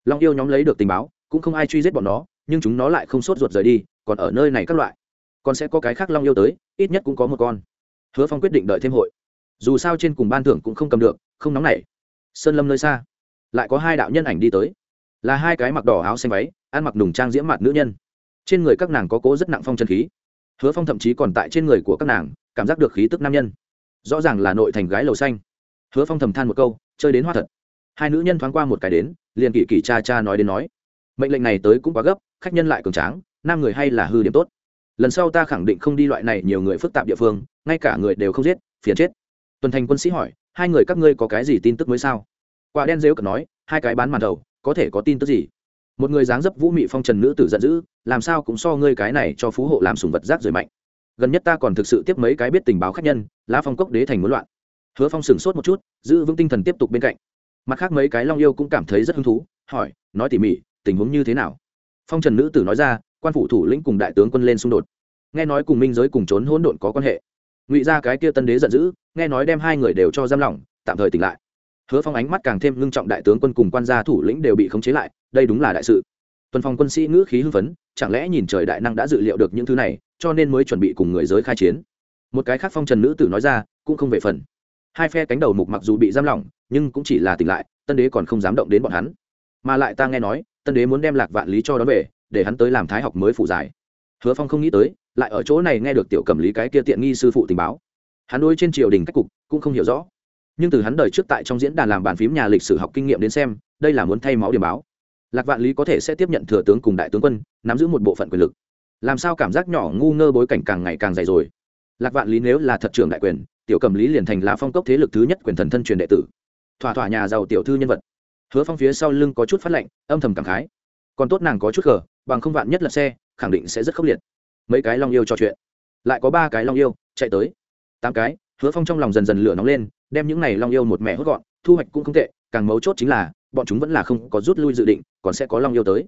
Long yêu nhóm lấy được tình báo, cũng không ai truy giết bọn nó, nhưng chúng nó lại không sốt ruột rời đi, còn ở nơi này các loại. Còn sẽ có cái khác long yêu tới, ít nhất cũng có một con. Hứa phong quyết định đợi thêm hội. Dù sao trên cùng ban thưởng cũng không cầm được, không nóng nảy. Sơn lâm nơi xa, lại có hai đạo nhân ảnh đi tới. Là hai cái mặc đỏ áo xanh váy, ăn mặc nùng trang diễm mặt nữ nhân. Trên người các nàng có cố rất nặng phong chân khí hứa phong thậm chí còn tại trên người của các nàng, cảm giác được khí tức nam nhân. Rõ ràng là nội thành gái lầu xanh. Hứa phong thầm than một câu, chơi đến hoa thật. Hai nữ nhân thoáng qua một cái đến, liền kỳ kỳ cha cha nói đến nói, mệnh lệnh này tới cũng quá gấp, khách nhân lại cường tráng, nam người hay là hư điểm tốt. Lần sau ta khẳng định không đi loại này nhiều người phức tạp địa phương, ngay cả người đều không giết, phiền chết. Tuần thành quân sĩ hỏi, hai người các ngươi có cái gì tin tức mới sao? Quả đen dếu cần nói, hai cái bán màn đầu, có thể có tin tức gì? Một người dáng dấp vũ mị phong trần nữ tử giận dữ, làm sao cũng so ngươi cái này cho phú hộ làm sùng vật rác rời mạnh. Gần nhất ta còn thực sự tiếp mấy cái biết tình báo khác nhân, lá phong cốc đế thành muốn loạn. Hứa phong sửng sốt một chút, giữ vững tinh thần tiếp tục bên cạnh. Mặt khác mấy cái long yêu cũng cảm thấy rất hứng thú, hỏi, nói tỉ mỉ, tình huống như thế nào? Phong trần nữ tử nói ra, quan phủ thủ lĩnh cùng đại tướng quân lên xung đột. Nghe nói cùng minh giới cùng trốn hỗn độn có quan hệ. Ngụy ra cái kia tân đế giận dữ, nghe nói đem hai người đều cho giam lỏng, tạm thời tỉnh lại hứa phong ánh mắt càng thêm ngưng trọng đại tướng quân cùng quan gia thủ lĩnh đều bị khống chế lại, đây đúng là đại sự. Tuần phòng quân sĩ ngữ khí hưng phấn, chẳng lẽ nhìn trời đại năng đã dự liệu được những thứ này, cho nên mới chuẩn bị cùng người giới khai chiến? Một cái khác phong trần nữ tử nói ra, cũng không về phần. Hai phe cánh đầu mục mặc dù bị giam lỏng, nhưng cũng chỉ là tỉnh lại, tân đế còn không dám động đến bọn hắn. Mà lại ta nghe nói, tân đế muốn đem lạc vạn lý cho đón về, để hắn tới làm thái học mới phụ giải. Hứa phong không nghĩ tới, lại ở chỗ này nghe được tiểu cầm lý cái kia tiện nghi sư phụ tình báo. Hắn đôi trên triều đình cách cục, cũng không hiểu rõ nhưng từ hắn đời trước tại trong diễn đàn làm bàn phím nhà lịch sử học kinh nghiệm đến xem, đây là muốn thay máu điểm báo. Lạc vạn lý có thể sẽ tiếp nhận thừa tướng cùng đại tướng quân, nắm giữ một bộ phận quyền lực. Làm sao cảm giác nhỏ ngu ngơ bối cảnh càng ngày càng dày rồi? Lạc vạn lý nếu là thật trưởng đại quyền, tiểu cầm lý liền thành là phong cốc thế lực thứ nhất quyền thần thân truyền đệ tử. Thỏa thỏa nhà giàu tiểu thư nhân vật. Hứa phong phía sau lưng có chút phát lạnh âm thầm cảm khái. Còn tốt nàng có chút gờ bằng không vạn nhất là xe, khẳng định sẽ rất khốc liệt. Mấy cái long yêu trò chuyện. Lại có ba cái long yêu chạy tới. Tám cái, hứa phong trong lòng dần dần lửa nóng lên đem những này long yêu một mẹ hốt gọn, thu hoạch cũng không tệ, càng mấu chốt chính là, bọn chúng vẫn là không có rút lui dự định, còn sẽ có long yêu tới.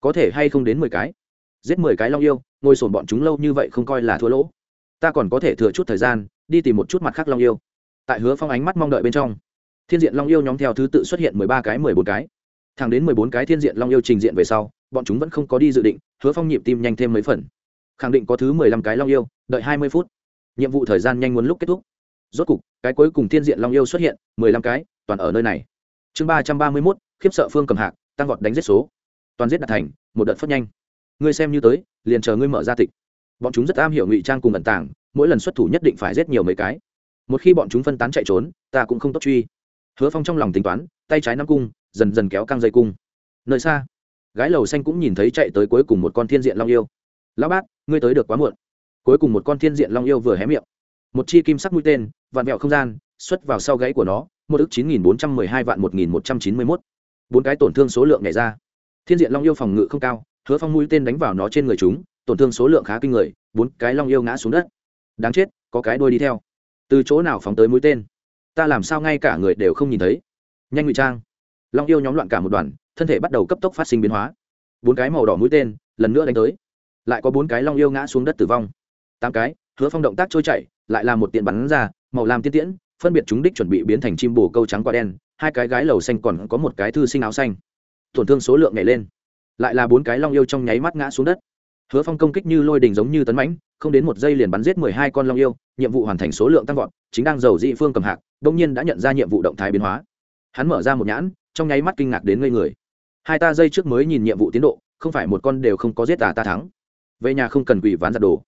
Có thể hay không đến mười cái? Giết mười cái long yêu, ngồi sổn bọn chúng lâu như vậy không coi là thua lỗ. Ta còn có thể thừa chút thời gian, đi tìm một chút mặt khác long yêu. Tại hứa phong ánh mắt mong đợi bên trong, thiên diện long yêu nhóm theo thứ tự xuất hiện mười ba cái, mười bốn cái. Thẳng đến mười bốn cái thiên diện long yêu trình diện về sau, bọn chúng vẫn không có đi dự định, hứa phong nhịp tim nhanh thêm mấy phần. Khẳng định có thứ mười lăm cái long yêu, đợi hai mươi phút. Nhiệm vụ thời gian nhanh muốn lúc kết thúc rốt cục, cái cuối cùng thiên diện long yêu xuất hiện, mười lăm cái, toàn ở nơi này. Chương ba trăm ba mươi mốt, khiếp sợ phương cầm hạc, tăng vọt đánh giết số. Toàn giết đạt thành, một đợt phất nhanh. Ngươi xem như tới, liền chờ ngươi mở ra tịch. Bọn chúng rất am hiểu ngụy trang cùng ẩn tàng, mỗi lần xuất thủ nhất định phải giết nhiều mấy cái. Một khi bọn chúng phân tán chạy trốn, ta cũng không tốt truy. Hứa phong trong lòng tính toán, tay trái nắm cung, dần dần kéo căng dây cung. Nơi xa, gái lầu xanh cũng nhìn thấy chạy tới cuối cùng một con thiên diện long yêu. Lão bát, ngươi tới được quá muộn. Cuối cùng một con thiên diện long yêu vừa hé miệng một chi kim sắc mũi tên, vạn vẹo không gian, xuất vào sau gáy của nó, một ước chín nghìn bốn trăm mười hai vạn một nghìn một trăm chín mươi mốt. Bốn cái tổn thương số lượng nhảy ra. Thiên diện long yêu phòng ngự không cao, hứa phong mũi tên đánh vào nó trên người chúng, tổn thương số lượng khá kinh người, bốn cái long yêu ngã xuống đất. Đáng chết, có cái đôi đi theo. Từ chỗ nào phóng tới mũi tên? Ta làm sao ngay cả người đều không nhìn thấy? Nhanh ngụy trang. Long yêu nhóm loạn cả một đoàn, thân thể bắt đầu cấp tốc phát sinh biến hóa. Bốn cái màu đỏ mũi tên lần nữa đánh tới. Lại có bốn cái long yêu ngã xuống đất tử vong. Tám cái hứa phong động tác trôi chảy, lại là một tiện bắn ra, màu làm tiên tiễn, phân biệt chúng đích chuẩn bị biến thành chim bồ câu trắng quả đen, hai cái gái lầu xanh còn có một cái thư sinh áo xanh. Tổn thương số lượng nhảy lên. Lại là bốn cái long yêu trong nháy mắt ngã xuống đất. Hứa phong công kích như lôi đình giống như tấn mãnh, không đến một giây liền bắn giết mười hai con long yêu, nhiệm vụ hoàn thành số lượng tăng vọt, chính đang giàu dị phương cầm hạc, đông nhiên đã nhận ra nhiệm vụ động thái biến hóa. Hắn mở ra một nhãn, trong nháy mắt kinh ngạc đến ngây người. Hai ta giây trước mới nhìn nhiệm vụ tiến độ, không phải một con đều không có giết tà ta thắng. Về nhà không cần quỷ ván giặt đồ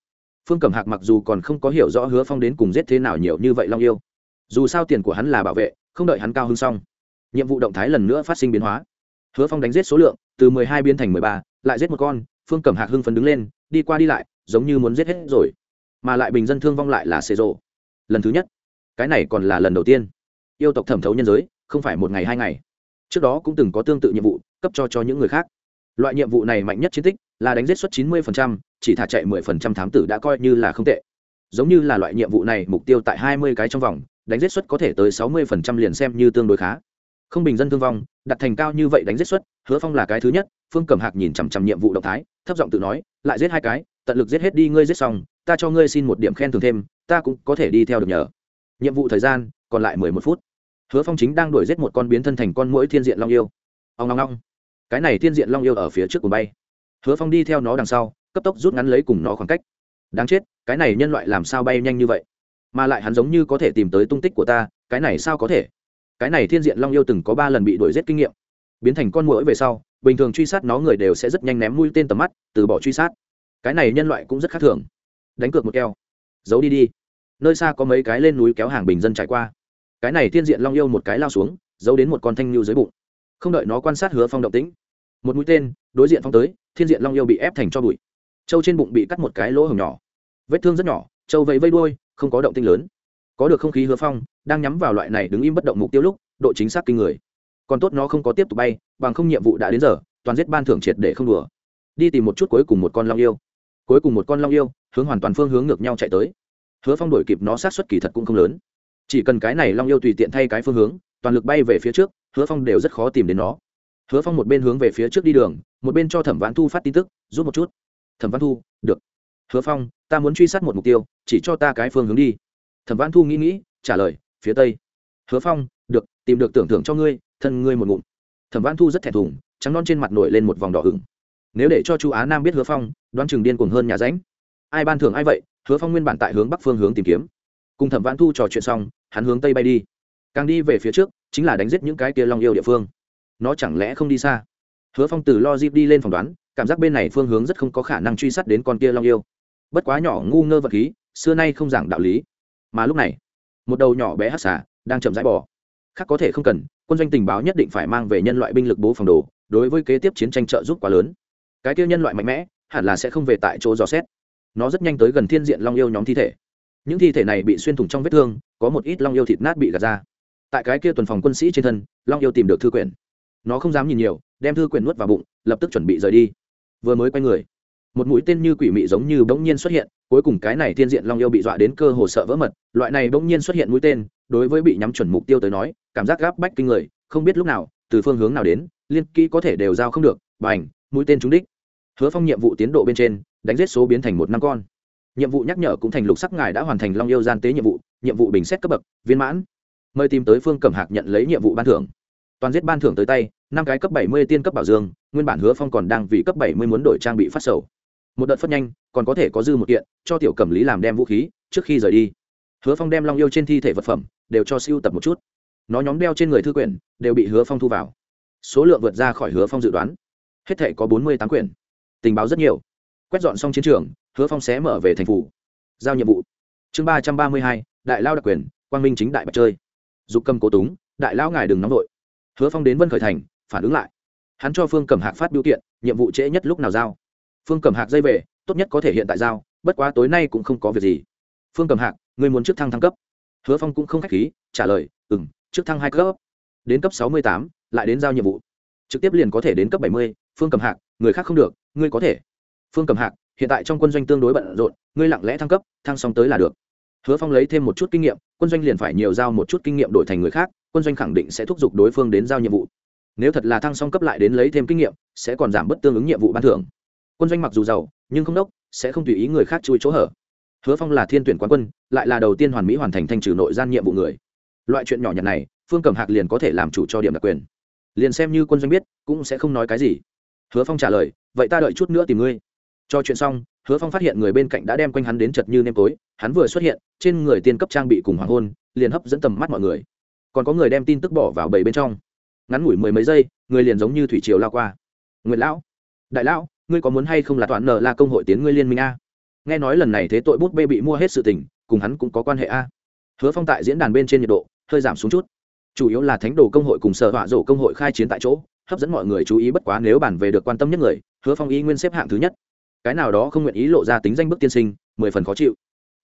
phương cẩm hạc mặc dù còn không có hiểu rõ hứa phong đến cùng giết thế nào nhiều như vậy long yêu, dù sao tiền của hắn là bảo vệ, không đợi hắn cao hơn xong, nhiệm vụ động thái lần nữa phát sinh biến hóa. Hứa phong đánh giết số lượng, từ mười hai biến thành mười ba, lại giết một con, phương cẩm hạc hưng phấn đứng lên, đi qua đi lại, giống như muốn giết hết rồi, mà lại bình dân thương vong lại là xê rộ. Lần thứ nhất, cái này còn là lần đầu tiên. Yêu tộc thẩm thấu nhân giới, không phải một ngày hai ngày. Trước đó cũng từng có tương tự nhiệm vụ, cấp cho cho những người khác. Loại nhiệm vụ này mạnh nhất chiến tích là đánh giết suất chín mươi chỉ thả chạy mười phần trăm thám tử đã coi như là không tệ. Giống như là loại nhiệm vụ này, mục tiêu tại hai mươi cái trong vòng, đánh giết suất có thể tới sáu mươi phần trăm liền xem như tương đối khá. Không bình dân thương vong, đặt thành cao như vậy đánh giết suất, hứa phong là cái thứ nhất, phương cẩm hạc nhìn chằm chằm nhiệm vụ động thái, thấp giọng tự nói, lại giết hai cái, tận lực giết hết đi, ngươi giết xong, ta cho ngươi xin một điểm khen thưởng thêm, ta cũng có thể đi theo được nhờ. Nhiệm vụ thời gian, còn lại mười một phút. Hứa phong chính đang đuổi giết một con biến thân thành con mũi thiên diện long yêu. Ong ong ong. cái này thiên diện long yêu ở phía trước của bay hứa phong đi theo nó đằng sau, cấp tốc rút ngắn lấy cùng nó khoảng cách. Đáng chết, cái này nhân loại làm sao bay nhanh như vậy? Mà lại hắn giống như có thể tìm tới tung tích của ta, cái này sao có thể? Cái này thiên diện long yêu từng có ba lần bị đuổi giết kinh nghiệm. Biến thành con mũi về sau, bình thường truy sát nó người đều sẽ rất nhanh ném mũi tên tầm mắt, từ bỏ truy sát. Cái này nhân loại cũng rất khác thường. Đánh cược một keo. Giấu đi đi. Nơi xa có mấy cái lên núi kéo hàng bình dân trải qua. Cái này thiên diện long yêu một cái lao xuống, giấu đến một con thanh lưu dưới bụng. Không đợi nó quan sát hứa phong động tĩnh, một mũi tên đối diện phong tới thiên diện long yêu bị ép thành cho bụi. Châu trên bụng bị cắt một cái lỗ hồng nhỏ. Vết thương rất nhỏ châu vẫy vây đuôi, không có động tinh lớn. Có được không khí hứa phong, đang nhắm vào loại này đứng im bất động mục tiêu lúc, độ chính xác kinh người. Còn tốt nó không có tiếp tục bay, bằng không nhiệm vụ đã đến giờ, toàn giết ban thưởng triệt để không đùa. Đi tìm một chút cuối cùng một con long yêu. Cuối cùng một con long yêu, hướng hoàn toàn phương hướng ngược nhau chạy tới. Hứa phong đổi kịp nó sát xuất kỳ thật cũng không lớn. Chỉ cần cái này long yêu tùy tiện thay cái phương hướng, toàn lực bay về phía trước, hứa phong đều rất khó tìm đến nó hứa phong một bên hướng về phía trước đi đường, một bên cho thẩm vãn thu phát tin tức rút một chút. Thẩm Vãn thu, được. Hứa phong, ta muốn truy sát một mục tiêu, chỉ cho ta cái phương hướng đi. Thẩm Vãn thu nghĩ nghĩ, trả lời, phía tây. Hứa phong, được, tìm được tưởng thưởng cho ngươi, thân ngươi một ngụm. Thẩm Vãn thu rất thẹn thùng, trắng non trên mặt nổi lên một vòng đỏ hửng. Nếu để cho chu á nam biết hứa phong, đoán chừng điên cuồng hơn nhà ránh. Ai ban thưởng ai vậy, hứa phong nguyên bản tại hướng bắc phương hướng tìm kiếm. Cùng thẩm vãn thu trò chuyện xong, hắn hướng tây bay đi. Càng đi về phía trước, chính là đánh giết những cái kia long yêu địa phương nó chẳng lẽ không đi xa? Hứa phong từ lo dip đi lên phòng đoán, cảm giác bên này phương hướng rất không có khả năng truy sát đến con kia long yêu. Bất quá nhỏ ngu ngơ vật khí, xưa nay không giảng đạo lý. Mà lúc này, một đầu nhỏ bé hát xả đang chậm rãi bỏ khác có thể không cần, quân doanh tình báo nhất định phải mang về nhân loại binh lực bố phòng đồ, đối với kế tiếp chiến tranh trợ giúp quá lớn. Cái kia nhân loại mạnh mẽ, hẳn là sẽ không về tại chỗ dò xét. Nó rất nhanh tới gần thiên diện long yêu nhóm thi thể. Những thi thể này bị xuyên thủng trong vết thương, có một ít long yêu thịt nát bị gạt ra. Tại cái kia tuần phòng quân sĩ trên thân, long yêu tìm được thư quyển nó không dám nhìn nhiều, đem thư quyển nuốt vào bụng, lập tức chuẩn bị rời đi. Vừa mới quay người, một mũi tên như quỷ mị giống như bỗng nhiên xuất hiện, cuối cùng cái này thiên diện long yêu bị dọa đến cơ hồ sợ vỡ mật, loại này bỗng nhiên xuất hiện mũi tên, đối với bị nhắm chuẩn mục tiêu tới nói, cảm giác gáp bách kinh người, không biết lúc nào, từ phương hướng nào đến, liên kỹ có thể đều giao không được b à mũi tên trúng đích. Hứa phong nhiệm vụ tiến độ bên trên, đánh giết số biến thành một năm con. Nhiệm vụ nhắc nhở cũng thành lục sắc ngài đã hoàn thành long yêu gian tế nhiệm vụ nhiệm vụ bình xét cấp bậc, viên mãn. Mời tìm tới phương cẩm hạc nhận lấy nhiệm vụ ban thưởng toàn giết ban thưởng tới tay, năm cái cấp bảy mươi tiên cấp bảo dương, nguyên bản hứa phong còn đang vì cấp bảy mươi muốn đổi trang bị phát sầu. Một đợt phát nhanh, còn có thể có dư một kiện, cho tiểu cầm lý làm đem vũ khí, trước khi rời đi. Hứa phong đem long yêu trên thi thể vật phẩm, đều cho siêu tập một chút. Nó nhóm đeo trên người thư quyển, đều bị hứa phong thu vào. Số lượng vượt ra khỏi hứa phong dự đoán. Hết thể có bốn mươi tám quyển. Tình báo rất nhiều. Quét dọn xong chiến trường, hứa phong sẽ mở về thành phủ. Giao nhiệm vụ. Chương ba trăm ba mươi hai, đại lao đặc quyền, quang minh chính đại bạch chơi. Dục cầm cố túng, đại lão ngài đừng nóng vội hứa phong đến vân khởi thành, phản ứng lại. Hắn cho phương cẩm hạc phát biểu kiện, nhiệm vụ trễ nhất lúc nào giao? Phương cẩm hạc dây về, tốt nhất có thể hiện tại giao, bất quá tối nay cũng không có việc gì. Phương cẩm hạc, người muốn trước thăng thăng cấp. Hứa phong cũng không k h á c h khí, trả lời ừ m trước thăng hai cấp. Đến cấp sáu mươi tám, lại đến giao nhiệm vụ. Trực tiếp liền có thể đến cấp bảy mươi, phương Cẩm hạc, người khác không được, ngươi có thể. Phương Cẩm hạc, hiện tại trong quân doanh tương đối bận rộn, ngươi lặng lẽ thăng cấp, thăng xong tới là được. Hứa phong lấy thêm một chút kinh nghiệm, quân doanh liền phải nhiều giao một chút kinh nghiệm đổi thành người khác quân doanh khẳng định sẽ thúc giục đối phương đến giao nhiệm vụ. Nếu thật là thăng song cấp lại đến lấy thêm kinh nghiệm, sẽ còn giảm bớt tương ứng nhiệm vụ ban thưởng. Quân doanh mặc dù giàu, nhưng không đốc, sẽ không tùy ý người khác chui chỗ hở. Hứa phong là thiên tuyển quán quân, lại là đầu tiên hoàn mỹ hoàn thành thanh trừ nội gian nhiệm vụ người. Loại chuyện nhỏ nhặt này, phương cầm hạc liền có thể làm chủ cho điểm đặc quyền. Liền xem như quân doanh biết, cũng sẽ không nói cái gì. Hứa phong trả lời, vậy ta đợi chút nữa tìm ngươi. Cho chuyện xong, hứa phong phát hiện người bên cạnh đã đem quanh hắn đến chật như nêm tối, hắn vừa xuất hiện, trên người tiên cấp trang bị cùng hoàng hôn, liền hấp dẫn tầm mắt mọi người còn có người đem tin tức bỏ vào bầy bên trong. Ngắn ngủi mười mấy giây, người liền giống như thủy triều lao qua. Nguyễn lão, đại lão, ngươi có muốn hay không là toàn nợ là công hội tiến ngươi liên minh a? Nghe nói lần này thế tội bút bê bị mua hết sự tình, cùng hắn cũng có quan hệ a. Hứa phong tại diễn đàn bên trên nhiệt độ, hơi giảm xuống chút. Chủ yếu là thánh đồ công hội cùng sở họa rổ công hội khai chiến tại chỗ, hấp dẫn mọi người chú ý bất quá nếu bản về được quan tâm nhất người, hứa phong y nguyên xếp hạng thứ nhất. Cái nào đó không nguyện ý lộ ra tính danh bức tiên sinh, mười phần khó chịu.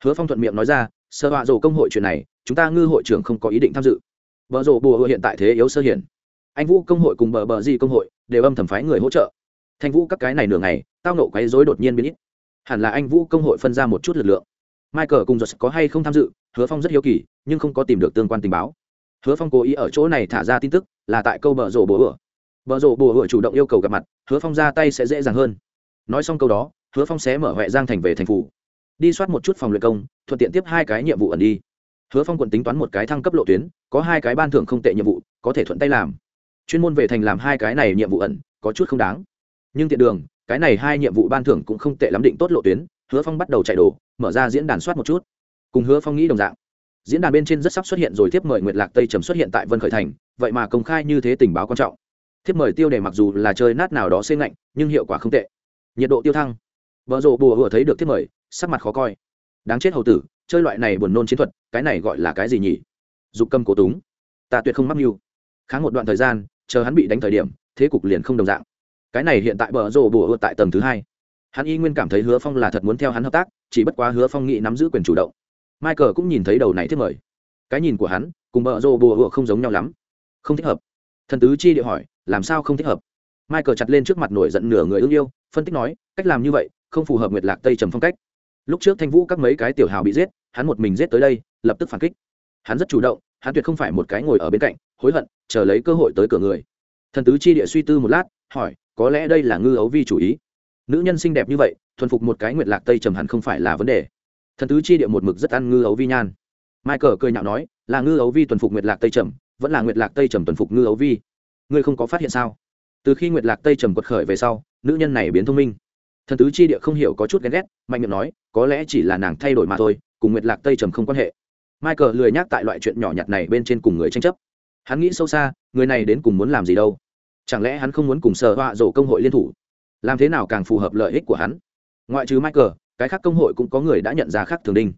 Hứa phong thuận miệng nói ra, sở họa rổ công hội chuyện này, chúng ta ngư hội trưởng không có ý định tham dự bờ rổ bùa hiện tại thế yếu sơ hiển. Anh vũ công hội cùng bờ bờ gì công hội đều âm thầm phái người hỗ trợ. Thanh vũ các cái này nửa ngày, tao nộ quấy rối đột nhiên biến ít. Hẳn là anh vũ công hội phân ra một chút lực lượng. Michael cùng giật có hay không tham dự, hứa phong rất hiếu kỳ, nhưng không có tìm được tương quan tình báo. Hứa phong cố ý ở chỗ này thả ra tin tức, là tại câu bờ rổ bùa bờ rổ bùa chủ động yêu cầu gặp mặt, hứa phong ra tay sẽ dễ dàng hơn. Nói xong câu đó, hứa phong sẽ mở huệ giang thành về thành phủ. Đi soát một chút phòng luyện công, thuận tiện tiếp hai cái nhiệm vụ ẩn đi hứa phong quận tính toán một cái thăng cấp lộ tuyến, có hai cái ban thưởng không tệ nhiệm vụ, có thể thuận tay làm. Chuyên môn về thành làm hai cái này nhiệm vụ ẩn, có chút không đáng. Nhưng tiện đường, cái này hai nhiệm vụ ban thưởng cũng không tệ lắm định tốt lộ tuyến, hứa phong bắt đầu chạy đồ, mở ra diễn đàn soát một chút. Cùng hứa phong nghĩ đồng dạng. Diễn đàn bên trên rất sắp xuất hiện rồi, thiếp mời nguyệt lạc tây trầm xuất hiện tại vân khởi thành, vậy mà công khai như thế tình báo quan trọng. Thiếp mời tiêu đề mặc dù là chơi nát nào đó xê ngạnh, nhưng hiệu quả không tệ. Nhiệt độ tiêu thăng. Vợ rộ bùa vừa thấy được thiếp mời, sắc mặt khó coi. Đáng chết hầu tử chơi loại này buồn nôn chiến thuật, cái này gọi là cái gì nhỉ? Dục cầm cố túng. Ta tuyệt không mắc mưu. Kháng một đoạn thời gian, chờ hắn bị đánh thời điểm, thế cục liền không đồng dạng. Cái này hiện tại bờ rộ bùa tại tầng thứ hai. Hắn y nguyên cảm thấy hứa phong là thật muốn theo hắn hợp tác, chỉ bất quá hứa phong nghĩ nắm giữ quyền chủ động. Michael cũng nhìn thấy đầu này thiết mời. Cái nhìn của hắn, cùng bờ rô bùa hựa không giống nhau lắm. Không thích hợp. Thần tứ chi địa hỏi, làm sao không thích hợp? Michael chặt lên trước mặt nổi giận nửa người ưng yêu, phân tích nói, cách làm như vậy, không phù hợp nguyệt lạc tây trầm phong cách lúc trước thanh vũ các mấy cái tiểu hào bị giết, hắn một mình giết tới đây, lập tức phản kích. Hắn rất chủ động, hắn tuyệt không phải một cái ngồi ở bên cạnh, hối hận, chờ lấy cơ hội tới cửa người. Thần tứ chi địa suy tư một lát, hỏi, có lẽ đây là ngư ấu vi chủ ý? Nữ nhân xinh đẹp như vậy, thuần phục một cái nguyệt lạc tây trầm hẳn không phải là vấn đề. Thần tứ chi địa một mực rất ăn ngư ấu vi nhan. Michael cười nhạo nói, là ngư ấu vi tuần phục nguyệt lạc tây trầm, vẫn là nguyệt lạc tây trầm tuần phục ngư ấu vi. Ngươi không có phát hiện sao? Từ khi nguyệt lạc tây trầm quật khởi về sau, nữ nhân này biến thông minh thần tứ chi địa không hiểu có chút ghen ghét, mạnh miệng nói, có lẽ chỉ là nàng thay đổi mà thôi, cùng nguyệt lạc tây trầm không quan hệ. Michael lười nhắc tại loại chuyện nhỏ nhặt này bên trên cùng người tranh chấp. Hắn nghĩ sâu xa, người này đến cùng muốn làm gì đâu? Chẳng lẽ hắn không muốn cùng sở họa rổ công hội liên thủ? Làm thế nào càng phù hợp lợi ích của hắn? Ngoại trừ michael, cái khác công hội cũng có người đã nhận ra khác thường đinh.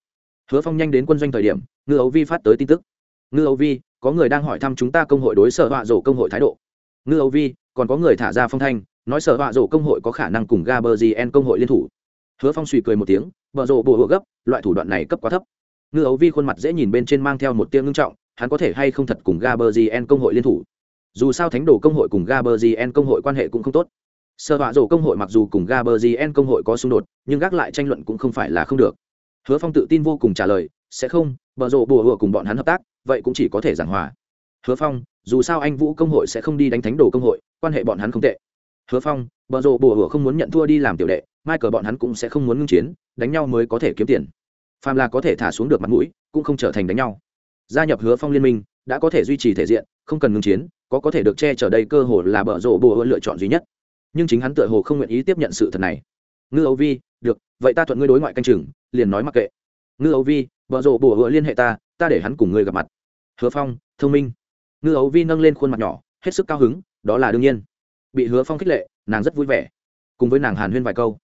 Hứa phong nhanh đến quân doanh thời điểm, ngư ấu vi phát tới tin tức. Ngư ấu vi, có người đang hỏi thăm chúng ta công hội đối sở họa rổ công hội thái độ. Ngư ấu vi, còn có người thả ra phong thanh nói sở họa rổ công hội có khả năng cùng gaberzien công hội liên thủ. Hứa phong suy cười một tiếng, bờ rộ bùa gấp, loại thủ đoạn này cấp quá thấp. Ngư ấu vi khuôn mặt dễ nhìn bên trên mang theo một tiếng ngưng trọng, hắn có thể hay không thật cùng gaberzien công hội liên thủ? Dù sao thánh đồ công hội cùng gaberzien công hội quan hệ cũng không tốt. Sở họa rổ công hội mặc dù cùng gaberzien công hội có xung đột, nhưng gác lại tranh luận cũng không phải là không được. Hứa phong tự tin vô cùng trả lời, sẽ không, bờ rộ bùa hộ cùng bọn hắn hợp tác, vậy cũng chỉ có thể giảng hòa. Hứa phong, dù sao anh vũ công hội sẽ không đi đánh thánh đồ công hội, quan hệ bọn hắn không tệ hứa phong bờ rộ bùa hửa không muốn nhận thua đi làm tiểu đệ, mai cờ bọn hắn cũng sẽ không muốn ngưng chiến, đánh nhau mới có thể kiếm tiền. Phàm là có thể thả xuống được mặt mũi, cũng không trở thành đánh nhau. Gia nhập hứa phong liên minh, đã có thể duy trì thể diện, không cần ngưng chiến, có có thể được che chở đây cơ hội là bờ rộ bùa lựa chọn duy nhất. Nhưng chính hắn tựa hồ không nguyện ý tiếp nhận sự thật này. Ngư âu vi, được, vậy ta thuận ngươi đối ngoại canh chừng, liền nói mặc kệ. Ngư âu vi vợ rộ bùa hựa liên hệ ta ta để hắn cùng ngươi gặp mặt. Hứa phong, thông minh. Ngư âu vi nâng lên khuôn mặt nhỏ, hết sức cao hứng, đó là đương nhiên bị hứa phong khích lệ, nàng rất vui vẻ. Cùng với nàng hàn huyên vài câu,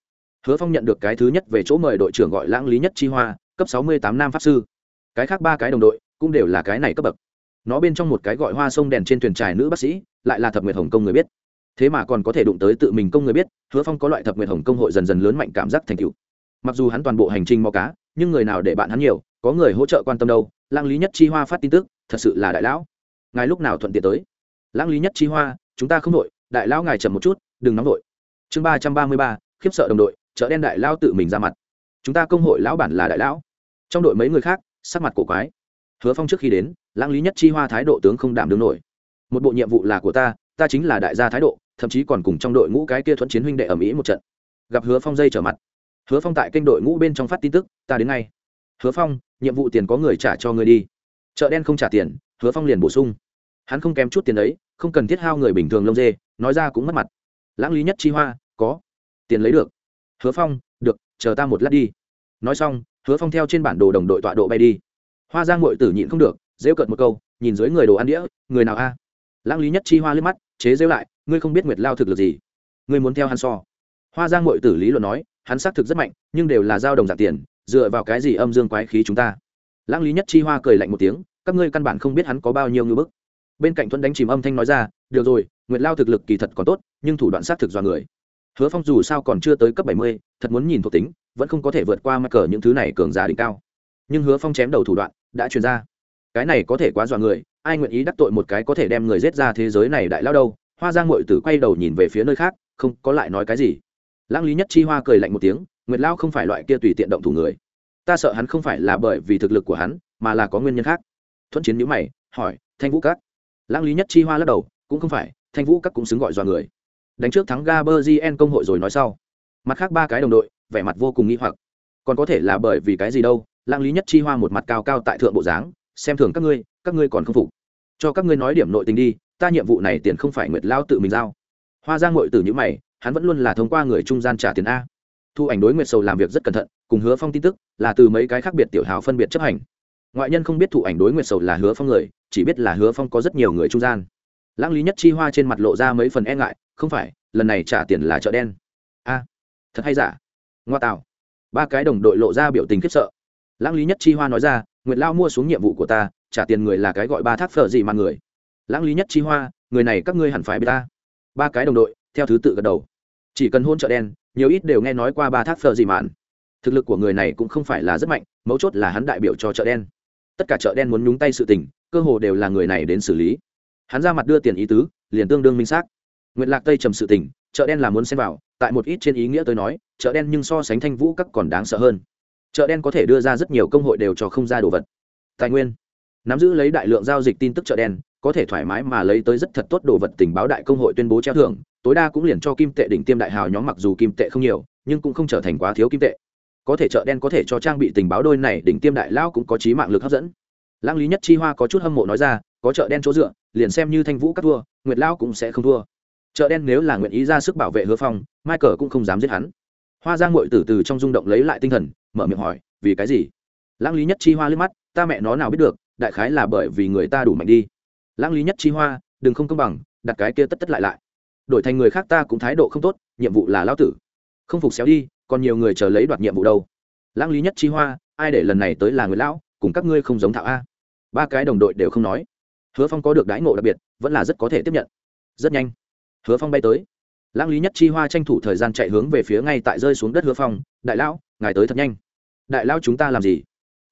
hứa phong nhận được cái thứ nhất về chỗ mời đội trưởng gọi lãng lý nhất chi hoa, cấp sáu mươi tám nam pháp sư. Cái khác ba cái đồng đội cũng đều là cái này cấp bậc. Nó bên trong một cái gọi hoa sông đèn trên thuyền trài nữ bác sĩ, lại là thập nguyệt hồng công người biết. Thế mà còn có thể đụng tới tự mình công người biết, hứa phong có loại thập nguyệt hồng công hội dần dần lớn mạnh cảm giác thành cựu mặc dù hắn toàn bộ hành trình mò cá, nhưng người nào để bạn hắn nhiều, có người hỗ trợ quan tâm đâu. Lãng lý nhất chi hoa phát tin tức, thật sự là đại lão. Ngài lúc nào thuận tiện tới? Lãng lý nhất chi hoa, chúng ta không đội đại lão ngài chậm một chút, đừng nóng vội. Chương ba trăm ba mươi ba, khiếp sợ đồng đội, chợ đen đại lao tự mình ra mặt. Chúng ta công hội lão bản là đại lão. Trong đội mấy người khác, sắc mặt cổ quái. Hứa phong trước khi đến, lãng lý nhất chi hoa thái độ tướng không đảm đương nổi. Một bộ nhiệm vụ là của ta ta chính là đại gia thái độ, thậm chí còn cùng trong đội ngũ cái kia thuận chiến huynh đệ ở mỹ một trận. Gặp hứa phong dây trở mặt. Hứa phong tại kênh đội ngũ bên trong phát tin tức, ta đến ngay. Hứa phong, nhiệm vụ tiền có người trả cho người đi. Chợ đen không trả tiền, hứa phong liền bổ sung hắn không kém chút tiền đấy không cần thiết hao người bình thường lông dê, nói ra cũng mất mặt. Lãng lý nhất chi hoa, có. Tiền lấy được. Hứa phong, được, chờ ta một lát đi. Nói xong, hứa phong theo trên bản đồ đồng đội tọa độ bay đi. Hoa giang ngội tử nhịn không được dễu cợt một câu, nhìn dưới người đồ ăn đĩa, người nào a? Lãng lý nhất chi hoa liếc mắt, chế dễu lại, ngươi không biết nguyệt lao thực lực gì. Ngươi muốn theo hắn so. Hoa giang ngội tử lý luận nói, hắn xác thực rất mạnh, nhưng đều là giao đồng giả tiền, dựa vào cái gì âm dương quái khí chúng ta? Lãng lý nhất chi hoa cười lạnh một tiếng, các ngươi căn bản không biết hắn có bao nhiêu ngư bức bên cạnh thuẫn đánh chìm âm thanh nói ra, được rồi, nguyệt lao thực lực kỳ thật còn tốt, nhưng thủ đoạn xác thực do người. Hứa phong dù sao còn chưa tới cấp bảy mươi, thật muốn nhìn thuộc tính, vẫn không có thể vượt qua mắc cờ những thứ này cường giả đỉnh cao. Nhưng hứa phong chém đầu thủ đoạn đã truyền ra. Cái này có thể quá dọa người, ai nguyện ý đắc tội một cái có thể đem người giết ra thế giới này đại lao đâu? Hoa giang ngội tử quay đầu nhìn về phía nơi khác, không có lại nói cái gì. Lãng lý nhất chi hoa cười lạnh một tiếng, nguyệt lao không phải loại kia tùy tiện động thủ người. Ta sợ hắn không phải là bởi vì thực lực của hắn, mà là có nguyên nhân khác. Thuận chiến nhữ mày, hỏi, thanh vũ các? Lãng lý nhất chi hoa lắc đầu, cũng không phải, thanh vũ các cũng xứng gọi dọa người. Đánh trước thắng gaberzien công hội rồi nói sau. Mặt khác ba cái đồng đội, vẻ mặt vô cùng nghi hoặc. Còn có thể là bởi vì cái gì đâu? Lãng lý nhất chi hoa một mặt cao cao tại thượng bộ dáng, xem thường các ngươi các ngươi còn không phục. Cho các ngươi nói điểm nội tình đi, ta nhiệm vụ này tiền không phải nguyệt lao tự mình giao. Hoa giang ngội từ những mày, hắn vẫn luôn là thông qua người trung gian trả tiền a. Thu ảnh đối nguyệt sầu làm việc rất cẩn thận, cùng hứa phong tin tức là từ mấy cái khác biệt tiểu hào phân biệt chấp hành ngoại nhân không biết thụ ảnh đối nguyệt sầu là hứa phong người, chỉ biết là hứa phong có rất nhiều người trung gian. Lãng lý nhất chi hoa trên mặt lộ ra mấy phần e ngại, không phải, lần này trả tiền là chợ đen. A, thật hay giả? Ngoa tạo ba cái đồng đội lộ ra biểu tình khiếp sợ. Lãng lý nhất chi hoa nói ra, nguyệt lao mua xuống nhiệm vụ của ta, trả tiền người là cái gọi ba thác phở gì mà người. Lãng lý nhất chi hoa, người này các ngươi hẳn phải b ta. Ba cái đồng đội, theo thứ tự gật đầu. Chỉ cần hôn chợ đen, nhiều ít đều nghe nói qua ba thác phở gì mạn. Thực lực của người này cũng không phải là rất mạnh, mấu chốt là hắn đại biểu cho chợ đen tất cả chợ đen muốn nhúng tay sự tình, cơ hồ đều là người này đến xử lý. Hắn ra mặt đưa tiền ý tứ, liền tương đương minh xác. Nguyện lạc tây trầm sự tình, chợ đen là muốn xem vào, tại một ít trên ý nghĩa tôi nói, chợ đen nhưng so sánh thanh vũ các còn đáng sợ hơn. Chợ đen có thể đưa ra rất nhiều công hội đều cho không ra đồ vật. Tài nguyên. Nắm giữ lấy đại lượng giao dịch tin tức chợ đen, có thể thoải mái mà lấy tới rất thật tốt đồ vật tình báo đại công hội tuyên bố treo thưởng, tối đa cũng liền cho kim tệ đỉnh tiêm đại hào nhóm mặc dù kim tệ không nhiều, nhưng cũng không trở thành quá thiếu kim tệ có thể chợ đen có thể cho trang bị tình báo đôi này, đỉnh tiêm đại lao cũng có trí mạng lực hấp dẫn. Lãng lý nhất chi hoa có chút hâm mộ nói ra, có chợ đen chỗ dựa, liền xem như thanh vũ cắt thua, nguyệt lao cũng sẽ không thua. Chợ đen nếu là nguyện ý ra sức bảo vệ hứa phong, michael cũng không dám giết hắn. Hoa giang ngội từ từ trong rung động lấy lại tinh thần, mở miệng hỏi, vì cái gì? Lãng lý nhất chi hoa liếc mắt, ta mẹ nó nào biết được, đại khái là bởi vì người ta đủ mạnh đi. Lãng lý nhất chi hoa, đừng không công bằng, đặt cái kia tất tất lại lại. Đổi thành người khác ta cũng thái độ không tốt, nhiệm vụ là lao tử. Không phục xéo đi còn nhiều người chờ lấy đoạt nhiệm vụ đâu. Lãng lý nhất chi hoa, ai để lần này tới là người lão, cùng các ngươi không giống thạo a. Ba cái đồng đội đều không nói. Hứa phong có được đãi ngộ đặc biệt, vẫn là rất có thể tiếp nhận. Rất nhanh, hứa phong bay tới. Lãng lý nhất chi hoa tranh thủ thời gian chạy hướng về phía ngay tại rơi xuống đất hứa phong, đại lão, ngài tới thật nhanh. Đại lão chúng ta làm gì?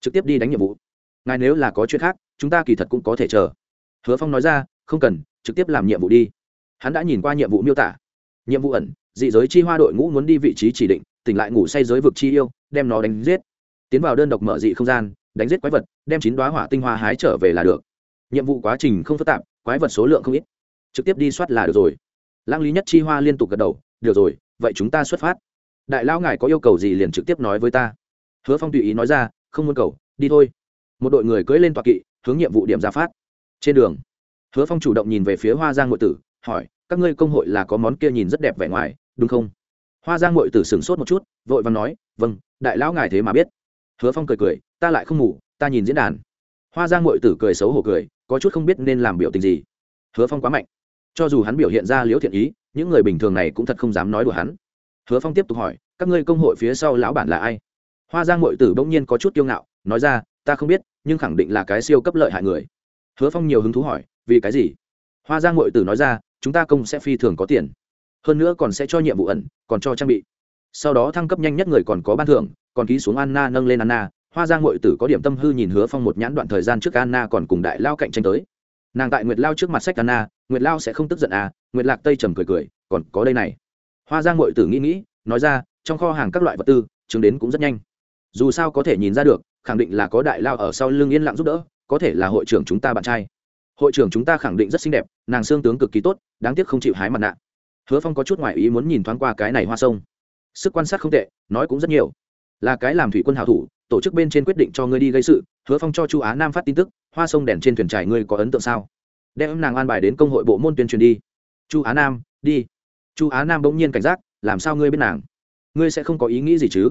Trực tiếp đi đánh nhiệm vụ. Ngài nếu là có chuyện khác, chúng ta kỳ thật cũng có thể chờ. Hứa phong nói ra, không cần, trực tiếp làm nhiệm vụ đi. Hắn đã nhìn qua nhiệm vụ miêu tả. Nhiệm vụ ẩn, dị giới chi hoa đội ngũ muốn đi vị trí chỉ định tỉnh lại ngủ say giới vực chi yêu, đem nó đánh giết. Tiến vào đơn độc mở dị không gian, đánh giết quái vật, đem chín đoá hỏa tinh hoa hái trở về là được. Nhiệm vụ quá trình không phức tạp, quái vật số lượng không ít. Trực tiếp đi soát là được rồi. Lãng lý nhất chi hoa liên tục gật đầu, được rồi, vậy chúng ta xuất phát. Đại lão ngài có yêu cầu gì liền trực tiếp nói với ta. Hứa phong tùy ý nói ra, không muốn cầu, đi thôi. Một đội người cưỡi lên tọa kỵ, hướng nhiệm vụ điểm ra phát. Trên đường, hứa phong chủ động nhìn về phía hoa giang ngội tử, hỏi, các ngươi công hội là có món kia nhìn rất đẹp vẻ ngoài, đúng không? Hoa giang ngội tử sửng sốt một chút, vội và nói vâng đại lão ngài thế mà biết. Hứa phong cười cười, ta lại không ngủ, ta nhìn diễn đàn. Hoa giang ngội tử cười xấu hổ cười, có chút không biết nên làm biểu tình gì. Hứa phong quá mạnh. Cho dù hắn biểu hiện ra liễu thiện ý, những người bình thường này cũng thật không dám nói đùa hắn. Hứa phong tiếp tục hỏi, các ngươi công hội phía sau lão bản là ai? Hoa giang ngội tử bỗng nhiên có chút kiêu ngạo, nói ra, ta không biết, nhưng khẳng định là cái siêu cấp lợi hại người. Hứa phong nhiều hứng thú hỏi, vì cái gì? Hoa giang ngội tử nói ra, chúng ta công sẽ phi thường có tiền hơn nữa còn sẽ cho nhiệm vụ ẩn, còn cho trang bị. Sau đó thăng cấp nhanh nhất người còn có ban thưởng, còn ký xuống anna nâng lên anna. Hoa giang ngội tử có điểm tâm hư nhìn hứa phong một nhãn đoạn thời gian trước anna còn cùng đại lao cạnh tranh tới. Nàng tại nguyệt lao trước mặt sách anna, nguyệt lao sẽ không tức giận à nguyệt lạc tây trầm cười cười, còn có đây này. Hoa giang ngội tử nghĩ nghĩ, nói ra, trong kho hàng các loại vật tư, chứng đến cũng rất nhanh. Dù sao có thể nhìn ra được, khẳng định là có đại lao ở sau lưng yên lặng giúp đỡ, có thể là hội trưởng chúng ta bạn trai. Hội trưởng chúng ta khẳng định rất xinh đẹp, nàng xương tướng cực kỳ tốt, đáng tiếc không chịu hái mặt nạ hứa phong có chút ngoại ý muốn nhìn thoáng qua cái này hoa sông. Sức quan sát không tệ, nói cũng rất nhiều. Là cái làm thủy quân hào thủ, tổ chức bên trên quyết định cho ngươi đi gây sự, hứa phong cho chu á nam phát tin tức, hoa sông đèn trên thuyền trải ngươi có ấn tượng sao? Đem nàng an bài đến công hội bộ môn tuyên truyền đi. Chu á nam, đi. Chu á nam bỗng nhiên cảnh giác, làm sao ngươi biết nàng? Ngươi sẽ không có ý nghĩ gì chứ?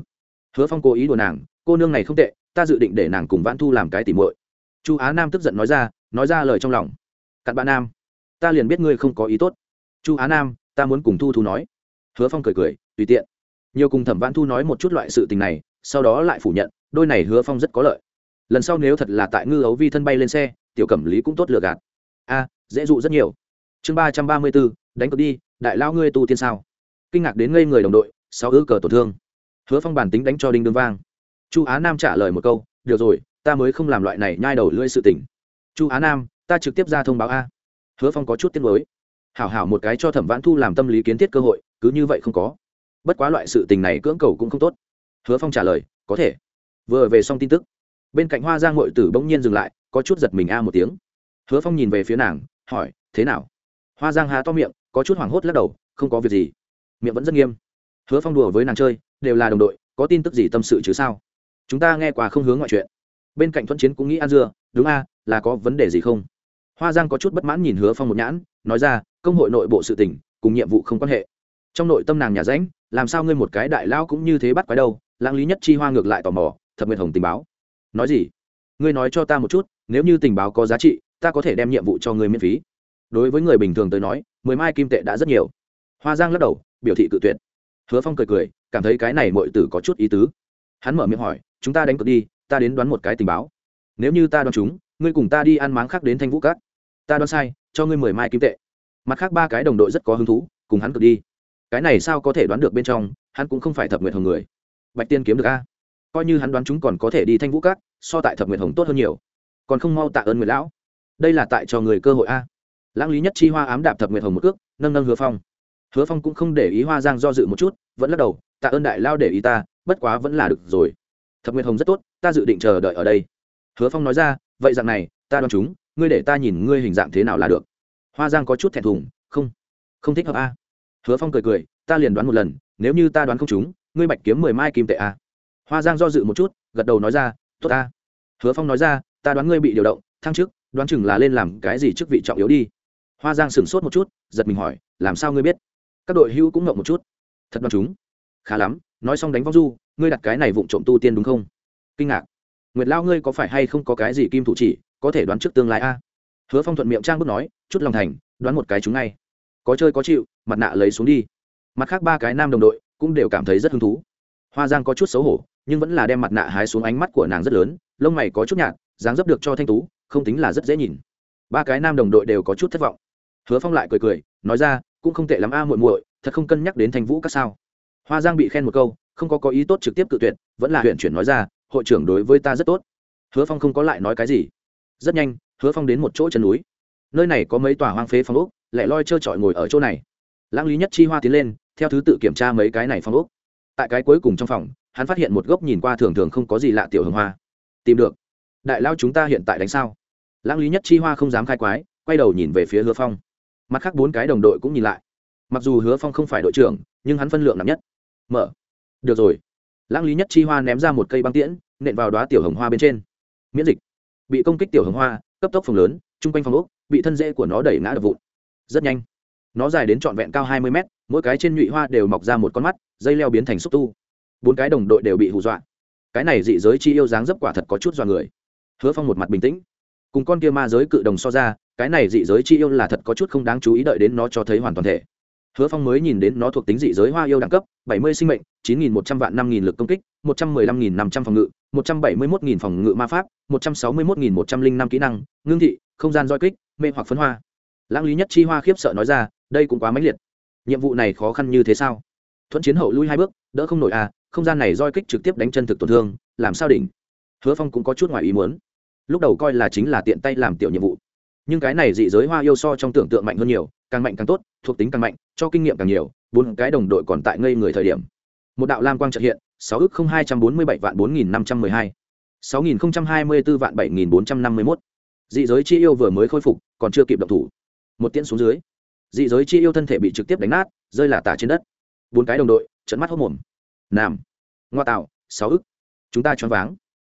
Hứa phong cố ý đùa nàng, cô nương này không tệ, ta dự định để nàng cùng vãn thu làm cái tỉ muội. Chu á nam tức giận nói ra nói ra lời trong lòng. Cặn bạn nam, ta liền biết ngươi không có ý tốt. Chu á nam ta muốn cùng thu thu nói. Hứa phong cười cười, tùy tiện. Nhiều cùng thẩm vãn thu nói một chút loại sự tình này, sau đó lại phủ nhận, đôi này hứa phong rất có lợi. Lần sau nếu thật là tại ngư ấu vi thân bay lên xe, tiểu cẩm lý cũng tốt lừa gạt. A, dễ dụ rất nhiều. Chương ba trăm ba mươi bốn, đánh cược đi, đại lao ngươi tu tiên sao? Kinh ngạc đến ngây người đồng đội sau ư cờ tổn thương. Hứa phong bản tính đánh cho đinh đương vang. Chu á nam trả lời một câu, được rồi, ta mới không làm loại này nhai đầu lưỡi sự tình. Chu á nam, ta trực tiếp ra thông báo a. Hứa phong có chút tiếc mới hảo hảo một cái cho thẩm vãn thu làm tâm lý kiến thiết cơ hội, cứ như vậy không có. Bất quá loại sự tình này cưỡng cầu cũng không tốt. Hứa phong trả lời, có thể. Vừa về xong tin tức, bên cạnh hoa giang ngội tử bỗng nhiên dừng lại, có chút giật mình a à một tiếng. Hứa phong nhìn về phía nàng, hỏi, thế nào? Hoa giang há to miệng, có chút hoảng hốt lắc đầu, không có việc gì. Miệng vẫn rất nghiêm. Hứa phong đùa với nàng chơi, đều là đồng đội, có tin tức gì tâm sự chứ sao? Chúng ta nghe qua không hướng ngoại chuyện. Bên cạnh thuận chiến cũng nghĩ ăn dưa, đúng a, là có vấn đề gì không? Hoa giang có chút bất mãn nhìn hứa phong một nhãn, nói ra, công hội nội bộ sự tỉnh cùng nhiệm vụ không quan hệ. Trong nội tâm nàng nhà ránh làm sao ngươi một cái đại lao cũng như thế bắt quái đâu, lãng lý nhất chi hoa ngược lại tò mò, thập nguyệt hồng tình báo. Nói gì? Ngươi nói cho ta một chút, nếu như tình báo có giá trị, ta có thể đem nhiệm vụ cho ngươi miễn phí. Đối với người bình thường tới nói, mười mai kim tệ đã rất nhiều. Hoa giang lắc đầu, biểu thị cự tuyệt. Hứa phong cười cười, cảm thấy cái này mọi tử có chút ý tứ. Hắn mở miệng hỏi, chúng ta đánh cược đi, ta đến đoán một cái tình báo. Nếu như ta đoán chúng, ngươi cùng ta đi ăn máng khác đến thanh vũ cát ta đoán sai, cho ngươi mười mai kim tệ. Mặt khác ba cái đồng đội rất có hứng thú, cùng hắn cực đi. Cái này sao có thể đoán được bên trong, hắn cũng không phải thập nguyệt hồng người. Bạch tiên kiếm được a? Coi như hắn đoán chúng còn có thể đi thanh vũ cát so tại thập nguyệt hồng tốt hơn nhiều. Còn không mau tạ ơn người lão. Đây là tại cho người cơ hội a. Lãng lý nhất chi hoa ám đạp thập nguyệt hồng một cước, nâng nâng hứa phong. Hứa phong cũng không để ý hoa giang do dự một chút, vẫn lắc đầu, tạ ơn đại lao để ý ta, bất quá vẫn là được rồi. Thập nguyệt hồng rất tốt, ta dự định chờ đợi ở đây. Hứa phong nói ra, vậy dạng này, ta đoán chúng ngươi để ta nhìn ngươi hình dạng thế nào là được. Hoa giang có chút thẹn thùng, không không thích hợp a. Hứa phong cười cười, ta liền đoán một lần, nếu như ta đoán không chúng ngươi bạch kiếm mười mai kim tệ à. hoa giang do dự một chút, gật đầu nói ra, tốt ta hứa phong nói ra, ta đoán ngươi bị điều động, thăng chức, đoán chừng là lên làm cái gì chức vị trọng yếu đi. Hoa giang sửng sốt một chút, giật mình hỏi, làm sao ngươi biết? Các đội hữu cũng ngộng một chút. Thật đoán chúng. Khá lắm, nói xong đánh vong du, ngươi đặt cái này vụng trộm tu tiên đúng không? Kinh ngạc. Nguyệt lao ngươi có phải hay không có cái gì kim thủ chỉ có thể đoán trước tương lai a. Hứa phong thuận miệng trang bước nói, chút lòng thành, đoán một cái chúng ngay. Có chơi có chịu, mặt nạ lấy xuống đi. Mặt khác ba cái nam đồng đội cũng đều cảm thấy rất hứng thú. Hoa giang có chút xấu hổ, nhưng vẫn là đem mặt nạ hái xuống ánh mắt của nàng rất lớn, lông mày có chút nhạt, dáng dấp được cho thanh tú, không tính là rất dễ nhìn. Ba cái nam đồng đội đều có chút thất vọng. Hứa phong lại cười cười, nói ra, cũng không tệ lắm a muội muội, thật không cân nhắc đến thanh vũ các sao. Hoa giang bị khen một câu, không có có ý tốt trực tiếp cự tuyệt, vẫn là huyện chuyển nói ra, hội trưởng đối với ta rất tốt. Hứa phong không có lại nói cái gì rất nhanh, hứa phong đến một chỗ chân núi. Nơi này có mấy tòa hoang phế phong ốc lại loi trơ trọi ngồi ở chỗ này. Lãng lý nhất chi hoa tiến lên, theo thứ tự kiểm tra mấy cái này phong ốc. Tại cái cuối cùng trong phòng, hắn phát hiện một gốc nhìn qua thường thường không có gì lạ tiểu hồng hoa. Tìm được. Đại lao chúng ta hiện tại đánh sao? Lãng lý nhất chi hoa không dám khai quái, quay đầu nhìn về phía hứa phong. Mặt khác bốn cái đồng đội cũng nhìn lại. Mặc dù hứa phong không phải đội trưởng, nhưng hắn phân lượng nặng nhất. Mở. Được rồi. Lãng lý nhất chi hoa ném ra một cây băng tiễn, nện vào đoá tiểu hồng hoa bên trên. Miễn dịch bị công kích tiểu hồng hoa, cấp tốc phòng lớn, chung quanh phòng ốc, bị thân rễ của nó đẩy ngã đập vụn. Rất nhanh, nó dài đến trọn vẹn cao hai mươi mét, mỗi cái trên nhụy hoa đều mọc ra một con mắt, dây leo biến thành xúc tu. Bốn cái đồng đội đều bị hù dọa. Cái này dị giới chi yêu dáng dấp quả thật có chút dọa người. Hứa phong một mặt bình tĩnh. Cùng con kia ma giới cự đồng so ra, cái này dị giới chi yêu là thật có chút không đáng chú ý đợi đến nó cho thấy hoàn toàn thể. Hứa phong mới nhìn đến nó thuộc tính dị giới hoa yêu đẳng cấp, bảy mươi sinh mệnh, chín nghìn một trăm vạn năm nghìn lực công kích một trăm mười lăm nghìn năm trăm phòng ngự, một trăm bảy mươi mốt nghìn phòng ngự ma pháp, một trăm sáu mươi mốt nghìn một trăm linh năm kỹ năng, ngưng thị, không gian roi kích, mê hoặc phấn hoa. Lãng lý nhất chi hoa khiếp sợ nói ra, đây cũng quá mãnh liệt. Nhiệm vụ này khó khăn như thế sao? Thuận chiến hậu lui hai bước, đỡ không nổi à không gian này roi kích trực tiếp đánh chân thực tổn thương, làm sao đỉnh? Hứa phong cũng có chút ngoài ý muốn. Lúc đầu coi là chính là tiện tay làm tiểu nhiệm vụ. Nhưng cái này dị giới hoa yêu so trong tưởng tượng mạnh hơn nhiều, càng mạnh càng tốt, thuộc tính càng mạnh, cho kinh nghiệm càng nhiều, bốn cái đồng đội còn tại ngây người thời điểm một đạo lam quang trợ hiện, sáu ước không hai trăm bốn mươi bảy vạn bốn nghìn năm trăm mười hai. Sáu nghìn không trăm hai mươi bốn vạn bảy nghìn bốn trăm năm mươi mốt. Dị giới chi yêu vừa mới khôi phục, còn chưa kịp động thủ. Một tiễn xuống dưới. Dị giới chi yêu thân thể bị trực tiếp đánh nát, rơi là tả trên đất. Bốn cái đồng đội trận mắt hốc mồm. Nam. Ngoa tạo, sáu ức. Chúng ta choáng váng.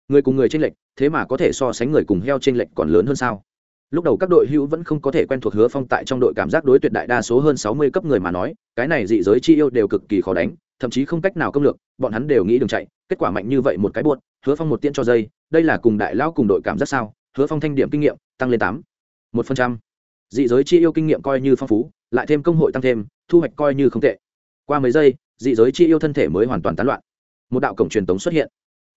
Người cùng người tranh lệch, thế mà có thể so sánh người cùng heo tranh lệch còn lớn hơn sao? Lúc đầu các đội hữu vẫn không có thể quen thuộc hứa phong tại trong đội cảm giác đối tuyệt đại đa số hơn sáu mươi cấp người mà nói, cái này dị giới chi yêu đều cực kỳ khó đánh thậm chí không cách nào công lược, bọn hắn đều nghĩ đường chạy, kết quả mạnh như vậy một cái buột, hứa phong một tiễn cho dây, đây là cùng đại lao cùng đội cảm giác sao, hứa phong thanh điểm kinh nghiệm, tăng lên tám, một phần trăm. Dị giới chi yêu kinh nghiệm coi như phong phú, lại thêm công hội tăng thêm, thu hoạch coi như không tệ. Qua mấy giây, dị giới chi yêu thân thể mới hoàn toàn tán loạn. Một đạo cổng truyền tống xuất hiện.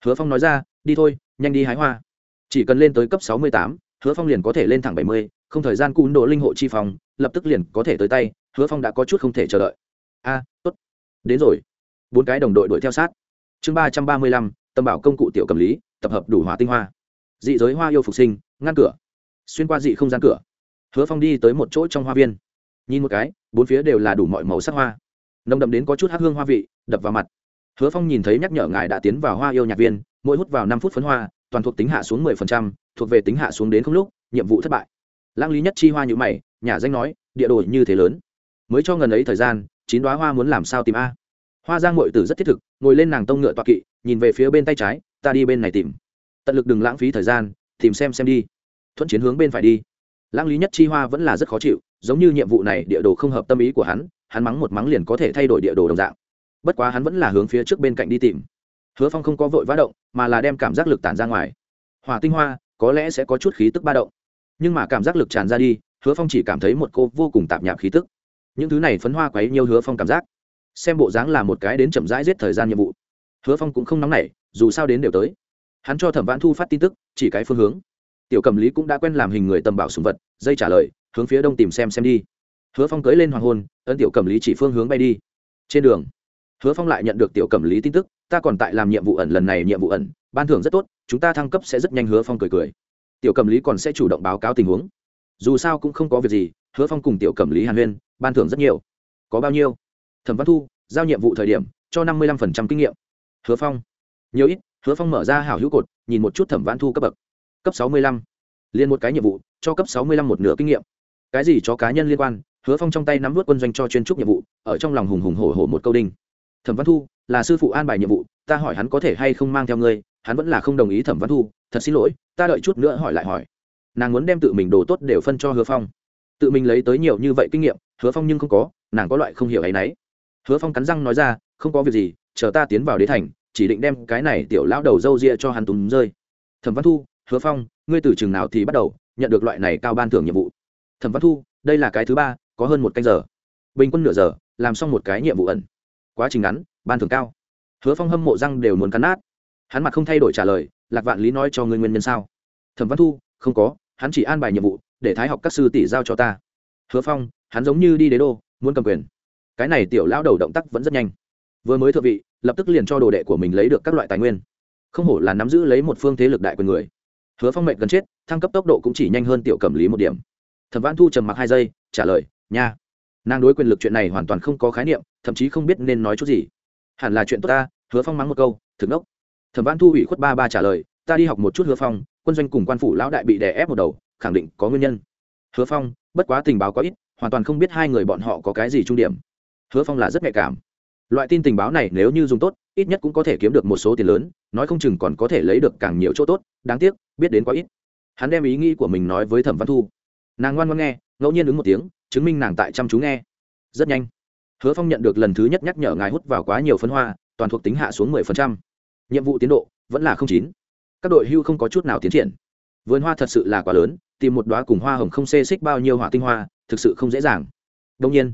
Hứa phong nói ra, đi thôi, nhanh đi hái hoa. Chỉ cần lên tới cấp sáu mươi tám, hứa phong liền có thể lên thẳng bảy mươi, không thời gian cún độ linh hộ chi phòng, lập tức liền có thể tới tay, hứa phong đã có chút không thể chờ đợi. A, tốt. Đến rồi bốn cái đồng đội đuổi theo sát. Chương ba trăm ba mươi lăm, tâm bảo công cụ tiểu cầm lý, tập hợp đủ hỏa tinh hoa. Dị giới hoa yêu phục sinh, ngăn cửa. Xuyên qua dị không gian cửa. Hứa phong đi tới một chỗ trong hoa viên. Nhìn một cái, bốn phía đều là đủ mọi màu sắc hoa. Nồng đậm đến có chút hát hương hoa vị, đập vào mặt. Hứa phong nhìn thấy nhắc nhở ngài đã tiến vào hoa yêu nhạc viên, mỗi hút vào năm phút phấn hoa, toàn thuộc tính hạ xuống mười phần trăm, thuộc về tính hạ xuống đến không lúc, nhiệm vụ thất bại. Lãng lý nhất chi hoa nhữ mày, nhà danh nói, địa đồ như thế lớn. Mới cho ngần ấy thời gian, chín đoá hoa muốn làm sao tìm a? Hoa giang mội tử rất thiết thực, ngồi lên nàng tông ngựa toạ kỵ, nhìn về phía bên tay trái, ta đi bên này tìm. Tận lực đừng lãng phí thời gian, tìm xem xem đi. Thuận chiến hướng bên phải đi. Lãng lý nhất chi hoa vẫn là rất khó chịu, giống như nhiệm vụ này địa đồ không hợp tâm ý của hắn hắn mắng một mắng liền có thể thay đổi địa đồ đồng dạng. Bất quá hắn vẫn là hướng phía trước bên cạnh đi tìm. Hứa phong không có vội vã động, mà là đem cảm giác lực tản ra ngoài. Hỏa tinh hoa, có lẽ sẽ có chút khí tức ba động. Nhưng mà cảm giác lực tràn ra đi, hứa phong chỉ cảm thấy một cô vô cùng tạp nhạp khí tức. Những thứ này phấn hoa quấy nhiều hứa phong cảm giác xem bộ dáng là một cái đến chậm rãi giết thời gian nhiệm vụ. Hứa phong cũng không nóng nảy, dù sao đến đều tới. Hắn cho thẩm vãn thu phát tin tức, chỉ cái phương hướng. Tiểu cầm lý cũng đã quen làm hình người tầm bảo sùng vật, dây trả lời, hướng phía đông tìm xem xem đi. Hứa phong cưới lên hoàng hôn ân tiểu cầm lý chỉ phương hướng bay đi. Trên đường, hứa phong lại nhận được tiểu cầm lý tin tức, ta còn tại làm nhiệm vụ ẩn, lần này nhiệm vụ ẩn, ban thưởng rất tốt, chúng ta thăng cấp sẽ rất nhanh. Hứa phong cười cười. Tiểu cầm lý còn sẽ chủ động báo cáo tình huống. Dù sao cũng không có việc gì, hứa phong cùng tiểu cầm lý hàn huyên, ban thưởng rất nhiều. Có bao nhiêu? Thẩm văn thu, giao nhiệm vụ thời điểm, cho năm mươi lăm phần trăm kinh nghiệm. Hứa phong. Nhiều ít, hứa phong mở ra hảo hữu cột, nhìn một chút thẩm văn thu cấp bậc. Cấp sáu mươi lăm. Liên một cái nhiệm vụ, cho cấp sáu mươi lăm một nửa kinh nghiệm. Cái gì cho cá nhân liên quan, hứa phong trong tay nắm vớt quân doanh cho chuyên trúc nhiệm vụ, ở trong lòng hùng hùng hổ hổ một câu đinh. Thẩm văn thu, là sư phụ an bài nhiệm vụ, ta hỏi hắn có thể hay không mang theo ngươi, hắn vẫn là không đồng ý thẩm văn thu, thật xin lỗi, ta đợi chút nữa hỏi lại hỏi. Nàng muốn đem tự mình đồ tốt đều phân cho hứa phong. Tự mình lấy tới nhiều như vậy kinh nghiệm, hứa phong nhưng không có, nàng có loại không hiểu ấ y n ấ y hứa phong cắn răng nói ra, không có việc gì, chờ ta tiến vào đế thành, chỉ định đem cái này tiểu lão đầu râu ria cho hắn tùm rơi. Thẩm văn thu, hứa phong, ngươi từ chừng nào thì bắt đầu nhận được loại này cao ban thưởng nhiệm vụ? Thẩm văn thu, đây là cái thứ ba, có hơn một canh giờ. Bình quân nửa giờ, làm xong một cái nhiệm vụ ẩn. Quá trình ngắn, ban thưởng cao. Hứa phong hâm mộ răng đều muốn cắn nát. Hắn mặt không thay đổi trả lời, lạc vạn lý nói cho ngươi nguyên nhân sao? Thẩm văn thu, không có, hắn chỉ an bài nhiệm vụ để thái học các sư tỷ giao cho ta. Hứa phong, hắn giống như đi đế đô, muốn cầm quyền cái này tiểu lão đầu động tác vẫn rất nhanh. Vừa mới thượng vị, lập tức liền cho đồ đệ của mình lấy được các loại tài nguyên. Không hổ là nắm giữ lấy một phương thế lực đại quyền người. Hứa phong mệnh gần chết, thăng cấp tốc độ cũng chỉ nhanh hơn tiểu cẩm lý một điểm. Thẩm văn thu trầm mặc hai giây, trả lời, nha. Nàng đối quyền lực chuyện này hoàn toàn không có khái niệm, thậm chí không biết nên nói chút gì. Hẳn là chuyện tốt ta, hứa phong mắng một câu, thực đốc. Thẩm văn thu ủy khuất ba ba trả lời, ta đi học một chút hứa phong, quân doanh cùng quan phủ lão đại bị đè ép một đầu, khẳng định có nguyên nhân. Hứa phong, bất quá tình báo có ít, hoàn toàn không biết hai người bọn họ có cái gì trung điểm hứa phong là rất nhạy cảm. Loại tin tình báo này nếu như dùng tốt, ít nhất cũng có thể kiếm được một số tiền lớn, nói không chừng còn có thể lấy được càng nhiều chỗ tốt, đáng tiếc, biết đến quá ít. Hắn đem ý nghĩ của mình nói với thẩm văn thu. Nàng ngoan ngoan nghe, ngẫu nhiên ứng một tiếng, chứng minh nàng tại chăm chú nghe. Rất nhanh, hứa phong nhận được lần thứ nhất nhắc nhở ngài hút vào quá nhiều phân hoa, toàn thuộc tính hạ xuống mười phần trăm. Nhiệm vụ tiến độ vẫn là không chín. Các đội hưu không có chút nào tiến triển. Vườn hoa thật sự là quá lớn, tìm một đoá cùng hoa hồng không xê xích bao nhiêu hỏa tinh hoa, thực sự không dễ dàng. Đông nhiên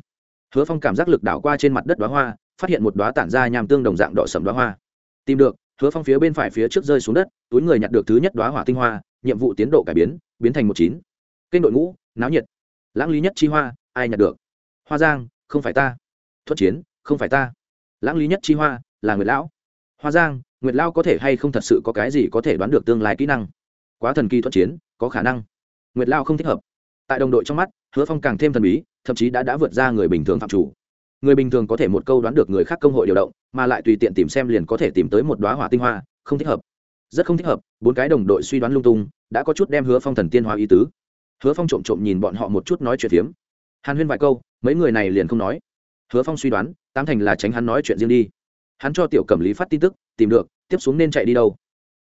hứa phong cảm giác lực đảo qua trên mặt đất đoá hoa, phát hiện một đoá tản ra nhàm tương đồng dạng đỏ sầm đoá hoa. Tìm được, hứa phong phía bên phải phía trước rơi xuống đất, túi người nhặt được thứ nhất đoá hỏa tinh hoa, nhiệm vụ tiến độ cải biến biến thành một chín. Kênh đội ngũ, náo nhiệt. Lãng lý nhất chi hoa, ai nhặt được? Hoa giang, không phải ta. Thuận chiến, không phải ta. Lãng lý nhất chi hoa, là nguyệt lão. Hoa giang, nguyệt lão có thể hay không thật sự có cái gì có thể đoán được tương lai kỹ năng? Quá thần kỳ Thuận chiến, có khả năng. Nguyệt lão không thích hợp. Tại đồng đội trong mắt, hứa phong càng thêm thần bí thậm chí đã đã vượt ra người bình thường phạm chủ. Người bình thường có thể một câu đoán được người khác công hội điều động, mà lại tùy tiện tìm xem liền có thể tìm tới một đoá hỏa tinh hoa, không thích hợp. Rất không thích hợp, bốn cái đồng đội suy đoán lung tung, đã có chút đem hứa phong thần tiên hoa ý tứ. Hứa phong trộm trộm nhìn bọn họ một chút nói chuyện phiếm. Hàn huyên vài câu, mấy người này liền không nói. Hứa phong suy đoán, tám thành là tránh hắn nói chuyện riêng đi. Hắn cho tiểu cẩm lý phát tin tức, tìm được, tiếp xuống nên chạy đi đâu.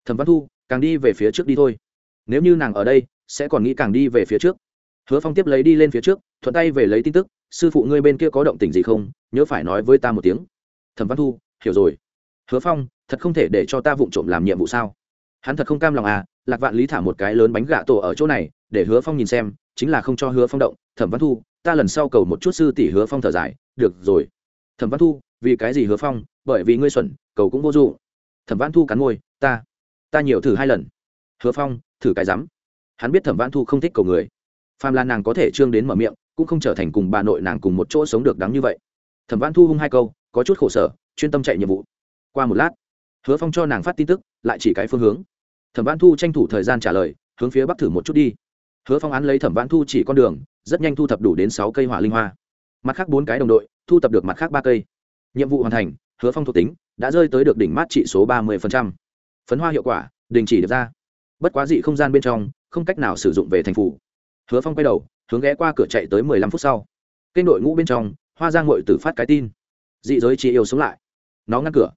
Thẩm văn thu, càng đi về phía trước đi thôi. Nếu như nàng ở đây, sẽ còn nghĩ càng đi về phía trước hứa phong tiếp lấy đi lên phía trước, thuận tay về lấy tin tức, sư phụ ngươi bên kia có động tình gì không? Nhớ phải nói với ta một tiếng. Thẩm văn thu, hiểu rồi. Hứa phong, thật không thể để cho ta vụng trộm làm nhiệm vụ sao? Hắn thật không cam lòng à lạc vạn lý thả một cái lớn bánh gà tổ ở chỗ này, để hứa phong nhìn xem, chính là không cho hứa phong động. Thẩm văn thu, ta lần sau cầu một chút sư tỷ hứa phong thở dài, được rồi. Thẩm văn thu, vì cái gì hứa phong? Bởi vì ngươi xuẩn, cầu cũng vô dụng thẩm văn thu cắn môi, ta ta nhiều thử hai lần. Hứa phong, thử cái rắm. Hắn biết thẩm văn thu không thích cầu người phàm là nàng có thể trương đến mở miệng, cũng không trở thành cùng bà nội nàng cùng một chỗ sống được đáng như vậy. Thẩm văn thu hung hai câu, có chút khổ sở, chuyên tâm chạy nhiệm vụ. Qua một lát, hứa phong cho nàng phát tin tức, lại chỉ cái phương hướng. Thẩm văn thu tranh thủ thời gian trả lời, hướng phía bắc thử một chút đi. Hứa phong án lấy thẩm văn thu chỉ con đường, rất nhanh thu thập đủ đến sáu cây hỏa linh hoa. Mặt khác bốn cái đồng đội, thu thập được mặt khác ba cây. Nhiệm vụ hoàn thành, hứa phong thuộc tính, đã rơi tới được đỉnh mát trị số ba mươi phấn hoa hiệu quả, đình chỉ được ra. Bất quá dị không gian bên trong, không cách nào sử dụng về thành phủ hứa phong quay đầu, hướng ghé qua cửa chạy tới mười lăm phút sau. Kênh đội ngũ bên trong, hoa giang ngội tử phát cái tin. Dị giới chỉ yêu sống lại. Nó ngăn cửa.